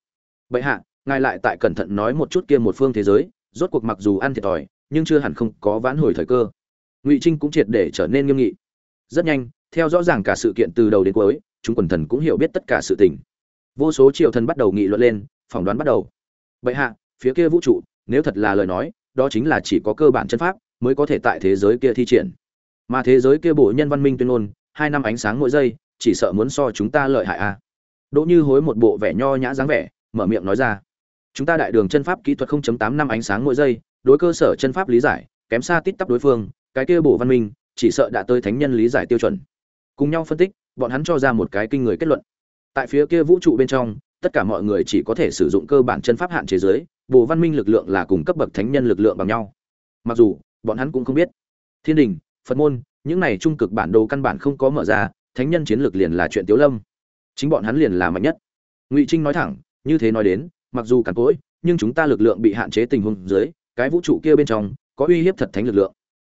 Bệ hạ, ngài lại tại cẩn thận nói một chút kia một phương thế giới, rốt cuộc mặc dù ăn thiệt thòi, nhưng chưa hẳn không có vãn hồi thời cơ. Ngụy trinh cũng triệt để trở nên nghiêm nghị. Rất nhanh, theo rõ ràng cả sự kiện từ đầu đến cuối, chúng quần thần cũng hiểu biết tất cả sự tình. Vô số triều thần bắt đầu nghị luận lên, phỏng đoán bắt đầu. Bệ hạ, phía kia vũ trụ, nếu thật là lời nói, đó chính là chỉ có cơ bản chân pháp, mới có thể tại thế giới kia thi triển. Mà thế giới kia bộ nhân văn minh tuyên ngôn hai năm ánh sáng mỗi giây, chỉ sợ muốn so chúng ta lợi hại a à. đỗ như hối một bộ vẻ nho nhã dáng vẻ, mở miệng nói ra. Chúng ta đại đường chân pháp kỹ thuật 0.8 năm ánh sáng mỗi giây, đối cơ sở chân pháp lý giải, kém xa tít tắp đối phương, cái kia bổ văn minh, chỉ sợ đã tới thánh nhân lý giải tiêu chuẩn. Cùng nhau phân tích, bọn hắn cho ra một cái kinh người kết luận. Tại phía kia vũ trụ bên trong, tất cả mọi người chỉ có thể sử dụng cơ bản chân pháp hạn chế giới bộ văn minh lực lượng là cùng cấp bậc thánh nhân lực lượng bằng nhau. Mặc dù, bọn hắn cũng không biết. Thiên đình, phật môn những này trung cực bản đồ căn bản không có mở ra, thánh nhân chiến lược liền là chuyện tiếu lâm. Chính bọn hắn liền là mạnh nhất. Ngụy trinh nói thẳng, như thế nói đến, mặc dù càn cỗi, nhưng chúng ta lực lượng bị hạn chế tình huống dưới, cái vũ trụ kia bên trong, có uy hiếp thật thánh lực lượng.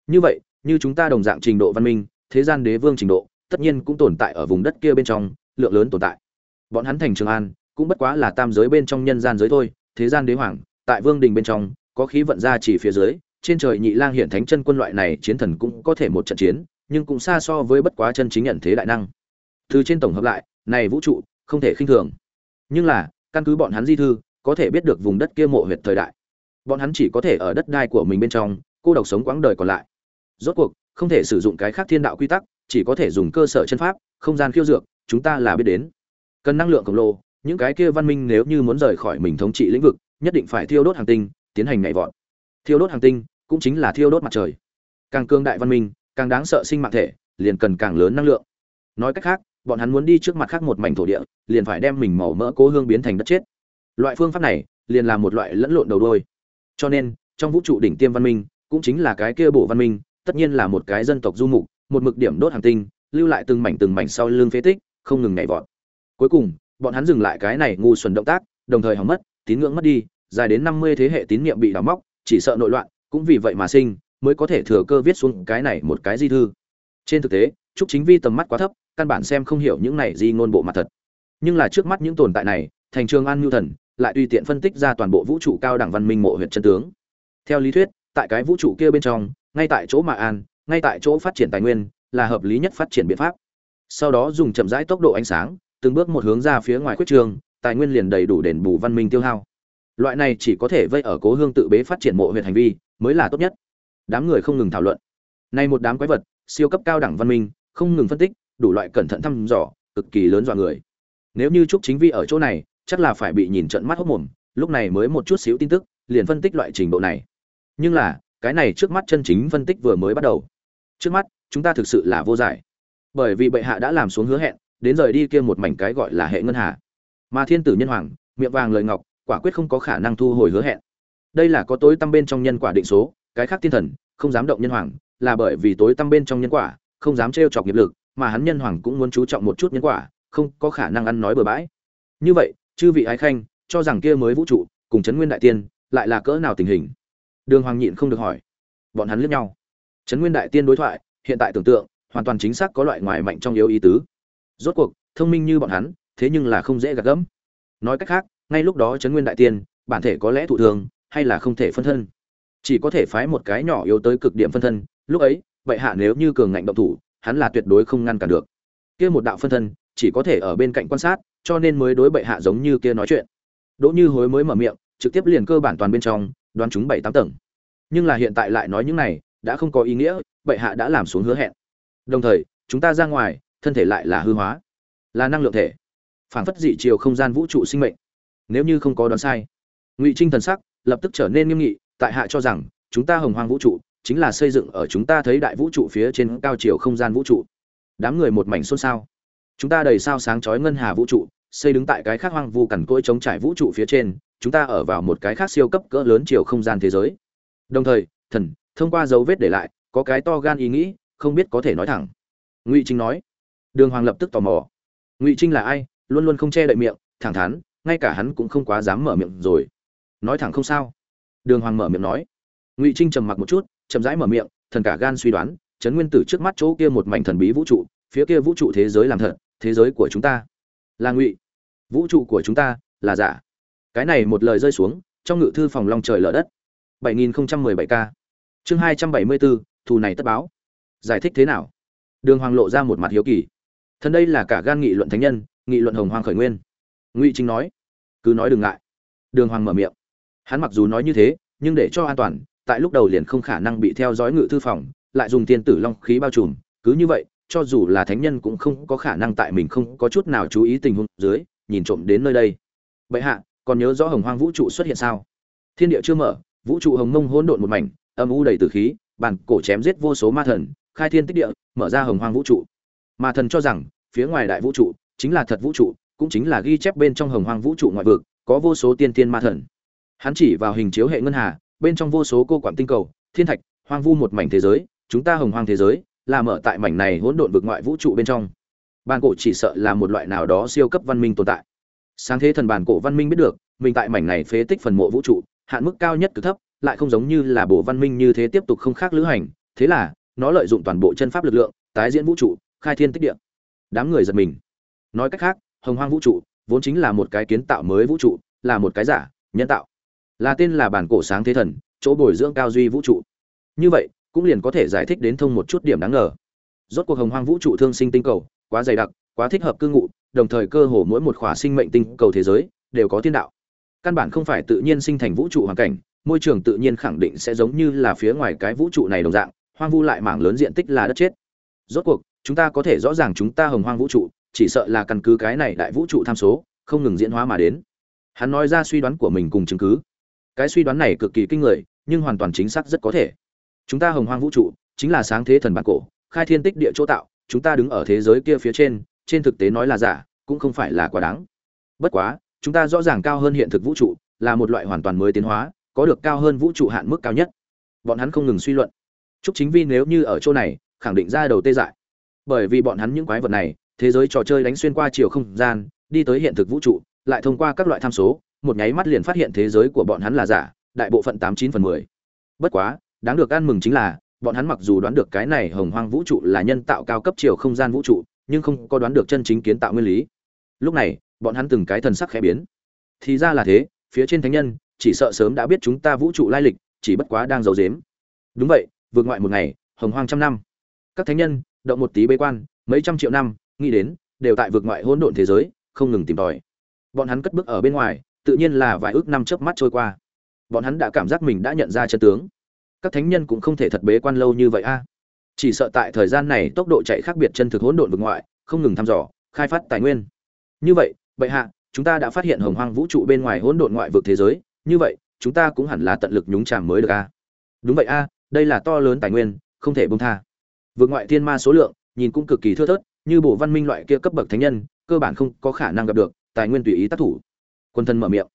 Như vậy, như chúng ta đồng dạng trình độ văn minh, thế gian đế vương trình độ, tất nhiên cũng tồn tại ở vùng đất kia bên trong, lượng lớn tồn tại. Bọn hắn thành trường an, cũng bất quá là tam giới bên trong nhân gian giới thôi, thế gian đế hoàng, tại vương đình bên trong, có khí vận ra chỉ phía dưới trên trời nhị lang hiện thánh chân quân loại này chiến thần cũng có thể một trận chiến, nhưng cũng xa so với bất quá chân chính nhận thế đại năng. Từ trên tổng hợp lại, này vũ trụ, không thể khinh thường. Nhưng là, căn cứ bọn hắn di thư, có thể biết được vùng đất kia mộ huyệt thời đại. Bọn hắn chỉ có thể ở đất đai của mình bên trong, cô độc sống quãng đời còn lại. Rốt cuộc, không thể sử dụng cái khác thiên đạo quy tắc, chỉ có thể dùng cơ sở chân pháp, không gian khiêu dược, chúng ta là biết đến. Cần năng lượng khổng lồ, những cái kia văn minh nếu như muốn rời khỏi mình thống trị lĩnh vực, nhất định phải thiêu đốt hàng tinh, tiến hành nhảy vọt. Thiêu đốt hàng tinh cũng chính là thiêu đốt mặt trời. Càng cương đại văn minh, càng đáng sợ sinh mạng thể, liền cần càng lớn năng lượng. Nói cách khác, bọn hắn muốn đi trước mặt khác một mảnh thổ địa, liền phải đem mình màu mỡ cố hương biến thành đất chết. Loại phương pháp này, liền là một loại lẫn lộn đầu đôi. Cho nên, trong vũ trụ đỉnh tiêm văn minh, cũng chính là cái kia bộ văn minh, tất nhiên là một cái dân tộc du mục, một mực điểm đốt hàng tinh, lưu lại từng mảnh từng mảnh sau lưng phế tích, không ngừng nhảy vọt. Cuối cùng, bọn hắn dừng lại cái này ngu xuẩn động tác, đồng thời hỏng mất, tín ngưỡng mất đi, dài đến năm mươi thế hệ tín niệm bị đào móc, chỉ sợ nội loạn cũng vì vậy mà sinh, mới có thể thừa cơ viết xuống cái này một cái di thư. Trên thực tế, trúc chính vi tầm mắt quá thấp, căn bản xem không hiểu những này di ngôn bộ mặt thật. Nhưng là trước mắt những tồn tại này, thành trường an nhu thần, lại tùy tiện phân tích ra toàn bộ vũ trụ cao đẳng văn minh mộ huyện chân tướng. Theo lý thuyết, tại cái vũ trụ kia bên trong, ngay tại chỗ mà an, ngay tại chỗ phát triển tài nguyên, là hợp lý nhất phát triển biện pháp. Sau đó dùng chậm rãi tốc độ ánh sáng, từng bước một hướng ra phía ngoài quyết trường, tài nguyên liền đầy đủ đền bù văn minh tiêu hao. Loại này chỉ có thể vây ở cố hương tự bế phát triển mộ huyện hành vi mới là tốt nhất. Đám người không ngừng thảo luận. Nay một đám quái vật, siêu cấp cao đẳng văn minh, không ngừng phân tích, đủ loại cẩn thận thăm dò, cực kỳ lớn dọa người. Nếu như trúc chính vi ở chỗ này, chắc là phải bị nhìn trận mắt hốc mồm, lúc này mới một chút xíu tin tức, liền phân tích loại trình độ này. Nhưng là, cái này trước mắt chân chính phân tích vừa mới bắt đầu. Trước mắt, chúng ta thực sự là vô giải. Bởi vì bệ hạ đã làm xuống hứa hẹn, đến rời đi kia một mảnh cái gọi là hệ ngân hà. Mà thiên tử nhân hoàng, miệng vàng lời ngọc, quả quyết không có khả năng thu hồi hứa hẹn đây là có tối tăm bên trong nhân quả định số, cái khác thiên thần, không dám động nhân hoàng, là bởi vì tối tăm bên trong nhân quả, không dám trêu chọc nghiệp lực, mà hắn nhân hoàng cũng muốn chú trọng một chút nhân quả, không có khả năng ăn nói bừa bãi. Như vậy, chư vị ái khanh, cho rằng kia mới vũ trụ, cùng chấn nguyên đại tiên, lại là cỡ nào tình hình? Đường hoàng nhịn không được hỏi. Bọn hắn liếc nhau. Chấn nguyên đại tiên đối thoại, hiện tại tưởng tượng, hoàn toàn chính xác có loại ngoài mạnh trong yếu ý tứ. Rốt cuộc, thông minh như bọn hắn, thế nhưng là không dễ gạt gẫm. Nói cách khác, ngay lúc đó chấn nguyên đại tiên, bản thể có lẽ thụ thường hay là không thể phân thân. Chỉ có thể phái một cái nhỏ yếu tới cực điểm phân thân. Lúc ấy vậy hạ nếu như cường ngạnh động thủ, hắn là tuyệt đối không ngăn cản được. Kia một đạo phân thân, chỉ có thể ở bên cạnh quan sát, cho nên mới đối bệ hạ giống như kia nói chuyện. Đỗ như hối mới mở miệng, trực tiếp liền cơ bản toàn bên trong, đoán chúng bảy tám tầng. Nhưng là hiện tại lại nói những này, đã không có ý nghĩa, bệ hạ đã làm xuống hứa hẹn. Đồng thời, chúng ta ra ngoài, thân thể lại là hư hóa, là năng lượng thể, phản phất dị chiều không gian vũ trụ sinh mệnh. Nếu như không có đoán sai, ngụy trinh thần sắc lập tức trở nên nghiêm nghị, tại hạ cho rằng, chúng ta hồng hoang vũ trụ, chính là xây dựng ở chúng ta thấy đại vũ trụ phía trên cao chiều không gian vũ trụ. Đám người một mảnh xôn xao. Chúng ta đầy sao sáng chói ngân hà vũ trụ, xây đứng tại cái khác hoang vu cằn cỗi chống trải vũ trụ phía trên, chúng ta ở vào một cái khác siêu cấp cỡ lớn chiều không gian thế giới. Đồng thời, thần, thông qua dấu vết để lại, có cái to gan ý nghĩ, không biết có thể nói thẳng. Ngụy trinh nói. Đường hoàng lập tức tò mò. Ngụy trinh là ai? Luôn luôn không che đậy miệng, thẳng thắn, ngay cả hắn cũng không quá dám mở miệng rồi nói thẳng không sao. Đường hoàng mở miệng nói. Ngụy trinh trầm mặc một chút chậm rãi mở miệng thần cả gan suy đoán chấn nguyên tử trước mắt chỗ kia một mảnh thần bí vũ trụ phía kia vũ trụ thế giới làm thật thế giới của chúng ta là ngụy. Vũ trụ của chúng ta là giả. Cái này một lời rơi xuống trong ngự thư phòng long trời lở đất. 7017 k chương 274, thù này tất báo. Giải thích thế nào? Đường hoàng lộ ra một mặt hiếu kỳ. Thân đây là cả gan nghị luận thánh nhân nghị luận hồng hoàng khởi nguyên. Ngụy chính nói. Cứ nói đừng ngại. Đường hoàng mở miệng hắn mặc dù nói như thế, nhưng để cho an toàn, tại lúc đầu liền không khả năng bị theo dõi ngự thư phòng, lại dùng tiên tử long khí bao trùm, cứ như vậy, cho dù là thánh nhân cũng không có khả năng tại mình không có chút nào chú ý tình huống dưới, nhìn trộm đến nơi đây. Bệ hạ, còn nhớ rõ hồng hoang vũ trụ xuất hiện sao? Thiên địa chưa mở, vũ trụ hồng mông hỗn độn một mảnh, âm u đầy tử khí, bản cổ chém giết vô số ma thần, khai thiên tích địa, mở ra hồng hoang vũ trụ. Ma thần cho rằng, phía ngoài đại vũ trụ chính là thật vũ trụ, cũng chính là ghi chép bên trong hồng hoang vũ trụ ngoại vực, có vô số tiên tiên ma thần hắn chỉ vào hình chiếu hệ ngân hà, bên trong vô số cô quản tinh cầu, thiên thạch, hoang vu một mảnh thế giới, chúng ta hồng hoang thế giới, là mở tại mảnh này hỗn độn vực ngoại vũ trụ bên trong. Bàn cổ chỉ sợ là một loại nào đó siêu cấp văn minh tồn tại. Sáng thế thần bàn cổ văn minh biết được, mình tại mảnh này phế tích phần mộ vũ trụ, hạn mức cao nhất cực thấp, lại không giống như là bộ văn minh như thế tiếp tục không khác lữ hành, thế là, nó lợi dụng toàn bộ chân pháp lực lượng, tái diễn vũ trụ, khai thiên tích địa. Đám người giật mình. Nói cách khác, hồng hoang vũ trụ, vốn chính là một cái kiến tạo mới vũ trụ, là một cái giả, nhân tạo là tên là bản cổ sáng thế thần, chỗ bồi dưỡng cao duy vũ trụ. Như vậy, cũng liền có thể giải thích đến thông một chút điểm đáng ngờ. Rốt cuộc hồng hoang vũ trụ thương sinh tinh cầu, quá dày đặc, quá thích hợp cư ngụ, đồng thời cơ hồ mỗi một khỏa sinh mệnh tinh cầu thế giới đều có thiên đạo. Căn bản không phải tự nhiên sinh thành vũ trụ hoàn cảnh, môi trường tự nhiên khẳng định sẽ giống như là phía ngoài cái vũ trụ này đồng dạng, hoang vu lại mảng lớn diện tích là đất chết. Rốt cuộc, chúng ta có thể rõ ràng chúng ta hồng hoang vũ trụ, chỉ sợ là căn cứ cái này đại vũ trụ tham số, không ngừng diễn hóa mà đến. Hắn nói ra suy đoán của mình cùng chứng cứ cái suy đoán này cực kỳ kinh người, nhưng hoàn toàn chính xác rất có thể. Chúng ta hồng hoang vũ trụ, chính là sáng thế thần bản cổ, khai thiên tích địa chỗ tạo, chúng ta đứng ở thế giới kia phía trên trên thực tế nói là giả, cũng không phải là quá đáng. Bất quá, chúng ta rõ ràng cao hơn hiện thực vũ trụ, là một loại hoàn toàn mới tiến hóa, có được cao hơn vũ trụ hạn mức cao nhất. Bọn hắn không ngừng suy luận. Chúc chính vi nếu như ở chỗ này, khẳng định ra đầu tê dại. Bởi vì bọn hắn những quái vật này, thế giới trò chơi đánh xuyên qua chiều không gian, đi tới hiện thực vũ trụ, lại thông qua các loại tham số một nháy mắt liền phát hiện thế giới của bọn hắn là giả, đại bộ phận tám chín phần mười. Bất quá, đáng được ăn mừng chính là, bọn hắn mặc dù đoán được cái này hồng hoang vũ trụ là nhân tạo cao cấp chiều không gian vũ trụ, nhưng không có đoán được chân chính kiến tạo nguyên lý. Lúc này, bọn hắn từng cái thần sắc khẽ biến. Thì ra là thế, phía trên thánh nhân, chỉ sợ sớm đã biết chúng ta vũ trụ lai lịch, chỉ bất quá đang giấu giếm. Đúng vậy, vượt ngoại một ngày, hồng hoang trăm năm. Các thánh nhân, động một tí bế quan, mấy trăm triệu năm, nghĩ đến, đều tại vượt ngoại hỗn độn thế giới, không ngừng tìm tòi. Bọn hắn cất bước ở bên ngoài tự nhiên là vài ước năm chớp mắt trôi qua. Bọn hắn đã cảm giác mình đã nhận ra chân tướng. Các thánh nhân cũng không thể thật bế quan lâu như vậy a. Chỉ sợ tại thời gian này tốc độ chạy khác biệt chân thực hỗn độn vực ngoại, không ngừng thăm dò, khai phát tài nguyên. Như vậy, bệ hạ, chúng ta đã phát hiện hồng hoang vũ trụ bên ngoài hỗn độn ngoại vực thế giới. Như vậy, chúng ta cũng hẳn là tận lực nhúng chàm mới được a. Đúng vậy a, đây là to lớn tài nguyên, không thể bông tha. Vượt ngoại thiên ma số lượng, nhìn cũng cực kỳ thưa thớt, như bộ văn minh loại kia cấp bậc thánh nhân, cơ bản không có khả năng gặp được, tài nguyên tùy ý tác thủ quân thân mở miệng.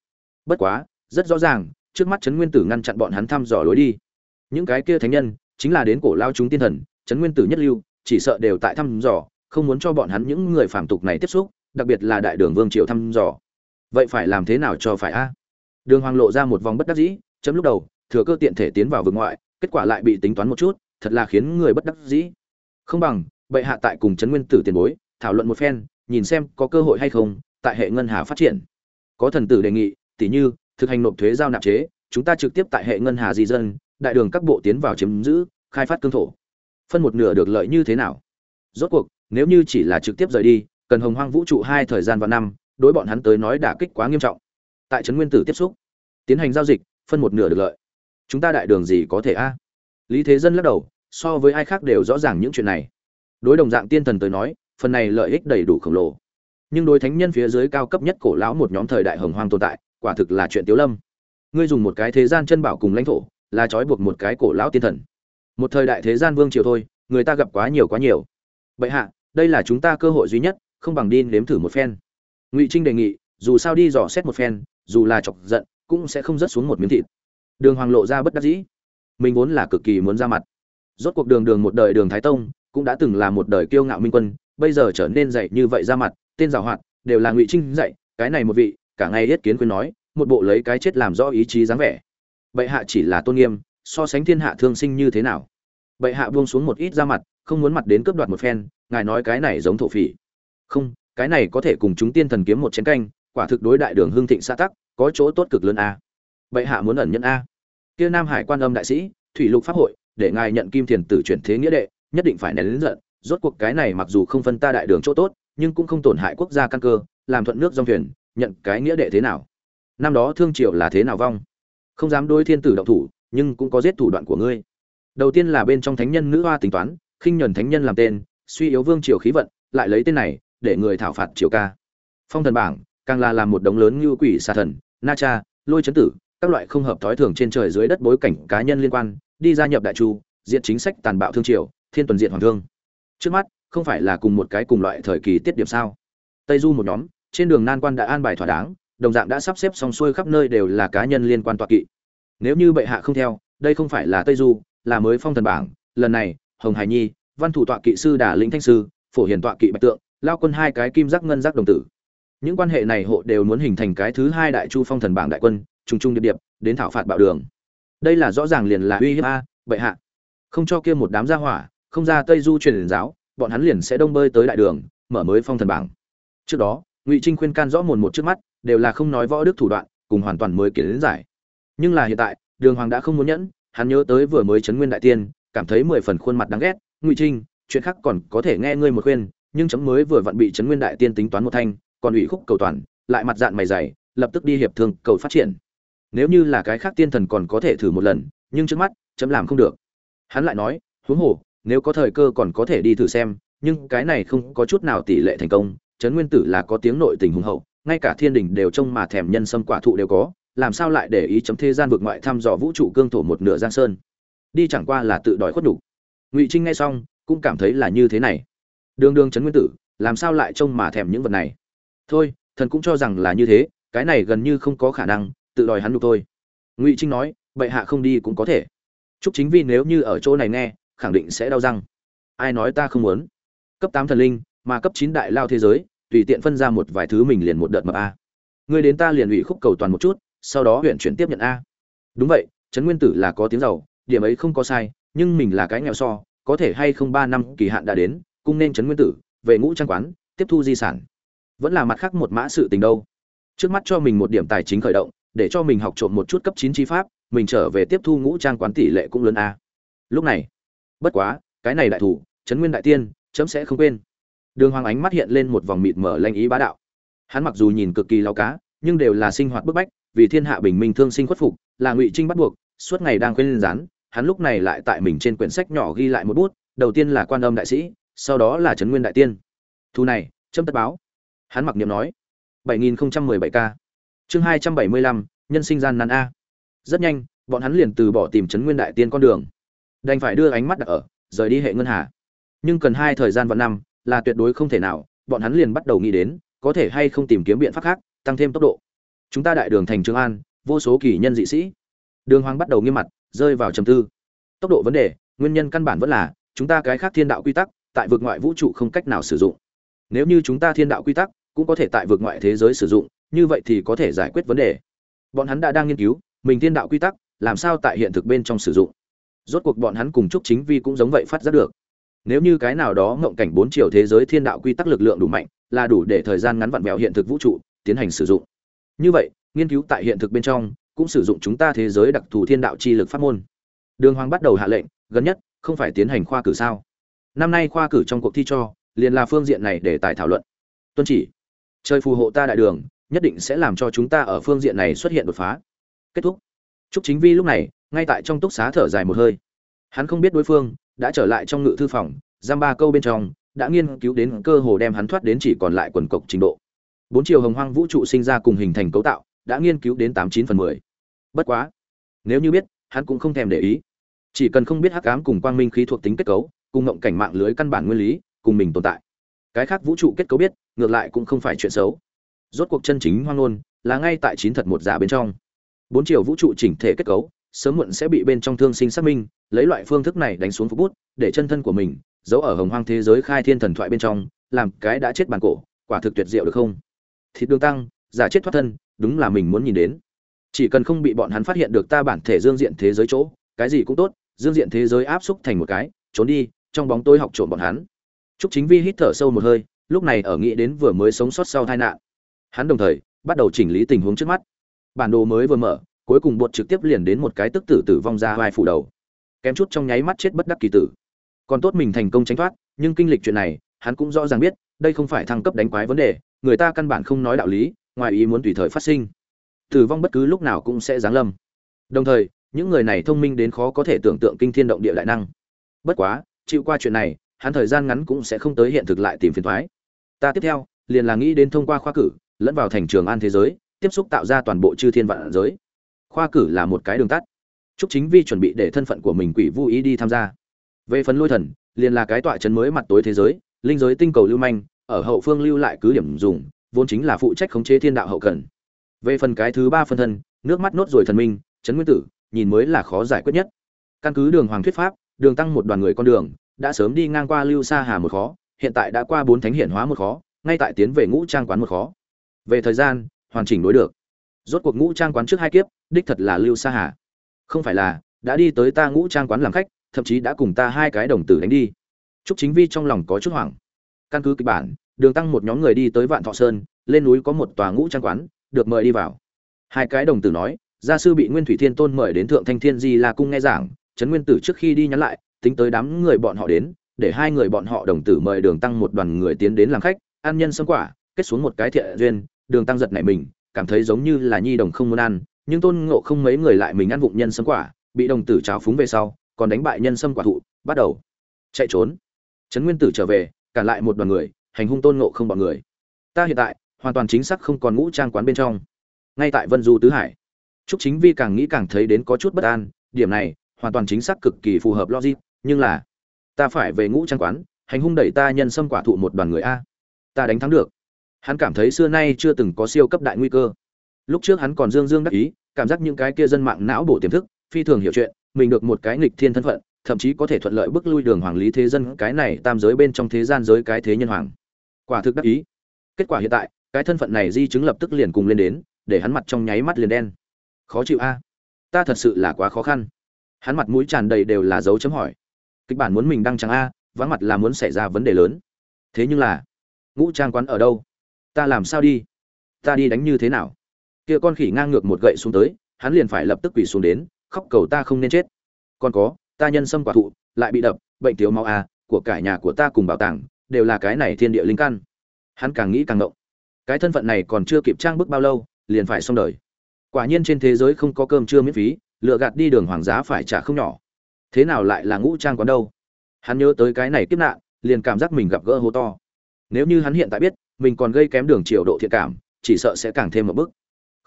Bất quá, rất rõ ràng, trước mắt trấn nguyên tử ngăn chặn bọn hắn thăm dò lối đi. Những cái kia thánh nhân, chính là đến cổ lao chúng tiên thần, trấn nguyên tử nhất lưu, chỉ sợ đều tại thăm dò, không muốn cho bọn hắn những người phàm tục này tiếp xúc, đặc biệt là đại đường vương triều thăm dò. Vậy phải làm thế nào cho phải a? Đường hoàng lộ ra một vòng bất đắc dĩ, chấm lúc đầu, thừa cơ tiện thể tiến vào vực ngoại, kết quả lại bị tính toán một chút, thật là khiến người bất đắc dĩ. Không bằng, bệ hạ tại cùng trấn nguyên tử tiền bối, thảo luận một phen, nhìn xem có cơ hội hay không, tại hệ ngân hà phát triển có thần tử đề nghị tỷ như, thực hành nộp thuế giao nạp chế, chúng ta trực tiếp tại hệ ngân hà di dân, đại đường các bộ tiến vào chiếm giữ, khai phát cương thổ. Phân một nửa được lợi như thế nào? Rốt cuộc, nếu như chỉ là trực tiếp rời đi, cần hồng hoang vũ trụ hai thời gian và năm, đối bọn hắn tới nói đả kích quá nghiêm trọng. Tại trấn nguyên tử tiếp xúc, tiến hành giao dịch, phân một nửa được lợi. Chúng ta đại đường gì có thể a? Lý thế dân lắc đầu, so với ai khác đều rõ ràng những chuyện này. Đối đồng dạng tiên thần tới nói, phần này lợi ích đầy đủ khổng lồ nhưng đối thánh nhân phía dưới cao cấp nhất cổ lão một nhóm thời đại hồng hoang tồn tại, quả thực là chuyện tiếu lâm. Ngươi dùng một cái thế gian chân bảo cùng lãnh thổ, là trói buộc một cái cổ lão tiên thần. Một thời đại thế gian vương triều thôi, người ta gặp quá nhiều quá nhiều. Bệ hạ, đây là chúng ta cơ hội duy nhất, không bằng đi nếm thử một phen. Ngụy trinh đề nghị, dù sao đi dò xét một phen, dù là chọc giận, cũng sẽ không rớt xuống một miếng thịt. Đường hoàng lộ ra bất đắc dĩ. Mình vốn là cực kỳ muốn ra mặt. Rốt cuộc đường đường một đời đường thái tông, cũng đã từng là một đời kiêu ngạo minh quân, bây giờ trở nên dạy như vậy ra mặt tên giàu hoạt, đều là ngụy trinh dạy, cái này một vị, cả ngày yết kiến khuyên nói, một bộ lấy cái chết làm rõ ý chí dáng vẻ. Bệ hạ chỉ là tôn nghiêm, so sánh thiên hạ thương sinh như thế nào? Bệ hạ buông xuống một ít ra mặt, không muốn mặt đến cướp đoạt một phen, ngài nói cái này giống thổ phỉ. Không, cái này có thể cùng chúng tiên thần kiếm một chén canh, quả thực đối đại đường hương thịnh xã tắc, có chỗ tốt cực lớn a. Bệ hạ muốn ẩn nhận a. Kia nam hải quan âm đại sĩ, thủy lục pháp hội, để ngài nhận kim thiền tử chuyển thế nghĩa đệ, nhất định phải nén lớn giận, rốt cuộc cái này mặc dù không phân ta đại đường chỗ tốt nhưng cũng không tổn hại quốc gia căn cơ, làm thuận nước dòng thuyền, nhận cái nghĩa đệ thế nào? Năm đó thương triều là thế nào vong? Không dám đối thiên tử động thủ, nhưng cũng có giết thủ đoạn của ngươi. Đầu tiên là bên trong thánh nhân nữ hoa tính toán, khinh nhuần thánh nhân làm tên, suy yếu vương triều khí vận, lại lấy tên này để người thảo phạt triều ca. Phong thần bảng, càng là làm một đống lớn như quỷ xà thần, na cha, lôi chấn tử, các loại không hợp thói thường trên trời dưới đất bối cảnh cá nhân liên quan, đi gia nhập đại chu diện chính sách tàn bạo thương triều, thiên tuần diện hoàng thương. Trước mắt không phải là cùng một cái cùng loại thời kỳ tiết điểm sao? Tây du một nhóm, trên đường nan quan đã an bài thỏa đáng, đồng dạng đã sắp xếp xong xuôi khắp nơi đều là cá nhân liên quan tọa kỵ. Nếu như bệ hạ không theo, đây không phải là tây du, là mới phong thần bảng, lần này, hồng hải nhi, văn thủ tọa kỵ sư đà lĩnh thanh sư, phổ hiền tọa kỵ bạch tượng, lao quân hai cái kim giác ngân giác đồng tử. Những quan hệ này hộ đều muốn hình thành cái thứ hai đại chu phong thần bảng đại quân, trùng trùng điệp điệp, đến thảo phạt bạo đường. Đây là rõ ràng liền là uy hiếp a, bệ hạ. Không cho kia một đám gia hỏa, không ra tây du truyền giáo bọn hắn liền sẽ đông bơi tới đại đường, mở mới phong thần bảng. Trước đó, ngụy trinh khuyên can rõ mồn một trước mắt, đều là không nói võ đức thủ đoạn, cùng hoàn toàn mới kiến giải. Nhưng là hiện tại, đường hoàng đã không muốn nhẫn, hắn nhớ tới vừa mới chấn nguyên đại tiên, cảm thấy mười phần khuôn mặt đáng ghét. Ngụy trinh, chuyện khác còn có thể nghe ngươi một khuyên, nhưng chấm mới vừa vặn bị chấn nguyên đại tiên tính toán một thanh, còn ủy khúc cầu toàn, lại mặt dạng mày dày, lập tức đi hiệp thương cầu phát triển. Nếu như là cái khác tiên thần còn có thể thử một lần, nhưng trước mắt, chấm làm không được. Hắn lại nói, huống hồ nếu có thời cơ còn có thể đi thử xem, nhưng cái này không có chút nào tỷ lệ thành công, trấn nguyên tử là có tiếng nội tình hùng hậu, ngay cả thiên đình đều trông mà thèm nhân sâm quả thụ đều có, làm sao lại để ý chấm thế gian vượt ngoại thăm dò vũ trụ cương thổ một nửa giang sơn? Đi chẳng qua là tự đòi khuất đủ ngụy trinh nghe xong, cũng cảm thấy là như thế này. Đường đường trấn nguyên tử, làm sao lại trông mà thèm những vật này? Thôi, thần cũng cho rằng là như thế, cái này gần như không có khả năng, tự đòi hắn đục thôi. Ngụy trinh nói, bệ hạ không đi cũng có thể. Chúc chính vì nếu như ở chỗ này nghe khẳng định sẽ đau răng. Ai nói ta không muốn? Cấp tám thần linh, mà cấp chín đại lao thế giới, tùy tiện phân ra một vài thứ mình liền một đợt mập a. Người đến ta liền ủy khúc cầu toàn một chút, sau đó huyện chuyển tiếp nhận a. Đúng vậy, trấn nguyên tử là có tiếng giàu, điểm ấy không có sai, nhưng mình là cái nghèo so, có thể hay không ba năm kỳ hạn đã đến, cung nên trấn nguyên tử, về ngũ trang quán, tiếp thu di sản. Vẫn là mặt khác một mã sự tình đâu. Trước mắt cho mình một điểm tài chính khởi động, để cho mình học trộm một chút cấp chín chi pháp, mình trở về tiếp thu ngũ trang quán tỷ lệ cũng lớn a. Lúc này bất quá cái này đại thủ trấn nguyên đại tiên chấm sẽ không quên. Đường hoàng ánh mắt hiện lên một vòng mịt mở lanh ý bá đạo. Hắn mặc dù nhìn cực kỳ lao cá nhưng đều là sinh hoạt bức bách vì thiên hạ bình minh thương sinh khuất phục là ngụy trinh bắt buộc suốt ngày đang quên rán hắn lúc này lại tại mình trên quyển sách nhỏ ghi lại một bút đầu tiên là quan âm đại sĩ sau đó là trấn nguyên đại tiên. Thu này chấm tất báo. Hắn mặc niệm nói. 7017 k chương 275, nhân sinh gian nan a. Rất nhanh bọn hắn liền từ bỏ tìm trấn nguyên đại tiên con đường đành phải đưa ánh mắt đặt ở, rời đi hệ ngân hà. Nhưng cần hai thời gian và năm là tuyệt đối không thể nào, bọn hắn liền bắt đầu nghĩ đến, có thể hay không tìm kiếm biện pháp khác, tăng thêm tốc độ. Chúng ta đại đường thành trường an, vô số kỳ nhân dị sĩ. Đường hoàng bắt đầu nghiêm mặt, rơi vào trầm tư. Tốc độ vấn đề, nguyên nhân căn bản vẫn là, chúng ta cái khác thiên đạo quy tắc, tại vực ngoại vũ trụ không cách nào sử dụng. Nếu như chúng ta thiên đạo quy tắc, cũng có thể tại vực ngoại thế giới sử dụng, như vậy thì có thể giải quyết vấn đề. Bọn hắn đã đang nghiên cứu, mình thiên đạo quy tắc, làm sao tại hiện thực bên trong sử dụng rốt cuộc bọn hắn cùng chúc chính vi cũng giống vậy phát giác được. Nếu như cái nào đó ngộng cảnh bốn chiều thế giới thiên đạo quy tắc lực lượng đủ mạnh là đủ để thời gian ngắn vặn vẹo hiện thực vũ trụ tiến hành sử dụng. Như vậy nghiên cứu tại hiện thực bên trong cũng sử dụng chúng ta thế giới đặc thù thiên đạo chi lực pháp môn. Đường hoàng bắt đầu hạ lệnh gần nhất không phải tiến hành khoa cử sao? Năm nay khoa cử trong cuộc thi cho liền là phương diện này để tài thảo luận. Tuân chỉ chơi phù hộ ta đại đường nhất định sẽ làm cho chúng ta ở phương diện này xuất hiện đột phá. Kết thúc. Trúc Chính Vi lúc này, ngay tại trong túc xá thở dài một hơi. Hắn không biết đối phương đã trở lại trong ngự thư phòng, giam ba câu bên trong, đã nghiên cứu đến cơ hồ đem hắn thoát đến chỉ còn lại quần cộc trình độ. Bốn chiều hồng hoang vũ trụ sinh ra cùng hình thành cấu tạo, đã nghiên cứu đến tám chín phần mười. Bất quá, nếu như biết, hắn cũng không thèm để ý. Chỉ cần không biết hắc ám cùng quang minh khí thuộc tính kết cấu, cùng ngộng cảnh mạng lưới căn bản nguyên lý, cùng mình tồn tại. Cái khác vũ trụ kết cấu biết, ngược lại cũng không phải chuyện xấu. Rốt cuộc chân chính hoang ngôn là ngay tại chín thật một giả bên trong bốn chiều vũ trụ chỉnh thể kết cấu sớm muộn sẽ bị bên trong thương sinh xác minh lấy loại phương thức này đánh xuống phục bút để chân thân của mình giấu ở hồng hoang thế giới khai thiên thần thoại bên trong làm cái đã chết bản cổ quả thực tuyệt diệu được không? Thịt đường tăng giả chết thoát thân đúng là mình muốn nhìn đến. Chỉ cần không bị bọn hắn phát hiện được ta bản thể dương diện thế giới chỗ cái gì cũng tốt dương diện thế giới áp xúc thành một cái trốn đi trong bóng tôi học trộm bọn hắn. Trúc Chính Vi hít thở sâu một hơi, lúc này ở nghĩ đến vừa mới sống sót sau tai nạn. Hắn đồng thời bắt đầu chỉnh lý tình huống trước mắt. Bản đồ mới vừa mở cuối cùng bột trực tiếp liền đến một cái tức tử tử vong ra vai phủ đầu. Kém chút trong nháy mắt chết bất đắc kỳ tử. Còn tốt mình thành công tránh thoát, nhưng kinh lịch chuyện này, hắn cũng rõ ràng biết, đây không phải thăng cấp đánh quái vấn đề, người ta căn bản không nói đạo lý, ngoài ý muốn tùy thời phát sinh. Tử vong bất cứ lúc nào cũng sẽ giáng lâm. Đồng thời, những người này thông minh đến khó có thể tưởng tượng kinh thiên động địa đại năng. Bất quá, chịu qua chuyện này, hắn thời gian ngắn cũng sẽ không tới hiện thực lại tìm phiền thoái. Ta tiếp theo, liền là nghĩ đến thông qua khoa cử, lẫn vào thành trường an thế giới, tiếp xúc tạo ra toàn bộ chư thiên vạn giới khoa cử là một cái đường tắt. Chúc chính vi chuẩn bị để thân phận của mình quỷ vô ý đi tham gia. Về phần lôi thần, liền là cái tọa chấn mới mặt tối thế giới, linh giới tinh cầu lưu manh, ở hậu phương lưu lại cứ điểm dùng, vốn chính là phụ trách khống chế thiên đạo hậu cần. Về phần cái thứ ba phân thân, nước mắt nốt rồi thần minh chấn nguyên tử, nhìn mới là khó giải quyết nhất. Căn cứ đường hoàng thuyết pháp, đường tăng một đoàn người con đường, đã sớm đi ngang qua lưu sa hà một khó, hiện tại đã qua bốn thánh hiển hóa một khó, ngay tại tiến về ngũ trang quán một khó. Về thời gian, hoàn chỉnh đối được. Rốt cuộc ngũ trang quán trước hai kiếp đích thật là lưu sa hà. Không phải là, đã đi tới ta ngũ trang quán làm khách, thậm chí đã cùng ta hai cái đồng tử đánh đi. Trúc chính vi trong lòng có chút hoảng. Căn cứ kịch bản, đường tăng một nhóm người đi tới vạn thọ sơn, lên núi có một tòa ngũ trang quán, được mời đi vào. Hai cái đồng tử nói, gia sư bị nguyên thủy thiên tôn mời đến thượng thanh thiên di là cung nghe giảng, trấn nguyên tử trước khi đi nhắn lại, tính tới đám người bọn họ đến, để hai người bọn họ đồng tử mời đường tăng một đoàn người tiến đến làm khách, ăn nhân sâm quả, kết xuống một cái thiện duyên. Đường tăng giật nảy mình, cảm thấy giống như là nhi đồng không muốn ăn nhưng tôn ngộ không mấy người lại mình ăn vụng nhân sâm quả, bị đồng tử trào phúng về sau, còn đánh bại nhân sâm quả thụ, bắt đầu chạy trốn. Trấn nguyên tử trở về, cản lại một đoàn người, hành hung tôn ngộ không bọn người. Ta hiện tại, hoàn toàn chính xác không còn ngũ trang quán bên trong. Ngay tại vân du tứ hải, trúc chính vi càng nghĩ càng thấy đến có chút bất an, điểm này, hoàn toàn chính xác cực kỳ phù hợp logic, nhưng là, ta phải về ngũ trang quán, hành hung đẩy ta nhân sâm quả thụ một đoàn người a. Ta đánh thắng được. Hắn cảm thấy xưa nay chưa từng có siêu cấp đại nguy cơ lúc trước hắn còn dương dương đắc ý, cảm giác những cái kia dân mạng não bổ tiềm thức, phi thường hiểu chuyện, mình được một cái nghịch thiên thân phận, thậm chí có thể thuận lợi bước lui đường hoàng lý thế dân, cái này tam giới bên trong thế gian giới cái thế nhân hoàng. Quả thực đắc ý. Kết quả hiện tại, cái thân phận này di chứng lập tức liền cùng lên đến, để hắn mặt trong nháy mắt liền đen. Khó chịu a. Ta thật sự là quá khó khăn. Hắn mặt mũi tràn đầy đều là dấu chấm hỏi. Kịch bản muốn mình đăng trắng a, vắng mặt là muốn xảy ra vấn đề lớn. Thế nhưng là, ngũ trang quán ở đâu? Ta làm sao đi? Ta đi đánh như thế nào? Kia con khỉ ngang ngược một gậy xuống tới, hắn liền phải lập tức quỳ xuống đến, khóc cầu ta không nên chết. Còn có, ta nhân sâm quả thụ, lại bị đập, bệnh thiếu máu à của cả nhà của ta cùng bảo tàng, đều là cái này thiên địa linh căn. Hắn càng nghĩ càng ngộng. Cái thân phận này còn chưa kịp trang bức bao lâu, liền phải xong đời. Quả nhiên trên thế giới không có cơm trưa miễn phí, lựa gạt đi đường hoàng giá phải trả không nhỏ. Thế nào lại là ngũ trang quán đâu? Hắn nhớ tới cái này kiếp nạn, liền cảm giác mình gặp gỡ hố to. Nếu như hắn hiện tại biết, mình còn gây kém đường chiều độ thiện cảm, chỉ sợ sẽ càng thêm một bước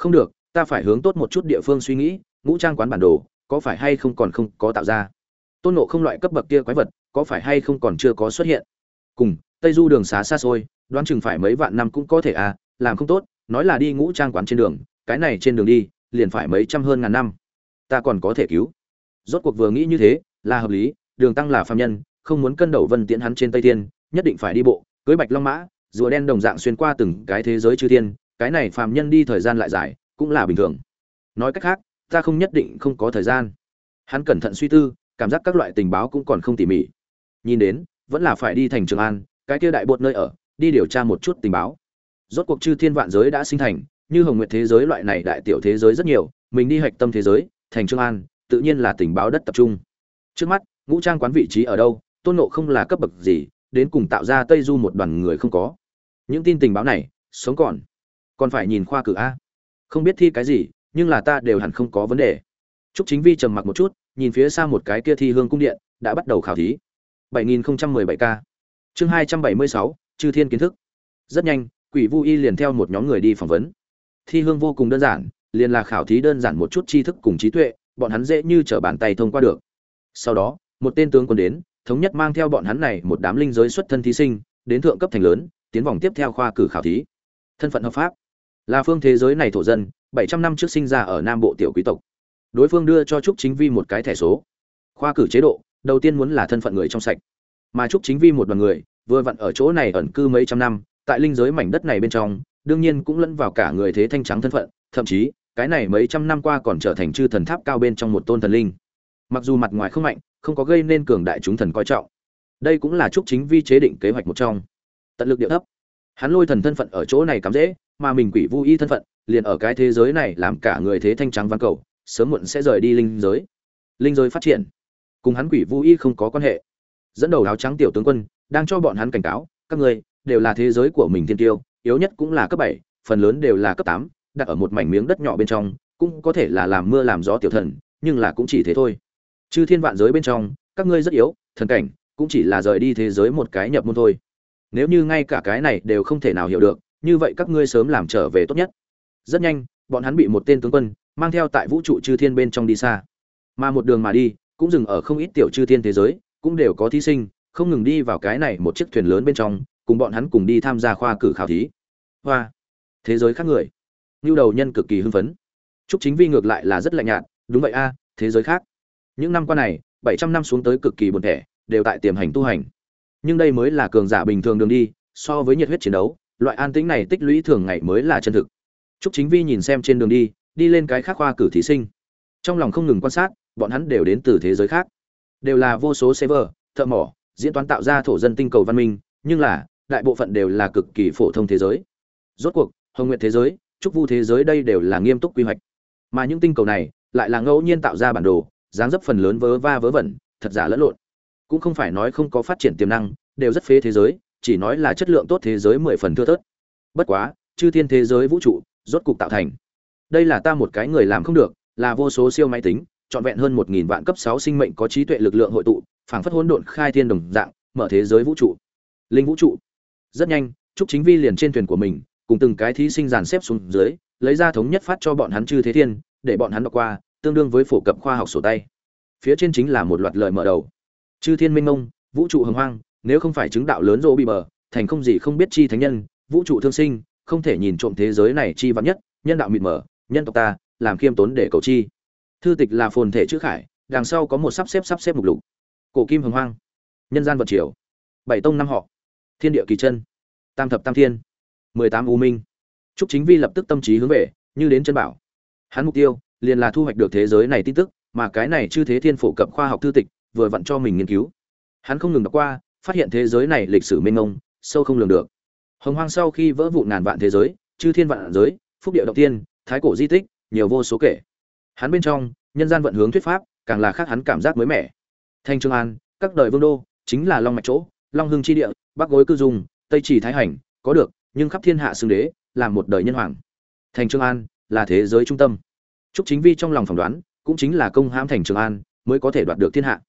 không được, ta phải hướng tốt một chút địa phương suy nghĩ, ngũ trang quán bản đồ, có phải hay không còn không có tạo ra? Tôn nộ không loại cấp bậc kia quái vật, có phải hay không còn chưa có xuất hiện? Cùng, tây du đường xá xa xôi, đoán chừng phải mấy vạn năm cũng có thể à làm không tốt, nói là đi ngũ trang quán trên đường, cái này trên đường đi, liền phải mấy trăm hơn ngàn năm. Ta còn có thể cứu. Rốt cuộc vừa nghĩ như thế, là hợp lý, đường tăng là phạm nhân, không muốn cân đầu vân tiễn hắn trên tây thiên, nhất định phải đi bộ, cưới bạch long mã, rùa đen đồng dạng xuyên qua từng cái thế giới chư thiên cái này phàm nhân đi thời gian lại dài, cũng là bình thường. Nói cách khác, ta không nhất định không có thời gian. Hắn cẩn thận suy tư, cảm giác các loại tình báo cũng còn không tỉ mỉ. Nhìn đến, vẫn là phải đi thành trường an, cái kia đại bột nơi ở, đi điều tra một chút tình báo. Rốt cuộc chư thiên vạn giới đã sinh thành, như hồng nguyệt thế giới loại này đại tiểu thế giới rất nhiều, mình đi hạch tâm thế giới, thành trường an, tự nhiên là tình báo đất tập trung. Trước mắt, ngũ trang quán vị trí ở đâu, tôn nộ không là cấp bậc gì, đến cùng tạo ra tây du một đoàn người không có. Những tin tình báo này, sống còn còn phải nhìn khoa cử a không biết thi cái gì nhưng là ta đều hẳn không có vấn đề Trúc Chính Vi trầm mặc một chút, nhìn phía xa một cái kia thi hương cung điện, đã bắt đầu khảo thí. 7017K. Chương 276, Chư Thiên kiến thức. Rất nhanh, Quỷ Vu Y liền theo một nhóm người đi phỏng vấn. Thi hương vô cùng đơn giản, liền là khảo thí đơn giản một chút tri thức cùng trí tuệ, bọn hắn dễ như trở bàn tay thông qua được. Sau đó, một tên tướng quân đến, thống nhất mang theo bọn hắn này một đám linh giới xuất thân thí sinh, đến thượng cấp thành lớn, tiến vòng tiếp theo khoa cử khảo thí. Thân phận hợp pháp, là phương thế giới này thổ dân, 700 năm trước sinh ra ở Nam Bộ tiểu quý tộc. Đối phương đưa cho trúc chính vi một cái thẻ số. Khoa cử chế độ đầu tiên muốn là thân phận người trong sạch. Mà trúc chính vi một đoàn người vừa vặn ở chỗ này ẩn cư mấy trăm năm tại linh giới mảnh đất này bên trong đương nhiên cũng lẫn vào cả người thế thanh trắng thân phận thậm chí cái này mấy trăm năm qua còn trở thành chư thần tháp cao bên trong một tôn thần linh. Mặc dù mặt ngoài không mạnh không có gây nên cường đại chúng thần coi trọng. Đây cũng là trúc chính vi chế định kế hoạch một trong. Tận lực địa thấp. Hắn lôi thần thân phận ở chỗ này cắm dễ mà mình quỷ vu y thân phận, liền ở cái thế giới này làm cả người thế thanh trắng văn cầu, sớm muộn sẽ rời đi linh giới. Linh giới phát triển, cùng hắn quỷ vu y không có quan hệ. Dẫn đầu áo trắng tiểu tướng quân, đang cho bọn hắn cảnh cáo, các ngươi, đều là thế giới của mình thiên tiêu, yếu nhất cũng là cấp bảy, phần lớn đều là cấp tám, đặt ở một mảnh miếng đất nhỏ bên trong, cũng có thể là làm mưa làm gió tiểu thần, nhưng là cũng chỉ thế thôi. Chư thiên vạn giới bên trong, các ngươi rất yếu, thần cảnh, cũng chỉ là rời đi thế giới một cái nhập môn thôi. Nếu như ngay cả cái này đều không thể nào hiểu được như vậy các ngươi sớm làm trở về tốt nhất. Rất nhanh, bọn hắn bị một tên tướng quân mang theo tại vũ trụ chư thiên bên trong đi xa. Mà một đường mà đi, cũng dừng ở không ít tiểu chư thiên thế giới, cũng đều có thí sinh, không ngừng đi vào cái này một chiếc thuyền lớn bên trong, cùng bọn hắn cùng đi tham gia khoa cử khảo thí. Hoa! Thế giới khác người. Như đầu nhân cực kỳ hưng phấn. Chúc chính vi ngược lại là rất lạnh nhạt, đúng vậy a, thế giới khác. Những năm qua này, bảy trăm năm xuống tới cực kỳ buồn thẻ, đều tại tiềm hành tu hành. Nhưng đây mới là cường giả bình thường đường đi, so với nhiệt huyết chiến đấu loại an tĩnh này tích lũy thường ngày mới là chân thực. Chúc chính vi nhìn xem trên đường đi đi lên cái khác khoa cử thí sinh. Trong lòng không ngừng quan sát, bọn hắn đều đến từ thế giới khác. Đều là vô số server, thợ mỏ, diễn toán tạo ra thổ dân tinh cầu văn minh, nhưng là, đại bộ phận đều là cực kỳ phổ thông thế giới. Rốt cuộc, hồng nguyện thế giới, trúc vu thế giới đây đều là nghiêm túc quy hoạch. Mà những tinh cầu này, lại là ngẫu nhiên tạo ra bản đồ, dáng dấp phần lớn vớ va vớ vẩn, thật giả lẫn lộn. Cũng không phải nói không có phát triển tiềm năng, đều rất phế thế giới chỉ nói là chất lượng tốt thế giới mười phần thưa thớt. Bất quá, chư thiên thế giới vũ trụ rốt cục tạo thành. Đây là ta một cái người làm không được, là vô số siêu máy tính, trọn vẹn hơn một nghìn vạn cấp sáu sinh mệnh có trí tuệ lực lượng hội tụ, phảng phất hỗn độn khai thiên đồng dạng, mở thế giới vũ trụ. Linh vũ trụ. Rất nhanh, trúc chính vi liền trên thuyền của mình, cùng từng cái thí sinh dàn xếp xuống dưới, lấy ra thống nhất phát cho bọn hắn chư thế thiên, để bọn hắn đọc qua, tương đương với phổ cập khoa học sổ tay. Phía trên chính là một loạt lời mở đầu. Chư thiên minh mông, vũ trụ hồng hoang nếu không phải chứng đạo lớn rô bị bờ, thành không gì không biết chi thánh nhân, vũ trụ thương sinh, không thể nhìn trộm thế giới này chi vắn nhất, nhân đạo mịt mờ, nhân tộc ta, làm khiêm tốn để cầu chi. Thư tịch là phồn thể chữ khải, đằng sau có một sắp xếp sắp xếp mục lục. Cổ kim hồng hoang, nhân gian vật triều. Bảy tông năm họ, thiên địa kỳ chân. Tam thập tam thiên, mười tám u minh. Trúc chính vi lập tức tâm trí hướng về, như đến chân bảo. Hắn mục tiêu, liền là thu hoạch được thế giới này tin tức, mà cái này chư thế thiên phổ cập khoa học thư tịch, vừa vặn cho mình nghiên cứu. Hắn không ngừng đọc qua phát hiện thế giới này lịch sử mênh mông, sâu không lường được. Hồng hoang sau khi vỡ vụ ngàn vạn thế giới, chư thiên vạn giới, phúc địa động tiên, thái cổ di tích, nhiều vô số kể. Hắn bên trong, nhân gian vận hướng thuyết pháp, càng là khác hắn cảm giác mới mẻ. Thanh trương an, các đời vương đô, chính là long mạch chỗ, long hưng chi địa, bắc gối cư dung, tây chỉ thái hành, có được, nhưng khắp thiên hạ xưng đế làm một đời nhân hoàng. Thành trương an, là thế giới trung tâm. Trúc chính vi trong lòng phỏng đoán, cũng chính là công hãm thành trường an, mới có thể đoạt được thiên hạ.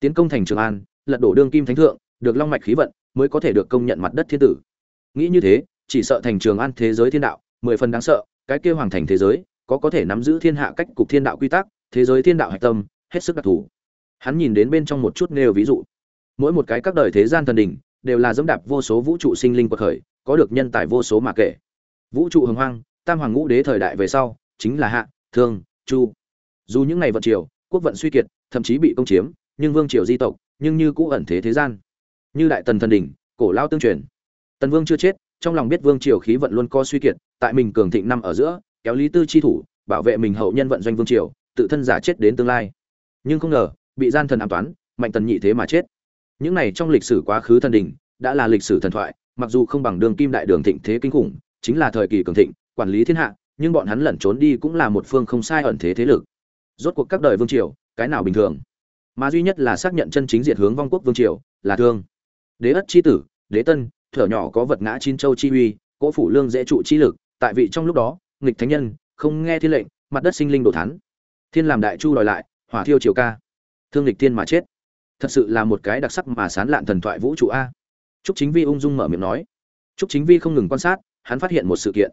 Tiến công thành trường an, lật đổ đương kim thánh thượng được long mạch khí vận mới có thể được công nhận mặt đất thiên tử. Nghĩ như thế, chỉ sợ thành trường an thế giới thiên đạo, mười phần đáng sợ, cái kia hoàng thành thế giới, có có thể nắm giữ thiên hạ cách cục thiên đạo quy tắc, thế giới thiên đạo hạch tâm, hết sức đặc thù. Hắn nhìn đến bên trong một chút nêu ví dụ. Mỗi một cái các đời thế gian thần đỉnh, đều là dẫm đạp vô số vũ trụ sinh linh quật khởi, có được nhân tài vô số mà kể. Vũ trụ hồng hoang, tam hoàng ngũ đế thời đại về sau, chính là hạ, thương, chu. Dù những ngày vận triều, quốc vận suy kiệt, thậm chí bị công chiếm, nhưng vương triều di tộc, nhưng như cũ ẩn thế thế gian như đại tần thần đỉnh, cổ lao tương truyền. Tần vương chưa chết, trong lòng biết vương triều khí vận luôn co suy kiệt, tại mình cường thịnh năm ở giữa, kéo lý tư chi thủ, bảo vệ mình hậu nhân vận doanh vương triều, tự thân giả chết đến tương lai. Nhưng không ngờ, bị gian thần ám toán, mạnh tần nhị thế mà chết. Những này trong lịch sử quá khứ thần đỉnh, đã là lịch sử thần thoại, mặc dù không bằng đường kim đại đường thịnh thế kinh khủng, chính là thời kỳ cường thịnh, quản lý thiên hạ, nhưng bọn hắn lẩn trốn đi cũng là một phương không sai ẩn thế thế lực. Rốt cuộc các đời vương triều, cái nào bình thường? Mà duy nhất là xác nhận chân chính diệt hướng vong quốc vương triều, là thương đế ất chi tử, đế tân, thở nhỏ có vật ngã chín châu chi uy, cỗ phủ lương dễ trụ chi lực, tại vị trong lúc đó, nghịch thánh nhân, không nghe thiên lệnh, mặt đất sinh linh đổ thán. Thiên làm đại chu đòi lại, hỏa thiêu triều ca. Thương lịch thiên mà chết. Thật sự là một cái đặc sắc mà sán lạn thần thoại vũ trụ a. Trúc chính vi ung dung mở miệng nói. Trúc chính vi không ngừng quan sát, hắn phát hiện một sự kiện.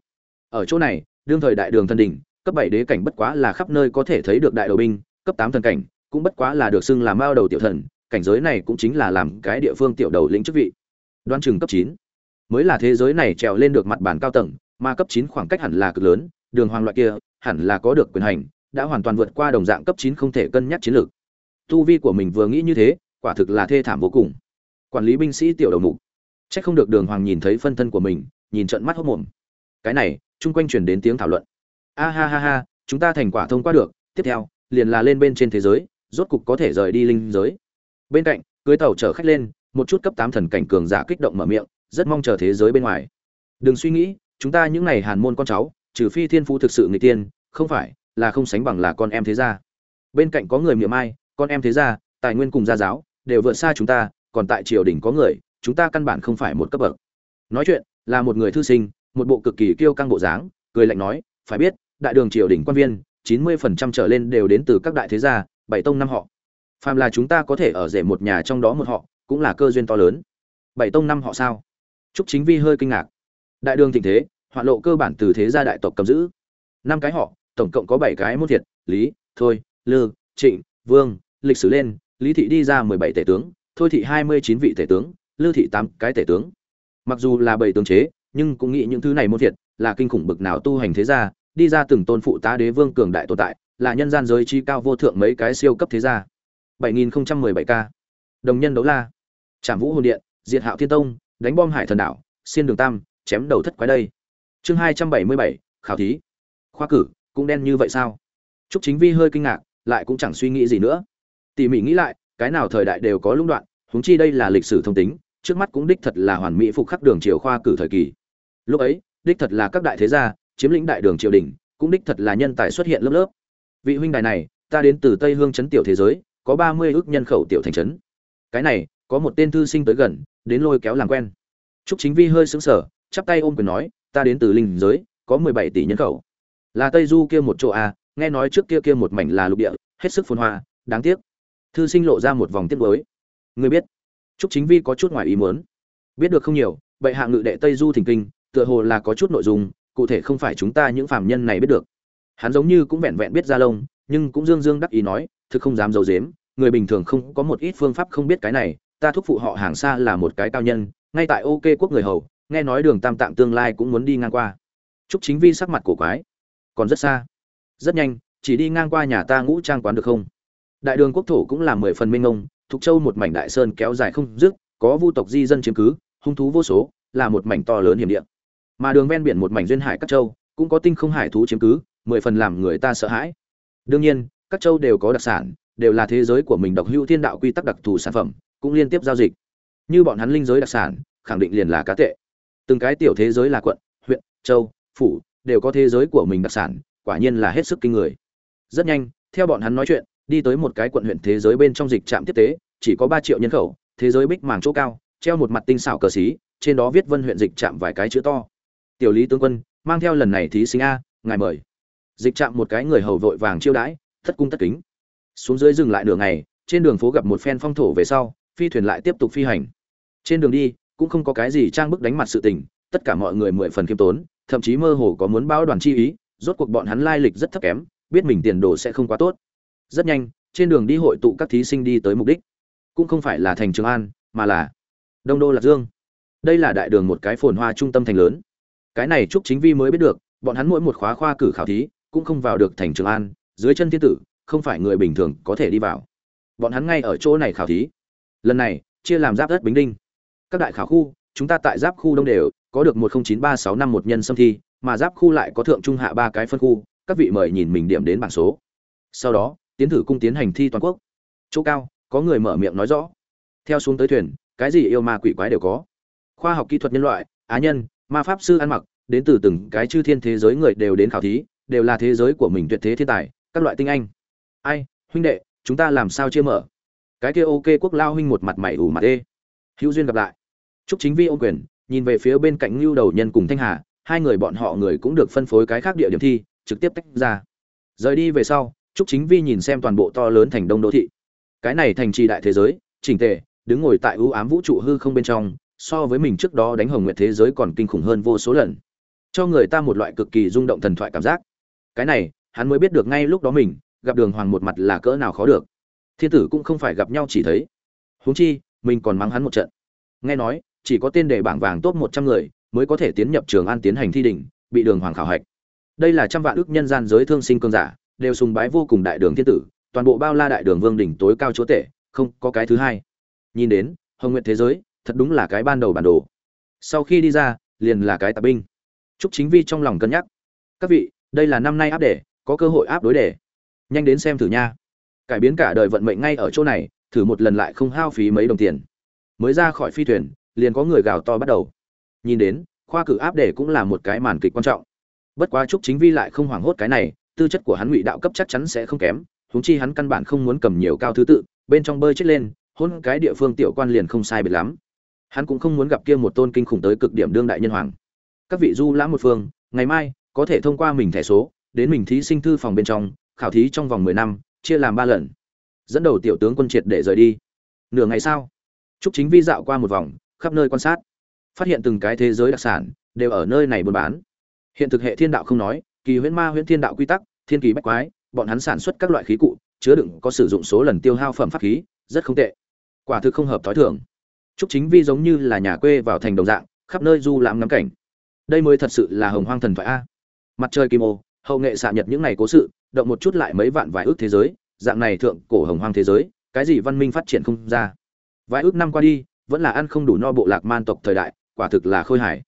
Ở chỗ này, đương thời đại đường thần đỉnh, cấp bảy đế cảnh bất quá là khắp nơi có thể thấy được đại đầu binh, cấp tám thần cảnh, cũng bất quá là được xưng là mao đầu tiểu thần cảnh giới này cũng chính là làm cái địa phương tiểu đầu lĩnh chức vị. Đoan chừng cấp chín. Mới là thế giới này trèo lên được mặt bàn cao tầng, mà cấp chín khoảng cách hẳn là cực lớn, đường hoàng loại kia, hẳn là có được quyền hành, đã hoàn toàn vượt qua đồng dạng cấp chín không thể cân nhắc chiến lược. Tu vi của mình vừa nghĩ như thế, quả thực là thê thảm vô cùng. Quản lý binh sĩ tiểu đầu mục. Chắc không được đường hoàng nhìn thấy phân thân của mình, nhìn trận mắt hốc mồm. Cái này, chung quanh truyền đến tiếng thảo luận. A ha ha ha, chúng ta thành quả thông qua được, tiếp theo, liền là lên bên trên thế giới, rốt cục có thể rời đi linh giới bên cạnh, cưới tàu chở khách lên, một chút cấp tám thần cảnh cường giả kích động mở miệng, rất mong chờ thế giới bên ngoài. Đừng suy nghĩ, chúng ta những này hàn môn con cháu, trừ phi thiên phú thực sự người tiên, không phải, là không sánh bằng là con em thế gia. Bên cạnh có người miệng ai, con em thế gia, tài nguyên cùng gia giáo, đều vượt xa chúng ta, còn tại triều đình có người, chúng ta căn bản không phải một cấp bậc. Nói chuyện, là một người thư sinh, một bộ cực kỳ kiêu căng bộ dáng, cười lạnh nói, phải biết, đại đường triều đình quan viên, chín mươi phần trăm trở lên đều đến từ các đại thế gia, bảy tông năm họ phàm là chúng ta có thể ở rể một nhà trong đó một họ, cũng là cơ duyên to lớn. Bảy tông năm họ sao? Trúc chính vi hơi kinh ngạc. Đại đường thịnh thế, hoạn lộ cơ bản từ thế gia đại tộc cầm giữ. Năm cái họ, tổng cộng có bảy cái môn thiệt, lý, thôi, lư, trịnh, vương, lịch sử lên, lý thị đi ra mười bảy tể tướng, thôi thị hai mươi chín vị tể tướng, lư thị tám cái tể tướng. Mặc dù là bảy tướng chế, nhưng cũng nghĩ những thứ này môn thiệt, là kinh khủng bực nào tu hành thế gia, đi ra từng tôn phụ tá đế vương cường đại tồn tại, là nhân gian giới chi cao vô thượng mấy cái siêu cấp thế gia. 7017 ca. đồng nhân đấu la. Trảm vũ hồn điện diệt hạo thiên tông đánh bom hải thần đảo xiên đường tam chém đầu thất quái đây. Chương 277, khảo thí. Khoa cử cũng đen như vậy sao? Trúc chính vi hơi kinh ngạc lại cũng chẳng suy nghĩ gì nữa. Tỉ mỉ nghĩ lại cái nào thời đại đều có lũng đoạn huống chi đây là lịch sử thông tính trước mắt cũng đích thật là hoàn mỹ phục khắc đường triều khoa cử thời kỳ. Lúc ấy đích thật là các đại thế gia chiếm lĩnh đại đường triều đình cũng đích thật là nhân tài xuất hiện lớp lớp. Vị huynh đài này ta đến từ tây hương Trấn tiểu thế giới có ba mươi ước nhân khẩu tiểu thành trấn. Cái này, có một tên thư sinh tới gần, đến lôi kéo làm quen. Trúc chính vi hơi sững sờ, chắp tay ôm quyền nói, ta đến từ linh giới, có mười bảy tỷ nhân khẩu. Là tây du kia một chỗ à nghe nói trước kia kia một mảnh là lục địa, hết sức phồn hoa, đáng tiếc. Thư sinh lộ ra một vòng tiếc nuối. Người biết? Trúc chính vi có chút ngoài ý muốn. Biết được không nhiều, bệ hạ ngự đệ tây du thỉnh kinh, tựa hồ là có chút nội dung, cụ thể không phải chúng ta những phàm nhân này biết được. Hắn giống như cũng vẹn vẹn biết ra lông nhưng cũng dương dương đắc ý nói thực không dám giấu dếm người bình thường không có một ít phương pháp không biết cái này, ta thúc phụ họ hàng xa là một cái cao nhân, ngay tại ok quốc người hầu, nghe nói đường tam tạm tương lai cũng muốn đi ngang qua. Chúc chính vi sắc mặt cổ quái. Còn rất xa. Rất nhanh, chỉ đi ngang qua nhà ta ngũ trang quán được không? Đại đường quốc thổ cũng là mười phần minh ông thục châu một mảnh đại sơn kéo dài không dứt, có vu tộc di dân chiếm cứ, hung thú vô số, là một mảnh to lớn hiểm địa. Mà đường ven biển một mảnh duyên hải các châu, cũng có tinh không hải thú chiếm cứ, mười phần làm người ta sợ hãi. Đương nhiên các châu đều có đặc sản, đều là thế giới của mình độc hữu thiên đạo quy tắc đặc thù sản phẩm, cũng liên tiếp giao dịch. Như bọn hắn linh giới đặc sản, khẳng định liền là cá tệ. Từng cái tiểu thế giới là quận, huyện, châu, phủ, đều có thế giới của mình đặc sản, quả nhiên là hết sức kinh người. Rất nhanh, theo bọn hắn nói chuyện, đi tới một cái quận huyện thế giới bên trong dịch trạm tiếp tế, chỉ có ba triệu nhân khẩu, thế giới bích màng chỗ cao, treo một mặt tinh xảo cờ xí, trên đó viết vân huyện dịch trạm vài cái chữ to. Tiểu lý tướng quân, mang theo lần này thí sinh a, ngài mời. Dịch trạm một cái người hầu vội vàng chiêu đãi thất cung tất kính. Xuống dưới dừng lại nửa ngày, trên đường phố gặp một phen phong thổ về sau, phi thuyền lại tiếp tục phi hành. Trên đường đi, cũng không có cái gì trang bức đánh mặt sự tình, tất cả mọi người mười phần khiêm tốn, thậm chí mơ hồ có muốn báo đoàn chi ý, rốt cuộc bọn hắn lai lịch rất thấp kém, biết mình tiền đồ sẽ không quá tốt. Rất nhanh, trên đường đi hội tụ các thí sinh đi tới mục đích. Cũng không phải là thành trường an, mà là đông đô lạc dương. Đây là đại đường một cái phồn hoa trung tâm thành lớn. Cái này trúc chính vi mới biết được, bọn hắn mỗi một khóa khoa cử khảo thí, cũng không vào được thành trường an dưới chân thiên tử, không phải người bình thường có thể đi vào. Bọn hắn ngay ở chỗ này khảo thí. Lần này, chia làm giáp đất bính đinh. Các đại khảo khu, chúng ta tại giáp khu đông đều, có được một không chín ba sáu năm một nhân xâm thi, mà giáp khu lại có thượng trung hạ ba cái phân khu, các vị mời nhìn mình điểm đến bảng số. Sau đó, tiến thử cung tiến hành thi toàn quốc. Chỗ cao, có người mở miệng nói rõ. Theo xuống tới thuyền, cái gì yêu ma quỷ quái đều có. Khoa học kỹ thuật nhân loại, á nhân, ma pháp sư ăn mặc, đến từ từng cái chư thiên thế giới người đều đến khảo thí, đều là thế giới của mình tuyệt thế thiên tài các loại tinh anh. Ai, huynh đệ, chúng ta làm sao chia mở? Cái kia ok quốc lao huynh một mặt mày ủ mặt ê. Hữu duyên gặp lại. Chúc chính vi ô quyền, nhìn về phía bên cạnh lưu đầu nhân cùng thanh hà, hai người bọn họ người cũng được phân phối cái khác địa điểm thi, trực tiếp tách ra. Rời đi về sau, chúc chính vi nhìn xem toàn bộ to lớn thành đông đô thị. Cái này thành trì đại thế giới, chỉnh tề, đứng ngồi tại ưu ám vũ trụ hư không bên trong, so với mình trước đó đánh hồng nguyện thế giới còn kinh khủng hơn vô số lần. Cho người ta một loại cực kỳ rung động thần thoại cảm giác. Cái này hắn mới biết được ngay lúc đó mình, gặp đường hoàng một mặt là cỡ nào khó được. Thiên tử cũng không phải gặp nhau chỉ thấy. Huống chi, mình còn mắng hắn một trận. Nghe nói, chỉ có tên đề bảng vàng top một trăm người mới có thể tiến nhập trường an tiến hành thi đỉnh, bị đường hoàng khảo hạch. Đây là trăm vạn ước nhân gian giới thương sinh cơn giả, đều sùng bái vô cùng đại đường thiên tử, toàn bộ bao la đại đường vương đỉnh tối cao chúa tể, không có cái thứ hai. Nhìn đến, hồng nguyện thế giới, thật đúng là cái ban đầu bản đồ. Sau khi đi ra, liền là cái tạp binh. Chúc chính vi trong lòng cân nhắc. Các vị, đây là năm nay áp đề có cơ hội áp đối đề. Nhanh đến xem thử nha. Cải biến cả đời vận mệnh ngay ở chỗ này, thử một lần lại không hao phí mấy đồng tiền. Mới ra khỏi phi thuyền, liền có người gào to bắt đầu. Nhìn đến, khoa cử áp đề cũng là một cái màn kịch quan trọng. Bất quá chúc chính vi lại không hoảng hốt cái này, tư chất của hắn ngụy đạo cấp chắc chắn sẽ không kém, huống chi hắn căn bản không muốn cầm nhiều cao thứ tự, bên trong bơi chết lên, hôn cái địa phương tiểu quan liền không sai biệt lắm. Hắn cũng không muốn gặp kia một tôn kinh khủng tới cực điểm đương đại nhân hoàng. Các vị du lãm một phương, ngày mai, có thể thông qua mình thẻ số đến mình thí sinh thư phòng bên trong khảo thí trong vòng mười năm chia làm ba lần. Dẫn đầu tiểu tướng quân triệt để rời đi. Nửa ngày sau trúc chính vi dạo qua một vòng khắp nơi quan sát. Phát hiện từng cái thế giới đặc sản đều ở nơi này buôn bán. Hiện thực hệ thiên đạo không nói kỳ huyễn ma huyễn thiên đạo quy tắc thiên kỳ bách quái bọn hắn sản xuất các loại khí cụ chứa đựng có sử dụng số lần tiêu hao phẩm pháp khí rất không tệ. Quả thực không hợp thói thường. Trúc Chính Vi giống như là nhà quê vào thành đồng dạng, khắp nơi du lãm ngắm cảnh. Đây mới thật sự là hồng hoang thần thoại a. Mặt trời kim ô, hậu nghệ xạ nhật những ngày cố sự, động một chút lại mấy vạn vài ước thế giới, dạng này thượng cổ hồng hoang thế giới, cái gì văn minh phát triển không ra. Vài ước năm qua đi, vẫn là ăn không đủ no bộ lạc man tộc thời đại, quả thực là khôi hài.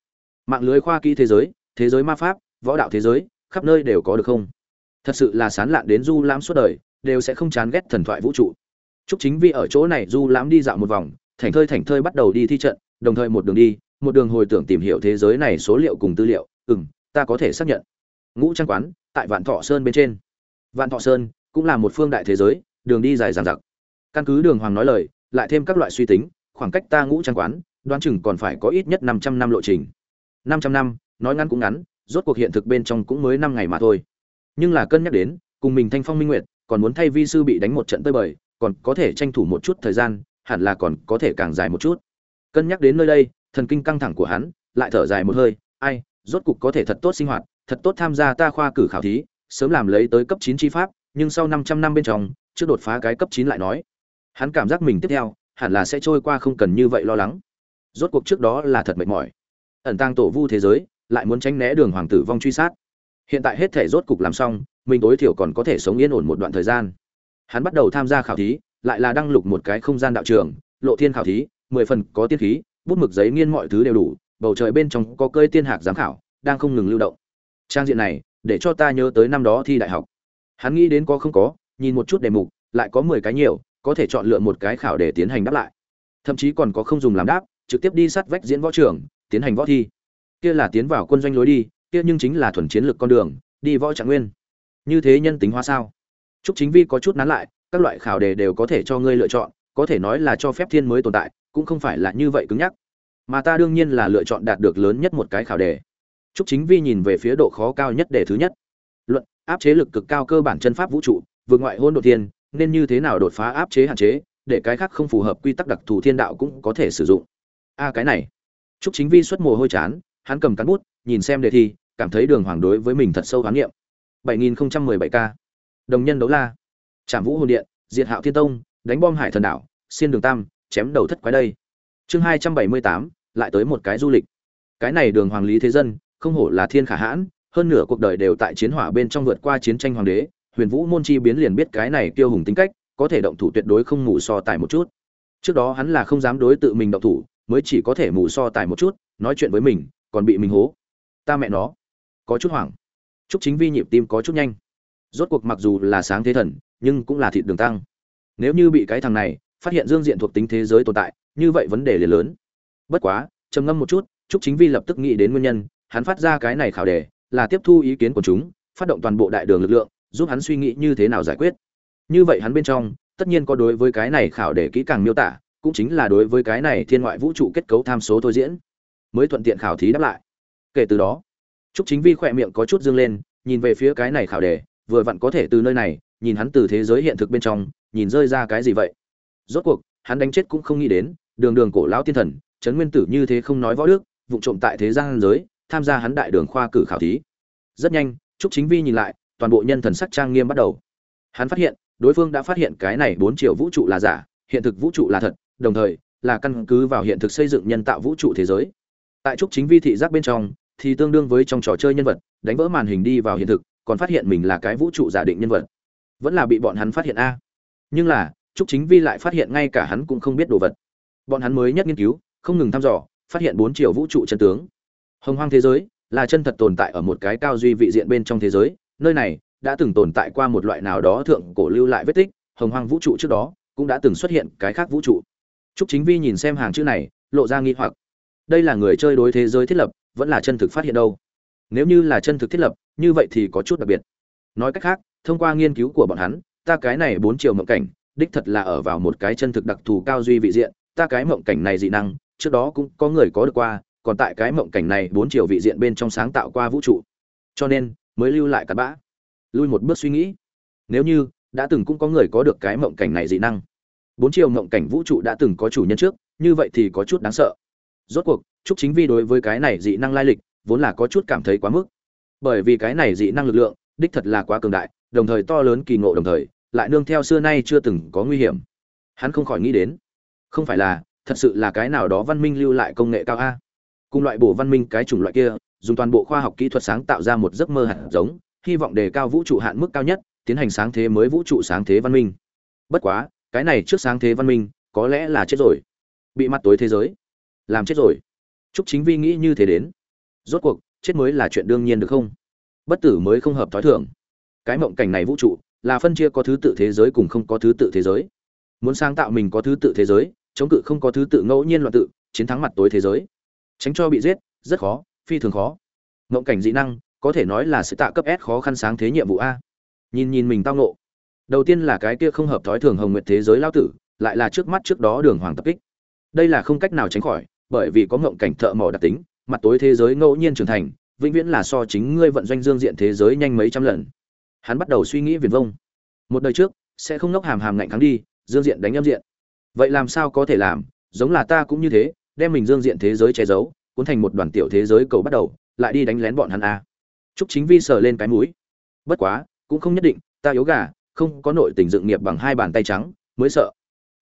Mạng lưới khoa kỹ thế giới, thế giới ma pháp, võ đạo thế giới, khắp nơi đều có được không? Thật sự là sán lạn đến du lãm suốt đời, đều sẽ không chán ghét thần thoại vũ trụ. Trúc Chính Vi ở chỗ này du lãm đi dạo một vòng, thảnh thơi thảnh thơi bắt đầu đi thi trận đồng thời một đường đi một đường hồi tưởng tìm hiểu thế giới này số liệu cùng tư liệu ừ m ta có thể xác nhận ngũ trang quán, tại vạn thọ sơn bên trên. Vạn thọ sơn cũng là một phương đại thế giới, đường đi dài dằng dặc. Căn cứ đường hoàng nói lời, lại thêm các loại suy tính, khoảng cách ta ngũ trang quán, đoán chừng còn phải có ít nhất năm trăm năm lộ trình. năm trăm năm, nói ngắn cũng ngắn, rốt cuộc hiện thực bên trong cũng mới năm ngày mà thôi. Nhưng là cân nhắc đến, cùng mình thanh phong minh nguyệt, còn muốn thay vi sư bị đánh một trận tơi bời, còn có thể tranh thủ một chút thời gian, hẳn là còn có thể càng dài một chút. Cân nhắc đến nơi đây, thần kinh căng thẳng của hắn, lại thở dài một hơi, ai, rốt cục có thể thật tốt sinh hoạt thật tốt tham gia ta khoa cử khảo thí, sớm làm lấy tới cấp chín chi pháp, nhưng sau 500 năm bên trong chưa đột phá cái cấp chín lại nói. Hắn cảm giác mình tiếp theo, hẳn là sẽ trôi qua không cần như vậy lo lắng. Rốt cuộc trước đó là thật mệt mỏi. Ẩn tang tổ vu thế giới, lại muốn tránh né đường hoàng tử vong truy sát. Hiện tại hết thể rốt cục làm xong, mình tối thiểu còn có thể sống yên ổn một đoạn thời gian. Hắn bắt đầu tham gia khảo thí, lại là đăng lục một cái không gian đạo trường, lộ thiên khảo thí, mười phần có tiên khí, bút mực giấy nghiên mọi thứ đều đủ, bầu trời bên trong có cơi tiên hạc giám khảo, đang không ngừng lưu động trang diện này để cho ta nhớ tới năm đó thi đại học. Hắn nghĩ đến có không có nhìn một chút đề mục lại có mười cái nhiều có thể chọn lựa một cái khảo để tiến hành đáp lại. Thậm chí còn có không dùng làm đáp trực tiếp đi sát vách diễn võ trường tiến hành võ thi. Kia là tiến vào quân doanh lối đi kia nhưng chính là thuần chiến lược con đường đi võ trạng nguyên. Như thế nhân tính hóa sao? Trúc Chính Vi có chút nán lại, các loại khảo đề đều có thể cho ngươi lựa chọn có thể nói là cho phép thiên mới tồn tại cũng không phải là như vậy cứng nhắc. Mà ta đương nhiên là lựa chọn đạt được lớn nhất một cái khảo đề. Trúc Chính Vi nhìn về phía độ khó cao nhất đề thứ nhất. Luận, áp chế lực cực cao cơ bản chân pháp vũ trụ, vượt ngoại hôn độ thiên, nên như thế nào đột phá áp chế hạn chế, để cái khác không phù hợp quy tắc đặc thù thiên đạo cũng có thể sử dụng. A à, cái này. Trúc Chính Vi xuất mồ hôi chán, hắn cầm cán bút, nhìn xem đề thi, cảm thấy Đường Hoàng đối với mình thật sâu hoán nghiệm. 7017K. Đồng nhân đấu la. Trảm Vũ Hồn Điện, Diệt Hạo Thiên Tông, đánh bom Hải Thần Đảo, xiên đường tam, chém đầu thất quái đây. chương hai trăm bảy mươi tám lại tới một cái du lịch cái này đường hoàng lý thế dân không hổ là thiên khả hãn, hơn nửa cuộc đời đều tại chiến hỏa bên trong vượt qua chiến tranh hoàng đế, huyền vũ môn chi biến liền biết cái này kiêu hùng tính cách, có thể động thủ tuyệt đối không ngủ so tài một chút. Trước đó hắn là không dám đối tự mình động thủ, mới chỉ có thể mù so tài một chút, nói chuyện với mình, còn bị mình hố. Ta mẹ nó. Có chút hoảng. Chúc chính vi nhịp tim có chút nhanh. Rốt cuộc mặc dù là sáng thế thần, nhưng cũng là thịt đường tăng. Nếu như bị cái thằng này phát hiện dương diện thuộc tính thế giới tồn tại, như vậy vấn đề liền lớn. Bất quá, trầm ngâm một chút, trúc chính vi lập tức nghĩ đến nguyên nhân hắn phát ra cái này khảo đề, là tiếp thu ý kiến của chúng, phát động toàn bộ đại đường lực lượng, giúp hắn suy nghĩ như thế nào giải quyết. Như vậy hắn bên trong, tất nhiên có đối với cái này khảo đề kỹ càng miêu tả, cũng chính là đối với cái này thiên ngoại vũ trụ kết cấu tham số thôi diễn, mới thuận tiện khảo thí đáp lại. Kể từ đó, trúc chính vi khỏe miệng có chút dương lên, nhìn về phía cái này khảo đề, vừa vặn có thể từ nơi này, nhìn hắn từ thế giới hiện thực bên trong, nhìn rơi ra cái gì vậy. Rốt cuộc, hắn đánh chết cũng không nghĩ đến, đường đường cổ lão tiên thần, trấn nguyên tử như thế không nói võ đức, vụ trộm tại thế gian giới tham gia hắn đại đường khoa cử khảo thí. Rất nhanh, trúc chính vi nhìn lại, toàn bộ nhân thần sắc trang nghiêm bắt đầu. Hắn phát hiện, đối phương đã phát hiện cái này bốn triệu vũ trụ là giả, hiện thực vũ trụ là thật, đồng thời, là căn cứ vào hiện thực xây dựng nhân tạo vũ trụ thế giới. Tại trúc chính vi thị giác bên trong, thì tương đương với trong trò chơi nhân vật, đánh vỡ màn hình đi vào hiện thực, còn phát hiện mình là cái vũ trụ giả định nhân vật. Vẫn là bị bọn hắn phát hiện a. Nhưng là, trúc chính vi lại phát hiện ngay cả hắn cũng không biết đồ vật. Bọn hắn mới nhất nghiên cứu, không ngừng thăm dò, phát hiện bốn triệu vũ trụ chân tướng hồng hoang thế giới là chân thật tồn tại ở một cái cao duy vị diện bên trong thế giới nơi này đã từng tồn tại qua một loại nào đó thượng cổ lưu lại vết tích hồng hoang vũ trụ trước đó cũng đã từng xuất hiện cái khác vũ trụ Trúc Chính Vi nhìn xem hàng chữ này, lộ ra nghi hoặc. Đây là người chơi đối thế giới thiết lập, vẫn là chân thực phát hiện đâu? Nếu như là chân thực thiết lập, như vậy thì có chút đặc biệt. Nói cách khác, thông qua nghiên cứu của bọn hắn, ta cái này bốn chiều mộng cảnh, đích thật là ở vào một cái chân thực đặc thù cao duy vị diện, ta cái mộng cảnh này dị năng, trước đó cũng có người có được qua, còn tại cái mộng cảnh này bốn chiều vị diện bên trong sáng tạo qua vũ trụ. Cho nên, mới lưu lại cặn bã. Lui một bước suy nghĩ, nếu như đã từng cũng có người có được cái mộng cảnh này dị năng, bốn chiều mộng cảnh vũ trụ đã từng có chủ nhân trước, như vậy thì có chút đáng sợ. Rốt cuộc, Trúc Chính Vi đối với cái này dị năng lai lịch, vốn là có chút cảm thấy quá mức. Bởi vì cái này dị năng lực lượng, đích thật là quá cường đại, đồng thời to lớn kỳ ngộ đồng thời, lại nương theo xưa nay chưa từng có nguy hiểm. Hắn không khỏi nghĩ đến, không phải là, thật sự là cái nào đó văn minh lưu lại công nghệ cao a. Cùng loại bổ văn minh cái chủng loại kia, dùng toàn bộ khoa học kỹ thuật sáng tạo ra một giấc mơ hạt giống, hy vọng đề cao vũ trụ hạn mức cao nhất, tiến hành sáng thế mới vũ trụ sáng thế văn minh. Bất quá, cái này trước sáng thế văn minh, có lẽ là chết rồi. Bị mặt tối thế giới, làm chết rồi. Trúc Chính Vi nghĩ như thế đến. Rốt cuộc, chết mới là chuyện đương nhiên được không? Bất tử mới không hợp thói thường. Cái mộng cảnh này vũ trụ, là phân chia có thứ tự thế giới cùng không có thứ tự thế giới. Muốn sáng tạo mình có thứ tự thế giới, chống cự không có thứ tự ngẫu nhiên loạn tự, chiến thắng mặt tối thế giới. Tránh cho bị giết, rất khó, phi thường khó. ngộng cảnh dị năng, có thể nói là sự tạ cấp S khó khăn sáng thế nhiệm vụ a. Nhìn nhìn mình tao nộ Đầu tiên là cái kia không hợp thói thường hồng nguyện thế giới lao tử, lại là trước mắt trước đó đường hoàng tập kích. Đây là không cách nào tránh khỏi, bởi vì có ngộng cảnh thợ mỏ đặc tính, mặt tối thế giới ngẫu nhiên trưởng thành, vĩnh viễn là so chính ngươi vận doanh dương diện thế giới nhanh mấy trăm lần. Hắn bắt đầu suy nghĩ viền vông. Một đời trước, sẽ không nốc hàm hàm ngạnh kháng đi, dương diện đánh âm diện. Vậy làm sao có thể làm, giống là ta cũng như thế, đem mình dương diện thế giới che giấu, cuốn thành một đoàn tiểu thế giới cầu bắt đầu, lại đi đánh lén bọn hắn a. Trúc Chính Vi sờ lên cái mũi. Bất quá, cũng không nhất định, ta yếu gà, không có nội tình dựng nghiệp bằng hai bàn tay trắng, mới sợ.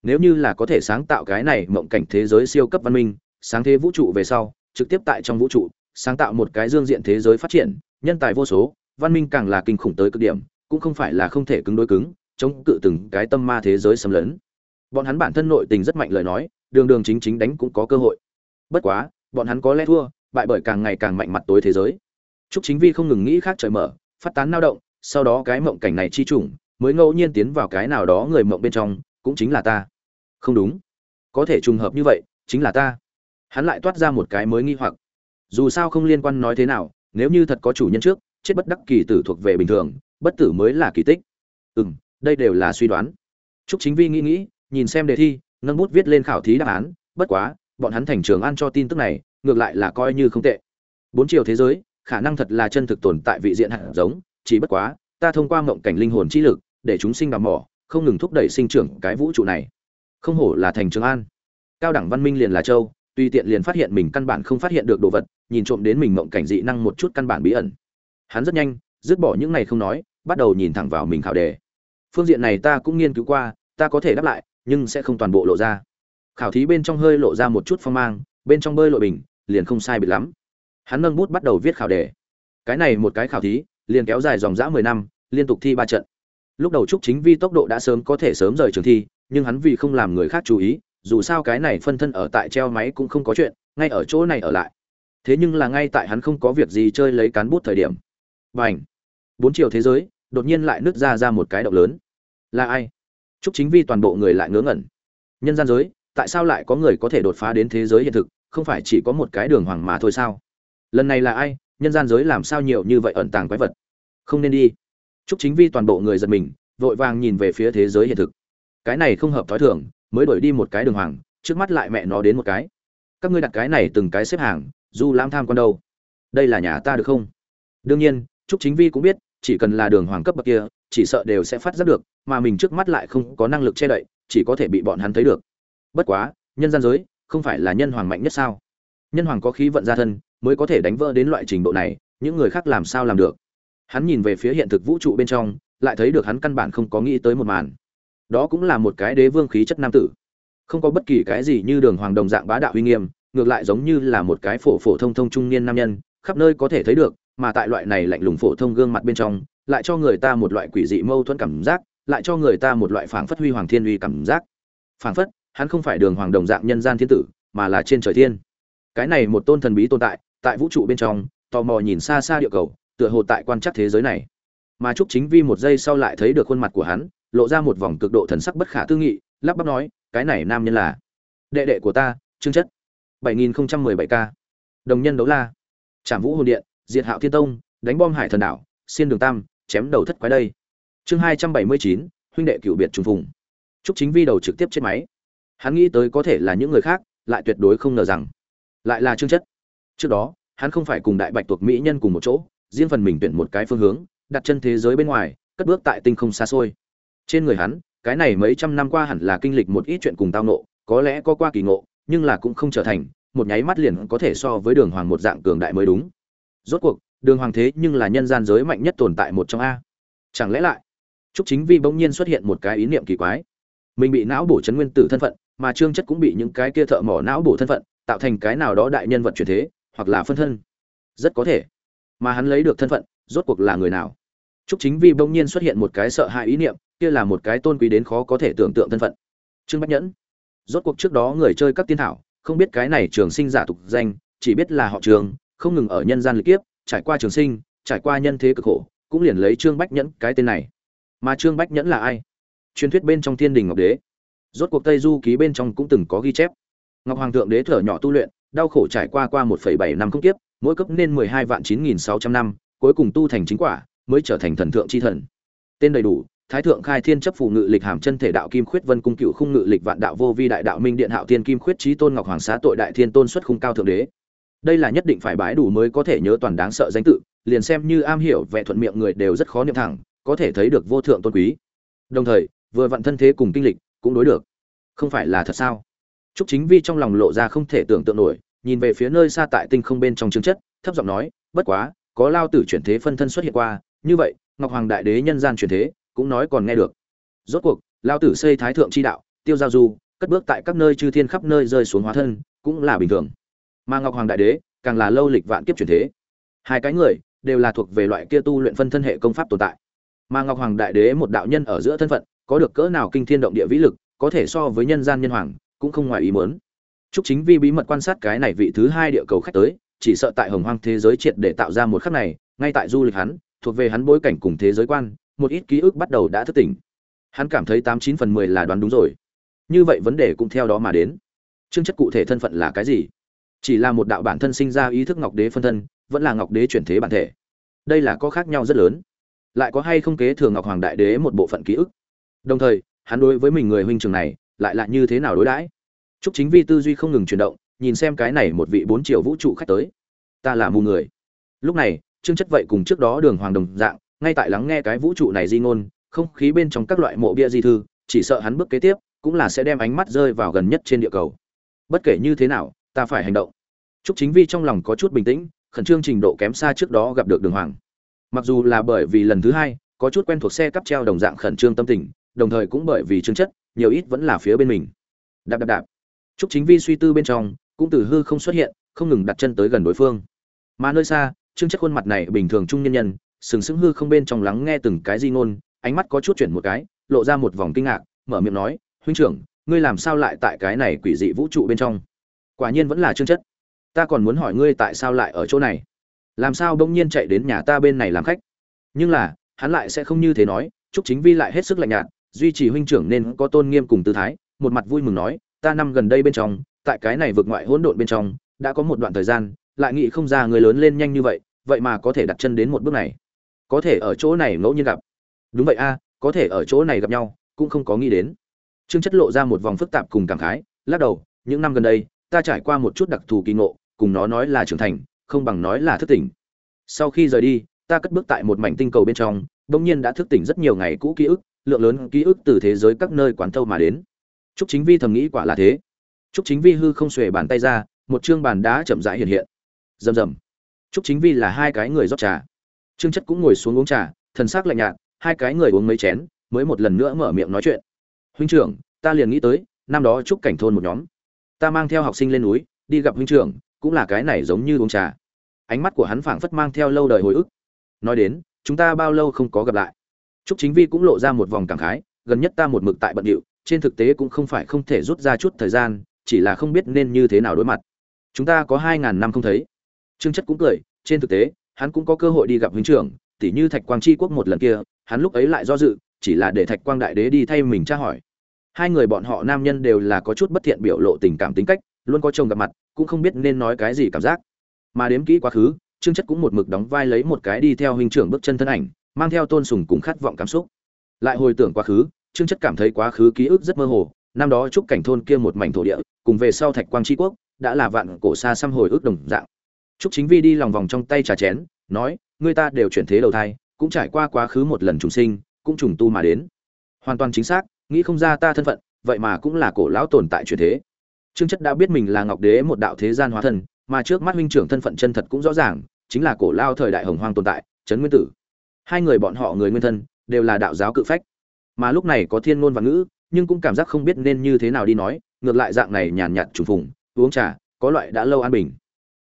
Nếu như là có thể sáng tạo cái này mộng cảnh thế giới siêu cấp văn minh, sáng thế vũ trụ về sau, trực tiếp tại trong vũ trụ, sáng tạo một cái dương diện thế giới phát triển, nhân tài vô số, văn minh càng là kinh khủng tới cực điểm, cũng không phải là không thể cứng đối cứng, chống cự từng cái tâm ma thế giới xâm lấn. Bọn hắn bản thân nội tình rất mạnh lời nói, đường đường chính chính đánh cũng có cơ hội. Bất quá, bọn hắn có lẽ thua, bại bởi càng ngày càng mạnh mặt tối thế giới. Trúc Chính Vi không ngừng nghĩ khác trời mở, phát tán nao động, sau đó cái mộng cảnh này chi trùng, mới ngẫu nhiên tiến vào cái nào đó người mộng bên trong, cũng chính là ta. Không đúng, có thể trùng hợp như vậy, chính là ta. Hắn lại toát ra một cái mới nghi hoặc. Dù sao không liên quan nói thế nào, nếu như thật có chủ nhân trước, chết bất đắc kỳ tử thuộc về bình thường, bất tử mới là kỳ tích. Ừm, đây đều là suy đoán. Trúc Chính Vi nghĩ nghĩ, nhìn xem đề thi, nâng bút viết lên khảo thí đáp án, bất quá, bọn hắn thành trường an cho tin tức này, ngược lại là coi như không tệ. Bốn chiều thế giới, khả năng thật là chân thực tồn tại vị diện hạt giống, chỉ bất quá, ta thông qua mộng cảnh linh hồn chi lực, để chúng sinh đào mỏ, không ngừng thúc đẩy sinh trưởng cái vũ trụ này. Không hổ là thành Trường An. Cao đẳng văn minh liền là châu, tùy tiện liền phát hiện mình căn bản không phát hiện được đồ vật, nhìn trộm đến mình mộng cảnh dị năng một chút căn bản bí ẩn. Hắn rất nhanh, dứt bỏ những này không nói, bắt đầu nhìn thẳng vào mình khảo đề. Phương diện này ta cũng nghiên cứu qua, ta có thể đáp lại, nhưng sẽ không toàn bộ lộ ra. khảo thí bên trong hơi lộ ra một chút phong mang, bên trong bơi lội bình, liền không sai biệt lắm. Hắn nâng bút bắt đầu viết khảo đề. Cái này một cái khảo thí, liền kéo dài dòng dã mười năm, liên tục thi ba trận. Lúc đầu trúc chính vi tốc độ đã sớm có thể sớm rời trường thi, nhưng hắn vì không làm người khác chú ý, dù sao cái này phân thân ở tại treo máy cũng không có chuyện, ngay ở chỗ này ở lại. Thế nhưng là ngay tại hắn không có việc gì chơi lấy cán bút thời điểm. B à n h bốn chiều thế giới, đột nhiên lại nứt ra ra một cái động lớn. Là ai? Chúc chính vi toàn bộ người lại ngớ ngẩn. Nhân gian giới, tại sao lại có người có thể đột phá đến thế giới hiện thực, không phải chỉ có một cái đường hoàng mà thôi sao? Lần này là ai, nhân gian giới làm sao nhiều như vậy ẩn tàng quái vật? Không nên đi. Chúc chính vi toàn bộ người giật mình, vội vàng nhìn về phía thế giới hiện thực. Cái này không hợp thói thường, mới đổi đi một cái đường hoàng, trước mắt lại mẹ nó đến một cái. Các ngươi đặt cái này từng cái xếp hàng, du lãm tham quan đâu? Đây là nhà ta được không? Đương nhiên, trúc chính vi cũng biết chỉ cần là đường hoàng cấp bậc kia, chỉ sợ đều sẽ phát giác được, mà mình trước mắt lại không có năng lực che đậy, chỉ có thể bị bọn hắn thấy được. Bất quá, nhân gian giới, không phải là nhân hoàng mạnh nhất sao? Nhân hoàng có khí vận gia thân, mới có thể đánh vỡ đến loại trình độ này, những người khác làm sao làm được? Hắn nhìn về phía hiện thực vũ trụ bên trong, lại thấy được hắn căn bản không có nghĩ tới một màn. Đó cũng là một cái đế vương khí chất nam tử. Không có bất kỳ cái gì như đường hoàng đồng dạng bá đạo uy nghiêm, ngược lại giống như là một cái phổ phổ thông thông trung niên nam nhân, khắp nơi có thể thấy được mà tại loại này lạnh lùng phổ thông gương mặt bên trong, lại cho người ta một loại quỷ dị mâu thuẫn cảm giác, lại cho người ta một loại phảng phất huy hoàng thiên uy cảm giác. Phảng phất, hắn không phải đường hoàng đồng dạng nhân gian thiên tử, mà là trên trời thiên. Cái này một tôn thần bí tồn tại tại vũ trụ bên trong, tò mò nhìn xa xa địa cầu, tựa hồ tại quan trắc thế giới này. Mà trúc chính vi một giây sau lại thấy được khuôn mặt của hắn, lộ ra một vòng cực độ thần sắc bất khả tư nghị, lắp bắp nói, cái này nam nhân là đệ đệ của ta, trương chất. 7017 k đồng nhân đấu la. Trảm vũ hồn điện diệt hạo thiên tông đánh bom hải thần đảo xiên đường tam chém đầu thất quái đây. Chương 279, huynh đệ cựu biệt trùng phùng. Trúc chính vi đầu trực tiếp trên máy. Hắn nghĩ tới có thể là những người khác lại tuyệt đối không ngờ rằng lại là trương chất. Trước đó hắn không phải cùng đại bạch tuộc mỹ nhân cùng một chỗ riêng phần mình tuyển một cái phương hướng đặt chân thế giới bên ngoài cất bước tại tinh không xa xôi. Trên người hắn cái này mấy trăm năm qua hẳn là kinh lịch một ít chuyện cùng tao nộ có lẽ có qua kỳ ngộ nhưng là cũng không trở thành một nháy mắt liền có thể so với đường hoàng một dạng cường đại mới đúng rốt cuộc, đường hoàng thế nhưng là nhân gian giới mạnh nhất tồn tại một trong a. Chẳng lẽ lại, trúc chính vi bỗng nhiên xuất hiện một cái ý niệm kỳ quái. Mình bị não bổ chấn nguyên tử thân phận, mà trương chất cũng bị những cái kia thợ mỏ não bổ thân phận, tạo thành cái nào đó đại nhân vật chuyển thế, hoặc là phân thân. Rất có thể. Mà hắn lấy được thân phận, rốt cuộc là người nào? Trúc chính vi bỗng nhiên xuất hiện một cái sợ hãi ý niệm, kia là một cái tôn quý đến khó có thể tưởng tượng thân phận. Trương bách nhẫn. Rốt cuộc trước đó người chơi các tiên thảo, không biết cái này trường sinh giả tục danh, chỉ biết là họ trường không ngừng ở nhân gian lịch kiếp, trải qua trường sinh, trải qua nhân thế cực khổ, cũng liền lấy trương bách nhẫn cái tên này. Mà trương bách nhẫn là ai? Truyền thuyết bên trong thiên đình ngọc đế. Rốt cuộc tây du ký bên trong cũng từng có ghi chép. Ngọc hoàng thượng đế thở nhỏ tu luyện, đau khổ trải qua qua một bảy năm công kiếp, mỗi cấp nên mười hai vạn chín nghìn sáu trăm năm, cuối cùng tu thành chính quả, mới trở thành thần thượng chi thần. Tên đầy đủ, thái thượng khai thiên chấp phù ngự lịch hàm chân thể đạo kim khuyết vân cung cựu khung ngự lịch vạn đạo vô vi đại đạo minh điện hạo thiên kim khuyết trí tôn ngọc hoàng xá tội đại thiên tôn xuất khung cao thượng đế đây là nhất định phải bái đủ mới có thể nhớ toàn đáng sợ danh tự liền xem như am hiểu vẻ thuận miệng người đều rất khó niệm thẳng có thể thấy được vô thượng tôn quý. Đồng thời vừa vặn thân thế cùng kinh lịch cũng đối được. Không phải là thật sao? Trúc Chính Vi trong lòng lộ ra không thể tưởng tượng nổi, nhìn về phía nơi xa tại tinh không bên trong chứng chất, thấp giọng nói, "Bất quá, có lao tử chuyển thế phân thân xuất hiện qua, như vậy, Ngọc Hoàng Đại Đế nhân gian chuyển thế, cũng nói còn nghe được. Rốt cuộc lao tử xây thái thượng chi đạo tiêu giao du cất bước tại các nơi chư thiên khắp nơi rơi xuống hóa thân cũng là bình thường mà ngọc hoàng đại đế càng là lâu lịch vạn kiếp truyền thế. Hai cái người đều là thuộc về loại kia tu luyện phân thân hệ công pháp tồn tại. Mà ngọc hoàng đại đế một đạo nhân ở giữa thân phận, có được cỡ nào kinh thiên động địa vĩ lực, có thể so với nhân gian nhân hoàng, cũng không ngoài ý muốn. Chúc chính vi bí mật quan sát cái này vị thứ hai địa cầu khách tới, chỉ sợ tại hồng hoang thế giới triệt để tạo ra một khắc này, ngay tại du lịch hắn, thuộc về hắn bối cảnh cùng thế giới quan, một ít ký ức bắt đầu đã thức tỉnh. Hắn cảm thấy tám chín phần mười là đoán đúng rồi. Như vậy vấn đề cũng theo đó mà đến. Chương chất cụ thể thân phận là cái gì? Chỉ là một đạo bản thân sinh ra ý thức ngọc đế phân thân, vẫn là ngọc đế chuyển thế bản thể. Đây là có khác nhau rất lớn. Lại có hay không kế thừa ngọc hoàng đại đế một bộ phận ký ức. Đồng thời, hắn đối với mình người huynh trường này, lại là như thế nào đối đãi? Chúc chính vi tư duy không ngừng chuyển động, nhìn xem cái này một vị bốn triệu vũ trụ khách tới. Ta là mù người. Lúc này chương chất vậy cùng trước đó đường hoàng đồng dạng, ngay tại lắng nghe cái vũ trụ này di ngôn, không khí bên trong các loại mộ bia di thư, chỉ sợ hắn bước kế tiếp, cũng là sẽ đem ánh mắt rơi vào gần nhất trên địa cầu. Bất kể như thế nào ta phải hành động Trúc Chính Vi trong lòng có chút bình tĩnh, khẩn trương trình độ kém xa trước đó gặp được Đường Hoàng. Mặc dù là bởi vì lần thứ hai, có chút quen thuộc xe cắp treo đồng dạng khẩn trương tâm tình, đồng thời cũng bởi vì chương chất, nhiều ít vẫn là phía bên mình. Đạp đạp đạp. Trúc Chính Vi suy tư bên trong, cũng từ hư không xuất hiện, không ngừng đặt chân tới gần đối phương. Mà nơi xa, Trương Chất khuôn mặt này bình thường trung nhân nhân, sừng sững hư không bên trong lắng nghe từng cái di ngôn, ánh mắt có chút chuyển một cái, lộ ra một vòng kinh ngạc, mở miệng nói, "Huynh trưởng, ngươi làm sao lại tại cái này quỷ dị vũ trụ bên trong?" Quả nhiên vẫn là Trương Chất. Ta còn muốn hỏi ngươi tại sao lại ở chỗ này? Làm sao bỗng nhiên chạy đến nhà ta bên này làm khách? Nhưng là, hắn lại sẽ không như thế nói, Trúc Chính Vi lại hết sức lạnh nhạt, duy trì huynh trưởng nên có tôn nghiêm cùng tư thái, một mặt vui mừng nói, ta năm gần đây bên trong, tại cái này vượt ngoại hỗn độn bên trong, đã có một đoạn thời gian, lại nghĩ không ra người lớn lên nhanh như vậy, vậy mà có thể đặt chân đến một bước này. Có thể ở chỗ này ngẫu nhiên gặp. Đúng vậy a, có thể ở chỗ này gặp nhau, cũng không có nghĩ đến. Trương Chất lộ ra một vòng phức tạp cùng cảm khái, lắc đầu, những năm gần đây, ta trải qua một chút đặc thù kỳ ngộ, cùng nó nói là trưởng thành, không bằng nói là thức tỉnh. Sau khi rời đi, ta cất bước tại một mảnh tinh cầu bên trong, bỗng nhiên đã thức tỉnh rất nhiều ngày cũ ký ức, lượng lớn ký ức từ thế giới các nơi quán thâu mà đến. Trúc Chính Vi thầm nghĩ quả là thế. Trúc Chính Vi hư không xuề bàn tay ra, một chương bàn đá chậm rãi hiện hiện. Rầm rầm. Trúc Chính Vi là hai cái người rót trà. Trương Chất cũng ngồi xuống uống trà, thần sắc lạnh nhạt, hai cái người uống mấy chén, mới một lần nữa mở miệng nói chuyện. "Huynh trưởng, ta liền nghĩ tới, năm đó Trúc Cảnh thôn một nhóm, ta mang theo học sinh lên núi, đi gặp huynh trưởng, cũng là cái này giống như uống trà." Ánh mắt của hắn phảng phất mang theo lâu đời hồi ức. Nói đến, chúng ta bao lâu không có gặp lại? Trúc Chính Vi cũng lộ ra một vòng cảm khái, gần nhất ta một mực tại bận rộn, trên thực tế cũng không phải không thể rút ra chút thời gian, chỉ là không biết nên như thế nào đối mặt. Chúng ta có hai ngàn năm không thấy. Trương Chất cũng cười, trên thực tế, hắn cũng có cơ hội đi gặp huynh trưởng, tỉ như Thạch Quang Chi quốc một lần kia, hắn lúc ấy lại do dự, chỉ là để Thạch Quang đại đế đi thay mình tra hỏi. Hai người bọn họ nam nhân đều là có chút bất thiện biểu lộ tình cảm tính cách, luôn có chồng gặp mặt, cũng không biết nên nói cái gì cảm giác. Mà đếm kỹ quá khứ, Trương Chất cũng một mực đóng vai lấy một cái đi theo huynh trưởng bước chân thân ảnh, mang theo tôn sùng cùng khát vọng cảm xúc. Lại hồi tưởng quá khứ, Trương Chất cảm thấy quá khứ ký ức rất mơ hồ, năm đó trúc cảnh thôn kia một mảnh thổ địa, cùng về sau Thạch Quang Chi quốc, đã là vạn cổ xa xăm hồi ức đồng dạng. Trúc Chính Vi đi lòng vòng trong tay trà chén, nói, người ta đều chuyển thế đầu thai, cũng trải qua quá khứ một lần trùng sinh, cũng trùng tu mà đến. Hoàn toàn chính xác, nghĩ không ra ta thân phận, vậy mà cũng là cổ lão tồn tại truyền thế. Trương Chất đã biết mình là Ngọc Đế một đạo thế gian hóa thân, mà trước mắt huynh trưởng thân phận chân thật cũng rõ ràng, chính là cổ lao thời đại hồng hoang tồn tại, trấn nguyên tử. Hai người bọn họ người nguyên thân, đều là đạo giáo cự phách. Mà lúc này có thiên ngôn và ngữ, nhưng cũng cảm giác không biết nên như thế nào đi nói, ngược lại dạng này nhàn nhạt trùng phùng, uống trà, có loại đã lâu an bình.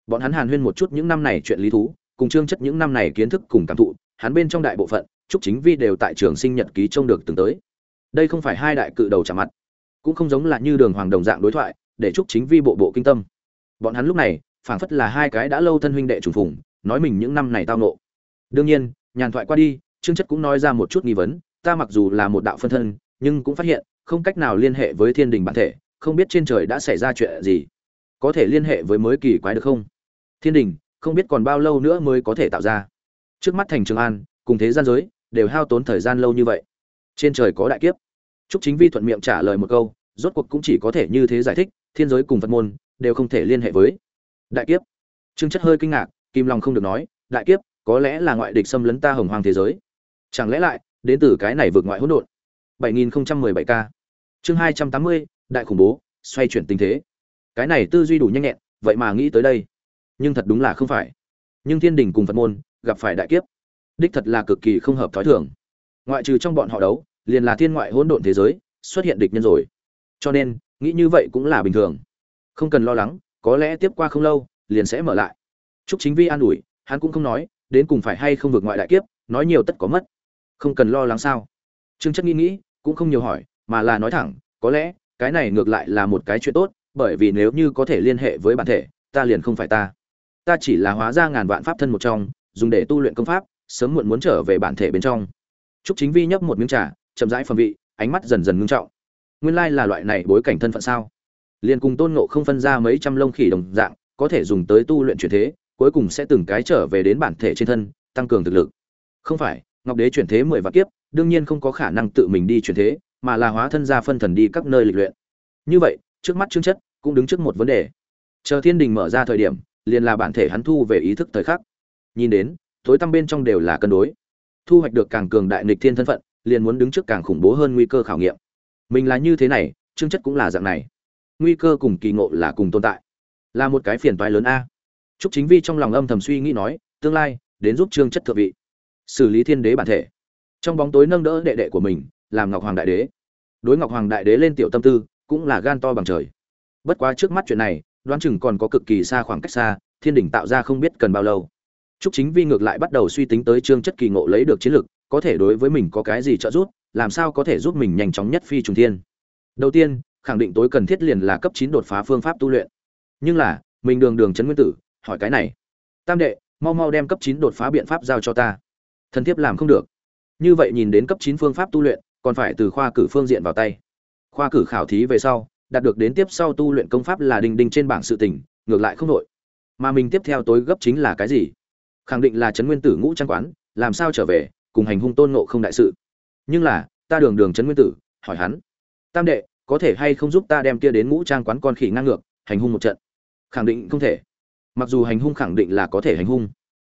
Bọn hắn hàn huyên một chút những năm này chuyện lý thú, cùng trương chất những năm này kiến thức cùng cảm thụ, hắn bên trong đại bộ phận, chúc chính vi đều tại trường sinh nhật ký trông được từng tới. Đây không phải hai đại cự đầu chạm mặt, cũng không giống là như đường hoàng đồng dạng đối thoại, để chúc chính vi bộ bộ kinh tâm. Bọn hắn lúc này, phảng phất là hai cái đã lâu thân huynh đệ trùng phùng, nói mình những năm này tao nộ. Đương nhiên, nhàn thoại qua đi, trương chất cũng nói ra một chút nghi vấn, ta mặc dù là một đạo phân thân, nhưng cũng phát hiện không cách nào liên hệ với thiên đình bản thể, không biết trên trời đã xảy ra chuyện gì. Có thể liên hệ với mới kỳ quái được không? Thiên đình, không biết còn bao lâu nữa mới có thể tạo ra. Trước mắt thành Trường An, cùng thế gian giới, đều hao tốn thời gian lâu như vậy. Trên trời có đại kiếp. Trúc Chính Vi thuận miệng trả lời một câu, rốt cuộc cũng chỉ có thể như thế giải thích, thiên giới cùng Phật môn đều không thể liên hệ với. Đại kiếp. Trương Chất hơi kinh ngạc, kim long không được nói, đại kiếp, có lẽ là ngoại địch xâm lấn ta hồng hoàng thế giới. Chẳng lẽ lại, đến từ cái này vượt ngoại hỗn độn. 7017 k. Chương 280, đại khủng bố, xoay chuyển tình thế. Cái này tư duy đủ nhanh nhẹn, vậy mà nghĩ tới đây. Nhưng thật đúng là không phải. Nhưng Thiên Đình cùng Phật môn gặp phải đại kiếp, đích thật là cực kỳ không hợp thói thường. Ngoại trừ trong bọn họ đấu, liền là thiên ngoại hỗn độn thế giới, xuất hiện địch nhân rồi. Cho nên, nghĩ như vậy cũng là bình thường. Không cần lo lắng, có lẽ tiếp qua không lâu, liền sẽ mở lại. Trúc Chính Vi an ủi, hắn cũng không nói, đến cùng phải hay không vượt ngoại đại kiếp, nói nhiều tất có mất không cần lo lắng sao trương chất nghĩ nghĩ cũng không nhiều hỏi mà là nói thẳng có lẽ cái này ngược lại là một cái chuyện tốt bởi vì nếu như có thể liên hệ với bản thể ta liền không phải ta ta chỉ là hóa ra ngàn vạn pháp thân một trong dùng để tu luyện công pháp sớm muộn muốn trở về bản thể bên trong Trúc Chính Vi nhấp một miếng trà, chậm rãi phẩm vị, ánh mắt dần dần ngưng trọng. Nguyên lai là loại này bối cảnh thân phận sao? Liên cùng Tôn Ngộ không phân ra mấy trăm lông khỉ đồng dạng, có thể dùng tới tu luyện chuyển thế, cuối cùng sẽ từng cái trở về đến bản thể trên thân, tăng cường thực lực. Không phải, ngọc đế chuyển thế mười vạn kiếp đương nhiên không có khả năng tự mình đi chuyển thế mà là hóa thân ra phân thần đi các nơi lịch luyện như vậy trước mắt trương chất cũng đứng trước một vấn đề chờ thiên đình mở ra thời điểm liền là bản thể hắn thu về ý thức thời khắc nhìn đến tối tăm bên trong đều là cân đối thu hoạch được càng cường đại nịch thiên thân phận liền muốn đứng trước càng khủng bố hơn nguy cơ khảo nghiệm. Mình là như thế này trương chất cũng là dạng này. Nguy cơ cùng kỳ ngộ là cùng tồn tại. Là một cái phiền toái lớn a. Trúc Chính Vi trong lòng âm thầm suy nghĩ nói, tương lai đến giúp Trương Chất thượng vị. Xử lý thiên đế bản thể. Trong bóng tối nâng đỡ đệ đệ của mình làm ngọc hoàng đại đế. Đối ngọc hoàng đại đế lên tiểu tâm tư cũng là gan to bằng trời. Bất quá trước mắt chuyện này đoán chừng còn có cực kỳ xa khoảng cách xa thiên đỉnh tạo ra không biết cần bao lâu. Trúc Chính Vi ngược lại bắt đầu suy tính tới Trương Chất Kỳ ngộ lấy được chiến lực, có thể đối với mình có cái gì trợ giúp, làm sao có thể giúp mình nhanh chóng nhất phi trùng thiên. Đầu tiên, khẳng định tối cần thiết liền là cấp 9 đột phá phương pháp tu luyện. Nhưng là, mình đường đường chấn nguyên tử, hỏi cái này. Tam đệ, mau mau đem cấp 9 đột phá biện pháp giao cho ta. Thần thiếp làm không được. Như vậy nhìn đến cấp 9 phương pháp tu luyện, còn phải từ khoa cử phương diện vào tay. Khoa cử khảo thí về sau, đạt được đến tiếp sau tu luyện công pháp là đình đình trên bảng sự tình, ngược lại không nổi. Mà mình tiếp theo tối gấp chính là cái gì? khẳng định là trấn nguyên tử ngũ trang quán làm sao trở về cùng hành hung tôn nộ không đại sự. Nhưng là, ta đường đường trấn nguyên tử, hỏi hắn, tam đệ, có thể hay không giúp ta đem kia đến ngũ trang quán con khỉ ngang ngược, hành hung một trận? Khẳng định không thể. Mặc dù hành hung khẳng định là có thể hành hung.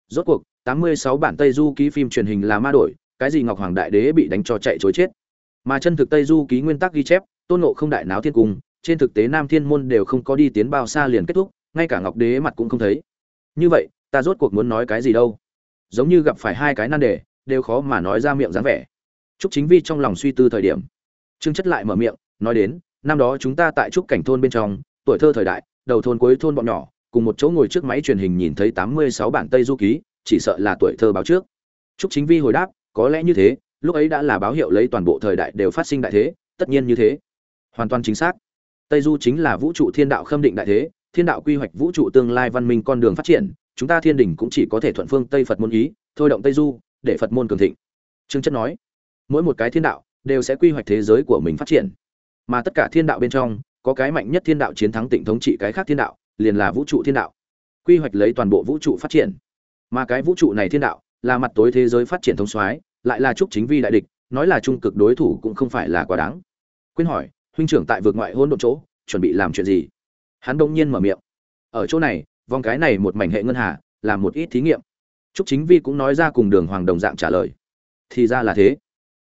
Rốt cuộc, tám mươi sáu bản tây du ký phim truyền hình là ma đổi, cái gì ngọc hoàng đại đế bị đánh cho chạy chối chết. Mà chân thực tây du ký nguyên tắc ghi chép, tôn nộ không đại náo thiên cung, trên thực tế nam thiên môn đều không có đi tiến bao xa liền kết thúc, ngay cả ngọc đế mặt cũng không thấy. Như vậy, ta rốt cuộc muốn nói cái gì đâu? Giống như gặp phải hai cái nan đề đều khó mà nói ra miệng dáng vẻ. Trúc chính vi trong lòng suy tư thời điểm. Trương chất lại mở miệng, nói đến, năm đó chúng ta tại trúc cảnh thôn bên trong, tuổi thơ thời đại, đầu thôn cuối thôn bọn nhỏ, cùng một chỗ ngồi trước máy truyền hình nhìn thấy tám mươi sáu bản tây du ký, chỉ sợ là tuổi thơ báo trước. Trúc chính vi hồi đáp, có lẽ như thế, lúc ấy đã là báo hiệu lấy toàn bộ thời đại đều phát sinh đại thế, tất nhiên như thế. Hoàn toàn chính xác. Tây du chính là vũ trụ thiên đạo khâm định đại thế, thiên đạo quy hoạch vũ trụ tương lai văn minh con đường phát triển, chúng ta thiên đình cũng chỉ có thể thuận phương tây phật môn ý, thôi động tây du để phật môn cường thịnh. Trương chất nói, mỗi một cái thiên đạo đều sẽ quy hoạch thế giới của mình phát triển. Mà tất cả thiên đạo bên trong, có cái mạnh nhất thiên đạo chiến thắng tịnh thống trị cái khác thiên đạo, liền là vũ trụ thiên đạo. Quy hoạch lấy toàn bộ vũ trụ phát triển. Mà cái vũ trụ này thiên đạo là mặt tối thế giới phát triển thống soái, lại là trúc chính vi đại địch, nói là trung cực đối thủ cũng không phải là quá đáng. Quyên hỏi, huynh trưởng tại vượt ngoại hôn độ chỗ, chuẩn bị làm chuyện gì? Hắn đông nhiên mở miệng. Ở chỗ này, vòng cái này một mảnh hệ ngân hà làm một ít thí nghiệm trúc chính vi cũng nói ra cùng đường hoàng đồng dạng trả lời. Thì ra là thế.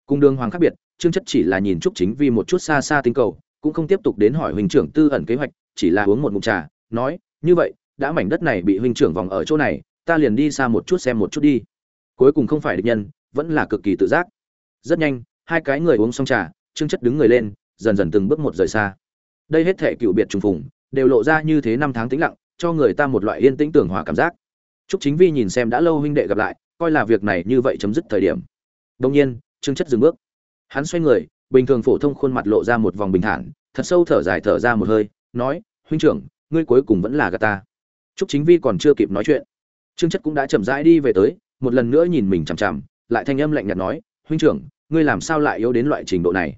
Cùng đường hoàng khác biệt trương chất chỉ là nhìn trúc chính vi một chút xa xa tinh cầu, cũng không tiếp tục đến hỏi huynh trưởng tư ẩn kế hoạch, chỉ là uống một ngụm trà, nói, như vậy, đã mảnh đất này bị huynh trưởng vòng ở chỗ này, ta liền đi xa một chút xem một chút đi. Cuối cùng không phải địch nhân, vẫn là cực kỳ tự giác. Rất nhanh, hai cái người uống xong trà trương chất đứng người lên, dần dần từng bước một rời xa. Đây hết thể cựu biệt trùng phùng, đều lộ ra như thế năm tháng tĩnh lặng, cho người ta một loại yên tĩnh tưởng hòa cảm giác. Trúc Chính Vi nhìn xem đã lâu huynh đệ gặp lại, coi là việc này như vậy chấm dứt thời điểm. Đương nhiên, Trương Chất dừng bước. Hắn xoay người, bình thường phổ thông khuôn mặt lộ ra một vòng bình thản, thật sâu thở dài thở ra một hơi, nói: "Huynh trưởng, ngươi cuối cùng vẫn là gạt ta." Trúc Chính Vi còn chưa kịp nói chuyện, Trương Chất cũng đã chậm rãi đi về tới, một lần nữa nhìn mình chằm chằm, lại thanh âm lạnh nhạt nói: "Huynh trưởng, ngươi làm sao lại yếu đến loại trình độ này?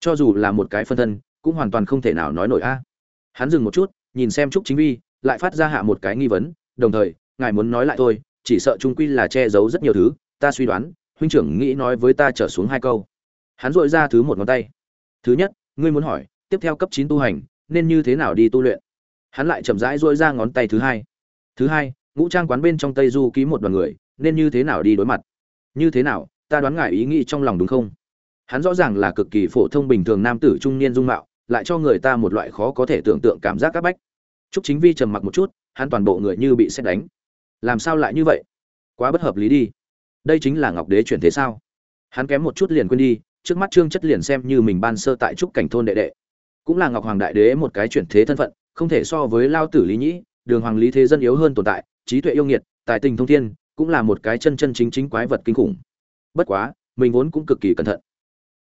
Cho dù là một cái phân thân, cũng hoàn toàn không thể nào nói nổi a." Hắn dừng một chút, nhìn xem Trúc Chính Vi, lại phát ra hạ một cái nghi vấn, đồng thời, ngài muốn nói lại thôi, chỉ sợ trung quy là che giấu rất nhiều thứ, ta suy đoán, huynh trưởng nghĩ nói với ta trở xuống hai câu. Hắn dội ra thứ một ngón tay. Thứ nhất, ngươi muốn hỏi, tiếp theo cấp chín tu hành, nên như thế nào đi tu luyện? Hắn lại chậm rãi dội ra ngón tay thứ hai. Thứ hai, ngũ trang quán bên trong Tây Du ký một đoàn người, nên như thế nào đi đối mặt? Như thế nào, ta đoán ngài ý nghĩ trong lòng đúng không? Hắn rõ ràng là cực kỳ phổ thông bình thường nam tử trung niên dung mạo, lại cho người ta một loại khó có thể tưởng tượng cảm giác các bách. Trúc Chính Vi trầm mặc một chút, hắn toàn bộ người như bị sét đánh. Làm sao lại như vậy? Quá bất hợp lý đi. Đây chính là Ngọc Đế chuyển thế sao? Hắn kém một chút liền quên đi, trước mắt Trương Chất liền xem như mình ban sơ tại trúc cảnh thôn đệ đệ. Cũng là Ngọc Hoàng đại đế một cái chuyển thế thân phận, không thể so với lao tử Lý Nhĩ, Đường Hoàng Lý Thế dân yếu hơn tồn tại, trí tuệ yêu nghiệt, tài tình thông thiên, cũng là một cái chân chân chính chính quái vật kinh khủng. Bất quá, mình vốn cũng cực kỳ cẩn thận.